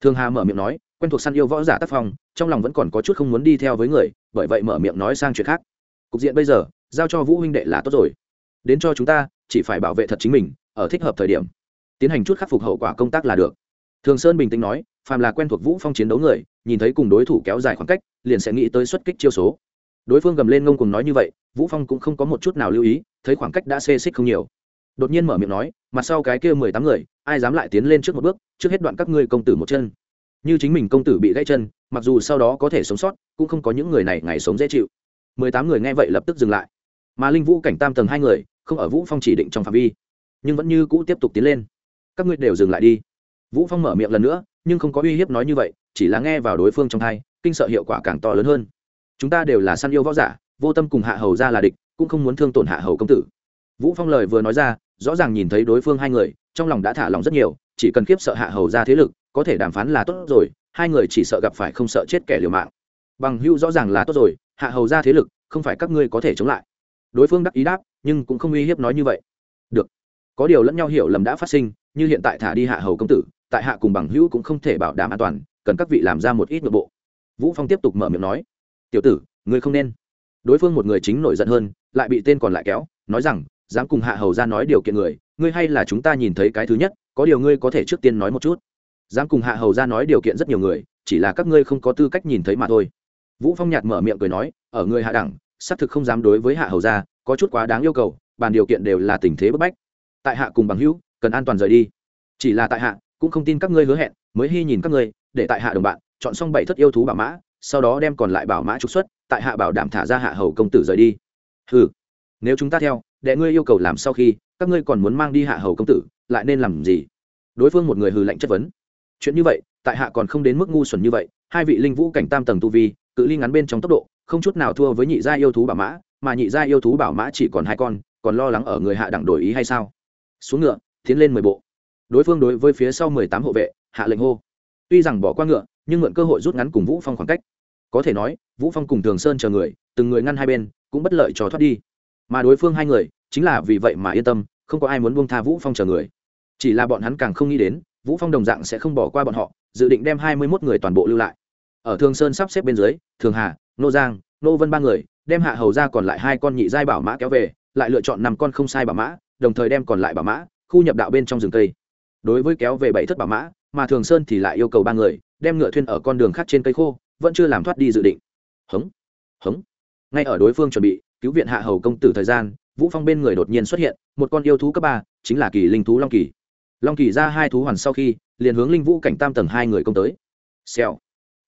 Thương hà mở miệng nói, quen thuộc săn yêu võ giả tác phong, trong lòng vẫn còn có chút không muốn đi theo với người, bởi vậy mở miệng nói sang chuyện khác. Cục diện bây giờ, giao cho vũ huynh đệ là tốt rồi. Đến cho chúng ta, chỉ phải bảo vệ thật chính mình, ở thích hợp thời điểm. Tiến hành chút khắc phục hậu quả công tác là được. Thường sơn bình tĩnh nói, phàm là quen thuộc vũ phong chiến đấu người, nhìn thấy cùng đối thủ kéo dài khoảng cách, liền sẽ nghĩ tới xuất kích chiêu số đối phương gầm lên ngông cùng nói như vậy, vũ phong cũng không có một chút nào lưu ý, thấy khoảng cách đã xê xích không nhiều. Đột nhiên mở miệng nói, mặt sau cái kia mười tám người, ai dám lại tiến lên trước một bước, trước hết đoạn các ngươi công tử một chân. Như chính mình công tử bị gãy chân, mặc dù sau đó có thể sống sót, cũng không có những người này ngày sống dễ chịu. Mười tám người nghe vậy lập tức dừng lại. Mà linh vũ cảnh tam tầng hai người, không ở vũ phong chỉ định trong phạm vi, nhưng vẫn như cũ tiếp tục tiến lên. Các ngươi đều dừng lại đi. Vũ phong mở miệng lần nữa, nhưng không có uy hiếp nói như vậy, chỉ là nghe vào đối phương trong thai kinh sợ hiệu quả càng to lớn hơn chúng ta đều là săn yêu võ giả, vô tâm cùng hạ hầu ra là địch, cũng không muốn thương tổn hạ hầu công tử. Vũ phong lời vừa nói ra, rõ ràng nhìn thấy đối phương hai người, trong lòng đã thả lòng rất nhiều, chỉ cần khiếp sợ hạ hầu ra thế lực, có thể đàm phán là tốt rồi, hai người chỉ sợ gặp phải không sợ chết kẻ liều mạng. Bằng hưu rõ ràng là tốt rồi, hạ hầu ra thế lực, không phải các ngươi có thể chống lại. Đối phương đắc ý đáp, nhưng cũng không uy hiếp nói như vậy. Được. Có điều lẫn nhau hiểu lầm đã phát sinh, như hiện tại thả đi hạ hầu công tử, tại hạ cùng bằng hữu cũng không thể bảo đảm an toàn, cần các vị làm ra một ít nội bộ. Vũ phong tiếp tục mở miệng nói tiểu tử, ngươi không nên. Đối phương một người chính nổi giận hơn, lại bị tên còn lại kéo, nói rằng, dám cùng hạ hầu ra nói điều kiện người, ngươi hay là chúng ta nhìn thấy cái thứ nhất, có điều ngươi có thể trước tiên nói một chút. Dám cùng hạ hầu ra nói điều kiện rất nhiều người, chỉ là các ngươi không có tư cách nhìn thấy mà thôi. Vũ phong nhạt mở miệng cười nói, ở người hạ đẳng, xác thực không dám đối với hạ hầu ra, có chút quá đáng yêu cầu, bàn điều kiện đều là tình thế bức bách. Tại hạ cùng bằng hữu, cần an toàn rời đi. Chỉ là tại hạ, cũng không tin các ngươi hứa hẹn, mới hy nhìn các ngươi, để tại hạ đồng bạn, chọn xong bảy thất yêu thú bảo mã sau đó đem còn lại bảo mã trục xuất, tại hạ bảo đảm thả ra hạ hầu công tử rời đi. Ừ nếu chúng ta theo, đệ ngươi yêu cầu làm sau khi, các ngươi còn muốn mang đi hạ hầu công tử, lại nên làm gì? Đối phương một người hừ lạnh chất vấn. Chuyện như vậy, tại hạ còn không đến mức ngu xuẩn như vậy, hai vị linh vũ cảnh tam tầng tu vi, cự ly ngắn bên trong tốc độ, không chút nào thua với nhị gia yêu thú bảo mã, mà nhị gia yêu thú bảo mã chỉ còn hai con, còn lo lắng ở người hạ đẳng đổi ý hay sao? Xuống ngựa, tiến lên mười bộ. Đối phương đối với phía sau mười tám hộ vệ, hạ lệnh hô. Tuy rằng bỏ qua ngựa nhưng mượn cơ hội rút ngắn cùng vũ phong khoảng cách. Có thể nói, vũ phong cùng thường sơn chờ người, từng người ngăn hai bên, cũng bất lợi cho thoát đi. Mà đối phương hai người, chính là vì vậy mà yên tâm, không có ai muốn buông tha vũ phong chờ người. Chỉ là bọn hắn càng không nghĩ đến, vũ phong đồng dạng sẽ không bỏ qua bọn họ, dự định đem hai mươi 21 người toàn bộ lưu lại. Ở thường sơn sắp xếp bên dưới, thường hà, nô giang, nô vân ba người, đem hạ hầu ra còn lại hai con nhị giai bảo mã kéo về, lại lựa chọn năm con không sai bảo mã, đồng thời đem còn lại bảo mã, khu nhập đạo bên trong rừng cây. Đối với kéo về bảy thất bảo mã, mà thường sơn thì lại yêu cầu ba người đem ngựa thuyên ở con đường khác trên cây khô, vẫn chưa làm thoát đi dự định. Hống hống. Ngay ở đối phương chuẩn bị cứu viện hạ hầu công tử thời gian, vũ phong bên người đột nhiên xuất hiện, một con yêu thú cấp ba, chính là kỳ linh thú long kỳ. Long kỳ ra hai thú hoàn sau khi, liền hướng linh vũ cảnh tam tầng hai người công tới. Xèo.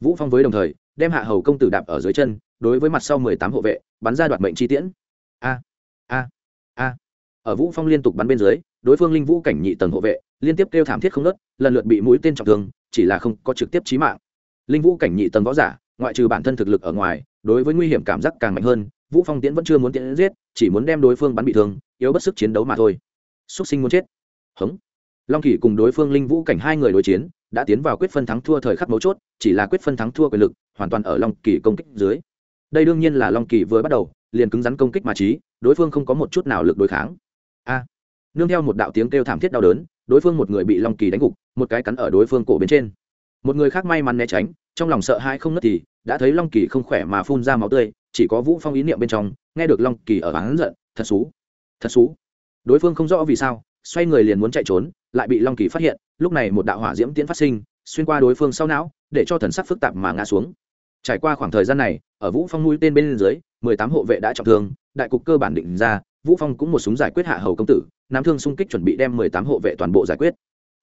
Vũ phong với đồng thời, đem hạ hầu công tử đạp ở dưới chân, đối với mặt sau mười tám hộ vệ, bắn ra đoạt mệnh chi tiễn. A a a. Ở vũ phong liên tục bắn bên dưới, đối phương linh vũ cảnh nhị tầng hộ vệ liên tiếp kêu thảm thiết không nớt, lần lượt bị mũi tên trọng thương, chỉ là không có trực tiếp chí mạng. Linh vũ cảnh nhị tầng võ giả, ngoại trừ bản thân thực lực ở ngoài, đối với nguy hiểm cảm giác càng mạnh hơn, vũ phong tiễn vẫn chưa muốn tiễn giết, chỉ muốn đem đối phương bắn bị thương, yếu bất sức chiến đấu mà thôi. Xuất sinh muốn chết. Hống. Long kỳ cùng đối phương linh vũ cảnh hai người đối chiến, đã tiến vào quyết phân thắng thua thời khắc mấu chốt, chỉ là quyết phân thắng thua quyền lực, hoàn toàn ở long kỳ công kích dưới. Đây đương nhiên là long kỳ vừa bắt đầu, liền cứng rắn công kích mà trí đối phương không có một chút nào lực đối kháng. A. Nương theo một đạo tiếng kêu thảm thiết đau đớn đối phương một người bị long kỳ đánh gục, một cái cắn ở đối phương cổ bên trên. Một người khác may mắn né tránh, trong lòng sợ hãi không ngất thì, đã thấy long kỳ không khỏe mà phun ra máu tươi, chỉ có vũ phong ý niệm bên trong, nghe được long kỳ ở hắn giận, thật xú thật xú. Đối phương không rõ vì sao, xoay người liền muốn chạy trốn, lại bị long kỳ phát hiện, lúc này một đạo hỏa diễm tiễn phát sinh, xuyên qua đối phương sau não, để cho thần sắc phức tạp mà ngã xuống. Trải qua khoảng thời gian này, ở vũ phong nuôi tên bên dưới, mười tám hộ vệ đã trọng thương, đại cục cơ bản định ra vũ phong cũng một súng giải quyết hạ hầu công tử nam thương xung kích chuẩn bị đem mười tám hộ vệ toàn bộ giải quyết.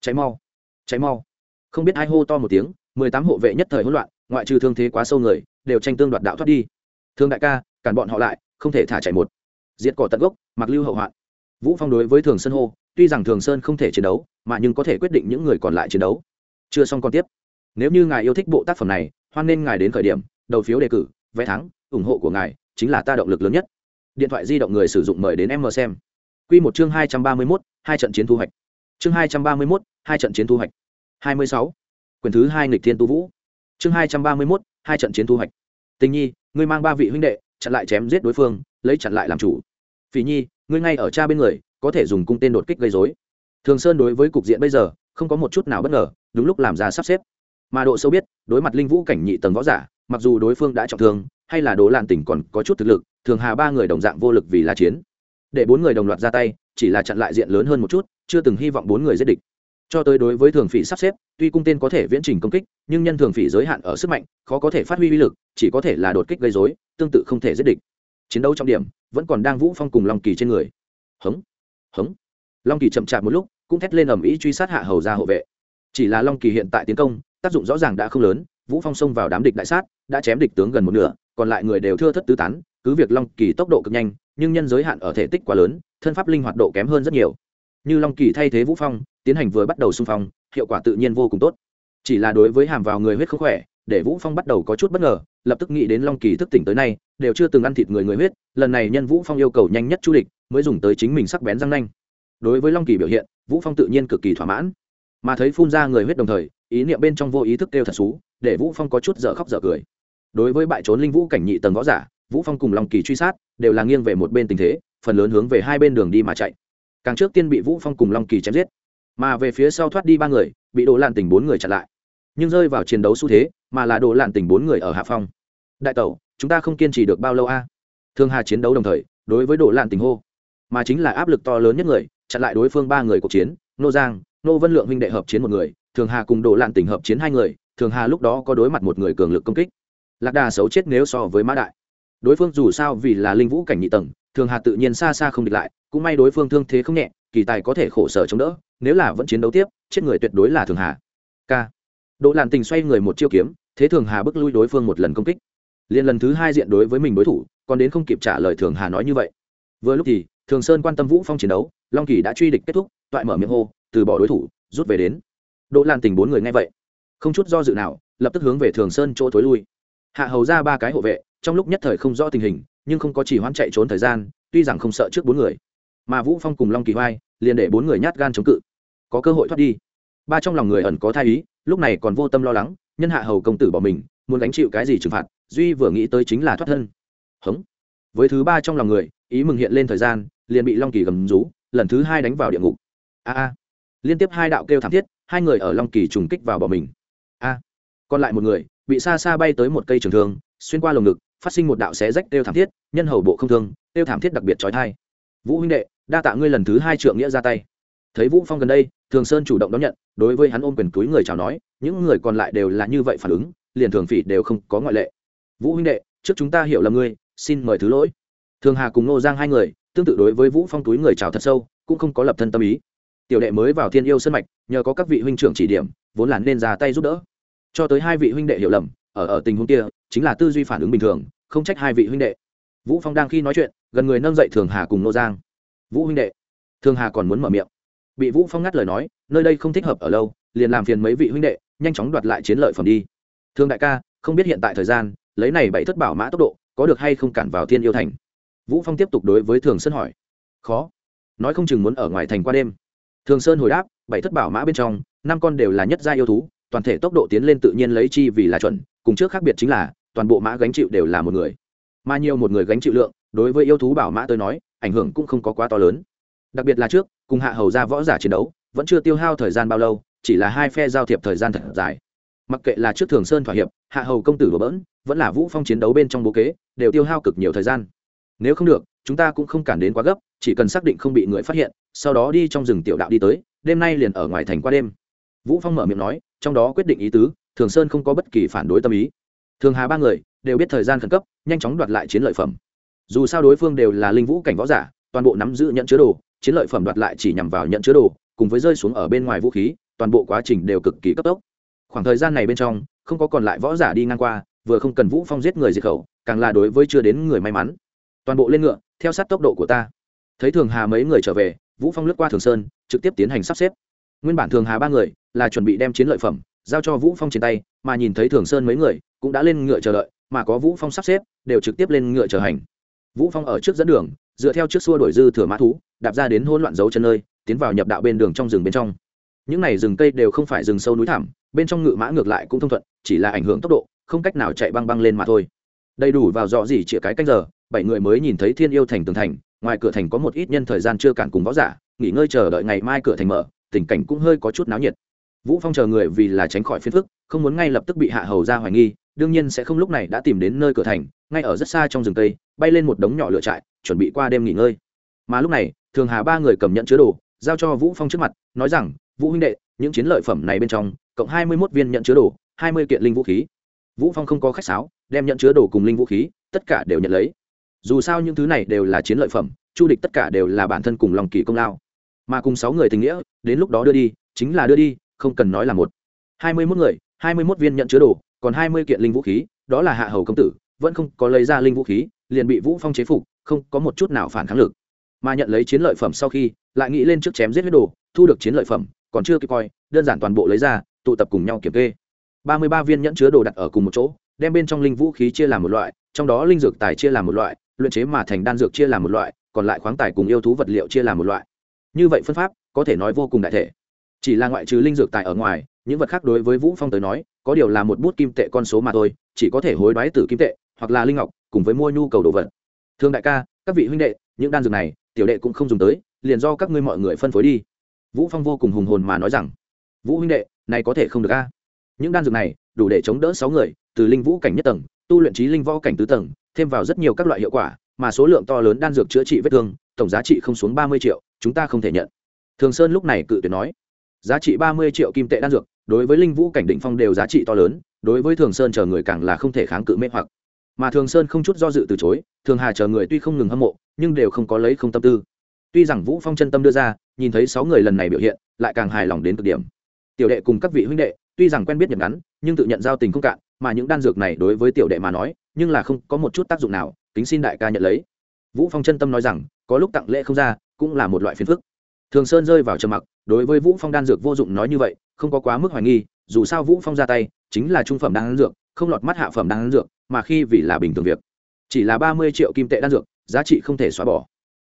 Cháy mau cháy mau. Không biết ai hô to một tiếng, mười tám hộ vệ nhất thời hỗn loạn, ngoại trừ thương thế quá sâu người, đều tranh tương đoạt đạo thoát đi. Thương đại ca, cản bọn họ lại, không thể thả chạy một. Diệt cỏ tận gốc, mặc lưu hậu hoạn. Vũ phong đối với thường sơn hô, tuy rằng thường sơn không thể chiến đấu, mà nhưng có thể quyết định những người còn lại chiến đấu. Chưa xong còn tiếp. Nếu như ngài yêu thích bộ tác phẩm này, hoan nên ngài đến khởi điểm, đầu phiếu đề cử, vé thắng, ủng hộ của ngài, chính là ta động lực lớn nhất điện thoại di động người sử dụng mời đến em mờ xem. Quy một chương hai trăm ba mươi mốt, hai trận chiến thu hoạch. Chương hai trăm ba mươi mốt, hai trận chiến thu hoạch. Hai mươi sáu, quyền thứ hai nghịch thiên tu vũ. Chương hai trăm ba mươi mốt, hai trận chiến thu hoạch. Tình nhi, ngươi mang ba vị huynh đệ, chặn lại chém giết đối phương, lấy chặn lại làm chủ. Phỉ nhi, ngươi ngay ở cha bên người, có thể dùng cung tên đột kích gây dối thường sơn đối với cục diện bây giờ, không có một chút nào bất ngờ, đúng lúc làm ra sắp xếp. Mà độ sâu biết, đối mặt linh vũ cảnh nhị tầng võ giả, mặc dù đối phương đã trọng thương, hay là đồ lạn tỉnh còn có chút thực lực thường hà ba người đồng dạng vô lực vì là chiến. Để bốn người đồng loạt ra tay, chỉ là chặn lại diện lớn hơn một chút, chưa từng hy vọng bốn người giết địch. Cho tới đối với thường phỉ sắp xếp, tuy cung tên có thể viễn trình công kích, nhưng nhân thường phỉ giới hạn ở sức mạnh, khó có thể phát huy uy lực, chỉ có thể là đột kích gây dối tương tự không thể giết địch. Chiến đấu trong điểm, vẫn còn đang vũ phong cùng long kỳ trên người. Hống hống. Long kỳ chậm chạp một lúc, cũng thét lên ầm ĩ truy sát hạ hầu ra hộ vệ. Chỉ là long kỳ hiện tại tiến công, tác dụng rõ ràng đã không lớn, vũ phong xông vào đám địch đại sát, đã chém địch tướng gần một nửa, còn lại người đều thưa thất tứ tán cứ việc long kỳ tốc độ cực nhanh, nhưng nhân giới hạn ở thể tích quá lớn, thân pháp linh hoạt độ kém hơn rất nhiều. Như long kỳ thay thế vũ phong, tiến hành vừa bắt đầu xung phong, hiệu quả tự nhiên vô cùng tốt. Chỉ là đối với hàm vào người huyết không khỏe, để vũ phong bắt đầu có chút bất ngờ, lập tức nghĩ đến long kỳ thức tỉnh tới nay, đều chưa từng ăn thịt người người huyết, lần này nhân vũ phong yêu cầu nhanh nhất chu địch, mới dùng tới chính mình sắc bén răng nanh. Đối với long kỳ biểu hiện, vũ phong tự nhiên cực kỳ thỏa mãn. Mà thấy phun ra người huyết đồng thời, ý niệm bên trong vô ý thức kêu thật xú, để vũ phong có chút dở khóc dở cười. Đối với bại trốn linh vũ cảnh nhị tầng võ giả vũ phong cùng long kỳ truy sát, đều là nghiêng về một bên tình thế, phần lớn hướng về hai bên đường đi mà chạy. Càng trước tiên bị vũ phong cùng long kỳ chém giết, mà về phía sau thoát đi ba người, bị đồ lạn tỉnh bốn người chặn lại. Nhưng rơi vào chiến đấu xu thế, mà là đồ lạn tỉnh bốn người ở hạ phong. Đại tẩu, chúng ta không kiên trì được bao lâu a? Thương hà chiến đấu đồng thời, đối với đồ lạn tỉnh hô, mà chính là áp lực to lớn nhất người, chặn lại đối phương ba người cuộc chiến, nô giang, nô vân lượng huynh đệ hợp chiến một người, thường hà cùng đồ lạn tỉnh hợp chiến hai người, thường hà lúc đó có đối mặt một người cường lực công kích. Lạc đà xấu chết nếu so với mã đại đối phương dù sao vì là linh vũ cảnh nhị tầng, thường hà tự nhiên xa xa không địch lại, cũng may đối phương thương thế không nhẹ, kỳ tài có thể khổ sở chống đỡ, nếu là vẫn chiến đấu tiếp, chết người tuyệt đối là thường hà. K đỗ làn tình xoay người một chiêu kiếm, thế thường hà bước lui đối phương một lần công kích. Liền lần thứ hai diện đối với mình đối thủ, còn đến không kịp trả lời thường hà nói như vậy. Vừa lúc thì, thường sơn quan tâm vũ phong chiến đấu, long kỳ đã truy địch kết thúc, toại mở miệng hô, từ bỏ đối thủ, rút về đến. Đỗ lan tình bốn người nghe vậy, không chút do dự nào, lập tức hướng về thường sơn chỗ thối lui. Hạ hầu ra ba cái hộ vệ trong lúc nhất thời không rõ tình hình, nhưng không có chỉ hoãn chạy trốn thời gian, tuy rằng không sợ trước bốn người. Mà vũ phong cùng long kỳ vai liền để bốn người nhát gan chống cự. Có cơ hội thoát đi. Ba trong lòng người ẩn có thai ý, lúc này còn vô tâm lo lắng, nhân hạ hầu công tử bỏ mình, muốn đánh chịu cái gì trừng phạt, duy vừa nghĩ tới chính là thoát thân. Hống. Với thứ ba trong lòng người, ý mừng hiện lên thời gian, liền bị long kỳ gầm rú, lần thứ hai đánh vào địa ngục. A a. Liên tiếp hai đạo kêu thảm thiết, hai người ở long kỳ trùng kích vào bỏ mình. A. Còn lại một người, bị xa xa bay tới một cây trường thương, xuyên qua lồng ngực phát sinh một đạo xé rách tiêu thảm thiết, nhân hầu bộ không thương tiêu thảm thiết đặc biệt trói thai. Vũ huynh đệ, đa tạ ngươi lần thứ hai trượng nghĩa ra tay. Thấy vũ phong gần đây, thường sơn chủ động đón nhận, đối với hắn ôm quyền túi người chào nói, những người còn lại đều là như vậy phản ứng, liền thường phỉ đều không có ngoại lệ. Vũ huynh đệ, trước chúng ta hiểu là ngươi, xin mời thứ lỗi. Thường hà cùng nô giang hai người, tương tự đối với vũ phong túi người chào thật sâu, cũng không có lập thân tâm ý. Tiểu đệ mới vào thiên yêu sân mạch, nhờ có các vị huynh trưởng chỉ điểm, vốn là nên ra tay giúp đỡ. Cho tới hai vị huynh đệ hiểu lầm ở ở tình huống kia, chính là tư duy phản ứng bình thường, không trách hai vị huynh đệ. Vũ phong đang khi nói chuyện, gần người nâng dậy thường hà cùng nô giang. Vũ huynh đệ. Thường hà còn muốn mở miệng. Bị vũ phong ngắt lời nói, nơi đây không thích hợp ở lâu, liền làm phiền mấy vị huynh đệ, nhanh chóng đoạt lại chiến lợi phẩm đi. Thương đại ca, không biết hiện tại thời gian, lấy này bảy thất bảo mã tốc độ, có được hay không cản vào thiên yêu thành? Vũ phong tiếp tục đối với thường sơn hỏi. Khó. Nói không chừng muốn ở ngoài thành qua đêm. Thường sơn hồi đáp, bảy thất bảo mã bên trong, năm con đều là nhất gia yêu thú, toàn thể tốc độ tiến lên tự nhiên lấy chi vì là chuẩn cùng trước khác biệt chính là, toàn bộ mã gánh chịu đều là một người. Mà nhiều một người gánh chịu lượng, đối với yêu thú bảo mã tới nói, ảnh hưởng cũng không có quá to lớn. Đặc biệt là trước, cùng hạ hầu ra võ giả chiến đấu, vẫn chưa tiêu hao thời gian bao lâu, chỉ là hai phe giao thiệp thời gian thật dài. Mặc kệ là trước thường sơn thỏa hiệp, hạ hầu công tử đổ bỡn, vẫn là vũ phong chiến đấu bên trong bố kế, đều tiêu hao cực nhiều thời gian. Nếu không được, chúng ta cũng không cản đến quá gấp, chỉ cần xác định không bị người phát hiện, sau đó đi trong rừng tiểu đạo đi tới, đêm nay liền ở ngoài thành qua đêm. Vũ phong mở miệng nói, trong đó quyết định ý tứ thường sơn không có bất kỳ phản đối tâm ý. Thường hà ba người đều biết thời gian khẩn cấp, nhanh chóng đoạt lại chiến lợi phẩm. Dù sao đối phương đều là linh vũ cảnh võ giả, toàn bộ nắm giữ nhận chứa đồ, chiến lợi phẩm đoạt lại chỉ nhằm vào nhận chứa đồ, cùng với rơi xuống ở bên ngoài vũ khí, toàn bộ quá trình đều cực kỳ cấp tốc. Khoảng thời gian này bên trong, không có còn lại võ giả đi ngang qua, vừa không cần vũ phong giết người diệt khẩu, càng là đối với chưa đến người may mắn. Toàn bộ lên ngựa, theo sát tốc độ của ta. Thấy thường hà mấy người trở về, vũ phong lướt qua thường sơn, trực tiếp tiến hành sắp xếp. Nguyên bản thường hà ba người là chuẩn bị đem chiến lợi phẩm giao cho vũ phong trên tay, mà nhìn thấy thường sơn mấy người, cũng đã lên ngựa chờ đợi, mà có vũ phong sắp xếp, đều trực tiếp lên ngựa chờ hành. Vũ phong ở trước dẫn đường, dựa theo trước xua đổi dư thừa mã thú, đạp ra đến hỗn loạn dấu chân nơi, tiến vào nhập đạo bên đường trong rừng bên trong. Những này rừng cây đều không phải rừng sâu núi thẳm, bên trong ngựa mã ngược lại cũng thông thuận, chỉ là ảnh hưởng tốc độ, không cách nào chạy băng băng lên mà thôi. Đầy đủ vào dọ gì chĩa cái canh giờ, bảy người mới nhìn thấy thiên yêu thành tường thành, ngoài cửa thành có một ít nhân thời gian chưa cản cùng võ giả, nghỉ ngơi chờ đợi ngày mai cửa thành mở, tình cảnh cũng hơi có chút náo nhiệt vũ phong chờ người vì là tránh khỏi phiền phức, không muốn ngay lập tức bị hạ hầu ra hoài nghi, đương nhiên sẽ không lúc này đã tìm đến nơi cửa thành, ngay ở rất xa trong rừng tây, bay lên một đống nhỏ lửa trại, chuẩn bị qua đêm nghỉ ngơi. Mà lúc này, thường hà ba người cầm nhận chứa đồ, giao cho vũ phong trước mặt, nói rằng, vũ huynh đệ, những chiến lợi phẩm này bên trong, cộng hai mươi 21 viên nhận chứa đồ, hai mươi kiện linh vũ khí. Vũ phong không có khách sáo, đem nhận chứa đồ cùng linh vũ khí, tất cả đều nhận lấy. Dù sao những thứ này đều là chiến lợi phẩm, chu địch tất cả đều là bản thân cùng lòng kỳ công lao. Mà cùng sáu người tình nghĩa, đến lúc đó đưa đi, chính là đưa đi không cần nói là một. Hai mươi mốt người, hai mươi mốt viên nhận chứa đồ, còn hai mươi kiện linh vũ khí, đó là hạ hầu công tử, vẫn không có lấy ra linh vũ khí, liền bị vũ phong chế phục, không có một chút nào phản kháng lực. Mà nhận lấy chiến lợi phẩm sau khi, lại nghĩ lên trước chém giết huyết đồ, thu được chiến lợi phẩm, còn chưa kịp coi, đơn giản toàn bộ lấy ra, tụ tập cùng nhau kiểm kê. Ba mươi ba viên nhẫn chứa đồ đặt ở cùng một chỗ, đem bên trong linh vũ khí chia làm một loại, trong đó linh dược tài chia làm một loại, luyện chế mà thành đan dược chia làm một loại, còn lại khoáng tài cùng yêu thú vật liệu chia làm một loại. Như vậy phân pháp, có thể nói vô cùng đại thể chỉ là ngoại trừ linh dược tài ở ngoài, những vật khác đối với vũ phong tới nói, có điều là một bút kim tệ con số mà thôi, chỉ có thể hối đoái từ kim tệ, hoặc là linh ngọc, cùng với mua nhu cầu đồ vật. Thương đại ca, các vị huynh đệ, những đan dược này, tiểu đệ cũng không dùng tới, liền do các ngươi mọi người phân phối đi. Vũ phong vô cùng hùng hồn mà nói rằng, vũ huynh đệ, này có thể không được a? Những đan dược này, đủ để chống đỡ sáu người, từ linh vũ cảnh nhất tầng, tu luyện trí linh võ cảnh tứ tầng, thêm vào rất nhiều các loại hiệu quả, mà số lượng to lớn đan dược chữa trị vết thương, tổng giá trị không xuống ba mươi triệu, chúng ta không thể nhận. Thường sơn lúc này cự tuyệt nói giá trị ba mươi triệu kim tệ đan dược, đối với linh vũ cảnh định phong đều giá trị to lớn, đối với thường sơn chờ người càng là không thể kháng cự mê hoặc. Mà thường sơn không chút do dự từ chối, thường hà chờ người tuy không ngừng hâm mộ, nhưng đều không có lấy không tâm tư. Tuy rằng vũ phong chân tâm đưa ra, nhìn thấy sáu người lần này biểu hiện, lại càng hài lòng đến cực điểm. Tiểu đệ cùng các vị huynh đệ, tuy rằng quen biết nhật ngắn, nhưng tự nhận giao tình không cạn, mà những đan dược này đối với tiểu đệ mà nói, nhưng là không có một chút tác dụng nào, kính xin đại ca nhận lấy. Vũ phong chân tâm nói rằng, có lúc tặng lễ không ra, cũng là một loại phiền phức thường sơn rơi vào trầm mặc, đối với vũ phong đan dược vô dụng nói như vậy, không có quá mức hoài nghi, dù sao vũ phong ra tay, chính là trung phẩm đan dược, không lọt mắt hạ phẩm đan dược, mà khi vì là bình thường việc, chỉ là ba mươi triệu kim tệ đan dược, giá trị không thể xóa bỏ.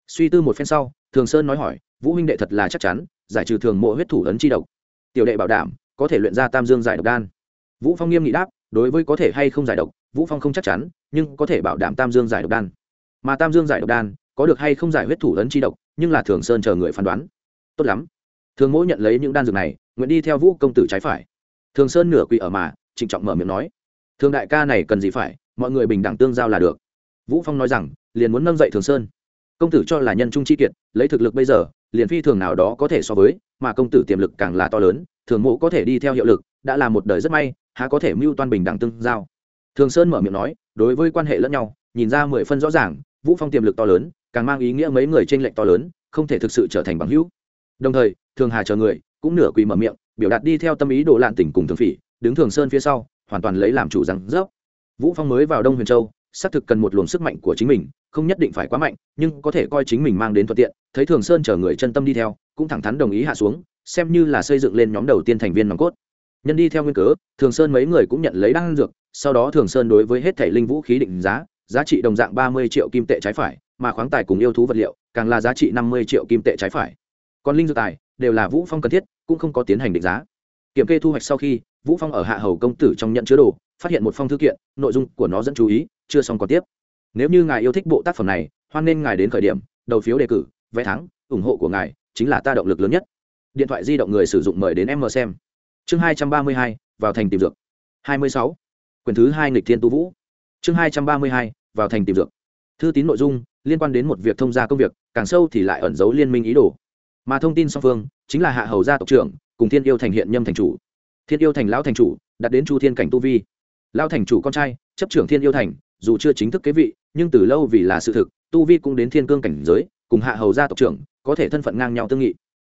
Suy tư một phen sau, thường sơn nói hỏi, vũ huynh đệ thật là chắc chắn, giải trừ thường mộ huyết thủ ấn chi độc. Tiểu đệ bảo đảm, có thể luyện ra tam dương giải độc đan. Vũ phong nghiêm nghị đáp, đối với có thể hay không giải độc, vũ phong không chắc chắn, nhưng có thể bảo đảm tam dương giải độc đan. Mà tam dương giải độc đan, có được hay không giải huyết thủ ấn chi độc nhưng là thường sơn chờ người phán đoán. Tốt lắm. Thường mỗi nhận lấy những đan dược này, nguyện đi theo vũ công tử trái phải. Thường sơn nửa quỳ ở mà, trịnh trọng mở miệng nói, thường đại ca này cần gì phải, mọi người bình đẳng tương giao là được. Vũ phong nói rằng, liền muốn nâng dậy thường sơn. Công tử cho là nhân trung chi kiệt, lấy thực lực bây giờ, liền phi thường nào đó có thể so với, mà công tử tiềm lực càng là to lớn, thường mộ có thể đi theo hiệu lực, đã là một đời rất may, há có thể mưu toan bình đẳng tương giao. Thường sơn mở miệng nói, đối với quan hệ lẫn nhau, nhìn ra mười phân rõ ràng vũ phong tiềm lực to lớn, càng mang ý nghĩa mấy người trên lệnh to lớn, không thể thực sự trở thành bằng hữu. Đồng thời, thường hà chờ người, cũng nửa quỳ mở miệng, biểu đạt đi theo tâm ý đồ lạn tỉnh cùng thường phỉ, đứng thường sơn phía sau, hoàn toàn lấy làm chủ rằng dốc. Vũ phong mới vào đông huyền châu, xác thực cần một luồng sức mạnh của chính mình, không nhất định phải quá mạnh, nhưng có thể coi chính mình mang đến thuận tiện, thấy thường sơn chờ người chân tâm đi theo, cũng thẳng thắn đồng ý hạ xuống, xem như là xây dựng lên nhóm đầu tiên thành viên nòng cốt. Nhân đi theo nguyên cớ, thường sơn mấy người cũng nhận lấy đan dược, sau đó thường sơn đối với hết thảy linh vũ khí định giá giá trị đồng dạng ba mươi triệu kim tệ trái phải, mà khoáng tài cùng yêu thú vật liệu càng là giá trị năm mươi triệu kim tệ trái phải. Còn linh dược tài đều là vũ phong cần thiết, cũng không có tiến hành định giá. Kiểm kê thu hoạch sau khi, vũ phong ở hạ hầu công tử trong nhận chứa đồ, phát hiện một phong thư kiện, nội dung của nó dẫn chú ý, chưa xong còn tiếp. Nếu như ngài yêu thích bộ tác phẩm này, hoan nên ngài đến khởi điểm, đầu phiếu đề cử, vé thắng, ủng hộ của ngài chính là ta động lực lớn nhất. Điện thoại di động người sử dụng mời đến em mờ xem. Chương hai trăm ba mươi hai, vào thành tìm dược. hai mươi sáu. Quyển thứ hai nghịch thiên tu vũ chương hai trăm ba mươi hai, vào thành tìm dược. Thư tín nội dung, liên quan đến một việc thông gia công việc, càng sâu thì lại ẩn giấu liên minh ý đồ. Mà thông tin song phương, chính là hạ hầu gia tộc trưởng, cùng thiên yêu thành hiện nhâm thành chủ. Thiên yêu thành lão thành chủ đặt đến chu thiên cảnh tu vi. Lão thành chủ con trai, chấp trưởng thiên yêu thành, dù chưa chính thức kế vị, nhưng từ lâu vì là sự thực, tu vi cũng đến thiên cương cảnh giới, cùng hạ hầu gia tộc trưởng, có thể thân phận ngang nhau tương nghị.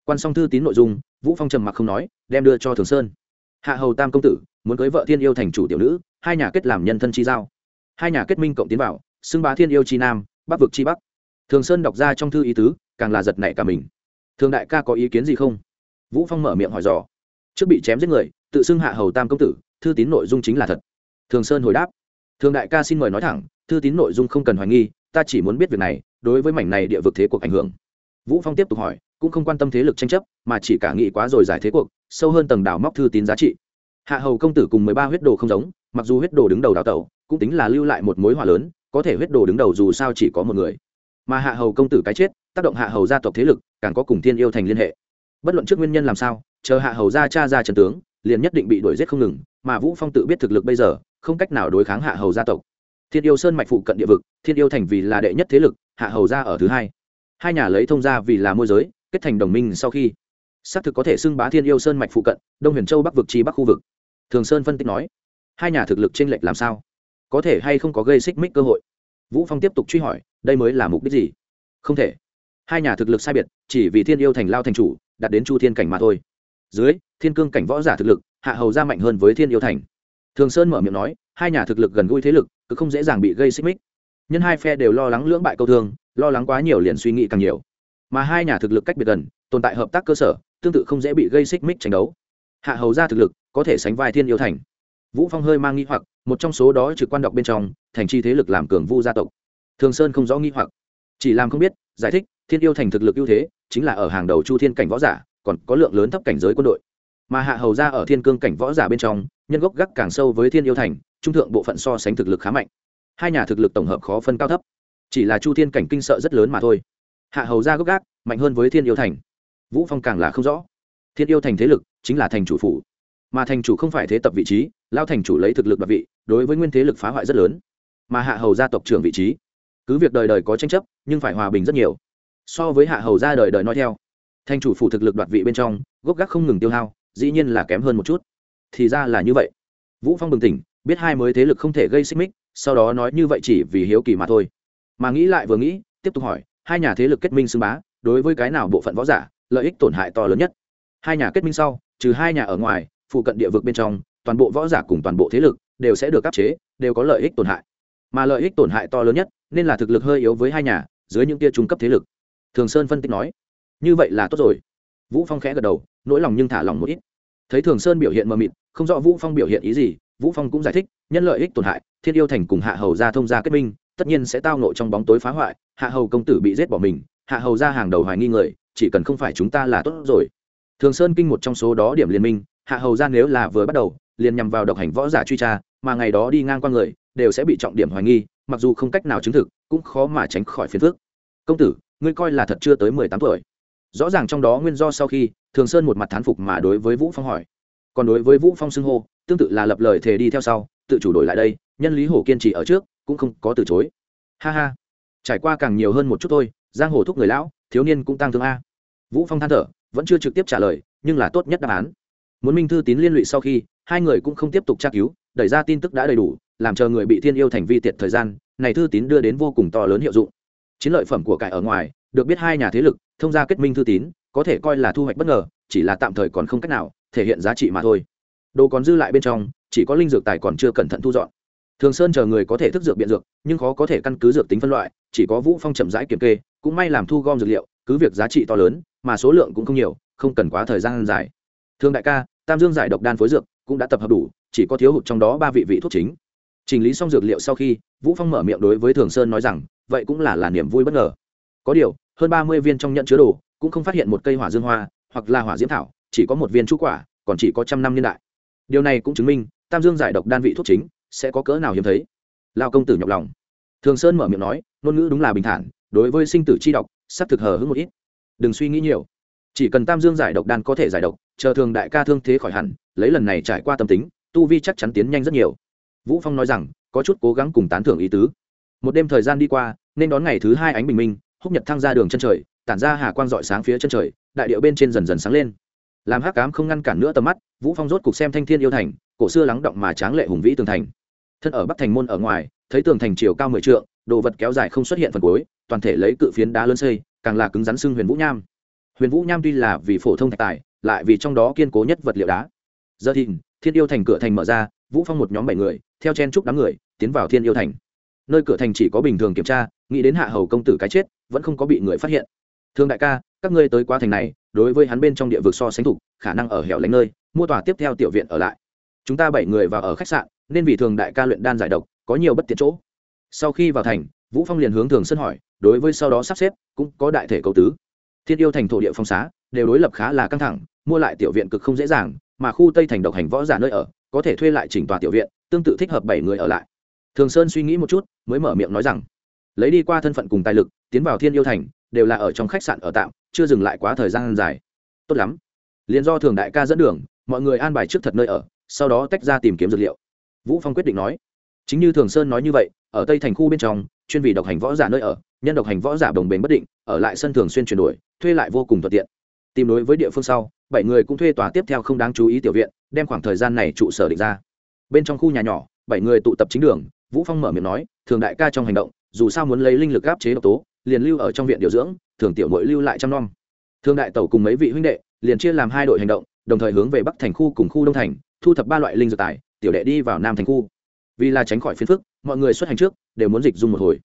Quan song thư tín nội dung, vũ phong trầm mặc không nói, đem đưa cho thường sơn. Hạ hầu tam công tử, muốn cưới vợ thiên yêu thành chủ tiểu nữ, hai nhà kết làm nhân thân chi giao hai nhà kết minh cộng tiến vào, xưng bá thiên yêu chi nam, bắc vực chi bắc. Thường sơn đọc ra trong thư ý tứ, càng là giật nảy cả mình. Thường đại ca có ý kiến gì không? Vũ phong mở miệng hỏi dò. Trước bị chém giết người, tự xưng hạ hầu tam công tử, thư tín nội dung chính là thật. Thường sơn hồi đáp. Thường đại ca xin mời nói thẳng, thư tín nội dung không cần hoài nghi, ta chỉ muốn biết việc này, đối với mảnh này địa vực thế cuộc ảnh hưởng. Vũ phong tiếp tục hỏi, cũng không quan tâm thế lực tranh chấp, mà chỉ cả nghị quá rồi giải thế cuộc, sâu hơn tầng đảo móc thư tín giá trị. Hạ hầu công tử cùng mười ba huyết đồ không giống, mặc dù huyết đồ đứng đầu đào tẩu cũng tính là lưu lại một mối họa lớn, có thể huyết đồ đứng đầu dù sao chỉ có một người. Mà hạ hầu công tử cái chết, tác động hạ hầu gia tộc thế lực, càng có cùng thiên yêu thành liên hệ. Bất luận trước nguyên nhân làm sao, chờ hạ hầu gia cha ra trần tướng, liền nhất định bị đuổi giết không ngừng, mà vũ phong tự biết thực lực bây giờ, không cách nào đối kháng hạ hầu gia tộc. Thiên yêu sơn mạch phụ cận địa vực, thiên yêu thành vì là đệ nhất thế lực, hạ hầu gia ở thứ hai. Hai nhà lấy thông gia vì là môi giới, kết thành đồng minh sau khi, xác thực có thể xưng bá thiên yêu sơn mạch phụ cận, đông huyền châu bắc vực chi bắc khu vực. Thường sơn phân tích nói, hai nhà thực lực chênh lệch làm sao? Có thể hay không có gây xích mích cơ hội? Vũ phong tiếp tục truy hỏi, đây mới là mục đích gì? Không thể. Hai nhà thực lực sai biệt, chỉ vì thiên yêu thành lao thành chủ, đạt đến chu thiên cảnh mà thôi. Dưới, thiên cương cảnh võ giả thực lực, hạ hầu ra mạnh hơn với thiên yêu thành. Thường sơn mở miệng nói, hai nhà thực lực gần gũi thế lực, cứ không dễ dàng bị gây xích mích. Nhân hai phe đều lo lắng lưỡng bại câu thương, lo lắng quá nhiều liền suy nghĩ càng nhiều. Mà hai nhà thực lực cách biệt gần, tồn tại hợp tác cơ sở, tương tự không dễ bị gây xích mích tranh đấu. Hạ hầu ra thực lực, có thể sánh vai thiên yêu thành vũ phong hơi mang nghi hoặc, một trong số đó trực quan đọc bên trong, thành chi thế lực làm cường vu gia tộc. Thường sơn không rõ nghi hoặc. Chỉ làm không biết, giải thích, thiên yêu thành thực lực ưu thế, chính là ở hàng đầu chu thiên cảnh võ giả, còn có lượng lớn thấp cảnh giới quân đội. Mà hạ hầu ra ở thiên cương cảnh võ giả bên trong, nhân gốc gác càng sâu với thiên yêu thành, trung thượng bộ phận so sánh thực lực khá mạnh. Hai nhà thực lực tổng hợp khó phân cao thấp. Chỉ là chu thiên cảnh kinh sợ rất lớn mà thôi. Hạ hầu ra gốc gác, mạnh hơn với thiên yêu thành. Vũ phong càng là không rõ. Thiên yêu thành thế lực chính là thành chủ phủ. Mà thành chủ không phải thế tập vị trí lao thành chủ lấy thực lực đoạt vị, đối với nguyên thế lực phá hoại rất lớn. Mà hạ hầu gia tộc trưởng vị trí, cứ việc đời đời có tranh chấp, nhưng phải hòa bình rất nhiều. So với hạ hầu gia đời đời nói theo, thành chủ phủ thực lực đoạt vị bên trong, gốc gác không ngừng tiêu hao, dĩ nhiên là kém hơn một chút. Thì ra là như vậy. Vũ phong bừng tỉnh, biết hai mới thế lực không thể gây xích mích, sau đó nói như vậy chỉ vì hiếu kỳ mà thôi. Mà nghĩ lại vừa nghĩ, tiếp tục hỏi, hai nhà thế lực kết minh xưng bá, đối với cái nào bộ phận võ giả, lợi ích tổn hại to lớn nhất? Hai nhà kết minh sau, trừ hai nhà ở ngoài, phụ cận địa vực bên trong toàn bộ võ giả cùng toàn bộ thế lực đều sẽ được áp chế, đều có lợi ích tổn hại. Mà lợi ích tổn hại to lớn nhất nên là thực lực hơi yếu với hai nhà, dưới những tia trung cấp thế lực. Thường sơn phân tích nói, như vậy là tốt rồi. Vũ phong khẽ gật đầu, nỗi lòng nhưng thả lòng một ít. Thấy thường sơn biểu hiện mờ mịt, không rõ vũ phong biểu hiện ý gì, vũ phong cũng giải thích, nhân lợi ích tổn hại, thiên yêu thành cùng hạ hầu ra thông gia kết minh, tất nhiên sẽ tao nộ trong bóng tối phá hoại, hạ hầu công tử bị giết bỏ mình, hạ hầu ra hàng đầu hoài nghi người, chỉ cần không phải chúng ta là tốt rồi. Thường sơn kinh một trong số đó điểm liên minh, hạ hầu ra nếu là vừa bắt đầu liền nhằm vào độc hành võ giả truy tra, mà ngày đó đi ngang qua người, đều sẽ bị trọng điểm hoài nghi, mặc dù không cách nào chứng thực, cũng khó mà tránh khỏi phiền phức. công tử, ngươi coi là thật chưa tới mười tám tuổi. Rõ ràng trong đó nguyên do sau khi, thường sơn một mặt thán phục mà đối với vũ phong hỏi. Còn đối với vũ phong xưng hô, tương tự là lập lời thề đi theo sau, tự chủ đổi lại đây, nhân lý hổ kiên trì ở trước, cũng không có từ chối. Ha ha. Trải qua càng nhiều hơn một chút thôi, giang hồ thúc người lão, thiếu niên cũng tăng thương a. Vũ phong than thở, vẫn chưa trực tiếp trả lời, nhưng là tốt nhất đáp án. Muốn minh thư tín liên lụy sau khi hai người cũng không tiếp tục tra cứu, đẩy ra tin tức đã đầy đủ, làm chờ người bị thiên yêu thành vi tiệt thời gian, này thư tín đưa đến vô cùng to lớn hiệu dụng. Chiến lợi phẩm của cải ở ngoài, được biết hai nhà thế lực, thông gia kết minh thư tín, có thể coi là thu hoạch bất ngờ, chỉ là tạm thời còn không cách nào thể hiện giá trị mà thôi. Đồ còn dư lại bên trong, chỉ có linh dược tài còn chưa cẩn thận thu dọn. Thường sơn chờ người có thể thức dược biện dược, nhưng khó có thể căn cứ dược tính phân loại, chỉ có vũ phong chậm rãi kiểm kê, cũng may làm thu gom dược liệu, cứ việc giá trị to lớn, mà số lượng cũng không nhiều, không cần quá thời gian dài. Thương đại ca, tam dương giải độc đan phối dược cũng đã tập hợp đủ, chỉ có thiếu hụt trong đó ba vị vị thuốc chính. Chỉnh lý xong dược liệu sau khi, vũ phong mở miệng đối với thường sơn nói rằng, vậy cũng là là niềm vui bất ngờ. Có điều, hơn ba mươi viên trong nhận chứa đồ, cũng không phát hiện một cây hỏa dương hoa, hoặc là hỏa diễm thảo, chỉ có một viên chú quả, còn chỉ có trăm năm niên đại. Điều này cũng chứng minh, tam dương giải độc đan vị thuốc chính, sẽ có cỡ nào hiếm thấy. Lao công tử nhọc lòng. Thường sơn mở miệng nói, ngôn ngữ đúng là bình thản, đối với sinh tử chi độc, sắp thực hờ hững một ít. Đừng suy nghĩ nhiều chỉ cần tam dương giải độc đan có thể giải độc, chờ thường đại ca thương thế khỏi hẳn, lấy lần này trải qua tâm tính, tu vi chắc chắn tiến nhanh rất nhiều. Vũ phong nói rằng, có chút cố gắng cùng tán thưởng ý tứ. Một đêm thời gian đi qua, nên đón ngày thứ hai ánh bình minh, húc nhật thăng ra đường chân trời, tản ra hà quang dọi sáng phía chân trời, đại điệu bên trên dần dần sáng lên. Làm hắc cám không ngăn cản nữa tầm mắt, vũ phong rốt cục xem thanh thiên yêu thành, cổ xưa lắng động mà tráng lệ hùng vĩ tường thành. Thân ở bắc thành môn ở ngoài, thấy tường thành chiều cao mười trượng, đồ vật kéo dài không xuất hiện phần cuối, toàn thể lấy cự phiến đá lớn xây, càng là cứng rắn xương huyền vũ nham huyền vũ nham tuy là vì phổ thông thạch tài, lại vì trong đó kiên cố nhất vật liệu đá. Giờ thì, thiên yêu thành cửa thành mở ra, vũ phong một nhóm bảy người, theo chen Trúc đám người, tiến vào thiên yêu thành. Nơi cửa thành chỉ có bình thường kiểm tra, nghĩ đến hạ hầu công tử cái chết, vẫn không có bị người phát hiện. Thương đại ca, các ngươi tới qua thành này, đối với hắn bên trong địa vực so sánh thủ, khả năng ở hẻo lánh nơi, mua tòa tiếp theo tiểu viện ở lại. Chúng ta bảy người vào ở khách sạn, nên vì thường đại ca luyện đan giải độc, có nhiều bất tiện chỗ. Sau khi vào thành, vũ phong liền hướng thường sân hỏi, đối với sau đó sắp xếp, cũng có đại thể cầu tứ thiên yêu thành thổ địa phong xá, đều đối lập khá là căng thẳng, mua lại tiểu viện cực không dễ dàng, mà khu tây thành độc hành võ giả nơi ở, có thể thuê lại chỉnh tòa tiểu viện, tương tự thích hợp bảy người ở lại. Thường sơn suy nghĩ một chút, mới mở miệng nói rằng, lấy đi qua thân phận cùng tài lực, tiến vào thiên yêu thành, đều là ở trong khách sạn ở tạm, chưa dừng lại quá thời gian dài. Tốt lắm. Liền do thường đại ca dẫn đường, mọi người an bài trước thật nơi ở, sau đó tách ra tìm kiếm dược liệu. Vũ phong quyết định nói. Chính như thường sơn nói như vậy, ở tây thành khu bên trong, chuyên vì độc hành võ giả nơi ở nhân độc hành võ giả đồng bền bất định, ở lại sân thường xuyên chuyển đổi, thuê lại vô cùng thuận tiện. Tìm đối với địa phương sau, bảy người cũng thuê tòa tiếp theo không đáng chú ý tiểu viện, đem khoảng thời gian này trụ sở định ra. Bên trong khu nhà nhỏ, bảy người tụ tập chính đường, vũ phong mở miệng nói, thường đại ca trong hành động, dù sao muốn lấy linh lực áp chế độc tố, liền lưu ở trong viện điều dưỡng, thường tiểu mỗi lưu lại chăm nom thường đại tẩu cùng mấy vị huynh đệ, liền chia làm hai đội hành động, đồng thời hướng về bắc thành khu cùng khu đông thành, thu thập ba loại linh dược tài, tiểu đệ đi vào nam thành khu. Vì là tránh khỏi phiền phức, mọi người xuất hành trước, đều muốn dịch dung một hồi.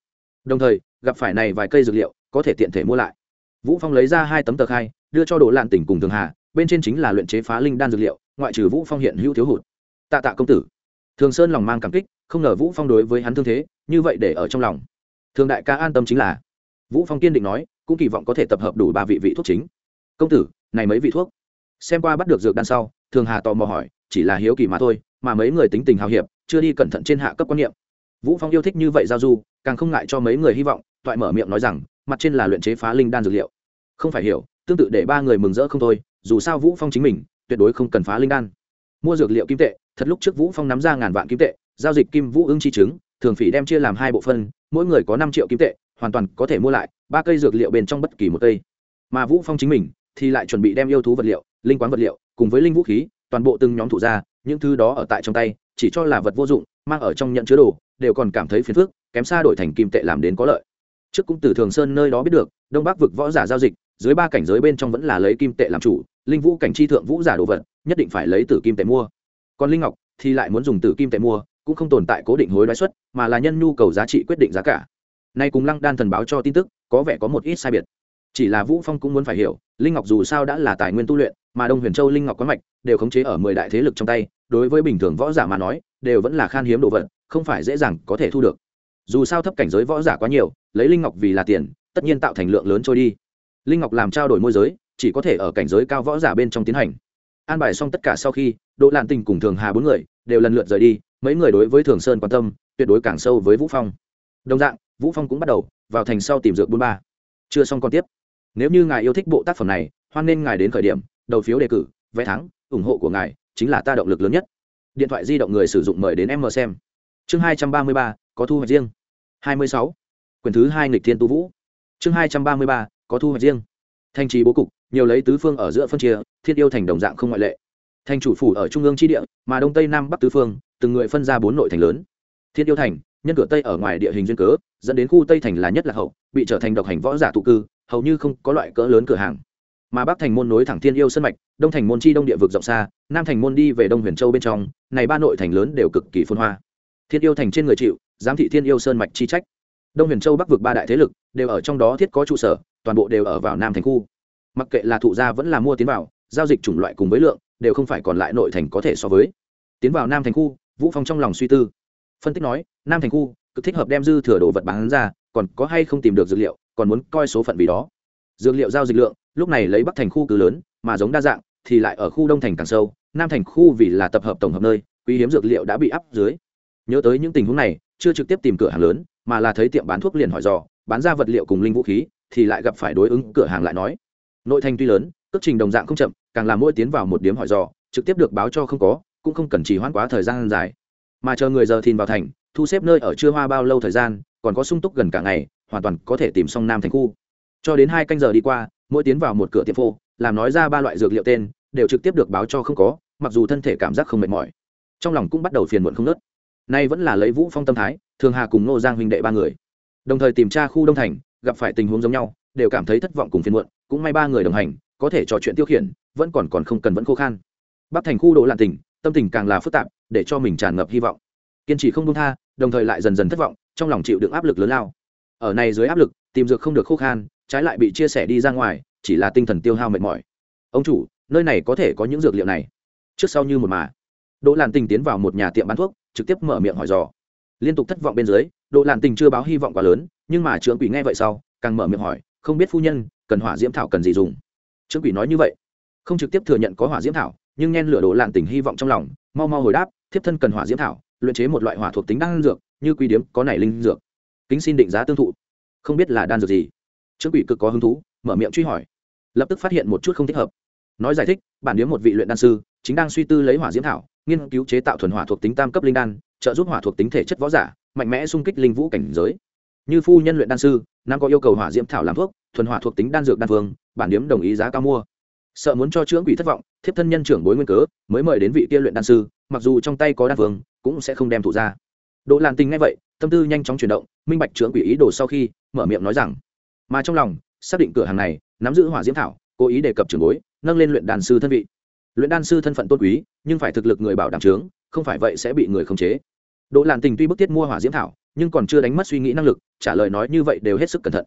Đồng thời gặp phải này vài cây dược liệu, có thể tiện thể mua lại. Vũ phong lấy ra hai tấm tờ khai, đưa cho đồ lạn tỉnh cùng thường hà, bên trên chính là luyện chế phá linh đan dược liệu, ngoại trừ vũ phong hiện hữu thiếu hụt. Tạ tạ công tử. Thường sơn lòng mang cảm kích, không ngờ vũ phong đối với hắn thương thế, như vậy để ở trong lòng. Thường đại ca an tâm chính là. Vũ phong kiên định nói, cũng kỳ vọng có thể tập hợp đủ ba vị vị thuốc chính. Công tử, này mấy vị thuốc? Xem qua bắt được dược đan sau, thường hà tò mò hỏi, chỉ là hiếu kỳ mà thôi, mà mấy người tính tình hào hiệp, chưa đi cẩn thận trên hạ cấp quan niệm. Vũ phong yêu thích như vậy giao du, càng không ngại cho mấy người hy vọng toại mở miệng nói rằng, mặt trên là luyện chế phá linh đan dược liệu. Không phải hiểu, tương tự để ba người mừng rỡ không thôi, dù sao vũ phong chính mình, tuyệt đối không cần phá linh đan. Mua dược liệu kim tệ, thật lúc trước vũ phong nắm ra ngàn vạn kim tệ, giao dịch kim vũ ưng chi chứng, thường phỉ đem chia làm hai bộ phân, mỗi người có năm triệu kim tệ, hoàn toàn có thể mua lại, ba cây dược liệu bên trong bất kỳ một cây. Mà vũ phong chính mình, thì lại chuẩn bị đem yêu thú vật liệu, linh quán vật liệu, cùng với linh vũ khí, toàn bộ từng nhóm thủ ra, những thứ đó ở tại trong tay, chỉ cho là vật vô dụng, mang ở trong nhận chứa đồ, đều còn cảm thấy phiền phức, kém xa đổi thành kim tệ làm đến có lợi trước cũng từ thường sơn nơi đó biết được, đông bắc vực võ giả giao dịch, dưới ba cảnh giới bên trong vẫn là lấy kim tệ làm chủ, linh vũ cảnh chi thượng vũ giả đồ vật, nhất định phải lấy tử kim tệ mua. Còn linh ngọc thì lại muốn dùng tử kim tệ mua, cũng không tồn tại cố định hối đoái suất mà là nhân nhu cầu giá trị quyết định giá cả. Nay cùng lăng đan thần báo cho tin tức, có vẻ có một ít sai biệt. Chỉ là vũ phong cũng muốn phải hiểu, linh ngọc dù sao đã là tài nguyên tu luyện, mà đông huyền châu linh ngọc quán mạch đều khống chế ở mười đại thế lực trong tay, đối với bình thường võ giả mà nói, đều vẫn là khan hiếm đồ vật, không phải dễ dàng có thể thu được dù sao thấp cảnh giới võ giả quá nhiều, lấy linh ngọc vì là tiền, tất nhiên tạo thành lượng lớn trôi đi. Linh ngọc làm trao đổi môi giới, chỉ có thể ở cảnh giới cao võ giả bên trong tiến hành. An bài xong tất cả sau khi, đỗ lạn tình cùng thường hà bốn người đều lần lượt rời đi, mấy người đối với thường sơn quan tâm, tuyệt đối càng sâu với vũ phong. Đồng dạng, vũ phong cũng bắt đầu vào thành sau tìm dược bốn ba. Chưa xong còn tiếp. Nếu như ngài yêu thích bộ tác phẩm này, hoan nên ngài đến khởi điểm, đầu phiếu đề cử, vé thắng, ủng hộ của ngài chính là ta động lực lớn nhất. Điện thoại di động người sử dụng mời đến em mờ xem. Chương hai trăm ba mươi ba, có thu hoạch riêng hai mươi sáu. Quyển thứ hai nghịch thiên tu vũ. Chương hai trăm ba mươi ba, có thu hoạch riêng. Thành trì bố cục, nhiều lấy tứ phương ở giữa phân chia, thiên yêu thành đồng dạng không ngoại lệ. Thành chủ phủ ở trung ương chi địa, mà đông tây nam bắc tứ phương, từng người phân ra bốn nội thành lớn. Thiên yêu thành, nhân cửa tây ở ngoài địa hình duyên cớ, dẫn đến khu tây thành là nhất là hậu, bị trở thành độc hành võ giả tụ cư, hầu như không có loại cỡ lớn cửa hàng. Mà bắc thành môn nối thẳng thiên yêu sân mạch, đông thành môn chi đông địa vực rộng xa, nam thành môn đi về đông huyền châu bên trong, này ba nội thành lớn đều cực kỳ phồn hoa. Thiên yêu thành trên người chịu giám thị thiên yêu sơn mạch chi trách. Đông huyền châu bắc vực ba đại thế lực đều ở trong đó thiết có trụ sở, toàn bộ đều ở vào nam thành khu. Mặc kệ là thụ gia vẫn là mua tiến vào, giao dịch chủng loại cùng với lượng đều không phải còn lại nội thành có thể so với. Tiến vào nam thành khu, vũ phong trong lòng suy tư. Phân tích nói, nam thành khu cực thích hợp đem dư thừa đồ vật bán ra, còn có hay không tìm được dược liệu, còn muốn coi số phận vì đó. Dược liệu giao dịch lượng, lúc này lấy bắc thành khu cứ lớn, mà giống đa dạng thì lại ở khu đông thành càng sâu. Nam thành khu vì là tập hợp tổng hợp nơi, quý hiếm dược liệu đã bị áp dưới. Nhớ tới những tình huống này chưa trực tiếp tìm cửa hàng lớn, mà là thấy tiệm bán thuốc liền hỏi dò, bán ra vật liệu cùng linh vũ khí, thì lại gặp phải đối ứng cửa hàng lại nói. Nội thành tuy lớn, cước trình đồng dạng không chậm, càng làm mỗi tiến vào một điểm hỏi dò, trực tiếp được báo cho không có, cũng không cần chỉ hoãn quá thời gian dài. Mà chờ người giờ thìn vào thành, thu xếp nơi ở chưa hoa bao lâu thời gian, còn có sung túc gần cả ngày, hoàn toàn có thể tìm xong nam thành khu. Cho đến hai canh giờ đi qua, mỗi tiến vào một cửa tiệm phô, làm nói ra ba loại dược liệu tên, đều trực tiếp được báo cho không có, mặc dù thân thể cảm giác không mệt mỏi. Trong lòng cũng bắt đầu phiền muộn không nớt nay vẫn là lấy vũ phong tâm thái, thường hà cùng nô giang huynh đệ ba người. Đồng thời tìm tra khu đông thành, gặp phải tình huống giống nhau, đều cảm thấy thất vọng cùng phiền muộn, cũng may ba người đồng hành, có thể trò chuyện tiêu khiển, vẫn còn còn không cần vẫn khô khan. Bắc thành khu đồ lạn tình, tâm tình càng là phức tạp, để cho mình tràn ngập hy vọng. Kiên trì không buông tha, đồng thời lại dần dần thất vọng, trong lòng chịu đựng áp lực lớn lao. Ở này dưới áp lực, tìm dược không được khô khan, trái lại bị chia sẻ đi ra ngoài, chỉ là tinh thần tiêu hao mệt mỏi. Ông chủ, nơi này có thể có những dược liệu này? Trước sau như một mà đỗ làn tình tiến vào một nhà tiệm bán thuốc, trực tiếp mở miệng hỏi dò. Liên tục thất vọng bên dưới, đỗ làn tình chưa báo hy vọng quá lớn, nhưng mà trưởng quỷ nghe vậy sau, càng mở miệng hỏi, không biết phu nhân, cần hỏa diễm thảo cần gì dùng? Trưởng quỷ nói như vậy. Không trực tiếp thừa nhận có hỏa diễm thảo, nhưng nhen lửa đỗ làn tình hy vọng trong lòng, mau mau hồi đáp, thiếp thân cần hỏa diễm thảo, luyện chế một loại hỏa thuộc tính đan dược, như quy điếm, có này linh dược. Kính xin định giá tương thụ. Không biết là đan dược gì. Trương quỷ cực có hứng thú, mở miệng truy hỏi. Lập tức phát hiện một chút không thích hợp. Nói giải thích, bản điếm một vị luyện đan sư, chính đang suy tư lấy hỏa diễm thảo nghiên cứu chế tạo thuần hỏa thuộc tính tam cấp linh đan, trợ giúp hỏa thuộc tính thể chất võ giả, mạnh mẽ xung kích linh vũ cảnh giới. Như phu nhân luyện đan sư, nam có yêu cầu hỏa diễm thảo làm thuốc, thuần hỏa thuộc tính đan dược đan phương, bản điếm đồng ý giá cao mua. Sợ muốn cho trưởng quỷ thất vọng, thiếp thân nhân trưởng bối nguyên cớ, mới mời đến vị kia luyện đan sư, mặc dù trong tay có đan phương, cũng sẽ không đem thủ ra. Đỗ lan tình ngay vậy, tâm tư nhanh chóng chuyển động, minh bạch trưởng quỷ ý đồ sau khi, mở miệng nói rằng, mà trong lòng, xác định cửa hàng này, nắm giữ hỏa diễm thảo, cố ý đề cập trưởng bối, nâng lên luyện đan sư thân vị luyện đan sư thân phận tôn quý, nhưng phải thực lực người bảo đảm trướng, không phải vậy sẽ bị người khống chế. Đỗ làn tình tuy bức thiết mua hỏa diễm thảo, nhưng còn chưa đánh mất suy nghĩ năng lực, trả lời nói như vậy đều hết sức cẩn thận.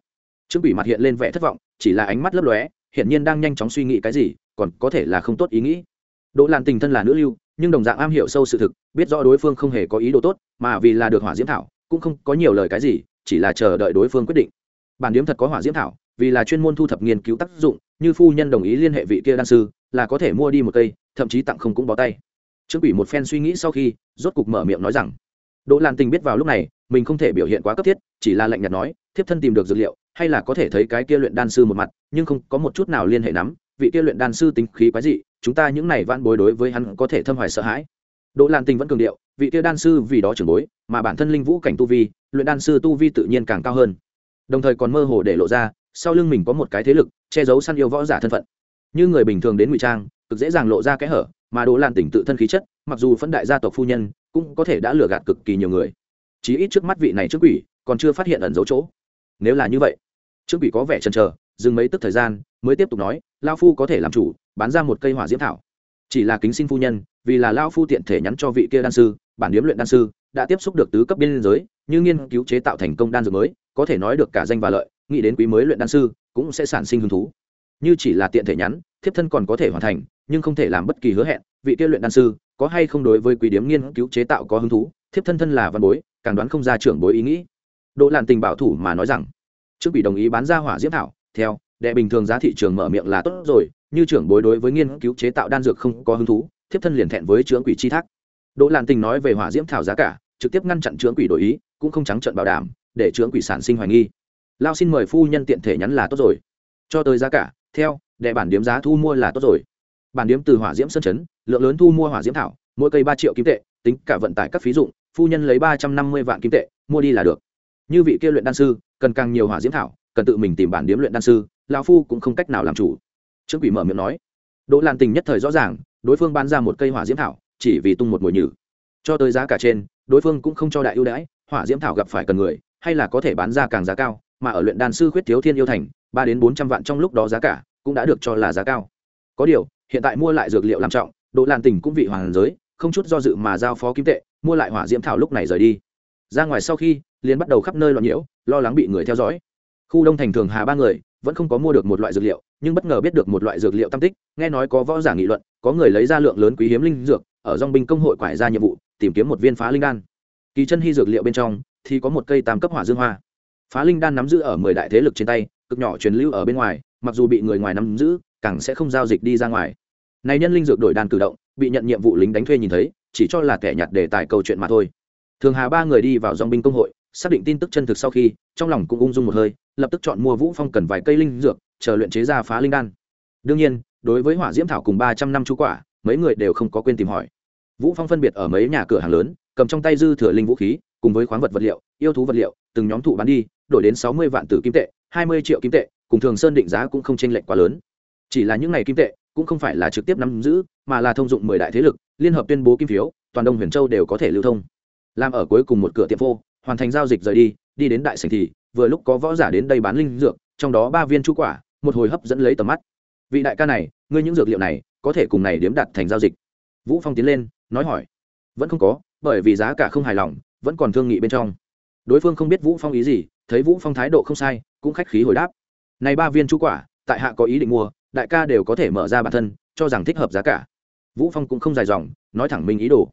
Trương quỷ mặt hiện lên vẻ thất vọng, chỉ là ánh mắt lấp lóe, hiển nhiên đang nhanh chóng suy nghĩ cái gì, còn có thể là không tốt ý nghĩ. Đỗ làn tình thân là nữ lưu, nhưng đồng dạng am hiểu sâu sự thực, biết rõ đối phương không hề có ý đồ tốt, mà vì là được hỏa diễm thảo, cũng không có nhiều lời cái gì, chỉ là chờ đợi đối phương quyết định. Bản điếm thật có hỏa diễm thảo, vì là chuyên môn thu thập nghiên cứu tác dụng, như phu nhân đồng ý liên hệ vị kia đan sư là có thể mua đi một cây, thậm chí tặng không cũng bó tay. Trương quỷ một phen suy nghĩ sau khi, rốt cục mở miệng nói rằng, đỗ lan tình biết vào lúc này, mình không thể biểu hiện quá cấp thiết, chỉ là lạnh nhạt nói, thiếp thân tìm được dược liệu, hay là có thể thấy cái kia luyện đan sư một mặt, nhưng không có một chút nào liên hệ nắm vị kia luyện đan sư tính khí quái dị, chúng ta những này vãn bối đối với hắn có thể thâm hoài sợ hãi. Đỗ lan tình vẫn cường điệu, vị kia đan sư vì đó trưởng bối, mà bản thân linh vũ cảnh tu vi, luyện đan sư tu vi tự nhiên càng cao hơn. Đồng thời còn mơ hồ để lộ ra, sau lưng mình có một cái thế lực, che giấu săn yêu võ giả thân phận như người bình thường đến ngụy trang, cực dễ dàng lộ ra kẽ hở, mà đỗ lan tỉnh tự thân khí chất, mặc dù phân đại gia tộc phu nhân, cũng có thể đã lừa gạt cực kỳ nhiều người. Chí ít trước mắt vị này trước quỷ, còn chưa phát hiện ẩn dấu chỗ. Nếu là như vậy, trước quỷ có vẻ chần chờ, dừng mấy tức thời gian, mới tiếp tục nói lao phu có thể làm chủ, bán ra một cây hỏa diễm thảo. Chỉ là kính xin phu nhân, vì là lao phu tiện thể nhắn cho vị kia đan sư, bản điếm luyện đan sư, đã tiếp xúc được tứ cấp biên giới, như nghiên cứu chế tạo thành công đan dược mới, có thể nói được cả danh và lợi, nghĩ đến quý mới luyện đan sư, cũng sẽ sản sinh hứng thú như chỉ là tiện thể nhắn, thiếp thân còn có thể hoàn thành, nhưng không thể làm bất kỳ hứa hẹn. Vị kia luyện đan sư, có hay không đối với quý điếm nghiên cứu chế tạo có hứng thú? Thiếp thân thân là văn bối, càng đoán không ra trưởng bối ý nghĩ. Đỗ làn tình bảo thủ mà nói rằng, trước bị đồng ý bán ra hỏa diễm thảo, theo, đệ bình thường giá thị trường mở miệng là tốt rồi, như trưởng bối đối với nghiên cứu chế tạo đan dược không có hứng thú, thiếp thân liền thẹn với trưởng quỷ chi thác. Đỗ làn tình nói về hỏa diễm thảo giá cả, trực tiếp ngăn chặn trưởng quỷ đổi ý, cũng không trắng trận bảo đảm, để trưởng quỷ sản sinh hoài nghi. Lao xin mời phu nhân tiện thể nhắn là tốt rồi. Cho tới giá cả theo đệ bản điếm giá thu mua là tốt rồi. Bản điếm từ hỏa diễm sơn chấn lượng lớn thu mua hỏa diễm thảo, mỗi cây ba triệu kim tệ, tính cả vận tải các phí dụng, phu nhân lấy ba trăm năm mươi vạn kim tệ, mua đi là được. Như vị kia luyện đan sư, cần càng nhiều hỏa diễm thảo, cần tự mình tìm bản điếm luyện đan sư, lão phu cũng không cách nào làm chủ. Trương quỷ mở miệng nói, đỗ lan tình nhất thời rõ ràng, đối phương bán ra một cây hỏa diễm thảo, chỉ vì tung một mồi nhử. Cho tới giá cả trên, đối phương cũng không cho đại ưu đãi, hỏa diễm thảo gặp phải cần người, hay là có thể bán ra càng giá cao, mà ở luyện đan sư khuyết thiếu thiên yêu thành ba đến bốn trăm vạn trong lúc đó giá cả cũng đã được cho là giá cao. Có điều, hiện tại mua lại dược liệu làm trọng độ lan tình cũng vị hoàng giới không chút do dự mà giao phó kim tệ, mua lại hỏa diễm thảo lúc này rời đi. Ra ngoài sau khi, liền bắt đầu khắp nơi loạn nhiễu, lo lắng bị người theo dõi. Khu đông thành thường hà ba người vẫn không có mua được một loại dược liệu, nhưng bất ngờ biết được một loại dược liệu tam tích, nghe nói có võ giả nghị luận, có người lấy ra lượng lớn quý hiếm linh dược, ở dong binh công hội quải ra nhiệm vụ, tìm kiếm một viên phá linh đan. Kỳ chân hy dược liệu bên trong thì có một cây tam cấp hỏa dương hoa. Phá linh đan nắm giữ ở mười đại thế lực trên tay cực nhỏ truyền lưu ở bên ngoài, mặc dù bị người ngoài nắm giữ, càng sẽ không giao dịch đi ra ngoài. Này nhân linh dược đổi đan cử động, bị nhận nhiệm vụ lính đánh thuê nhìn thấy, chỉ cho là kẻ nhặt để tài câu chuyện mà thôi. Thường hà ba người đi vào dòng binh công hội, xác định tin tức chân thực sau khi, trong lòng cũng ung dung một hơi, lập tức chọn mua vũ phong cần vài cây linh dược, chờ luyện chế ra phá linh đan. Đương nhiên, đối với hỏa diễm thảo cùng ba trăm năm chú quả, mấy người đều không có quên tìm hỏi. Vũ phong phân biệt ở mấy nhà cửa hàng lớn, cầm trong tay dư thừa linh vũ khí, cùng với khoáng vật vật liệu, yêu thú vật liệu, từng nhóm thụ bán đi, đổi đến sáu mươi vạn tử kim tệ hai mươi triệu kim tệ, cùng thường sơn định giá cũng không chênh lệch quá lớn. Chỉ là những ngày kim tệ, cũng không phải là trực tiếp nắm giữ, mà là thông dụng mười đại thế lực, liên hợp tuyên bố kim phiếu, toàn đông huyền châu đều có thể lưu thông. Làm ở cuối cùng một cửa tiệm phô, hoàn thành giao dịch rời đi đi đến đại sảnh thì, vừa lúc có võ giả đến đây bán linh dược, trong đó ba viên chu quả, một hồi hấp dẫn lấy tầm mắt. Vị đại ca này, ngươi những dược liệu này, có thể cùng này điếm đặt thành giao dịch. Vũ phong tiến lên, nói hỏi. Vẫn không có, bởi vì giá cả không hài lòng, vẫn còn thương nghị bên trong. Đối phương không biết vũ phong ý gì, thấy vũ phong thái độ không sai cũng khách khí hồi đáp. Này ba viên chú quả, tại hạ có ý định mua, đại ca đều có thể mở ra bản thân, cho rằng thích hợp giá cả. Vũ phong cũng không dài dòng, nói thẳng mình ý đồ.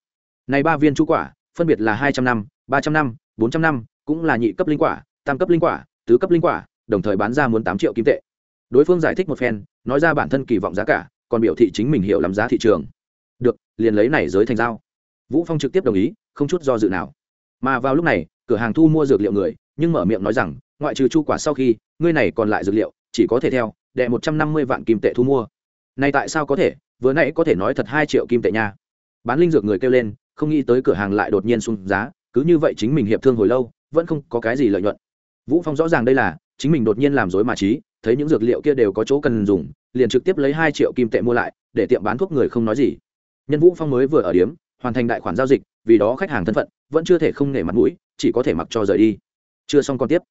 Này ba viên chú quả, phân biệt là hai trăm năm, ba trăm năm, bốn trăm năm, cũng là nhị cấp linh quả, tam cấp linh quả, tứ cấp linh quả, đồng thời bán ra muốn tám triệu kim tệ. Đối phương giải thích một phen, nói ra bản thân kỳ vọng giá cả, còn biểu thị chính mình hiểu lắm giá thị trường. Được, liền lấy này giới thành giao. Vũ phong trực tiếp đồng ý, không chút do dự nào. Mà vào lúc này, cửa hàng thu mua dược liệu người, nhưng mở miệng nói rằng ngoại trừ chu quả sau khi, ngươi này còn lại dược liệu, chỉ có thể theo, đệ một trăm năm mươi vạn kim tệ thu mua. Này tại sao có thể? Vừa nãy có thể nói thật hai triệu kim tệ nha. Bán linh dược người kêu lên, không nghĩ tới cửa hàng lại đột nhiên xuống giá, cứ như vậy chính mình hiệp thương hồi lâu, vẫn không có cái gì lợi nhuận. Vũ phong rõ ràng đây là, chính mình đột nhiên làm dối mà trí, thấy những dược liệu kia đều có chỗ cần dùng, liền trực tiếp lấy hai triệu kim tệ mua lại, để tiệm bán thuốc người không nói gì. Nhân vũ phong mới vừa ở điếm, hoàn thành đại khoản giao dịch, vì đó khách hàng thân phận, vẫn chưa thể không nể mặt mũi, chỉ có thể mặc cho rời đi. Chưa xong còn tiếp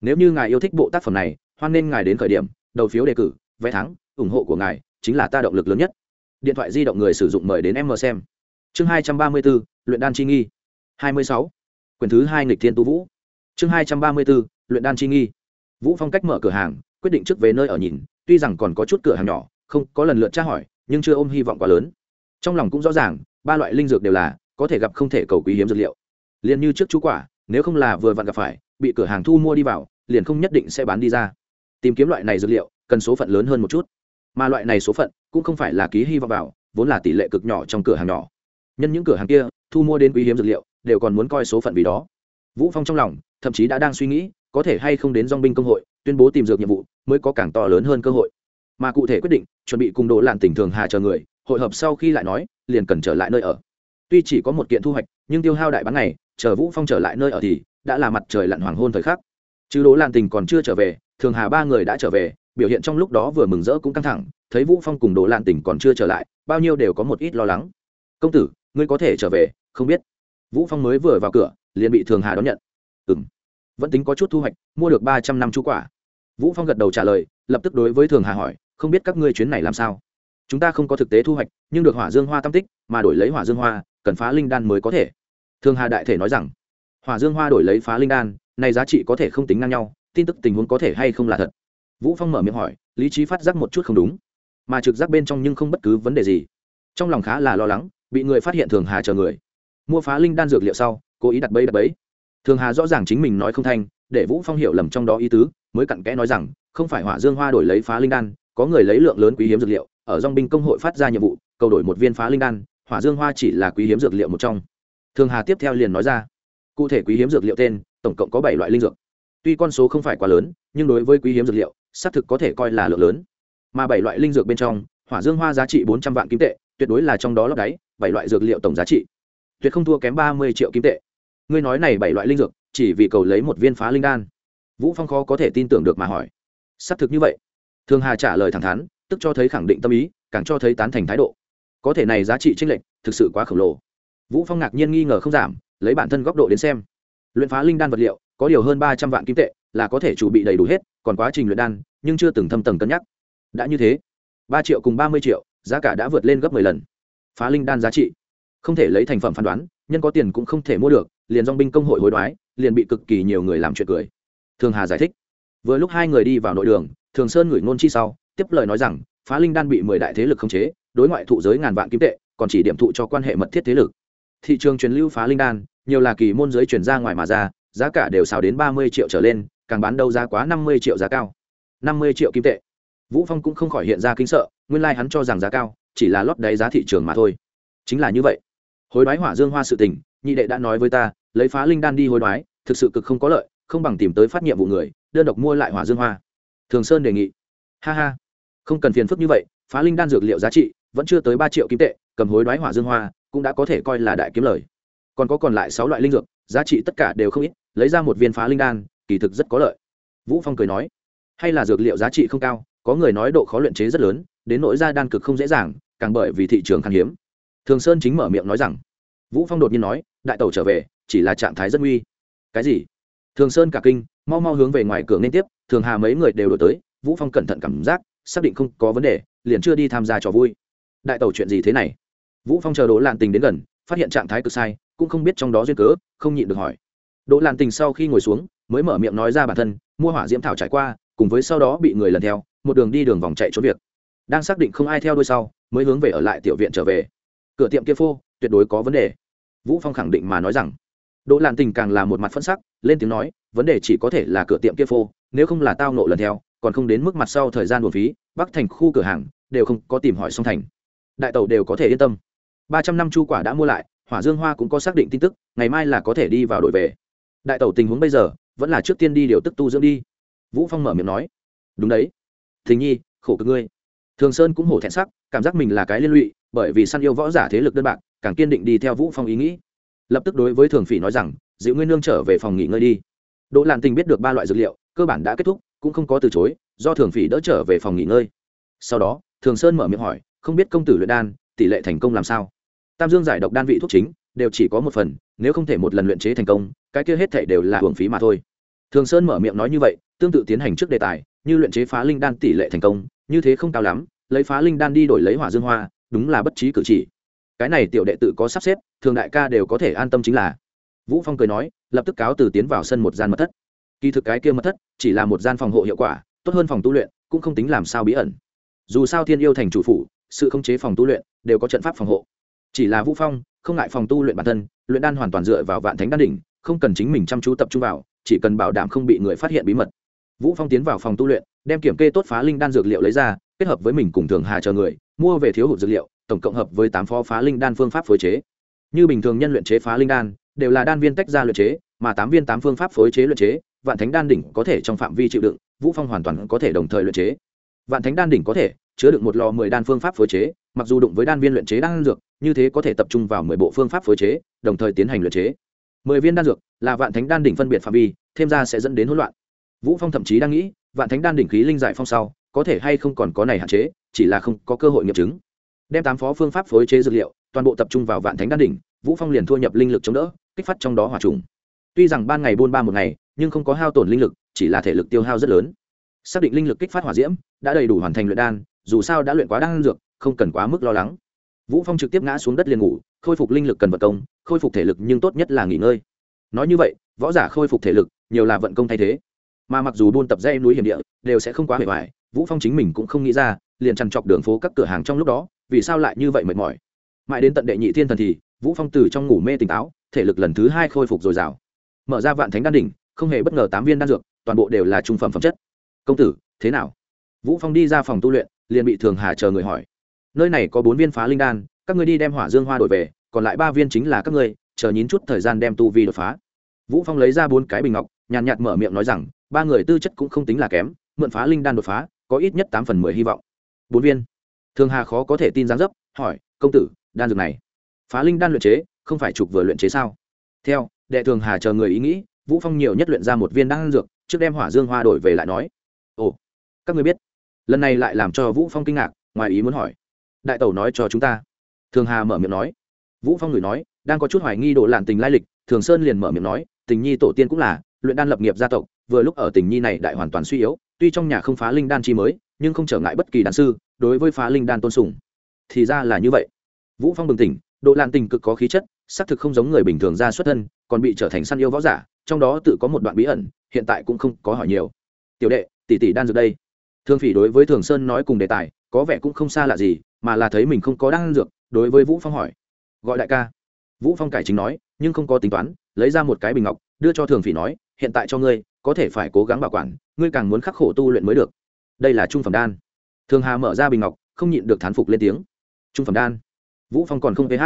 nếu như ngài yêu thích bộ tác phẩm này, hoan nên ngài đến khởi điểm, đầu phiếu đề cử, vé thắng, ủng hộ của ngài chính là ta động lực lớn nhất. Điện thoại di động người sử dụng mời đến em mờ xem. Chương hai trăm ba mươi bốn luyện đan chi nghi. hai mươi sáu quyển thứ hai nghịch thiên tu vũ. Chương hai trăm ba mươi bốn luyện đan chi nghi. Vũ phong cách mở cửa hàng, quyết định trước về nơi ở nhìn, tuy rằng còn có chút cửa hàng nhỏ, không có lần lượt tra hỏi, nhưng chưa ôm hy vọng quá lớn. Trong lòng cũng rõ ràng, ba loại linh dược đều là có thể gặp không thể cầu quý hiếm dược liệu. Liền như trước chú quả, nếu không là vừa vặn gặp phải bị cửa hàng thu mua đi vào, liền không nhất định sẽ bán đi ra. Tìm kiếm loại này dược liệu, cần số phận lớn hơn một chút. Mà loại này số phận cũng không phải là ký hy vọng vào, vốn là tỷ lệ cực nhỏ trong cửa hàng nhỏ. Nhân những cửa hàng kia, thu mua đến quý hiếm dược liệu, đều còn muốn coi số phận vì đó. Vũ phong trong lòng, thậm chí đã đang suy nghĩ, có thể hay không đến dong binh công hội, tuyên bố tìm dược nhiệm vụ, mới có càng to lớn hơn cơ hội. Mà cụ thể quyết định, chuẩn bị cùng đồ lạn tỉnh thường hà chờ người, hội hợp sau khi lại nói, liền cần trở lại nơi ở. Tuy chỉ có một kiện thu hoạch, nhưng tiêu hao đại bán này chờ vũ phong trở lại nơi ở thì đã là mặt trời lặn hoàng hôn thời khắc. Chứ Đỗ lạn tình còn chưa trở về, thường hà ba người đã trở về, biểu hiện trong lúc đó vừa mừng rỡ cũng căng thẳng, thấy vũ phong cùng đỗ lạn tình còn chưa trở lại, bao nhiêu đều có một ít lo lắng. Công tử, ngươi có thể trở về, không biết. Vũ phong mới vừa vào cửa, liền bị thường hà đón nhận. Ừm, vẫn tính có chút thu hoạch, mua được ba trăm năm chú quả. Vũ phong gật đầu trả lời, lập tức đối với thường hà hỏi, không biết các ngươi chuyến này làm sao? Chúng ta không có thực tế thu hoạch, nhưng được hỏa dương hoa tam tích, mà đổi lấy hỏa dương hoa, cần phá linh đan mới có thể. Thường hà đại thể nói rằng hỏa dương hoa đổi lấy phá linh đan, này giá trị có thể không tính ngang nhau, tin tức tình huống có thể hay không là thật? Vũ phong mở miệng hỏi, lý trí phát giác một chút không đúng. Mà trực giác bên trong nhưng không bất cứ vấn đề gì. Trong lòng khá là lo lắng, bị người phát hiện thường hà chờ người. Mua phá linh đan dược liệu sau, cố ý đặt bẫy đặt bẫy. Thường hà rõ ràng chính mình nói không thanh để vũ phong hiểu lầm trong đó ý tứ, mới cặn kẽ nói rằng, không phải hỏa dương hoa đổi lấy phá linh đan, có người lấy lượng lớn quý hiếm dược liệu, ở dòng binh công hội phát ra nhiệm vụ, cầu đổi một viên phá linh đan, hỏa dương hoa chỉ là quý hiếm dược liệu một trong. Thường hà tiếp theo liền nói ra cụ thể quý hiếm dược liệu tên, tổng cộng có bảy loại linh dược. Tuy con số không phải quá lớn, nhưng đối với quý hiếm dược liệu, xác thực có thể coi là lượng lớn. Mà bảy loại linh dược bên trong, hỏa dương hoa giá trị bốn trăm vạn kim tệ, tuyệt đối là trong đó lấp đáy, bảy loại dược liệu tổng giá trị. Tuyệt không thua kém ba mươi triệu kim tệ. Ngươi nói này bảy loại linh dược, chỉ vì cầu lấy một viên phá linh đan. Vũ phong khó có thể tin tưởng được mà hỏi. Xác thực như vậy. Thường hà trả lời thẳng thắn, tức cho thấy khẳng định tâm ý, càng cho thấy tán thành thái độ. Có thể này giá trị tranh lệch, thực sự quá khổng lồ. Vũ phong ngạc nhiên nghi ngờ không giảm lấy bản thân góc độ đến xem. Luyện phá linh đan vật liệu, có điều hơn ba trăm vạn kim tệ, là có thể chuẩn bị đầy đủ hết, còn quá trình luyện đan, nhưng chưa từng thâm tầng cân nhắc. Đã như thế, ba triệu cùng ba mươi triệu, giá cả đã vượt lên gấp mười lần. Phá linh đan giá trị, không thể lấy thành phẩm phán đoán, nhân có tiền cũng không thể mua được, liền dong binh công hội hối đoái, liền bị cực kỳ nhiều người làm chuyện cười. Thường hà giải thích, vừa lúc hai người đi vào nội đường, thường sơn ngửi ngôn chi sau, tiếp lời nói rằng, phá linh đan bị mười đại thế lực khống chế, đối ngoại thụ giới ngàn vạn kim tệ, còn chỉ điểm thụ cho quan hệ mật thiết thế lực thị trường truyền lưu phá linh đan, nhiều là kỳ môn giới chuyển ra ngoài mà ra, giá cả đều xào đến ba mươi triệu trở lên, càng bán đâu giá quá năm mươi triệu giá cao. năm mươi triệu kim tệ. Vũ phong cũng không khỏi hiện ra kinh sợ, nguyên lai hắn cho rằng giá cao, chỉ là lót đáy giá thị trường mà thôi. Chính là như vậy. Hối đoái hỏa dương hoa sự tình, nhị đệ đã nói với ta, lấy phá linh đan đi hối đoái, thực sự cực không có lợi, không bằng tìm tới phát nhiệm vụ người, đơn độc mua lại hỏa dương hoa. Thường sơn đề nghị. Ha ha. Không cần phiền phức như vậy, phá linh đan dược liệu giá trị vẫn chưa tới ba triệu kim tệ, cầm hối đoái hỏa dương hoa cũng đã có thể coi là đại kiếm lời. Còn có còn lại sáu loại linh dược, giá trị tất cả đều không ít, lấy ra một viên phá linh đan, kỳ thực rất có lợi. Vũ phong cười nói, hay là dược liệu giá trị không cao, có người nói độ khó luyện chế rất lớn, đến nỗi ra đan cực không dễ dàng, càng bởi vì thị trường khan hiếm. Thường sơn chính mở miệng nói rằng, vũ phong đột nhiên nói, đại tẩu trở về, chỉ là trạng thái rất nguy. Cái gì? Thường sơn cả kinh, mau mau hướng về ngoài cửa nên tiếp, thường hà mấy người đều đổi tới, vũ phong cẩn thận cảm giác, xác định không có vấn đề, liền chưa đi tham gia trò vui. Đại tẩu chuyện gì thế này? Vũ phong chờ đỗ Lạn tình đến gần, phát hiện trạng thái cực sai, cũng không biết trong đó duyên cớ, không nhịn được hỏi. Đỗ Lạn tình sau khi ngồi xuống, mới mở miệng nói ra bản thân, mua hỏa diễm thảo trải qua, cùng với sau đó bị người lần theo, một đường đi đường vòng chạy trốn việc. Đang xác định không ai theo đuôi sau, mới hướng về ở lại tiểu viện trở về. Cửa tiệm kia phô, tuyệt đối có vấn đề. Vũ phong khẳng định mà nói rằng. Đỗ Lạn tình càng là một mặt phân sắc, lên tiếng nói, vấn đề chỉ có thể là cửa tiệm kia phô, nếu không là tao nộ lần theo, còn không đến mức mặt sau thời gian buồn phí, bắc thành khu cửa hàng, đều không có tìm hỏi song thành. Đại tàu đều có thể yên tâm ba trăm năm chu quả đã mua lại, hỏa dương hoa cũng có xác định tin tức, ngày mai là có thể đi vào đội về. Đại tẩu tình huống bây giờ, vẫn là trước tiên đi điều tức tu dưỡng đi. Vũ phong mở miệng nói. Đúng đấy. Thình nhi, khổ cực ngươi. Thường sơn cũng hổ thẹn sắc, cảm giác mình là cái liên lụy, bởi vì săn yêu võ giả thế lực đơn bạc, càng kiên định đi theo vũ phong ý nghĩ. Lập tức đối với thường phỉ nói rằng, dịu ngươi nương trở về phòng nghỉ ngơi đi. Đỗ lạn tình biết được ba loại dược liệu, cơ bản đã kết thúc, cũng không có từ chối, do thường phỉ đỡ trở về phòng nghỉ ngơi. Sau đó, thường sơn mở miệng hỏi, không biết công tử luyện đan, tỷ lệ thành công làm sao? Tam dương giải độc đan vị thuốc chính, đều chỉ có một phần, nếu không thể một lần luyện chế thành công, cái kia hết thể đều là hưởng phí mà thôi. Thường sơn mở miệng nói như vậy, tương tự tiến hành trước đề tài, như luyện chế phá linh đan tỷ lệ thành công, như thế không cao lắm, lấy phá linh đan đi đổi lấy hỏa dương hoa, đúng là bất trí cử chỉ. Cái này tiểu đệ tự có sắp xếp, thường đại ca đều có thể an tâm chính là. Vũ phong cười nói, lập tức cáo từ tiến vào sân một gian mật thất. Kỳ thực cái kia mật thất, chỉ là một gian phòng hộ hiệu quả, tốt hơn phòng tu luyện, cũng không tính làm sao bí ẩn. Dù sao thiên yêu thành chủ phủ, sự khống chế phòng tu luyện, đều có trận pháp phòng hộ chỉ là vũ phong, không ngại phòng tu luyện bản thân, luyện đan hoàn toàn dựa vào vạn thánh đan đỉnh, không cần chính mình chăm chú tập trung vào, chỉ cần bảo đảm không bị người phát hiện bí mật. Vũ phong tiến vào phòng tu luyện, đem kiểm kê tốt phá linh đan dược liệu lấy ra, kết hợp với mình cùng thường hà chờ người, mua về thiếu hụt dược liệu, tổng cộng hợp với tám phó phá linh đan phương pháp phối chế. Như bình thường nhân luyện chế phá linh đan, đều là đan viên tách ra luyện chế, mà tám viên tám phương pháp phối chế luyện chế, vạn thánh đan đỉnh có thể trong phạm vi chịu đựng, vũ phong hoàn toàn có thể đồng thời luyện chế. Vạn thánh đan đỉnh có thể chứa đựng một lò mười đan phương pháp phối chế, mặc dù đụng với đan viên luyện chế đan dược như thế có thể tập trung vào mười bộ phương pháp phối chế, đồng thời tiến hành luyện chế. Mười viên đan dược là vạn thánh đan đỉnh phân biệt phạm vi, thêm ra sẽ dẫn đến hỗn loạn. Vũ phong thậm chí đang nghĩ, vạn thánh đan đỉnh khí linh giải phong sau, có thể hay không còn có này hạn chế, chỉ là không có cơ hội nghiệm chứng. Đem tám phó phương pháp phối chế dược liệu, toàn bộ tập trung vào vạn thánh đan đỉnh, vũ phong liền thua nhập linh lực chống đỡ, kích phát trong đó hỏa trùng. Tuy rằng ban ngày buôn ba một ngày, nhưng không có hao tổn linh lực, chỉ là thể lực tiêu hao rất lớn. Xác định linh lực kích phát hỏa diễm, đã đầy đủ hoàn thành luyện đan, dù sao đã luyện quá đan dược, không cần quá mức lo lắng vũ phong trực tiếp ngã xuống đất liền ngủ, khôi phục linh lực cần vận công, khôi phục thể lực nhưng tốt nhất là nghỉ ngơi. Nói như vậy, võ giả khôi phục thể lực, nhiều là vận công thay thế. Mà mặc dù buôn tập dây núi hiểm địa, đều sẽ không quá hề hoài vũ phong chính mình cũng không nghĩ ra, liền chằn trọc đường phố các cửa hàng trong lúc đó, vì sao lại như vậy mệt mỏi. Mãi đến tận đệ nhị thiên thần thì, vũ phong từ trong ngủ mê tỉnh táo, thể lực lần thứ hai khôi phục dồi dào. Mở ra vạn thánh đan đỉnh, không hề bất ngờ tám viên đan dược, toàn bộ đều là trung phẩm phẩm chất. Công tử, thế nào? Vũ phong đi ra phòng tu luyện, liền bị thường hà chờ người hỏi nơi này có bốn viên phá linh đan, các ngươi đi đem hỏa dương hoa đổi về, còn lại ba viên chính là các ngươi, chờ nhín chút thời gian đem tu vi đột phá. Vũ phong lấy ra bốn cái bình ngọc, nhàn nhạt mở miệng nói rằng, ba người tư chất cũng không tính là kém, mượn phá linh đan đột phá, có ít nhất tám phần mười hy vọng. Bốn viên. Thường hà khó có thể tin gián dấp, hỏi, công tử, đan dược này, phá linh đan luyện chế, không phải trục vừa luyện chế sao? Theo, đệ thường hà chờ người ý nghĩ, vũ phong nhiều nhất luyện ra một viên đan dược, trước đem hỏa dương hoa đổi về lại nói, ồ, các người biết. Lần này lại làm cho vũ phong kinh ngạc, ngoài ý muốn hỏi đại tẩu nói cho chúng ta. Thường hà mở miệng nói. Vũ phong người nói, đang có chút hoài nghi độ lạn tình lai lịch, thường sơn liền mở miệng nói, tình nhi tổ tiên cũng là, luyện đan lập nghiệp gia tộc, vừa lúc ở tình nhi này đại hoàn toàn suy yếu, tuy trong nhà không phá linh đan chi mới, nhưng không trở ngại bất kỳ đàn sư, đối với phá linh đan tôn sùng. Thì ra là như vậy. Vũ phong bừng tỉnh độ Lạn tình cực có khí chất, xác thực không giống người bình thường ra xuất thân, còn bị trở thành săn yêu võ giả, trong đó tự có một đoạn bí ẩn, hiện tại cũng không có hỏi nhiều. Tiểu đệ, tỷ tỷ đan dược đây. Thương phỉ đối với thường sơn nói cùng đề tài có vẻ cũng không xa lạ gì, mà là thấy mình không có đan dược, đối với vũ phong hỏi. Gọi đại ca. Vũ phong cải chính nói, nhưng không có tính toán, lấy ra một cái bình ngọc, đưa cho thường phỉ nói, hiện tại cho ngươi, có thể phải cố gắng bảo quản, ngươi càng muốn khắc khổ tu luyện mới được. Đây là trung phẩm đan. Thường hà mở ra bình ngọc, không nhịn được thán phục lên tiếng. Trung phẩm đan. Vũ phong còn không ph